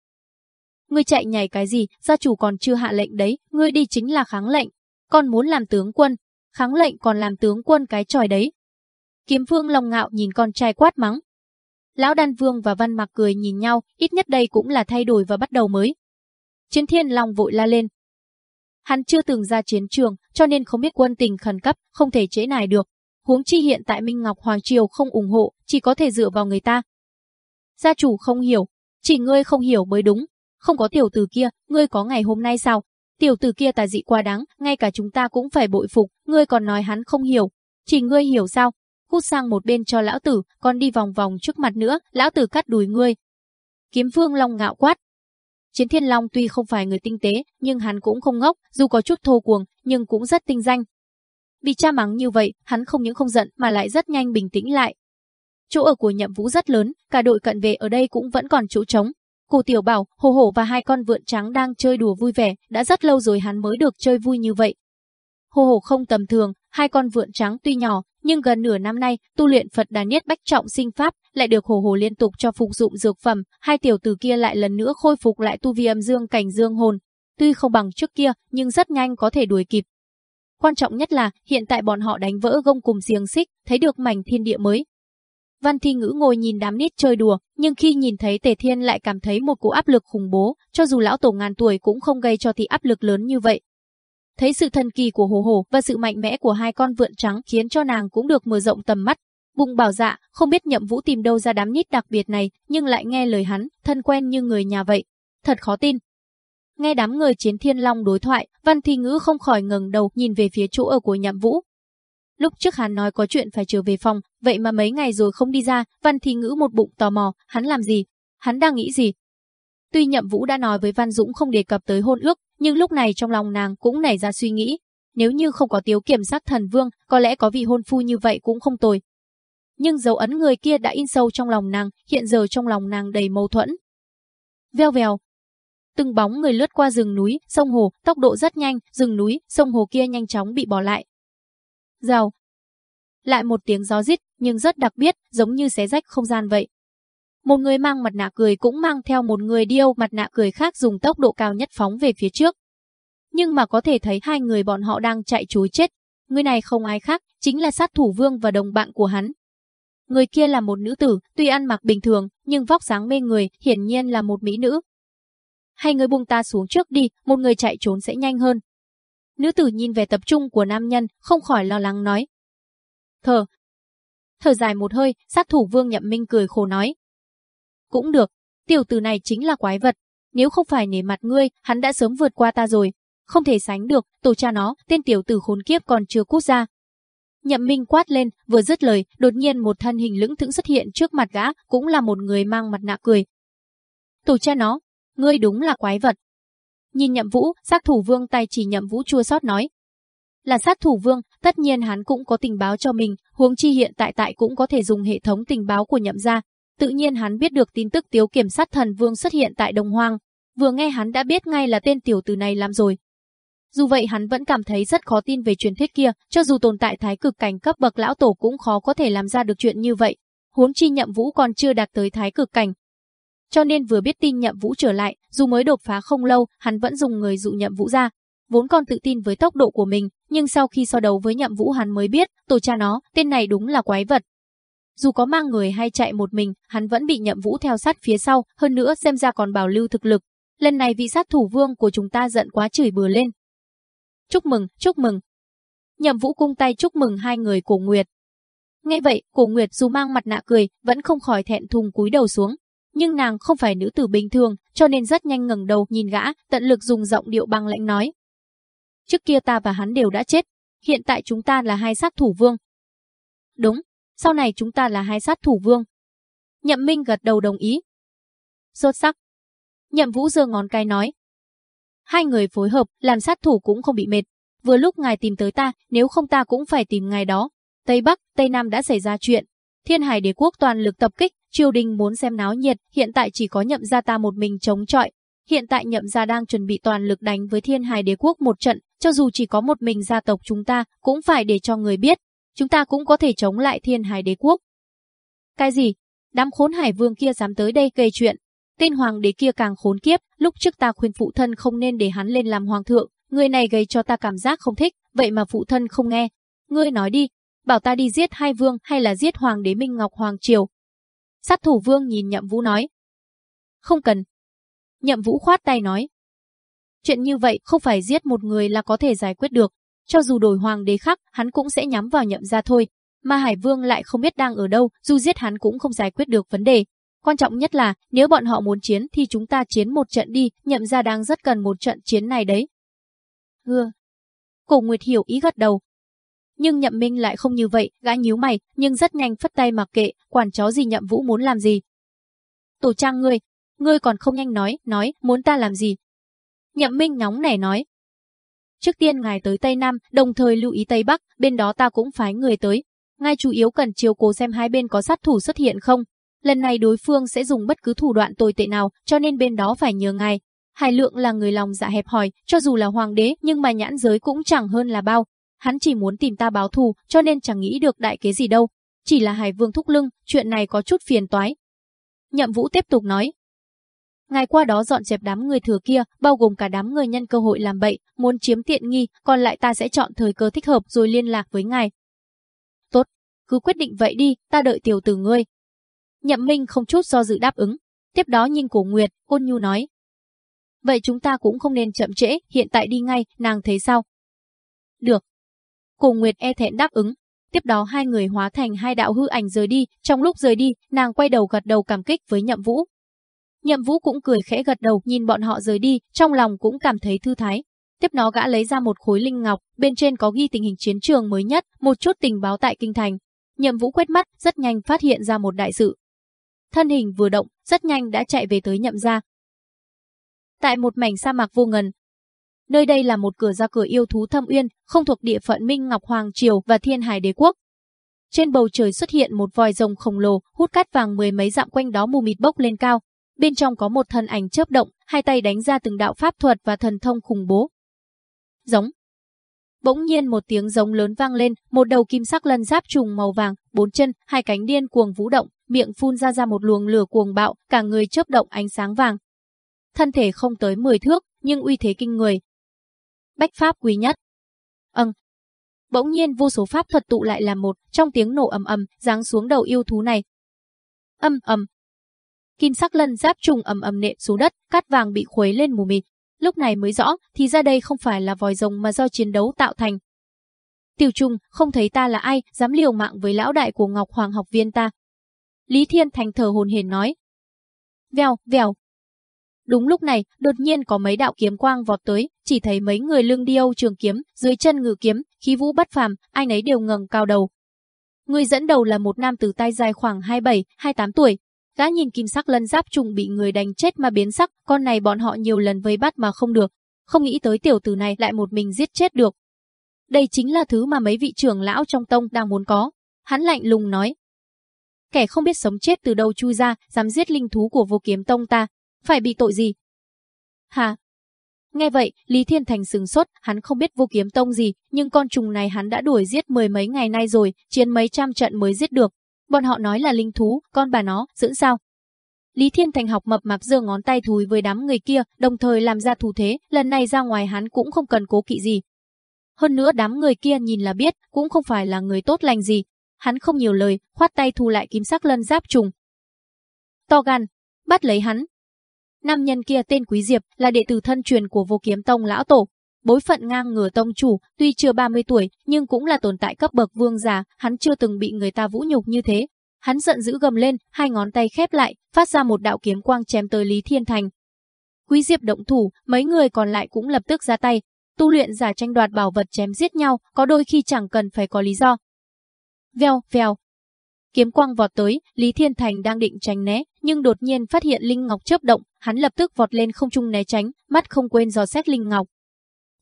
Ngươi chạy nhảy cái gì, gia chủ còn chưa hạ lệnh đấy, ngươi đi chính là kháng lệnh. Còn muốn làm tướng quân, kháng lệnh còn làm tướng quân cái tròi đấy. Kiếm Vương Long Ngạo nhìn con trai quát mắng. Lão Đan Vương và Văn Mặc cười nhìn nhau, ít nhất đây cũng là thay đổi và bắt đầu mới. Chiến Thiên Long vội la lên, Hắn chưa từng ra chiến trường, cho nên không biết quân tình khẩn cấp, không thể chế nải được. Huống chi hiện tại Minh Ngọc Hoàng Triều không ủng hộ, chỉ có thể dựa vào người ta. Gia chủ không hiểu, chỉ ngươi không hiểu mới đúng. Không có tiểu tử kia, ngươi có ngày hôm nay sao? Tiểu tử kia tà dị quá đáng, ngay cả chúng ta cũng phải bội phục, ngươi còn nói hắn không hiểu. Chỉ ngươi hiểu sao? cút sang một bên cho lão tử, còn đi vòng vòng trước mặt nữa, lão tử cắt đùi ngươi. Kiếm Vương Long ngạo quát. Chiến Thiên Long tuy không phải người tinh tế, nhưng hắn cũng không ngốc, dù có chút thô cuồng, nhưng cũng rất tinh danh. Bị cha mắng như vậy, hắn không những không giận mà lại rất nhanh bình tĩnh lại. Chỗ ở của Nhậm Vũ rất lớn, cả đội cận vệ ở đây cũng vẫn còn chỗ trống. Cô Tiểu Bảo, Hồ Hổ và hai con vượn trắng đang chơi đùa vui vẻ, đã rất lâu rồi hắn mới được chơi vui như vậy. Hồ Hổ không tầm thường, hai con vượn trắng tuy nhỏ, nhưng gần nửa năm nay, tu luyện Phật Đà Niết Bách Trọng Sinh Pháp, lại được Hồ Hồ liên tục cho phục dụng dược phẩm, hai tiểu tử kia lại lần nữa khôi phục lại tu vi âm dương cảnh dương hồn. Tuy không bằng trước kia, nhưng rất nhanh có thể đuổi kịp. Quan trọng nhất là, hiện tại bọn họ đánh vỡ gông cùng xiềng xích, thấy được mảnh thiên địa mới. Văn Thi Ngữ ngồi nhìn đám nít chơi đùa, nhưng khi nhìn thấy Tề Thiên lại cảm thấy một cú áp lực khủng bố, cho dù lão tổ ngàn tuổi cũng không gây cho thì áp lực lớn như vậy. Thấy sự thần kỳ của hồ hồ và sự mạnh mẽ của hai con vượn trắng khiến cho nàng cũng được mở rộng tầm mắt. Bụng bảo dạ, không biết nhậm vũ tìm đâu ra đám nít đặc biệt này, nhưng lại nghe lời hắn, thân quen như người nhà vậy. Thật khó tin. Nghe đám người chiến thiên long đối thoại, văn thi ngữ không khỏi ngẩng đầu nhìn về phía chỗ ở của nhậm vũ. Lúc trước hắn nói có chuyện phải trở về phòng, vậy mà mấy ngày rồi không đi ra, văn thi ngữ một bụng tò mò, hắn làm gì? Hắn đang nghĩ gì? Tuy Nhậm Vũ đã nói với Văn Dũng không đề cập tới hôn ước, nhưng lúc này trong lòng nàng cũng nảy ra suy nghĩ, nếu như không có tiếu kiểm sát thần vương, có lẽ có vị hôn phu như vậy cũng không tồi. Nhưng dấu ấn người kia đã in sâu trong lòng nàng, hiện giờ trong lòng nàng đầy mâu thuẫn. Veo vèo. Từng bóng người lướt qua rừng núi, sông hồ, tốc độ rất nhanh, rừng núi, sông hồ kia nhanh chóng bị bỏ lại. Rào. Lại một tiếng gió rít, nhưng rất đặc biệt, giống như xé rách không gian vậy. Một người mang mặt nạ cười cũng mang theo một người điêu mặt nạ cười khác dùng tốc độ cao nhất phóng về phía trước. Nhưng mà có thể thấy hai người bọn họ đang chạy chối chết. Người này không ai khác, chính là sát thủ vương và đồng bạn của hắn. Người kia là một nữ tử, tuy ăn mặc bình thường, nhưng vóc dáng mê người, hiển nhiên là một mỹ nữ. Hai người buông ta xuống trước đi, một người chạy trốn sẽ nhanh hơn. Nữ tử nhìn về tập trung của nam nhân, không khỏi lo lắng nói. Thở. Thở dài một hơi, sát thủ vương nhậm minh cười khổ nói. Cũng được, tiểu tử này chính là quái vật. Nếu không phải nể mặt ngươi, hắn đã sớm vượt qua ta rồi. Không thể sánh được, tổ cha nó, tên tiểu tử khốn kiếp còn chưa cút ra. Nhậm Minh quát lên, vừa dứt lời, đột nhiên một thân hình lững thững xuất hiện trước mặt gã, cũng là một người mang mặt nạ cười. Tổ cha nó, ngươi đúng là quái vật. Nhìn Nhậm Vũ, sát thủ vương tay chỉ Nhậm Vũ chua xót nói. Là sát thủ vương, tất nhiên hắn cũng có tình báo cho mình, huống chi hiện tại tại cũng có thể dùng hệ thống tình báo của Nhậm gia, Tự nhiên hắn biết được tin tức tiếu kiểm sát thần vương xuất hiện tại Đồng Hoang. Vừa nghe hắn đã biết ngay là tên tiểu tử này làm rồi. Dù vậy hắn vẫn cảm thấy rất khó tin về truyền thuyết kia, cho dù tồn tại thái cực cảnh cấp bậc lão tổ cũng khó có thể làm ra được chuyện như vậy. Huống chi nhậm vũ còn chưa đạt tới thái cực cảnh. Cho nên vừa biết tin nhậm vũ trở lại, dù mới đột phá không lâu, hắn vẫn dùng người dụ nhậm vũ ra. Vốn còn tự tin với tốc độ của mình, nhưng sau khi so đấu với nhậm vũ hắn mới biết, tổ cha nó, tên này đúng là quái vật. Dù có mang người hay chạy một mình, hắn vẫn bị nhậm vũ theo sát phía sau, hơn nữa xem ra còn bảo lưu thực lực. Lần này vị sát thủ vương của chúng ta giận quá chửi bừa lên. Chúc mừng, chúc mừng. Nhậm vũ cung tay chúc mừng hai người cổ nguyệt. Nghe vậy, cổ nguyệt dù mang mặt nạ cười, vẫn không khỏi thẹn thùng cúi đầu xuống. Nhưng nàng không phải nữ tử bình thường, cho nên rất nhanh ngẩng đầu nhìn gã, tận lực dùng giọng điệu băng lãnh nói. Trước kia ta và hắn đều đã chết, hiện tại chúng ta là hai sát thủ vương. Đúng, sau này chúng ta là hai sát thủ vương. Nhậm Minh gật đầu đồng ý. Rốt sắc. Nhậm Vũ giơ ngón cái nói. Hai người phối hợp, làm sát thủ cũng không bị mệt. Vừa lúc ngài tìm tới ta, nếu không ta cũng phải tìm ngài đó. Tây Bắc, Tây Nam đã xảy ra chuyện. Thiên Hải đế quốc toàn lực tập kích, triều đình muốn xem náo nhiệt, hiện tại chỉ có nhậm gia ta một mình chống chọi. Hiện tại nhậm gia đang chuẩn bị toàn lực đánh với Thiên Hải đế quốc một trận, cho dù chỉ có một mình gia tộc chúng ta, cũng phải để cho người biết, chúng ta cũng có thể chống lại thiên hải đế quốc. Cái gì? Đám khốn hải vương kia dám tới đây gây chuyện. Tên hoàng đế kia càng khốn kiếp, lúc trước ta khuyên phụ thân không nên để hắn lên làm hoàng thượng, người này gây cho ta cảm giác không thích, vậy mà phụ thân không nghe. Ngươi nói đi, bảo ta đi giết hai vương hay là giết hoàng đế Minh Ngọc Hoàng Triều. Sát thủ vương nhìn nhậm vũ nói. Không cần. Nhậm vũ khoát tay nói. Chuyện như vậy không phải giết một người là có thể giải quyết được, cho dù đổi hoàng đế khác, hắn cũng sẽ nhắm vào nhậm gia thôi. Mà Hải Vương lại không biết đang ở đâu, dù giết hắn cũng không giải quyết được vấn đề. Quan trọng nhất là, nếu bọn họ muốn chiến thì chúng ta chiến một trận đi, nhậm gia đang rất cần một trận chiến này đấy. Hưa. Cổ Nguyệt hiểu ý gật đầu nhưng Nhậm Minh lại không như vậy, gã nhíu mày, nhưng rất nhanh phất tay mặc kệ, quản chó gì Nhậm Vũ muốn làm gì. Tổ trang ngươi, ngươi còn không nhanh nói, nói, muốn ta làm gì? Nhậm Minh nóng nảy nói. Trước tiên ngài tới Tây Nam, đồng thời lưu ý Tây Bắc, bên đó ta cũng phái người tới. Ngài chủ yếu cần chiếu cố xem hai bên có sát thủ xuất hiện không. Lần này đối phương sẽ dùng bất cứ thủ đoạn tồi tệ nào, cho nên bên đó phải nhờ ngài. Hải Lượng là người lòng dạ hẹp hòi, cho dù là hoàng đế nhưng mà nhãn giới cũng chẳng hơn là bao. Hắn chỉ muốn tìm ta báo thù, cho nên chẳng nghĩ được đại kế gì đâu. Chỉ là Hải Vương thúc lưng, chuyện này có chút phiền toái. Nhậm Vũ tiếp tục nói, Ngài qua đó dọn dẹp đám người thừa kia, bao gồm cả đám người nhân cơ hội làm bậy, muốn chiếm tiện nghi, còn lại ta sẽ chọn thời cơ thích hợp rồi liên lạc với ngài. Tốt, cứ quyết định vậy đi, ta đợi tiểu tử ngươi. Nhậm Minh không chút do dự đáp ứng. Tiếp đó nhìn cổ Nguyệt, ôn nhu nói. Vậy chúng ta cũng không nên chậm trễ, hiện tại đi ngay, nàng thấy sao? Được. Cổ Nguyệt e thẹn đáp ứng. Tiếp đó hai người hóa thành hai đạo hư ảnh rời đi, trong lúc rời đi, nàng quay đầu gật đầu cảm kích với Nhậm Vũ, Nhậm Vũ cũng cười khẽ gật đầu nhìn bọn họ rời đi, trong lòng cũng cảm thấy thư thái. Tiếp nó gã lấy ra một khối linh ngọc, bên trên có ghi tình hình chiến trường mới nhất, một chút tình báo tại kinh thành. Nhậm Vũ quét mắt, rất nhanh phát hiện ra một đại sự. Thân hình vừa động, rất nhanh đã chạy về tới Nhậm gia. Tại một mảnh sa mạc vô ngần, nơi đây là một cửa ra cửa yêu thú thâm uyên, không thuộc địa phận Minh Ngọc Hoàng triều và Thiên Hải Đế quốc. Trên bầu trời xuất hiện một vòi rồng khổng lồ, hút cát vàng mười mấy dặm quanh đó mù mịt bốc lên cao, Bên trong có một thân ảnh chớp động, hai tay đánh ra từng đạo pháp thuật và thần thông khủng bố. Giống. Bỗng nhiên một tiếng giống lớn vang lên, một đầu kim sắc lân giáp trùng màu vàng, bốn chân, hai cánh điên cuồng vũ động, miệng phun ra ra một luồng lửa cuồng bạo, cả người chớp động ánh sáng vàng. Thân thể không tới 10 thước, nhưng uy thế kinh người. Bách pháp quý nhất. Âng. Bỗng nhiên vô số pháp thuật tụ lại làm một, trong tiếng nổ ầm ầm, giáng xuống đầu yêu thú này. Âm ầm, kim sắc lân giáp trùng ầm ầm nện xuống đất, cát vàng bị khuấy lên mù mịt. Lúc này mới rõ, thì ra đây không phải là vòi rồng mà do chiến đấu tạo thành. Tiểu Trung, không thấy ta là ai, dám liều mạng với lão đại của Ngọc Hoàng học viên ta. Lý Thiên Thành thở hồn hển nói. Vèo, vèo. Đúng lúc này, đột nhiên có mấy đạo kiếm quang vọt tới, chỉ thấy mấy người lưng điêu trường kiếm, dưới chân ngự kiếm, khí vũ bất phàm, ai nấy đều ngẩng cao đầu. Người dẫn đầu là một nam tử tay dài khoảng 27, 28 tuổi, Gã nhìn kim sắc lân giáp trùng bị người đánh chết mà biến sắc, con này bọn họ nhiều lần vây bắt mà không được. Không nghĩ tới tiểu tử này lại một mình giết chết được. Đây chính là thứ mà mấy vị trưởng lão trong tông đang muốn có. Hắn lạnh lùng nói. Kẻ không biết sống chết từ đâu chui ra, dám giết linh thú của vô kiếm tông ta. Phải bị tội gì? Hà, Nghe vậy, Lý Thiên Thành sừng sốt, hắn không biết vô kiếm tông gì, nhưng con trùng này hắn đã đuổi giết mười mấy ngày nay rồi, chiến mấy trăm trận mới giết được. Bọn họ nói là linh thú, con bà nó, dưỡng sao? Lý Thiên Thành học mập mạp giơ ngón tay thúi với đám người kia, đồng thời làm ra thủ thế, lần này ra ngoài hắn cũng không cần cố kỵ gì. Hơn nữa đám người kia nhìn là biết, cũng không phải là người tốt lành gì. Hắn không nhiều lời, khoát tay thu lại kiếm sắc lân giáp trùng. To gan, bắt lấy hắn. Nam nhân kia tên Quý Diệp, là đệ tử thân truyền của vô kiếm tông lão tổ, Bối phận ngang ngửa tông chủ, tuy chưa 30 tuổi, nhưng cũng là tồn tại cấp bậc vương giả, hắn chưa từng bị người ta vũ nhục như thế. Hắn giận dữ gầm lên, hai ngón tay khép lại, phát ra một đạo kiếm quang chém tới Lý Thiên Thành. Quý Diệp động thủ, mấy người còn lại cũng lập tức ra tay. Tu luyện giả tranh đoạt bảo vật chém giết nhau, có đôi khi chẳng cần phải có lý do. Vèo, vèo. Kiếm quang vọt tới, Lý Thiên Thành đang định tránh né, nhưng đột nhiên phát hiện Linh Ngọc chớp động, hắn lập tức vọt lên không trung né tránh, mắt không quên dò xét Linh Ngọc,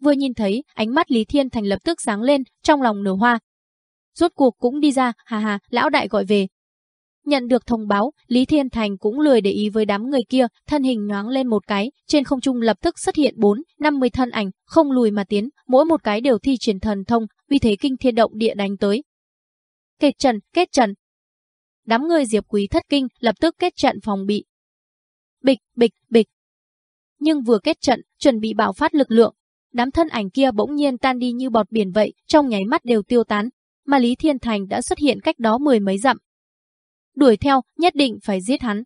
Vừa nhìn thấy, ánh mắt Lý Thiên Thành lập tức sáng lên, trong lòng nở hoa. Rốt cuộc cũng đi ra, hà hà, lão đại gọi về. Nhận được thông báo, Lý Thiên Thành cũng lười để ý với đám người kia, thân hình nhoáng lên một cái, trên không trung lập tức xuất hiện 4, 50 thân ảnh, không lùi mà tiến, mỗi một cái đều thi triển thần thông, vì thế kinh thiên động địa đánh tới. Kết trận, kết trận. Đám người Diệp Quý thất kinh, lập tức kết trận phòng bị. Bịch, bịch, bịch. Nhưng vừa kết trận, chuẩn bị bạo phát lực lượng, đám thân ảnh kia bỗng nhiên tan đi như bọt biển vậy, trong nháy mắt đều tiêu tán, mà Lý Thiên Thành đã xuất hiện cách đó mười mấy dặm. Đuổi theo, nhất định phải giết hắn.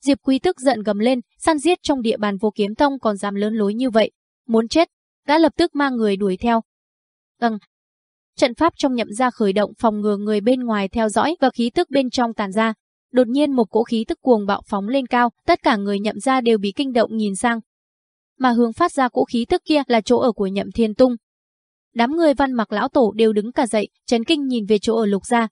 Diệp Quý tức giận gầm lên, săn giết trong địa bàn vô kiếm tông còn dám lớn lối như vậy. Muốn chết, đã lập tức mang người đuổi theo. Âng. Trận pháp trong nhậm ra khởi động phòng ngừa người bên ngoài theo dõi và khí tức bên trong tàn ra. Đột nhiên một cỗ khí tức cuồng bạo phóng lên cao, tất cả người nhậm ra đều bị kinh động nhìn sang, mà hướng phát ra cỗ khí tức kia là chỗ ở của Nhậm Thiên Tung. Đám người văn mặc lão tổ đều đứng cả dậy, chấn kinh nhìn về chỗ ở lục gia.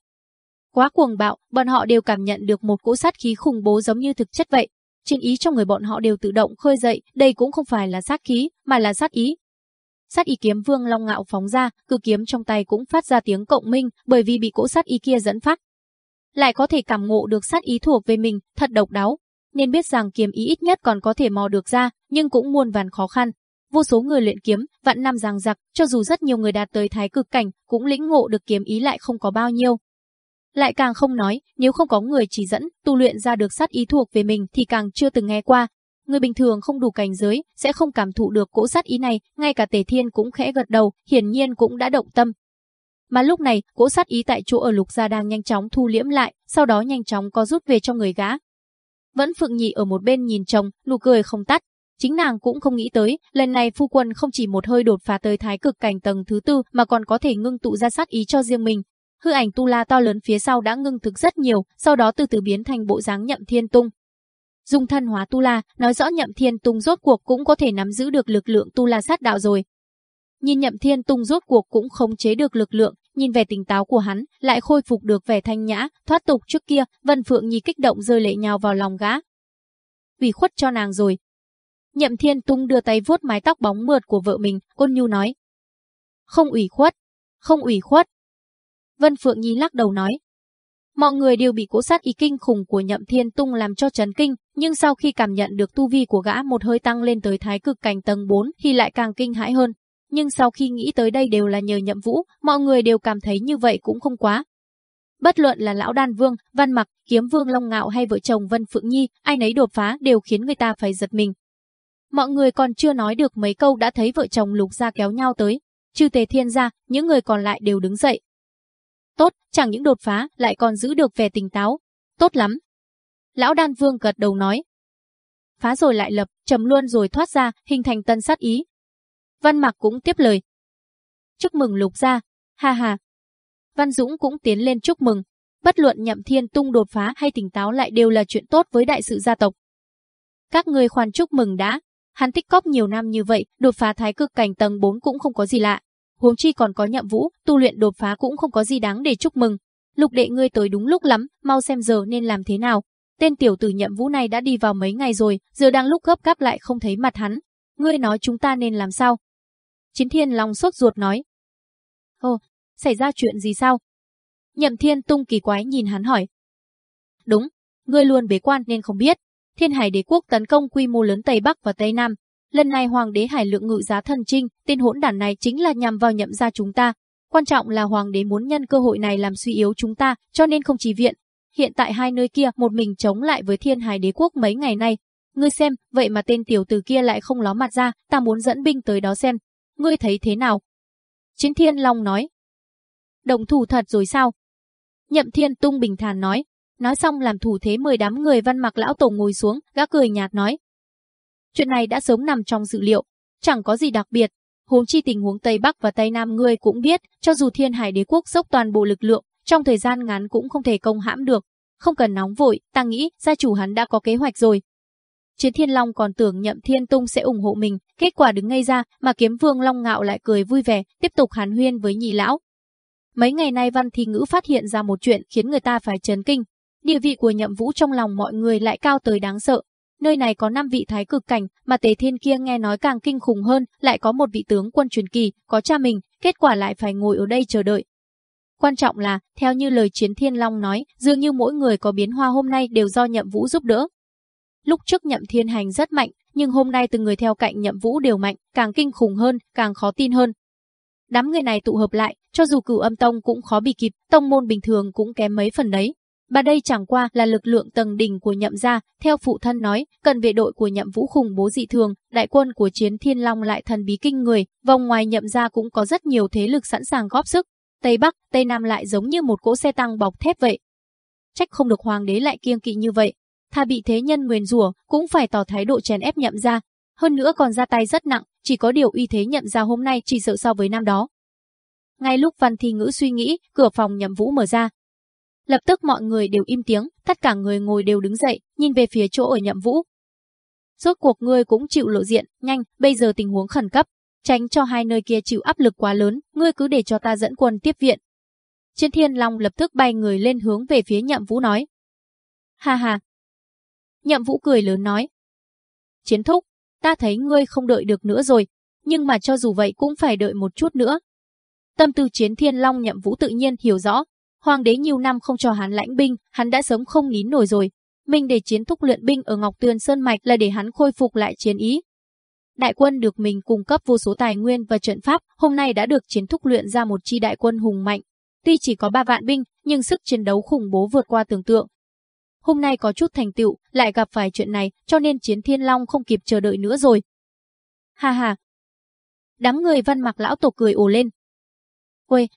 Quá cuồng bạo, bọn họ đều cảm nhận được một cỗ sát khí khủng bố giống như thực chất vậy. Trên ý trong người bọn họ đều tự động khơi dậy, đây cũng không phải là sát khí, mà là sát ý. Sát ý kiếm vương long ngạo phóng ra, cự kiếm trong tay cũng phát ra tiếng cộng minh, bởi vì bị cỗ sát ý kia dẫn phát. Lại có thể cảm ngộ được sát ý thuộc về mình, thật độc đáo. Nên biết rằng kiếm ý ít nhất còn có thể mò được ra, nhưng cũng muôn vàn khó khăn. Vô số người luyện kiếm, vạn năm ràng giặc, cho dù rất nhiều người đạt tới thái cực cảnh, cũng lĩnh ngộ được kiếm ý lại không có bao nhiêu. Lại càng không nói, nếu không có người chỉ dẫn, tu luyện ra được sát ý thuộc về mình thì càng chưa từng nghe qua. Người bình thường không đủ cảnh giới, sẽ không cảm thụ được cỗ sát ý này, ngay cả tề thiên cũng khẽ gật đầu, hiển nhiên cũng đã động tâm. Mà lúc này, cỗ sát ý tại chỗ ở lục gia đang nhanh chóng thu liễm lại, sau đó nhanh chóng có rút về trong người gã. Vẫn Phượng Nhị ở một bên nhìn chồng, nụ cười không tắt, Chính nàng cũng không nghĩ tới, lần này phu quân không chỉ một hơi đột phá tới thái cực cảnh tầng thứ tư mà còn có thể ngưng tụ ra sát ý cho riêng mình. Hư ảnh tu la to lớn phía sau đã ngưng thực rất nhiều, sau đó từ từ biến thành bộ dáng nhậm thiên tung. Dùng thân hóa tu la, nói rõ nhậm thiên tung rốt cuộc cũng có thể nắm giữ được lực lượng tu la sát đạo rồi. Nhìn nhậm thiên tung rốt cuộc cũng không chế được lực lượng, nhìn vẻ tỉnh táo của hắn, lại khôi phục được vẻ thanh nhã, thoát tục trước kia, Vân Phượng Nhi kích động rơi lệ nhào vào lòng gã. Ủy khuất cho nàng rồi, Nhậm Thiên Tung đưa tay vuốt mái tóc bóng mượt của vợ mình, Côn Nhu nói. Không ủy khuất, không ủy khuất. Vân Phượng Nhi lắc đầu nói. Mọi người đều bị cố sát ý kinh khủng của Nhậm Thiên Tung làm cho chấn kinh, nhưng sau khi cảm nhận được tu vi của gã một hơi tăng lên tới thái cực cảnh tầng 4 thì lại càng kinh hãi hơn. Nhưng sau khi nghĩ tới đây đều là nhờ Nhậm Vũ, mọi người đều cảm thấy như vậy cũng không quá. Bất luận là lão đan vương, văn mặc, kiếm vương Long Ngạo hay vợ chồng Vân Phượng Nhi, ai nấy đột phá đều khiến người ta phải giật mình. Mọi người còn chưa nói được mấy câu đã thấy vợ chồng lục gia kéo nhau tới. Trừ tề thiên ra, những người còn lại đều đứng dậy. Tốt, chẳng những đột phá, lại còn giữ được vẻ tỉnh táo. Tốt lắm. Lão đan vương gật đầu nói. Phá rồi lại lập, trầm luôn rồi thoát ra, hình thành tân sát ý. Văn Mạc cũng tiếp lời. Chúc mừng lục gia, ha ha. Văn Dũng cũng tiến lên chúc mừng. Bất luận nhậm thiên tung đột phá hay tỉnh táo lại đều là chuyện tốt với đại sự gia tộc. Các người khoan chúc mừng đã, Hắn tích cóp nhiều năm như vậy, đột phá thái cực cảnh tầng 4 cũng không có gì lạ. Huống chi còn có nhậm vũ, tu luyện đột phá cũng không có gì đáng để chúc mừng. Lục đệ ngươi tới đúng lúc lắm, mau xem giờ nên làm thế nào. Tên tiểu tử nhậm vũ này đã đi vào mấy ngày rồi, giờ đang lúc gấp gáp lại không thấy mặt hắn. Ngươi nói chúng ta nên làm sao? Chiến thiên lòng sốt ruột nói. Ồ, xảy ra chuyện gì sao? Nhậm thiên tung kỳ quái nhìn hắn hỏi. Đúng, ngươi luôn bế quan nên không biết, Thiên Hải Đế quốc tấn công quy mô lớn Tây Bắc và Tây Nam. Lần này Hoàng đế Hải Lượng ngự giá thần trinh, tên hỗn đản này chính là nhằm vào nhậm gia chúng ta. Quan trọng là Hoàng đế muốn nhân cơ hội này làm suy yếu chúng ta, cho nên không chỉ viện. Hiện tại hai nơi kia một mình chống lại với Thiên Hải Đế quốc mấy ngày nay. Ngươi xem, vậy mà tên tiểu tử kia lại không ló mặt ra, ta muốn dẫn binh tới đó xem. Ngươi thấy thế nào? Chiến Thiên Long nói. Đồng thủ thật rồi sao? Nhậm Thiên Tung bình thản nói. Nói xong làm thủ thế mời đám người văn mặc lão tổ ngồi xuống, gã cười nhạt nói. Chuyện này đã sớm nằm trong dự liệu, chẳng có gì đặc biệt. Huống chi tình huống Tây Bắc và Tây Nam ngươi cũng biết, cho dù thiên hải đế quốc dốc toàn bộ lực lượng, trong thời gian ngắn cũng không thể công hãm được. Không cần nóng vội, ta nghĩ gia chủ hắn đã có kế hoạch rồi. Chiến Thiên Long còn tưởng Nhậm Thiên Tung sẽ ủng hộ mình, kết quả đứng ngay ra, mà Kiếm Vương Long Ngạo lại cười vui vẻ, tiếp tục hàn huyên với nhị lão. Mấy ngày nay Văn Thi Ngữ phát hiện ra một chuyện khiến người ta phải chấn kinh, Địa vị của nhậm vũ trong lòng mọi người lại cao tới đáng sợ. Nơi này có 5 vị thái cực cảnh, mà Tề Thiên kia nghe nói càng kinh khủng hơn, lại có một vị tướng quân truyền kỳ, có cha mình, kết quả lại phải ngồi ở đây chờ đợi. Quan trọng là, theo như lời Chiến Thiên Long nói, dường như mỗi người có biến hoa hôm nay đều do Nhậm Vũ giúp đỡ. Lúc trước Nhậm Thiên Hành rất mạnh, nhưng hôm nay từng người theo cạnh Nhậm Vũ đều mạnh, càng kinh khủng hơn, càng khó tin hơn. Đám người này tụ hợp lại, cho dù cửu âm tông cũng khó bị kịp, tông môn bình thường cũng kém mấy phần đấy. Bà đây chẳng qua là lực lượng tầng đỉnh của nhậm gia, theo phụ thân nói, cần vệ đội của nhậm vũ khủng bố dị thường, đại quân của chiến thiên long lại thần bí kinh người, vòng ngoài nhậm gia cũng có rất nhiều thế lực sẵn sàng góp sức. Tây Bắc, Tây Nam lại giống như một cỗ xe tăng bọc thép vậy. Trách không được hoàng đế lại kiêng kỵ như vậy. Thà bị thế nhân nguyền rủa cũng phải tỏ thái độ chèn ép nhậm gia. Hơn nữa còn ra tay rất nặng, chỉ có điều uy thế nhậm gia hôm nay chỉ sợ so với năm đó. Ngay lúc Văn Thi Ngữ suy nghĩ, cửa phòng nhậm vũ mở ra, Lập tức mọi người đều im tiếng, tất cả người ngồi đều đứng dậy, nhìn về phía chỗ ở nhậm vũ. Rốt cuộc ngươi cũng chịu lộ diện, nhanh, bây giờ tình huống khẩn cấp. tránh cho hai nơi kia chịu áp lực quá lớn, ngươi cứ để cho ta dẫn quân tiếp viện. Chiến Thiên Long lập tức bay người lên hướng về phía Nhậm Vũ nói. Ha ha. Nhậm Vũ cười lớn nói. Chiến thúc, ta thấy ngươi không đợi được nữa rồi, nhưng mà cho dù vậy cũng phải đợi một chút nữa. Tâm tư Chiến Thiên Long Nhậm Vũ tự nhiên hiểu rõ, hoàng đế nhiều năm không cho hắn lãnh binh, hắn đã sớm không nín nổi rồi. Mình để chiến thúc luyện binh ở Ngọc Tuyền Sơn Mạch là để hắn khôi phục lại chiến ý, Đại quân được mình cung cấp vô số tài nguyên và trận pháp, hôm nay đã được chiến thúc luyện ra một chi đại quân hùng mạnh. Tuy chỉ có 3 vạn binh, nhưng sức chiến đấu khủng bố vượt qua tưởng tượng. Hôm nay có chút thành tựu, lại gặp phải chuyện này, cho nên chiến thiên long không kịp chờ đợi nữa rồi. Ha ha. Đám người văn mặc lão tổ cười ồ lên. Ôi!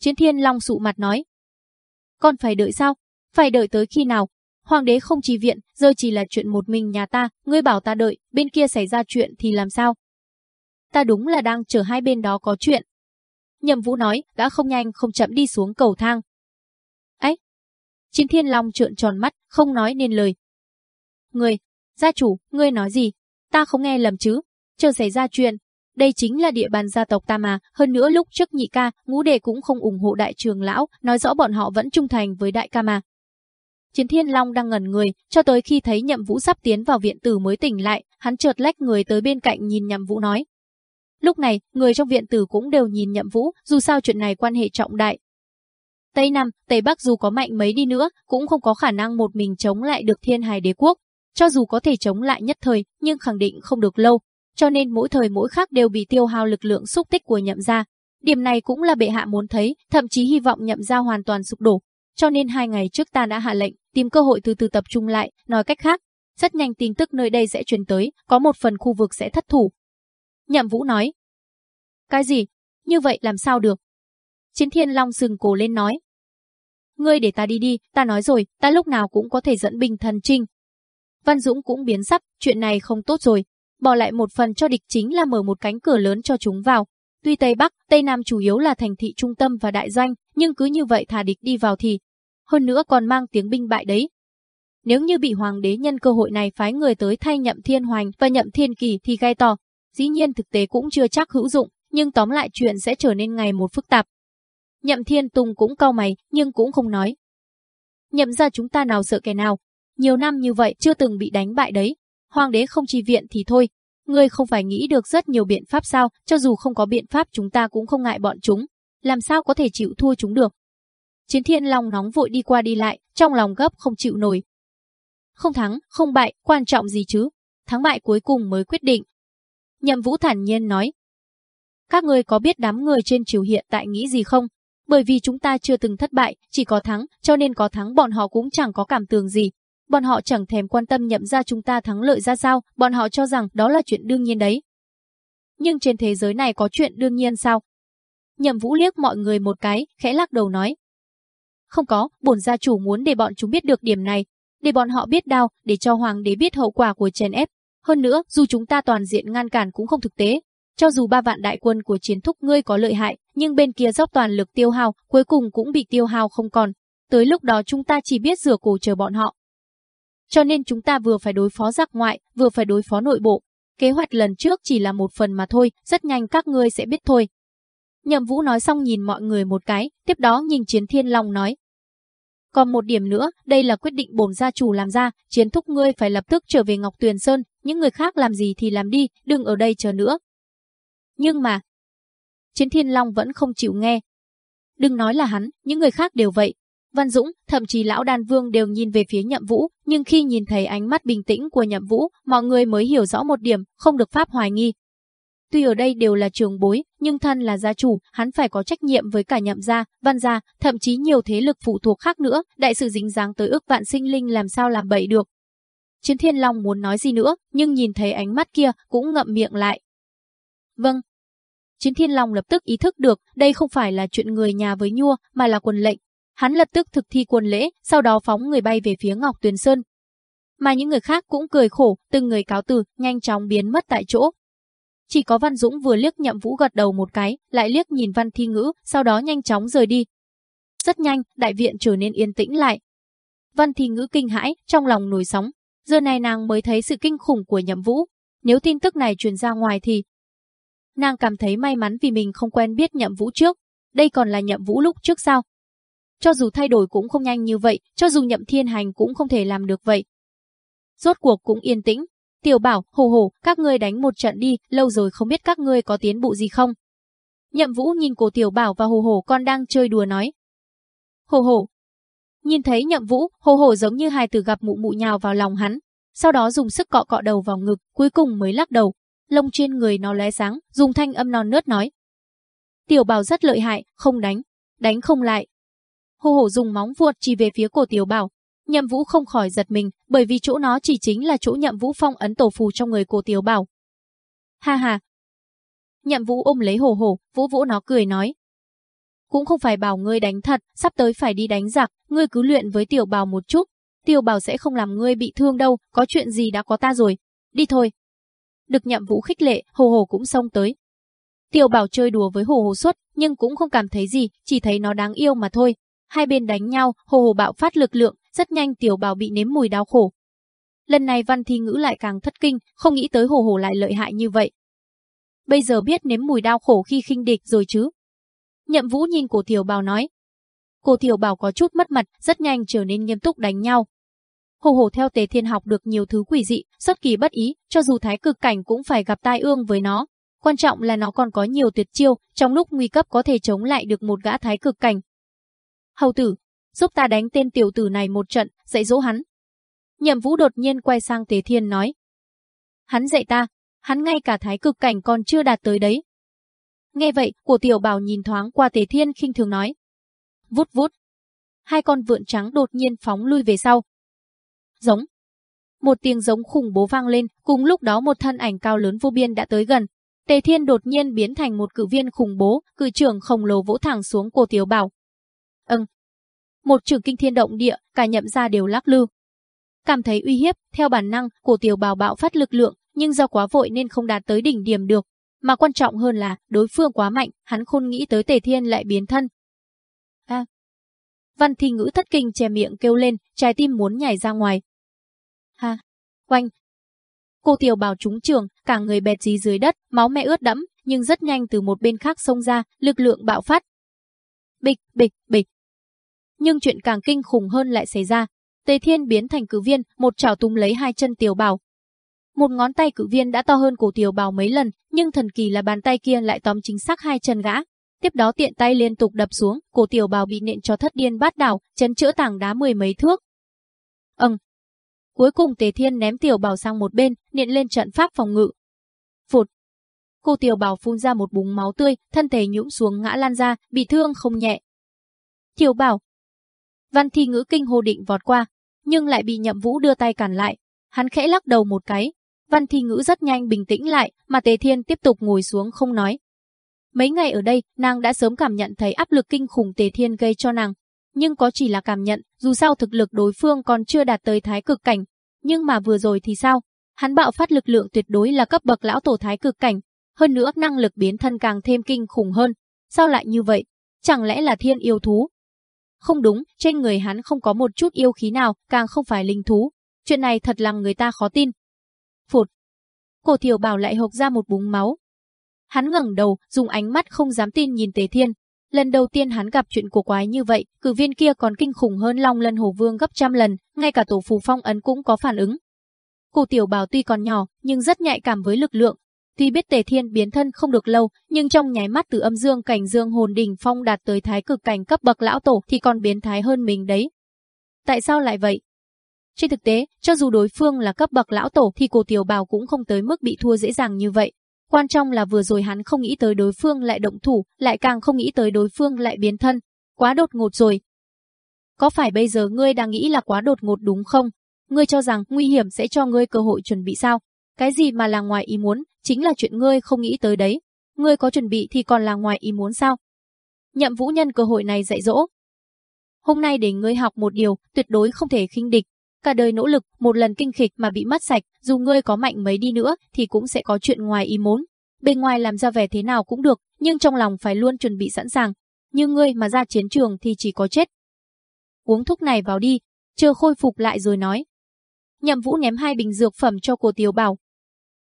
Chiến thiên long sụ mặt nói. Con phải đợi sao? Phải đợi tới khi nào? Hoàng đế không trì viện, giờ chỉ là chuyện một mình nhà ta, ngươi bảo ta đợi, bên kia xảy ra chuyện thì làm sao? Ta đúng là đang chờ hai bên đó có chuyện. Nhậm Vũ nói, đã không nhanh không chậm đi xuống cầu thang. Ấy! Chiến Thiên Long trợn tròn mắt, không nói nên lời. Ngươi, gia chủ, ngươi nói gì? Ta không nghe lầm chứ? Chờ xảy ra chuyện, đây chính là địa bàn gia tộc ta mà, hơn nữa lúc trước nhị ca, ngũ đề cũng không ủng hộ đại trường lão, nói rõ bọn họ vẫn trung thành với đại ca mà. Chiến Thiên Long đang ngẩn người, cho tới khi thấy Nhậm Vũ sắp tiến vào viện tử mới tỉnh lại, hắn chợt lách người tới bên cạnh nhìn Nhậm Vũ nói. Lúc này, người trong viện tử cũng đều nhìn Nhậm Vũ, dù sao chuyện này quan hệ trọng đại. Tây Nam, Tây Bắc dù có mạnh mấy đi nữa, cũng không có khả năng một mình chống lại được Thiên Hải Đế quốc. Cho dù có thể chống lại nhất thời, nhưng khẳng định không được lâu, cho nên mỗi thời mỗi khác đều bị tiêu hao lực lượng xúc tích của Nhậm gia. Điểm này cũng là bệ hạ muốn thấy, thậm chí hy vọng Nhậm gia hoàn toàn sụp đổ, cho nên hai ngày trước ta đã hạ lệnh, tìm cơ hội từ từ tập trung lại, nói cách khác, rất nhanh tin tức nơi đây sẽ truyền tới, có một phần khu vực sẽ thất thủ. Nhậm Vũ nói. Cái gì? Như vậy làm sao được? Chiến Thiên Long sừng cổ lên nói. Ngươi để ta đi đi, ta nói rồi, ta lúc nào cũng có thể dẫn binh thần trinh. Văn Dũng cũng biến sắc, chuyện này không tốt rồi. Bỏ lại một phần cho địch chính là mở một cánh cửa lớn cho chúng vào. Tuy Tây Bắc, Tây Nam chủ yếu là thành thị trung tâm và đại danh, nhưng cứ như vậy thả địch đi vào thì hơn nữa còn mang tiếng binh bại đấy. Nếu như bị hoàng đế nhân cơ hội này phái người tới thay nhậm thiên hoành và nhậm thiên kỳ thì gai to, dĩ nhiên thực tế cũng chưa chắc hữu dụng, nhưng tóm lại chuyện sẽ trở nên ngày một phức tạp. Nhậm thiên tùng cũng cau mày, nhưng cũng không nói. Nhậm ra chúng ta nào sợ kẻ nào, nhiều năm như vậy chưa từng bị đánh bại đấy, hoàng đế không chi viện thì thôi, ngươi không phải nghĩ được rất nhiều biện pháp sao, cho dù không có biện pháp chúng ta cũng không ngại bọn chúng, làm sao có thể chịu thua chúng được. Chiến thiên long nóng vội đi qua đi lại, trong lòng gấp không chịu nổi. Không thắng, không bại, quan trọng gì chứ? Thắng bại cuối cùng mới quyết định. Nhậm Vũ thản nhiên nói. Các người có biết đám người trên triều hiện tại nghĩ gì không? Bởi vì chúng ta chưa từng thất bại, chỉ có thắng, cho nên có thắng bọn họ cũng chẳng có cảm tưởng gì. Bọn họ chẳng thèm quan tâm nhậm ra chúng ta thắng lợi ra sao, bọn họ cho rằng đó là chuyện đương nhiên đấy. Nhưng trên thế giới này có chuyện đương nhiên sao? Nhậm Vũ liếc mọi người một cái, khẽ lắc đầu nói. Không có, bổn gia chủ muốn để bọn chúng biết được điểm này, để bọn họ biết đau, để cho hoàng đế biết hậu quả của chèn ép. Hơn nữa, dù chúng ta toàn diện ngăn cản cũng không thực tế. Cho dù ba vạn đại quân của chiến thúc ngươi có lợi hại, nhưng bên kia dốc toàn lực tiêu hao, cuối cùng cũng bị tiêu hao không còn. Tới lúc đó chúng ta chỉ biết rửa cổ chờ bọn họ. Cho nên chúng ta vừa phải đối phó giặc ngoại, vừa phải đối phó nội bộ. Kế hoạch lần trước chỉ là một phần mà thôi, rất nhanh các ngươi sẽ biết thôi. Nhậm Vũ nói xong nhìn mọi người một cái, tiếp đó nhìn Chiến Thiên Long nói. Còn một điểm nữa, đây là quyết định bổn gia chủ làm ra, chiến thúc ngươi phải lập tức trở về Ngọc Tuyền Sơn, những người khác làm gì thì làm đi, đừng ở đây chờ nữa. Nhưng mà, Chiến Thiên Long vẫn không chịu nghe. Đừng nói là hắn, những người khác đều vậy. Văn Dũng, thậm chí lão đàn vương đều nhìn về phía nhậm vũ, nhưng khi nhìn thấy ánh mắt bình tĩnh của nhậm vũ, mọi người mới hiểu rõ một điểm, không được pháp hoài nghi, Tuy ở đây đều là trường bối, nhưng thân là gia chủ, hắn phải có trách nhiệm với cả nhậm gia, văn gia, thậm chí nhiều thế lực phụ thuộc khác nữa, đại sự dính dáng tới ước vạn sinh linh làm sao làm bậy được. Chiến Thiên Long muốn nói gì nữa, nhưng nhìn thấy ánh mắt kia, cũng ngậm miệng lại. Vâng. Chiến Thiên Long lập tức ý thức được, đây không phải là chuyện người nhà với nhua, mà là quần lệnh. Hắn lập tức thực thi quân lễ, sau đó phóng người bay về phía Ngọc Tuyền Sơn. Mà những người khác cũng cười khổ, từng người cáo từ, nhanh chóng biến mất tại chỗ, chỉ có Văn Dũng vừa liếc nhậm vũ gật đầu một cái, lại liếc nhìn Văn Thi Ngữ, sau đó nhanh chóng rời đi. Rất nhanh, đại viện trở nên yên tĩnh lại. Văn Thi Ngữ kinh hãi, trong lòng nổi sóng. Giờ này nàng mới thấy sự kinh khủng của nhậm vũ. Nếu tin tức này truyền ra ngoài thì... Nàng cảm thấy may mắn vì mình không quen biết nhậm vũ trước. Đây còn là nhậm vũ lúc trước sao? Cho dù thay đổi cũng không nhanh như vậy, cho dù nhậm thiên hành cũng không thể làm được vậy. Rốt cuộc cũng yên tĩnh. Tiểu bảo, hồ hồ, các ngươi đánh một trận đi, lâu rồi không biết các ngươi có tiến bộ gì không. Nhậm vũ nhìn cổ tiểu bảo và hồ hồ con đang chơi đùa nói. Hồ hồ. Nhìn thấy nhậm vũ, hồ hồ giống như hai từ gặp mụ mụ nhào vào lòng hắn. Sau đó dùng sức cọ cọ đầu vào ngực, cuối cùng mới lắc đầu. Lông trên người nó lóe sáng, dùng thanh âm non nớt nói. Tiểu bảo rất lợi hại, không đánh. Đánh không lại, Hồ hổ dùng móng vuột chỉ về phía cổ tiểu bảo. Nhậm vũ không khỏi giật mình, bởi vì chỗ nó chỉ chính là chỗ nhậm vũ phong ấn tổ phù trong người cổ tiểu bảo. Ha ha. Nhậm vũ ôm lấy Hồ hổ, vũ vũ nó cười nói. Cũng không phải bảo ngươi đánh thật, sắp tới phải đi đánh giặc, ngươi cứ luyện với tiểu bảo một chút. Tiểu bảo sẽ không làm ngươi bị thương đâu, có chuyện gì đã có ta rồi. Đi thôi. Được nhậm vũ khích lệ, hồ hồ cũng xông tới. Tiểu bảo chơi đùa với hồ hồ suốt, nhưng cũng không cảm thấy gì, chỉ thấy nó đáng yêu mà thôi, Hai bên đánh nhau, hồ hồ bạo phát lực lượng, rất nhanh tiểu bảo bị nếm mùi đau khổ. Lần này văn thi ngữ lại càng thất kinh, không nghĩ tới hồ hồ lại lợi hại như vậy. Bây giờ biết nếm mùi đau khổ khi khinh địch rồi chứ. Nhậm vũ nhìn cổ tiểu bảo nói. Cô tiểu bảo có chút mất mặt, rất nhanh trở nên nghiêm túc đánh nhau. Hồ hồ theo tề thiên học được nhiều thứ quỷ dị, xuất kỳ bất ý, cho dù thái cực cảnh cũng phải gặp tai ương với nó. Quan trọng là nó còn có nhiều tuyệt chiêu, trong lúc nguy cấp có thể chống lại được một gã thái cực cảnh, Hầu tử, giúp ta đánh tên tiểu tử này một trận, dạy dỗ hắn. Nhậm vũ đột nhiên quay sang Tế Thiên nói. Hắn dạy ta, hắn ngay cả thái cực cảnh còn chưa đạt tới đấy. Nghe vậy, của tiểu bảo nhìn thoáng qua Tế Thiên khinh thường nói. Vút vút. Hai con vượn trắng đột nhiên phóng lui về sau. Giống. Một tiếng giống khủng bố vang lên, cùng lúc đó một thân ảnh cao lớn vô biên đã tới gần. Tề Thiên đột nhiên biến thành một cự viên khủng bố, cự trưởng khổng lồ vỗ thẳng xuống cổ tiểu bảo. Ừm. Một trường kinh thiên động địa, cả nhậm ra đều lắc lư. Cảm thấy uy hiếp, theo bản năng, cổ tiểu bào bạo phát lực lượng, nhưng do quá vội nên không đạt tới đỉnh điểm được. Mà quan trọng hơn là, đối phương quá mạnh, hắn khôn nghĩ tới tề thiên lại biến thân. À. Văn thi ngữ thất kinh che miệng kêu lên, trái tim muốn nhảy ra ngoài. Ha. Oanh. Cô tiểu bào trúng trường, cả người bẹt dí dưới đất, máu mẹ ướt đẫm, nhưng rất nhanh từ một bên khác xông ra, lực lượng bạo phát. Bịch, bịch, bịch. Nhưng chuyện càng kinh khủng hơn lại xảy ra. Tề Thiên biến thành cử viên, một chảo tung lấy hai chân tiểu bảo. Một ngón tay cử viên đã to hơn cổ tiểu bảo mấy lần, nhưng thần kỳ là bàn tay kia lại tóm chính xác hai chân gã. Tiếp đó tiện tay liên tục đập xuống, cổ tiểu bảo bị nện cho thất điên bát đảo, chấn chữa tảng đá mười mấy thước. Ầm, Cuối cùng Tề Thiên ném tiểu bảo sang một bên, nện lên trận pháp phòng ngự. Phụt. Cô tiểu bảo phun ra một búng máu tươi, thân thể nhũn xuống ngã lan ra, bị thương không nhẹ. Tiểu bảo, Văn thi ngữ kinh hô định vọt qua, nhưng lại bị nhậm vũ đưa tay cản lại. Hắn khẽ lắc đầu một cái. Văn thi ngữ rất nhanh bình tĩnh lại, mà Tề Thiên tiếp tục ngồi xuống không nói. Mấy ngày ở đây, nàng đã sớm cảm nhận thấy áp lực kinh khủng Tề Thiên gây cho nàng. Nhưng có chỉ là cảm nhận, dù sao thực lực đối phương còn chưa đạt tới thái cực cảnh. Nhưng mà vừa rồi thì sao? Hắn bạo phát lực lượng tuyệt đối là cấp bậc lão tổ thái cực cảnh. Hơn nữa năng lực biến thân càng thêm kinh khủng hơn. Sao lại như vậy? Chẳng lẽ là thiên yêu thú, không đúng, trên người hắn không có một chút yêu khí nào, càng không phải linh thú. Chuyện này thật làm người ta khó tin. Phụt. Cổ thiểu bảo lại hộc ra một búng máu. Hắn ngẩng đầu, dùng ánh mắt không dám tin nhìn Tế Thiên. Lần đầu tiên hắn gặp chuyện cổ quái như vậy, cử viên kia còn kinh khủng hơn Long Lân Hồ Vương gấp trăm lần, ngay cả tổ phù phong ấn cũng có phản ứng. Cổ tiểu bảo tuy còn nhỏ, nhưng rất nhạy cảm với lực lượng, Tuy biết Tề Thiên biến thân không được lâu, nhưng trong nháy mắt từ âm dương cảnh dương hồn đỉnh phong đạt tới thái cực cảnh cấp bậc lão tổ thì còn biến thái hơn mình đấy. Tại sao lại vậy? Trên thực tế, cho dù đối phương là cấp bậc lão tổ thì cổ tiểu bào cũng không tới mức bị thua dễ dàng như vậy. Quan trọng là vừa rồi hắn không nghĩ tới đối phương lại động thủ, lại càng không nghĩ tới đối phương lại biến thân. Quá đột ngột rồi. Có phải bây giờ ngươi đang nghĩ là quá đột ngột đúng không? Ngươi cho rằng nguy hiểm sẽ cho ngươi cơ hội chuẩn bị sao? Cái gì mà là ngoài ý muốn, chính là chuyện ngươi không nghĩ tới đấy. Ngươi có chuẩn bị thì còn là ngoài ý muốn sao? Nhậm vũ nhân cơ hội này dạy dỗ. Hôm nay để ngươi học một điều, tuyệt đối không thể khinh địch. Cả đời nỗ lực, một lần kinh khịch mà bị mất sạch, dù ngươi có mạnh mấy đi nữa, thì cũng sẽ có chuyện ngoài ý muốn. Bên ngoài làm ra vẻ thế nào cũng được, nhưng trong lòng phải luôn chuẩn bị sẵn sàng. Như ngươi mà ra chiến trường thì chỉ có chết. Uống thuốc này vào đi, chờ khôi phục lại rồi nói. Nhậm Vũ ném hai bình dược phẩm cho cô Tiểu Bảo,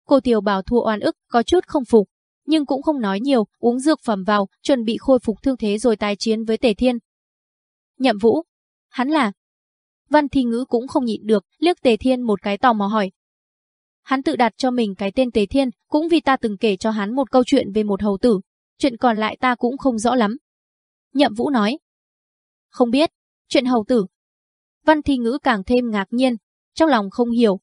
Cô Tiểu Bảo thua oan ức, có chút không phục. nhưng cũng không nói nhiều, uống dược phẩm vào, chuẩn bị khôi phục thương thế rồi tái chiến với Tề Thiên. Nhậm Vũ, hắn là Văn Thi Ngữ cũng không nhịn được, liếc Tề Thiên một cái tò mò hỏi. Hắn tự đặt cho mình cái tên Tề Thiên, cũng vì ta từng kể cho hắn một câu chuyện về một hầu tử. Chuyện còn lại ta cũng không rõ lắm. Nhậm Vũ nói. Không biết, chuyện hầu tử. Văn Thi Ngữ càng thêm ngạc nhiên, trong lòng không hiểu.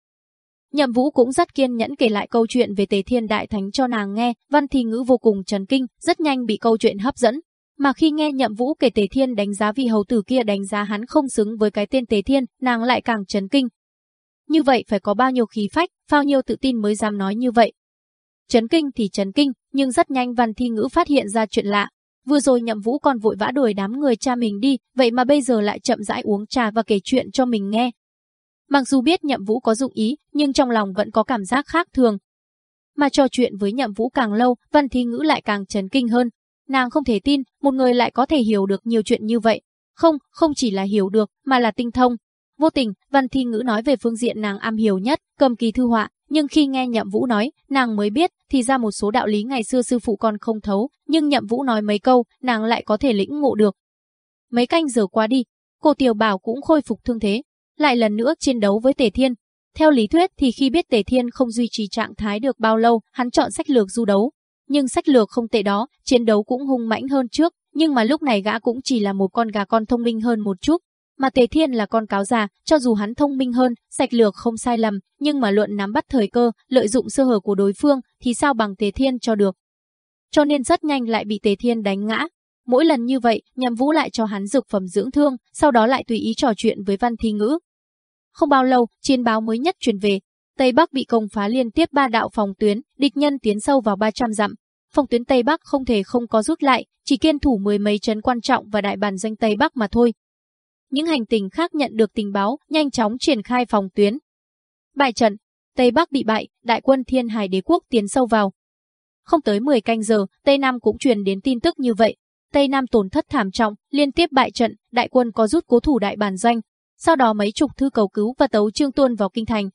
Nhậm Vũ cũng rất kiên nhẫn kể lại câu chuyện về Tề Thiên Đại Thánh cho nàng nghe, Văn Thi Ngữ vô cùng chấn kinh, rất nhanh bị câu chuyện hấp dẫn, mà khi nghe Nhậm Vũ kể Tề Thiên đánh giá vị hầu tử kia đánh giá hắn không xứng với cái tên Tề Thiên, nàng lại càng chấn kinh. Như vậy phải có bao nhiêu khí phách, bao nhiêu tự tin mới dám nói như vậy. Chấn kinh thì chấn kinh, nhưng rất nhanh Văn Thi Ngữ phát hiện ra chuyện lạ. Vừa rồi Nhậm Vũ còn vội vã đuổi đám người cha mình đi, vậy mà bây giờ lại chậm rãi uống trà và kể chuyện cho mình nghe. Mặc dù biết Nhậm Vũ có dụng ý, nhưng trong lòng vẫn có cảm giác khác thường. Mà trò chuyện với Nhậm Vũ càng lâu, Văn Thi Ngữ lại càng chấn kinh hơn, Nàng không thể tin, một người lại có thể hiểu được nhiều chuyện như vậy. Không, không chỉ là hiểu được, mà là tinh thông. Vô tình, Văn Thi Ngữ nói về phương diện nàng am hiểu nhất, cầm kỳ thư họa, nhưng khi nghe Nhậm Vũ nói, nàng mới biết, thì ra một số đạo lý ngày xưa sư phụ còn không thấu, nhưng Nhậm Vũ nói mấy câu, nàng lại có thể lĩnh ngộ được. Mấy canh giờ qua đi, cô Tiểu Bảo cũng khôi phục thương thế, lại lần nữa chiến đấu với Tề Thiên. Theo lý thuyết thì khi biết Tề Thiên không duy trì trạng thái được bao lâu, hắn chọn sách lược du đấu, nhưng sách lược không tệ đó, chiến đấu cũng hung mãnh hơn trước, nhưng mà lúc này gã cũng chỉ là một con gà con thông minh hơn một chút. Mà Tề Thiên là con cáo già, cho dù hắn thông minh hơn, sạch lược không sai lầm, nhưng mà luận nắm bắt thời cơ, lợi dụng sơ hở của đối phương, thì sao bằng Tề Thiên cho được. Cho nên rất nhanh lại bị Tề Thiên đánh ngã. Mỗi lần như vậy, nhằm vũ lại cho hắn dược phẩm dưỡng thương, sau đó lại tùy ý trò chuyện với Văn Thi Ngữ. Không bao lâu, chiến báo mới nhất truyền về, Tây Bắc bị công phá liên tiếp ba đạo phòng tuyến, địch nhân tiến sâu vào 300 dặm, phòng tuyến Tây Bắc không thể không có rút lại, chỉ kiên thủ mười mấy trấn quan trọng và đại bản danh Tây Bắc mà thôi. Những hành tinh khác nhận được tình báo, nhanh chóng triển khai phòng tuyến. Bại trận, Tây Bắc bị bại, đại quân Thiên Hải Đế quốc tiến sâu vào. Không tới 10 canh giờ, Tây Nam cũng truyền đến tin tức như vậy. Tây Nam tổn thất thảm trọng, liên tiếp bại trận, đại quân có rút cố thủ đại bản doanh. Sau đó mấy chục thư cầu cứu và tấu trương tuôn vào kinh thành.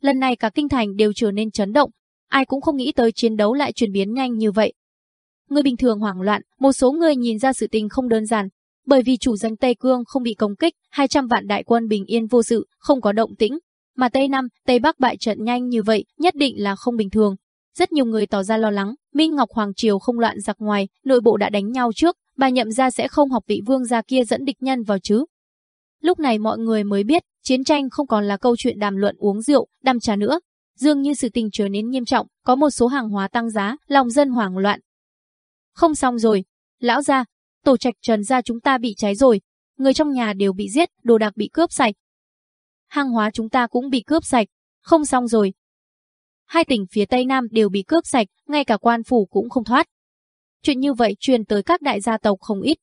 Lần này cả kinh thành đều trở nên chấn động, ai cũng không nghĩ tới chiến đấu lại chuyển biến nhanh như vậy. Người bình thường hoảng loạn, một số người nhìn ra sự tình không đơn giản, bởi vì chủ danh Tây Cương không bị công kích, 200 vạn đại quân bình yên vô sự, không có động tĩnh, mà Tây Nam, Tây Bắc bại trận nhanh như vậy, nhất định là không bình thường. Rất nhiều người tỏ ra lo lắng, Minh Ngọc Hoàng Triều không loạn giặc ngoài, nội bộ đã đánh nhau trước, bà nhậm ra sẽ không học vị vương gia kia dẫn địch nhân vào chứ. Lúc này mọi người mới biết, chiến tranh không còn là câu chuyện đàm luận uống rượu, đàm trà nữa, dường như sự tình trở nên nghiêm trọng, có một số hàng hóa tăng giá, lòng dân hoảng loạn. Không xong rồi, lão gia, tổ trạch trần gia chúng ta bị cháy rồi, người trong nhà đều bị giết, đồ đạc bị cướp sạch. Hàng hóa chúng ta cũng bị cướp sạch, không xong rồi. Hai tỉnh phía Tây Nam đều bị cướp sạch, ngay cả quan phủ cũng không thoát. Chuyện như vậy truyền tới các đại gia tộc không ít.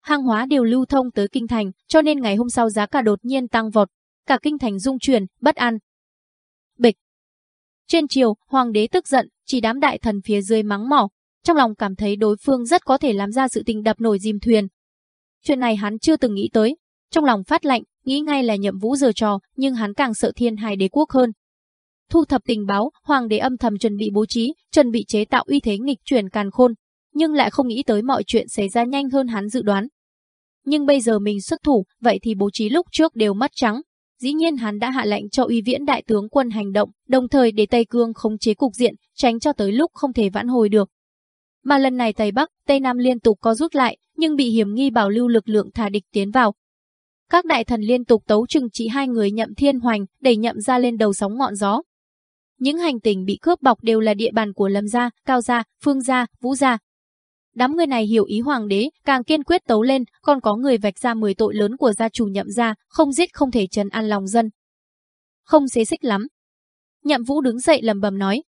Hàng hóa đều lưu thông tới kinh thành, cho nên ngày hôm sau giá cả đột nhiên tăng vọt, cả kinh thành rung chuyển, bất an. Bịch, trên triều, hoàng đế tức giận, chỉ đám đại thần phía dưới mắng mỏ, trong lòng cảm thấy đối phương rất có thể làm ra sự tình đập nổi dìm thuyền. Chuyện này hắn chưa từng nghĩ tới, trong lòng phát lạnh, nghĩ ngay là nhậm vũ giờ trò, nhưng hắn càng sợ thiên hài đế quốc hơn. Thu thập tình báo, hoàng đế âm thầm chuẩn bị bố trí, chuẩn bị chế tạo uy thế nghịch chuyển càn khôn, nhưng lại không nghĩ tới mọi chuyện xảy ra nhanh hơn hắn dự đoán. Nhưng bây giờ mình xuất thủ, vậy thì bố trí lúc trước đều mất trắng, Dĩ nhiên hắn đã hạ lệnh cho uy viễn đại tướng quân hành động, đồng thời để Tây Cương khống chế cục diện, tránh cho tới lúc không thể vãn hồi được. Mà lần này Tây Bắc, Tây Nam liên tục có rút lại, nhưng bị hiểm nghi bảo lưu lực lượng thả địch tiến vào. Các đại thần liên tục tấu trừng trị hai người nhậm thiên hoành, đẩy nhậm ra lên đầu sóng ngọn gió. Những hành tinh bị cướp bọc đều là địa bàn của Lâm gia, Cao gia, Phương gia, Vũ gia, Đám người này hiểu ý hoàng đế, càng kiên quyết tấu lên, còn có người vạch ra 10 tội lớn của gia chủ nhậm gia, không giết không thể trấn an lòng dân. Không xế xích lắm. Nhậm vũ đứng dậy lầm bầm nói.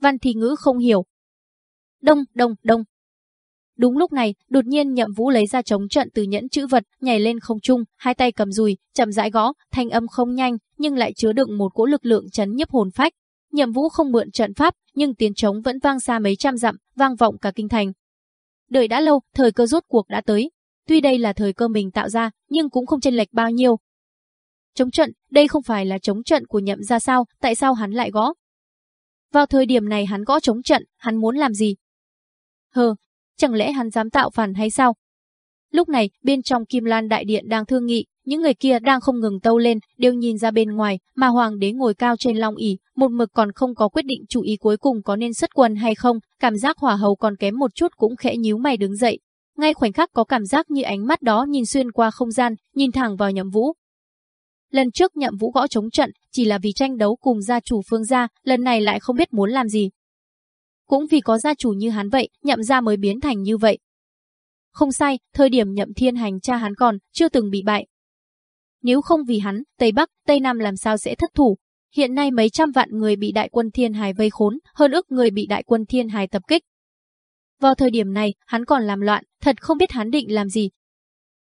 Văn thì ngữ không hiểu. Đông, đông, đông. Đúng lúc này, đột nhiên nhậm vũ lấy ra chống trận từ nhẫn chữ vật, nhảy lên không trung, hai tay cầm dùi, chậm rãi gõ, thanh âm không nhanh, nhưng lại chứa đựng một cỗ lực lượng chấn nhấp hồn phách. Nhậm vũ không mượn trận pháp, nhưng tiếng trống vẫn vang xa mấy trăm dặm, vang vọng cả kinh thành. Đợi đã lâu, thời cơ rốt cuộc đã tới. Tuy đây là thời cơ mình tạo ra, nhưng cũng không chênh lệch bao nhiêu. Chống trận, đây không phải là chống trận của nhậm ra sao, tại sao hắn lại gõ? Vào thời điểm này hắn gõ chống trận, hắn muốn làm gì? Hờ, chẳng lẽ hắn dám tạo phản hay sao? Lúc này, bên trong Kim Lan Đại Điện đang thương nghị, những người kia đang không ngừng tâu lên, đều nhìn ra bên ngoài, mà hoàng đế ngồi cao trên long ỷ, một mực còn không có quyết định chủ ý cuối cùng có nên xuất quân hay không, cảm giác hỏa hầu còn kém một chút cũng khẽ nhíu mày đứng dậy. Ngay khoảnh khắc có cảm giác như ánh mắt đó nhìn xuyên qua không gian, nhìn thẳng vào Nhậm Vũ. Lần trước Nhậm Vũ gõ chống trận, chỉ là vì tranh đấu cùng gia chủ Phương gia, lần này lại không biết muốn làm gì. Cũng vì có gia chủ như hắn vậy, Nhậm gia mới biến thành như vậy. Không sai, thời điểm Nhậm Thiên Hành cha hắn còn chưa từng bị bại, nếu không vì hắn, Tây Bắc, Tây Nam làm sao sẽ thất thủ. Hiện nay mấy trăm vạn người bị đại quân Thiên Hải vây khốn, hơn ước người bị đại quân Thiên Hải tập kích. Vào thời điểm này, hắn còn làm loạn, thật không biết hắn định làm gì.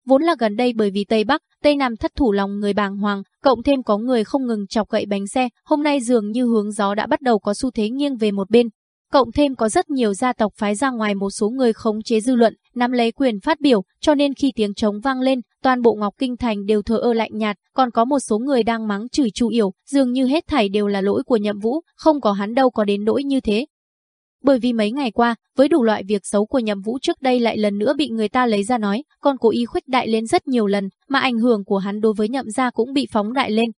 Vốn là gần đây bởi vì Tây Bắc, Tây Nam thất thủ lòng người bàng hoàng, cộng thêm có người không ngừng chọc gậy bánh xe, hôm nay dường như hướng gió đã bắt đầu có xu thế nghiêng về một bên, Cộng thêm có rất nhiều gia tộc phái ra ngoài một số người khống chế dư luận, nắm lấy quyền phát biểu, cho nên khi tiếng trống vang lên, toàn bộ Ngọc Kinh Thành đều thờ ơ lạnh nhạt, còn có một số người đang mắng chửi Chu Yểu, dường như hết thảy đều là lỗi của Nhậm Vũ, không có hắn đâu có đến nỗi như thế. Bởi vì mấy ngày qua, với đủ loại việc xấu của Nhậm Vũ trước đây lại lần nữa bị người ta lấy ra nói, còn cố ý khuếch đại lên rất nhiều lần, mà ảnh hưởng của hắn đối với Nhậm gia cũng bị phóng đại lên,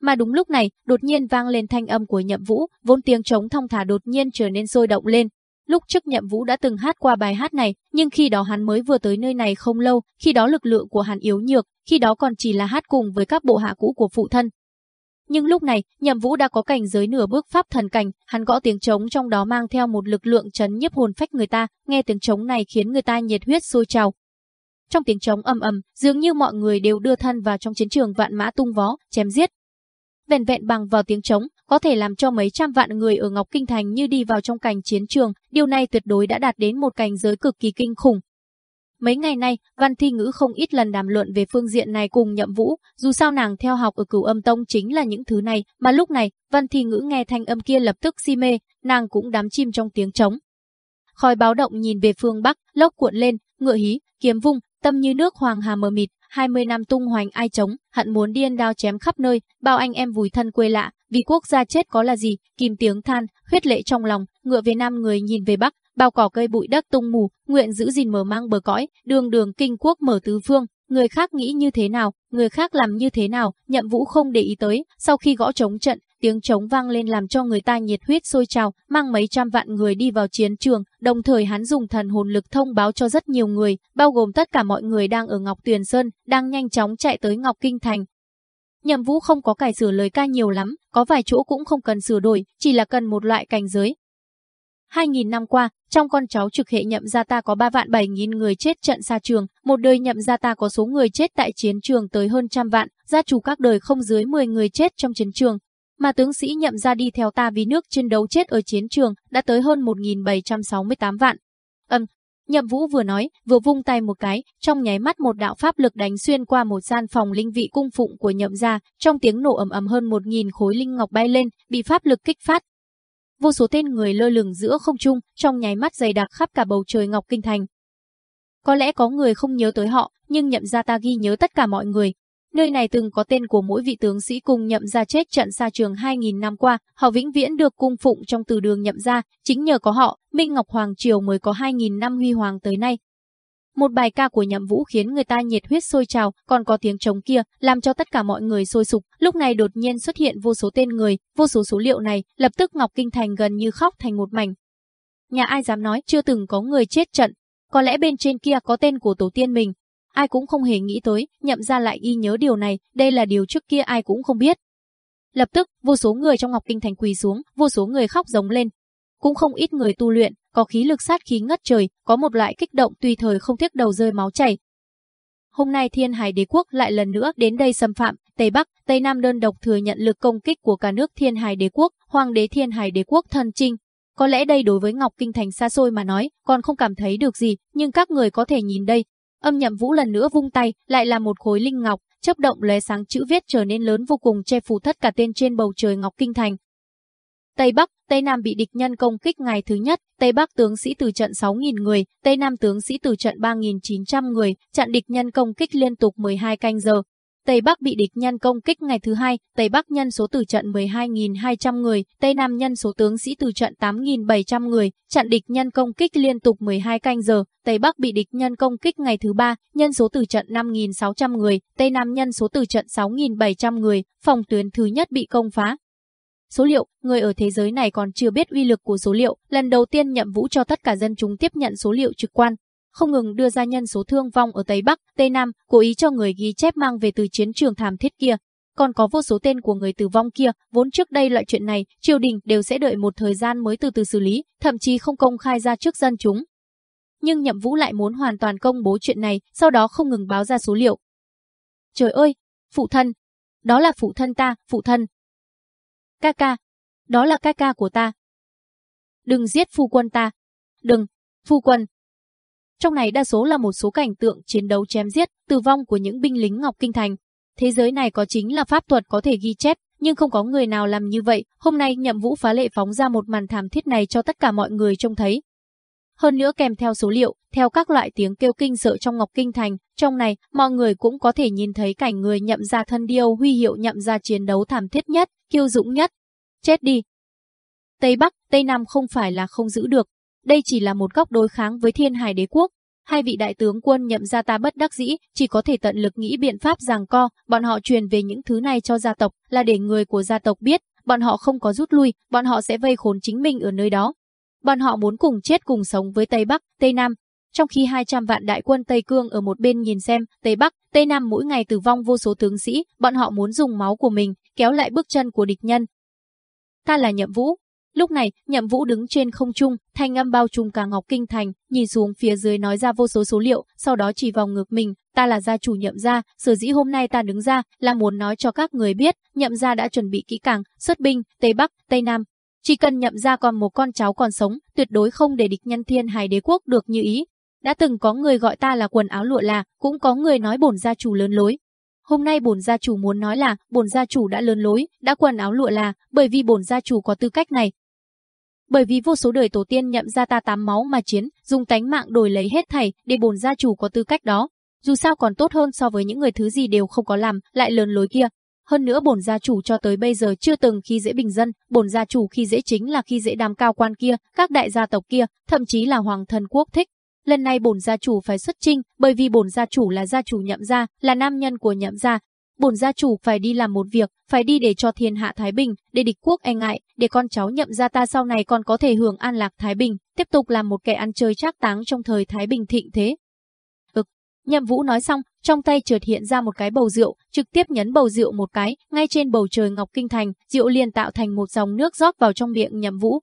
mà đúng lúc này, đột nhiên vang lên thanh âm của Nhậm Vũ, vốn tiếng trống thong thả đột nhiên trở nên sôi động lên. Lúc trước Nhậm Vũ đã từng hát qua bài hát này, nhưng khi đó hắn mới vừa tới nơi này không lâu, khi đó lực lượng của hắn yếu nhược, khi đó còn chỉ là hát cùng với các bộ hạ cũ của phụ thân. Nhưng lúc này, Nhậm Vũ đã có cảnh giới nửa bước pháp thần cảnh, hắn gõ tiếng trống trong đó mang theo một lực lượng chấn nhiếp hồn phách người ta, nghe tiếng trống này khiến người ta nhiệt huyết sôi trào. Trong tiếng trống ầm ầm, dường như mọi người đều đưa thân vào trong chiến trường vạn mã tung vó, chém giết, vẹn vẹn bằng vào tiếng trống, có thể làm cho mấy trăm vạn người ở Ngọc Kinh Thành như đi vào trong cảnh chiến trường, điều này tuyệt đối đã đạt đến một cảnh giới cực kỳ kinh khủng. Mấy ngày nay, Văn Thi Ngữ không ít lần đàm luận về phương diện này cùng Nhậm Vũ, dù sao nàng theo học ở cửu âm tông chính là những thứ này, mà lúc này, Văn Thi Ngữ nghe thanh âm kia lập tức si mê, nàng cũng đắm chim trong tiếng trống. Khói báo động nhìn về phương Bắc, lốc cuộn lên, ngựa hí, kiếm vung, tâm như nước hoàng hà mờ mịt, 20 năm tung hoành ai chống, hận muốn điên đao chém khắp nơi, bao anh em vùi thân quê lạ, vì quốc gia chết có là gì, kìm tiếng than, huyết lệ trong lòng, ngựa về nam người nhìn về bắc, bao cỏ cây bụi đất tung mù, nguyện giữ gìn mở mang bờ cõi, đường đường kinh quốc mở tứ phương, người khác nghĩ như thế nào, người khác làm như thế nào, nhậm vũ không để ý tới, sau khi gõ trống trận, tiếng trống vang lên làm cho người ta nhiệt huyết sôi trào, mang mấy trăm vạn người đi vào chiến trường, đồng thời hắn dùng thần hồn lực thông báo cho rất nhiều người, bao gồm tất cả mọi người đang ở Ngọc Tuyền Sơn, đang nhanh chóng chạy tới Ngọc Kinh Thành. Nhậm Vũ không có cải sửa lời ca nhiều lắm, có vài chỗ cũng không cần sửa đổi, chỉ là cần một loại cảnh giới. 2.000 năm qua, trong con cháu trực hệ nhậm gia ta có 3 vạn 7 nghìn người chết trận xa trường, một đời nhậm gia ta có số người chết tại chiến trường tới hơn trăm vạn, gia chủ các đời không dưới 10 người chết trong chiến trường, mà tướng sĩ nhậm gia đi theo ta vì nước chiến đấu chết ở chiến trường đã tới hơn 1.768 vạn. Âm, Nhậm Vũ vừa nói, vừa vung tay một cái, trong nháy mắt một đạo pháp lực đánh xuyên qua một gian phòng linh vị cung phụng của Nhậm gia, trong tiếng nổ ầm ầm hơn 1000 khối linh ngọc bay lên, bị pháp lực kích phát. Vô số tên người lơ lửng giữa không trung, trong nháy mắt dày đặc khắp cả bầu trời Ngọc Kinh Thành. Có lẽ có người không nhớ tới họ, nhưng Nhậm gia ta ghi nhớ tất cả mọi người, Nơi này từng có tên của mỗi vị tướng sĩ cùng nhậm gia chết trận xa trường 2.000 năm qua, họ vĩnh viễn được cung phụng trong từ đường nhậm gia, chính nhờ có họ, Minh Ngọc Hoàng Triều mới có 2.000 năm huy hoàng tới nay. Một bài ca của nhậm vũ khiến người ta nhiệt huyết sôi trào, còn có tiếng trống kia, làm cho tất cả mọi người sôi sục. Lúc này đột nhiên xuất hiện vô số tên người, vô số số liệu này, lập tức Ngọc Kinh Thành gần như khóc thành một mảnh. Nhà ai dám nói chưa từng có người chết trận, có lẽ bên trên kia có tên của tổ tiên mình, ai cũng không hề nghĩ tới, nhậm ra lại ghi nhớ điều này, đây là điều trước kia ai cũng không biết. Lập tức, vô số người trong Ngọc Kinh Thành quỳ xuống, vô số người khóc giống lên. Cũng không ít người tu luyện, có khí lực sát khí ngất trời, có một loại kích động tùy thời không tiếc đầu rơi máu chảy. Hôm nay Thiên Hải Đế quốc lại lần nữa đến đây xâm phạm, Tây Bắc, Tây Nam đơn độc thừa nhận lực công kích của cả nước Thiên Hải Đế quốc, Hoàng đế Thiên Hải Đế quốc thần trinh. Có lẽ đây đối với Ngọc Kinh Thành xa xôi mà nói, còn không cảm thấy được gì, nhưng các người có thể nhìn đây, Âm nhậm vũ lần nữa vung tay, lại là một khối linh ngọc, chớp động lóe sáng chữ viết trở nên lớn vô cùng che phủ tất cả tên trên bầu trời ngọc kinh thành. Tây Bắc, Tây Nam bị địch nhân công kích ngày thứ nhất, Tây Bắc tướng sĩ từ trận 6.000 người, Tây Nam tướng sĩ từ trận 3.900 người, chặn địch nhân công kích liên tục 12 canh giờ. Tây Bắc bị địch nhân công kích ngày thứ hai, Tây Bắc nhân số từ trận 12.200 người, Tây Nam nhân số tướng sĩ từ trận 8.700 người, chặn địch nhân công kích liên tục 12 canh giờ, Tây Bắc bị địch nhân công kích ngày thứ ba, nhân số từ trận 5.600 người, Tây Nam nhân số từ trận 6.700 người, phòng tuyến thứ nhất bị công phá, Số liệu, người ở thế giới này còn chưa biết uy lực của số liệu, lần đầu tiên nhậm vũ cho tất cả dân chúng tiếp nhận số liệu trực quan, không ngừng đưa ra nhân số thương vong ở Tây Bắc, Tây Nam, cố ý cho người ghi chép mang về từ chiến trường thảm thiết kia. Còn có vô số tên của người tử vong kia, vốn trước đây loại chuyện này, triều đình đều sẽ đợi một thời gian mới từ từ xử lý, thậm chí không công khai ra trước dân chúng. Nhưng Nhậm Vũ lại muốn hoàn toàn công bố chuyện này, sau đó không ngừng báo ra số liệu. Trời ơi, phụ thân, đó là phụ thân ta, phụ thân, Ca ca, đó là ca ca của ta. Đừng giết phu quân ta. Đừng, phu quân. Trong này đa số là một số cảnh tượng chiến đấu chém giết, tử vong của những binh lính Ngọc Kinh Thành. Thế giới này có chính là pháp thuật có thể ghi chép, nhưng không có người nào làm như vậy. Hôm nay nhậm vũ phá lệ phóng ra một màn thảm thiết này cho tất cả mọi người trông thấy. Hơn nữa kèm theo số liệu, theo các loại tiếng kêu kinh sợ trong Ngọc Kinh Thành, trong này, mọi người cũng có thể nhìn thấy cảnh người nhậm ra thân điêu huy hiệu nhậm ra chiến đấu thảm thiết nhất, kiêu dũng nhất. Chết đi! Tây Bắc, Tây Nam không phải là không giữ được. Đây chỉ là một góc đối kháng với thiên hải đế quốc. Hai vị đại tướng quân nhậm ra ta bất đắc dĩ, chỉ có thể tận lực nghĩ biện pháp giằng co, bọn họ truyền về những thứ này cho gia tộc, là để người của gia tộc biết, bọn họ không có rút lui, bọn họ sẽ vây khốn chính mình ở nơi đó. Bọn họ muốn cùng chết cùng sống với Tây Bắc, Tây Nam, trong khi 200 vạn đại quân Tây Cương ở một bên nhìn xem, Tây Bắc, Tây Nam mỗi ngày tử vong vô số tướng sĩ, bọn họ muốn dùng máu của mình, kéo lại bước chân của địch nhân. Ta là Nhậm Vũ. Lúc này, Nhậm Vũ đứng trên không trung, thanh âm bao trùm cả Ngọc Kinh Thành, nhìn xuống phía dưới nói ra vô số số liệu, sau đó chỉ vào ngược mình, ta là gia chủ Nhậm gia, sở dĩ hôm nay ta đứng ra, là muốn nói cho các người biết, Nhậm gia đã chuẩn bị kỹ càng, xuất binh, Tây Bắc, Tây Nam, chỉ cần nhậm ra còn một con cháu còn sống, tuyệt đối không để địch nhân thiên hải đế quốc được như ý. Đã từng có người gọi ta là quần áo lụa là, cũng có người nói bổn gia chủ lớn lối. Hôm nay bổn gia chủ muốn nói là, bổn gia chủ đã lớn lối, đã quần áo lụa là, bởi vì bổn gia chủ có tư cách này. Bởi vì vô số đời tổ tiên nhậm ra ta tám máu mà chiến, dùng tánh mạng đổi lấy hết thảy, để bổn gia chủ có tư cách đó. Dù sao còn tốt hơn so với những người thứ gì đều không có làm, lại lớn lối kia. Hơn nữa bổn gia chủ cho tới bây giờ chưa từng khi dễ bình dân, bổn gia chủ khi dễ chính là khi dễ đám cao quan kia, các đại gia tộc kia, thậm chí là hoàng thần quốc thích. Lần này bổn gia chủ phải xuất trinh, bởi vì bổn gia chủ là gia chủ nhậm gia, là nam nhân của nhậm gia. Bổn gia chủ phải đi làm một việc, phải đi để cho thiên hạ thái bình, để địch quốc e ngại, để con cháu nhậm gia ta sau này còn có thể hưởng an lạc thái bình, tiếp tục làm một kẻ ăn chơi trác táng trong thời thái bình thịnh thế. Ực, Nhậm Vũ nói xong, trong tay trượt hiện ra một cái bầu rượu, trực tiếp nhấn bầu rượu một cái, ngay trên bầu trời ngọc kinh thành, rượu liền tạo thành một dòng nước rót vào trong miệng Nhậm Vũ.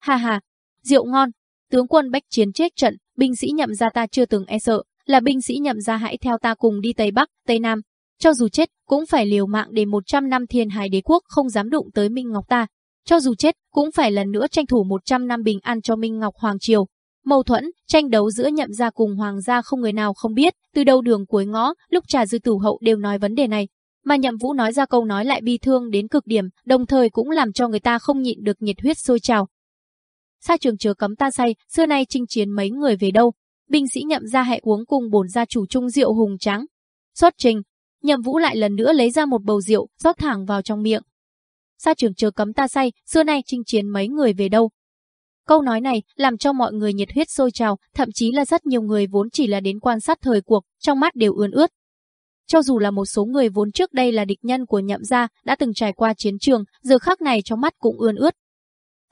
Ha ha, rượu ngon, tướng quân bách chiến chết trận, binh sĩ nhậm gia ta chưa từng e sợ, là binh sĩ nhậm gia hãy theo ta cùng đi Tây Bắc, Tây Nam. Cho dù chết, cũng phải liều mạng để 100 năm thiên hải đế quốc không dám đụng tới Minh Ngọc ta. Cho dù chết, cũng phải lần nữa tranh thủ 100 năm bình an cho Minh Ngọc Hoàng Triều. Mâu thuẫn, tranh đấu giữa nhậm gia cùng hoàng gia không người nào không biết, từ đầu đường cuối ngõ, lúc trà dư tử hậu đều nói vấn đề này. Mà nhậm vũ nói ra câu nói lại bi thương đến cực điểm, đồng thời cũng làm cho người ta không nhịn được nhiệt huyết sôi trào. Sa trường chờ cấm ta say, xưa nay chinh chiến mấy người về đâu. Binh sĩ nhậm gia hãy uống cùng bổn gia chủ trung rượu hùng trắng. Xuất trình, nhậm vũ lại lần nữa lấy ra một bầu rượu, rót thẳng vào trong miệng. Sa trường chờ cấm ta say, xưa nay chinh chiến mấy người về đâu. Câu nói này làm cho mọi người nhiệt huyết sôi trào, thậm chí là rất nhiều người vốn chỉ là đến quan sát thời cuộc, trong mắt đều ươn ướt. Cho dù là một số người vốn trước đây là địch nhân của nhậm gia, đã từng trải qua chiến trường, giờ khắc này trong mắt cũng ươn ướt.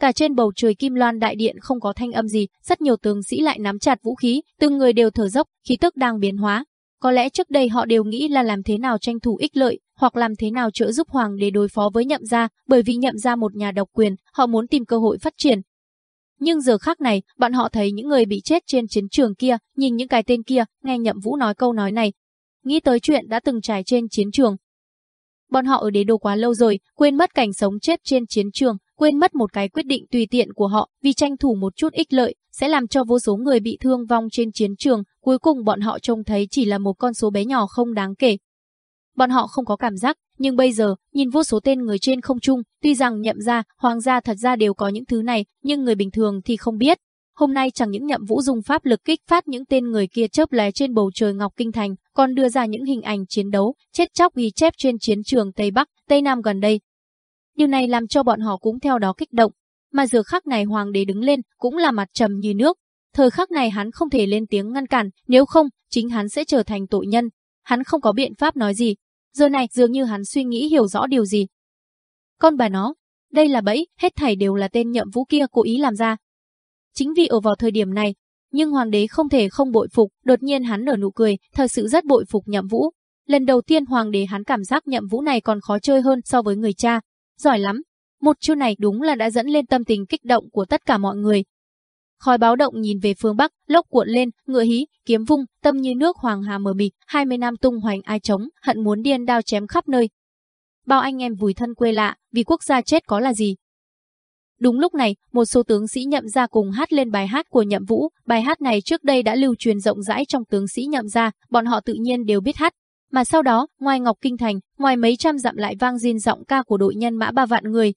Cả trên bầu trời kim loan đại điện không có thanh âm gì, rất nhiều tướng sĩ lại nắm chặt vũ khí, từng người đều thở dốc, khí tức đang biến hóa. Có lẽ trước đây họ đều nghĩ là làm thế nào tranh thủ ích lợi, hoặc làm thế nào trợ giúp hoàng để đối phó với nhậm gia, bởi vì nhậm gia một nhà độc quyền, họ muốn tìm cơ hội phát triển, nhưng giờ khác này, bọn họ thấy những người bị chết trên chiến trường kia, nhìn những cái tên kia, nghe Nhậm Vũ nói câu nói này. Nghĩ tới chuyện đã từng trải trên chiến trường. Bọn họ ở đế đô quá lâu rồi, quên mất cảnh sống chết trên chiến trường, quên mất một cái quyết định tùy tiện của họ vì tranh thủ một chút ích lợi, sẽ làm cho vô số người bị thương vong trên chiến trường, cuối cùng bọn họ trông thấy chỉ là một con số bé nhỏ không đáng kể. Bọn họ không có cảm giác, nhưng bây giờ, nhìn vô số tên người trên không trung, tuy rằng nhậm ra, hoàng gia thật ra đều có những thứ này, nhưng người bình thường thì không biết hôm nay chẳng những nhậm vũ dùng pháp lực kích phát những tên người kia chớp lé trên bầu trời Ngọc Kinh Thành, còn đưa ra những hình ảnh chiến đấu, chết chóc ghi chép trên chiến trường Tây Bắc, Tây Nam gần đây. Điều này làm cho bọn họ cũng theo đó kích động, mà giờ khắc này hoàng đế đứng lên cũng là mặt trầm như nước. Thời khắc này hắn không thể lên tiếng ngăn cản, nếu không, chính hắn sẽ trở thành tội nhân. Hắn không có biện pháp nói gì. Giờ này dường như hắn suy nghĩ hiểu rõ điều gì. Con bà nó, đây là bẫy, hết thảy đều là tên nhậm vũ kia cố ý làm ra. Chính vì ở vào thời điểm này, nhưng hoàng đế không thể không bội phục, đột nhiên hắn nở nụ cười, thật sự rất bội phục nhậm vũ. Lần đầu tiên hoàng đế hắn cảm giác nhậm vũ này còn khó chơi hơn so với người cha. Giỏi lắm, một chiêu này đúng là đã dẫn lên tâm tình kích động của tất cả mọi người. Khói báo động nhìn về phương Bắc, lốc cuộn lên, ngựa hí, kiếm vung, tâm như nước hoàng hà mờ mịt, 20 năm tung hoành ai chống, hận muốn điên đao chém khắp nơi. Bao anh em vùi thân quê lạ, vì quốc gia chết có là gì? Đúng lúc này, một số tướng sĩ nhậm gia cùng hát lên bài hát của nhậm vũ, bài hát này trước đây đã lưu truyền rộng rãi trong tướng sĩ nhậm gia bọn họ tự nhiên đều biết hát. Mà sau đó, ngoài Ngọc Kinh Thành, ngoài mấy trăm dặm lại vang diên giọng ca của đội nhân mã ba vạn người,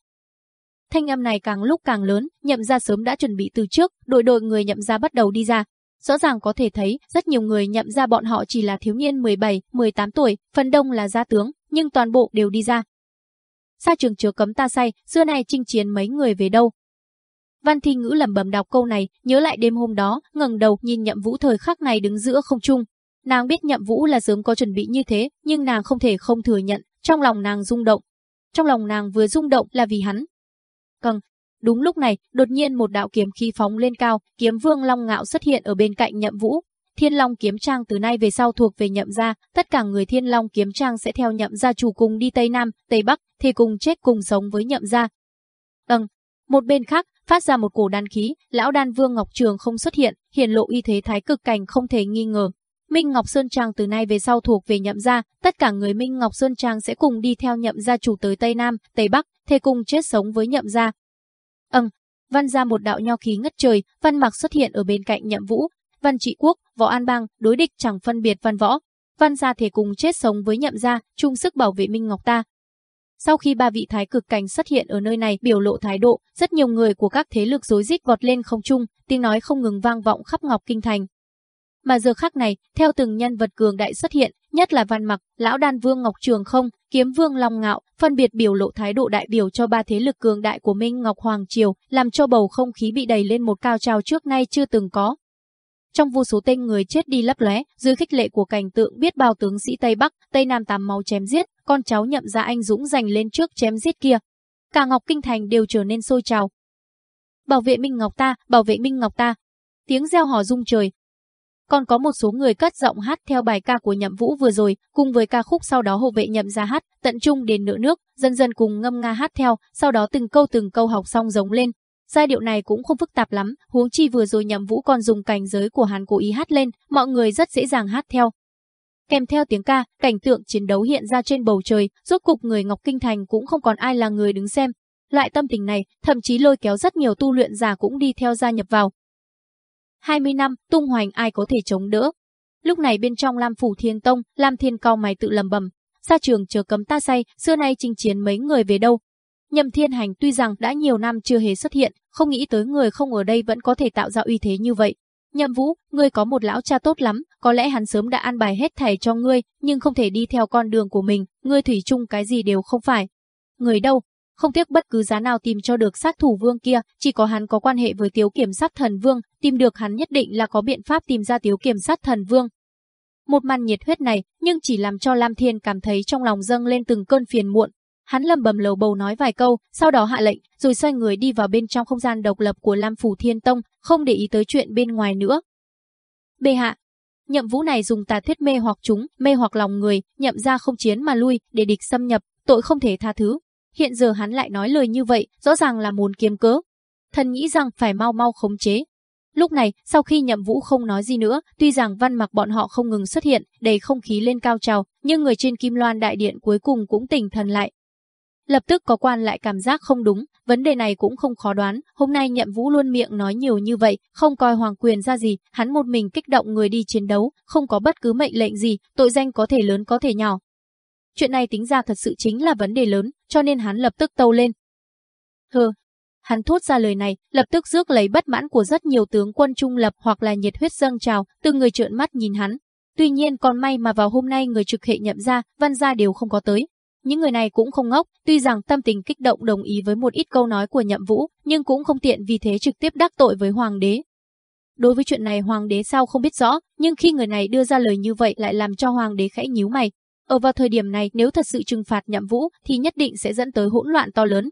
Thanh âm này càng lúc càng lớn, nhậm gia sớm đã chuẩn bị từ trước, đội đội người nhậm gia bắt đầu đi ra. Rõ ràng có thể thấy, rất nhiều người nhậm gia bọn họ chỉ là thiếu niên 17, 18 tuổi, phần đông là gia tướng, nhưng toàn bộ đều đi ra. Sa trường chưa cấm ta say, xưa này chinh chiến mấy người về đâu. Văn Thi Ngữ lẩm bẩm đọc câu này, nhớ lại đêm hôm đó, ngẩng đầu nhìn Nhậm Vũ thời khắc này đứng giữa không trung. Nàng biết Nhậm Vũ là sớm có chuẩn bị như thế, nhưng nàng không thể không thừa nhận, trong lòng nàng rung động. Trong lòng nàng vừa rung động là vì hắn, Cần, Đúng lúc này, đột nhiên một đạo kiếm khí phóng lên cao, kiếm vương long ngạo xuất hiện ở bên cạnh nhậm vũ. Thiên Long kiếm trang từ nay về sau thuộc về nhậm gia, tất cả người Thiên Long kiếm trang sẽ theo nhậm gia chủ cùng đi Tây Nam, Tây Bắc, thì cùng chết cùng sống với nhậm gia. Ừ. một bên khác, phát ra một cổ đan khí, lão đan vương Ngọc Trường không xuất hiện, hiển lộ y thế thái cực cảnh không thể nghi ngờ. Minh Ngọc Sơn Trang từ nay về sau thuộc về nhậm gia, tất cả người Minh Ngọc Sơn Trang sẽ cùng đi theo nhậm gia chủ tới Tây Nam, Tây Bắc, thề cùng chết sống với nhậm gia. Ừ. văn ra một đạo nho khí ngất trời, văn mặc xuất hiện ở bên cạnh nhậm vũ, văn trị quốc, võ an bang, đối địch chẳng phân biệt văn võ. Văn gia thể cùng chết sống với nhậm gia, chung sức bảo vệ Minh Ngọc ta. Sau khi ba vị thái cực cảnh xuất hiện ở nơi này biểu lộ thái độ, rất nhiều người của các thế lực rối rít vọt lên không trung, tiếng nói không ngừng vang vọng khắp Ngọc Kinh Thành. Mà giờ khắc này, theo từng nhân vật cường đại xuất hiện, nhất là Văn Mặc, Lão Đan Vương Ngọc Trường Không, Kiếm Vương Long Ngạo, phân biệt biểu lộ thái độ đại biểu cho ba thế lực cường đại của Minh Ngọc Hoàng Triều, làm cho bầu không khí bị đẩy lên một cao trào trước nay chưa từng có. Trong vô số tên người chết đi lấp lóe, dưới khích lệ của cảnh tượng biết bao tướng sĩ Tây Bắc, Tây Nam tám máu chém giết, con cháu nhậm ra anh dũng giành lên trước chém giết kia. Cả Ngọc Kinh Thành đều trở nên sôi trào. Bảo vệ Minh Ngọc ta, bảo vệ Minh Ngọc ta. Tiếng reo hò rung trời, còn có một số người cất giọng hát theo bài ca của Nhậm Vũ vừa rồi, cùng với ca khúc sau đó hộ vệ Nhậm ra hát, tận trung đến nửa nước, dần dần cùng ngâm nga hát theo, sau đó từng câu từng câu học xong giống lên. Giai điệu này cũng không phức tạp lắm, huống chi vừa rồi Nhậm Vũ còn dùng cảnh giới của hắn cố ý hát lên, mọi người rất dễ dàng hát theo. Kèm theo tiếng ca, cảnh tượng chiến đấu hiện ra trên bầu trời, rốt cục người Ngọc Kinh Thành cũng không còn ai là người đứng xem. Loại tâm tình này, thậm chí lôi kéo rất nhiều tu luyện giả cũng đi theo gia nhập vào, 20 năm, tung hoành ai có thể chống đỡ. Lúc này bên trong Lam Phủ Thiên Tông, Lam Thiên cao mày tự lầm bầm. Sa trường chờ cấm ta say, xưa nay chinh chiến mấy người về đâu. Nhậm Thiên Hành tuy rằng đã nhiều năm chưa hề xuất hiện, không nghĩ tới người không ở đây vẫn có thể tạo ra uy thế như vậy. Nhậm Vũ, ngươi có một lão cha tốt lắm, có lẽ hắn sớm đã an bài hết thảy cho ngươi, nhưng không thể đi theo con đường của mình, ngươi thủy chung cái gì đều không phải. Người đâu, không tiếc bất cứ giá nào tìm cho được sát thủ vương kia, chỉ có hắn có quan hệ với tiếu kiểm sát thần vương, tìm được hắn nhất định là có biện pháp tìm ra tiếu kiểm sát thần vương. Một màn nhiệt huyết này, nhưng chỉ làm cho Lam Thiên cảm thấy trong lòng dâng lên từng cơn phiền muộn. Hắn lầm bầm lầu bầu nói vài câu, sau đó hạ lệnh, rồi xoay người đi vào bên trong không gian độc lập của Lam Phủ Thiên Tông, không để ý tới chuyện bên ngoài nữa. Bệ hạ, nhậm vũ này dùng tà thuyết mê hoặc chúng, mê hoặc lòng người, nhậm ra không chiến mà lui, để địch xâm nhập, tội không thể tha thứ. Hiện giờ hắn lại nói lời như vậy, rõ ràng là muốn kiếm cớ. Thần nghĩ rằng phải mau mau khống chế. Lúc này, sau khi nhậm vũ không nói gì nữa, tuy rằng văn mặc bọn họ không ngừng xuất hiện, đầy không khí lên cao trào, nhưng người trên Kim Loan Đại Điện cuối cùng cũng tỉnh thần lại. Lập tức có quan lại cảm giác không đúng, vấn đề này cũng không khó đoán, hôm nay nhậm vũ luôn miệng nói nhiều như vậy, không coi hoàng quyền ra gì, hắn một mình kích động người đi chiến đấu, không có bất cứ mệnh lệnh gì, tội danh có thể lớn có thể nhỏ, Chuyện này tính ra thật sự chính là vấn đề lớn, cho nên hắn lập tức tâu lên. Hừ, hắn thốt ra lời này, lập tức rước lấy bất mãn của rất nhiều tướng quân trung lập hoặc là nhiệt huyết dâng trào, từng người trợn mắt nhìn hắn. Tuy nhiên còn may mà vào hôm nay người trực hệ nhậm ra, văn gia đều không có tới. Những người này cũng không ngốc, tuy rằng tâm tình kích động đồng ý với một ít câu nói của nhậm vũ, nhưng cũng không tiện vì thế trực tiếp đắc tội với hoàng đế. Đối với chuyện này hoàng đế sao không biết rõ, nhưng khi người này đưa ra lời như vậy lại làm cho hoàng đế khẽ nhíu mày. Ở vào thời điểm này nếu thật sự trừng phạt nhậm vũ thì nhất định sẽ dẫn tới hỗn loạn to lớn.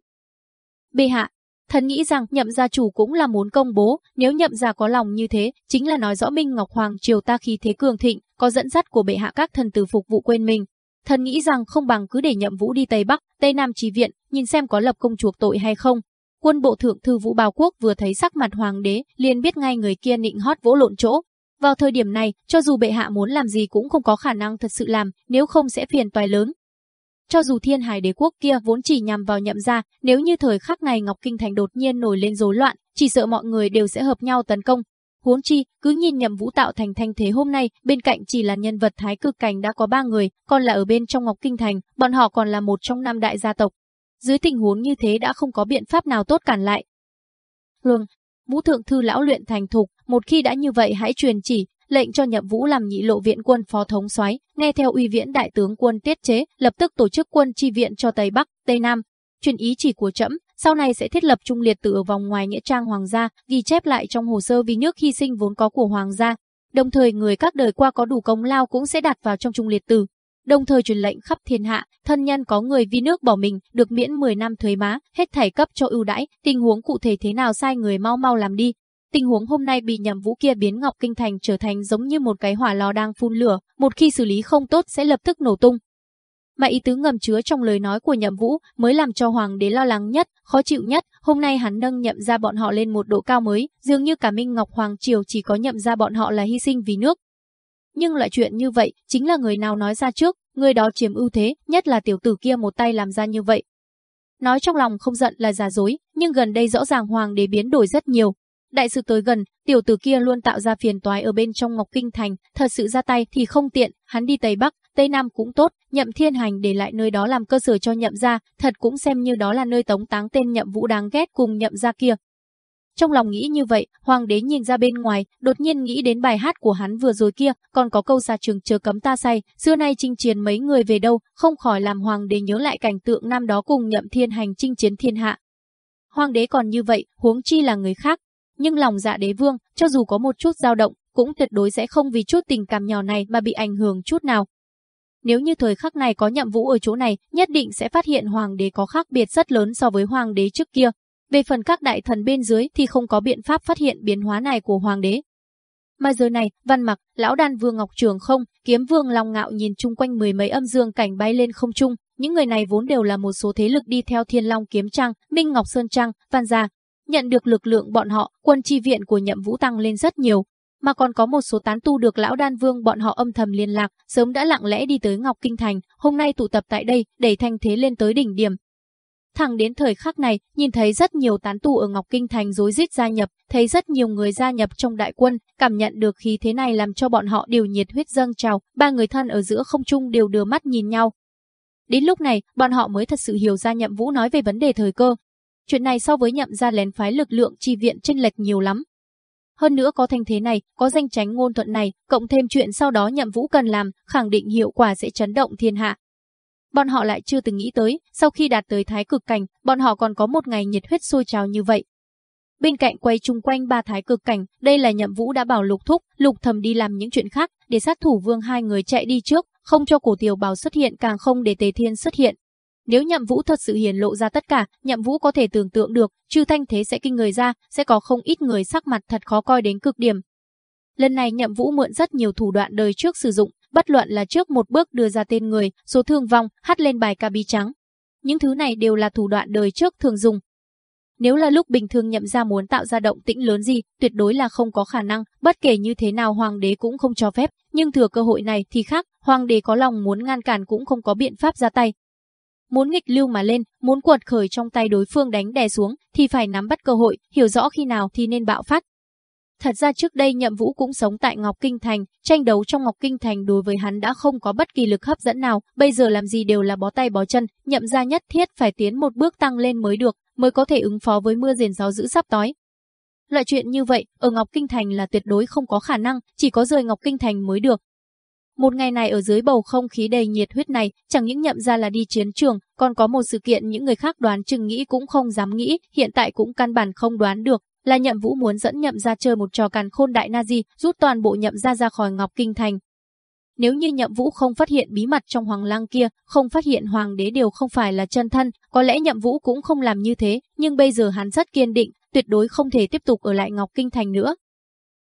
Bệ hạ, thần nghĩ rằng nhậm gia chủ cũng là muốn công bố, nếu nhậm gia có lòng như thế, chính là nói rõ Minh Ngọc Hoàng triều ta khi thế cường thịnh, có dẫn dắt của bệ hạ các thần tử phục vụ quên mình. Thần nghĩ rằng không bằng cứ để nhậm vũ đi Tây Bắc, Tây Nam trì viện, nhìn xem có lập công chuộc tội hay không. Quân bộ thượng thư Vũ Bào Quốc vừa thấy sắc mặt hoàng đế, liền biết ngay người kia nịnh hót vỗ lộn chỗ. Vào thời điểm này, cho dù bệ hạ muốn làm gì cũng không có khả năng thật sự làm, nếu không sẽ phiền toái lớn. Cho dù thiên hải đế quốc kia vốn chỉ nhằm vào nhậm gia, nếu như thời khắc này Ngọc Kinh Thành đột nhiên nổi lên rối loạn, chỉ sợ mọi người đều sẽ hợp nhau tấn công. Huống chi, cứ nhìn nhậm vũ tạo thành thanh thế hôm nay, bên cạnh chỉ là nhân vật thái cực cảnh đã có ba người, còn là ở bên trong Ngọc Kinh Thành, bọn họ còn là một trong năm đại gia tộc. Dưới tình huống như thế đã không có biện pháp nào tốt cản lại. Luồng, Vũ thượng thư lão luyện thành thục, một khi đã như vậy hãy truyền chỉ, lệnh cho Nhậm Vũ làm nhị lộ viện quân phó thống soái, nghe theo uy viễn đại tướng quân tiết chế, lập tức tổ chức quân chi viện cho Tây Bắc, Tây Nam. Truyền ý chỉ của trẫm, sau này sẽ thiết lập trung liệt tử ở vòng ngoài nghĩa trang hoàng gia, ghi chép lại trong hồ sơ vì nước hy sinh vốn có của hoàng gia. Đồng thời người các đời qua có đủ công lao cũng sẽ đặt vào trong trung liệt tử. Đồng thời truyền lệnh khắp thiên hạ, thân nhân có người vì nước bỏ mình, được miễn 10 năm thuế má, hết thảy cấp cho ưu đãi, tình huống cụ thể thế nào sai người mau mau làm đi, Tình huống hôm nay bị nhầm vũ kia biến Ngọc Kinh Thành trở thành giống như một cái hỏa lò đang phun lửa, một khi xử lý không tốt sẽ lập tức nổ tung. Mà ý tứ ngầm chứa trong lời nói của nhậm vũ mới làm cho hoàng đế lo lắng nhất, khó chịu nhất, hôm nay hắn nâng nhậm ra bọn họ lên một độ cao mới, dường như cả Minh Ngọc Hoàng Triều chỉ có nhậm ra bọn họ là hy sinh vì nước. Nhưng loại chuyện như vậy, chính là người nào nói ra trước, người đó chiếm ưu thế, nhất là tiểu tử kia một tay làm ra như vậy. Nói trong lòng không giận là giả dối, nhưng gần đây rõ ràng hoàng đế biến đổi rất nhiều, Đại sự tới gần, tiểu tử kia luôn tạo ra phiền toái ở bên trong Ngọc Kinh Thành, thật sự ra tay thì không tiện, hắn đi Tây Bắc, Tây Nam cũng tốt, nhậm thiên hành để lại nơi đó làm cơ sở cho nhậm gia, thật cũng xem như đó là nơi tống táng tên nhậm vũ đáng ghét cùng nhậm gia kia. Trong lòng nghĩ như vậy, hoàng đế nhìn ra bên ngoài, đột nhiên nghĩ đến bài hát của hắn vừa rồi kia, còn có câu xa trường chờ cấm ta say, xưa nay chinh chiến mấy người về đâu, không khỏi làm hoàng đế nhớ lại cảnh tượng năm đó cùng nhậm thiên hành chinh chiến thiên hạ. Hoàng đế còn như vậy, huống chi là người khác, nhưng lòng dạ đế vương, cho dù có một chút dao động, cũng tuyệt đối sẽ không vì chút tình cảm nhỏ này mà bị ảnh hưởng chút nào. Nếu như thời khắc này có nhậm vũ ở chỗ này, nhất định sẽ phát hiện hoàng đế có khác biệt rất lớn so với hoàng đế trước kia. Về phần các đại thần bên dưới thì không có biện pháp phát hiện biến hóa này của hoàng đế. Mà giờ này, văn mặc, lão đan vương Ngọc Trường không, kiếm vương Long Ngạo nhìn chung quanh mười mấy âm dương cảnh bay lên không trung, những người này vốn đều là một số thế lực đi theo Thiên Long Kiếm Trang, Minh Ngọc Sơn Trang, Văn Gia, Nhận được lực lượng bọn họ, quân chi viện của nhậm vũ tăng lên rất nhiều, mà còn có một số tán tu được lão đan vương bọn họ âm thầm liên lạc, sớm đã lặng lẽ đi tới Ngọc Kinh Thành, hôm nay tụ tập tại đây, đẩy thanh thế lên tới đỉnh điểm. Thẳng đến thời khắc này, nhìn thấy rất nhiều tán tu ở Ngọc Kinh Thành rối rít gia nhập, thấy rất nhiều người gia nhập trong đại quân, cảm nhận được khí thế này làm cho bọn họ đều nhiệt huyết dâng trào, ba người thân ở giữa không trung đều đưa mắt nhìn nhau. Đến lúc này, bọn họ mới thật sự hiểu ra nhậm vũ nói về vấn đề thời cơ, Chuyện này so với nhậm ra lén phái lực lượng chi viện chênh lệch nhiều lắm. Hơn nữa có thanh thế này, có danh tránh ngôn thuận này, cộng thêm chuyện sau đó nhậm vũ cần làm, khẳng định hiệu quả sẽ chấn động thiên hạ. Bọn họ lại chưa từng nghĩ tới, sau khi đạt tới thái cực cảnh, bọn họ còn có một ngày nhiệt huyết sôi trào như vậy. Bên cạnh quay chung quanh ba thái cực cảnh, đây là nhậm vũ đã bảo lục thúc, lục thầm đi làm những chuyện khác, để sát thủ vương hai người chạy đi trước, không cho cổ tiểu bảo xuất hiện càng không để tề thiên xuất hiện. Nếu nhậm vũ thật sự hiển lộ ra tất cả, nhậm vũ có thể tưởng tượng được, trừ thanh thế sẽ kinh người ra, sẽ có không ít người sắc mặt thật khó coi đến cực điểm. Lần này nhậm vũ mượn rất nhiều thủ đoạn đời trước sử dụng, bất luận là trước một bước đưa ra tên người, số thương vong, hắt lên bài ca bi trắng. Những thứ này đều là thủ đoạn đời trước thường dùng. Nếu là lúc bình thường nhậm ra muốn tạo ra động tĩnh lớn gì, tuyệt đối là không có khả năng, bất kể như thế nào hoàng đế cũng không cho phép, nhưng thừa cơ hội này thì khác, hoàng đế có lòng muốn ngăn cản cũng không có biện pháp ra tay, Muốn nghịch lưu mà lên, muốn quật khởi trong tay đối phương đánh đè xuống, thì phải nắm bắt cơ hội, hiểu rõ khi nào thì nên bạo phát. Thật ra trước đây Nhậm Vũ cũng sống tại Ngọc Kinh Thành, tranh đấu trong Ngọc Kinh Thành đối với hắn đã không có bất kỳ lực hấp dẫn nào, bây giờ làm gì đều là bó tay bó chân, Nhậm gia nhất thiết phải tiến một bước tăng lên mới được, mới có thể ứng phó với mưa rền gió dữ sắp tối. Loại chuyện như vậy, ở Ngọc Kinh Thành là tuyệt đối không có khả năng, chỉ có rời Ngọc Kinh Thành mới được. Một ngày này ở dưới bầu không khí đầy nhiệt huyết này, chẳng những nhậm ra là đi chiến trường, còn có một sự kiện những người khác đoán chừng nghĩ cũng không dám nghĩ, hiện tại cũng căn bản không đoán được, là nhậm vũ muốn dẫn nhậm ra chơi một trò càn khôn đại nazi rút toàn bộ nhậm ra ra khỏi Ngọc Kinh Thành. Nếu như nhậm vũ không phát hiện bí mật trong hoàng lang kia, không phát hiện hoàng đế đều không phải là chân thân, có lẽ nhậm vũ cũng không làm như thế, nhưng bây giờ hắn rất kiên định, tuyệt đối không thể tiếp tục ở lại Ngọc Kinh Thành nữa.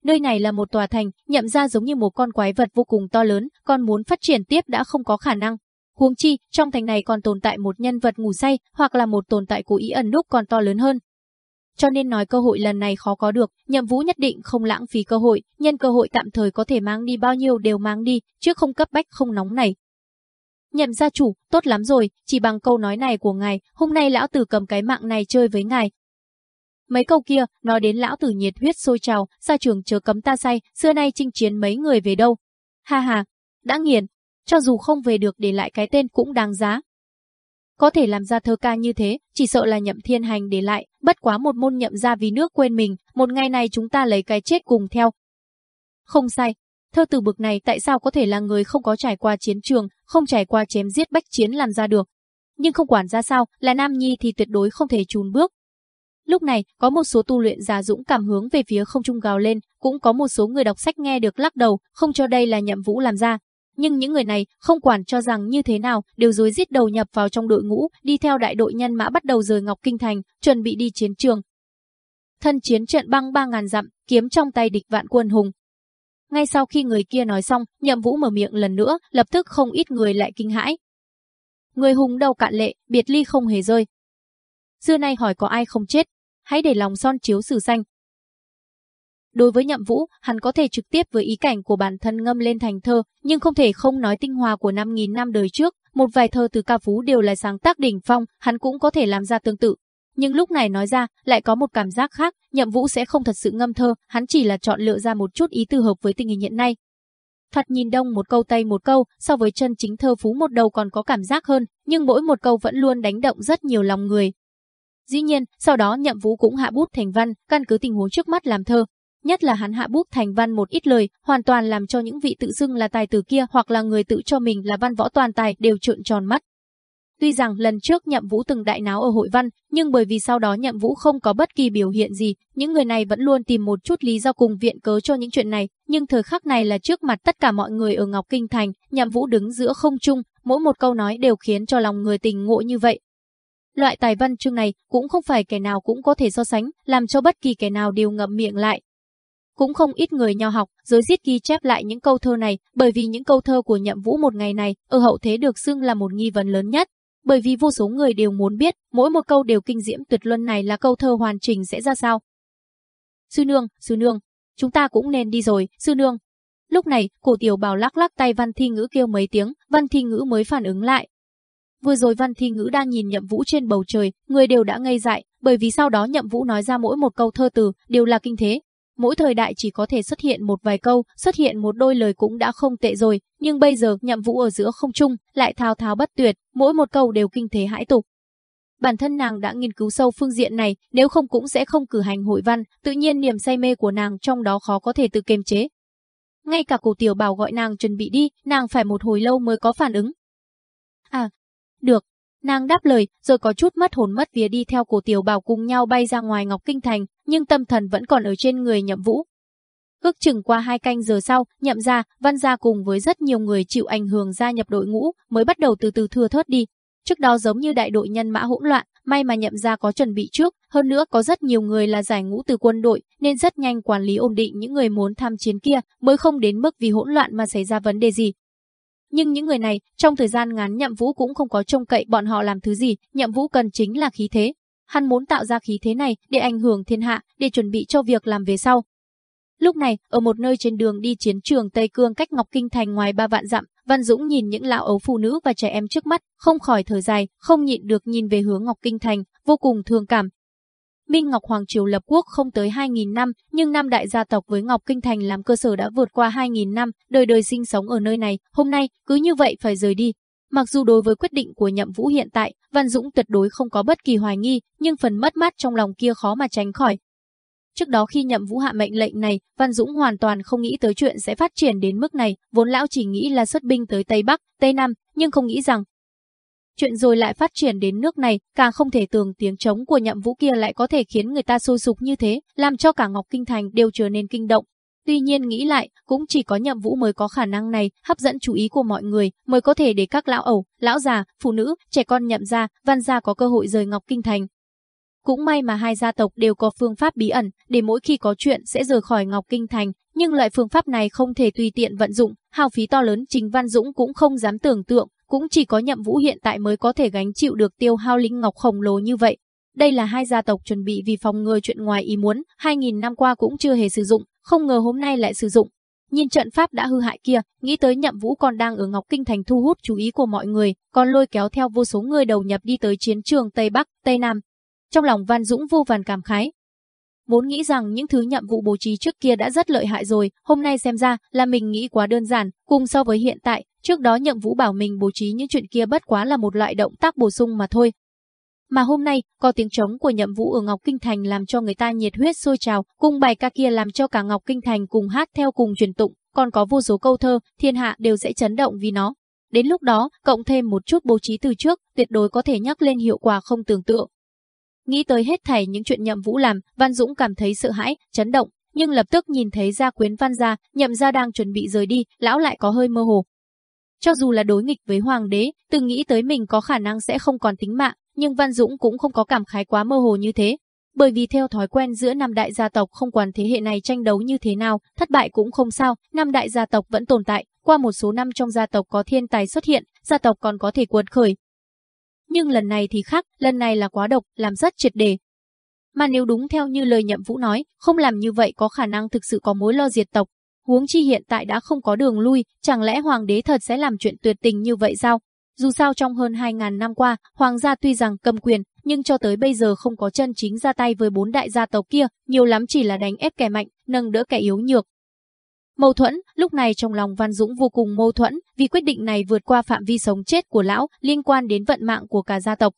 Nơi này là một tòa thành, nhậm ra giống như một con quái vật vô cùng to lớn, còn muốn phát triển tiếp đã không có khả năng. Huống chi, trong thành này còn tồn tại một nhân vật ngủ say, hoặc là một tồn tại cố ý ẩn núp còn to lớn hơn. Cho nên nói cơ hội lần này khó có được, nhậm vũ nhất định không lãng phí cơ hội, nhân cơ hội tạm thời có thể mang đi bao nhiêu đều mang đi, chứ không cấp bách không nóng này. Nhậm gia chủ, tốt lắm rồi, chỉ bằng câu nói này của ngài, hôm nay lão tử cầm cái mạng này chơi với ngài, Mấy câu kia, nói đến lão tử nhiệt huyết sôi trào, xa trường chờ cấm ta say, xưa nay chinh chiến mấy người về đâu. Ha ha, đã nghiền, cho dù không về được để lại cái tên cũng đáng giá. Có thể làm ra thơ ca như thế, chỉ sợ là nhậm thiên hành để lại, bất quá một môn nhậm ra vì nước quên mình, một ngày này chúng ta lấy cái chết cùng theo. Không sai, thơ từ bực này tại sao có thể là người không có trải qua chiến trường, không trải qua chém giết bách chiến làm ra được. Nhưng không quản ra sao, là nam nhi thì tuyệt đối không thể chùn bước, Lúc này, có một số tu luyện giả dũng cảm hướng về phía không trung gào lên, cũng có một số người đọc sách nghe được lắc đầu, không cho đây là nhậm vũ làm ra. Nhưng những người này, không quản cho rằng như thế nào, đều dối giết đầu nhập vào trong đội ngũ, đi theo đại đội nhân mã bắt đầu rời Ngọc Kinh Thành, chuẩn bị đi chiến trường. Thân chiến trận băng ba ngàn dặm, kiếm trong tay địch vạn quân hùng. Ngay sau khi người kia nói xong, nhậm vũ mở miệng lần nữa, lập tức không ít người lại kinh hãi. Người hùng đầu cạn lệ, biệt ly không hề rơi. Xưa nay hỏi có ai không chết, hãy để lòng son chiếu sử xanh. Đối với nhậm vũ, hắn có thể trực tiếp với ý cảnh của bản thân ngâm lên thành thơ, nhưng không thể không nói tinh hoa của 5.000 năm đời trước, một vài thơ từ ca phú đều là sáng tác đỉnh phong, hắn cũng có thể làm ra tương tự. Nhưng lúc này nói ra, lại có một cảm giác khác, nhậm vũ sẽ không thật sự ngâm thơ, hắn chỉ là chọn lựa ra một chút ý tư hợp với tình hình hiện nay. Thoạt nhìn đông một câu tây một câu, so với chân chính thơ phú một đầu còn có cảm giác hơn, nhưng mỗi một câu vẫn luôn đánh động rất nhiều lòng người, Dĩ nhiên, sau đó Nhậm Vũ cũng hạ bút thành văn, căn cứ tình huống trước mắt làm thơ. Nhất là hắn hạ bút thành văn một ít lời, hoàn toàn làm cho những vị tự xưng là tài tử kia hoặc là người tự cho mình là văn võ toàn tài đều trợn tròn mắt. Tuy rằng lần trước Nhậm Vũ từng đại náo ở hội văn, nhưng bởi vì sau đó Nhậm Vũ không có bất kỳ biểu hiện gì, những người này vẫn luôn tìm một chút lý do cùng viện cớ cho những chuyện này, nhưng thời khắc này là trước mặt tất cả mọi người ở Ngọc Kinh Thành, Nhậm Vũ đứng giữa không trung, mỗi một câu nói đều khiến cho lòng người tình ngộ như vậy, Loại tài văn chương này cũng không phải kẻ nào cũng có thể so sánh, làm cho bất kỳ kẻ nào đều ngậm miệng lại. Cũng không ít người nho học, giới giết ghi chép lại những câu thơ này, bởi vì những câu thơ của nhậm vũ một ngày này, ở hậu thế được xưng là một nghi vấn lớn nhất. Bởi vì vô số người đều muốn biết, mỗi một câu đều kinh diễm tuyệt luân này là câu thơ hoàn chỉnh sẽ ra sao. Sư nương, sư nương, chúng ta cũng nên đi rồi, sư nương. Lúc này, cổ tiểu bào lắc lắc tay văn thi ngữ kêu mấy tiếng, văn thi ngữ mới phản ứng lại, Vừa rồi Văn Thi Ngữ đang nhìn Nhậm Vũ trên bầu trời, người đều đã ngây dại, bởi vì sau đó Nhậm Vũ nói ra mỗi một câu thơ từ đều là kinh thế. Mỗi thời đại chỉ có thể xuất hiện một vài câu, xuất hiện một đôi lời cũng đã không tệ rồi, nhưng bây giờ Nhậm Vũ ở giữa không trung, lại thao thao bất tuyệt, mỗi một câu đều kinh thế hãi tục. Bản thân nàng đã nghiên cứu sâu phương diện này, nếu không cũng sẽ không cử hành hội văn, tự nhiên niềm say mê của nàng trong đó khó có thể tự kiềm chế. Ngay cả cổ tiểu bảo gọi nàng chuẩn bị đi, nàng phải một hồi lâu mới có phản ứng. À, được. Nàng đáp lời, rồi có chút mất hồn mất vía đi theo cổ tiểu bảo cùng nhau bay ra ngoài Ngọc Kinh Thành, nhưng tâm thần vẫn còn ở trên người nhậm vũ. Ước chừng qua hai canh giờ sau, nhậm ra, văn gia cùng với rất nhiều người chịu ảnh hưởng gia nhập đội ngũ, mới bắt đầu từ từ thưa thớt đi. Trước đó giống như đại đội nhân mã hỗn loạn, may mà nhậm ra có chuẩn bị trước, hơn nữa có rất nhiều người là giải ngũ từ quân đội, nên rất nhanh quản lý ổn định những người muốn tham chiến kia, mới không đến mức vì hỗn loạn mà xảy ra vấn đề gì. Nhưng những người này, trong thời gian ngắn Nhậm Vũ cũng không có trông cậy bọn họ làm thứ gì, Nhậm Vũ cần chính là khí thế. Hắn muốn tạo ra khí thế này để ảnh hưởng thiên hạ, để chuẩn bị cho việc làm về sau. Lúc này, ở một nơi trên đường đi chiến trường Tây Cương cách Ngọc Kinh thành ngoài ba vạn dặm, Văn Dũng nhìn những lão ấu phụ nữ và trẻ em trước mắt, không khỏi thở dài, không nhịn được nhìn về hướng Ngọc Kinh thành, vô cùng thương cảm, Minh Ngọc Hoàng Triều lập quốc không tới 2.000 năm, nhưng Nam đại gia tộc với Ngọc Kinh Thành làm cơ sở đã vượt qua 2.000 năm, đời đời sinh sống ở nơi này, hôm nay cứ như vậy phải rời đi. Mặc dù đối với quyết định của Nhậm Vũ hiện tại, Văn Dũng tuyệt đối không có bất kỳ hoài nghi, nhưng phần mất mát trong lòng kia khó mà tránh khỏi. Trước đó khi Nhậm Vũ hạ mệnh lệnh này, Văn Dũng hoàn toàn không nghĩ tới chuyện sẽ phát triển đến mức này, vốn lão chỉ nghĩ là xuất binh tới Tây Bắc, Tây Nam, nhưng không nghĩ rằng chuyện rồi lại phát triển đến nước này, càng không thể tưởng tiếng trống của Nhậm Vũ kia lại có thể khiến người ta sôi sục như thế, làm cho cả Ngọc Kinh Thành đều trở nên kinh động. Tuy nhiên nghĩ lại, cũng chỉ có nhậm vũ mới có khả năng này, hấp dẫn chú ý của mọi người, mới có thể để các lão ẩu, lão già, phụ nữ, trẻ con nhậm ra, văn gia có cơ hội rời Ngọc Kinh Thành. Cũng may mà hai gia tộc đều có phương pháp bí ẩn, để mỗi khi có chuyện sẽ rời khỏi Ngọc Kinh Thành, nhưng loại phương pháp này không thể tùy tiện vận dụng, hao phí to lớn chính Văn Dũng cũng không dám tưởng tượng, cũng chỉ có nhậm vũ hiện tại mới có thể gánh chịu được tiêu hao linh ngọc khổng lồ như vậy. Đây là hai gia tộc chuẩn bị vì phòng ngừa chuyện ngoài ý muốn, 2.000 năm qua cũng chưa hề sử dụng, không ngờ hôm nay lại sử dụng. Nhìn trận pháp đã hư hại kia, nghĩ tới nhậm vũ còn đang ở Ngọc Kinh Thành thu hút chú ý của mọi người, còn lôi kéo theo vô số người đầu nhập đi tới chiến trường Tây Bắc, Tây Nam. Trong lòng Văn Dũng vô vàn cảm khái. Vốn nghĩ rằng những thứ nhậm vụ bố trí trước kia đã rất lợi hại rồi, hôm nay xem ra là mình nghĩ quá đơn giản, cùng so với hiện tại, trước đó nhậm vũ bảo mình bố trí những chuyện kia bất quá là một loại động tác bổ sung mà thôi, mà hôm nay, có tiếng trống của nhậm vũ ở Ngọc Kinh Thành làm cho người ta nhiệt huyết sôi trào, cùng bài ca kia làm cho cả Ngọc Kinh Thành cùng hát theo cùng truyền tụng, còn có vô số câu thơ, thiên hạ đều sẽ chấn động vì nó. Đến lúc đó, cộng thêm một chút bố trí từ trước, tuyệt đối có thể nhắc lên hiệu quả không tưởng tượng. Nghĩ tới hết thảy những chuyện nhậm vũ làm, Văn Dũng cảm thấy sợ hãi, chấn động, nhưng lập tức nhìn thấy gia quyến văn gia, nhậm gia đang chuẩn bị rời đi, lão lại có hơi mơ hồ. Cho dù là đối nghịch với hoàng đế, từng nghĩ tới mình có khả năng sẽ không còn tính mạng, nhưng Văn Dũng cũng không có cảm khái quá mơ hồ như thế. Bởi vì theo thói quen giữa năm đại gia tộc không quản thế hệ này tranh đấu như thế nào, thất bại cũng không sao, năm đại gia tộc vẫn tồn tại, qua một số năm trong gia tộc có thiên tài xuất hiện, gia tộc còn có thể cuột khởi. Nhưng lần này thì khác, lần này là quá độc, làm rất triệt đề. Mà nếu đúng theo như lời nhậm vũ nói, không làm như vậy có khả năng thực sự có mối lo diệt tộc. Huống chi hiện tại đã không có đường lui, chẳng lẽ hoàng đế thật sẽ làm chuyện tuyệt tình như vậy sao? Dù sao trong hơn 2.000 năm qua, hoàng gia tuy rằng cầm quyền, nhưng cho tới bây giờ không có chân chính ra tay với bốn đại gia tộc kia, nhiều lắm chỉ là đánh ép kẻ mạnh, nâng đỡ kẻ yếu nhược. Mâu thuẫn, lúc này trong lòng Văn Dũng vô cùng mâu thuẫn, vì quyết định này vượt qua phạm vi sống chết của lão, liên quan đến vận mạng của cả gia tộc.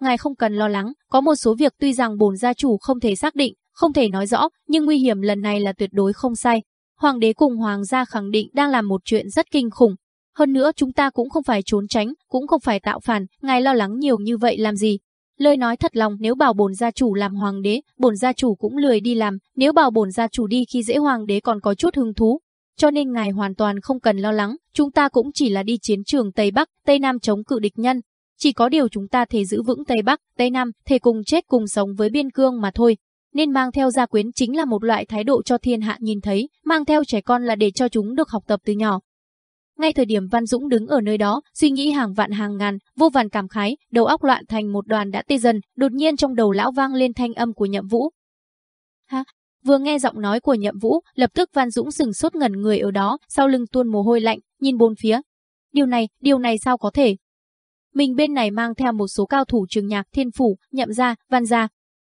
Ngài không cần lo lắng, có một số việc tuy rằng bổn gia chủ không thể xác định, không thể nói rõ, nhưng nguy hiểm lần này là tuyệt đối không sai. Hoàng đế cùng hoàng gia khẳng định đang làm một chuyện rất kinh khủng, hơn nữa chúng ta cũng không phải trốn tránh, cũng không phải tạo phản, ngài lo lắng nhiều như vậy làm gì? Lời nói thật lòng nếu bảo bổn gia chủ làm hoàng đế, bổn gia chủ cũng lười đi làm, nếu bảo bổn gia chủ đi khi dễ hoàng đế còn có chút hứng thú. Cho nên ngài hoàn toàn không cần lo lắng, chúng ta cũng chỉ là đi chiến trường Tây Bắc, Tây Nam chống cự địch nhân. Chỉ có điều chúng ta thể giữ vững Tây Bắc, Tây Nam, thể cùng chết cùng sống với biên cương mà thôi. Nên mang theo gia quyến chính là một loại thái độ cho thiên hạ nhìn thấy, mang theo trẻ con là để cho chúng được học tập từ nhỏ, ngay thời điểm Văn Dũng đứng ở nơi đó, suy nghĩ hàng vạn hàng ngàn, vô vàn cảm khái, đầu óc loạn thành một đoàn đã tê dần, đột nhiên trong đầu lão vang lên thanh âm của Nhậm Vũ. Ha, vừa nghe giọng nói của Nhậm Vũ, lập tức Văn Dũng sừng sốt ngẩn người ở đó, sau lưng tuôn mồ hôi lạnh, nhìn bốn phía. Điều này, điều này sao có thể? Mình bên này mang theo một số cao thủ trường nhạc thiên phủ, nhậm gia, văn gia,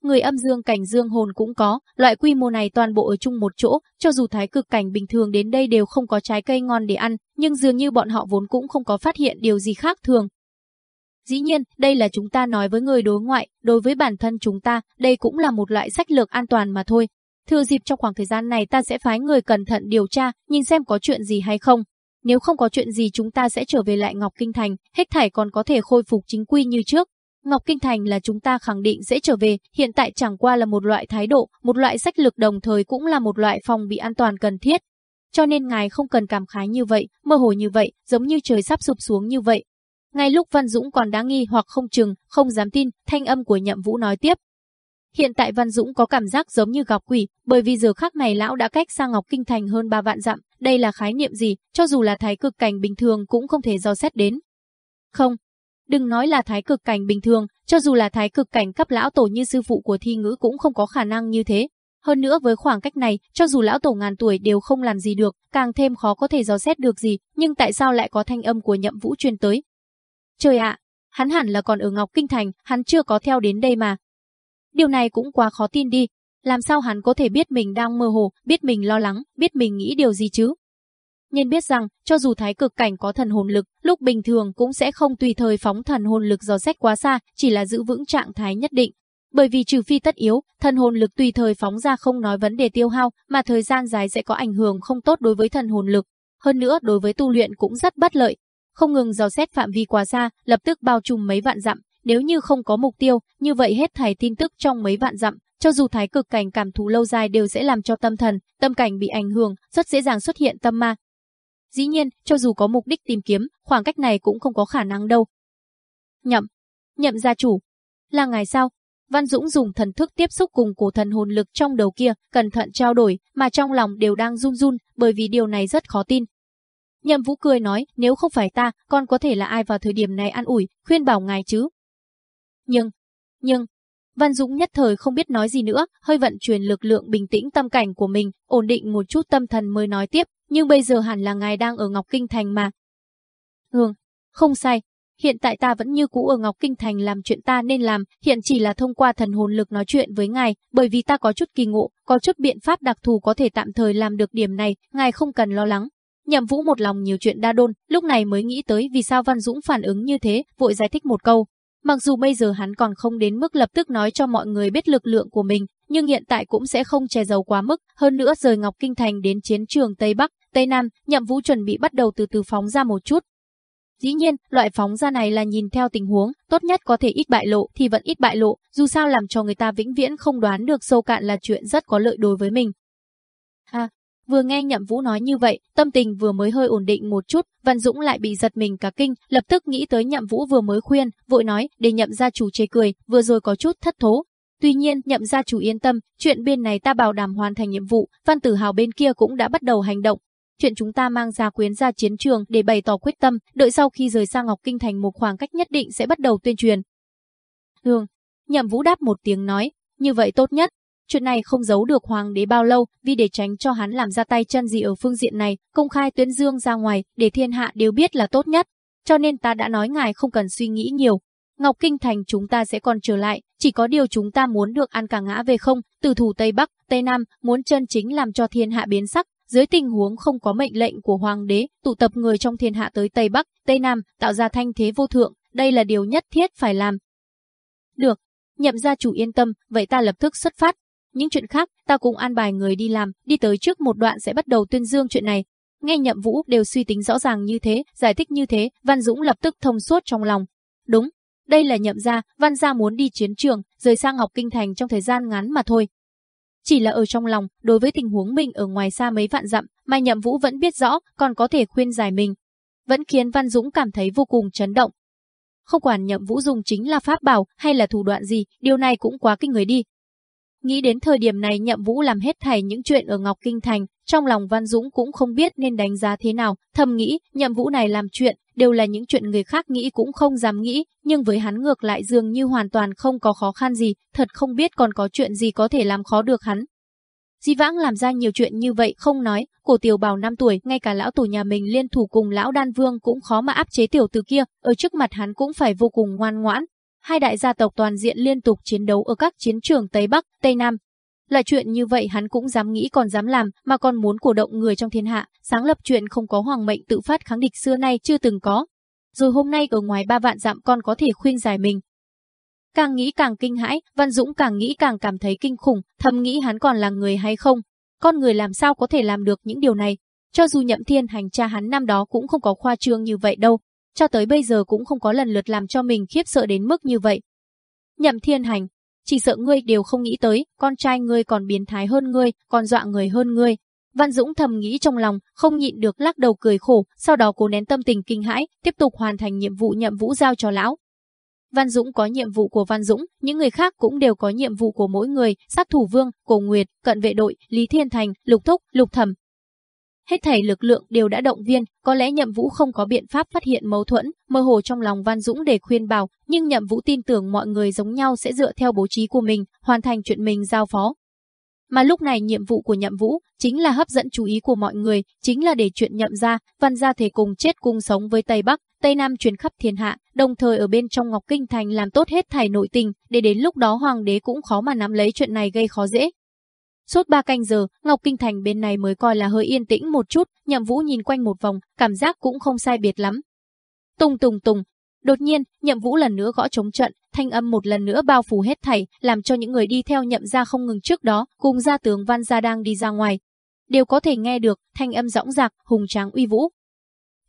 Người âm dương cảnh dương hồn cũng có, loại quy mô này toàn bộ ở chung một chỗ, cho dù thái cực cảnh bình thường đến đây đều không có trái cây ngon để ăn, nhưng dường như bọn họ vốn cũng không có phát hiện điều gì khác thường. Dĩ nhiên, đây là chúng ta nói với người đối ngoại, đối với bản thân chúng ta, đây cũng là một loại sách lược an toàn mà thôi. Thừa dịp trong khoảng thời gian này ta sẽ phái người cẩn thận điều tra, nhìn xem có chuyện gì hay không. Nếu không có chuyện gì chúng ta sẽ trở về lại Ngọc Kinh Thành, hết thảy còn có thể khôi phục chính quy như trước. Ngọc Kinh Thành là chúng ta khẳng định sẽ trở về, hiện tại chẳng qua là một loại thái độ, một loại sách lược đồng thời cũng là một loại phòng bị an toàn cần thiết. Cho nên ngài không cần cảm khái như vậy, mơ hồ như vậy, giống như trời sắp sụp xuống như vậy. Ngay lúc Văn Dũng còn đáng nghi hoặc không chừng, không dám tin, thanh âm của Nhậm Vũ nói tiếp. Hiện tại Văn Dũng có cảm giác giống như gặp quỷ, bởi vì giờ khắc này lão đã cách sang Ngọc Kinh Thành hơn 3 vạn dặm, đây là khái niệm gì, cho dù là thái cực cảnh bình thường cũng không thể do xét đến. Không, Đừng nói là thái cực cảnh bình thường, cho dù là thái cực cảnh cấp lão tổ như sư phụ của thi ngữ cũng không có khả năng như thế. Hơn nữa với khoảng cách này, cho dù lão tổ ngàn tuổi đều không làm gì được, càng thêm khó có thể dò xét được gì, nhưng tại sao lại có thanh âm của nhậm vũ truyền tới? Trời ạ, hắn hẳn là còn ở Ngọc Kinh Thành, hắn chưa có theo đến đây mà. Điều này cũng quá khó tin đi, làm sao hắn có thể biết mình đang mơ hồ, biết mình lo lắng, biết mình nghĩ điều gì chứ? Nên biết rằng, cho dù thái cực cảnh có thần hồn lực, lúc bình thường cũng sẽ không tùy thời phóng thần hồn lực dò xét quá xa, chỉ là giữ vững trạng thái nhất định. Bởi vì trừ phi tất yếu, thần hồn lực tùy thời phóng ra không nói vấn đề tiêu hao, mà thời gian dài sẽ có ảnh hưởng không tốt đối với thần hồn lực. Hơn nữa đối với tu luyện cũng rất bất lợi. Không ngừng dò xét phạm vi quá xa, lập tức bao trùm mấy vạn dặm, nếu như không có mục tiêu, như vậy hết thảy tin tức trong mấy vạn dặm, cho dù thái cực cảnh cảm thú lâu dài đều sẽ làm cho tâm thần, tâm cảnh bị ảnh hưởng, rất dễ dàng xuất hiện tâm ma. Dĩ nhiên, cho dù có mục đích tìm kiếm, khoảng cách này cũng không có khả năng đâu. Nhậm, nhậm gia chủ, là ngài sao? Văn Dũng dùng thần thức tiếp xúc cùng cổ thần hồn lực trong đầu kia, cẩn thận trao đổi, mà trong lòng đều đang run run, bởi vì điều này rất khó tin. Nhậm Vũ cười nói, nếu không phải ta, con có thể là ai vào thời điểm này an ủi, khuyên bảo ngài chứ. Nhưng, nhưng, Văn Dũng nhất thời không biết nói gì nữa, hơi vận chuyển lực lượng bình tĩnh tâm cảnh của mình, ổn định một chút tâm thần mới nói tiếp, nhưng bây giờ hẳn là ngài đang ở Ngọc Kinh Thành mà. Hương, không sai, hiện tại ta vẫn như cũ ở Ngọc Kinh Thành làm chuyện ta nên làm, hiện chỉ là thông qua thần hồn lực nói chuyện với ngài, bởi vì ta có chút kỳ ngộ, có chút biện pháp đặc thù có thể tạm thời làm được điểm này, ngài không cần lo lắng. Nhậm Vũ một lòng nhiều chuyện đa đôn, lúc này mới nghĩ tới vì sao Văn Dũng phản ứng như thế, vội giải thích một câu, Mặc dù bây giờ hắn còn không đến mức lập tức nói cho mọi người biết lực lượng của mình, nhưng hiện tại cũng sẽ không che giấu quá mức, hơn nữa rời Ngọc Kinh Thành đến chiến trường Tây Bắc, Tây Nam, nhậm vũ chuẩn bị bắt đầu từ từ phóng ra một chút. Dĩ nhiên, loại phóng ra này là nhìn theo tình huống, tốt nhất có thể ít bại lộ thì vẫn ít bại lộ, dù sao làm cho người ta vĩnh viễn không đoán được sâu cạn là chuyện rất có lợi đối với mình. Ha, Vừa nghe Nhậm Vũ nói như vậy, tâm tình vừa mới hơi ổn định một chút, Văn Dũng lại bị giật mình cả kinh, lập tức nghĩ tới Nhậm Vũ vừa mới khuyên, vội nói, để Nhậm gia chủ chế cười, vừa rồi có chút thất thố. Tuy nhiên, Nhậm gia chủ yên tâm, chuyện bên này ta bảo đảm hoàn thành nhiệm vụ, Văn Tử Hào bên kia cũng đã bắt đầu hành động. Chuyện chúng ta mang ra quyến ra chiến trường để bày tỏ quyết tâm, đợi sau khi rời sang Ngọc Kinh thành một khoảng cách nhất định sẽ bắt đầu tuyên truyền. Hương, Nhậm Vũ đáp một tiếng nói, như vậy tốt nhất, Chuyện này không giấu được hoàng đế bao lâu, vì để tránh cho hắn làm ra tay chân gì ở phương diện này, công khai tuyên dương ra ngoài, để thiên hạ đều biết là tốt nhất. Cho nên ta đã nói ngài không cần suy nghĩ nhiều. Ngọc Kinh Thành chúng ta sẽ còn trở lại, chỉ có điều chúng ta muốn được ăn cả ngã về không, từ thủ Tây Bắc, Tây Nam, muốn chân chính làm cho thiên hạ biến sắc, dưới tình huống không có mệnh lệnh của hoàng đế, tụ tập người trong thiên hạ tới Tây Bắc, Tây Nam, tạo ra thanh thế vô thượng, đây là điều nhất thiết phải làm. Được, nhậm gia chủ yên tâm, vậy ta lập tức xuất phát, những chuyện khác, ta cũng an bài người đi làm, đi tới trước một đoạn sẽ bắt đầu tuyên dương chuyện này. Nghe Nhậm Vũ đều suy tính rõ ràng như thế, giải thích như thế, Văn Dũng lập tức thông suốt trong lòng. Đúng, đây là Nhậm gia, Văn gia muốn đi chiến trường, rời sang học Kinh Thành trong thời gian ngắn mà thôi. Chỉ là ở trong lòng, đối với tình huống mình ở ngoài xa mấy vạn dặm, mà Nhậm Vũ vẫn biết rõ, còn có thể khuyên giải mình. Vẫn khiến Văn Dũng cảm thấy vô cùng chấn động. Không quản Nhậm Vũ dùng chính là pháp bảo hay là thủ đoạn gì, điều này cũng quá kinh người đi, Nghĩ đến thời điểm này Nhậm Vũ làm hết thảy những chuyện ở Ngọc Kinh Thành, trong lòng Văn Dũng cũng không biết nên đánh giá thế nào, thầm nghĩ, Nhậm Vũ này làm chuyện, đều là những chuyện người khác nghĩ cũng không dám nghĩ, nhưng với hắn ngược lại dường như hoàn toàn không có khó khăn gì, thật không biết còn có chuyện gì có thể làm khó được hắn. Di vãng làm ra nhiều chuyện như vậy không nói, cổ tiểu bào 5 tuổi, ngay cả lão tù nhà mình liên thủ cùng lão đan vương cũng khó mà áp chế tiểu từ kia, ở trước mặt hắn cũng phải vô cùng ngoan ngoãn, hai đại gia tộc toàn diện liên tục chiến đấu ở các chiến trường Tây Bắc, Tây Nam. Là chuyện như vậy hắn cũng dám nghĩ còn dám làm, mà còn muốn cổ động người trong thiên hạ, sáng lập chuyện không có hoàng mệnh tự phát kháng địch xưa nay chưa từng có. Rồi hôm nay ở ngoài ba vạn dặm con có thể khuyên giải mình. Càng nghĩ càng kinh hãi, Văn Dũng càng nghĩ càng cảm thấy kinh khủng, thầm nghĩ hắn còn là người hay không. Con người làm sao có thể làm được những điều này. Cho dù nhậm thiên hành cha hắn năm đó cũng không có khoa trương như vậy đâu, cho tới bây giờ cũng không có lần lượt làm cho mình khiếp sợ đến mức như vậy. Nhậm thiên hành, chỉ sợ ngươi đều không nghĩ tới, con trai ngươi còn biến thái hơn ngươi, còn dọa người hơn ngươi. Văn Dũng thầm nghĩ trong lòng, không nhịn được lắc đầu cười khổ, sau đó cố nén tâm tình kinh hãi, tiếp tục hoàn thành nhiệm vụ nhậm vũ giao cho lão. Văn Dũng có nhiệm vụ của Văn Dũng, những người khác cũng đều có nhiệm vụ của mỗi người, sát thủ vương, cổ nguyệt, cận vệ đội, Lý Thiên Thành, Lục Thúc, Lục Thẩm, Hết thảy lực lượng đều đã động viên, có lẽ Nhậm Vũ không có biện pháp phát hiện mâu thuẫn, mơ hồ trong lòng Văn Dũng để khuyên bảo, nhưng Nhậm Vũ tin tưởng mọi người giống nhau sẽ dựa theo bố trí của mình, hoàn thành chuyện mình giao phó. Mà lúc này nhiệm vụ của Nhậm Vũ chính là hấp dẫn chú ý của mọi người, chính là để chuyện nhậm ra, văn gia thể cùng chết cùng sống với Tây Bắc, Tây Nam truyền khắp thiên hạ, đồng thời ở bên trong Ngọc Kinh Thành làm tốt hết thảy nội tình, để đến lúc đó hoàng đế cũng khó mà nắm lấy chuyện này gây khó dễ. Suốt ba canh giờ, Ngọc Kinh Thành bên này mới coi là hơi yên tĩnh một chút, Nhậm Vũ nhìn quanh một vòng, cảm giác cũng không sai biệt lắm. Tùng tùng tùng, Đột nhiên, Nhậm Vũ lần nữa gõ trống trận, thanh âm một lần nữa bao phủ hết thảy, làm cho những người đi theo Nhậm gia không ngừng trước đó, cùng gia tướng Văn gia đang đi ra ngoài, đều có thể nghe được thanh âm dõng dạc, hùng tráng uy vũ.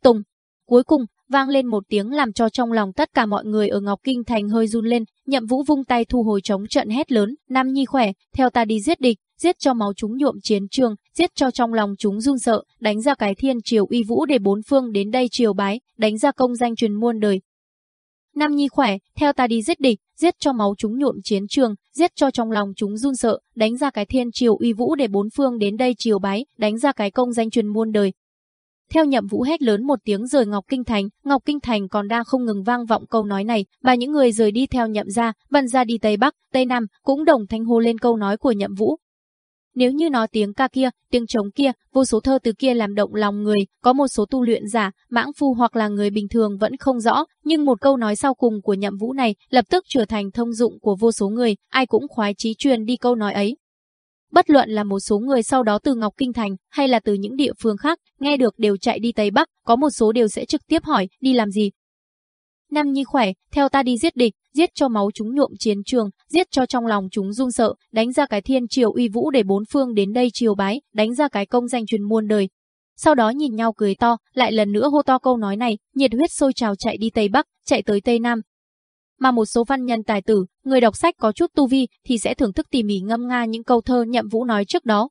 Tùng, cuối cùng vang lên một tiếng làm cho trong lòng tất cả mọi người ở Ngọc Kinh thành hơi run lên, Nhậm Vũ vung tay thu hồi chống trận hét lớn, "Nam nhi khỏe, theo ta đi giết địch." giết cho máu chúng nhuộm chiến trường, giết cho trong lòng chúng run sợ, đánh ra cái thiên triều uy vũ để bốn phương đến đây triều bái, đánh ra công danh truyền muôn đời, Nam Nhi khỏe, theo ta đi giết địch, giết cho máu chúng nhuộm chiến trường, giết cho trong lòng chúng run sợ, đánh ra cái thiên triều uy vũ để bốn phương đến đây triều bái, đánh ra cái công danh truyền muôn đời. Theo nhậm vũ hét lớn một tiếng rời Ngọc Kinh Thành, Ngọc Kinh Thành còn đang không ngừng vang vọng câu nói này, và những người rời đi theo nhậm ra, vần ra đi Tây Bắc, Tây Nam, cũng đồng thanh hô lên câu nói của nhậm vũ, nếu như nói tiếng ca kia, tiếng trống kia, vô số thơ từ kia làm động lòng người, có một số tu luyện giả, mãng phu hoặc là người bình thường vẫn không rõ, nhưng một câu nói sau cùng của nhậm vũ này lập tức trở thành thông dụng của vô số người, ai cũng khoái chí truyền đi câu nói ấy. Bất luận là một số người sau đó từ Ngọc Kinh Thành hay là từ những địa phương khác, nghe được đều chạy đi Tây Bắc, có một số đều sẽ trực tiếp hỏi, đi làm gì, Nam Nhi khỏe, theo ta đi giết địch, giết cho máu chúng nhuộm chiến trường, giết cho trong lòng chúng run sợ, đánh ra cái thiên triều uy vũ để bốn phương đến đây triều bái, đánh ra cái công danh truyền muôn đời. Sau đó nhìn nhau cười to, lại lần nữa hô to câu nói này, nhiệt huyết sôi trào chạy đi Tây Bắc, chạy tới Tây Nam. Mà một số văn nhân tài tử, người đọc sách có chút tu vi thì sẽ thưởng thức tỉ mỉ ngâm nga những câu thơ Nhậm Vũ nói trước đó,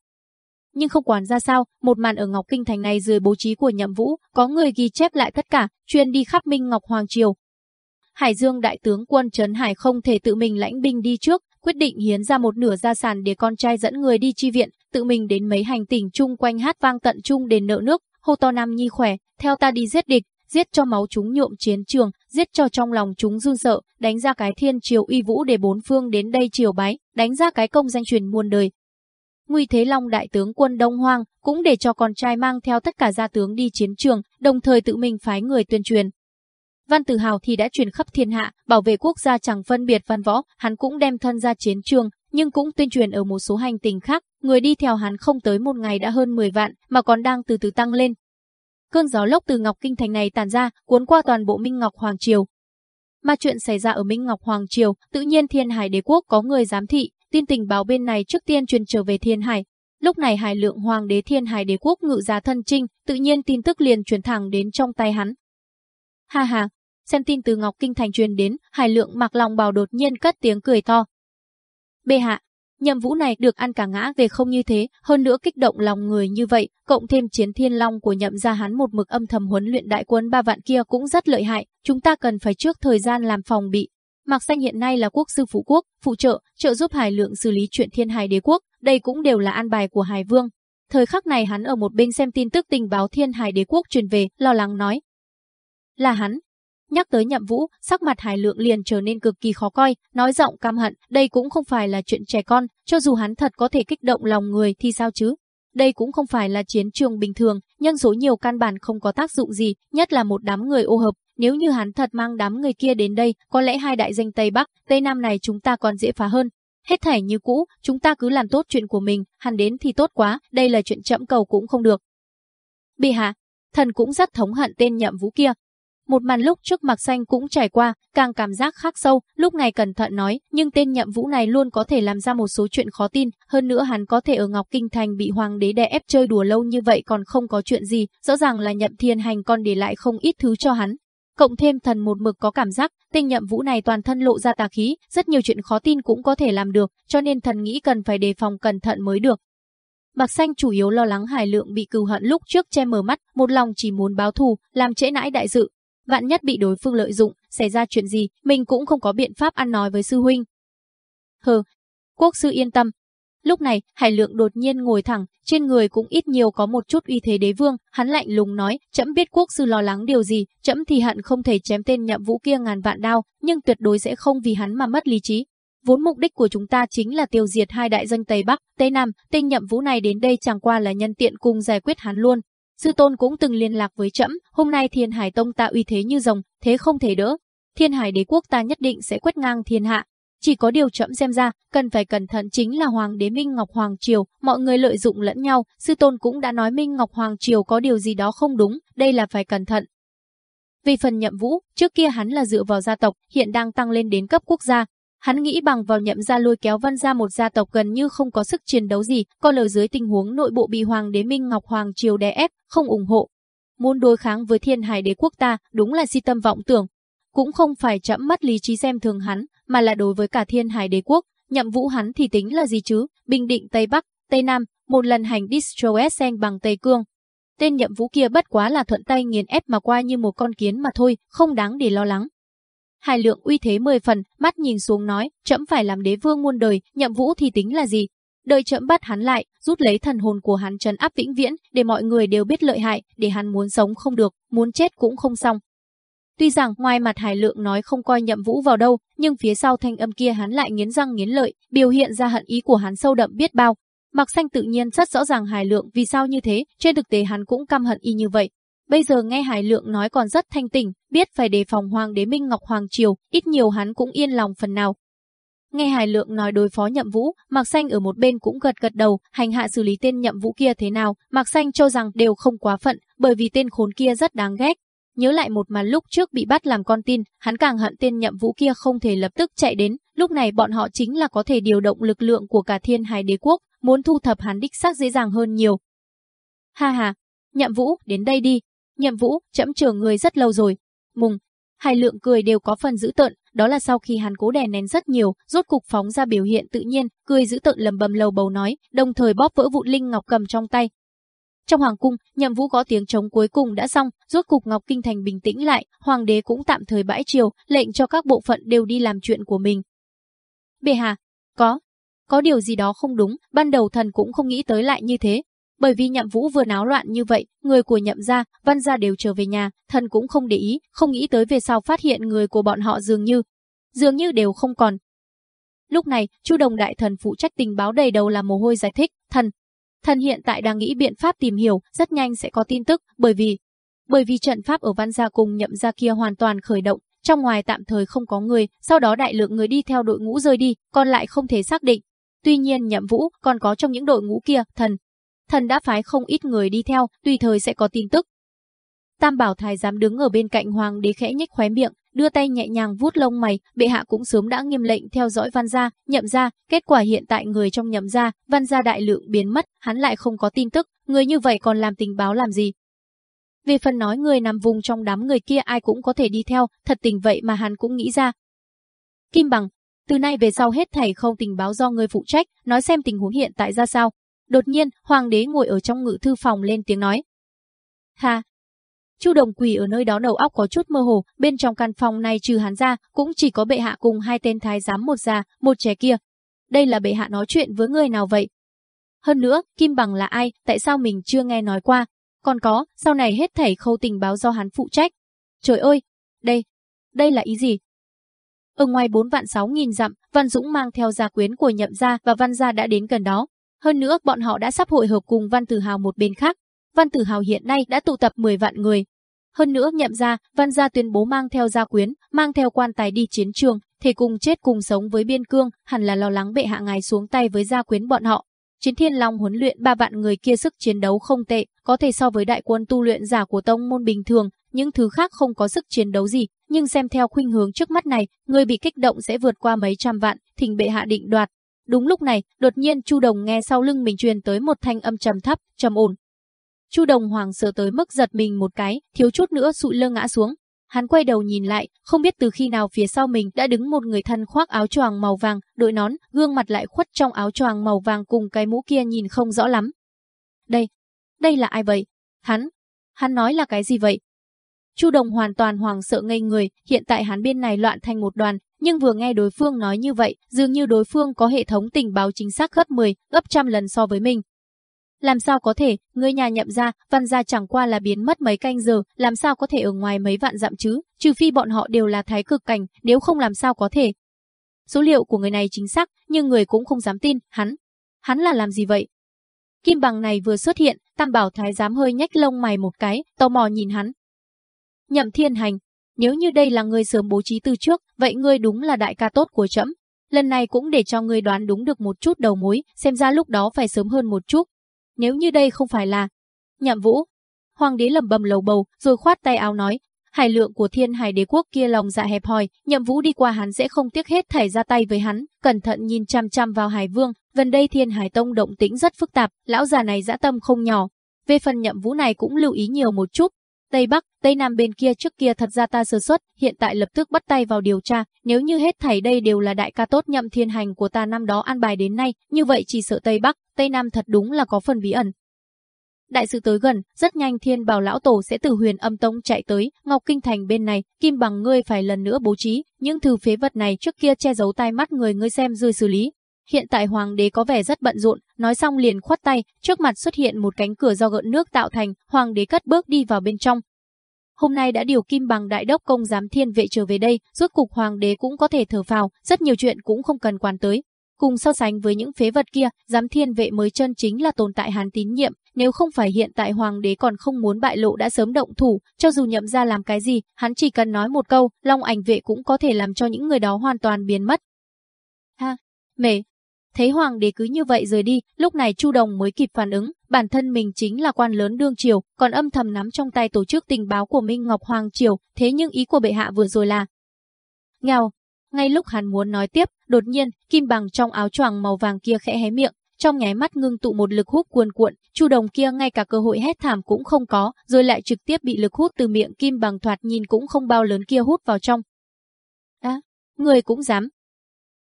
nhưng không quản ra sao, một màn ở Ngọc Kinh Thành này dưới bố trí của Nhậm Vũ, có người ghi chép lại tất cả, chuyên đi khắp Minh Ngọc Hoàng Triều, Hải Dương đại tướng quân Trấn Hải không thể tự mình lãnh binh đi trước, quyết định hiến ra một nửa gia sản để con trai dẫn người đi chi viện, tự mình đến mấy hành tỉnh chung quanh hát vang tận trung đền nợ nước, hô to Nam Nhi khỏe, theo ta đi giết địch, giết cho máu chúng nhuộm chiến trường, giết cho trong lòng chúng run sợ, đánh ra cái thiên triều uy vũ để bốn phương đến đây triều bái, đánh ra cái công danh truyền muôn đời. Nguy Thế Long đại tướng quân Đông Hoang cũng để cho con trai mang theo tất cả gia tướng đi chiến trường, đồng thời tự mình phái người tuyên truyền, Văn Tử Hào thì đã truyền khắp thiên hạ, bảo vệ quốc gia chẳng phân biệt văn võ, hắn cũng đem thân ra chiến trường, nhưng cũng tuyên truyền ở một số hành tinh khác, người đi theo hắn không tới một ngày đã hơn 10 vạn, mà còn đang từ từ tăng lên. Cơn gió lốc từ Ngọc Kinh Thành này tàn ra, cuốn qua toàn bộ Minh Ngọc Hoàng Triều. Mà chuyện xảy ra ở Minh Ngọc Hoàng Triều, tự nhiên Thiên Hải Đế Quốc có người giám thị, tin tình báo bên này trước tiên truyền trở về Thiên Hải. Lúc này Hải Lượng Hoàng đế Thiên Hải Đế Quốc ngự giá thân trinh, tự nhiên tin tức liền truyền thẳng đến trong tay hắn. Ha ha, xem tin từ Ngọc Kinh Thành truyền đến, Hải Lượng mặc lòng bào đột nhiên cất tiếng cười to. Bệ hạ, nhậm vũ này được ăn cả ngã về không như thế, hơn nữa kích động lòng người như vậy, cộng thêm chiến thiên long của nhậm gia hắn một mực âm thầm huấn luyện đại quân ba vạn kia cũng rất lợi hại, chúng ta cần phải trước thời gian làm phòng bị. Mạc Xanh hiện nay là quốc sư phụ quốc, phụ trợ, trợ giúp Hải Lượng xử lý chuyện thiên hải đế quốc, đây cũng đều là an bài của Hải Vương. Thời khắc này hắn ở một bên xem tin tức tình báo thiên hải đế quốc truyền về, lo lắng nói. Là hắn, Nhắc tới nhậm vũ, sắc mặt Hải Lượng liền trở nên cực kỳ khó coi, nói giọng cam hận, đây cũng không phải là chuyện trẻ con, cho dù hắn thật có thể kích động lòng người thì sao chứ? Đây cũng không phải là chiến trường bình thường, nhân số nhiều căn bản không có tác dụng gì, nhất là một đám người ô hợp, nếu như hắn thật mang đám người kia đến đây, có lẽ hai đại danh Tây Bắc, Tây Nam này chúng ta còn dễ phá hơn. Hết thảy như cũ, chúng ta cứ làm tốt chuyện của mình, hắn đến thì tốt quá, đây là chuyện chậm cầu cũng không được. bị hạ, thần cũng rất thống hận tên nhậm vũ kia, một màn lúc trước mặc xanh cũng trải qua, càng cảm giác khác sâu, lúc này cẩn thận nói, nhưng tên nhậm vũ này luôn có thể làm ra một số chuyện khó tin, hơn nữa hắn có thể ở Ngọc Kinh Thành bị hoàng đế đè ép chơi đùa lâu như vậy còn không có chuyện gì, rõ ràng là nhậm thiên hành còn để lại không ít thứ cho hắn. Cộng thêm thần một mực có cảm giác, tên nhậm vũ này toàn thân lộ ra tà khí, rất nhiều chuyện khó tin cũng có thể làm được, cho nên thần nghĩ cần phải đề phòng cẩn thận mới được. Bạc Xanh chủ yếu lo lắng Hải Lượng bị cừu hận lúc trước che mờ mắt, một lòng chỉ muốn báo thù, làm trễ nãi đại sự, vạn nhất bị đối phương lợi dụng, xảy ra chuyện gì, mình cũng không có biện pháp ăn nói với sư huynh. Hừ, quốc sư yên tâm. Lúc này, Hải Lượng đột nhiên ngồi thẳng, trên người cũng ít nhiều có một chút uy thế đế vương, hắn lạnh lùng nói, chậm biết quốc sư lo lắng điều gì, chậm thì hận không thể chém tên nhậm vũ kia ngàn vạn đao, nhưng tuyệt đối sẽ không vì hắn mà mất lý trí. Vốn mục đích của chúng ta chính là tiêu diệt hai đại danh Tây Bắc, Tây Nam, tên nhậm vũ này đến đây chẳng qua là nhân tiện cùng giải quyết hắn luôn, Sư tôn cũng từng liên lạc với trẫm, hôm nay Thiên Hải Tông ta uy thế như rồng, thế không thể đỡ. Thiên Hải đế quốc ta nhất định sẽ quét ngang thiên hạ. Chỉ có điều chậm xem ra, cần phải cẩn thận chính là Hoàng đế Minh Ngọc Hoàng Triều, mọi người lợi dụng lẫn nhau, sư tôn cũng đã nói Minh Ngọc Hoàng Triều có điều gì đó không đúng, đây là phải cẩn thận. vì phần nhậm vũ, trước kia hắn là dựa vào gia tộc, hiện đang tăng lên đến cấp quốc gia. Hắn nghĩ bằng vào nhậm gia lôi kéo văn ra một gia tộc gần như không có sức chiến đấu gì, còn ở dưới tình huống nội bộ bị Hoàng đế Minh Ngọc Hoàng Triều đè ép, không ủng hộ. Muốn đối kháng với thiên hải đế quốc ta, đúng là si tâm vọng tưởng. Cũng không phải chậm mất lý trí xem thường hắn, mà là đối với cả thiên hải đế quốc, nhậm vũ hắn thì tính là gì chứ, bình định Tây Bắc, Tây Nam, một lần hành Destroy bằng Tây Cương. Tên nhậm vũ kia bất quá là thuận tay nghiền ép mà qua như một con kiến mà thôi, không đáng để lo lắng. Hải lượng uy thế mười phần, mắt nhìn xuống nói, chậm phải làm đế vương muôn đời, nhậm vũ thì tính là gì? Đợi chậm bắt hắn lại, rút lấy thần hồn của hắn trấn áp vĩnh viễn, để mọi người đều biết lợi hại, để hắn muốn sống không được, muốn chết cũng không xong. Tuy rằng ngoài mặt Hải Lượng nói không coi nhậm vũ vào đâu, nhưng phía sau thanh âm kia hắn lại nghiến răng nghiến lợi, biểu hiện ra hận ý của hắn sâu đậm biết bao. Mặc xanh tự nhiên rất rõ ràng Hải Lượng vì sao như thế, trên thực tế hắn cũng căm hận y như vậy. Bây giờ nghe Hải Lượng nói còn rất thanh tỉnh, biết phải đề phòng Hoàng đế Minh Ngọc Hoàng Triều, ít nhiều hắn cũng yên lòng phần nào. Nghe Hải Lượng nói đối phó nhậm vũ, Mạc Xanh ở một bên cũng gật gật đầu, hành hạ xử lý tên nhậm vũ kia thế nào, Mạc Xanh cho rằng đều không quá phận, bởi vì tên khốn kia rất đáng ghét, Nhớ lại một màn lúc trước bị bắt làm con tin, hắn càng hận tên nhậm vũ kia không thể lập tức chạy đến, lúc này bọn họ chính là có thể điều động lực lượng của cả thiên hải đế quốc, muốn thu thập hắn đích xác dễ dàng hơn nhiều. Ha ha, nhậm vũ, đến đây đi. Nhậm vũ, chậm chờ người rất lâu rồi. Mùng, hai lượng cười đều có phần dữ tợn, đó là sau khi hắn cố đè nén rất nhiều, rốt cục phóng ra biểu hiện tự nhiên, cười dữ tợn lầm bầm lầu bầu nói, đồng thời bóp vỡ vụ linh ngọc cầm trong tay, trong hoàng cung, nhậm vũ có tiếng trống cuối cùng đã xong, rốt cục Ngọc Kinh Thành bình tĩnh lại, hoàng đế cũng tạm thời bãi triều, lệnh cho các bộ phận đều đi làm chuyện của mình. Bệ hạ, có, có điều gì đó không đúng, ban đầu thần cũng không nghĩ tới lại như thế. Bởi vì nhậm vũ vừa náo loạn như vậy, người của nhậm gia, văn gia đều trở về nhà, thần cũng không để ý, không nghĩ tới về sau phát hiện người của bọn họ dường như, dường như đều không còn. Lúc này, Chu Đồng đại thần phụ trách tình báo đầy đầu là mồ hôi giải thích, thần, Thần hiện tại đang nghĩ biện pháp tìm hiểu, rất nhanh sẽ có tin tức, bởi vì bởi vì trận pháp ở Văn Gia cùng nhậm gia kia hoàn toàn khởi động, trong ngoài tạm thời không có người, sau đó đại lượng người đi theo đội ngũ rơi đi, còn lại không thể xác định. Tuy nhiên nhậm vũ còn có trong những đội ngũ kia, thần. Thần đã phái không ít người đi theo, tùy thời sẽ có tin tức. Tam bảo thái giám đứng ở bên cạnh hoàng đế khẽ nhếch khóe miệng, đưa tay nhẹ nhàng vuốt lông mày, bệ hạ cũng sớm đã nghiêm lệnh theo dõi văn gia, nhậm gia, kết quả hiện tại người trong nhậm gia, văn gia đại lượng biến mất, hắn lại không có tin tức, người như vậy còn làm tình báo làm gì? Về phần nói người nằm vùng trong đám người kia ai cũng có thể đi theo, thật tình vậy mà hắn cũng nghĩ ra. Kim bằng, từ nay về sau hết thảy không tình báo do người phụ trách, nói xem tình huống hiện tại ra sao. Đột nhiên, hoàng đế ngồi ở trong ngự thư phòng lên tiếng nói. Ha, Chu Đồng quỳ ở nơi đó đầu óc có chút mơ hồ, bên trong căn phòng này trừ hắn ra, cũng chỉ có bệ hạ cùng hai tên thái giám một già, một trẻ kia. Đây là bệ hạ nói chuyện với người nào vậy? Hơn nữa, Kim Bằng là ai, tại sao mình chưa nghe nói qua? Còn có, sau này hết thảy khâu tình báo do hắn phụ trách. Trời ơi, đây, đây là ý gì? Ở ngoài bốn vạn sáu nghìn dặm, Văn Dũng mang theo gia quyến của nhậm gia và Văn gia đã đến gần đó. Hơn nữa, bọn họ đã sắp hội hợp cùng Văn Tử Hào một bên khác. Văn Tử Hào hiện nay đã tụ tập 10 vạn người, hơn nữa nhậm ra, văn gia tuyên bố mang theo gia quyến, mang theo quan tài đi chiến trường, thể cùng chết cùng sống với biên cương, hẳn là lo lắng bệ hạ ngài xuống tay với gia quyến bọn họ. Chiến thiên long huấn luyện ba vạn người kia sức chiến đấu không tệ, có thể so với đại quân tu luyện giả của tông môn bình thường, những thứ khác không có sức chiến đấu gì, nhưng xem theo khuynh hướng trước mắt này, người bị kích động sẽ vượt qua mấy trăm vạn, thỉnh bệ hạ định đoạt. Đúng lúc này, đột nhiên Chu Đồng nghe sau lưng mình truyền tới một thanh âm trầm thấp, trầm ổn, Chu Đồng Hoàng sợ tới mức giật mình một cái, thiếu chút nữa sụi lơ ngã xuống. Hắn quay đầu nhìn lại, không biết từ khi nào phía sau mình đã đứng một người thân khoác áo choàng màu vàng, đội nón, gương mặt lại khuất trong áo choàng màu vàng cùng cái mũ kia nhìn không rõ lắm. Đây, đây là ai vậy? Hắn, hắn nói là cái gì vậy? Chu Đồng hoàn toàn hoàng sợ ngây người, hiện tại hắn bên này loạn thành một đoàn, nhưng vừa nghe đối phương nói như vậy, dường như đối phương có hệ thống tình báo chính xác gấp 10, gấp trăm lần so với mình. Làm sao có thể, người nhà nhậm ra, văn gia chẳng qua là biến mất mấy canh giờ, làm sao có thể ở ngoài mấy vạn dặm chứ, trừ phi bọn họ đều là thái cực cảnh, nếu không làm sao có thể. Số liệu của người này chính xác, nhưng người cũng không dám tin, hắn. Hắn là làm gì vậy? Kim bằng này vừa xuất hiện, tam bảo thái dám hơi nhách lông mày một cái, tò mò nhìn hắn. Nhậm thiên hành, nếu như đây là người sớm bố trí từ trước, vậy ngươi đúng là đại ca tốt của trẫm. lần này cũng để cho ngươi đoán đúng được một chút đầu mối, xem ra lúc đó phải sớm hơn một chút. Nếu như đây không phải là Nhậm Vũ, Hoàng đế lầm bầm lầu bầu, rồi khoát tay áo nói, hải lượng của thiên hải đế quốc kia lòng dạ hẹp hòi, nhậm vũ đi qua hắn sẽ không tiếc hết thảy ra tay với hắn, cẩn thận nhìn chăm chăm vào hải vương, gần đây thiên hải tông động tĩnh rất phức tạp, lão già này dã tâm không nhỏ. Về phần nhậm vũ này cũng lưu ý nhiều một chút, Tây Bắc, Tây Nam bên kia trước kia thật ra ta sơ suất, hiện tại lập tức bắt tay vào điều tra, nếu như hết thảy đây đều là đại ca tốt nhậm thiên hành của ta năm đó an bài đến nay, như vậy chỉ sợ Tây Bắc, Tây Nam thật đúng là có phần bí ẩn, Đại sự tới gần, rất nhanh thiên bảo lão tổ sẽ từ huyền âm tông chạy tới, Ngọc Kinh Thành bên này, kim bằng ngươi phải lần nữa bố trí, những thứ phế vật này trước kia che giấu tai mắt người ngươi xem rồi xử lý. Hiện tại hoàng đế có vẻ rất bận rộn, nói xong liền khoát tay, trước mặt xuất hiện một cánh cửa do gợn nước tạo thành, hoàng đế cất bước đi vào bên trong. Hôm nay đã điều kim bằng đại đốc công giám thiên vệ trở về đây, rốt cục hoàng đế cũng có thể thở phào, rất nhiều chuyện cũng không cần quan tới, Cùng so sánh với những phế vật kia, giám thiên vệ mới chân chính là tồn tại hàn tín nhiệm, nếu không phải hiện tại hoàng đế còn không muốn bại lộ đã sớm động thủ, cho dù nhậm ra làm cái gì, hắn chỉ cần nói một câu, long ảnh vệ cũng có thể làm cho những người đó hoàn toàn biến mất. Ha, mẹ, Thấy hoàng đế cứ như vậy rời đi, lúc này Chu Đồng mới kịp phản ứng, bản thân mình chính là quan lớn đương triều, còn âm thầm nắm trong tay tổ chức tình báo của Minh Ngọc Hoàng triều, thế nhưng ý của bệ hạ vừa rồi là Nghèo, ngay lúc hắn muốn nói tiếp, đột nhiên, kim bằng trong áo choàng màu vàng kia khẽ hé miệng, trong nháy mắt ngưng tụ một lực hút cuồn cuộn, Chu Đồng kia ngay cả cơ hội hét thảm cũng không có, rồi lại trực tiếp bị lực hút từ miệng kim bằng thoạt nhìn cũng không bao lớn kia hút vào trong. À, người cũng dám.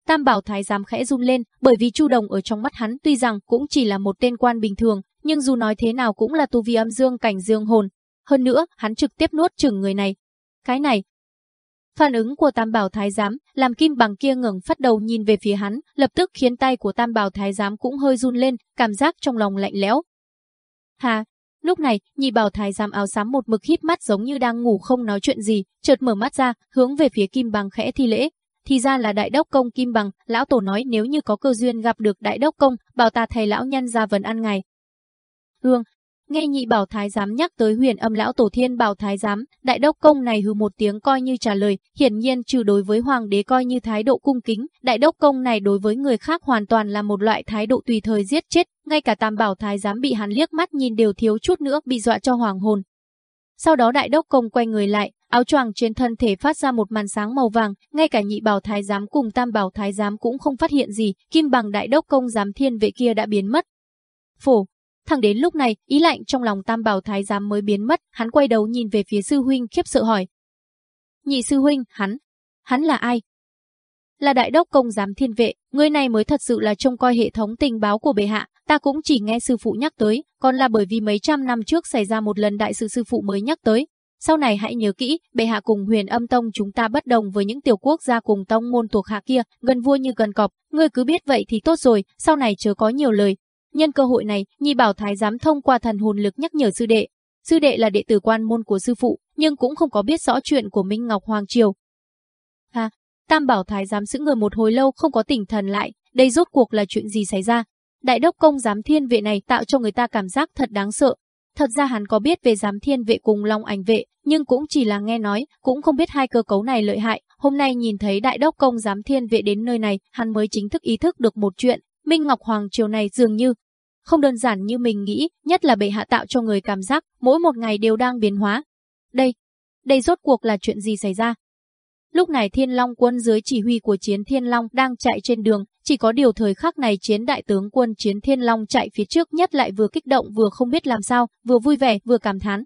Tam Bảo Thái Giám khẽ run lên, bởi vì Chu Đồng ở trong mắt hắn tuy rằng cũng chỉ là một tên quan bình thường, nhưng dù nói thế nào cũng là tu vi âm dương cảnh dương hồn. Hơn nữa, hắn trực tiếp nuốt chửng người này. Cái này, Phản ứng của Tam Bảo Thái Giám làm kim bằng kia ngẩng phát đầu nhìn về phía hắn, lập tức khiến tay của Tam Bảo Thái Giám cũng hơi run lên, cảm giác trong lòng lạnh lẽo. Hà, lúc này, nhị bảo Thái Giám áo xám một mực hít mắt giống như đang ngủ không nói chuyện gì, chợt mở mắt ra, hướng về phía kim bằng khẽ thi lễ. Thì ra là đại đốc công kim bằng, lão tổ nói nếu như có cơ duyên gặp được đại đốc công, bảo ta thầy lão nhân ra vấn ăn ngày. Hương, Nghe nhị bảo thái giám nhắc tới huyền âm lão tổ thiên bảo thái giám, đại đốc công này hừ một tiếng coi như trả lời, hiển nhiên trừ đối với hoàng đế coi như thái độ cung kính, đại đốc công này đối với người khác hoàn toàn là một loại thái độ tùy thời giết chết, ngay cả tam bảo thái giám bị hắn liếc mắt nhìn đều thiếu chút nữa bị dọa cho hoàng hồn. Sau đó đại đốc công quay người lại, áo choàng trên thân thể phát ra một màn sáng màu vàng, ngay cả nhị bảo thái giám cùng tam bảo thái giám cũng không phát hiện gì, kim bằng đại đốc công giám thiên vệ kia đã biến mất. Phổ, Thẳng đến lúc này, ý lạnh trong lòng Tam Bảo Thái giám mới biến mất, hắn quay đầu nhìn về phía sư huynh khiếp sợ hỏi. Nhị sư huynh, hắn, hắn là ai? Là đại đốc công giám thiên vệ, người này mới thật sự là trông coi hệ thống tình báo của bệ hạ, ta cũng chỉ nghe sư phụ nhắc tới, còn là bởi vì mấy trăm năm trước xảy ra một lần đại sự sư phụ mới nhắc tới. Sau này hãy nhớ kỹ, bệ hạ cùng huyền âm tông chúng ta bất đồng với những tiểu quốc gia cùng tông môn thuộc hạ kia, gần vua như gần cọp, ngươi cứ biết vậy thì tốt rồi, sau này chớ có nhiều lời, Nhân cơ hội này, Nhi Bảo Thái dám thông qua thần hồn lực nhắc nhở sư đệ. Sư đệ là đệ tử quan môn của sư phụ, nhưng cũng không có biết rõ chuyện của Minh Ngọc Hoàng Triều. Ha, Tam Bảo Thái dám giữ người một hồi lâu không có tỉnh thần lại, đây rốt cuộc là chuyện gì xảy ra? Đại đốc công giám thiên vệ này tạo cho người ta cảm giác thật đáng sợ. Thật ra hắn có biết về giám thiên vệ cùng Long ảnh vệ, nhưng cũng chỉ là nghe nói, cũng không biết hai cơ cấu này lợi hại. Hôm nay nhìn thấy đại đốc công giám thiên vệ đến nơi này, hắn mới chính thức ý thức được một chuyện. Minh Ngọc Hoàng Triều này dường như không đơn giản như mình nghĩ, nhất là bệ hạ tạo cho người cảm giác mỗi một ngày đều đang biến hóa. Đây, đây rốt cuộc là chuyện gì xảy ra? Lúc này Thiên Long quân dưới chỉ huy của Chiến Thiên Long đang chạy trên đường, chỉ có điều thời khắc này Chiến đại tướng quân Chiến Thiên Long chạy phía trước nhất lại vừa kích động vừa không biết làm sao, vừa vui vẻ vừa cảm thán.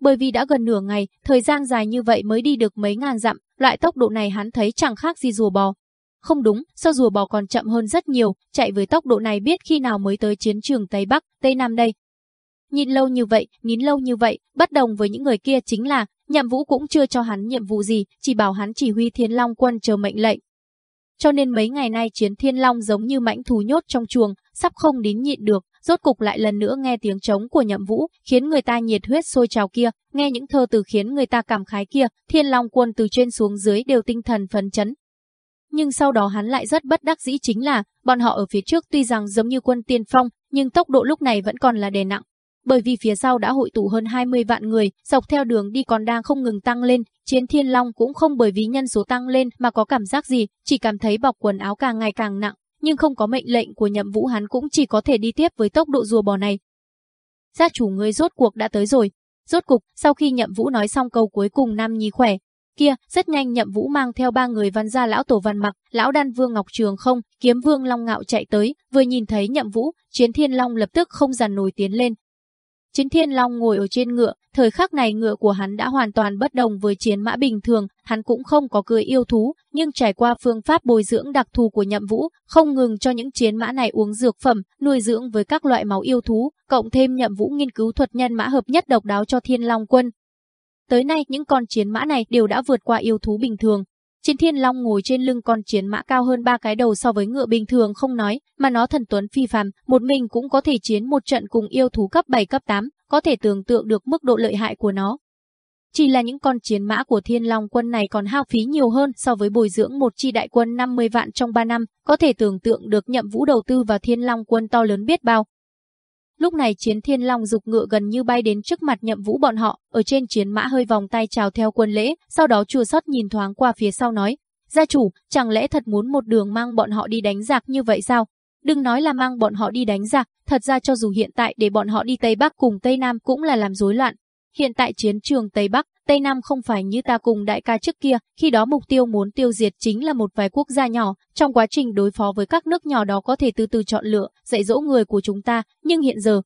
Bởi vì đã gần nửa ngày, thời gian dài như vậy mới đi được mấy ngàn dặm, loại tốc độ này hắn thấy chẳng khác gì rùa bò, không đúng, sao rùa bò còn chậm hơn rất nhiều, chạy với tốc độ này biết khi nào mới tới chiến trường Tây Bắc, Tây Nam đây. Nhìn lâu như vậy, nín lâu như vậy, bất đồng với những người kia chính là, nhậm vũ cũng chưa cho hắn nhiệm vụ gì, chỉ bảo hắn chỉ huy thiên long quân chờ mệnh lệnh. Cho nên mấy ngày nay chiến thiên long giống như mãnh thú nhốt trong chuồng, sắp không đến nhịn được, rốt cục lại lần nữa nghe tiếng trống của nhậm vũ, khiến người ta nhiệt huyết sôi trào kia, nghe những thơ từ khiến người ta cảm khái kia, thiên long quân từ trên xuống dưới đều tinh thần phấn chấn, nhưng sau đó hắn lại rất bất đắc dĩ chính là, bọn họ ở phía trước tuy rằng giống như quân tiên phong, nhưng tốc độ lúc này vẫn còn là đè nặng bởi vì phía sau đã hội tụ hơn 20 vạn người, dọc theo đường đi còn đang không ngừng tăng lên, chiến thiên long cũng không bởi vì nhân số tăng lên mà có cảm giác gì, chỉ cảm thấy bọc quần áo càng ngày càng nặng, nhưng không có mệnh lệnh của nhậm vũ hắn cũng chỉ có thể đi tiếp với tốc độ rùa bò này. Gia chủ người rốt cuộc đã tới rồi. Rốt cục, sau khi nhậm vũ nói xong câu cuối cùng Nam Nhi khỏe, kia, rất nhanh Nhậm Vũ mang theo ba người văn gia lão tổ văn mặc, lão đan vương Ngọc Trường không, kiếm vương Long Ngạo chạy tới, vừa nhìn thấy Nhậm Vũ, Chiến Thiên Long lập tức không dằn nổi tiến lên. Chiến Thiên Long ngồi ở trên ngựa, thời khắc này ngựa của hắn đã hoàn toàn bất đồng với chiến mã bình thường, hắn cũng không có cười yêu thú, nhưng trải qua phương pháp bồi dưỡng đặc thù của Nhậm Vũ, không ngừng cho những chiến mã này uống dược phẩm, nuôi dưỡng với các loại máu yêu thú, cộng thêm Nhậm Vũ nghiên cứu thuật nhân mã hợp nhất độc đáo cho Thiên Long quân, Tới nay những con chiến mã này đều đã vượt qua yêu thú bình thường. Chiến thiên long ngồi trên lưng con chiến mã cao hơn ba cái đầu so với ngựa bình thường không nói, mà nó thần tuấn phi phàm, một mình cũng có thể chiến một trận cùng yêu thú cấp 7 cấp 8, có thể tưởng tượng được mức độ lợi hại của nó. Chỉ là những con chiến mã của thiên long quân này còn hao phí nhiều hơn so với bồi dưỡng một chi đại quân 50 vạn trong 3 năm, có thể tưởng tượng được nhậm vũ đầu tư vào thiên long quân to lớn biết bao, Lúc này chiến thiên long dục ngựa gần như bay đến trước mặt nhậm vũ bọn họ, ở trên chiến mã hơi vòng tay chào theo quân lễ, sau đó chùa sót nhìn thoáng qua phía sau nói, gia chủ, chẳng lẽ thật muốn một đường mang bọn họ đi đánh giặc như vậy sao? Đừng nói là mang bọn họ đi đánh giặc, thật ra cho dù hiện tại để bọn họ đi Tây Bắc cùng Tây Nam cũng là làm rối loạn. Hiện tại chiến trường Tây Bắc, Tây Nam không phải như ta cùng đại ca trước kia, khi đó mục tiêu muốn tiêu diệt chính là một vài quốc gia nhỏ, trong quá trình đối phó với các nước nhỏ đó có thể từ từ chọn lựa, dạy dỗ người của chúng ta, nhưng hiện giờ...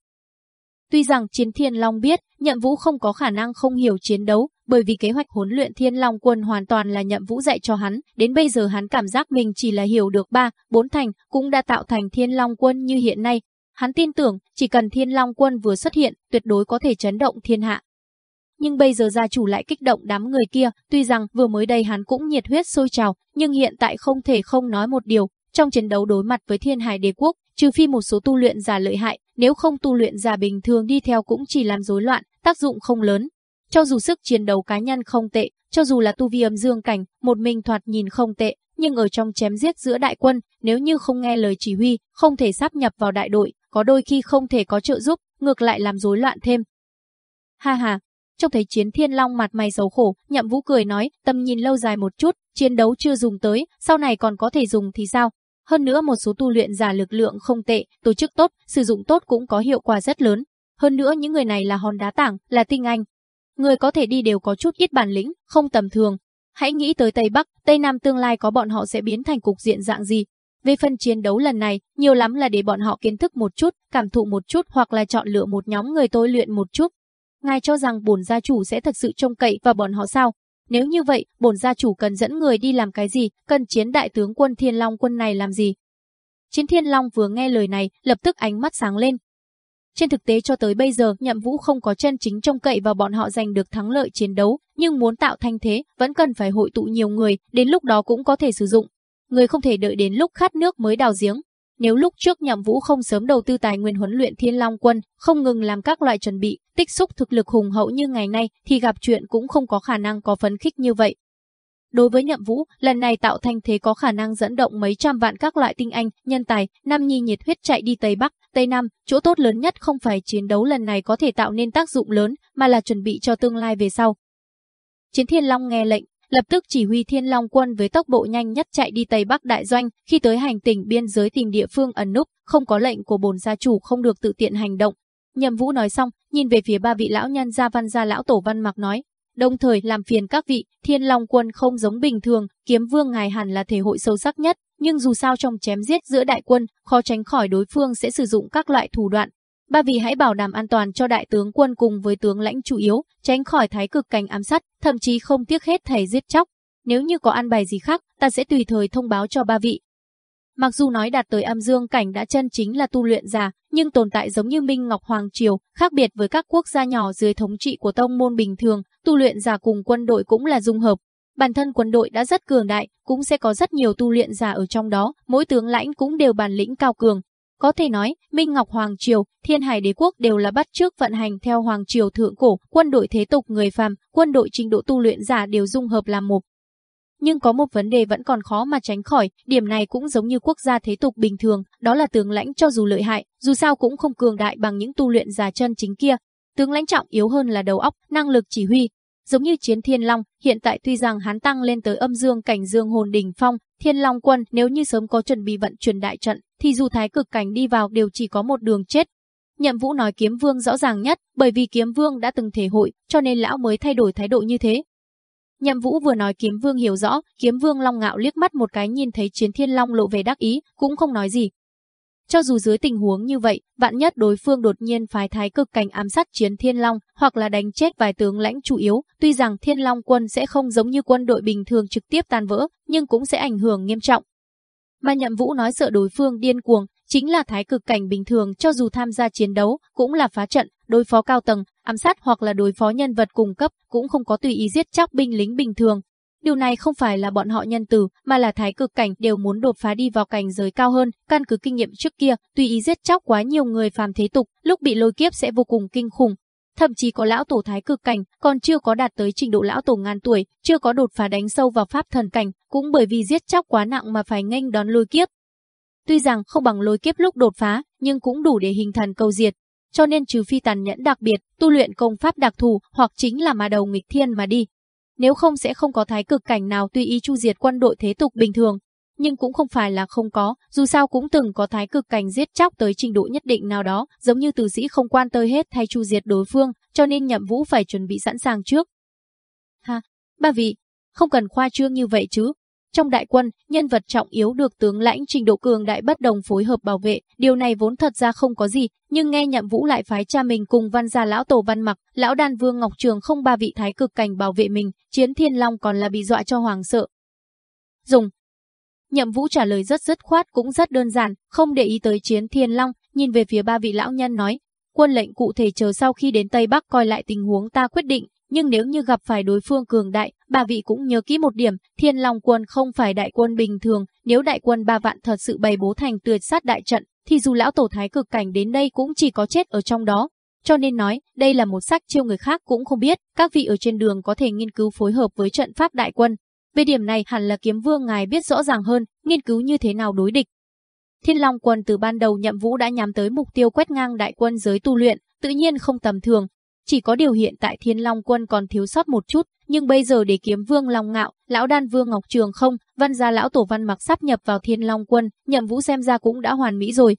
Tuy rằng Chiến Thiên Long biết, Nhậm Vũ không có khả năng không hiểu chiến đấu, bởi vì kế hoạch huấn luyện Thiên Long quân hoàn toàn là Nhậm Vũ dạy cho hắn, đến bây giờ hắn cảm giác mình chỉ là hiểu được 3, 4 thành, cũng đã tạo thành Thiên Long quân như hiện nay. Hắn tin tưởng, chỉ cần Thiên Long quân vừa xuất hiện, tuyệt đối có thể chấn động thiên hạ nhưng bây giờ gia chủ lại kích động đám người kia, tuy rằng vừa mới đây hắn cũng nhiệt huyết sôi trào, nhưng hiện tại không thể không nói một điều, trong chiến đấu đối mặt với thiên hải đế quốc, trừ phi một số tu luyện giả lợi hại, nếu không tu luyện giả bình thường đi theo cũng chỉ làm rối loạn, tác dụng không lớn. Cho dù sức chiến đấu cá nhân không tệ, cho dù là tu vi âm dương cảnh, một mình thoạt nhìn không tệ, nhưng ở trong chém giết giữa đại quân, nếu như không nghe lời chỉ huy, không thể sáp nhập vào đại đội, có đôi khi không thể có trợ giúp, ngược lại làm rối loạn thêm. Ha ha, Trông thấy chiến thiên long mặt mày xấu khổ, nhậm vũ cười nói, tầm nhìn lâu dài một chút, chiến đấu chưa dùng tới, sau này còn có thể dùng thì sao? Hơn nữa một số tu luyện giả lực lượng không tệ, tổ chức tốt, sử dụng tốt cũng có hiệu quả rất lớn. Hơn nữa những người này là hòn đá tảng, là tinh anh. Người có thể đi đều có chút ít bản lĩnh, không tầm thường. Hãy nghĩ tới Tây Bắc, Tây Nam tương lai có bọn họ sẽ biến thành cục diện dạng gì. Về phần chiến đấu lần này, nhiều lắm là để bọn họ kiến thức một chút, cảm thụ một chút hoặc là chọn lựa một nhóm người tôi luyện một chút, ngài cho rằng bổn gia chủ sẽ thật sự trông cậy vào bọn họ sao? Nếu như vậy, bổn gia chủ cần dẫn người đi làm cái gì, cần chiến đại tướng quân Thiên Long quân này làm gì? Chiến Thiên Long vừa nghe lời này, lập tức ánh mắt sáng lên. Trên thực tế cho tới bây giờ, Nhậm Vũ không có chân chính trông cậy vào bọn họ giành được thắng lợi chiến đấu, nhưng muốn tạo thanh thế, vẫn cần phải hội tụ nhiều người, đến lúc đó cũng có thể sử dụng. Người không thể đợi đến lúc khát nước mới đào giếng, nếu lúc trước Nhậm Vũ không sớm đầu tư tài nguyên huấn luyện Thiên Long quân, không ngừng làm các loại chuẩn bị, tích xúc thực lực hùng hậu như ngày nay, thì gặp chuyện cũng không có khả năng có phấn khích như vậy. Đối với Nhậm Vũ, lần này tạo thành thế có khả năng dẫn động mấy trăm vạn các loại tinh anh, nhân tài, Nam Nhi nhiệt huyết chạy đi Tây Bắc, Tây Nam, chỗ tốt lớn nhất không phải chiến đấu lần này có thể tạo nên tác dụng lớn, mà là chuẩn bị cho tương lai về sau. Chiến Thiên Long nghe lệnh, lập tức chỉ huy Thiên Long quân với tốc độ nhanh nhất chạy đi Tây Bắc đại doanh, khi tới hành tỉnh biên giới tìm địa phương ẩn núp, không có lệnh của bổn gia chủ không được tự tiện hành động. Nhậm Vũ nói xong, nhìn về phía ba vị lão nhân gia văn gia lão tổ văn mặc nói, đồng thời làm phiền các vị, Thiên Long quân không giống bình thường, kiếm vương ngài hẳn là thể hội sâu sắc nhất, nhưng dù sao trong chém giết giữa đại quân, khó tránh khỏi đối phương sẽ sử dụng các loại thủ đoạn, Ba vị hãy bảo đảm an toàn cho đại tướng quân cùng với tướng lãnh chủ yếu, tránh khỏi thái cực cảnh ám sát, thậm chí không tiếc hết thầy giết chóc. Nếu như có ăn bài gì khác, ta sẽ tùy thời thông báo cho ba vị. Mặc dù nói đạt tới âm dương cảnh đã chân chính là tu luyện giả, nhưng tồn tại giống như Minh Ngọc Hoàng Triều, khác biệt với các quốc gia nhỏ dưới thống trị của tông môn bình thường, tu luyện giả cùng quân đội cũng là dung hợp. Bản thân quân đội đã rất cường đại, cũng sẽ có rất nhiều tu luyện giả ở trong đó, mỗi tướng lãnh cũng đều bản lĩnh cao cường, có thể nói, Minh Ngọc Hoàng Triều, Thiên Hải Đế Quốc đều là bắt trước vận hành theo Hoàng Triều thượng cổ, quân đội thế tục người phàm, quân đội trình độ tu luyện giả đều dung hợp làm một. nhưng có một vấn đề vẫn còn khó mà tránh khỏi, điểm này cũng giống như quốc gia thế tục bình thường, đó là tướng lãnh cho dù lợi hại, dù sao cũng không cường đại bằng những tu luyện giả chân chính kia. Tướng lãnh trọng yếu hơn là đầu óc, năng lực chỉ huy. Giống như chiến thiên long, hiện tại tuy rằng hắn tăng lên tới âm dương cảnh dương hồn đỉnh phong, thiên long quân nếu như sớm có chuẩn bị vận chuyển đại trận, thì dù thái cực cảnh đi vào đều chỉ có một đường chết, Nhậm Vũ nói kiếm vương rõ ràng nhất, bởi vì kiếm vương đã từng thể hội, cho nên lão mới thay đổi thái độ như thế. Nhậm Vũ vừa nói kiếm vương hiểu rõ, kiếm vương long ngạo liếc mắt một cái nhìn thấy chiến thiên long lộ về đắc ý, cũng không nói gì. Cho dù dưới tình huống như vậy, vạn nhất đối phương đột nhiên phái thái cực cảnh ám sát chiến thiên long, hoặc là đánh chết vài tướng lãnh chủ yếu, tuy rằng thiên long quân sẽ không giống như quân đội bình thường trực tiếp tan vỡ, nhưng cũng sẽ ảnh hưởng nghiêm trọng. Mà nhậm vũ nói sợ đối phương điên cuồng, chính là thái cực cảnh bình thường cho dù tham gia chiến đấu, cũng là phá trận, đối phó cao tầng, ám sát hoặc là đối phó nhân vật cung cấp, cũng không có tùy ý giết chóc binh lính bình thường. Điều này không phải là bọn họ nhân từ, mà là thái cực cảnh đều muốn đột phá đi vào cảnh giới cao hơn, căn cứ kinh nghiệm trước kia, tùy ý giết chóc quá nhiều người phàm thế tục, lúc bị lôi kiếp sẽ vô cùng kinh khủng. Thậm chí có lão tổ thái cực cảnh, còn chưa có đạt tới trình độ lão tổ ngàn tuổi, chưa có đột phá đánh sâu vào pháp thần cảnh, cũng bởi vì giết chóc quá nặng mà phải nghênh đón lôi kiếp, Tuy rằng không bằng lôi kiếp lúc đột phá, nhưng cũng đủ để hình thần câu diệt. Cho nên trừ phi tàn nhẫn đặc biệt, tu luyện công pháp đặc thù hoặc chính là mà đầu nghịch thiên mà đi. Nếu không sẽ không có thái cực cảnh nào tùy ý chu diệt quân đội thế tục bình thường. Nhưng cũng không phải là không có, dù sao cũng từng có thái cực cảnh giết chóc tới trình độ nhất định nào đó, giống như tử sĩ không quan tơi hết thay chu diệt đối phương, cho nên nhậm vũ phải chuẩn bị sẵn sàng trước. Ha, ba vị, không cần khoa trương như vậy chứ, trong đại quân, nhân vật trọng yếu được tướng lãnh trình độ cường đại bất đồng phối hợp bảo vệ, điều này vốn thật ra không có gì, nhưng nghe nhậm vũ lại phái cha mình cùng văn gia lão tổ văn mặc, lão đan vương Ngọc Trường không ba vị thái cực cảnh bảo vệ mình, chiến thiên long còn là bị dọa cho hoàng sợ. Dùng. Nhậm vũ trả lời rất dứt khoát cũng rất đơn giản, không để ý tới chiến thiên long, nhìn về phía ba vị lão nhân nói, quân lệnh cụ thể chờ sau khi đến Tây Bắc coi lại tình huống ta quyết định, nhưng nếu như gặp phải đối phương cường đại, bà vị cũng nhớ kỹ một điểm, Thiên Long quân không phải đại quân bình thường, nếu đại quân ba vạn thật sự bày bố thành tuyệt sát đại trận, thì dù lão tổ thái cực cảnh đến đây cũng chỉ có chết ở trong đó. Cho nên nói, đây là một sách chiêu người khác cũng không biết, các vị ở trên đường có thể nghiên cứu phối hợp với trận pháp đại quân. Về điểm này hẳn là kiếm vương ngài biết rõ ràng hơn, nghiên cứu như thế nào đối địch. Thiên Long quân từ ban đầu nhậm vũ đã nhắm tới mục tiêu quét ngang đại quân giới tu luyện, tự nhiên không tầm thường, chỉ có điều hiện tại Thiên Long quân còn thiếu sót một chút, nhưng bây giờ để kiếm vương Long Ngạo, lão đan vương Ngọc Trường không, văn gia lão tổ văn mặc sắp nhập vào Thiên Long quân, nhậm vũ xem ra cũng đã hoàn mỹ rồi.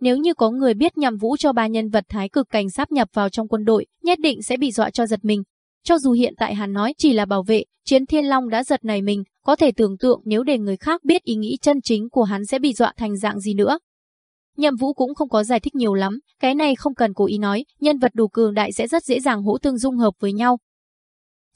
Nếu như có người biết nhậm vũ cho ba nhân vật thái cực cảnh sắp nhập vào trong quân đội, nhất định sẽ bị dọa cho giật mình. Cho dù hiện tại hắn nói chỉ là bảo vệ, chiến thiên long đã giật này mình, có thể tưởng tượng nếu để người khác biết ý nghĩ chân chính của hắn sẽ bị dọa thành dạng gì nữa. Nhậm Vũ cũng không có giải thích nhiều lắm, cái này không cần cố ý nói, nhân vật đủ cường đại sẽ rất dễ dàng hỗ tương dung hợp với nhau.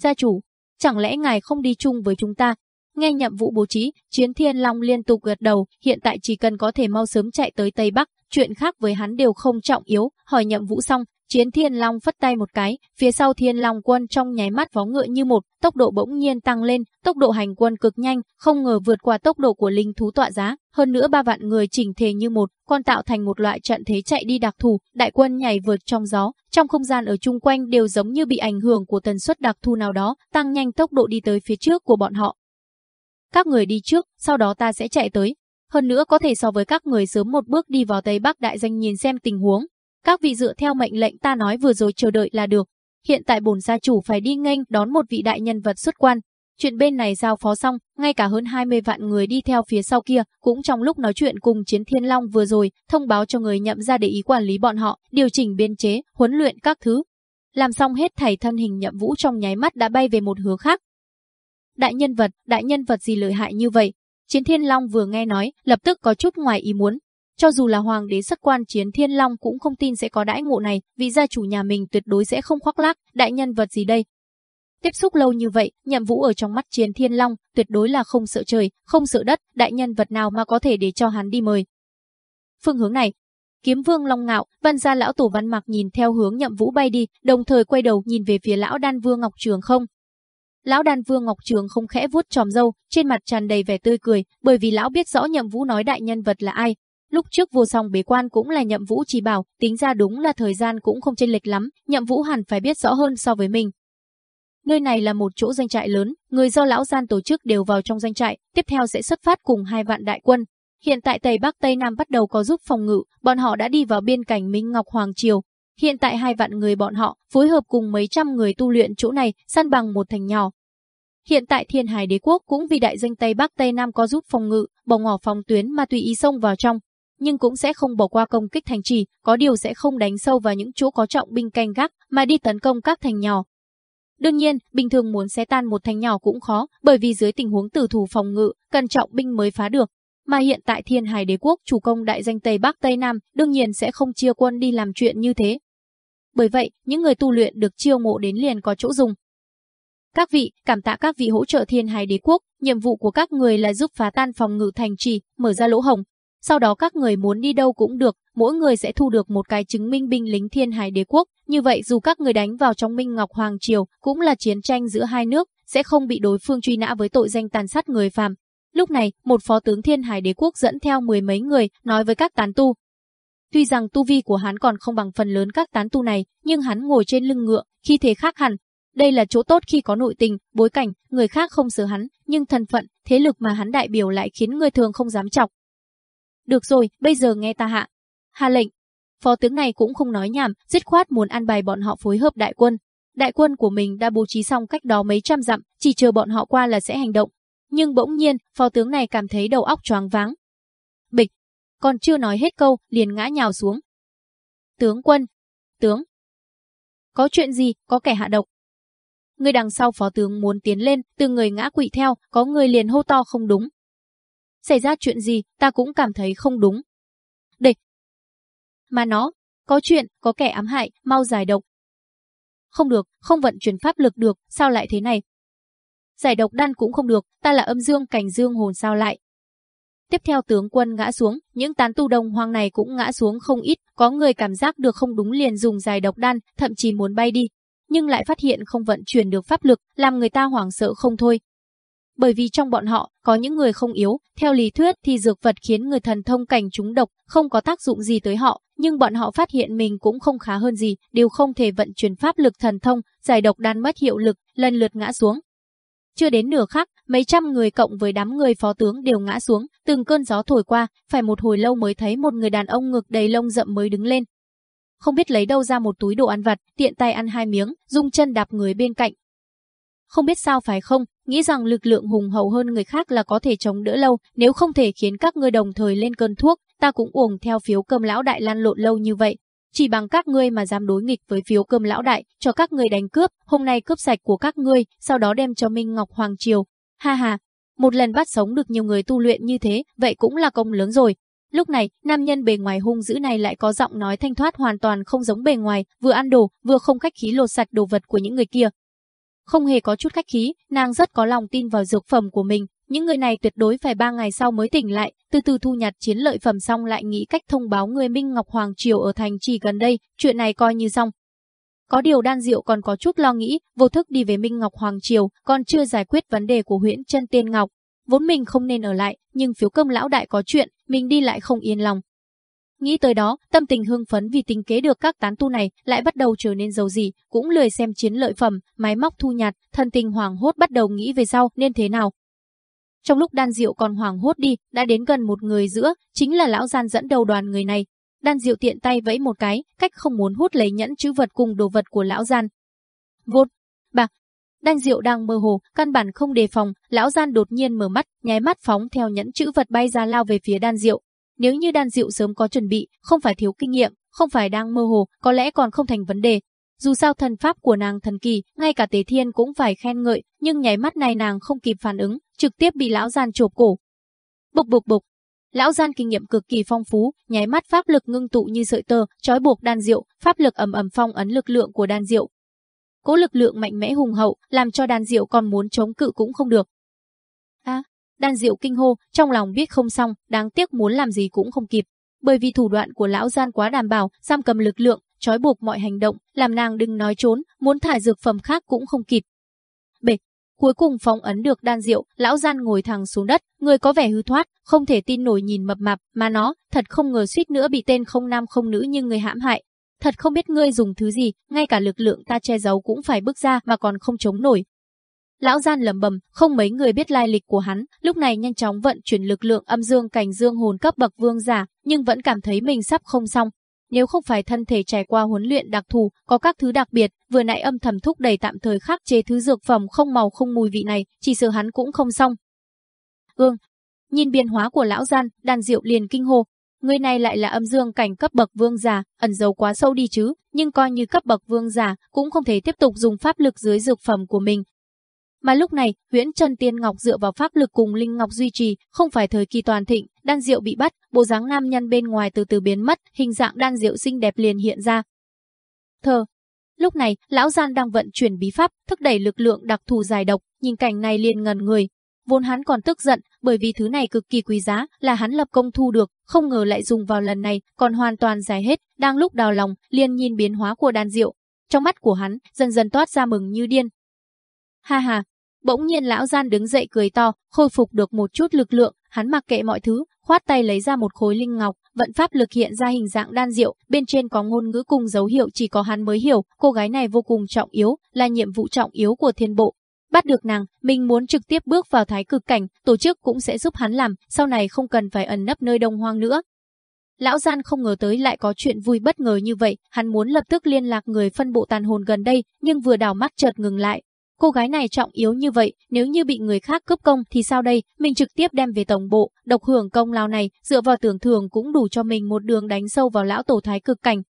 Gia chủ, chẳng lẽ ngài không đi chung với chúng ta? Nghe Nhậm Vũ bố trí, Chiến Thiên Long liên tục gật đầu, hiện tại chỉ cần có thể mau sớm chạy tới Tây Bắc, chuyện khác với hắn đều không trọng yếu, hỏi Nhậm Vũ xong, Chiến Thiên Long phất tay một cái, phía sau Thiên Long quân trong nháy mắt vó ngựa như một, tốc độ bỗng nhiên tăng lên, tốc độ hành quân cực nhanh, không ngờ vượt qua tốc độ của linh thú tọa giá, hơn nữa ba vạn người chỉnh thể như một, còn tạo thành một loại trận thế chạy đi đặc thù, đại quân nhảy vượt trong gió, trong không gian ở chung quanh đều giống như bị ảnh hưởng của tần suất đặc thù nào đó, tăng nhanh tốc độ đi tới phía trước của bọn họ. Các người đi trước, sau đó ta sẽ chạy tới. Hơn nữa có thể so với các người sớm một bước đi vào Tây Bắc đại danh nhìn xem tình huống, các vị dựa theo mệnh lệnh ta nói vừa rồi chờ đợi là được. Hiện tại bổn gia chủ phải đi nghênh đón một vị đại nhân vật xuất quan. Chuyện bên này giao phó xong, ngay cả hơn 20 vạn người đi theo phía sau kia, cũng trong lúc nói chuyện cùng Chiến Thiên Long vừa rồi, thông báo cho người nhậm ra để ý quản lý bọn họ, điều chỉnh biên chế, huấn luyện các thứ. Làm xong hết thảy thân hình nhậm vũ trong nháy mắt đã bay về một hướng khác. Đại nhân vật, đại nhân vật gì lợi hại như vậy? Chiến Thiên Long vừa nghe nói, lập tức có chút ngoài ý muốn, cho dù là hoàng đế sắc quan chiến thiên long cũng không tin sẽ có đãi ngộ này, vì gia chủ nhà mình tuyệt đối sẽ không khoác lác, đại nhân vật gì đây. Tiếp xúc lâu như vậy, nhậm vũ ở trong mắt chiến thiên long, tuyệt đối là không sợ trời, không sợ đất, đại nhân vật nào mà có thể để cho hắn đi mời. Phương hướng này, Kiếm Vương Long Ngạo, Văn gia lão tổ Văn Mặc nhìn theo hướng Nhậm Vũ bay đi, đồng thời quay đầu nhìn về phía lão Đan Vương Ngọc Trường không. Lão Đan Vương Ngọc Trường không khẽ vuốt tròm râu, trên mặt tràn đầy vẻ tươi cười, bởi vì lão biết rõ Nhậm Vũ nói đại nhân vật là ai, Lúc trước vô song bế quan cũng là nhậm vũ chỉ bảo, tính ra đúng là thời gian cũng không chênh lệch lắm, nhậm vũ hẳn phải biết rõ hơn so với mình. Nơi này là một chỗ danh trại lớn, người do lão gian tổ chức đều vào trong danh trại, tiếp theo sẽ xuất phát cùng hai vạn đại quân. Hiện tại Tây Bắc Tây Nam bắt đầu có giúp phòng ngự, bọn họ đã đi vào biên cảnh Minh Ngọc Hoàng Triều. Hiện tại hai vạn người bọn họ phối hợp cùng mấy trăm người tu luyện chỗ này, săn bằng một thành nhỏ. Hiện tại Thiên Hải Đế quốc cũng vì đại danh Tây Bắc Tây Nam có giúp phòng ngự, bỏ ngỏ phòng tuyến mà tùy ý xông vào trong, nhưng cũng sẽ không bỏ qua công kích thành trì, có điều sẽ không đánh sâu vào những chỗ có trọng binh canh gác, mà đi tấn công các thành nhỏ. Đương nhiên, bình thường muốn xé tan một thành nhỏ cũng khó, bởi vì dưới tình huống tử thủ phòng ngự, cần trọng binh mới phá được. Mà hiện tại Thiên Hải Đế quốc chủ công đại danh Tây Bắc Tây Nam, đương nhiên sẽ không chia quân đi làm chuyện như thế. Bởi vậy, những người tu luyện được chiêu mộ đến liền có chỗ dùng. Các vị, cảm tạ các vị hỗ trợ Thiên Hải Đế quốc, nhiệm vụ của các người là giúp phá tan phòng ngự thành trì, mở ra lỗ hồng sau đó các người muốn đi đâu cũng được, mỗi người sẽ thu được một cái chứng minh binh lính thiên hải đế quốc. Như vậy dù các người đánh vào trong Minh Ngọc Hoàng Triều, cũng là chiến tranh giữa hai nước, sẽ không bị đối phương truy nã với tội danh tàn sát người phàm. Lúc này, một phó tướng thiên hải đế quốc dẫn theo mười mấy người, nói với các tán tu. Tuy rằng tu vi của hắn còn không bằng phần lớn các tán tu này, nhưng hắn ngồi trên lưng ngựa, khi thế khác hẳn. Đây là chỗ tốt khi có nội tình, bối cảnh, người khác không sợ hắn, nhưng thân phận, thế lực mà hắn đại biểu lại khiến người thường không dám chọc. Được rồi, bây giờ nghe ta hạ. Hạ lệnh. Phó tướng này cũng không nói nhảm, dứt khoát muốn an bài bọn họ phối hợp đại quân. Đại quân của mình đã bố trí xong cách đó mấy trăm dặm, chỉ chờ bọn họ qua là sẽ hành động. Nhưng bỗng nhiên, phó tướng này cảm thấy đầu óc choáng váng. Bịch. Còn chưa nói hết câu, liền ngã nhào xuống. Tướng quân. Tướng. Có chuyện gì, có kẻ hạ độc. Người đằng sau phó tướng muốn tiến lên, từ người ngã quỵ theo, có người liền hô to không đúng, Xảy ra chuyện gì, ta cũng cảm thấy không đúng. Địch. Mà nó, có chuyện, có kẻ ám hại, mau giải độc. Không được, không vận chuyển pháp lực được, sao lại thế này? Giải độc đan cũng không được, ta là âm dương cảnh dương hồn sao lại? Tiếp theo tướng quân ngã xuống, những tán tu đồng hoang này cũng ngã xuống không ít, có người cảm giác được không đúng liền dùng giải độc đan, thậm chí muốn bay đi, nhưng lại phát hiện không vận chuyển được pháp lực, làm người ta hoảng sợ không thôi bởi vì trong bọn họ có những người không yếu, theo lý thuyết thì dược vật khiến người thần thông cảnh trúng độc không có tác dụng gì tới họ, nhưng bọn họ phát hiện mình cũng không khá hơn gì, đều không thể vận chuyển pháp lực thần thông, giải độc đan mất hiệu lực, lần lượt ngã xuống. Chưa đến nửa khắc, mấy trăm người cộng với đám người phó tướng đều ngã xuống, từng cơn gió thổi qua, phải một hồi lâu mới thấy một người đàn ông ngực đầy lông rậm mới đứng lên. Không biết lấy đâu ra một túi đồ ăn vặt, tiện tay ăn hai miếng, dùng chân đạp người bên cạnh, không biết sao phải không, nghĩ rằng lực lượng hùng hậu hơn người khác là có thể chống đỡ lâu, nếu không thể khiến các ngươi đồng thời lên cơn thuốc, ta cũng uổng theo phiếu cơm lão đại lan lộn lâu như vậy. Chỉ bằng các ngươi mà dám đối nghịch với phiếu cơm lão đại, cho các ngươi đánh cướp, hôm nay cướp sạch của các ngươi, sau đó đem cho Minh Ngọc Hoàng Triều. Ha ha, một lần bắt sống được nhiều người tu luyện như thế, vậy cũng là công lớn rồi. Lúc này, nam nhân bề ngoài hung dữ này lại có giọng nói thanh thoát hoàn toàn không giống bề ngoài, vừa ăn đồ, vừa không khách khí lột sạch đồ vật của những người kia, không hề có chút khách khí, nàng rất có lòng tin vào dược phẩm của mình. Những người này tuyệt đối phải ba ngày sau mới tỉnh lại, từ từ thu nhặt chiến lợi phẩm xong lại nghĩ cách thông báo người Minh Ngọc Hoàng Triều ở thành trì gần đây, chuyện này coi như xong. Có điều đan diệu còn có chút lo nghĩ, vô thức đi về Minh Ngọc Hoàng Triều, còn chưa giải quyết vấn đề của Huyễn chân Tiên Ngọc. Vốn mình không nên ở lại, nhưng phiếu cơm lão đại có chuyện, mình đi lại không yên lòng. Nghĩ tới đó, tâm tình hưng phấn vì tính kế được các tán tu này lại bắt đầu trở nên giàu gì, cũng lười xem chiến lợi phẩm, máy móc thu nhặt, thân tình hoàng hốt bắt đầu nghĩ về sau nên thế nào. Trong lúc đan diệu còn hoàng hốt đi, đã đến gần một người giữa, chính là lão gian dẫn đầu đoàn người này. Đan diệu tiện tay vẫy một cái, cách không muốn hút lấy nhẫn chữ vật cùng đồ vật của lão gian. Vột, bạc, Đan Diệu đang mơ hồ, căn bản không đề phòng, lão gian đột nhiên mở mắt, nháy mắt phóng theo nhẫn chữ vật bay ra lao về phía Đan Diệu. Nếu như đan diệu sớm có chuẩn bị, không phải thiếu kinh nghiệm, không phải đang mơ hồ, có lẽ còn không thành vấn đề. Dù sao thần pháp của nàng thần kỳ, ngay cả Tế Thiên cũng phải khen ngợi, nhưng nháy mắt này nàng không kịp phản ứng, trực tiếp bị lão gian chộp cổ. Bục bục bục. Lão gian kinh nghiệm cực kỳ phong phú, nháy mắt pháp lực ngưng tụ như sợi tơ, trói buộc đan diệu, pháp lực ầm ầm phong ấn lực lượng của đan diệu. Cố lực lượng mạnh mẽ hùng hậu, làm cho đan diệu còn muốn chống cự cũng không được. Đan Diệu kinh hô, trong lòng biết không xong, đáng tiếc muốn làm gì cũng không kịp. Bởi vì thủ đoạn của lão gian quá đảm bảo, giam cầm lực lượng, trói buộc mọi hành động, làm nàng đừng nói trốn, muốn thải dược phẩm khác cũng không kịp. Bịch, cuối cùng phong ấn được đan diệu, lão gian ngồi thẳng xuống đất, người có vẻ hư thoát, không thể tin nổi nhìn mập mạp, mà nó, thật không ngờ suýt nữa bị tên không nam không nữ như người hãm hại. thật không biết ngươi dùng thứ gì, ngay cả lực lượng ta che giấu cũng phải bước ra mà còn không chống nổi. Lão gian lầm bầm, không mấy người biết lai lịch của hắn, lúc này nhanh chóng vận chuyển lực lượng âm dương cảnh dương hồn cấp bậc vương giả, nhưng vẫn cảm thấy mình sắp không xong. Nếu không phải thân thể trải qua huấn luyện đặc thù, có các thứ đặc biệt, vừa nãy âm thầm thúc đẩy tạm thời khắc chế thứ dược phẩm không màu không mùi vị này, chỉ sợ hắn cũng không xong. Ương, nhìn biến hóa của lão gian, đàn diệu liền kinh hô, Người này lại là âm dương cảnh cấp bậc vương giả, ẩn giấu quá sâu đi chứ, nhưng coi như cấp bậc vương giả, cũng không thể tiếp tục dùng pháp lực dưới dược phẩm của mình. Mà lúc này, Huyễn Trần Tiên Ngọc dựa vào pháp lực cùng linh ngọc duy trì, không phải thời kỳ toàn thịnh, đan diệu bị bắt, bộ dáng nam nhân bên ngoài từ từ biến mất, hình dạng đan diệu xinh đẹp liền hiện ra. Thơ. Lúc này, lão gian đang vận chuyển bí pháp, thúc đẩy lực lượng đặc thù giải độc, nhìn cảnh này liền ngần người, Vốn hắn còn tức giận, bởi vì thứ này cực kỳ quý giá, là hắn lập công thu được, không ngờ lại dùng vào lần này, còn hoàn toàn giải hết, đang lúc đào lòng, liền nhìn biến hóa của Đan Diệu, Trong mắt của hắn, dần dần toát ra mừng như điên. Ha ha, bỗng nhiên lão gian đứng dậy cười to, khôi phục được một chút lực lượng, hắn mặc kệ mọi thứ, khoát tay lấy ra một khối linh ngọc, vận pháp lực hiện ra hình dạng đan diệu bên trên có ngôn ngữ cùng dấu hiệu chỉ có hắn mới hiểu, cô gái này vô cùng trọng yếu, là nhiệm vụ trọng yếu của thiên bộ, Bắt được nàng, mình muốn trực tiếp bước vào thái cực cảnh, tổ chức cũng sẽ giúp hắn làm, sau này không cần phải ẩn nấp nơi đông hoang nữa. Lão gian không ngờ tới lại có chuyện vui bất ngờ như vậy, hắn muốn lập tức liên lạc người phân bộ tàn hồn gần đây, nhưng vừa đảo mắt chợt ngừng lại. Cô gái này trọng yếu như vậy, nếu như bị người khác cướp công thì sao đây, mình trực tiếp đem về tổng bộ, độc hưởng công lao này, dựa vào tưởng thường cũng đủ cho mình một đường đánh sâu vào lão tổ thái cực cảnh,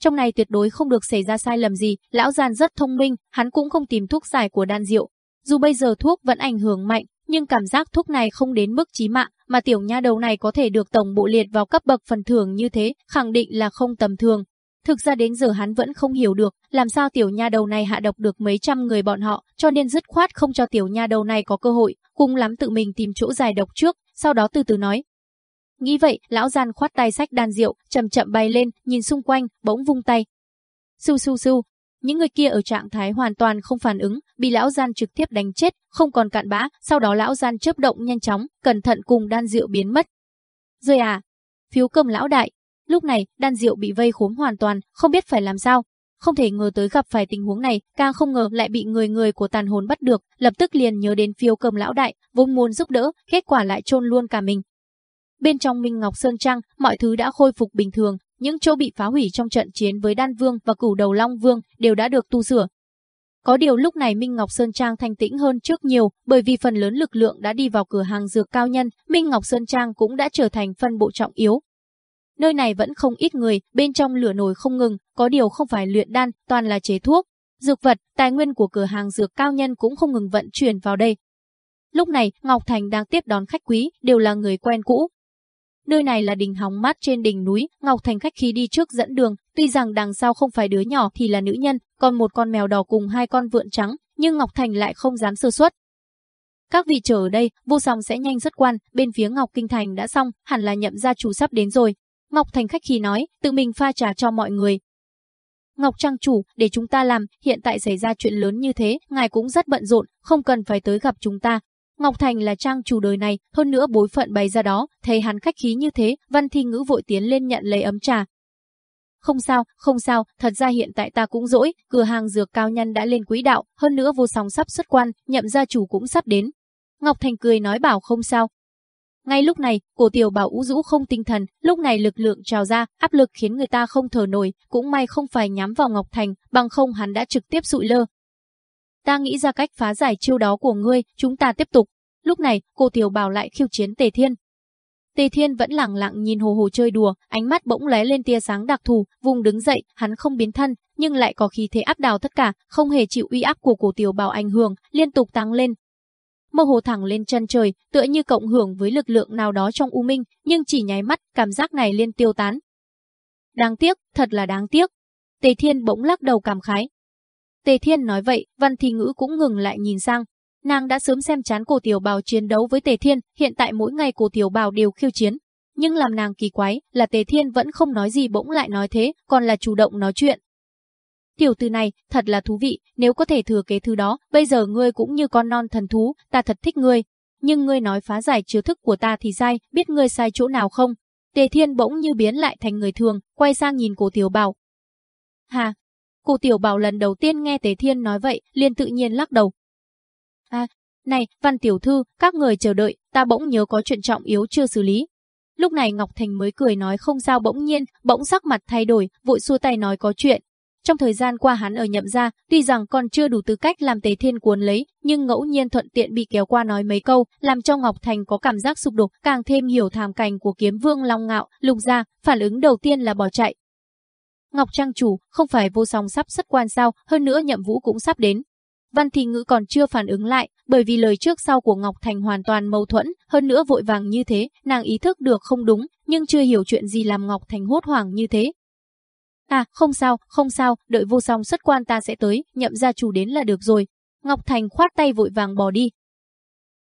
trong này tuyệt đối không được xảy ra sai lầm gì, lão gian rất thông minh, hắn cũng không tìm thuốc giải của đan rượu. Dù bây giờ thuốc vẫn ảnh hưởng mạnh, nhưng cảm giác thuốc này không đến mức chí mạng, mà tiểu nha đầu này có thể được tổng bộ liệt vào cấp bậc phần thưởng như thế, khẳng định là không tầm thường. Thực ra đến giờ hắn vẫn không hiểu được, làm sao tiểu nha đầu này hạ độc được mấy trăm người bọn họ, cho nên dứt khoát không cho tiểu nha đầu này có cơ hội, cùng lắm tự mình tìm chỗ giải độc trước, sau đó từ từ nói, Nghĩ vậy, lão gian khoát tay sách đàn rượu, chậm chậm bay lên, nhìn xung quanh, bỗng vung tay. Su su su, những người kia ở trạng thái hoàn toàn không phản ứng, bị lão gian trực tiếp đánh chết, không còn cạn bã, sau đó lão gian chớp động nhanh chóng, cẩn thận cùng đan rượu biến mất. Rơi à? Phiếu cầm lão đại. Lúc này, đan Diệu bị vây khốn hoàn toàn, không biết phải làm sao. Không thể ngờ tới gặp phải tình huống này, càng không ngờ lại bị người người của tàn hồn bắt được, lập tức liền nhớ đến phiêu cầm lão đại, vốn muốn giúp đỡ, kết quả lại chôn luôn cả mình. Bên trong Minh Ngọc Sơn Trang, mọi thứ đã khôi phục bình thường, những chỗ bị phá hủy trong trận chiến với Đan Vương và Cửu Đầu Long Vương đều đã được tu sửa. Có điều lúc này Minh Ngọc Sơn Trang thanh tĩnh hơn trước nhiều, bởi vì phần lớn lực lượng đã đi vào cửa hàng dược cao nhân, Minh Ngọc Sơn Trang cũng đã trở thành phân bộ trọng yếu. Nơi này vẫn không ít người, bên trong lửa nổi không ngừng, có điều không phải luyện đan, toàn là chế thuốc. Dược vật, tài nguyên của cửa hàng dược cao nhân cũng không ngừng vận chuyển vào đây. Lúc này, Ngọc Thành đang tiếp đón khách quý, đều là người quen cũ, Nơi này là đỉnh hóng mát trên đỉnh núi, Ngọc Thành khách khí đi trước dẫn đường, tuy rằng đằng sau không phải đứa nhỏ thì là nữ nhân, còn một con mèo đỏ cùng hai con vượn trắng, nhưng Ngọc Thành lại không dám sơ suất. Các vị chờ ở đây, vô song sẽ nhanh rất quan, bên phía Ngọc Kinh Thành đã xong, hẳn là nhậm gia chủ sắp đến rồi. Ngọc Thành khách khí nói, tự mình pha trà cho mọi người. Ngọc Trang chủ, để chúng ta làm, hiện tại xảy ra chuyện lớn như thế, ngài cũng rất bận rộn, không cần phải tới gặp chúng ta, Ngọc Thành là trang chủ đời này, hơn nữa bối phận bày ra đó, thấy hắn khách khí như thế, Văn Thi Ngữ vội tiến lên nhận lấy ấm trà. Không sao, không sao, thật ra hiện tại ta cũng dỗi, cửa hàng dược cao nhân đã lên quỹ đạo, hơn nữa vô song sắp xuất quan, nhậm gia chủ cũng sắp đến. Ngọc Thành cười nói bảo không sao. Ngay lúc này, cổ tiểu bảo ú rũ không tinh thần, lúc này lực lượng trào ra, áp lực khiến người ta không thở nổi, cũng may không phải nhắm vào Ngọc Thành, bằng không hắn đã trực tiếp sụi lơ, Ta nghĩ ra cách phá giải chiêu đó của ngươi, chúng ta tiếp tục. Lúc này, cô Tiểu Bảo lại khiêu chiến Tề Thiên. Tề Thiên vẫn lặng lặng nhìn hồ hồ chơi đùa, ánh mắt bỗng lóe lên tia sáng đặc thù, vùng đứng dậy, hắn không biến thân, nhưng lại có khí thế áp đảo tất cả, không hề chịu uy áp của cổ Tiểu Bảo ảnh hưởng, liên tục tăng lên. Mơ hồ thẳng lên chân trời, tựa như cộng hưởng với lực lượng nào đó trong u minh, nhưng chỉ nháy mắt, cảm giác này liên tiêu tán. Đáng tiếc, thật là đáng tiếc. Tề Thiên bỗng lắc đầu cảm khái, Tề Thiên nói vậy, Văn Thi Ngữ cũng ngừng lại nhìn sang. Nàng đã sớm xem chán cổ tiểu bào chiến đấu với Tề Thiên, hiện tại mỗi ngày cổ tiểu bào đều khiêu chiến. Nhưng làm nàng kỳ quái là Tề Thiên vẫn không nói gì bỗng lại nói thế, còn là chủ động nói chuyện. Tiểu từ này, thật là thú vị, nếu có thể thừa kế thứ đó, bây giờ ngươi cũng như con non thần thú, ta thật thích ngươi. Nhưng ngươi nói phá giải chiếu thức của ta thì sai, biết ngươi sai chỗ nào không? Tề Thiên bỗng như biến lại thành người thường, quay sang nhìn cổ tiểu bảo Hà, cô tiểu bảo lần đầu tiên nghe tề Thiên nói vậy, liền tự nhiên lắc đầu. À, này, văn tiểu thư, các người chờ đợi, ta bỗng nhớ có chuyện trọng yếu chưa xử lý. Lúc này Ngọc Thành mới cười nói không sao bỗng nhiên, bỗng sắc mặt thay đổi, vội xua tay nói có chuyện. Trong thời gian qua hắn ở nhậm gia, tuy rằng còn chưa đủ tư cách làm tế thiên cuốn lấy, nhưng ngẫu nhiên thuận tiện bị kéo qua nói mấy câu, làm cho Ngọc Thành có cảm giác sụp đổ, càng thêm hiểu thảm cảnh của kiếm vương Long Ngạo, lục gia, phản ứng đầu tiên là bỏ chạy. Ngọc Trang chủ, không phải vô song sắp xuất quan sao, hơn nữa nhậm vũ cũng sắp đến. Văn Thị Ngữ còn chưa phản ứng lại, bởi vì lời trước sau của Ngọc Thành hoàn toàn mâu thuẫn, hơn nữa vội vàng như thế, nàng ý thức được không đúng, nhưng chưa hiểu chuyện gì làm Ngọc Thành hốt hoảng như thế. À, không sao, không sao, đợi vô song xuất quan ta sẽ tới, nhậm gia chủ đến là được rồi. Ngọc Thành khoát tay vội vàng bỏ đi.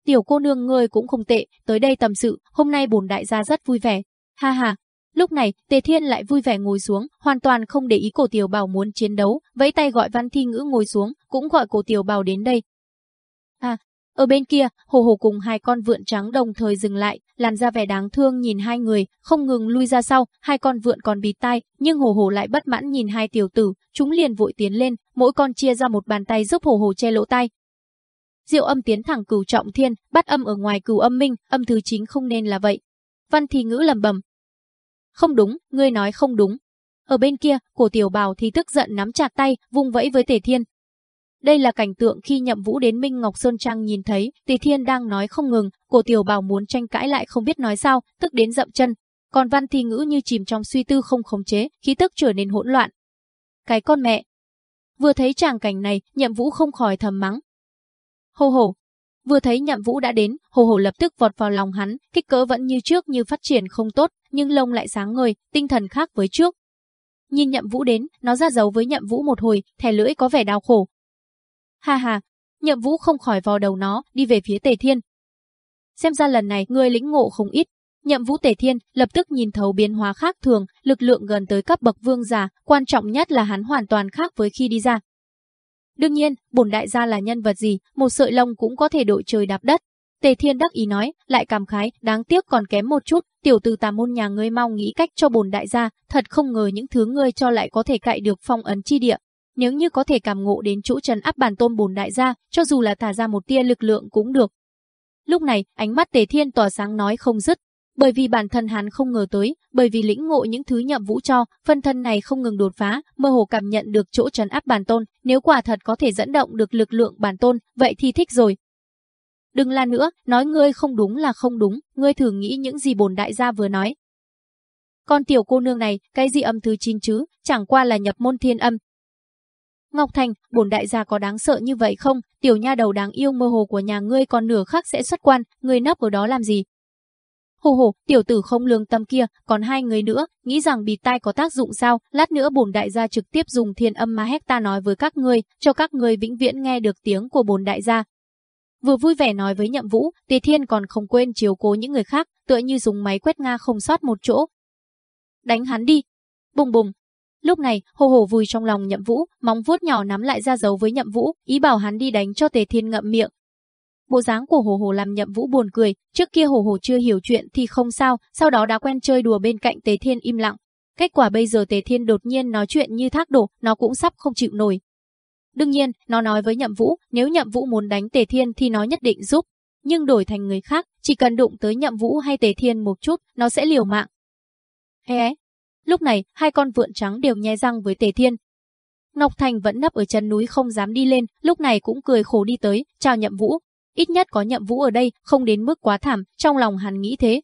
Tiểu cô nương ngươi cũng không tệ, tới đây tầm sự, hôm nay bổn đại gia rất vui vẻ. Ha ha, Lúc này, Tề Thiên lại vui vẻ ngồi xuống, hoàn toàn không để ý cổ tiểu bảo muốn chiến đấu, vẫy tay gọi Văn Thi Ngữ ngồi xuống, cũng gọi cổ tiểu bảo đến đây. À, ở bên kia, Hồ Hồ cùng hai con vượn trắng đồng thời dừng lại, làn ra vẻ đáng thương nhìn hai người, không ngừng lui ra sau, hai con vượn còn bịt tai, nhưng Hồ Hồ lại bất mãn nhìn hai tiểu tử, chúng liền vội tiến lên, mỗi con chia ra một bàn tay giúp Hồ Hồ che lỗ tai. Diệu âm tiến thẳng cửu trọng thiên, bắt âm ở ngoài cửu âm minh, âm thứ chính không nên là vậy. Văn thì Ngữ lầm bầm, không đúng, ngươi nói không đúng. Ở bên kia, cổ tiểu bào thì tức giận nắm chặt tay, vung vẫy với Tề Thiên. Đây là cảnh tượng khi nhậm vũ đến Minh Ngọc Sơn Trang nhìn thấy, Tề Thiên đang nói không ngừng, cổ tiểu bào muốn tranh cãi lại không biết nói sao, tức đến dậm chân. Còn văn thi ngữ như chìm trong suy tư không khống chế, khí tức trở nên hỗn loạn. Cái con mẹ! Vừa thấy tràng cảnh này, nhậm vũ không khỏi thầm mắng. Hô hổ, Vừa thấy Nhậm Vũ đã đến, Hồ Hồ lập tức vọt vào lòng hắn, kích cỡ vẫn như trước như phát triển không tốt, nhưng lông lại sáng ngời, tinh thần khác với trước. Nhìn Nhậm Vũ đến, nó ra dấu với Nhậm Vũ một hồi, thẻ lưỡi có vẻ đau khổ. Ha ha, Nhậm Vũ không khỏi vò đầu nó, đi về phía Tề Thiên. Xem ra lần này người lĩnh ngộ không ít. Nhậm Vũ Tề Thiên lập tức nhìn thấu biến hóa khác thường, lực lượng gần tới cấp bậc vương giả, quan trọng nhất là hắn hoàn toàn khác với khi đi ra. Đương nhiên, bổn đại gia là nhân vật gì, một sợi lông cũng có thể đội trời đạp đất. Tề Thiên đắc ý nói, lại cảm khái, đáng tiếc còn kém một chút, tiểu tử tà môn nhà ngươi mau nghĩ cách cho bổn đại gia, thật không ngờ những thứ ngươi cho lại có thể cậy được phong ấn chi địa. Nếu như có thể cảm ngộ đến chỗ trần áp bản tôn bồn đại gia, cho dù là thả ra một tia lực lượng cũng được. Lúc này, ánh mắt Tề Thiên tỏa sáng nói không dứt, bởi vì bản thân hắn không ngờ tới, bởi vì lĩnh ngộ những thứ nhậm vũ cho, phân thân này không ngừng đột phá, mơ hồ cảm nhận được chỗ trấn áp bản tôn, nếu quả thật có thể dẫn động được lực lượng bản tôn, vậy thì thích rồi. Đừng la nữa, nói ngươi không đúng là không đúng, ngươi thử nghĩ những gì bồn đại gia vừa nói. Con tiểu cô nương này, cái gì âm thứ chín chứ, chẳng qua là nhập môn thiên âm. Ngọc Thành, bổn đại gia có đáng sợ như vậy không? Tiểu nha đầu đáng yêu mơ hồ của nhà ngươi còn nửa khác sẽ xuất quan, ngươi nấp ở đó làm gì? Hồ hồ, tiểu tử không lương tâm kia, còn hai người nữa, nghĩ rằng bịt tai có tác dụng sao, lát nữa bổn đại gia trực tiếp dùng thiên âm mà hét ta nói với các ngươi, cho các ngươi vĩnh viễn nghe được tiếng của bổn đại gia. Vừa vui vẻ nói với nhậm vũ, tề thiên còn không quên chiếu cố những người khác, tựa như dùng máy quét nga không sót một chỗ. Đánh hắn đi. Bùng bùng. Lúc này, hồ hồ vui trong lòng nhậm vũ, móng vuốt nhỏ nắm lại ra dấu với nhậm vũ, ý bảo hắn đi đánh cho tề thiên ngậm miệng, Bộ dáng của Hồ Hồ làm Nhậm Vũ buồn cười, trước kia Hồ Hồ chưa hiểu chuyện thì không sao, sau đó đã quen chơi đùa bên cạnh Tề Thiên im lặng. Kết quả bây giờ Tề Thiên đột nhiên nói chuyện như thác đổ, nó cũng sắp không chịu nổi. Đương nhiên, nó nói với Nhậm Vũ, nếu Nhậm Vũ muốn đánh Tề Thiên thì nó nhất định giúp, nhưng đổi thành người khác, chỉ cần đụng tới Nhậm Vũ hay Tề Thiên một chút, nó sẽ liều mạng. Hé, lúc này, hai con vượn trắng đều nhe răng với Tề Thiên. Ngọc Thành vẫn nấp ở chân núi không dám đi lên, lúc này cũng cười khổ đi tới, chào Nhậm Vũ, ít nhất có nhậm vũ ở đây, không đến mức quá thảm, trong lòng hắn nghĩ thế.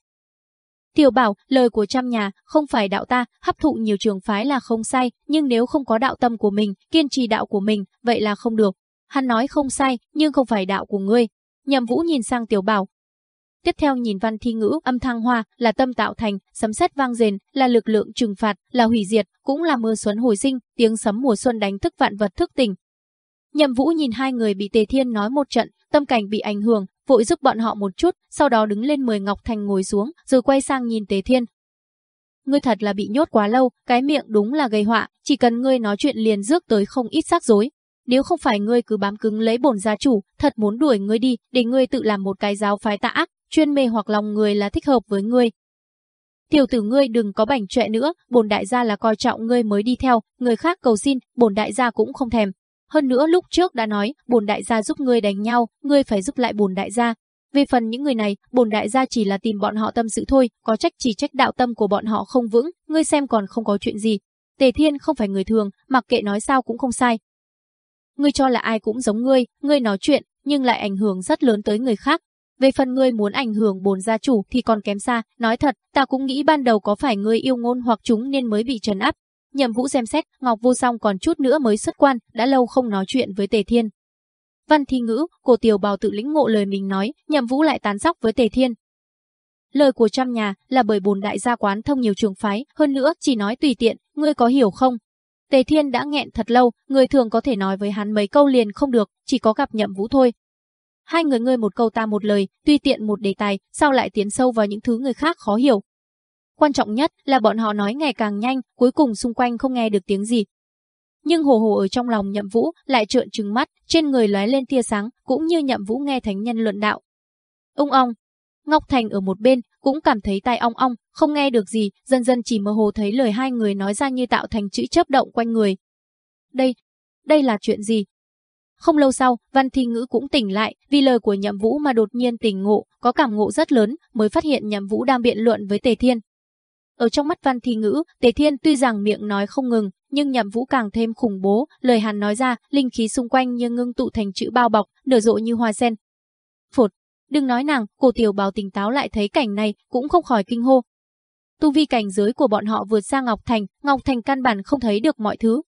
Tiểu bảo, lời của trăm nhà, không phải đạo ta, hấp thụ nhiều trường phái là không sai, nhưng nếu không có đạo tâm của mình, kiên trì đạo của mình, vậy là không được. Hắn nói không sai, nhưng không phải đạo của ngươi. Nhậm vũ nhìn sang tiểu bảo. Tiếp theo nhìn văn thi ngữ, âm thăng hoa, là tâm tạo thành, sấm sét vang rền, là lực lượng trừng phạt, là hủy diệt, cũng là mưa xuân hồi sinh, tiếng sấm mùa xuân đánh thức vạn vật thức tỉnh, Nhậm Vũ nhìn hai người bị Tề Thiên nói một trận, tâm cảnh bị ảnh hưởng, vội giúp bọn họ một chút, sau đó đứng lên mời Ngọc Thành ngồi xuống, rồi quay sang nhìn Tề Thiên. Ngươi thật là bị nhốt quá lâu, cái miệng đúng là gây họa, chỉ cần ngươi nói chuyện liền rước tới không ít rắc rối. Nếu không phải ngươi cứ bám cứng lấy bổn gia chủ, thật muốn đuổi ngươi đi, để ngươi tự làm một cái giáo phái tà ác, chuyên mê hoặc lòng người là thích hợp với ngươi. Tiểu tử ngươi đừng có bảnh trệ nữa, bổn đại gia là coi trọng ngươi mới đi theo, người khác cầu xin, bổn đại gia cũng không thèm. Hơn nữa lúc trước đã nói, bổn đại gia giúp ngươi đánh nhau, ngươi phải giúp lại bổn đại gia. Về phần những người này, bổn đại gia chỉ là tìm bọn họ tâm sự thôi, có trách chỉ trách đạo tâm của bọn họ không vững, ngươi xem còn không có chuyện gì. Tề Thiên không phải người thường, mặc kệ nói sao cũng không sai. Ngươi cho là ai cũng giống ngươi, ngươi nói chuyện, nhưng lại ảnh hưởng rất lớn tới người khác, về phần ngươi muốn ảnh hưởng bồn gia chủ thì còn kém xa, nói thật, ta cũng nghĩ ban đầu có phải ngươi yêu ngôn hoặc chúng nên mới bị trấn áp. Nhậm Vũ xem xét, Ngọc Vô Song còn chút nữa mới xuất quan, đã lâu không nói chuyện với Tề Thiên. Văn thi ngữ, cổ tiểu bào tự lĩnh ngộ lời mình nói, Nhậm Vũ lại tán sóc với Tề Thiên. Lời của trăm nhà là bởi bồn đại gia quán thông nhiều trường phái, hơn nữa chỉ nói tùy tiện, ngươi có hiểu không? Tề Thiên đã nghẹn thật lâu, người thường có thể nói với hắn mấy câu liền không được, chỉ có gặp Nhậm Vũ thôi. Hai người ngươi một câu ta một lời, tuy tiện một đề tài, sao lại tiến sâu vào những thứ người khác khó hiểu. Quan trọng nhất là bọn họ nói ngày càng nhanh, cuối cùng xung quanh không nghe được tiếng gì. Nhưng hồ hồ ở trong lòng nhậm vũ lại trợn trừng mắt, trên người lóe lên tia sáng, cũng như nhậm vũ nghe thánh nhân luận đạo. Ông ong, Ngọc Thành ở một bên, cũng cảm thấy tai ong ong, không nghe được gì, dần dần chỉ mơ hồ thấy lời hai người nói ra như tạo thành chữ chớp động quanh người. Đây, đây là chuyện gì? Không lâu sau, Văn Thi Ngữ cũng tỉnh lại, vì lời của Nhậm Vũ mà đột nhiên tỉnh ngộ, có cảm ngộ rất lớn, mới phát hiện Nhậm Vũ đang biện luận với Tề Thiên. Ở trong mắt Văn Thi Ngữ, Tề Thiên tuy rằng miệng nói không ngừng, nhưng Nhậm Vũ càng thêm khủng bố, lời hắn nói ra, linh khí xung quanh như ngưng tụ thành chữ bao bọc, nở rộ như hoa sen. Phột, đừng nói nàng, cổ tiểu bào tỉnh táo lại thấy cảnh này, cũng không khỏi kinh hô. Tu vi cảnh giới của bọn họ vượt xa Ngọc Thành, Ngọc Thành căn bản không thấy được mọi thứ,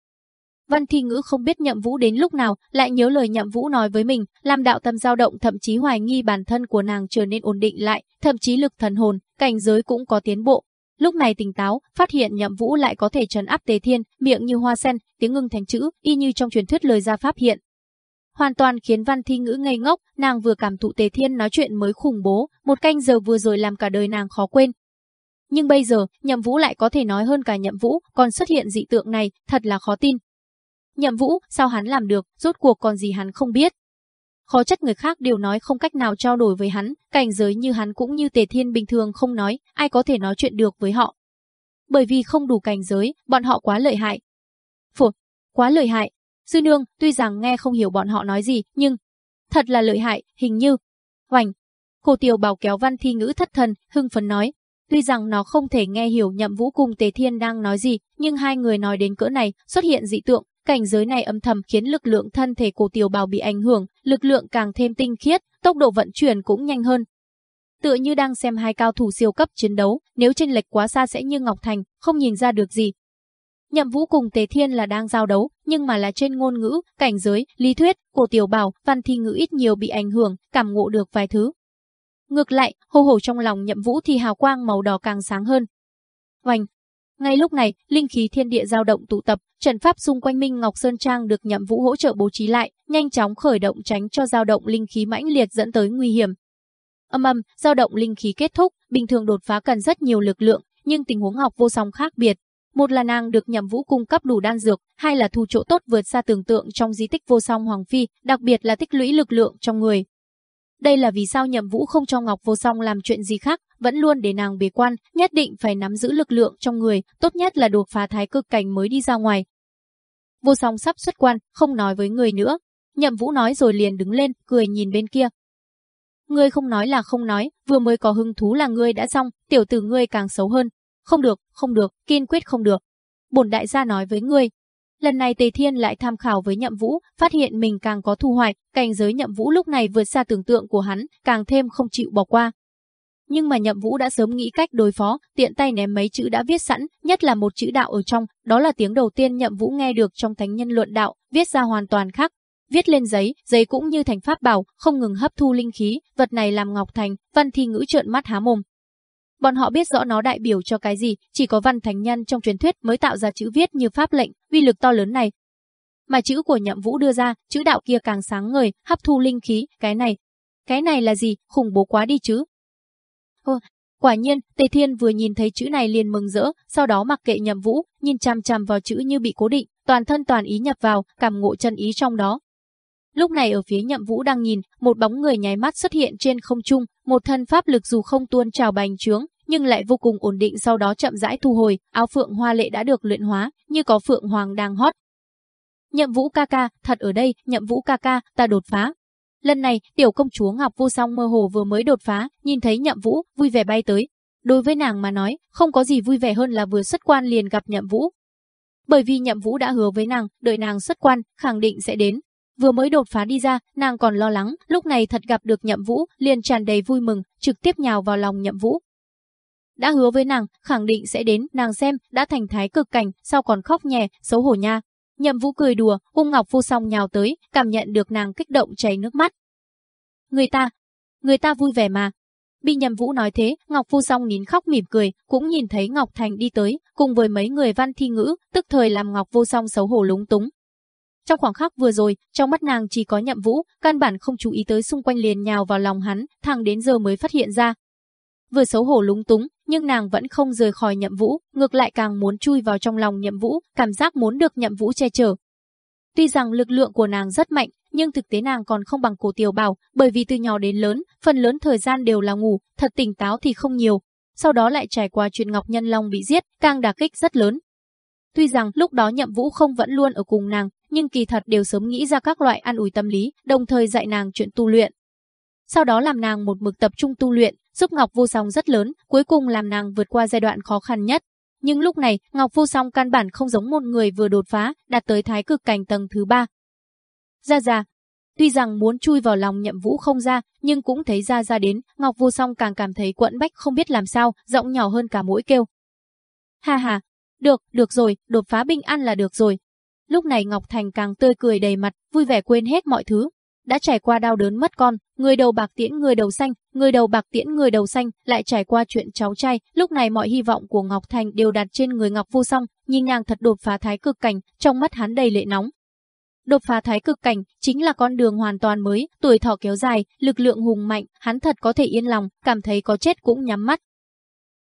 Văn Thi Ngữ không biết Nhậm Vũ đến lúc nào, lại nhớ lời Nhậm Vũ nói với mình, làm đạo tâm dao động thậm chí hoài nghi bản thân của nàng trở nên ổn định lại, thậm chí lực thần hồn, cảnh giới cũng có tiến bộ. Lúc này tỉnh táo, phát hiện Nhậm Vũ lại có thể trấn áp Tề Thiên, miệng như hoa sen, tiếng ngưng thành chữ, y như trong truyền thuyết lời Ra pháp hiện. Hoàn toàn khiến Văn Thi Ngữ ngây ngốc, nàng vừa cảm thụ Tề Thiên nói chuyện mới khủng bố, một canh giờ vừa rồi làm cả đời nàng khó quên. Nhưng bây giờ, Nhậm Vũ lại có thể nói hơn cả Nhậm Vũ, còn xuất hiện dị tượng này, thật là khó tin. Nhậm Vũ, sao hắn làm được, rốt cuộc còn gì hắn không biết. Khó trách người khác đều nói không cách nào trao đổi với hắn, cảnh giới như hắn cũng như tề thiên bình thường không nói, ai có thể nói chuyện được với họ. Bởi vì không đủ cảnh giới, bọn họ quá lợi hại. Phổ, quá lợi hại. Sư nương, tuy rằng nghe không hiểu bọn họ nói gì, nhưng thật là lợi hại, hình như. Hoành. cô Tiểu Bảo kéo văn thi ngữ thất thần, hưng phấn nói. Tuy rằng nó không thể nghe hiểu nhậm vũ cùng Tề Thiên đang nói gì, nhưng hai người nói đến cỡ này, xuất hiện dị tượng, Cảnh giới này âm thầm khiến lực lượng thân thể của tiểu bào bị ảnh hưởng, lực lượng càng thêm tinh khiết, tốc độ vận chuyển cũng nhanh hơn. Tựa như đang xem hai cao thủ siêu cấp chiến đấu, nếu chênh lệch quá xa sẽ như Ngọc Thành, không nhìn ra được gì. Nhậm Vũ cùng Tề Thiên là đang giao đấu, nhưng mà là trên ngôn ngữ, cảnh giới, lý thuyết, của tiểu bảo, văn thi ngữ ít nhiều bị ảnh hưởng, cảm ngộ được vài thứ. Ngược lại, hô hổ trong lòng Nhậm Vũ thì hào quang màu đỏ càng sáng hơn. Oanh, ngay lúc này, linh khí thiên địa dao động tụ tập, trận pháp xung quanh Minh Ngọc Sơn Trang được Nhậm Vũ hỗ trợ bố trí lại, nhanh chóng khởi động tránh cho dao động linh khí mãnh liệt dẫn tới nguy hiểm. Âm âm, dao động linh khí kết thúc, bình thường đột phá cần rất nhiều lực lượng, nhưng tình huống học vô song khác biệt. Một là nàng được Nhậm Vũ cung cấp đủ đan dược, hai là thu chỗ tốt vượt xa tưởng tượng trong di tích vô song hoàng phi, đặc biệt là tích lũy lực lượng trong người. Đây là vì sao Nhậm Vũ không cho Ngọc Vô Song làm chuyện gì khác, vẫn luôn để nàng bế quan, nhất định phải nắm giữ lực lượng trong người, tốt nhất là đột phá thái cực cảnh mới đi ra ngoài. Vô Song sắp xuất quan, không nói với người nữa. Nhậm Vũ nói rồi liền đứng lên, cười nhìn bên kia. Ngươi không nói là không nói, vừa mới có hứng thú là ngươi đã xong, tiểu tử ngươi càng xấu hơn. Không được, không được, kiên quyết không được. Bổn đại gia nói với ngươi, Lần này Tề Thiên lại tham khảo với Nhậm Vũ, phát hiện mình càng có thu hoạch, cảnh giới Nhậm Vũ lúc này vượt xa tưởng tượng của hắn, càng thêm không chịu bỏ qua. Nhưng mà Nhậm Vũ đã sớm nghĩ cách đối phó, tiện tay ném mấy chữ đã viết sẵn, nhất là một chữ đạo ở trong, đó là tiếng đầu tiên Nhậm Vũ nghe được trong thánh nhân luận đạo, viết ra hoàn toàn khác. Viết lên giấy, giấy cũng như thành pháp bảo, không ngừng hấp thu linh khí, vật này làm Ngọc Thành, Văn Thi Ngữ trợn mắt há mồm, Bọn họ biết rõ nó đại biểu cho cái gì, chỉ có văn thánh nhân trong truyền thuyết mới tạo ra chữ viết như pháp lệnh, uy lực to lớn này. Mà chữ của nhậm vũ đưa ra, chữ đạo kia càng sáng ngời, hấp thu linh khí, cái này. Cái này là gì, khủng bố quá đi chứ. Ồ, quả nhiên, Tề Thiên vừa nhìn thấy chữ này liền mừng rỡ, sau đó mặc kệ nhậm vũ, nhìn chằm chằm vào chữ như bị cố định, toàn thân toàn ý nhập vào, cảm ngộ chân ý trong đó, Lúc này ở phía nhậm vũ đang nhìn, một bóng người nháy mắt xuất hiện trên không trung, một thân pháp lực dù không tuôn trào bành trướng, nhưng lại vô cùng ổn định sau đó chậm rãi thu hồi, áo phượng hoa lệ đã được luyện hóa, như có phượng hoàng đang hót. Nhậm Vũ ca ca, thật ở đây, Nhậm Vũ ca ca, ta đột phá. Lần này, tiểu công chúa Ngọc Vô Song mơ hồ vừa mới đột phá, nhìn thấy Nhậm Vũ, vui vẻ bay tới. Đối với nàng mà nói, không có gì vui vẻ hơn là vừa xuất quan liền gặp Nhậm Vũ. Bởi vì Nhậm Vũ đã hứa với nàng, đợi nàng xuất quan, khẳng định sẽ đến. Vừa mới đột phá đi ra, nàng còn lo lắng, lúc này thật gặp được Nhậm Vũ, liền tràn đầy vui mừng, trực tiếp nhào vào lòng Nhậm Vũ. Đã hứa với nàng, khẳng định sẽ đến, nàng xem, đã thành thái cực cảnh, sao còn khóc nhè, xấu hổ nha. Nhậm Vũ cười đùa, hung ngọc vô song nhào tới, cảm nhận được nàng kích động chảy nước mắt. Người ta, người ta vui vẻ mà. Bị Nhậm Vũ nói thế, Ngọc Vô Song nín khóc mỉm cười, cũng nhìn thấy Ngọc Thành đi tới, cùng với mấy người văn thi ngữ, tức thời làm Ngọc Vô Song xấu hổ lúng túng. Trong khoảng khắc vừa rồi, trong mắt nàng chỉ có Nhậm Vũ, căn bản không chú ý tới xung quanh liền nhào vào lòng hắn, thằng đến giờ mới phát hiện ra. Vừa xấu hổ lúng túng, nhưng nàng vẫn không rời khỏi Nhậm Vũ, ngược lại càng muốn chui vào trong lòng Nhậm Vũ, cảm giác muốn được Nhậm Vũ che chở. Tuy rằng lực lượng của nàng rất mạnh, nhưng thực tế nàng còn không bằng cổ tiểu bảo, bởi vì từ nhỏ đến lớn, phần lớn thời gian đều là ngủ, thật tỉnh táo thì không nhiều. Sau đó lại trải qua chuyện Ngọc Nhân Long bị giết, càng đả kích rất lớn. Tuy rằng lúc đó Nhậm Vũ không vẫn luôn ở cùng nàng, nhưng kỳ thật đều sớm nghĩ ra các loại ăn ủi tâm lý, đồng thời dạy nàng chuyện tu luyện. Sau đó làm nàng một mực tập trung tu luyện, giúp Ngọc Vô Song rất lớn, cuối cùng làm nàng vượt qua giai đoạn khó khăn nhất. Nhưng lúc này, Ngọc Vô Song căn bản không giống một người vừa đột phá, đạt tới thái cực cảnh tầng thứ ba. Ra ra, tuy rằng muốn chui vào lòng nhậm vũ không ra, nhưng cũng thấy ra ra đến, Ngọc Vô Song càng cảm thấy quẫn bách không biết làm sao, giọng nhỏ hơn cả mũi kêu. Ha ha, được, được rồi, đột phá bình an là được rồi. Lúc này Ngọc Thành càng tươi cười đầy mặt, vui vẻ quên hết mọi thứ, đã trải qua đau đớn mất con, người đầu bạc tiễn người đầu xanh, người đầu bạc tiễn người đầu xanh, lại trải qua chuyện cháu trai, lúc này mọi hy vọng của Ngọc Thành đều đặt trên người Ngọc Vô Song, nhìn nàng thật đột phá thái cực cảnh, trong mắt hắn đầy lệ nóng. Đột phá thái cực cảnh chính là con đường hoàn toàn mới, tuổi thọ kéo dài, lực lượng hùng mạnh, hắn thật có thể yên lòng, cảm thấy có chết cũng nhắm mắt.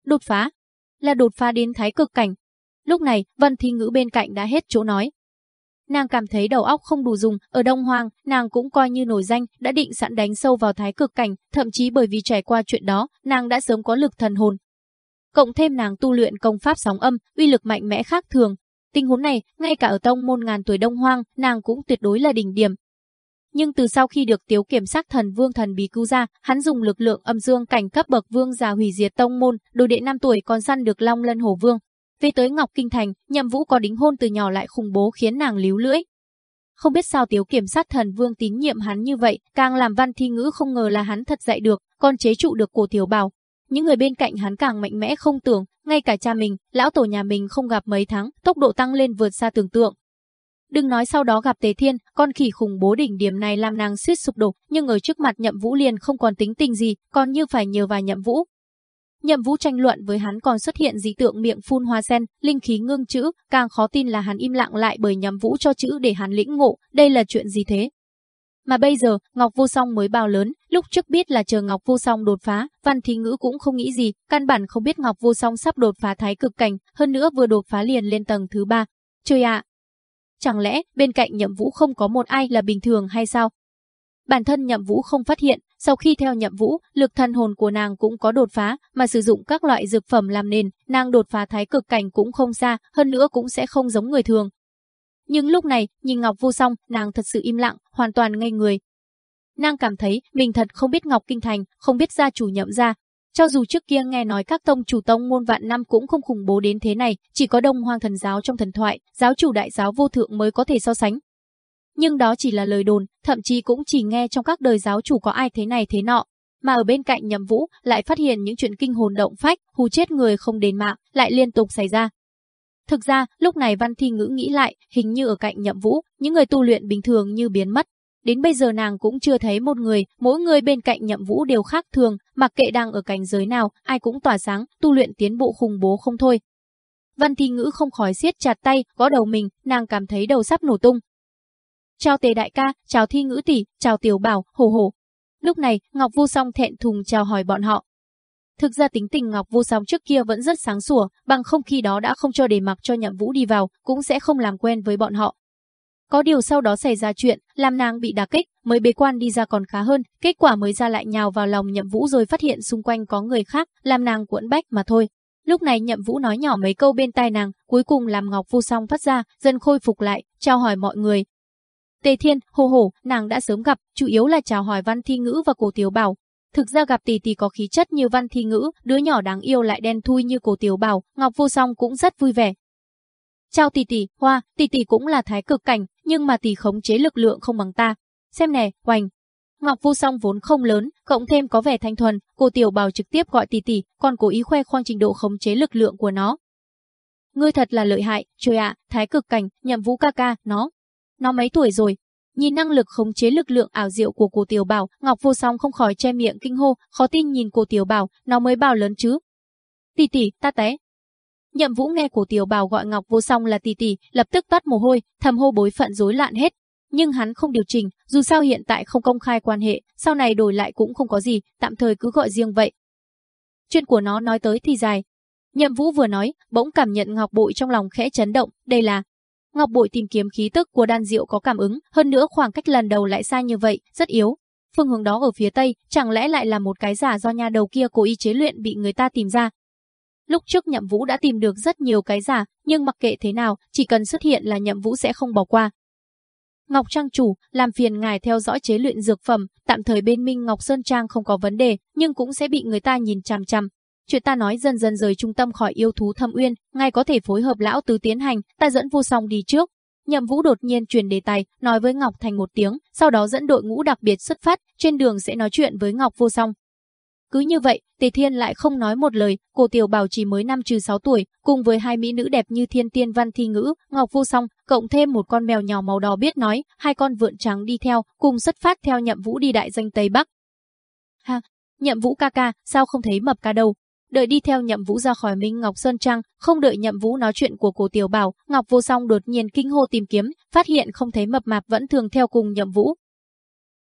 Đột phá, là đột phá đến thái cực cảnh. Lúc này, Vân Thi Ngữ bên cạnh đã hết chỗ nói, Nàng cảm thấy đầu óc không đủ dùng, ở Đông hoàng nàng cũng coi như nổi danh, đã định sẵn đánh sâu vào thái cực cảnh, thậm chí bởi vì trải qua chuyện đó, nàng đã sớm có lực thần hồn. Cộng thêm nàng tu luyện công pháp sóng âm, uy lực mạnh mẽ khác thường. Tình huống này, ngay cả ở tông môn ngàn tuổi Đông Hoang, nàng cũng tuyệt đối là đỉnh điểm. Nhưng từ sau khi được Tiếu Kiểm sát thần Vương thần bí cứu ra, hắn dùng lực lượng âm dương cảnh cấp bậc vương già hủy diệt tông môn, đồ đệ năm tuổi còn săn được Long Lân Hổ Vương, về tới Ngọc Kinh Thành, Nhậm Vũ có đính hôn từ nhỏ lại khủng bố khiến nàng líu lưỡi. Không biết sao Tiếu Kiểm sát thần Vương tín nhiệm hắn như vậy, càng làm Văn Thi Ngữ không ngờ là hắn thật dạy được, còn chế trụ được cổ tiểu bảo. Những người bên cạnh hắn càng mạnh mẽ không tưởng, ngay cả cha mình, lão tổ nhà mình không gặp mấy tháng, tốc độ tăng lên vượt xa tưởng tượng. Đừng nói sau đó gặp Tế Thiên, con khỉ khủng bố đỉnh điểm này làm nàng suýt sụp đổ, nhưng ở trước mặt Nhậm Vũ liền không còn tính tình gì, còn như phải nhờ vào Nhậm Vũ, Nhậm Vũ tranh luận với hắn còn xuất hiện dị tượng miệng phun hoa sen, linh khí ngưng chữ, càng khó tin là hắn im lặng lại bởi Nhậm Vũ cho chữ để hắn lĩnh ngộ, đây là chuyện gì thế? Mà bây giờ, Ngọc Vô Song mới bao lớn, lúc trước biết là chờ Ngọc Vô Song đột phá, Văn Thí Ngữ cũng không nghĩ gì, căn bản không biết Ngọc Vô Song sắp đột phá thái cực cảnh, hơn nữa vừa đột phá liền lên tầng thứ ba. Trời ạ! Chẳng lẽ bên cạnh Nhậm Vũ không có một ai là bình thường hay sao? Bản thân Nhậm Vũ không phát hiện, sau khi theo Nhậm Vũ, lực thân hồn của nàng cũng có đột phá, mà sử dụng các loại dược phẩm làm nền, nàng đột phá thái cực cảnh cũng không xa, hơn nữa cũng sẽ không giống người thường. Nhưng lúc này, nhìn Ngọc Vô Song, nàng thật sự im lặng, hoàn toàn ngây người. Nàng cảm thấy mình thật không biết Ngọc Kinh Thành, không biết gia chủ Nhậm gia. Cho dù trước kia nghe nói các tông chủ tông môn vạn năm cũng không khủng bố đến thế này, chỉ có Đông Hoang thần giáo trong thần thoại, giáo chủ đại giáo vô thượng mới có thể so sánh, nhưng đó chỉ là lời đồn, thậm chí cũng chỉ nghe trong các đời giáo chủ có ai thế này thế nọ. Mà ở bên cạnh nhậm vũ lại phát hiện những chuyện kinh hồn động phách, hù chết người không đến mạng, lại liên tục xảy ra. Thực ra, lúc này Văn Thi Ngữ nghĩ lại, hình như ở cạnh nhậm vũ, những người tu luyện bình thường như biến mất. Đến bây giờ nàng cũng chưa thấy một người, mỗi người bên cạnh nhậm vũ đều khác thường, mặc kệ đang ở cảnh giới nào, ai cũng tỏa sáng, tu luyện tiến bộ khủng bố không thôi. Văn Thi Ngữ không khỏi siết chặt tay, gõ đầu mình, nàng cảm thấy đầu sắp nổ tung, Chào tề đại ca, chào thi ngữ tỷ, chào tiểu bảo, hổ hổ. Lúc này, Ngọc Vu Song thẹn thùng chào hỏi bọn họ. Thực ra tính tình Ngọc Vu Song trước kia vẫn rất sáng sủa, bằng không khi đó đã không cho để mặc cho nhậm vũ đi vào, cũng sẽ không làm quen với bọn họ. Có điều sau đó xảy ra chuyện, làm nàng bị đả kích, mới bế quan đi ra còn khá hơn, kết quả mới ra lại nhào vào lòng nhậm vũ rồi phát hiện xung quanh có người khác, làm nàng cuộn bách mà thôi. Lúc này nhậm vũ nói nhỏ mấy câu bên tai nàng, cuối cùng làm ngọc vô song phát ra, dần khôi phục lại, chào hỏi mọi người. Tề Thiên, hồ hổ, nàng đã sớm gặp, chủ yếu là chào hỏi Văn Thi Ngữ và Cổ Tiểu Bảo, Thực ra gặp tỷ tỷ có khí chất như văn thi ngữ, đứa nhỏ đáng yêu lại đen thui như cổ tiểu bảo, Ngọc Vô Song cũng rất vui vẻ. Chào tỷ tỷ, hoa, tỷ tỷ cũng là thái cực cảnh, nhưng mà tỷ khống chế lực lượng không bằng ta. Xem nè, hoành. Ngọc Vô Song vốn không lớn, cộng thêm có vẻ thanh thuần, Cổ tiểu bảo trực tiếp gọi tỷ tỷ, còn cố ý khoe khoang trình độ khống chế lực lượng của nó. Ngươi thật là lợi hại, trời ạ, thái cực cảnh, nhậm vũ ca ca, nó. Nó mấy tuổi rồi, Nhìn năng lực khống chế lực lượng ảo diệu của cô Tiểu Bảo, Ngọc Vô Song không khỏi che miệng kinh hô, khó tin nhìn cô Tiểu Bảo, nó mới bao lớn chứ. Tỷ tỷ, ta té. Nhậm Vũ nghe cổ Tiểu Bảo gọi Ngọc Vô Song là tỷ tỷ, lập tức toát mồ hôi, thầm hô bối phận rối loạn hết. Nhưng hắn không điều chỉnh, dù sao hiện tại không công khai quan hệ, sau này đổi lại cũng không có gì, tạm thời cứ gọi riêng vậy. Chuyện của nó nói tới thì dài. Nhậm Vũ vừa nói, bỗng cảm nhận Ngọc Bội trong lòng khẽ chấn động, đây là Ngọc Bội tìm kiếm khí tức của đan diệu có cảm ứng, hơn nữa khoảng cách lần đầu lại xa như vậy, rất yếu. Phương hướng đó ở phía tây, chẳng lẽ lại là một cái giả do nhà đầu kia cố ý chế luyện bị người ta tìm ra? Lúc trước Nhậm Vũ đã tìm được rất nhiều cái giả, nhưng mặc kệ thế nào, chỉ cần xuất hiện là Nhậm Vũ sẽ không bỏ qua. Ngọc Trang chủ, làm phiền ngài theo dõi chế luyện dược phẩm, tạm thời bên Minh Ngọc Sơn Trang không có vấn đề, nhưng cũng sẽ bị người ta nhìn chằm chằm, Chuyện ta nói dần dần rời trung tâm khỏi yêu thú thâm uyên, ngay có thể phối hợp lão tứ tiến hành, ta dẫn vô song đi trước. Nhậm Vũ đột nhiên truyền đề tài, nói với Ngọc Thành một tiếng, sau đó dẫn đội ngũ đặc biệt xuất phát, trên đường sẽ nói chuyện với Ngọc Vô Song. Cứ như vậy, Tề Thiên lại không nói một lời, cô Tiểu Bảo chỉ mới năm trừ 6 tuổi, cùng với hai mỹ nữ đẹp như Thiên Tiên Văn Thi Ngữ, Ngọc Vô Song, cộng thêm một con mèo nhỏ màu đỏ biết nói, hai con vượn trắng đi theo, cùng xuất phát theo Nhậm Vũ đi đại danh Tây Bắc. Ha, Nhậm Vũ ca ca, sao không thấy mập ca đâu? Đợi đi theo Nhậm Vũ ra khỏi Minh Ngọc Sơn Trang, không đợi Nhậm Vũ nói chuyện của cổ Tiểu Bảo, Ngọc Vô Song đột nhiên kinh hô tìm kiếm, phát hiện không thấy mập mạp vẫn thường theo cùng Nhậm Vũ.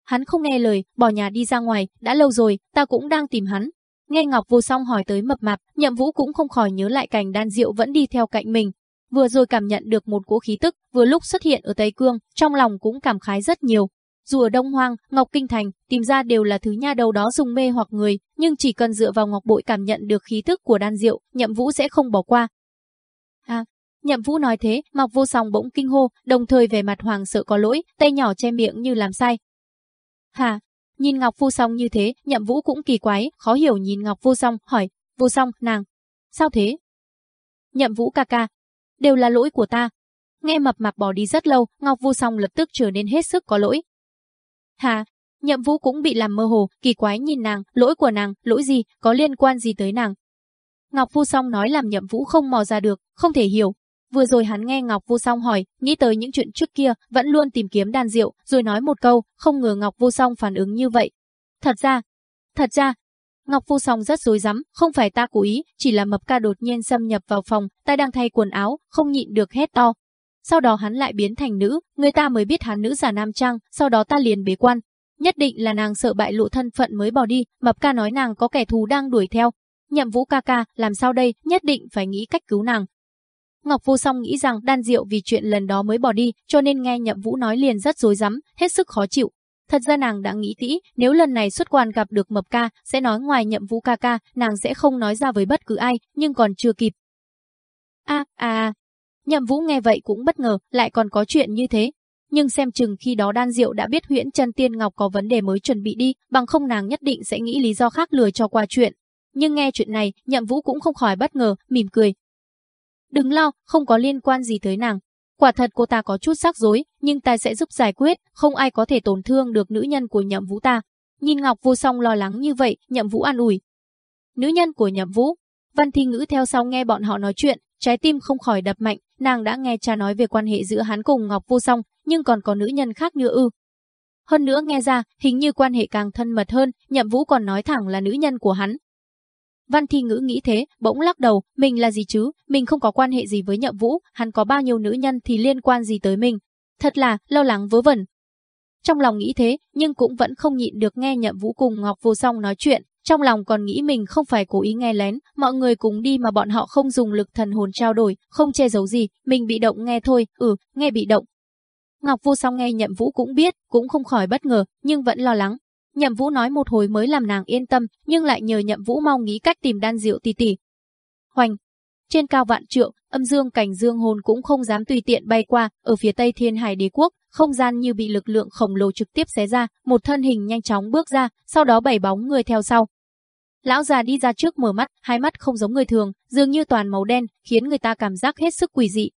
Hắn không nghe lời, bỏ nhà đi ra ngoài, đã lâu rồi, ta cũng đang tìm hắn. Nghe Ngọc Vô Song hỏi tới mập mạp, Nhậm Vũ cũng không khỏi nhớ lại cảnh đan diệu vẫn đi theo cạnh mình. Vừa rồi cảm nhận được một cỗ khí tức, vừa lúc xuất hiện ở Tây Cương, trong lòng cũng cảm khái rất nhiều. Dù ở Đông Hoang, Ngọc Kinh Thành, tìm ra đều là thứ nha đầu đó dùng mê hoặc người, nhưng chỉ cần dựa vào Ngọc Bội cảm nhận được khí thức của đan diệu, Nhậm Vũ sẽ không bỏ qua. À, Nhậm Vũ nói thế, Ngọc Vô Song bỗng kinh hô, đồng thời về mặt hoàng sợ có lỗi, tay nhỏ che miệng như làm sai. Hà, nhìn Ngọc Vô Song như thế, Nhậm Vũ cũng kỳ quái, khó hiểu nhìn Ngọc Vô Song, hỏi, Vô Song, nàng, sao thế? Nhậm Vũ ca ca, đều là lỗi của ta. Nghe mập mạp bỏ đi rất lâu, Ngọc Vô Song lập tức trở nên hết sức có lỗi, Hà, nhậm vũ cũng bị làm mơ hồ, kỳ quái nhìn nàng, lỗi của nàng, lỗi gì, có liên quan gì tới nàng. Ngọc Vu Song nói làm nhậm vũ không mò ra được, không thể hiểu. Vừa rồi hắn nghe Ngọc Vu Song hỏi, nghĩ tới những chuyện trước kia, vẫn luôn tìm kiếm đàn rượu, rồi nói một câu, không ngờ Ngọc Vu Song phản ứng như vậy. Thật ra, thật ra, Ngọc Vu Song rất dối rắm, không phải ta cố ý, chỉ là mập ca đột nhiên xâm nhập vào phòng, ta đang thay quần áo, không nhịn được hét to, sau đó hắn lại biến thành nữ, người ta mới biết hắn nữ giả nam trang, sau đó ta liền bế quan. Nhất định là nàng sợ bại lộ thân phận mới bỏ đi, mập ca nói nàng có kẻ thù đang đuổi theo. Nhậm vũ ca ca, làm sao đây, nhất định phải nghĩ cách cứu nàng. Ngọc Vô Song nghĩ rằng đan diệu vì chuyện lần đó mới bỏ đi, cho nên nghe Nhậm Vũ nói liền rất dối rắm, hết sức khó chịu. Thật ra nàng đã nghĩ kỹ, nếu lần này xuất quan gặp được Mập ca, sẽ nói ngoài Nhậm Vũ ca ca, nàng sẽ không nói ra với bất cứ ai, nhưng còn chưa kịp. A a a, Nhậm Vũ nghe vậy cũng bất ngờ, lại còn có chuyện như thế. Nhưng xem chừng khi đó đan diệu đã biết huyễn chân tiên ngọc có vấn đề mới chuẩn bị đi, bằng không nàng nhất định sẽ nghĩ lý do khác lừa cho qua chuyện. Nhưng nghe chuyện này, nhậm vũ cũng không khỏi bất ngờ, mỉm cười. Đừng lo, không có liên quan gì tới nàng. Quả thật cô ta có chút sắc rối, nhưng ta sẽ giúp giải quyết, không ai có thể tổn thương được nữ nhân của nhậm vũ ta. Nhìn Ngọc vô song lo lắng như vậy, nhậm vũ an ủi. Nữ nhân của nhậm vũ. Văn thi ngữ theo sau nghe bọn họ nói chuyện, trái tim không khỏi đập mạnh, nàng đã nghe cha nói về quan hệ giữa hắn cùng Ngọc Vô Song, nhưng còn có nữ nhân khác nữa ư. Hơn nữa nghe ra, hình như quan hệ càng thân mật hơn, Nhậm Vũ còn nói thẳng là nữ nhân của hắn. Văn Thi Ngữ nghĩ thế, bỗng lắc đầu, mình là gì chứ, mình không có quan hệ gì với Nhậm Vũ, hắn có bao nhiêu nữ nhân thì liên quan gì tới mình. Thật là, lo lắng vớ vẩn. Trong lòng nghĩ thế, nhưng cũng vẫn không nhịn được nghe Nhậm Vũ cùng Ngọc Vô Song nói chuyện, trong lòng còn nghĩ mình không phải cố ý nghe lén, mọi người cùng đi mà bọn họ không dùng lực thần hồn trao đổi, không che giấu gì, mình bị động nghe thôi, ừ, nghe bị động. Ngọc Vô Song nghe Nhậm Vũ cũng biết, cũng không khỏi bất ngờ, nhưng vẫn lo lắng. Nhậm Vũ nói một hồi mới làm nàng yên tâm, nhưng lại nhờ Nhậm Vũ mau nghĩ cách tìm đan rượu tỷ tỷ. Hoành, trên cao vạn trượng, âm dương cảnh dương hồn cũng không dám tùy tiện bay qua, ở phía tây thiên hải đế quốc, không gian như bị lực lượng khổng lồ trực tiếp xé ra, một thân hình nhanh chóng bước ra, sau đó bảy bóng người theo sau. Lão già đi ra trước mở mắt, hai mắt không giống người thường, dường như toàn màu đen, khiến người ta cảm giác hết sức quỷ dị.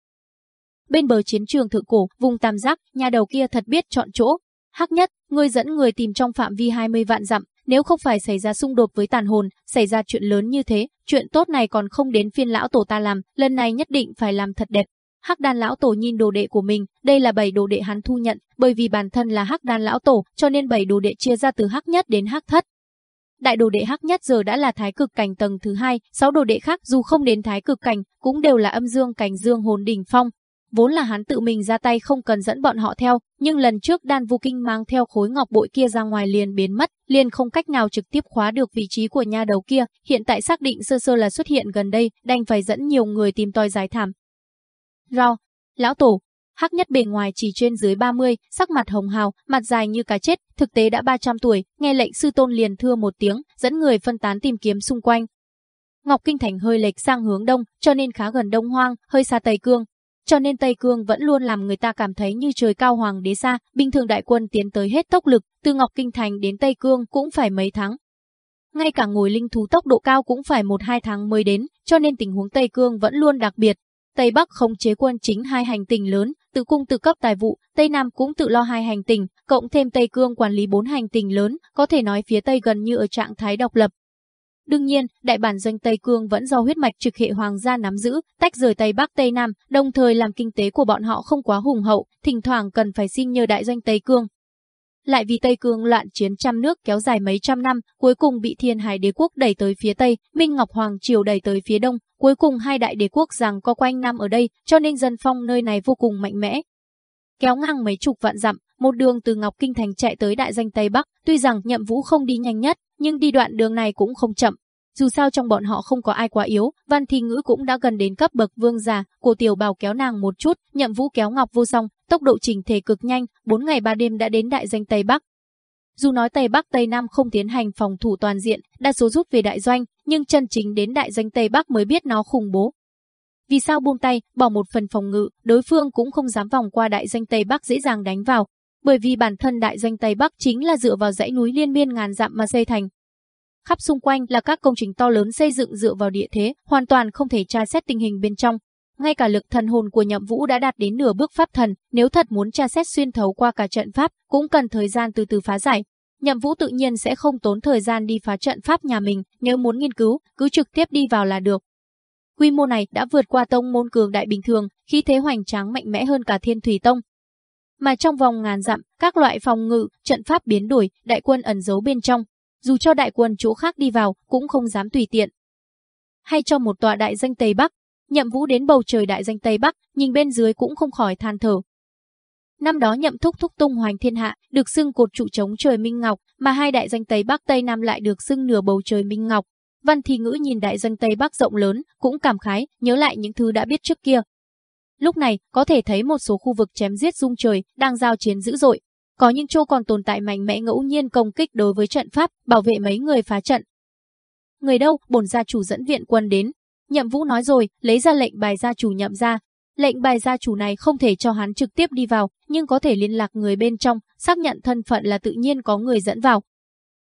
Bên bờ chiến trường thượng cổ, vùng tam giác, nhà đầu kia thật biết chọn chỗ. Hắc nhất, ngươi dẫn người tìm trong phạm vi 20 vạn dặm, nếu không phải xảy ra xung đột với tàn hồn, xảy ra chuyện lớn như thế, chuyện tốt này còn không đến phiên lão tổ ta làm, lần này nhất định phải làm thật đẹp. Hắc đan lão tổ nhìn đồ đệ của mình, đây là bảy đồ đệ hắn thu nhận, bởi vì bản thân là hắc đan lão tổ, cho nên bảy đồ đệ chia ra từ hắc nhất đến hắc thất. Đại đồ đệ hắc nhất giờ đã là thái cực cảnh tầng thứ hai, sáu đồ đệ khác dù không đến thái cực cảnh, cũng đều là âm dương cảnh dương hồn đỉnh phong, Vốn là hắn tự mình ra tay không cần dẫn bọn họ theo, nhưng lần trước đan vu kinh mang theo khối ngọc bội kia ra ngoài liền biến mất, liền không cách nào trực tiếp khóa được vị trí của nha đầu kia, hiện tại xác định sơ sơ là xuất hiện gần đây, đành phải dẫn nhiều người tìm tòi giải thảm. Rao, lão tổ, hắc nhất bề ngoài chỉ trên dưới 30, sắc mặt hồng hào, mặt dài như cá chết, thực tế đã 300 tuổi, nghe lệnh sư tôn liền thưa một tiếng, dẫn người phân tán tìm kiếm xung quanh. Ngọc Kinh Thành hơi lệch sang hướng đông, cho nên khá gần đông hoang, hơi xa Tây Cương, cho nên Tây Cương vẫn luôn làm người ta cảm thấy như trời cao hoàng đế xa, bình thường đại quân tiến tới hết tốc lực, từ Ngọc Kinh Thành đến Tây Cương cũng phải mấy tháng. Ngay cả ngồi linh thú tốc độ cao cũng phải một hai tháng mới đến, cho nên tình huống Tây Cương vẫn luôn đặc biệt. Tây Bắc không chế quân chính hai hành tinh lớn, tự cung tự cấp tài vụ, Tây Nam cũng tự lo hai hành tinh, cộng thêm Tây Cương quản lý bốn hành tinh lớn, có thể nói phía Tây gần như ở trạng thái độc lập, Đương nhiên, đại bản doanh Tây Cương vẫn do huyết mạch trực hệ hoàng gia nắm giữ, tách rời Tây Bắc Tây Nam, đồng thời làm kinh tế của bọn họ không quá hùng hậu, thỉnh thoảng cần phải xin nhờ đại doanh Tây Cương. Lại vì Tây Cương loạn chiến trăm nước kéo dài mấy trăm năm, cuối cùng bị Thiên Hải đế quốc đẩy tới phía Tây, Minh Ngọc Hoàng triều đẩy tới phía Đông, cuối cùng hai đại đế quốc rằng có quanh năm ở đây, cho nên dân phong nơi này vô cùng mạnh mẽ. Kéo ngang mấy chục vạn dặm, một đường từ Ngọc Kinh Thành chạy tới đại danh Tây Bắc, tuy rằng nhậm vũ không đi nhanh nhất, nhưng đi đoạn đường này cũng không chậm. Dù sao trong bọn họ không có ai quá yếu, Văn Thi Ngữ cũng đã gần đến cấp bậc vương giả, cổ tiểu bào kéo nàng một chút, nhậm vũ kéo ngọc vô song, tốc độ trình thể cực nhanh, 4 ngày 3 đêm đã đến đại danh Tây Bắc. Dù nói Tây Bắc Tây Nam không tiến hành phòng thủ toàn diện, đa số rút về đại doanh, nhưng chân chính đến đại danh Tây Bắc mới biết nó khủng bố. Vì sao buông tay, bỏ một phần phòng ngự, đối phương cũng không dám vòng qua đại danh Tây Bắc dễ dàng đánh vào, bởi vì bản thân đại danh Tây Bắc chính là dựa vào dãy núi liên miên ngàn dặm mà xây thành. Khắp xung quanh là các công trình to lớn xây dựng dựa vào địa thế, hoàn toàn không thể tra xét tình hình bên trong. Ngay cả lực thần hồn của Nhậm Vũ đã đạt đến nửa bước pháp thần, nếu thật muốn tra xét xuyên thấu qua cả trận pháp, cũng cần thời gian từ từ phá giải. Nhậm Vũ tự nhiên sẽ không tốn thời gian đi phá trận pháp nhà mình, nếu muốn nghiên cứu, cứ trực tiếp đi vào là được. Quy mô này đã vượt qua tông môn cường đại bình thường, khí thế hoành tráng mạnh mẽ hơn cả Thiên Thủy Tông. Mà trong vòng ngàn dặm, các loại phòng ngự, trận pháp biến đổi, đại quân ẩn giấu bên trong, dù cho đại quân chỗ khác đi vào, cũng không dám tùy tiện. Hay cho một tòa đại danh Tây Bắc, nhậm vũ đến bầu trời đại danh Tây Bắc, nhìn bên dưới cũng không khỏi than thở. Năm đó nhậm thúc thúc tung hoành thiên hạ, được xưng cột trụ chống trời Minh Ngọc, mà hai đại danh Tây Bắc Tây Nam lại được xưng nửa bầu trời Minh Ngọc. Văn Thi Ngữ nhìn đại danh Tây Bắc rộng lớn, cũng cảm khái, nhớ lại những thứ đã biết trước kia. Lúc này, có thể thấy một số khu vực chém giết rung trời, đang giao chiến dữ dội, có những chỗ còn tồn tại mạnh mẽ ngẫu nhiên công kích đối với trận pháp, bảo vệ mấy người phá trận. Người đâu, bổn gia chủ dẫn viện quân đến. Nhậm Vũ nói rồi, lấy ra lệnh bài gia chủ nhậm ra. Lệnh bài gia chủ này không thể cho hắn trực tiếp đi vào, nhưng có thể liên lạc người bên trong, xác nhận thân phận là tự nhiên có người dẫn vào.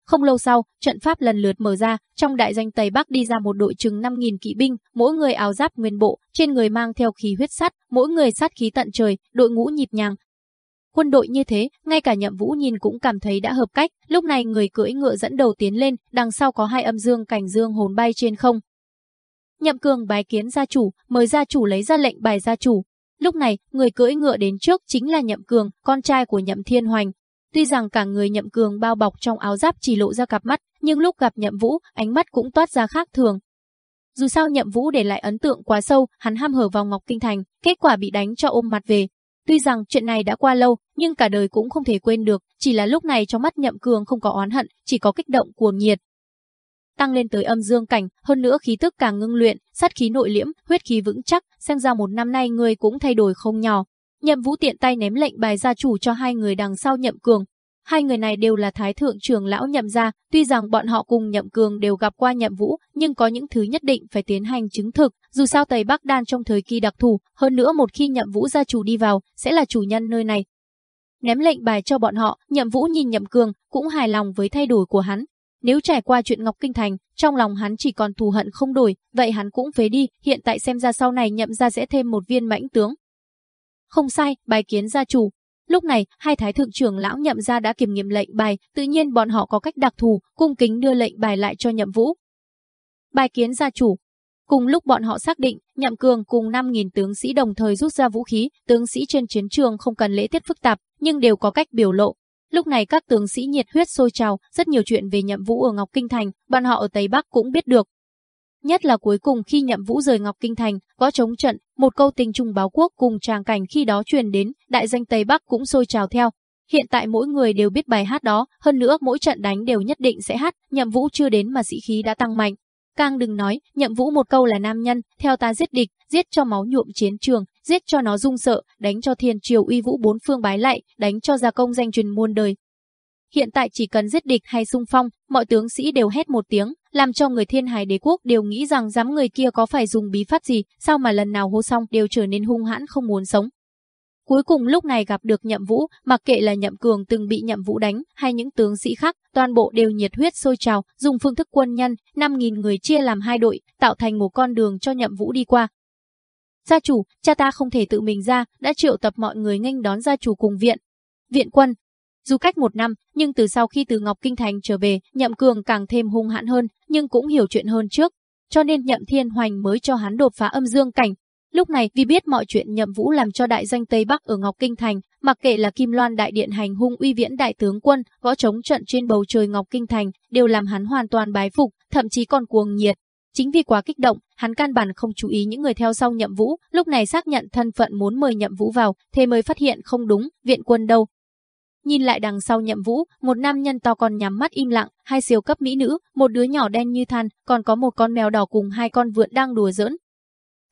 Không lâu sau, trận pháp lần lượt mở ra, trong đại danh Tây Bắc đi ra một đội chừng 5.000 kỵ binh, mỗi người áo giáp nguyên bộ, trên người mang theo khí huyết sắt, mỗi người sát khí tận trời, đội ngũ nhịp nhàng, Quân đội như thế, ngay cả nhậm vũ nhìn cũng cảm thấy đã hợp cách, lúc này người cưỡi ngựa dẫn đầu tiến lên, đằng sau có hai âm dương cảnh dương hồn bay trên không. Nhậm cường bái kiến gia chủ, mời gia chủ lấy ra lệnh bài gia chủ. Lúc này, người cưỡi ngựa đến trước chính là nhậm cường, con trai của nhậm thiên hoành. Tuy rằng cả người nhậm cường bao bọc trong áo giáp chỉ lộ ra cặp mắt, nhưng lúc gặp nhậm vũ, ánh mắt cũng toát ra khác thường. Dù sao nhậm vũ để lại ấn tượng quá sâu, hắn ham hở vào Ngọc Kinh Thành, kết quả bị đánh cho ôm mặt về, Tuy rằng chuyện này đã qua lâu, nhưng cả đời cũng không thể quên được, chỉ là lúc này trong mắt Nhậm Cường không có oán hận, chỉ có kích động cuồng nhiệt. Tăng lên tới âm dương cảnh, hơn nữa khí tức càng ngưng luyện, sát khí nội liễm, huyết khí vững chắc, xem ra một năm nay người cũng thay đổi không nhỏ. Nhậm Vũ tiện tay ném lệnh bài gia chủ cho hai người đằng sau Nhậm Cường. Hai người này đều là thái thượng trưởng lão Nhậm gia, tuy rằng bọn họ cùng Nhậm Cường đều gặp qua Nhậm Vũ, nhưng có những thứ nhất định phải tiến hành chứng thực, dù sao Tây Bắc Đan trong thời kỳ đặc thù, hơn nữa một khi Nhậm Vũ gia chủ đi vào, sẽ là chủ nhân nơi này. Ném lệnh bài cho bọn họ, Nhậm Vũ nhìn Nhậm Cường, cũng hài lòng với thay đổi của hắn, nếu trải qua chuyện Ngọc Kinh Thành, trong lòng hắn chỉ còn thù hận không đổi, vậy hắn cũng phế đi, hiện tại xem ra sau này nhậm ra sẽ thêm một viên mãnh tướng. Không sai, bài kiến gia chủ. Lúc này, hai thái thượng trưởng lão nhậm ra đã kiểm nghiệm lệnh bài, tự nhiên bọn họ có cách đặc thù, cung kính đưa lệnh bài lại cho nhậm vũ. Bài kiến gia chủ. Cùng lúc bọn họ xác định, nhậm cường cùng 5.000 tướng sĩ đồng thời rút ra vũ khí, tướng sĩ trên chiến trường không cần lễ tiết phức tạp, nhưng đều có cách biểu lộ, Lúc này các tướng sĩ nhiệt huyết sôi trào, rất nhiều chuyện về Nhậm Vũ ở Ngọc Kinh Thành, bọn họ ở Tây Bắc cũng biết được. Nhất là cuối cùng khi Nhậm Vũ rời Ngọc Kinh Thành, có chống trận, một câu tình trung báo quốc cùng tràng cảnh khi đó truyền đến, đại danh Tây Bắc cũng sôi trào theo. Hiện tại mỗi người đều biết bài hát đó, hơn nữa mỗi trận đánh đều nhất định sẽ hát, Nhậm Vũ chưa đến mà sĩ khí đã tăng mạnh. Càng đừng nói, Nhậm Vũ một câu là nam nhân, theo ta giết địch, giết cho máu nhuộm chiến trường, giết cho nó rung sợ, đánh cho thiên triều uy vũ bốn phương bái lại, đánh cho gia công danh truyền muôn đời. Hiện tại chỉ cần giết địch hay xung phong, mọi tướng sĩ đều hét một tiếng, làm cho người thiên hải đế quốc đều nghĩ rằng dám người kia có phải dùng bí pháp gì, sao mà lần nào hô xong đều trở nên hung hãn không muốn sống. Cuối cùng lúc này gặp được nhậm vũ, mặc kệ là nhậm cường từng bị nhậm vũ đánh, hay những tướng sĩ khác, toàn bộ đều nhiệt huyết sôi trào, dùng phương thức quân nhân, 5.000 người chia làm hai đội, tạo thành một con đường cho nhậm vũ đi qua. Gia chủ, cha ta không thể tự mình ra, đã triệu tập mọi người nghênh đón gia chủ cùng viện. Viện quân. Dù cách một năm, nhưng từ sau khi từ Ngọc Kinh Thành trở về, Nhậm Cường càng thêm hung hãn hơn, nhưng cũng hiểu chuyện hơn trước. Cho nên Nhậm Thiên Hoành mới cho hắn đột phá âm dương cảnh. Lúc này vì biết mọi chuyện Nhậm Vũ làm cho đại danh Tây Bắc ở Ngọc Kinh Thành, mặc kệ là Kim Loan Đại Điện hành hung uy viễn đại tướng quân, võ chống trận trên bầu trời Ngọc Kinh Thành, đều làm hắn hoàn toàn bái phục, thậm chí còn cuồng nhiệt. Chính vì quá kích động, hắn căn bản không chú ý những người theo sau nhậm vũ, lúc này xác nhận thân phận muốn mời nhậm vũ vào, thế mới phát hiện không đúng, viện quân đâu. Nhìn lại đằng sau nhậm vũ, một nam nhân to con nhắm mắt im lặng, hai siêu cấp mỹ nữ, một đứa nhỏ đen như than, còn có một con mèo đỏ cùng hai con vượn đang đùa giỡn.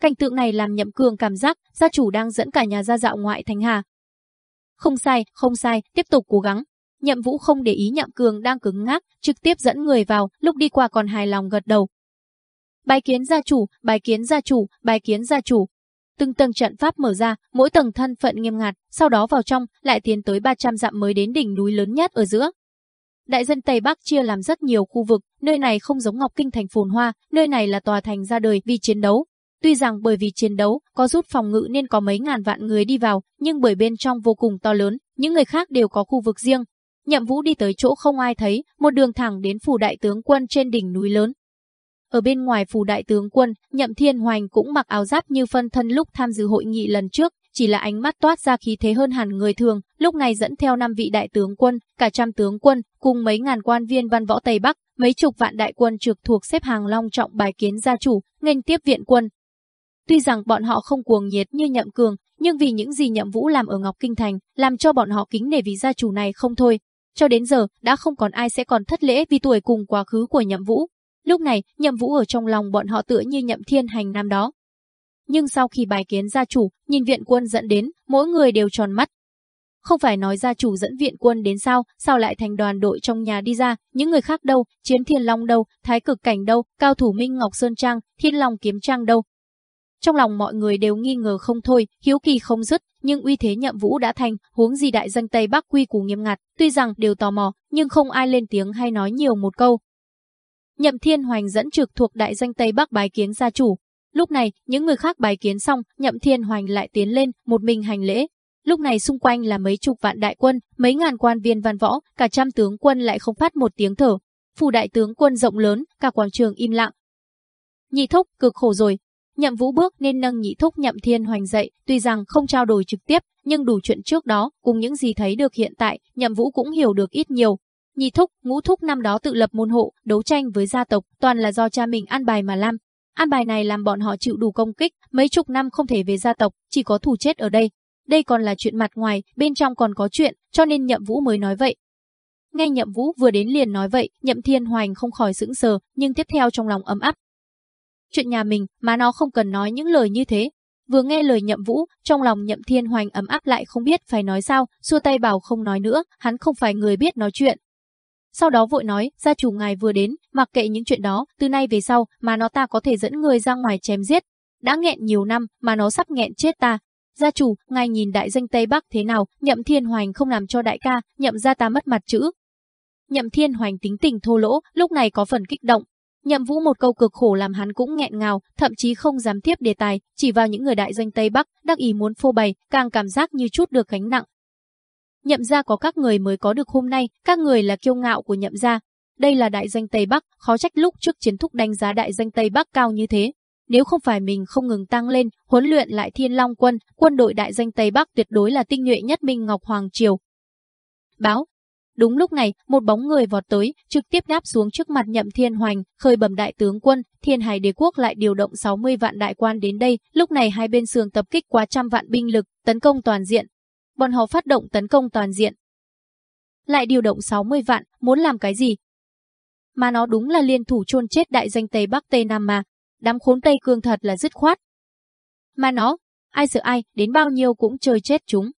Cảnh tượng này làm nhậm cường cảm giác gia chủ đang dẫn cả nhà ra dạo ngoại thành hà. Không sai, không sai, tiếp tục cố gắng. Nhậm vũ không để ý nhậm cường đang cứng ngắc, trực tiếp dẫn người vào, lúc đi qua còn hài lòng gật đầu, Bài kiến gia chủ, bài kiến gia chủ, bài kiến gia chủ. Từng tầng trận pháp mở ra, mỗi tầng thân phận nghiêm ngặt, sau đó vào trong, lại tiến tới 300 dặm mới đến đỉnh núi lớn nhất ở giữa. Đại dân Tây Bắc chia làm rất nhiều khu vực, nơi này không giống Ngọc Kinh thành phồn hoa, nơi này là tòa thành ra đời vì chiến đấu. Tuy rằng bởi vì chiến đấu, có rút phòng ngự nên có mấy ngàn vạn người đi vào, nhưng bởi bên trong vô cùng to lớn, những người khác đều có khu vực riêng. Nhậm Vũ đi tới chỗ không ai thấy, một đường thẳng đến phủ đại tướng quân trên đỉnh núi lớn. Ở bên ngoài phủ đại tướng quân, Nhậm Thiên Hoành cũng mặc áo giáp như phân thân lúc tham dự hội nghị lần trước, chỉ là ánh mắt toát ra khí thế hơn hẳn người thường, lúc này dẫn theo năm vị đại tướng quân, cả trăm tướng quân, cùng mấy ngàn quan viên văn võ Tây Bắc, mấy chục vạn đại quân trực thuộc xếp hàng long trọng bài kiến gia chủ, nghênh tiếp viện quân. Tuy rằng bọn họ không cuồng nhiệt như Nhậm Cường, nhưng vì những gì Nhậm Vũ làm ở Ngọc Kinh Thành, làm cho bọn họ kính nể vì gia chủ này không thôi. Cho đến giờ, đã không còn ai sẽ còn thất lễ vì tuổi cùng quá khứ của Nhậm Vũ, Lúc này, nhậm vũ ở trong lòng bọn họ tựa như nhậm thiên hành năm đó. Nhưng sau khi bài kiến gia chủ, nhìn viện quân dẫn đến, mỗi người đều tròn mắt. Không phải nói gia chủ dẫn viện quân đến sao, sao lại thành đoàn đội trong nhà đi ra, những người khác đâu, chiến thiên long đâu, thái cực cảnh đâu, cao thủ minh ngọc sơn trang, thiên long kiếm trang đâu. Trong lòng mọi người đều nghi ngờ không thôi, hiếu kỳ không dứt, nhưng uy thế nhậm vũ đã thành, huống gì đại danh Tây Bắc quy củ nghiêm ngặt, tuy rằng đều tò mò, nhưng không ai lên tiếng hay nói nhiều một câu, Nhậm Thiên Hoành dẫn trực thuộc đại danh Tây Bắc bái kiến gia chủ. Lúc này, những người khác bái kiến xong, Nhậm Thiên Hoành lại tiến lên, một mình hành lễ. Lúc này xung quanh là mấy chục vạn đại quân, mấy ngàn quan viên văn võ, cả trăm tướng quân lại không phát một tiếng thở. Phủ đại tướng quân rộng lớn, cả quảng trường im lặng. Nhị thúc, cực khổ rồi. Nhậm Vũ bước nên nâng nhị thúc Nhậm Thiên Hoành dậy, tuy rằng không trao đổi trực tiếp, nhưng đủ chuyện trước đó, cùng những gì thấy được hiện tại, Nhậm Vũ cũng hiểu được ít nhiều, Nhị thúc, ngũ thúc năm đó tự lập môn hộ, đấu tranh với gia tộc, toàn là do cha mình an bài mà làm. An bài này làm bọn họ chịu đủ công kích, mấy chục năm không thể về gia tộc, chỉ có thủ chết ở đây. Đây còn là chuyện mặt ngoài, bên trong còn có chuyện, cho nên Nhậm Vũ mới nói vậy. Nghe Nhậm Vũ vừa đến liền nói vậy, Nhậm Thiên Hoành không khỏi sững sờ, nhưng tiếp theo trong lòng ấm áp. Chuyện nhà mình, mà nó không cần nói những lời như thế. Vừa nghe lời Nhậm Vũ, trong lòng Nhậm Thiên Hoành ấm áp lại không biết phải nói sao, xua tay bảo không nói nữa, hắn không phải người biết nói chuyện. Sau đó vội nói, gia chủ ngài vừa đến, mặc kệ những chuyện đó, từ nay về sau, mà nó ta có thể dẫn người ra ngoài chém giết. Đã nghẹn nhiều năm, mà nó sắp nghẹn chết ta. Gia chủ, ngài nhìn đại danh Tây Bắc thế nào, Nhậm Thiên Hoành không làm cho đại ca, nhậm ra ta mất mặt chữ. Nhậm Thiên Hoành tính tình thô lỗ, lúc này có phần kích động, Nhậm Vũ một câu cực khổ làm hắn cũng nghẹn ngào, thậm chí không dám tiếp đề tài, chỉ vào những người đại danh Tây Bắc, đắc ý muốn phô bày, càng cảm giác như chút được gánh nặng. Nhậm gia có các người mới có được hôm nay, các người là kiêu ngạo của nhậm gia. Đây là đại danh Tây Bắc, khó trách lúc trước chiến thúc đánh giá đại danh Tây Bắc cao như thế. Nếu không phải mình không ngừng tăng lên, huấn luyện lại Thiên Long quân, quân đội đại danh Tây Bắc tuyệt đối là tinh nhuệ nhất Minh Ngọc Hoàng Triều. Báo, Đúng lúc này, một bóng người vọt tới, trực tiếp đáp xuống trước mặt Nhậm Thiên Hoành, khơi bẩm đại tướng quân, Thiên Hải Đế quốc lại điều động 60 vạn đại quan đến đây, lúc này hai bên sườn tập kích quá trăm vạn binh lực, tấn công toàn diện. Bọn họ phát động tấn công toàn diện. Lại điều động 60 vạn, muốn làm cái gì? Mà nó đúng là liên thủ chôn chết đại danh Tây Bắc Tây Nam mà, đám khốn Tây Cương thật là dứt khoát. Mà nó, ai sợ ai, đến bao nhiêu cũng chơi chết chúng.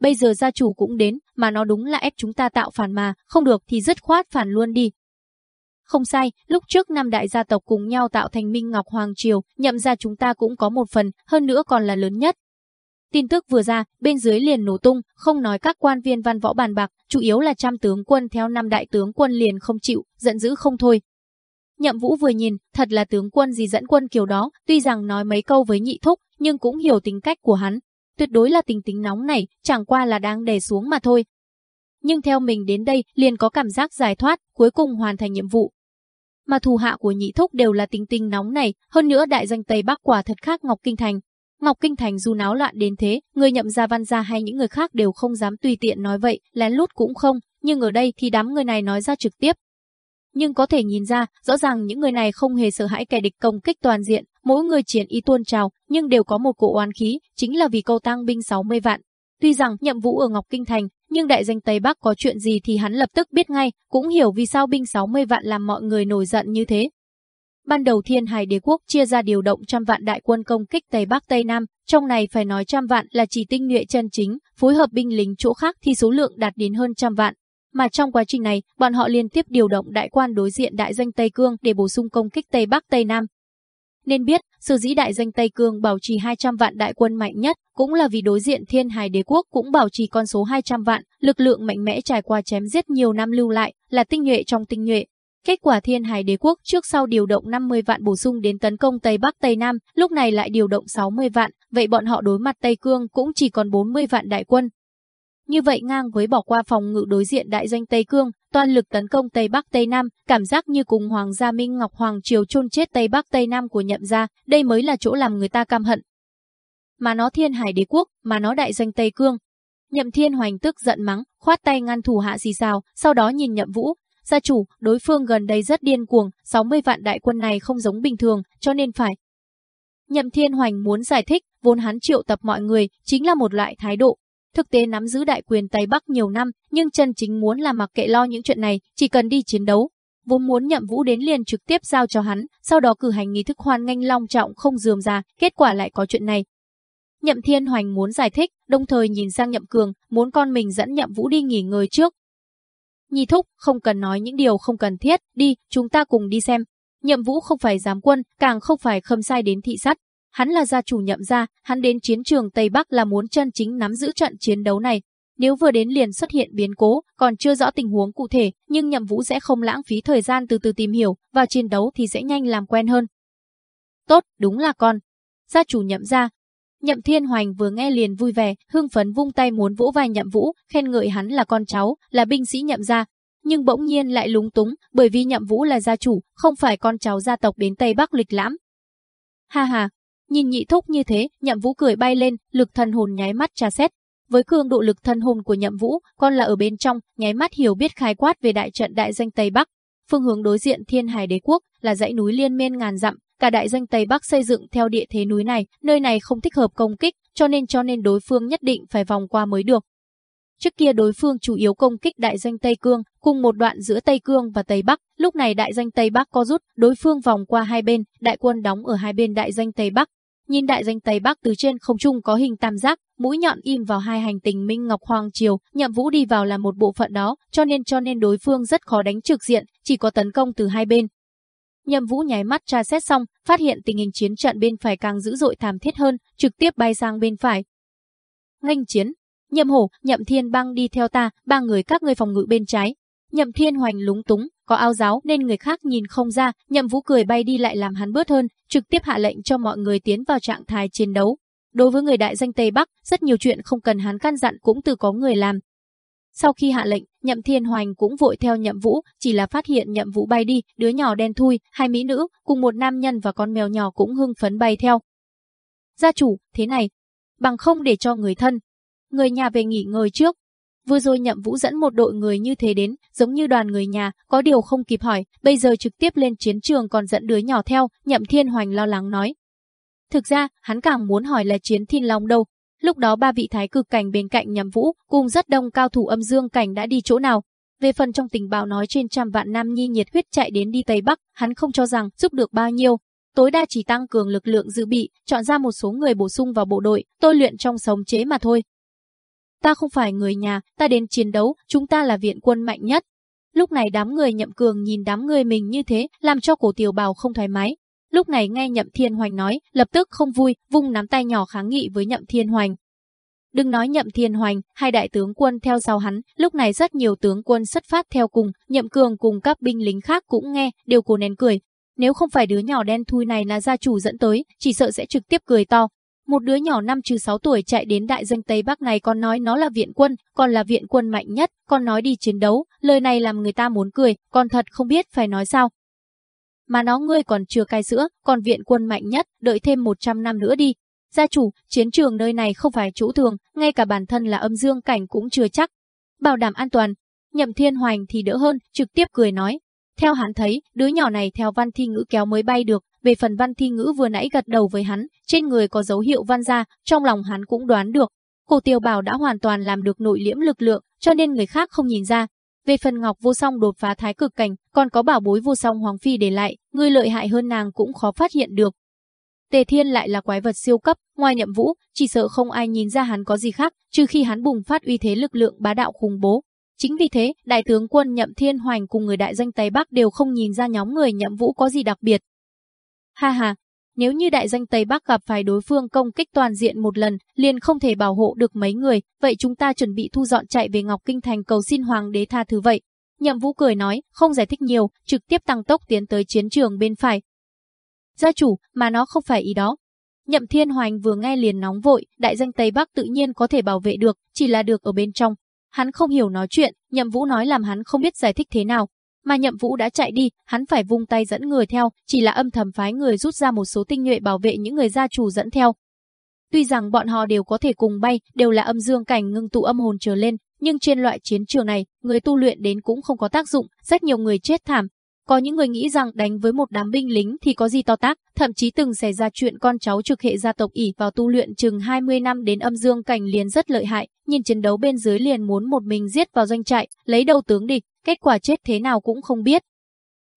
Bây giờ gia chủ cũng đến, mà nó đúng là ép chúng ta tạo phản mà, không được thì dứt khoát phản luôn đi. Không sai, lúc trước năm đại gia tộc cùng nhau tạo thành Minh Ngọc Hoàng Triều, nhậm ra chúng ta cũng có một phần, hơn nữa còn là lớn nhất. Tin tức vừa ra, bên dưới liền nổ tung, không nói các quan viên văn võ bàn bạc, chủ yếu là trăm tướng quân theo năm đại tướng quân liền không chịu, giận dữ không thôi. Nhậm Vũ vừa nhìn, thật là tướng quân gì dẫn quân kiểu đó, tuy rằng nói mấy câu với nhị thúc, nhưng cũng hiểu tính cách của hắn, tuyệt đối là tình tính nóng này, chẳng qua là đang đè xuống mà thôi. Nhưng theo mình đến đây, liền có cảm giác giải thoát, cuối cùng hoàn thành nhiệm vụ. Mà thù hạ của nhị thúc đều là tình tình nóng này, hơn nữa đại danh Tây Bắc quả thật khác Ngọc Kinh Thành. Ngọc Kinh Thành dù náo loạn đến thế, người nhậm gia văn gia hay những người khác đều không dám tùy tiện nói vậy, lén lút cũng không, nhưng ở đây thì đám người này nói ra trực tiếp. Nhưng có thể nhìn ra, rõ ràng những người này không hề sợ hãi kẻ địch công kích toàn diện, Mỗi người chiến ý tuôn trào, nhưng đều có một cỗ oán khí, chính là vì câu tăng binh 60 vạn. Tuy rằng nhậm vũ ở Ngọc Kinh Thành, nhưng đại danh Tây Bắc có chuyện gì thì hắn lập tức biết ngay, cũng hiểu vì sao binh 60 vạn làm mọi người nổi giận như thế. Ban đầu Thiên Hải Đế quốc chia ra điều động trăm vạn đại quân công kích Tây Bắc Tây Nam, trong này phải nói trăm vạn là chỉ tinh nhuệ chân chính, phối hợp binh lính chỗ khác thì số lượng đạt đến hơn trăm vạn. Mà trong quá trình này, bọn họ liên tiếp điều động đại quan đối diện đại danh Tây Cương để bổ sung công kích Tây Bắc Tây Nam, nên biết, sự dĩ đại danh Tây Cương bảo trì 200 vạn đại quân mạnh nhất, cũng là vì đối diện thiên hải đế quốc cũng bảo trì con số 200 vạn, lực lượng mạnh mẽ trải qua chém giết nhiều năm lưu lại, là tinh nhuệ trong tinh nhuệ. Kết quả thiên hải đế quốc trước sau điều động 50 vạn bổ sung đến tấn công Tây Bắc Tây Nam, lúc này lại điều động 60 vạn, vậy bọn họ đối mặt Tây Cương cũng chỉ còn 40 vạn đại quân, như vậy ngang với bỏ qua phòng ngự đối diện đại danh Tây Cương, toàn lực tấn công Tây Bắc Tây Nam, cảm giác như cùng Hoàng gia Minh Ngọc Hoàng Triều chôn chết Tây Bắc Tây Nam của nhậm gia, đây mới là chỗ làm người ta căm hận. Mà nó thiên hải đế quốc, mà nó đại danh Tây Cương. Nhậm thiên hoành tức giận mắng, khoát tay ngăn thủ hạ xì xào, sau đó nhìn nhậm vũ, gia chủ, đối phương gần đây rất điên cuồng, 60 vạn đại quân này không giống bình thường, cho nên phải. Nhậm thiên hoành muốn giải thích, vốn hắn triệu tập mọi người, chính là một loại thái độ, thực tế nắm giữ đại quyền Tây Bắc nhiều năm, nhưng chân chính muốn là mặc kệ lo những chuyện này, chỉ cần đi chiến đấu. Vốn muốn nhậm vũ đến liền trực tiếp giao cho hắn, sau đó cử hành nghi thức hoan nghênh long trọng không dườm ra, kết quả lại có chuyện này. Nhậm Thiên Hoành muốn giải thích, đồng thời nhìn sang Nhậm Cường, muốn con mình dẫn Nhậm Vũ đi nghỉ ngơi trước. Nhi thúc, không cần nói những điều không cần thiết, đi, chúng ta cùng đi xem. Nhậm Vũ không phải giám quân, càng không phải khâm sai đến thị sát, Hắn là gia chủ nhậm gia, hắn đến chiến trường Tây Bắc là muốn chân chính nắm giữ trận chiến đấu này. Nếu vừa đến liền xuất hiện biến cố, còn chưa rõ tình huống cụ thể, nhưng nhậm vũ sẽ không lãng phí thời gian từ từ tìm hiểu, và chiến đấu thì sẽ nhanh làm quen hơn. Tốt, đúng là con. Gia chủ nhậm gia. Nhậm Thiên Hoành vừa nghe liền vui vẻ, hưng phấn vung tay muốn vỗ vai nhậm vũ, khen ngợi hắn là con cháu, là binh sĩ nhậm gia, nhưng bỗng nhiên lại lúng túng, bởi vì Nhậm Vũ là gia chủ, không phải con cháu gia tộc đến Tây Bắc lịch lãm. Ha ha, Nhìn nhị thúc như thế, nhậm vũ cười bay lên, lực thần hồn nháy mắt tra xét. Với cường độ lực thần hồn của nhậm vũ, con là ở bên trong, nháy mắt hiểu biết khai quát về đại trận đại danh Tây Bắc. Phương hướng đối diện thiên hải đế quốc là dãy núi liên miên ngàn dặm, cả đại danh Tây Bắc xây dựng theo địa thế núi này, nơi này không thích hợp công kích, cho nên cho nên đối phương nhất định phải vòng qua mới được. Trước kia đối phương chủ yếu công kích đại danh Tây Cương, cùng một đoạn giữa Tây Cương và Tây Bắc, lúc này đại danh Tây Bắc có rút, đối phương vòng qua hai bên, đại quân đóng ở hai bên đại danh Tây Bắc, nhìn đại danh Tây Bắc từ trên không trung có hình tam giác, mũi nhọn im vào hai hành tinh Minh Ngọc Hoàng Triều, Nhậm Vũ đi vào là một bộ phận đó, cho nên cho nên đối phương rất khó đánh trực diện, chỉ có tấn công từ hai bên. Nhậm Vũ nháy mắt tra xét xong, phát hiện tình hình chiến trận bên phải càng dữ dội thảm thiết hơn, trực tiếp bay sang bên phải. Nghênh chiến, Nhậm Hổ, Nhậm Thiên Băng đi theo ta, ba người các ngươi phòng ngự bên trái. Nhậm Thiên Hoành lúng túng, có áo giáo nên người khác nhìn không ra, Nhậm Vũ cười bay đi lại làm hắn bớt hơn, trực tiếp hạ lệnh cho mọi người tiến vào trạng thái chiến đấu. Đối với người đại danh Tây Bắc, rất nhiều chuyện không cần hắn căn dặn cũng từ có người làm. Sau khi hạ lệnh, Nhậm Thiên Hoành cũng vội theo Nhậm Vũ, chỉ là phát hiện Nhậm Vũ bay đi, đứa nhỏ đen thui, hai mỹ nữ, cùng một nam nhân và con mèo nhỏ cũng hưng phấn bay theo. Gia chủ, thế này, bằng không để cho người thân, người nhà về nghỉ ngơi trước. Vừa rồi Nhậm Vũ dẫn một đội người như thế đến, giống như đoàn người nhà, có điều không kịp hỏi, bây giờ trực tiếp lên chiến trường còn dẫn đứa nhỏ theo, Nhậm Thiên Hoành lo lắng nói. Thực ra, hắn càng muốn hỏi là chiến thiên long đâu. Lúc đó ba vị thái cực cảnh bên cạnh nhằm Vũ, cùng rất đông cao thủ âm dương cảnh đã đi chỗ nào. Về phần trong tình báo nói trên trăm vạn nam nhi nhiệt huyết chạy đến đi Tây Bắc, hắn không cho rằng giúp được bao nhiêu, tối đa chỉ tăng cường lực lượng dự bị, chọn ra một số người bổ sung vào bộ đội, tôi luyện trong sống chế mà thôi. Ta không phải người nhà, ta đến chiến đấu, chúng ta là viện quân mạnh nhất. Lúc này đám người nhậm cường nhìn đám người mình như thế, làm cho cổ tiểu bào không thoải mái. Lúc này nghe nhậm thiên hoành nói, lập tức không vui, vung nắm tay nhỏ kháng nghị với nhậm thiên hoành. Đừng nói nhậm thiên hoành, hai đại tướng quân theo sau hắn, lúc này rất nhiều tướng quân xuất phát theo cùng, nhậm cường cùng các binh lính khác cũng nghe, đều cố nén cười. Nếu không phải đứa nhỏ đen thui này là gia chủ dẫn tới, chỉ sợ sẽ trực tiếp cười to, một đứa nhỏ năm trừ 6 tuổi chạy đến đại danh Tây Bắc này còn nói nó là viện quân, còn là viện quân mạnh nhất, còn nói đi chiến đấu, lời này làm người ta muốn cười, còn thật không biết phải nói sao. Mà nó ngươi còn chưa cai sữa, còn viện quân mạnh nhất, đợi thêm 100 năm nữa đi. Gia chủ, chiến trường nơi này không phải chỗ thường, ngay cả bản thân là âm dương cảnh cũng chưa chắc. Bảo đảm an toàn, nhậm thiên hoành thì đỡ hơn, trực tiếp cười nói. Theo hắn thấy, đứa nhỏ này theo văn thi ngữ kéo mới bay được, về phần văn thi ngữ vừa nãy gật đầu với hắn, trên người có dấu hiệu văn ra, trong lòng hắn cũng đoán được. Cổ tiêu bảo đã hoàn toàn làm được nội liễm lực lượng, cho nên người khác không nhìn ra. Về phần Ngọc Vô Song đột phá thái cực cảnh, còn có bảo bối Vô Song Hoàng Phi để lại, người lợi hại hơn nàng cũng khó phát hiện được. Tề Thiên lại là quái vật siêu cấp, ngoài nhậm vũ, chỉ sợ không ai nhìn ra hắn có gì khác, trừ khi hắn bùng phát uy thế lực lượng bá đạo khủng bố. Chính vì thế, đại tướng quân Nhậm Thiên Hoành cùng người đại danh Tây Bắc đều không nhìn ra nhóm người Nhậm Vũ có gì đặc biệt, Ha ha, nếu như đại danh Tây Bắc gặp phải đối phương công kích toàn diện một lần, liền không thể bảo hộ được mấy người, vậy chúng ta chuẩn bị thu dọn chạy về Ngọc Kinh Thành cầu xin Hoàng đế tha thứ vậy. Nhậm Vũ cười nói, không giải thích nhiều, trực tiếp tăng tốc tiến tới chiến trường bên phải. Gia chủ, mà nó không phải ý đó. Nhậm Thiên Hoành vừa nghe liền nóng vội, đại danh Tây Bắc tự nhiên có thể bảo vệ được, chỉ là được ở bên trong. Hắn không hiểu nói chuyện, Nhậm Vũ nói làm hắn không biết giải thích thế nào, mà nhậm vũ đã chạy đi, hắn phải vung tay dẫn người theo, chỉ là âm thầm phái người rút ra một số tinh nhuệ bảo vệ những người gia chủ dẫn theo. Tuy rằng bọn họ đều có thể cùng bay, đều là âm dương cảnh ngưng tụ âm hồn trở lên, nhưng trên loại chiến trường này, người tu luyện đến cũng không có tác dụng, rất nhiều người chết thảm. Có những người nghĩ rằng đánh với một đám binh lính thì có gì to tác, thậm chí từng xảy ra chuyện con cháu trực hệ gia tộc ỉ vào tu luyện chừng 20 năm đến âm dương cảnh liền rất lợi hại, nhìn chiến đấu bên dưới liền muốn một mình giết vào doanh trại, lấy đầu tướng địch, kết quả chết thế nào cũng không biết.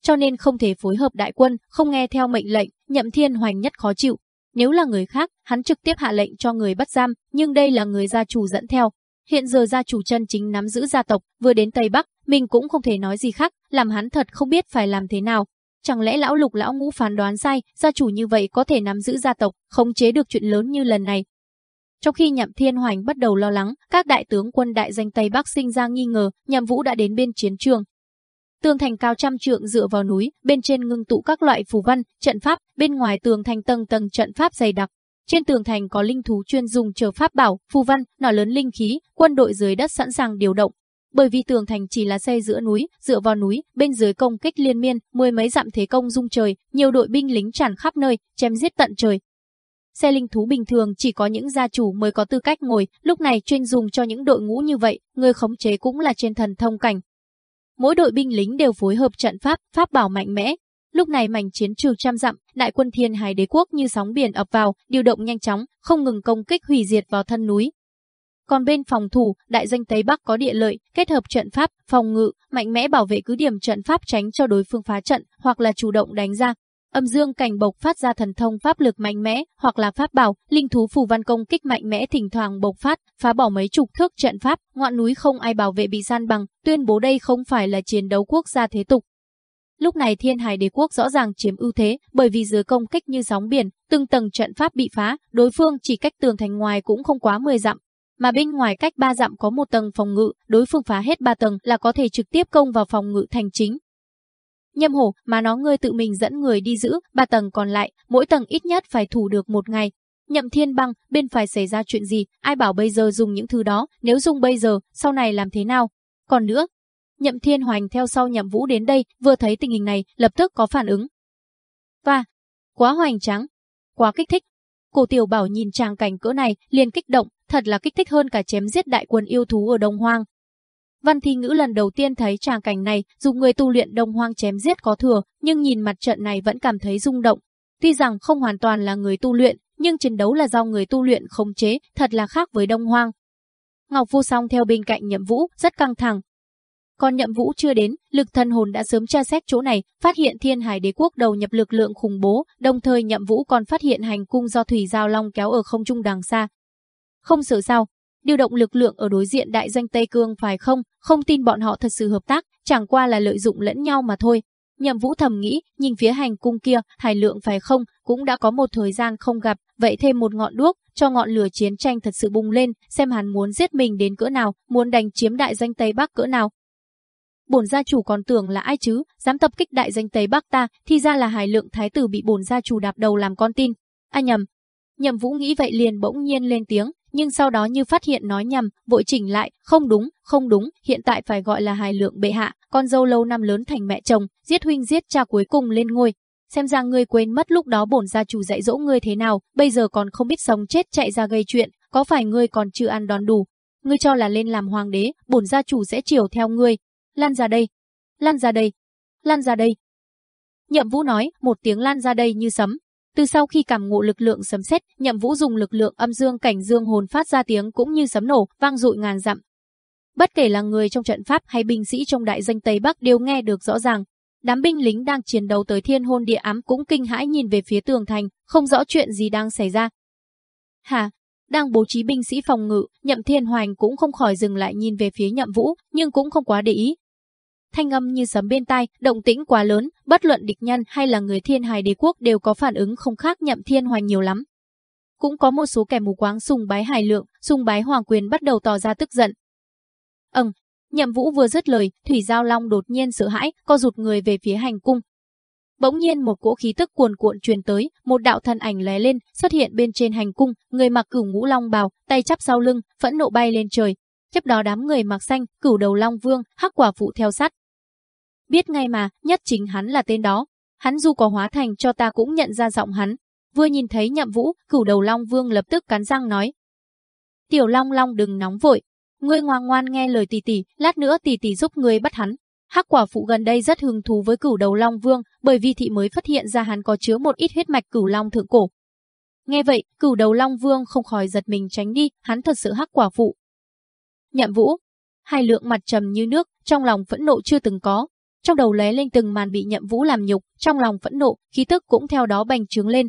Cho nên không thể phối hợp đại quân, không nghe theo mệnh lệnh, nhậm thiên hoành nhất khó chịu. Nếu là người khác, hắn trực tiếp hạ lệnh cho người bắt giam, nhưng đây là người gia chủ dẫn theo. Hiện giờ gia chủ chân chính nắm giữ gia tộc, vừa đến Tây Bắc, mình cũng không thể nói gì khác, làm hắn thật không biết phải làm thế nào. Chẳng lẽ lão lục lão ngũ phán đoán sai, gia chủ như vậy có thể nắm giữ gia tộc, khống chế được chuyện lớn như lần này, trong khi Nhậm Thiên Hoành bắt đầu lo lắng, các đại tướng quân đại danh Tây Bắc sinh ra nghi ngờ, Nhậm Vũ đã đến bên chiến trường. Tường thành cao trăm trượng dựa vào núi, bên trên ngưng tụ các loại phù văn, trận pháp, bên ngoài tường thành tầng tầng trận pháp dày đặc. Trên tường thành có linh thú chuyên dùng chờ pháp bảo, phù văn, nỏ lớn linh khí, quân đội dưới đất sẵn sàng điều động. Bởi vì tường thành chỉ là xây giữa núi, dựa vào núi, bên dưới công kích liên miên, mười mấy dặm thế công dung trời, nhiều đội binh lính tràn khắp nơi, chém giết tận trời, Xe linh thú bình thường chỉ có những gia chủ mới có tư cách ngồi, lúc này chuyên dùng cho những đội ngũ như vậy, người khống chế cũng là trên thần thông cảnh. Mỗi đội binh lính đều phối hợp trận pháp, pháp bảo mạnh mẽ. Lúc này mảnh chiến trường trăm dặm, đại quân thiên hải đế quốc như sóng biển ập vào, điều động nhanh chóng, không ngừng công kích hủy diệt vào thân núi. Còn bên phòng thủ, đại danh Tây Bắc có địa lợi, kết hợp trận pháp, phòng ngự, mạnh mẽ bảo vệ cứ điểm trận pháp tránh cho đối phương phá trận, hoặc là chủ động đánh ra, Âm dương cảnh bộc phát ra thần thông pháp lực mạnh mẽ, hoặc là pháp bảo, linh thú phù văn công kích mạnh mẽ thỉnh thoảng bộc phát, phá bỏ mấy chục thước trận pháp, ngọn núi không ai bảo vệ bị san bằng, tuyên bố đây không phải là chiến đấu quốc gia thế tục. Lúc này Thiên Hải Đế quốc rõ ràng chiếm ưu thế, bởi vì dưới công kích như sóng biển, từng tầng trận pháp bị phá, đối phương chỉ cách tường thành ngoài cũng không quá 10 dặm, mà bên ngoài cách 3 dặm có một tầng phòng ngự, đối phương phá hết 3 tầng là có thể trực tiếp công vào phòng ngự thành chính, Nhâm hổ, mà nó ngươi tự mình dẫn người đi giữ, ba tầng còn lại, mỗi tầng ít nhất phải thủ được một ngày. Nhậm thiên băng, bên phải xảy ra chuyện gì, ai bảo bây giờ dùng những thứ đó, nếu dùng bây giờ, sau này làm thế nào? Còn nữa, nhậm thiên hoành theo sau nhậm vũ đến đây, vừa thấy tình hình này, lập tức có phản ứng. Và, quá hoành tráng, quá kích thích. Cổ tiểu bảo nhìn tràng cảnh cỡ này, liền kích động, thật là kích thích hơn cả chém giết đại quân yêu thú ở Đông Hoang. Văn Thi Ngữ lần đầu tiên thấy tràng cảnh này, dù người tu luyện đông hoang chém giết có thừa, nhưng nhìn mặt trận này vẫn cảm thấy rung động. Tuy rằng không hoàn toàn là người tu luyện, nhưng chiến đấu là do người tu luyện khống chế, thật là khác với đông hoang. Ngọc Vô Song theo bên cạnh Nhậm Vũ, rất căng thẳng. Còn Nhậm Vũ chưa đến, lực thần hồn đã sớm tra xét chỗ này, phát hiện Thiên Hải Đế quốc đầu nhập lực lượng khủng bố, đồng thời Nhậm Vũ còn phát hiện hành cung do thủy giao long kéo ở không trung đằng xa. Không sợ sao, điều động lực lượng ở đối diện đại danh Tây Cương phải không, không tin bọn họ thật sự hợp tác, chẳng qua là lợi dụng lẫn nhau mà thôi. Nhậm Vũ thầm nghĩ, nhìn phía hành cung kia, Hải Lượng phải không, cũng đã có một thời gian không gặp, vậy thêm một ngọn đuốc, cho ngọn lửa chiến tranh thật sự bùng lên, xem hắn muốn giết mình đến cỡ nào, muốn đánh chiếm đại danh Tây Bắc cỡ nào. Bổn gia chủ còn tưởng là ai chứ, dám tập kích đại danh Tây Bắc ta, thì ra là Hải Lượng thái tử bị bổn gia chủ đạp đầu làm con tin. A nhầm. Nhậm Vũ nghĩ vậy liền bỗng nhiên lên tiếng, nhưng sau đó như phát hiện nói nhầm, vội chỉnh lại, không đúng, không đúng, hiện tại phải gọi là hài lượng bệ hạ, con dâu lâu năm lớn thành mẹ chồng, giết huynh giết cha cuối cùng lên ngôi. Xem ra ngươi quên mất lúc đó bổn gia chủ dạy dỗ ngươi thế nào, bây giờ còn không biết sống chết chạy ra gây chuyện, có phải ngươi còn chưa ăn đòn đủ. Ngươi cho là lên làm hoàng đế, bổn gia chủ sẽ chiều theo ngươi. Lan ra đây, lan ra đây, lan ra đây. Nhậm Vũ nói, một tiếng lan ra đây như sấm, từ sau khi cảm ngộ lực lượng sấm sét, Nhậm Vũ dùng lực lượng âm dương cảnh dương hồn phát ra tiếng cũng như sấm nổ, vang dội ngàn dặm. Bất kể là người trong trận pháp hay binh sĩ trong đại danh Tây Bắc đều nghe được rõ ràng. Đám binh lính đang chiến đấu tới thiên hôn địa ám cũng kinh hãi nhìn về phía tường thành, không rõ chuyện gì đang xảy ra. Hả? Đang bố trí binh sĩ phòng ngự, Nhậm Thiên Hoành cũng không khỏi dừng lại nhìn về phía Nhậm Vũ, nhưng cũng không quá để ý, thanh âm như sấm bên tai, động tĩnh quá lớn, bất luận địch nhân hay là người thiên hài đế quốc đều có phản ứng không khác nhậm thiên hoành nhiều lắm. Cũng có một số kẻ mù quáng sùng bái hài lượng, sùng bái hoàng quyền bắt đầu tỏ ra tức giận. Ừm, nhậm vũ vừa dứt lời, Thủy Giao Long đột nhiên sợ hãi, co rụt người về phía hành cung. Bỗng nhiên một cỗ khí tức cuồn cuộn truyền tới, một đạo thân ảnh lóe lên, xuất hiện bên trên hành cung, người mặc cửu ngũ long bào, tay chắp sau lưng, phẫn nộ bay lên trời. Tiếp đó đám người mặc xanh, cửu đầu long vương, hắc quả phụ theo sát, Biết ngay mà, nhất chính hắn là tên đó. Hắn dù có hóa thành cho ta cũng nhận ra giọng hắn. Vừa nhìn thấy nhậm vũ, cửu đầu Long Vương lập tức cắn răng nói. Tiểu Long Long đừng nóng vội. Ngươi ngoan ngoan nghe lời tỷ tỷ, lát nữa tỷ tỷ giúp ngươi bắt hắn. Hắc quả phụ gần đây rất hứng thú với cửu đầu Long Vương, bởi vì thị mới phát hiện ra hắn có chứa một ít huyết mạch cửu long thượng cổ. Nghe vậy, cửu đầu Long Vương không khỏi giật mình tránh đi, hắn thật sự hắc quả phụ. Nhậm Vũ, hai lượng mặt trầm như nước, trong lòng phẫn nộ chưa từng có, trong đầu lóe lên từng màn bị Nhậm Vũ làm nhục, trong lòng phẫn nộ, khí tức cũng theo đó bành trướng lên.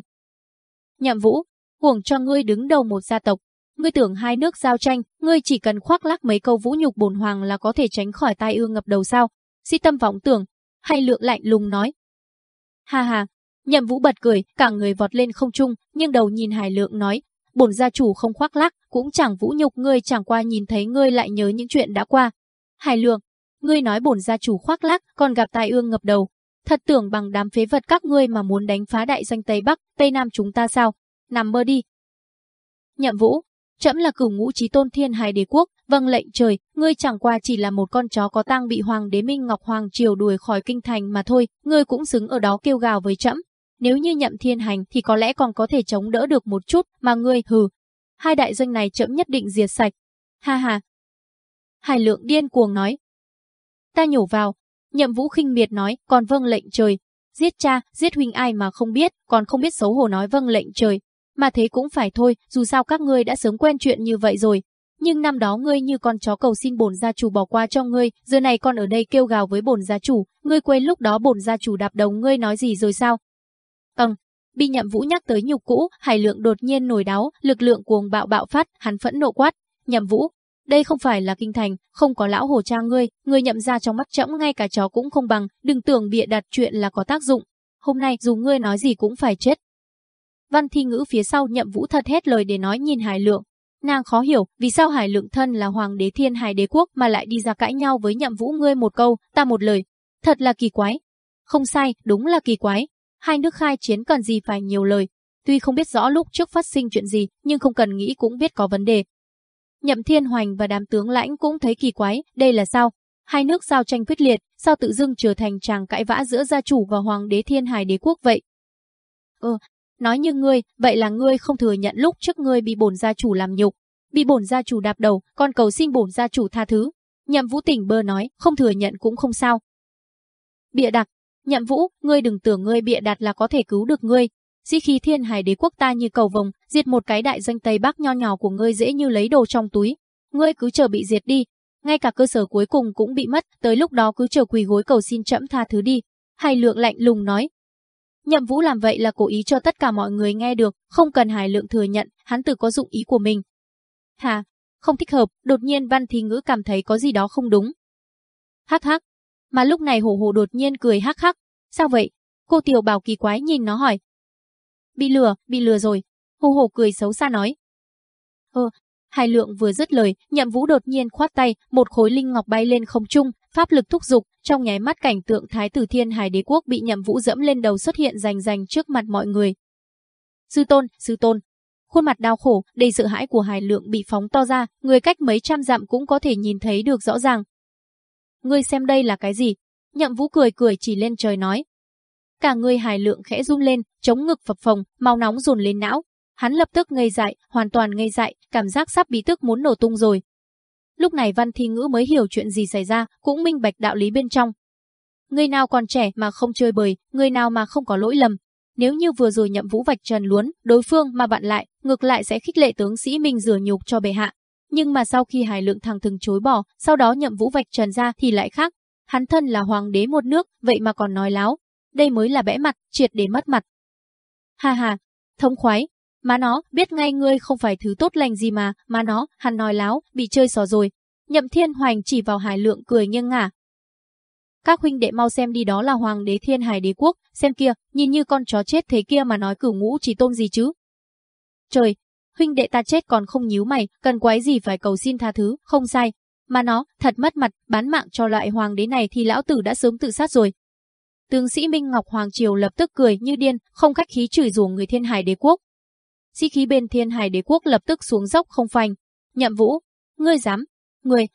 Nhậm Vũ, huổng cho ngươi đứng đầu một gia tộc, ngươi tưởng hai nước giao tranh, ngươi chỉ cần khoác lác mấy câu vũ nhục bổn hoàng là có thể tránh khỏi tai ương ngập đầu sao? Si tâm vọng tưởng, hay lượng lạnh lùng nói. Ha ha, Nhậm Vũ bật cười, cả người vọt lên không trung, nhưng đầu nhìn Hải Lượng nói, bổn gia chủ không khoác lác, cũng chẳng vũ nhục ngươi chẳng qua nhìn thấy ngươi lại nhớ những chuyện đã qua. Hải Lượng, Ngươi nói bổn gia chủ khoác lác, còn gặp tai ương ngập đầu. Thật tưởng bằng đám phế vật các ngươi mà muốn đánh phá đại danh Tây Bắc, Tây Nam chúng ta sao? Nằm mơ đi. Nhậm Vũ, trẫm là cửu ngũ trí tôn thiên hài đế quốc, vâng lệnh trời, ngươi chẳng qua chỉ là một con chó có tang bị hoàng đế Minh Ngọc Hoàng triều đuổi khỏi kinh thành mà thôi, ngươi cũng xứng ở đó kêu gào với trẫm. Nếu như nhậm thiên hành thì có lẽ còn có thể chống đỡ được một chút, mà ngươi, hừ. Hai đại doanh này trẫm nhất định diệt sạch. Ha ha. Hải lượng điên cuồng nói, Ta nhổ vào. Nhậm Vũ khinh miệt nói, còn vâng lệnh trời. Giết cha, giết huynh ai mà không biết, còn không biết xấu hổ nói vâng lệnh trời. Mà thế cũng phải thôi, dù sao các ngươi đã sớm quen chuyện như vậy rồi. Nhưng năm đó ngươi như con chó cầu xin bổn gia chủ bỏ qua cho ngươi, giờ này con ở đây kêu gào với bổn gia chủ, ngươi quên lúc đó bổn gia chủ đạp đầu ngươi nói gì rồi sao? Ừm, bị nhậm vũ nhắc tới nhục cũ, hải lượng đột nhiên nổi đáo, lực lượng cuồng bạo bạo phát, hắn phẫn nộ quát. Nhậm vũ, đây không phải là kinh thành, không có lão hồ cha ngươi, ngươi nhậm ra trong mắt trẫm ngay cả chó cũng không bằng, đừng tưởng bịa đặt chuyện là có tác dụng. Hôm nay dù ngươi nói gì cũng phải chết. Văn thi ngữ phía sau nhậm vũ thật hết lời để nói nhìn hải lượng. Nàng khó hiểu vì sao hải lượng thân là hoàng đế thiên hải đế quốc mà lại đi ra cãi nhau với nhậm vũ ngươi một câu, ta một lời. Thật là kỳ quái. Không sai, đúng là kỳ quái. Hai nước khai chiến cần gì phải nhiều lời. Tuy không biết rõ lúc trước phát sinh chuyện gì, nhưng không cần nghĩ cũng biết có vấn đề. Nhậm Thiên Hoành và đám tướng lãnh cũng thấy kỳ quái, đây là sao? Hai nước giao tranh quyết liệt, sao tự dưng trở thành tràng cãi vã giữa gia chủ và hoàng đế Thiên Hải đế quốc vậy? Ừ, nói như ngươi, vậy là ngươi không thừa nhận lúc trước ngươi bị bổn gia chủ làm nhục, bị bổn gia chủ đạp đầu, còn cầu xin bổn gia chủ tha thứ. Nhậm Vũ tỉnh bơ nói, không thừa nhận cũng không sao. Bịa đặt, Nhậm Vũ, ngươi đừng tưởng ngươi bịa đặt là có thể cứu được ngươi, Dĩ khi thiên hải đế quốc ta như cầu vồng, diệt một cái đại danh Tây Bắc nho nhỏ của ngươi dễ như lấy đồ trong túi. Ngươi cứ chờ bị diệt đi. Ngay cả cơ sở cuối cùng cũng bị mất, tới lúc đó cứ chờ quỳ gối cầu xin chậm tha thứ đi. Hải lượng lạnh lùng nói. Nhậm vũ làm vậy là cố ý cho tất cả mọi người nghe được, không cần hải lượng thừa nhận, hắn tự có dụng ý của mình. Hà, không thích hợp, đột nhiên văn thi ngữ cảm thấy có gì đó không đúng. Hắc hắc. Mà lúc này hổ hổ đột nhiên cười hắc hắc. Sao vậy? Cô tiểu bảo kỳ quái nhìn nó hỏi, Bị lừa, bị lừa rồi. Hồ hồ cười xấu xa nói. Ờ, Hải lượng vừa dứt lời, nhậm vũ đột nhiên khoát tay, một khối linh ngọc bay lên không trung, pháp lực thúc dục, trong nháy mắt cảnh tượng thái tử thiên hải đế quốc bị nhậm vũ dẫm lên đầu xuất hiện rành rành trước mặt mọi người. Sư tôn, sư tôn. Khuôn mặt đau khổ, đầy sợ hãi của hải lượng bị phóng to ra, người cách mấy trăm dặm cũng có thể nhìn thấy được rõ ràng. Ngươi xem đây là cái gì? Nhậm vũ cười cười chỉ lên trời nói. Cả người Hải Lượng khẽ run lên, chống ngực phập phồng, máu nóng dồn lên não. Hắn lập tức ngây dại, hoàn toàn ngây dại, cảm giác sắp bị tức muốn nổ tung rồi. Lúc này Văn Thi Ngữ mới hiểu chuyện gì xảy ra, cũng minh bạch đạo lý bên trong. Người nào còn trẻ mà không chơi bời, người nào mà không có lỗi lầm. Nếu như vừa rồi nhậm vũ vạch trần luốn, đối phương mà bạn lại, ngược lại sẽ khích lệ tướng sĩ mình rửa nhục cho bệ hạ. Nhưng mà sau khi Hải Lượng thằng thừng chối bỏ, sau đó nhậm vũ vạch trần ra thì lại khác. Hắn thân là hoàng đế một nước, vậy mà còn nói láo, đây mới là bẽ mặt, triệt để mất mặt. Ha ha, thông khoái, má nó, biết ngay ngươi không phải thứ tốt lành gì mà, má nó, hắn nói láo, bị chơi xỏ rồi. Nhậm Thiên Hoành chỉ vào Hải Lượng cười nghiêng ngả. Các huynh đệ mau xem đi đó là hoàng đế Thiên Hải đế quốc, xem kia, nhìn như con chó chết thế kia mà nói cửu ngũ chỉ tôn gì chứ. Trời, huynh đệ ta chết còn không nhíu mày, cần quái gì phải cầu xin tha thứ, không sai. Mà nó, thật mất mặt, bán mạng cho loại hoàng đế này thì lão tử đã sớm tự sát rồi. Tướng sĩ Minh Ngọc Hoàng Triều lập tức cười như điên, không khách khí chửi rủa người Thiên Hải Đế quốc. Sĩ khí bên Thiên Hải Đế quốc lập tức xuống dốc không phanh. Nhậm Vũ, ngươi dám? Ngươi,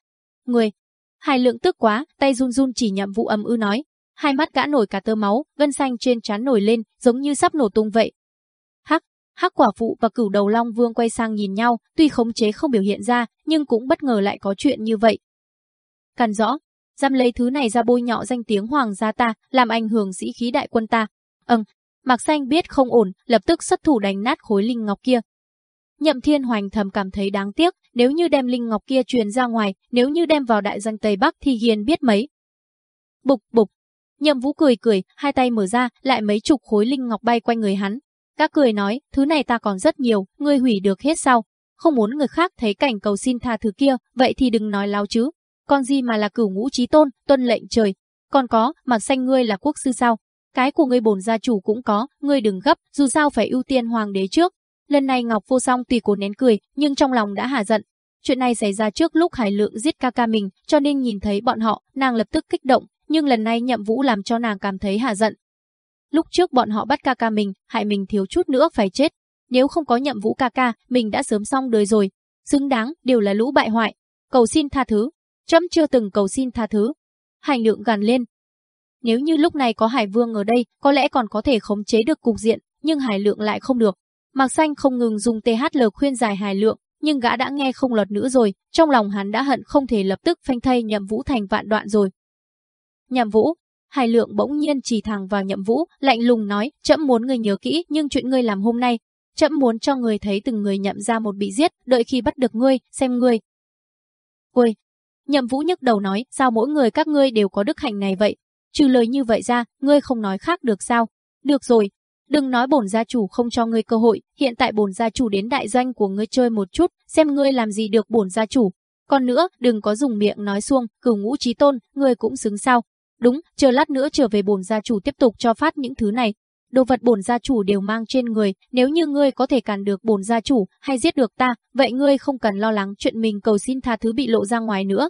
ngươi. Hải Lượng tức quá, tay run run chỉ Nhậm Vũ ầm ư nói, hai mắt gã nổi cả tơ máu, gân xanh trên trán nổi lên, giống như sắp nổ tung vậy. Hắc, Hắc quả phụ và cửu đầu long vương quay sang nhìn nhau, tuy khống chế không biểu hiện ra, nhưng cũng bất ngờ lại có chuyện như vậy. Cần rõ, dám lấy thứ này ra bôi nhọ danh tiếng hoàng gia ta, làm ảnh hưởng sĩ khí đại quân ta. Ừm, Mạc Xanh biết không ổn, lập tức xuất thủ đánh nát khối linh ngọc kia. Nhậm Thiên Hoành thầm cảm thấy đáng tiếc, nếu như đem linh ngọc kia truyền ra ngoài, nếu như đem vào đại danh Tây Bắc thì hiền biết mấy. Bục bục. Nhậm Vũ cười cười, hai tay mở ra, lại mấy chục khối linh ngọc bay quanh người hắn. Các cười nói, thứ này ta còn rất nhiều, ngươi hủy được hết sao? Không muốn người khác thấy cảnh cầu xin tha thứ kia, vậy thì đừng nói láo chứ. Con gì mà là cửu ngũ trí tôn, tuân lệnh trời. Còn có, mặt xanh ngươi là quốc sư sao? Cái của ngươi bổn gia chủ cũng có, ngươi đừng gấp, dù sao phải ưu tiên hoàng đế trước. Lần này Ngọc Vô Song tùy cố nén cười, nhưng trong lòng đã hà giận. Chuyện này xảy ra trước lúc Hải Lượng giết ca ca mình, cho nên nhìn thấy bọn họ, nàng lập tức kích động, nhưng lần này Nhậm Vũ làm cho nàng cảm thấy hà giận. Lúc trước bọn họ bắt ca ca mình, hại mình thiếu chút nữa phải chết. Nếu không có Nhậm Vũ ca ca, mình đã sớm xong đời rồi. Xứng đáng, đều là lũ bại hoại. Cầu xin tha thứ, Trẫm chưa từng cầu xin tha thứ. Hành lượng gằn lên. Nếu như lúc này có Hải Vương ở đây, có lẽ còn có thể khống chế được cục diện, nhưng Hải Lượng lại không được. Mạc Xanh không ngừng dùng THL khuyên giải Hải Lượng, nhưng gã đã nghe không lọt nữa rồi, trong lòng hắn đã hận không thể lập tức phanh thay Nhậm Vũ thành vạn đoạn rồi. Nhậm Vũ, Hải Lượng bỗng nhiên chỉ thẳng vào Nhậm Vũ, lạnh lùng nói, "Trẫm muốn người nhớ kỹ, nhưng chuyện ngươi làm hôm nay, trẫm muốn cho người thấy từng người nhậm ra một bị giết, đợi khi bắt được ngươi, xem ngươi." Ôi, Nhậm Vũ nhức đầu nói, sao mỗi người các ngươi đều có đức hạnh này vậy? Trừ lời như vậy ra, ngươi không nói khác được sao? Được rồi. Đừng nói bổn gia chủ không cho ngươi cơ hội, hiện tại bổn gia chủ đến đại doanh của ngươi chơi một chút, xem ngươi làm gì được bổn gia chủ. Còn nữa, đừng có dùng miệng nói xuông, cửu ngũ trí tôn, ngươi cũng xứng sao. Đúng, chờ lát nữa trở về bổn gia chủ tiếp tục cho phát những thứ này. Đồ vật bổn gia chủ đều mang trên người, nếu như ngươi có thể cản được bổn gia chủ hay giết được ta, vậy ngươi không cần lo lắng chuyện mình cầu xin tha thứ bị lộ ra ngoài nữa.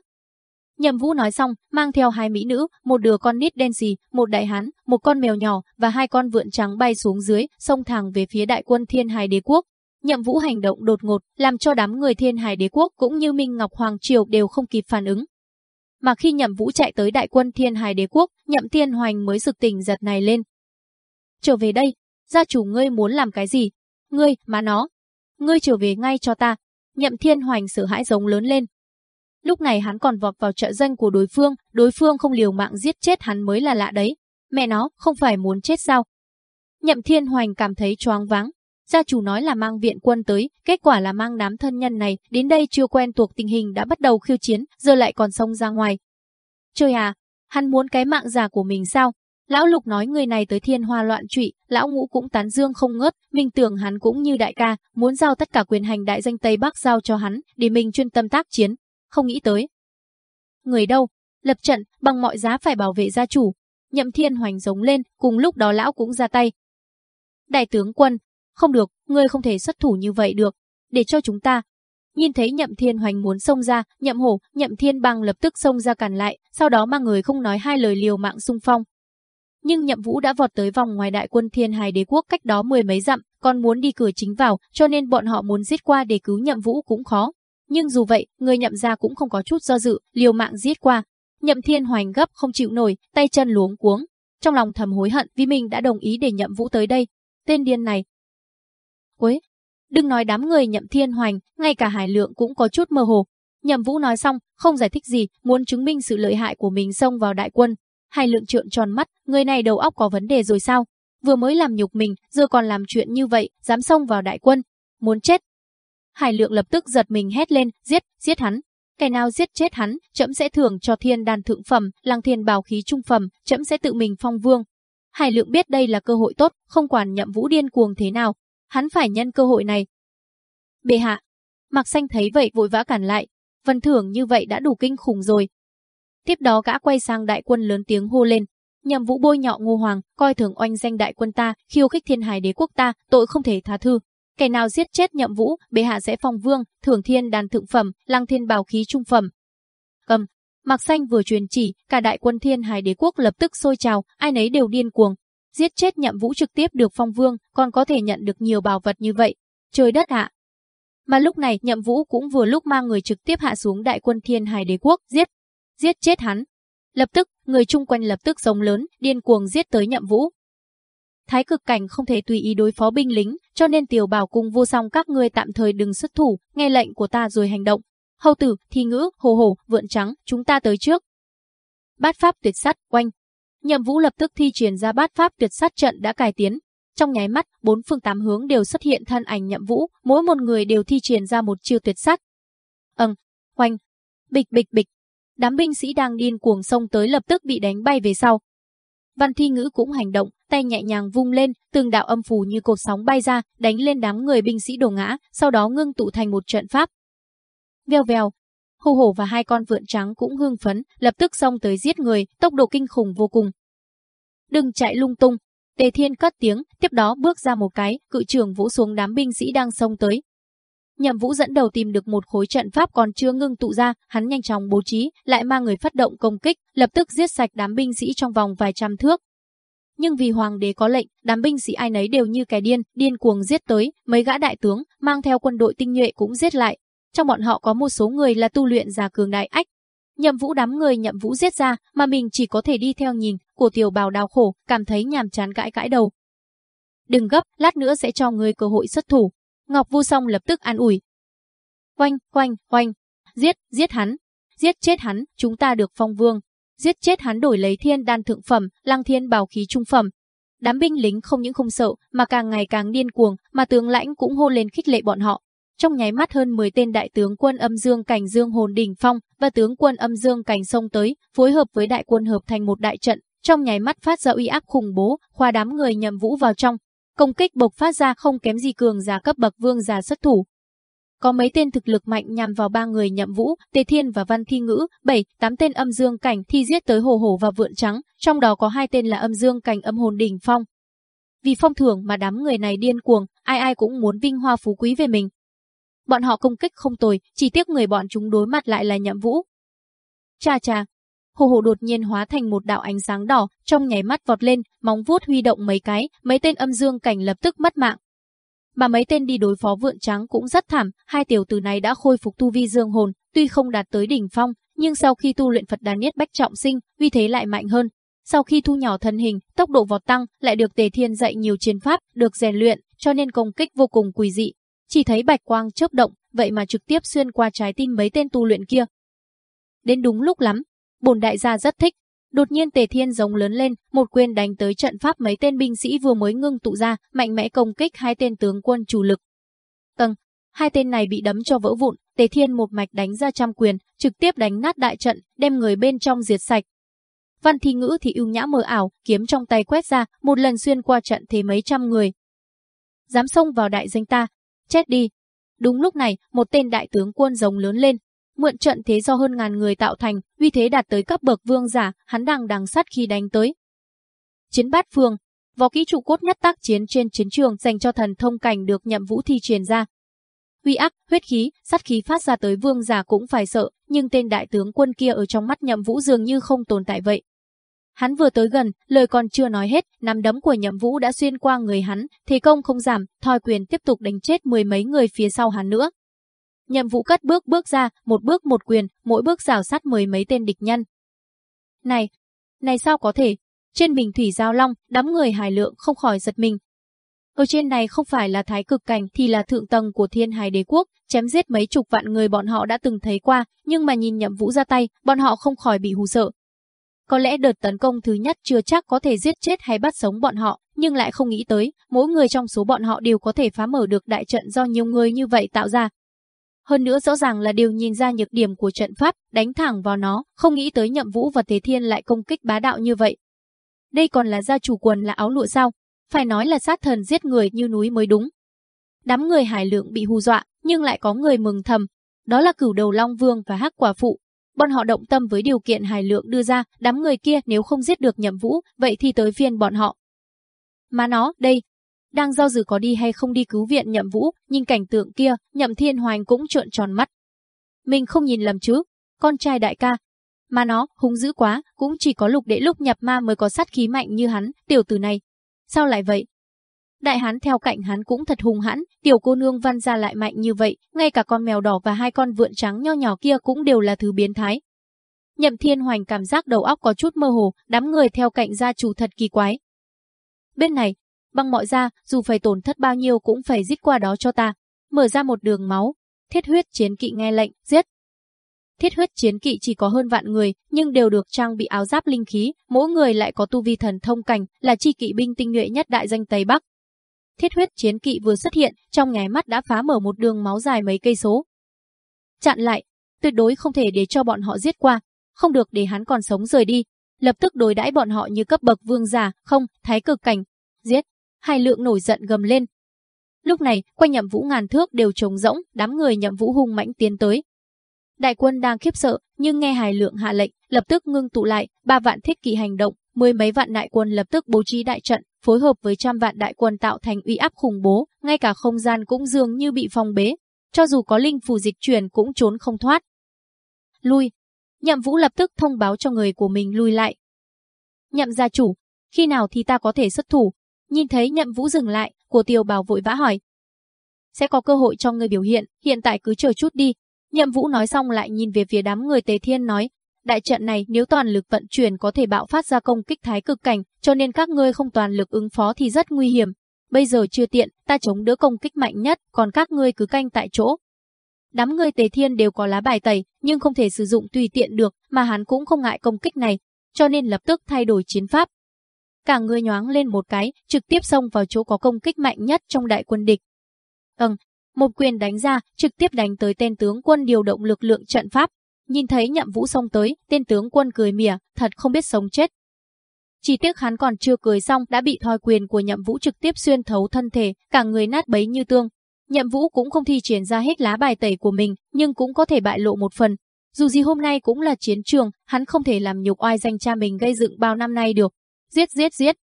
Nhậm Vũ nói xong, mang theo hai mỹ nữ, một đứa con nít đen xì, một đại hán, một con mèo nhỏ và hai con vượn trắng bay xuống dưới, xông thẳng về phía đại quân Thiên Hải Đế quốc. Nhậm Vũ hành động đột ngột, làm cho đám người Thiên Hải Đế quốc cũng như Minh Ngọc Hoàng triều đều không kịp phản ứng. Mà khi Nhậm Vũ chạy tới đại quân Thiên Hải Đế quốc, Nhậm Thiên Hoành mới sực tỉnh giật này lên. "Trở về đây, gia chủ ngươi muốn làm cái gì? Ngươi, mà nó, ngươi trở về ngay cho ta." Nhậm Thiên Hoành sợ hãi giống lớn lên, Lúc này hắn còn vọt vào trợ danh của đối phương, đối phương không liều mạng giết chết hắn mới là lạ đấy. Mẹ nó, không phải muốn chết sao? Nhậm Thiên Hoành cảm thấy choáng váng. Gia chủ nói là mang viện quân tới, kết quả là mang đám thân nhân này, đến đây chưa quen thuộc tình hình đã bắt đầu khiêu chiến, giờ lại còn xông ra ngoài. Trời à, hắn muốn cái mạng già của mình sao? Lão Lục nói người này tới thiên hoa loạn trụy, lão ngũ cũng tán dương không ngớt, mình tưởng hắn cũng như đại ca, muốn giao tất cả quyền hành đại danh Tây Bắc giao cho hắn, để mình chuyên tâm tác chiến không nghĩ tới. Người đâu? Lập trận, bằng mọi giá phải bảo vệ gia chủ. Nhậm Thiên Hoành giống lên, cùng lúc đó lão cũng ra tay. Đại tướng quân, không được, ngươi không thể xuất thủ như vậy được, để cho chúng ta. Nhìn thấy Nhậm Thiên Hoành muốn xông ra, Nhậm Hổ, Nhậm Thiên Bang lập tức xông ra cản lại, sau đó mang người không nói hai lời liều mạng xung phong. Nhưng Nhậm Vũ đã vọt tới vòng ngoài đại quân Thiên Hải Đế quốc cách đó mười mấy dặm, còn muốn đi cửa chính vào, cho nên bọn họ muốn giết qua để cứu Nhậm Vũ cũng khó. Nhưng dù vậy, người nhậm gia cũng không có chút do dự, liều mạng giết qua. Nhậm Thiên Hoành gấp không chịu nổi, tay chân luống cuống. Trong lòng thầm hối hận vì mình đã đồng ý để Nhậm Vũ tới đây. Tên điên này. Quế, đừng nói đám người Nhậm Thiên Hoành, ngay cả Hải Lượng cũng có chút mơ hồ. Nhậm Vũ nói xong, không giải thích gì, muốn chứng minh sự lợi hại của mình xông vào đại quân. Hải Lượng trợn tròn mắt, người này đầu óc có vấn đề rồi sao? Vừa mới làm nhục mình, giờ còn làm chuyện như vậy, dám xông vào đại quân. Muốn chết, Hải Lượng lập tức giật mình hét lên, giết, giết hắn. Kẻ nào giết chết hắn, chậm sẽ thưởng cho thiên đàn thượng phẩm, lăng thiên bào khí trung phẩm, chậm sẽ tự mình phong vương. Hải Lượng biết đây là cơ hội tốt, không quản nhậm vũ điên cuồng thế nào, hắn phải nhân cơ hội này. Bệ hạ, Mạc Xanh thấy vậy vội vã cản lại, vân thưởng như vậy đã đủ kinh khủng rồi. Tiếp đó gã quay sang đại quân lớn tiếng hô lên, nhậm vũ bôi nhọ ngô hoàng, coi thường oanh danh đại quân ta, khiêu khích thiên hải đế quốc ta, tội không thể tha thứ. Kẻ nào giết chết nhậm vũ, bệ hạ sẽ phong vương, thưởng thiên đàn thượng phẩm, lăng thiên bảo khí trung phẩm. Cầm, Mạc Xanh vừa truyền chỉ, cả đại quân thiên hải đế quốc lập tức sôi trào, ai nấy đều điên cuồng. Giết chết nhậm vũ trực tiếp được phong vương, còn có thể nhận được nhiều bảo vật như vậy. Trời đất hạ. Mà lúc này nhậm vũ cũng vừa lúc mang người trực tiếp hạ xuống đại quân thiên hải đế quốc, giết. Giết chết hắn. Lập tức, người chung quanh lập tức giống lớn, điên cuồng giết tới nhậm vũ. Thái cực cảnh không thể tùy ý đối phó binh lính, cho nên tiểu bảo cùng vô song các ngươi tạm thời đừng xuất thủ, nghe lệnh của ta rồi hành động. Hầu tử, thi ngữ, hồ hồ, vượn trắng, chúng ta tới trước. Bát pháp tuyệt sắt, quanh. Nhậm vũ lập tức thi triển ra bát pháp tuyệt sắt trận đã cải tiến. Trong nháy mắt, bốn phương tám hướng đều xuất hiện thân ảnh nhậm vũ, mỗi một người đều thi triển ra một chiêu tuyệt sát. Ừ, quanh, bịch bịch bịch. Đám binh sĩ đang điên cuồng xông tới lập tức bị đánh bay về sau, Văn Thi Ngữ cũng hành động, tay nhẹ nhàng vung lên, từng đạo âm phù như cột sóng bay ra, đánh lên đám người binh sĩ đổ ngã, sau đó ngưng tụ thành một trận pháp. Vèo vèo, Hù hổ và hai con vượn trắng cũng hưng phấn, lập tức xông tới giết người, tốc độ kinh khủng vô cùng. Đừng chạy lung tung, Tề Thiên cất tiếng, tiếp đó bước ra một cái, cự trường vũ xuống đám binh sĩ đang xông tới. Nhậm Vũ dẫn đầu tìm được một khối trận pháp còn chưa ngưng tụ ra, hắn nhanh chóng bố trí, lại mang người phát động công kích, lập tức giết sạch đám binh sĩ trong vòng vài trăm thước. Nhưng vì hoàng đế có lệnh, đám binh sĩ ai nấy đều như kẻ điên, điên cuồng giết tới, mấy gã đại tướng mang theo quân đội tinh nhuệ cũng giết lại. Trong bọn họ có một số người là tu luyện giả cường đại ách. Nhậm Vũ đám người Nhậm Vũ giết ra, mà mình chỉ có thể đi theo nhìn, của tiểu bào đau khổ, cảm thấy nhàm chán cãi cãi đầu. Đừng gấp, lát nữa sẽ cho ngươi cơ hội xuất thủ, Ngọc Vu Song lập tức an ủi. Quanh, quanh, quanh, giết, giết hắn, giết chết hắn, chúng ta được phong vương. Giết chết hắn đổi lấy thiên đan thượng phẩm, lăng thiên bào khí trung phẩm. Đám binh lính không những không sợ, mà càng ngày càng điên cuồng, mà tướng lãnh cũng hô lên khích lệ bọn họ. Trong nháy mắt hơn 10 tên đại tướng quân âm dương cảnh dương hồn đỉnh phong và tướng quân âm dương cảnh sông tới, phối hợp với đại quân hợp thành một đại trận, trong nháy mắt phát ra uy áp khủng bố, khoa đám người nhầm vũ vào trong công kích bộc phát ra không kém gì cường giả cấp bậc vương giả xuất thủ. Có mấy tên thực lực mạnh nhằm vào ba người nhậm vũ, Tề Thiên và Văn Thi Ngữ, bảy, tám tên âm dương cảnh thi giết tới hồ hổ và vượn trắng, trong đó có hai tên là âm dương cảnh âm hồn đỉnh phong. Vì phong thưởng mà đám người này điên cuồng, ai ai cũng muốn vinh hoa phú quý về mình. Bọn họ công kích không tồi, chỉ tiếc người bọn chúng đối mặt lại là nhậm vũ. Cha cha, hồ hồ đột nhiên hóa thành một đạo ánh sáng đỏ, trong nháy mắt vọt lên, móng vuốt huy động mấy cái, mấy tên âm dương cảnh lập tức mất mạng. Mà mấy tên đi đối phó vượn trắng cũng rất thảm, hai tiểu tử này đã khôi phục tu vi dương hồn, tuy không đạt tới đỉnh phong, nhưng sau khi tu luyện Phật Đàn Niết Bách trọng sinh, uy thế lại mạnh hơn. Sau khi thu nhỏ thân hình, tốc độ vọt tăng, lại được Tề Thiên dạy nhiều chiến pháp, được rèn luyện, cho nên công kích vô cùng quỷ dị. Chỉ thấy bạch quang chớp động, vậy mà trực tiếp xuyên qua trái tim mấy tên tu luyện kia. Đến đúng lúc lắm, bổn đại gia rất thích. Đột nhiên Tề Thiên giống lớn lên, một quyền đánh tới trận pháp mấy tên binh sĩ vừa mới ngưng tụ ra, mạnh mẽ công kích hai tên tướng quân chủ lực. Tầng, hai tên này bị đấm cho vỡ vụn, Tề Thiên một mạch đánh ra trăm quyền, trực tiếp đánh nát đại trận, đem người bên trong diệt sạch. Văn Thi Ngữ thì ưu nhã mờ ảo, kiếm trong tay quét ra, một lần xuyên qua trận thế mấy trăm người. Dám xông vào đại danh ta, chết đi. Đúng lúc này, một tên đại tướng quân giống lớn lên, Mượn trận thế do hơn ngàn người tạo thành, uy thế đạt tới cấp bậc vương giả, hắn đang đằng sát khi đánh tới. Chiến bát phương, võ kỹ trụ cốt nhất tác chiến trên chiến trường dành cho thần thông cảnh được nhậm vũ thi truyền ra. Uy ác, huyết khí, sát khí phát ra tới vương giả cũng phải sợ, nhưng tên đại tướng quân kia ở trong mắt nhậm vũ dường như không tồn tại vậy. Hắn vừa tới gần, lời còn chưa nói hết, nắm đấm của nhậm vũ đã xuyên qua người hắn, thế công không giảm, thoi quyền tiếp tục đánh chết mười mấy người phía sau hắn nữa. Nhậm Vũ cất bước bước ra, một bước một quyền, mỗi bước rào sát mười mấy tên địch nhân. Này, này sao có thể? Trên bình thủy giao long, đám người hải lượng không khỏi giật mình. Ở trên này không phải là thái cực cảnh thì là thượng tầng của thiên hải đế quốc, chém giết mấy chục vạn người bọn họ đã từng thấy qua, nhưng mà nhìn nhậm vũ ra tay, bọn họ không khỏi bị hù sợ. Có lẽ đợt tấn công thứ nhất chưa chắc có thể giết chết hay bắt sống bọn họ, nhưng lại không nghĩ tới, mỗi người trong số bọn họ đều có thể phá mở được đại trận do nhiều người như vậy tạo ra, hơn nữa rõ ràng là đều nhìn ra nhược điểm của trận pháp, đánh thẳng vào nó, không nghĩ tới Nhậm Vũ và Thế Thiên lại công kích bá đạo như vậy. Đây còn là gia chủ quần là áo lụa sao? Phải nói là sát thần giết người như núi mới đúng. Đám người hải lượng bị hù dọa, nhưng lại có người mừng thầm. Đó là cửu đầu Long Vương và hắc quả phụ. Bọn họ động tâm với điều kiện hải lượng đưa ra, đám người kia nếu không giết được nhậm vũ, vậy thì tới phiên bọn họ. Mà nó, đây, đang do dự có đi hay không đi cứu viện Nhậm Vũ, nhìn cảnh tượng kia, Nhậm Thiên Hoành cũng trợn tròn mắt. Mình không nhìn lầm chứ, con trai đại ca. Mà nó, hung dữ quá, cũng chỉ có lục đệ lúc nhập ma mới có sát khí mạnh như hắn, tiểu tử này. Sao lại vậy? Đại hán theo cạnh hắn cũng thật hung hãn, tiểu cô nương văn ra lại mạnh như vậy, ngay cả con mèo đỏ và hai con vượn trắng nho nhỏ kia cũng đều là thứ biến thái. Nhậm Thiên Hoành cảm giác đầu óc có chút mơ hồ, đám người theo cạnh gia chủ thật kỳ quái. Bên này, Băng mọi ra, dù phải tổn thất bao nhiêu cũng phải giết qua đó cho ta. Mở ra một đường máu. Thiết huyết chiến kỵ nghe lệnh, giết. Thiết huyết chiến kỵ chỉ có hơn vạn người, nhưng đều được trang bị áo giáp linh khí, mỗi người lại có tu vi thần thông cảnh, là chi kỵ binh tinh nhuệ nhất đại danh Tây Bắc. Thiết huyết chiến kỵ vừa xuất hiện, trong nháy mắt đã phá mở một đường máu dài mấy cây số. Chặn lại, tuyệt đối không thể để cho bọn họ giết qua, không được để hắn còn sống rời đi, lập tức đối đãi bọn họ như cấp bậc vương giả, không, thái cực cảnh, giết. Hai lượng nổi giận gầm lên. Lúc này, quanh nhậm vũ ngàn thước đều trống rỗng, đám người nhậm vũ hung mãnh tiến tới. Đại quân đang khiếp sợ, nhưng nghe hài lượng hạ lệnh, lập tức ngưng tụ lại, ba vạn thiết kỵ hành động, mười mấy vạn đại quân lập tức bố trí đại trận, phối hợp với trăm vạn đại quân tạo thành uy áp khủng bố, ngay cả không gian cũng dường như bị phong bế, cho dù có linh phù dịch chuyển cũng trốn không thoát. Lui. Nhậm Vũ lập tức thông báo cho người của mình lui lại. Nhậm gia chủ, khi nào thì ta có thể xuất thủ, Nhìn thấy nhậm vũ dừng lại, của tiêu bào vội vã hỏi. Sẽ có cơ hội cho người biểu hiện, hiện tại cứ chờ chút đi. Nhậm vũ nói xong lại nhìn về phía đám người tề thiên nói. Đại trận này nếu toàn lực vận chuyển có thể bạo phát ra công kích thái cực cảnh, cho nên các ngươi không toàn lực ứng phó thì rất nguy hiểm. Bây giờ chưa tiện, ta chống đỡ công kích mạnh nhất, còn các ngươi cứ canh tại chỗ. Đám người tề thiên đều có lá bài tẩy, nhưng không thể sử dụng tùy tiện được, mà hắn cũng không ngại công kích này, cho nên lập tức thay đổi chiến pháp, cả người nhoáng lên một cái, trực tiếp xông vào chỗ có công kích mạnh nhất trong đại quân địch. Ừm, một quyền đánh ra, trực tiếp đánh tới tên tướng quân điều động lực lượng trận pháp. Nhìn thấy nhậm vũ xông tới, tên tướng quân cười mỉa, thật không biết sống chết. Chỉ tiếc hắn còn chưa cười xong đã bị thoi quyền của nhậm vũ trực tiếp xuyên thấu thân thể, cả người nát bấy như tương. Nhậm vũ cũng không thi triển ra hết lá bài tẩy của mình, nhưng cũng có thể bại lộ một phần. Dù gì hôm nay cũng là chiến trường, hắn không thể làm nhục oai danh cha mình gây dựng bao năm nay được. Giết giết giết.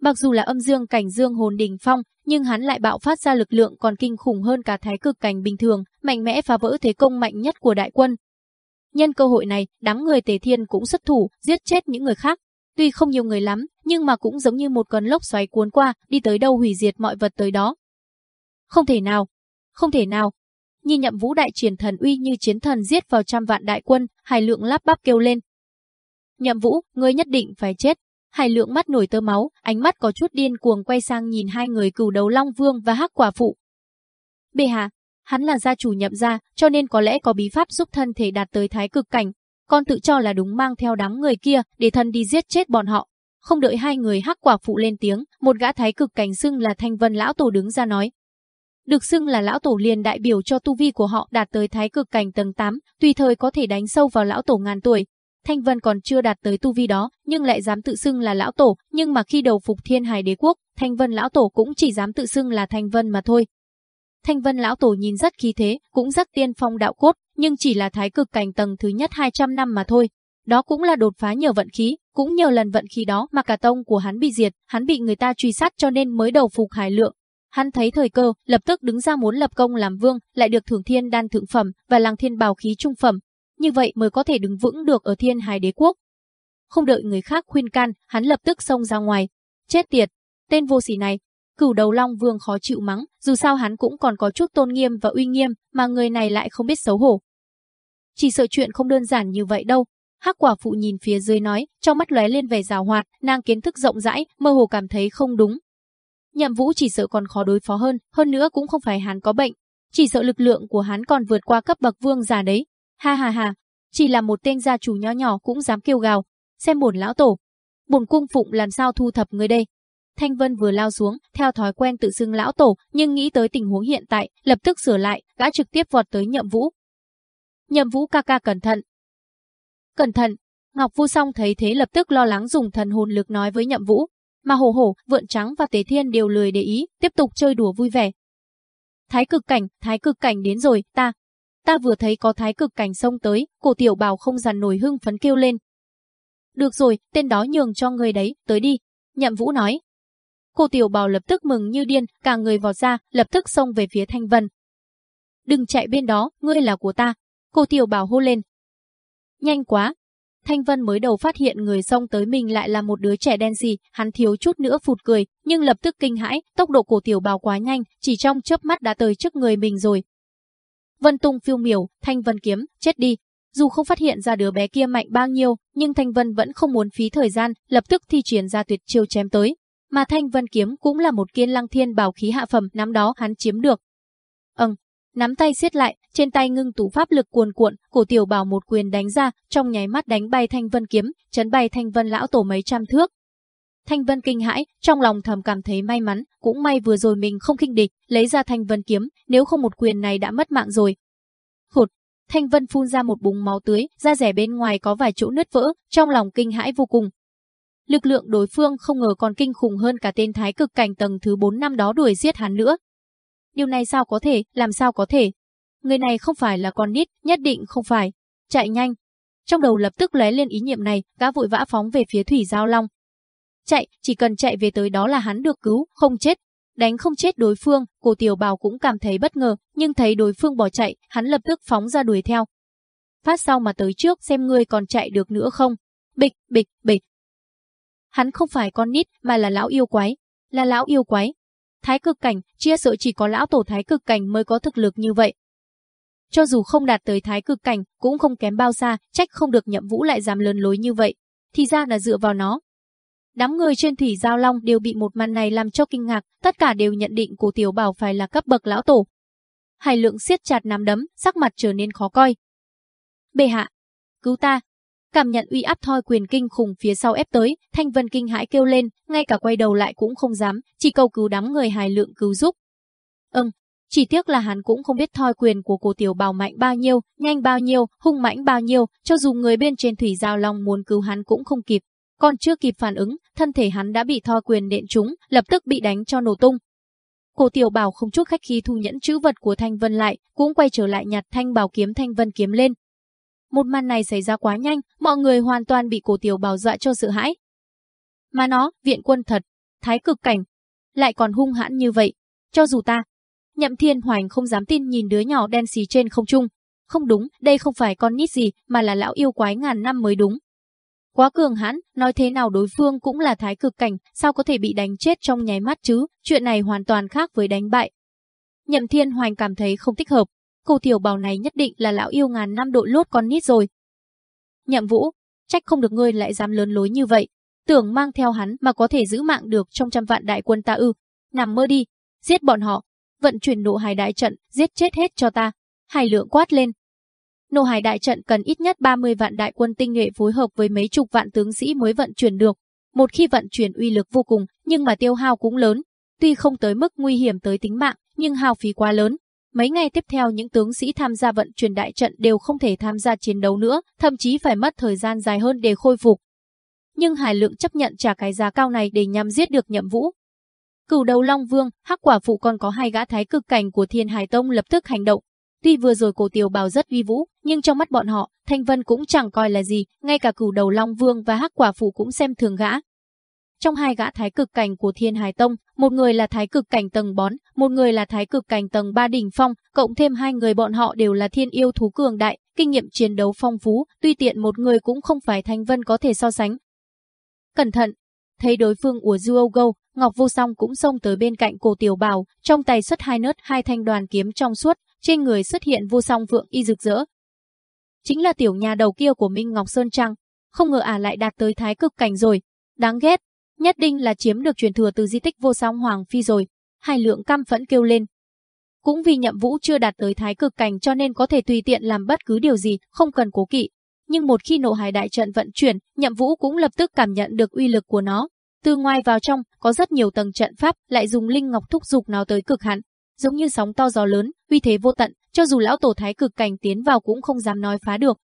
Mặc dù là âm dương cảnh dương hồn đỉnh phong, nhưng hắn lại bạo phát ra lực lượng còn kinh khủng hơn cả thái cực cảnh bình thường, mạnh mẽ phá vỡ thế công mạnh nhất của đại quân. Nhân cơ hội này, đám người Tề Thiên cũng xuất thủ, giết chết những người khác. Tuy không nhiều người lắm, nhưng mà cũng giống như một cơn lốc xoáy cuốn qua, đi tới đâu hủy diệt mọi vật tới đó. Không thể nào, không thể nào. Nhìn nhậm vũ đại triển thần uy như chiến thần giết vào trăm vạn đại quân, Hải Lượng lắp bắp kêu lên. Nhậm vũ, ngươi nhất định phải chết. Hải Lượng mắt nổi tơ máu, ánh mắt có chút điên cuồng quay sang nhìn hai người cừu đấu Long Vương và hắc quả phụ. Bệ hạ, hắn là gia chủ nhậm gia, cho nên có lẽ có bí pháp giúp thân thể đạt tới thái cực cảnh. Con tự cho là đúng mang theo đám người kia để thân đi giết chết bọn họ. Không đợi hai người hắc quả phụ lên tiếng, một gã thái cực cảnh xưng là Thanh Vân lão tổ đứng ra nói. Được xưng là lão tổ liền đại biểu cho tu vi của họ đạt tới thái cực cảnh tầng 8, tùy thời có thể đánh sâu vào lão tổ ngàn tuổi. Thanh Vân còn chưa đạt tới tu vi đó, nhưng lại dám tự xưng là lão tổ, nhưng mà khi đầu phục Thiên Hải Đế quốc, Thanh Vân lão tổ cũng chỉ dám tự xưng là Thanh Vân mà thôi. Thanh Vân lão tổ nhìn rất khí thế, cũng rất tiên phong đạo cốt, nhưng chỉ là thái cực cảnh tầng thứ nhất 200 năm mà thôi. Đó cũng là đột phá nhờ vận khí, cũng nhờ lần vận khí đó mà cả tông của hắn bị diệt, hắn bị người ta truy sát cho nên mới đầu phục hải lượng. Hắn thấy thời cơ, lập tức đứng ra muốn lập công làm vương, lại được thưởng thiên đan thượng phẩm và làng thiên bào khí trung phẩm. Như vậy mới có thể đứng vững được ở thiên hải đế quốc. Không đợi người khác khuyên can, hắn lập tức xông ra ngoài. Chết tiệt, tên vô sỉ này, Cửu đầu Long Vương khó chịu mắng, dù sao hắn cũng còn có chút tôn nghiêm và uy nghiêm, mà người này lại không biết xấu hổ. Chỉ sợ chuyện không đơn giản như vậy đâu. Hắc quả phụ nhìn phía dưới nói, trong mắt lóe lên vẻ rào hoạt, nàng kiến thức rộng rãi, mơ hồ cảm thấy không đúng. Nhậm Vũ chỉ sợ còn khó đối phó hơn, hơn nữa cũng không phải hắn có bệnh, chỉ sợ lực lượng của hắn còn vượt qua cấp bậc vương giả đấy. Ha ha ha, chỉ là một tên gia chủ nhỏ nhỏ cũng dám kêu gào, xem bổn lão tổ. Bổn cung phụng làm sao thu thập người đây? Thanh Vân vừa lao xuống, theo thói quen tự xưng lão tổ, nhưng nghĩ tới tình huống hiện tại, lập tức sửa lại, gã trực tiếp vọt tới Nhậm Vũ. Nhậm Vũ ca ca cẩn thận. Cẩn thận. Ngọc Vu Song thấy thế lập tức lo lắng dùng thần hồn lực nói với Nhậm Vũ, mà Hổ Hổ, Vượn Trắng và Tế Thiên đều lười để ý, tiếp tục chơi đùa vui vẻ. Thái cực cảnh, thái cực cảnh đến rồi, ta. Ta vừa thấy có thái cực cảnh xông tới, cổ tiểu bào không dằn nổi hưng phấn kêu lên. Được rồi, tên đó nhường cho người đấy, tới đi. Nhậm Vũ nói, Cô tiểu bào lập tức mừng như điên, cả người vọt ra, lập tức xông về phía Thanh Vân. Đừng chạy bên đó, ngươi là của ta. Cô tiểu bào hô lên. Nhanh quá. Thanh Vân mới đầu phát hiện người xông tới mình lại là một đứa trẻ đen gì, hắn thiếu chút nữa phụt cười, nhưng lập tức kinh hãi, tốc độ của tiểu bào quá nhanh, chỉ trong chớp mắt đã tới trước người mình rồi. Vân Tung phiêu miểu, Thanh Vân kiếm, chết đi. Dù không phát hiện ra đứa bé kia mạnh bao nhiêu, nhưng Thanh Vân vẫn không muốn phí thời gian, lập tức thi triển ra tuyệt chiêu chém tới mà Thanh Vân kiếm cũng là một kiên lăng thiên bảo khí hạ phẩm nắm đó hắn chiếm được. Ừm, nắm tay siết lại, trên tay ngưng tụ pháp lực cuồn cuộn, cổ tiểu bảo một quyền đánh ra, trong nháy mắt đánh bay Thanh Vân kiếm, chấn bay Thanh Vân lão tổ mấy trăm thước. Thanh Vân kinh hãi, trong lòng thầm cảm thấy may mắn, cũng may vừa rồi mình không kinh địch, lấy ra Thanh Vân kiếm, nếu không một quyền này đã mất mạng rồi. Hụt, Thanh Vân phun ra một búng máu tưới, da rẻ bên ngoài có vài chỗ nứt vỡ, trong lòng kinh hãi vô cùng, lực lượng đối phương không ngờ còn kinh khủng hơn cả tên thái cực cảnh tầng thứ 4 năm đó đuổi giết hắn nữa. Điều này sao có thể, làm sao có thể? Người này không phải là con nít, nhất định không phải. Chạy nhanh. Trong đầu lập tức lóe lên ý niệm này, gã vội vã phóng về phía Thủy Giao Long. Chạy, chỉ cần chạy về tới đó là hắn được cứu, không chết. Đánh không chết đối phương, cô tiểu bào cũng cảm thấy bất ngờ, nhưng thấy đối phương bỏ chạy, hắn lập tức phóng ra đuổi theo. Phát sau mà tới trước xem ngươi còn chạy được nữa không. Bịch, bịch, bịch. Hắn không phải con nít mà là lão yêu quái, là lão yêu quái. Thái cực cảnh, chia sợ chỉ có lão tổ thái cực cảnh mới có thực lực như vậy. Cho dù không đạt tới thái cực cảnh, cũng không kém bao xa, trách không được nhậm vũ lại dám lớn lối như vậy. Thì ra là dựa vào nó. Đám người trên thủy giao long đều bị một màn này làm cho kinh ngạc, tất cả đều nhận định cổ tiểu bảo phải là cấp bậc lão tổ. Hải lượng siết chặt nắm đấm, sắc mặt trở nên khó coi. Bệ hạ, cứu ta, Cảm nhận uy áp thoi quyền kinh khủng phía sau ép tới, Thanh Vân kinh hãi kêu lên, ngay cả quay đầu lại cũng không dám, chỉ cầu cứu đám người hài lượng cứu giúp. Ừm, chỉ tiếc là hắn cũng không biết thoi quyền của cô tiểu bào mạnh bao nhiêu, nhanh bao nhiêu, hung mãnh bao nhiêu, cho dù người bên trên thủy giao long muốn cứu hắn cũng không kịp. Còn chưa kịp phản ứng, thân thể hắn đã bị thoi quyền nện trúng, lập tức bị đánh cho nổ tung. Cô Tiểu Bảo không chút khách khí thu nhẫn chữ vật của Thanh Vân lại, cũng quay trở lại nhặt thanh bảo kiếm Thanh Vân kiếm lên. Một màn này xảy ra quá nhanh, mọi người hoàn toàn bị cổ Tiểu Bảo dọa cho sợ hãi. Mà nó, viện quân thật, thái cực cảnh, lại còn hung hãn như vậy. Cho dù ta, Nhậm Thiên Hoành không dám tin nhìn đứa nhỏ đen xì trên không trung. Không đúng, đây không phải con nít gì, mà là lão yêu quái ngàn năm mới đúng. Quá cường hãn, nói thế nào đối phương cũng là thái cực cảnh, sao có thể bị đánh chết trong nháy mắt chứ, chuyện này hoàn toàn khác với đánh bại. Nhậm Thiên Hoành cảm thấy không thích hợp, cô tiểu bào này nhất định là lão yêu ngàn năm đội lốt con nít rồi. Nhậm Vũ, trách không được ngươi lại dám lớn lối như vậy, tưởng mang theo hắn mà có thể giữ mạng được trong trăm vạn đại quân ta ư, nằm mơ đi, giết bọn họ, vận chuyển nộ hài đại trận, giết chết hết cho ta. Hải lượng quát lên. Nô hải đại trận cần ít nhất 30 vạn đại quân tinh nhuệ phối hợp với mấy chục vạn tướng sĩ mới vận chuyển được. Một khi vận chuyển uy lực vô cùng, nhưng mà tiêu hao cũng lớn. Tuy không tới mức nguy hiểm tới tính mạng, nhưng hao phí quá lớn. Mấy ngày tiếp theo những tướng sĩ tham gia vận chuyển đại trận đều không thể tham gia chiến đấu nữa, thậm chí phải mất thời gian dài hơn để khôi phục. Nhưng Hải Lượng chấp nhận trả cái giá cao này để nhằm giết được Nhậm Vũ, Cửu đầu Long Vương, Hắc Quả Phụ còn có hai gã thái cực cảnh của Thiên Hải Tông lập tức hành động. Tuy vừa rồi cổ tiểu bào rất uy vũ, nhưng trong mắt bọn họ, Thanh Vân cũng chẳng coi là gì, ngay cả cửu đầu Long Vương và Hắc Quả Phụ cũng xem thường gã. Trong hai gã thái cực cảnh của Thiên Hải Tông, một người là thái cực cảnh tầng bón, một người là thái cực cảnh tầng ba đỉnh phong, cộng thêm hai người bọn họ đều là thiên yêu thú cường đại, kinh nghiệm chiến đấu phong phú, tuy tiện một người cũng không phải Thanh Vân có thể so sánh. Cẩn thận, thấy đối phương của Duo Go, Ngọc Vô Song cũng xông tới bên cạnh cổ tiểu bảo, trong tay xuất hai nớt hai thanh đoàn kiếm trong suốt, trên người xuất hiện vô song vượng y rực rỡ. Chính là tiểu nhà đầu kia của Minh Ngọc Sơn Trăng, không ngờ ả à lại đạt tới thái cực cảnh rồi, đáng ghét, nhất định là chiếm được truyền thừa từ di tích vô song Hoàng Phi rồi, hai lượng căm phẫn kêu lên. Cũng vì nhậm vũ chưa đạt tới thái cực cảnh cho nên có thể tùy tiện làm bất cứ điều gì, không cần cố kỵ. Nhưng một khi nộ hải đại trận vận chuyển, nhậm vũ cũng lập tức cảm nhận được uy lực của nó, từ ngoài vào trong, có rất nhiều tầng trận pháp, lại dùng linh ngọc thúc dục nó tới cực hạn, giống như sóng to gió lớn, uy thế vô tận, cho dù lão tổ thái cực cảnh tiến vào cũng không dám nói phá được.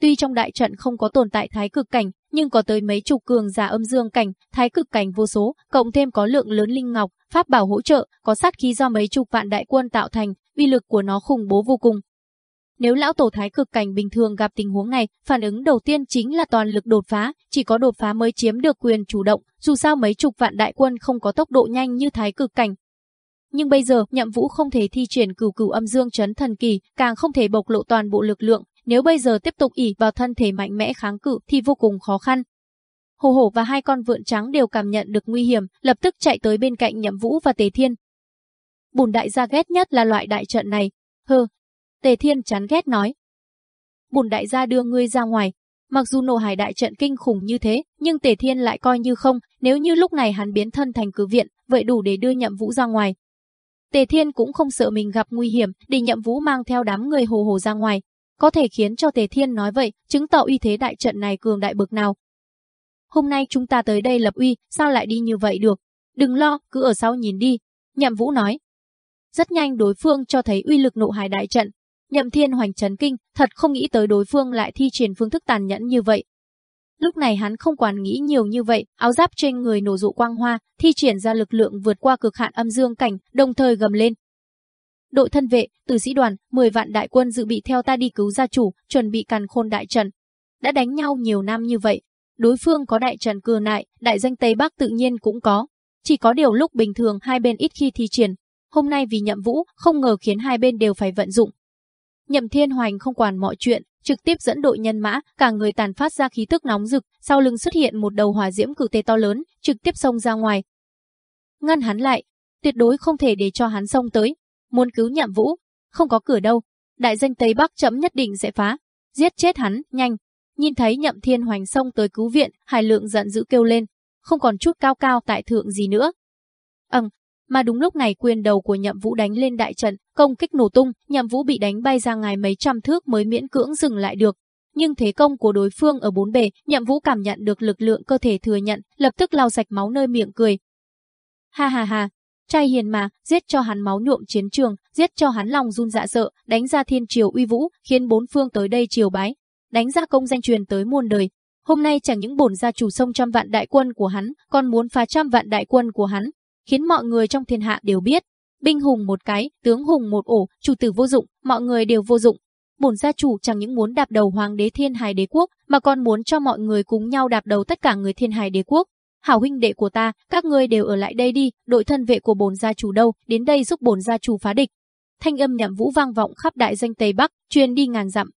Tuy trong đại trận không có tồn tại thái cực cảnh, nhưng có tới mấy chục cường giả âm dương cảnh, thái cực cảnh vô số, cộng thêm có lượng lớn linh ngọc, pháp bảo hỗ trợ, có sát khí do mấy chục vạn đại quân tạo thành, uy lực của nó khủng bố vô cùng. Nếu lão tổ thái cực cảnh bình thường gặp tình huống này, phản ứng đầu tiên chính là toàn lực đột phá, chỉ có đột phá mới chiếm được quyền chủ động, dù sao mấy chục vạn đại quân không có tốc độ nhanh như thái cực cảnh. Nhưng bây giờ, nhậm vũ không thể thi triển cửu cửu âm dương chấn thần kỳ, càng không thể bộc lộ toàn bộ lực lượng, nếu bây giờ tiếp tục ỉ vào thân thể mạnh mẽ kháng cự thì vô cùng khó khăn. Hồ hổ và hai con vượn trắng đều cảm nhận được nguy hiểm, lập tức chạy tới bên cạnh nhậm vũ và tề thiên. Bùn đại gia ghét nhất là loại đại trận này. Hơ, Tề Thiên chán ghét nói. Bùn đại gia đưa ngươi ra ngoài. Mặc dù nổ hải đại trận kinh khủng như thế, nhưng Tề Thiên lại coi như không, nếu như lúc này hắn biến thân thành cứ viện, vậy đủ để đưa nhậm vũ ra ngoài. Tề Thiên cũng không sợ mình gặp nguy hiểm, để nhậm vũ mang theo đám người hồ hồ ra ngoài. Có thể khiến cho Tề Thiên nói vậy, chứng tỏ uy thế đại trận này cường đại bực nào. Hôm nay chúng ta tới đây lập uy, sao lại đi như vậy được? Đừng lo, cứ ở sau nhìn đi. Nhậm Vũ nói. Rất nhanh đối phương cho thấy uy lực nộ hải đại trận, Nhậm Thiên Hoành chấn kinh, thật không nghĩ tới đối phương lại thi triển phương thức tàn nhẫn như vậy. Lúc này hắn không quản nghĩ nhiều như vậy, áo giáp trên người nổ dụ quang hoa, thi triển ra lực lượng vượt qua cực hạn âm dương cảnh, đồng thời gầm lên. Đội thân vệ, tử sĩ đoàn, 10 vạn đại quân dự bị theo ta đi cứu gia chủ, chuẩn bị càn khôn đại trận. Đã đánh nhau nhiều năm như vậy, đối phương có đại trận cưa nại, đại danh Tây Bắc tự nhiên cũng có. Chỉ có điều lúc bình thường hai bên ít khi thi triển. Hôm nay vì nhậm vũ, không ngờ khiến hai bên đều phải vận dụng, Nhậm Thiên Hoành không quản mọi chuyện, trực tiếp dẫn đội nhân mã, cả người tàn phát ra khí tức nóng rực, sau lưng xuất hiện một đầu hỏa diễm cự tê to lớn, trực tiếp xông ra ngoài. Ngăn hắn lại, tuyệt đối không thể để cho hắn xông tới. Muốn cứu Nhậm Vũ, không có cửa đâu. Đại danh Tây Bắc chấm nhất định sẽ phá, giết chết hắn, nhanh. Nhìn thấy Nhậm Thiên Hoành xông tới cứu viện, Hải Lượng giận dữ kêu lên, không còn chút cao cao tại thượng gì nữa. Ầm, mà đúng lúc này quyền đầu của nhậm vũ đánh lên đại trận, công kích nổ tung, nhậm vũ bị đánh bay ra ngoài mấy trăm thước mới miễn cưỡng dừng lại được. Nhưng thế công của đối phương ở bốn bề, nhậm vũ cảm nhận được lực lượng cơ thể thừa nhận, lập tức lau sạch máu nơi miệng cười. Ha ha ha, trai hiền mà, giết cho hắn máu nhuộm chiến trường, giết cho hắn lòng run dạ sợ, đánh ra thiên triều uy vũ, khiến bốn phương tới đây triều bái, đánh ra công danh truyền tới muôn đời. Hôm nay chẳng những bổn gia chủ sông trăm vạn đại quân của hắn, còn muốn phá trăm vạn đại quân của hắn, khiến mọi người trong thiên hạ đều biết. Binh hùng một cái, tướng hùng một ổ, chủ tử vô dụng, mọi người đều vô dụng. Bổn gia chủ chẳng những muốn đạp đầu hoàng đế thiên hài đế quốc, mà còn muốn cho mọi người cùng nhau đạp đầu tất cả người thiên hài đế quốc. Hảo huynh đệ của ta, các ngươi đều ở lại đây đi, đội thân vệ của bổn gia chủ đâu, đến đây giúp bổn gia chủ phá địch. Thanh âm nhậm vũ vang vọng khắp đại danh Tây Bắc, truyền đi ngàn dặm.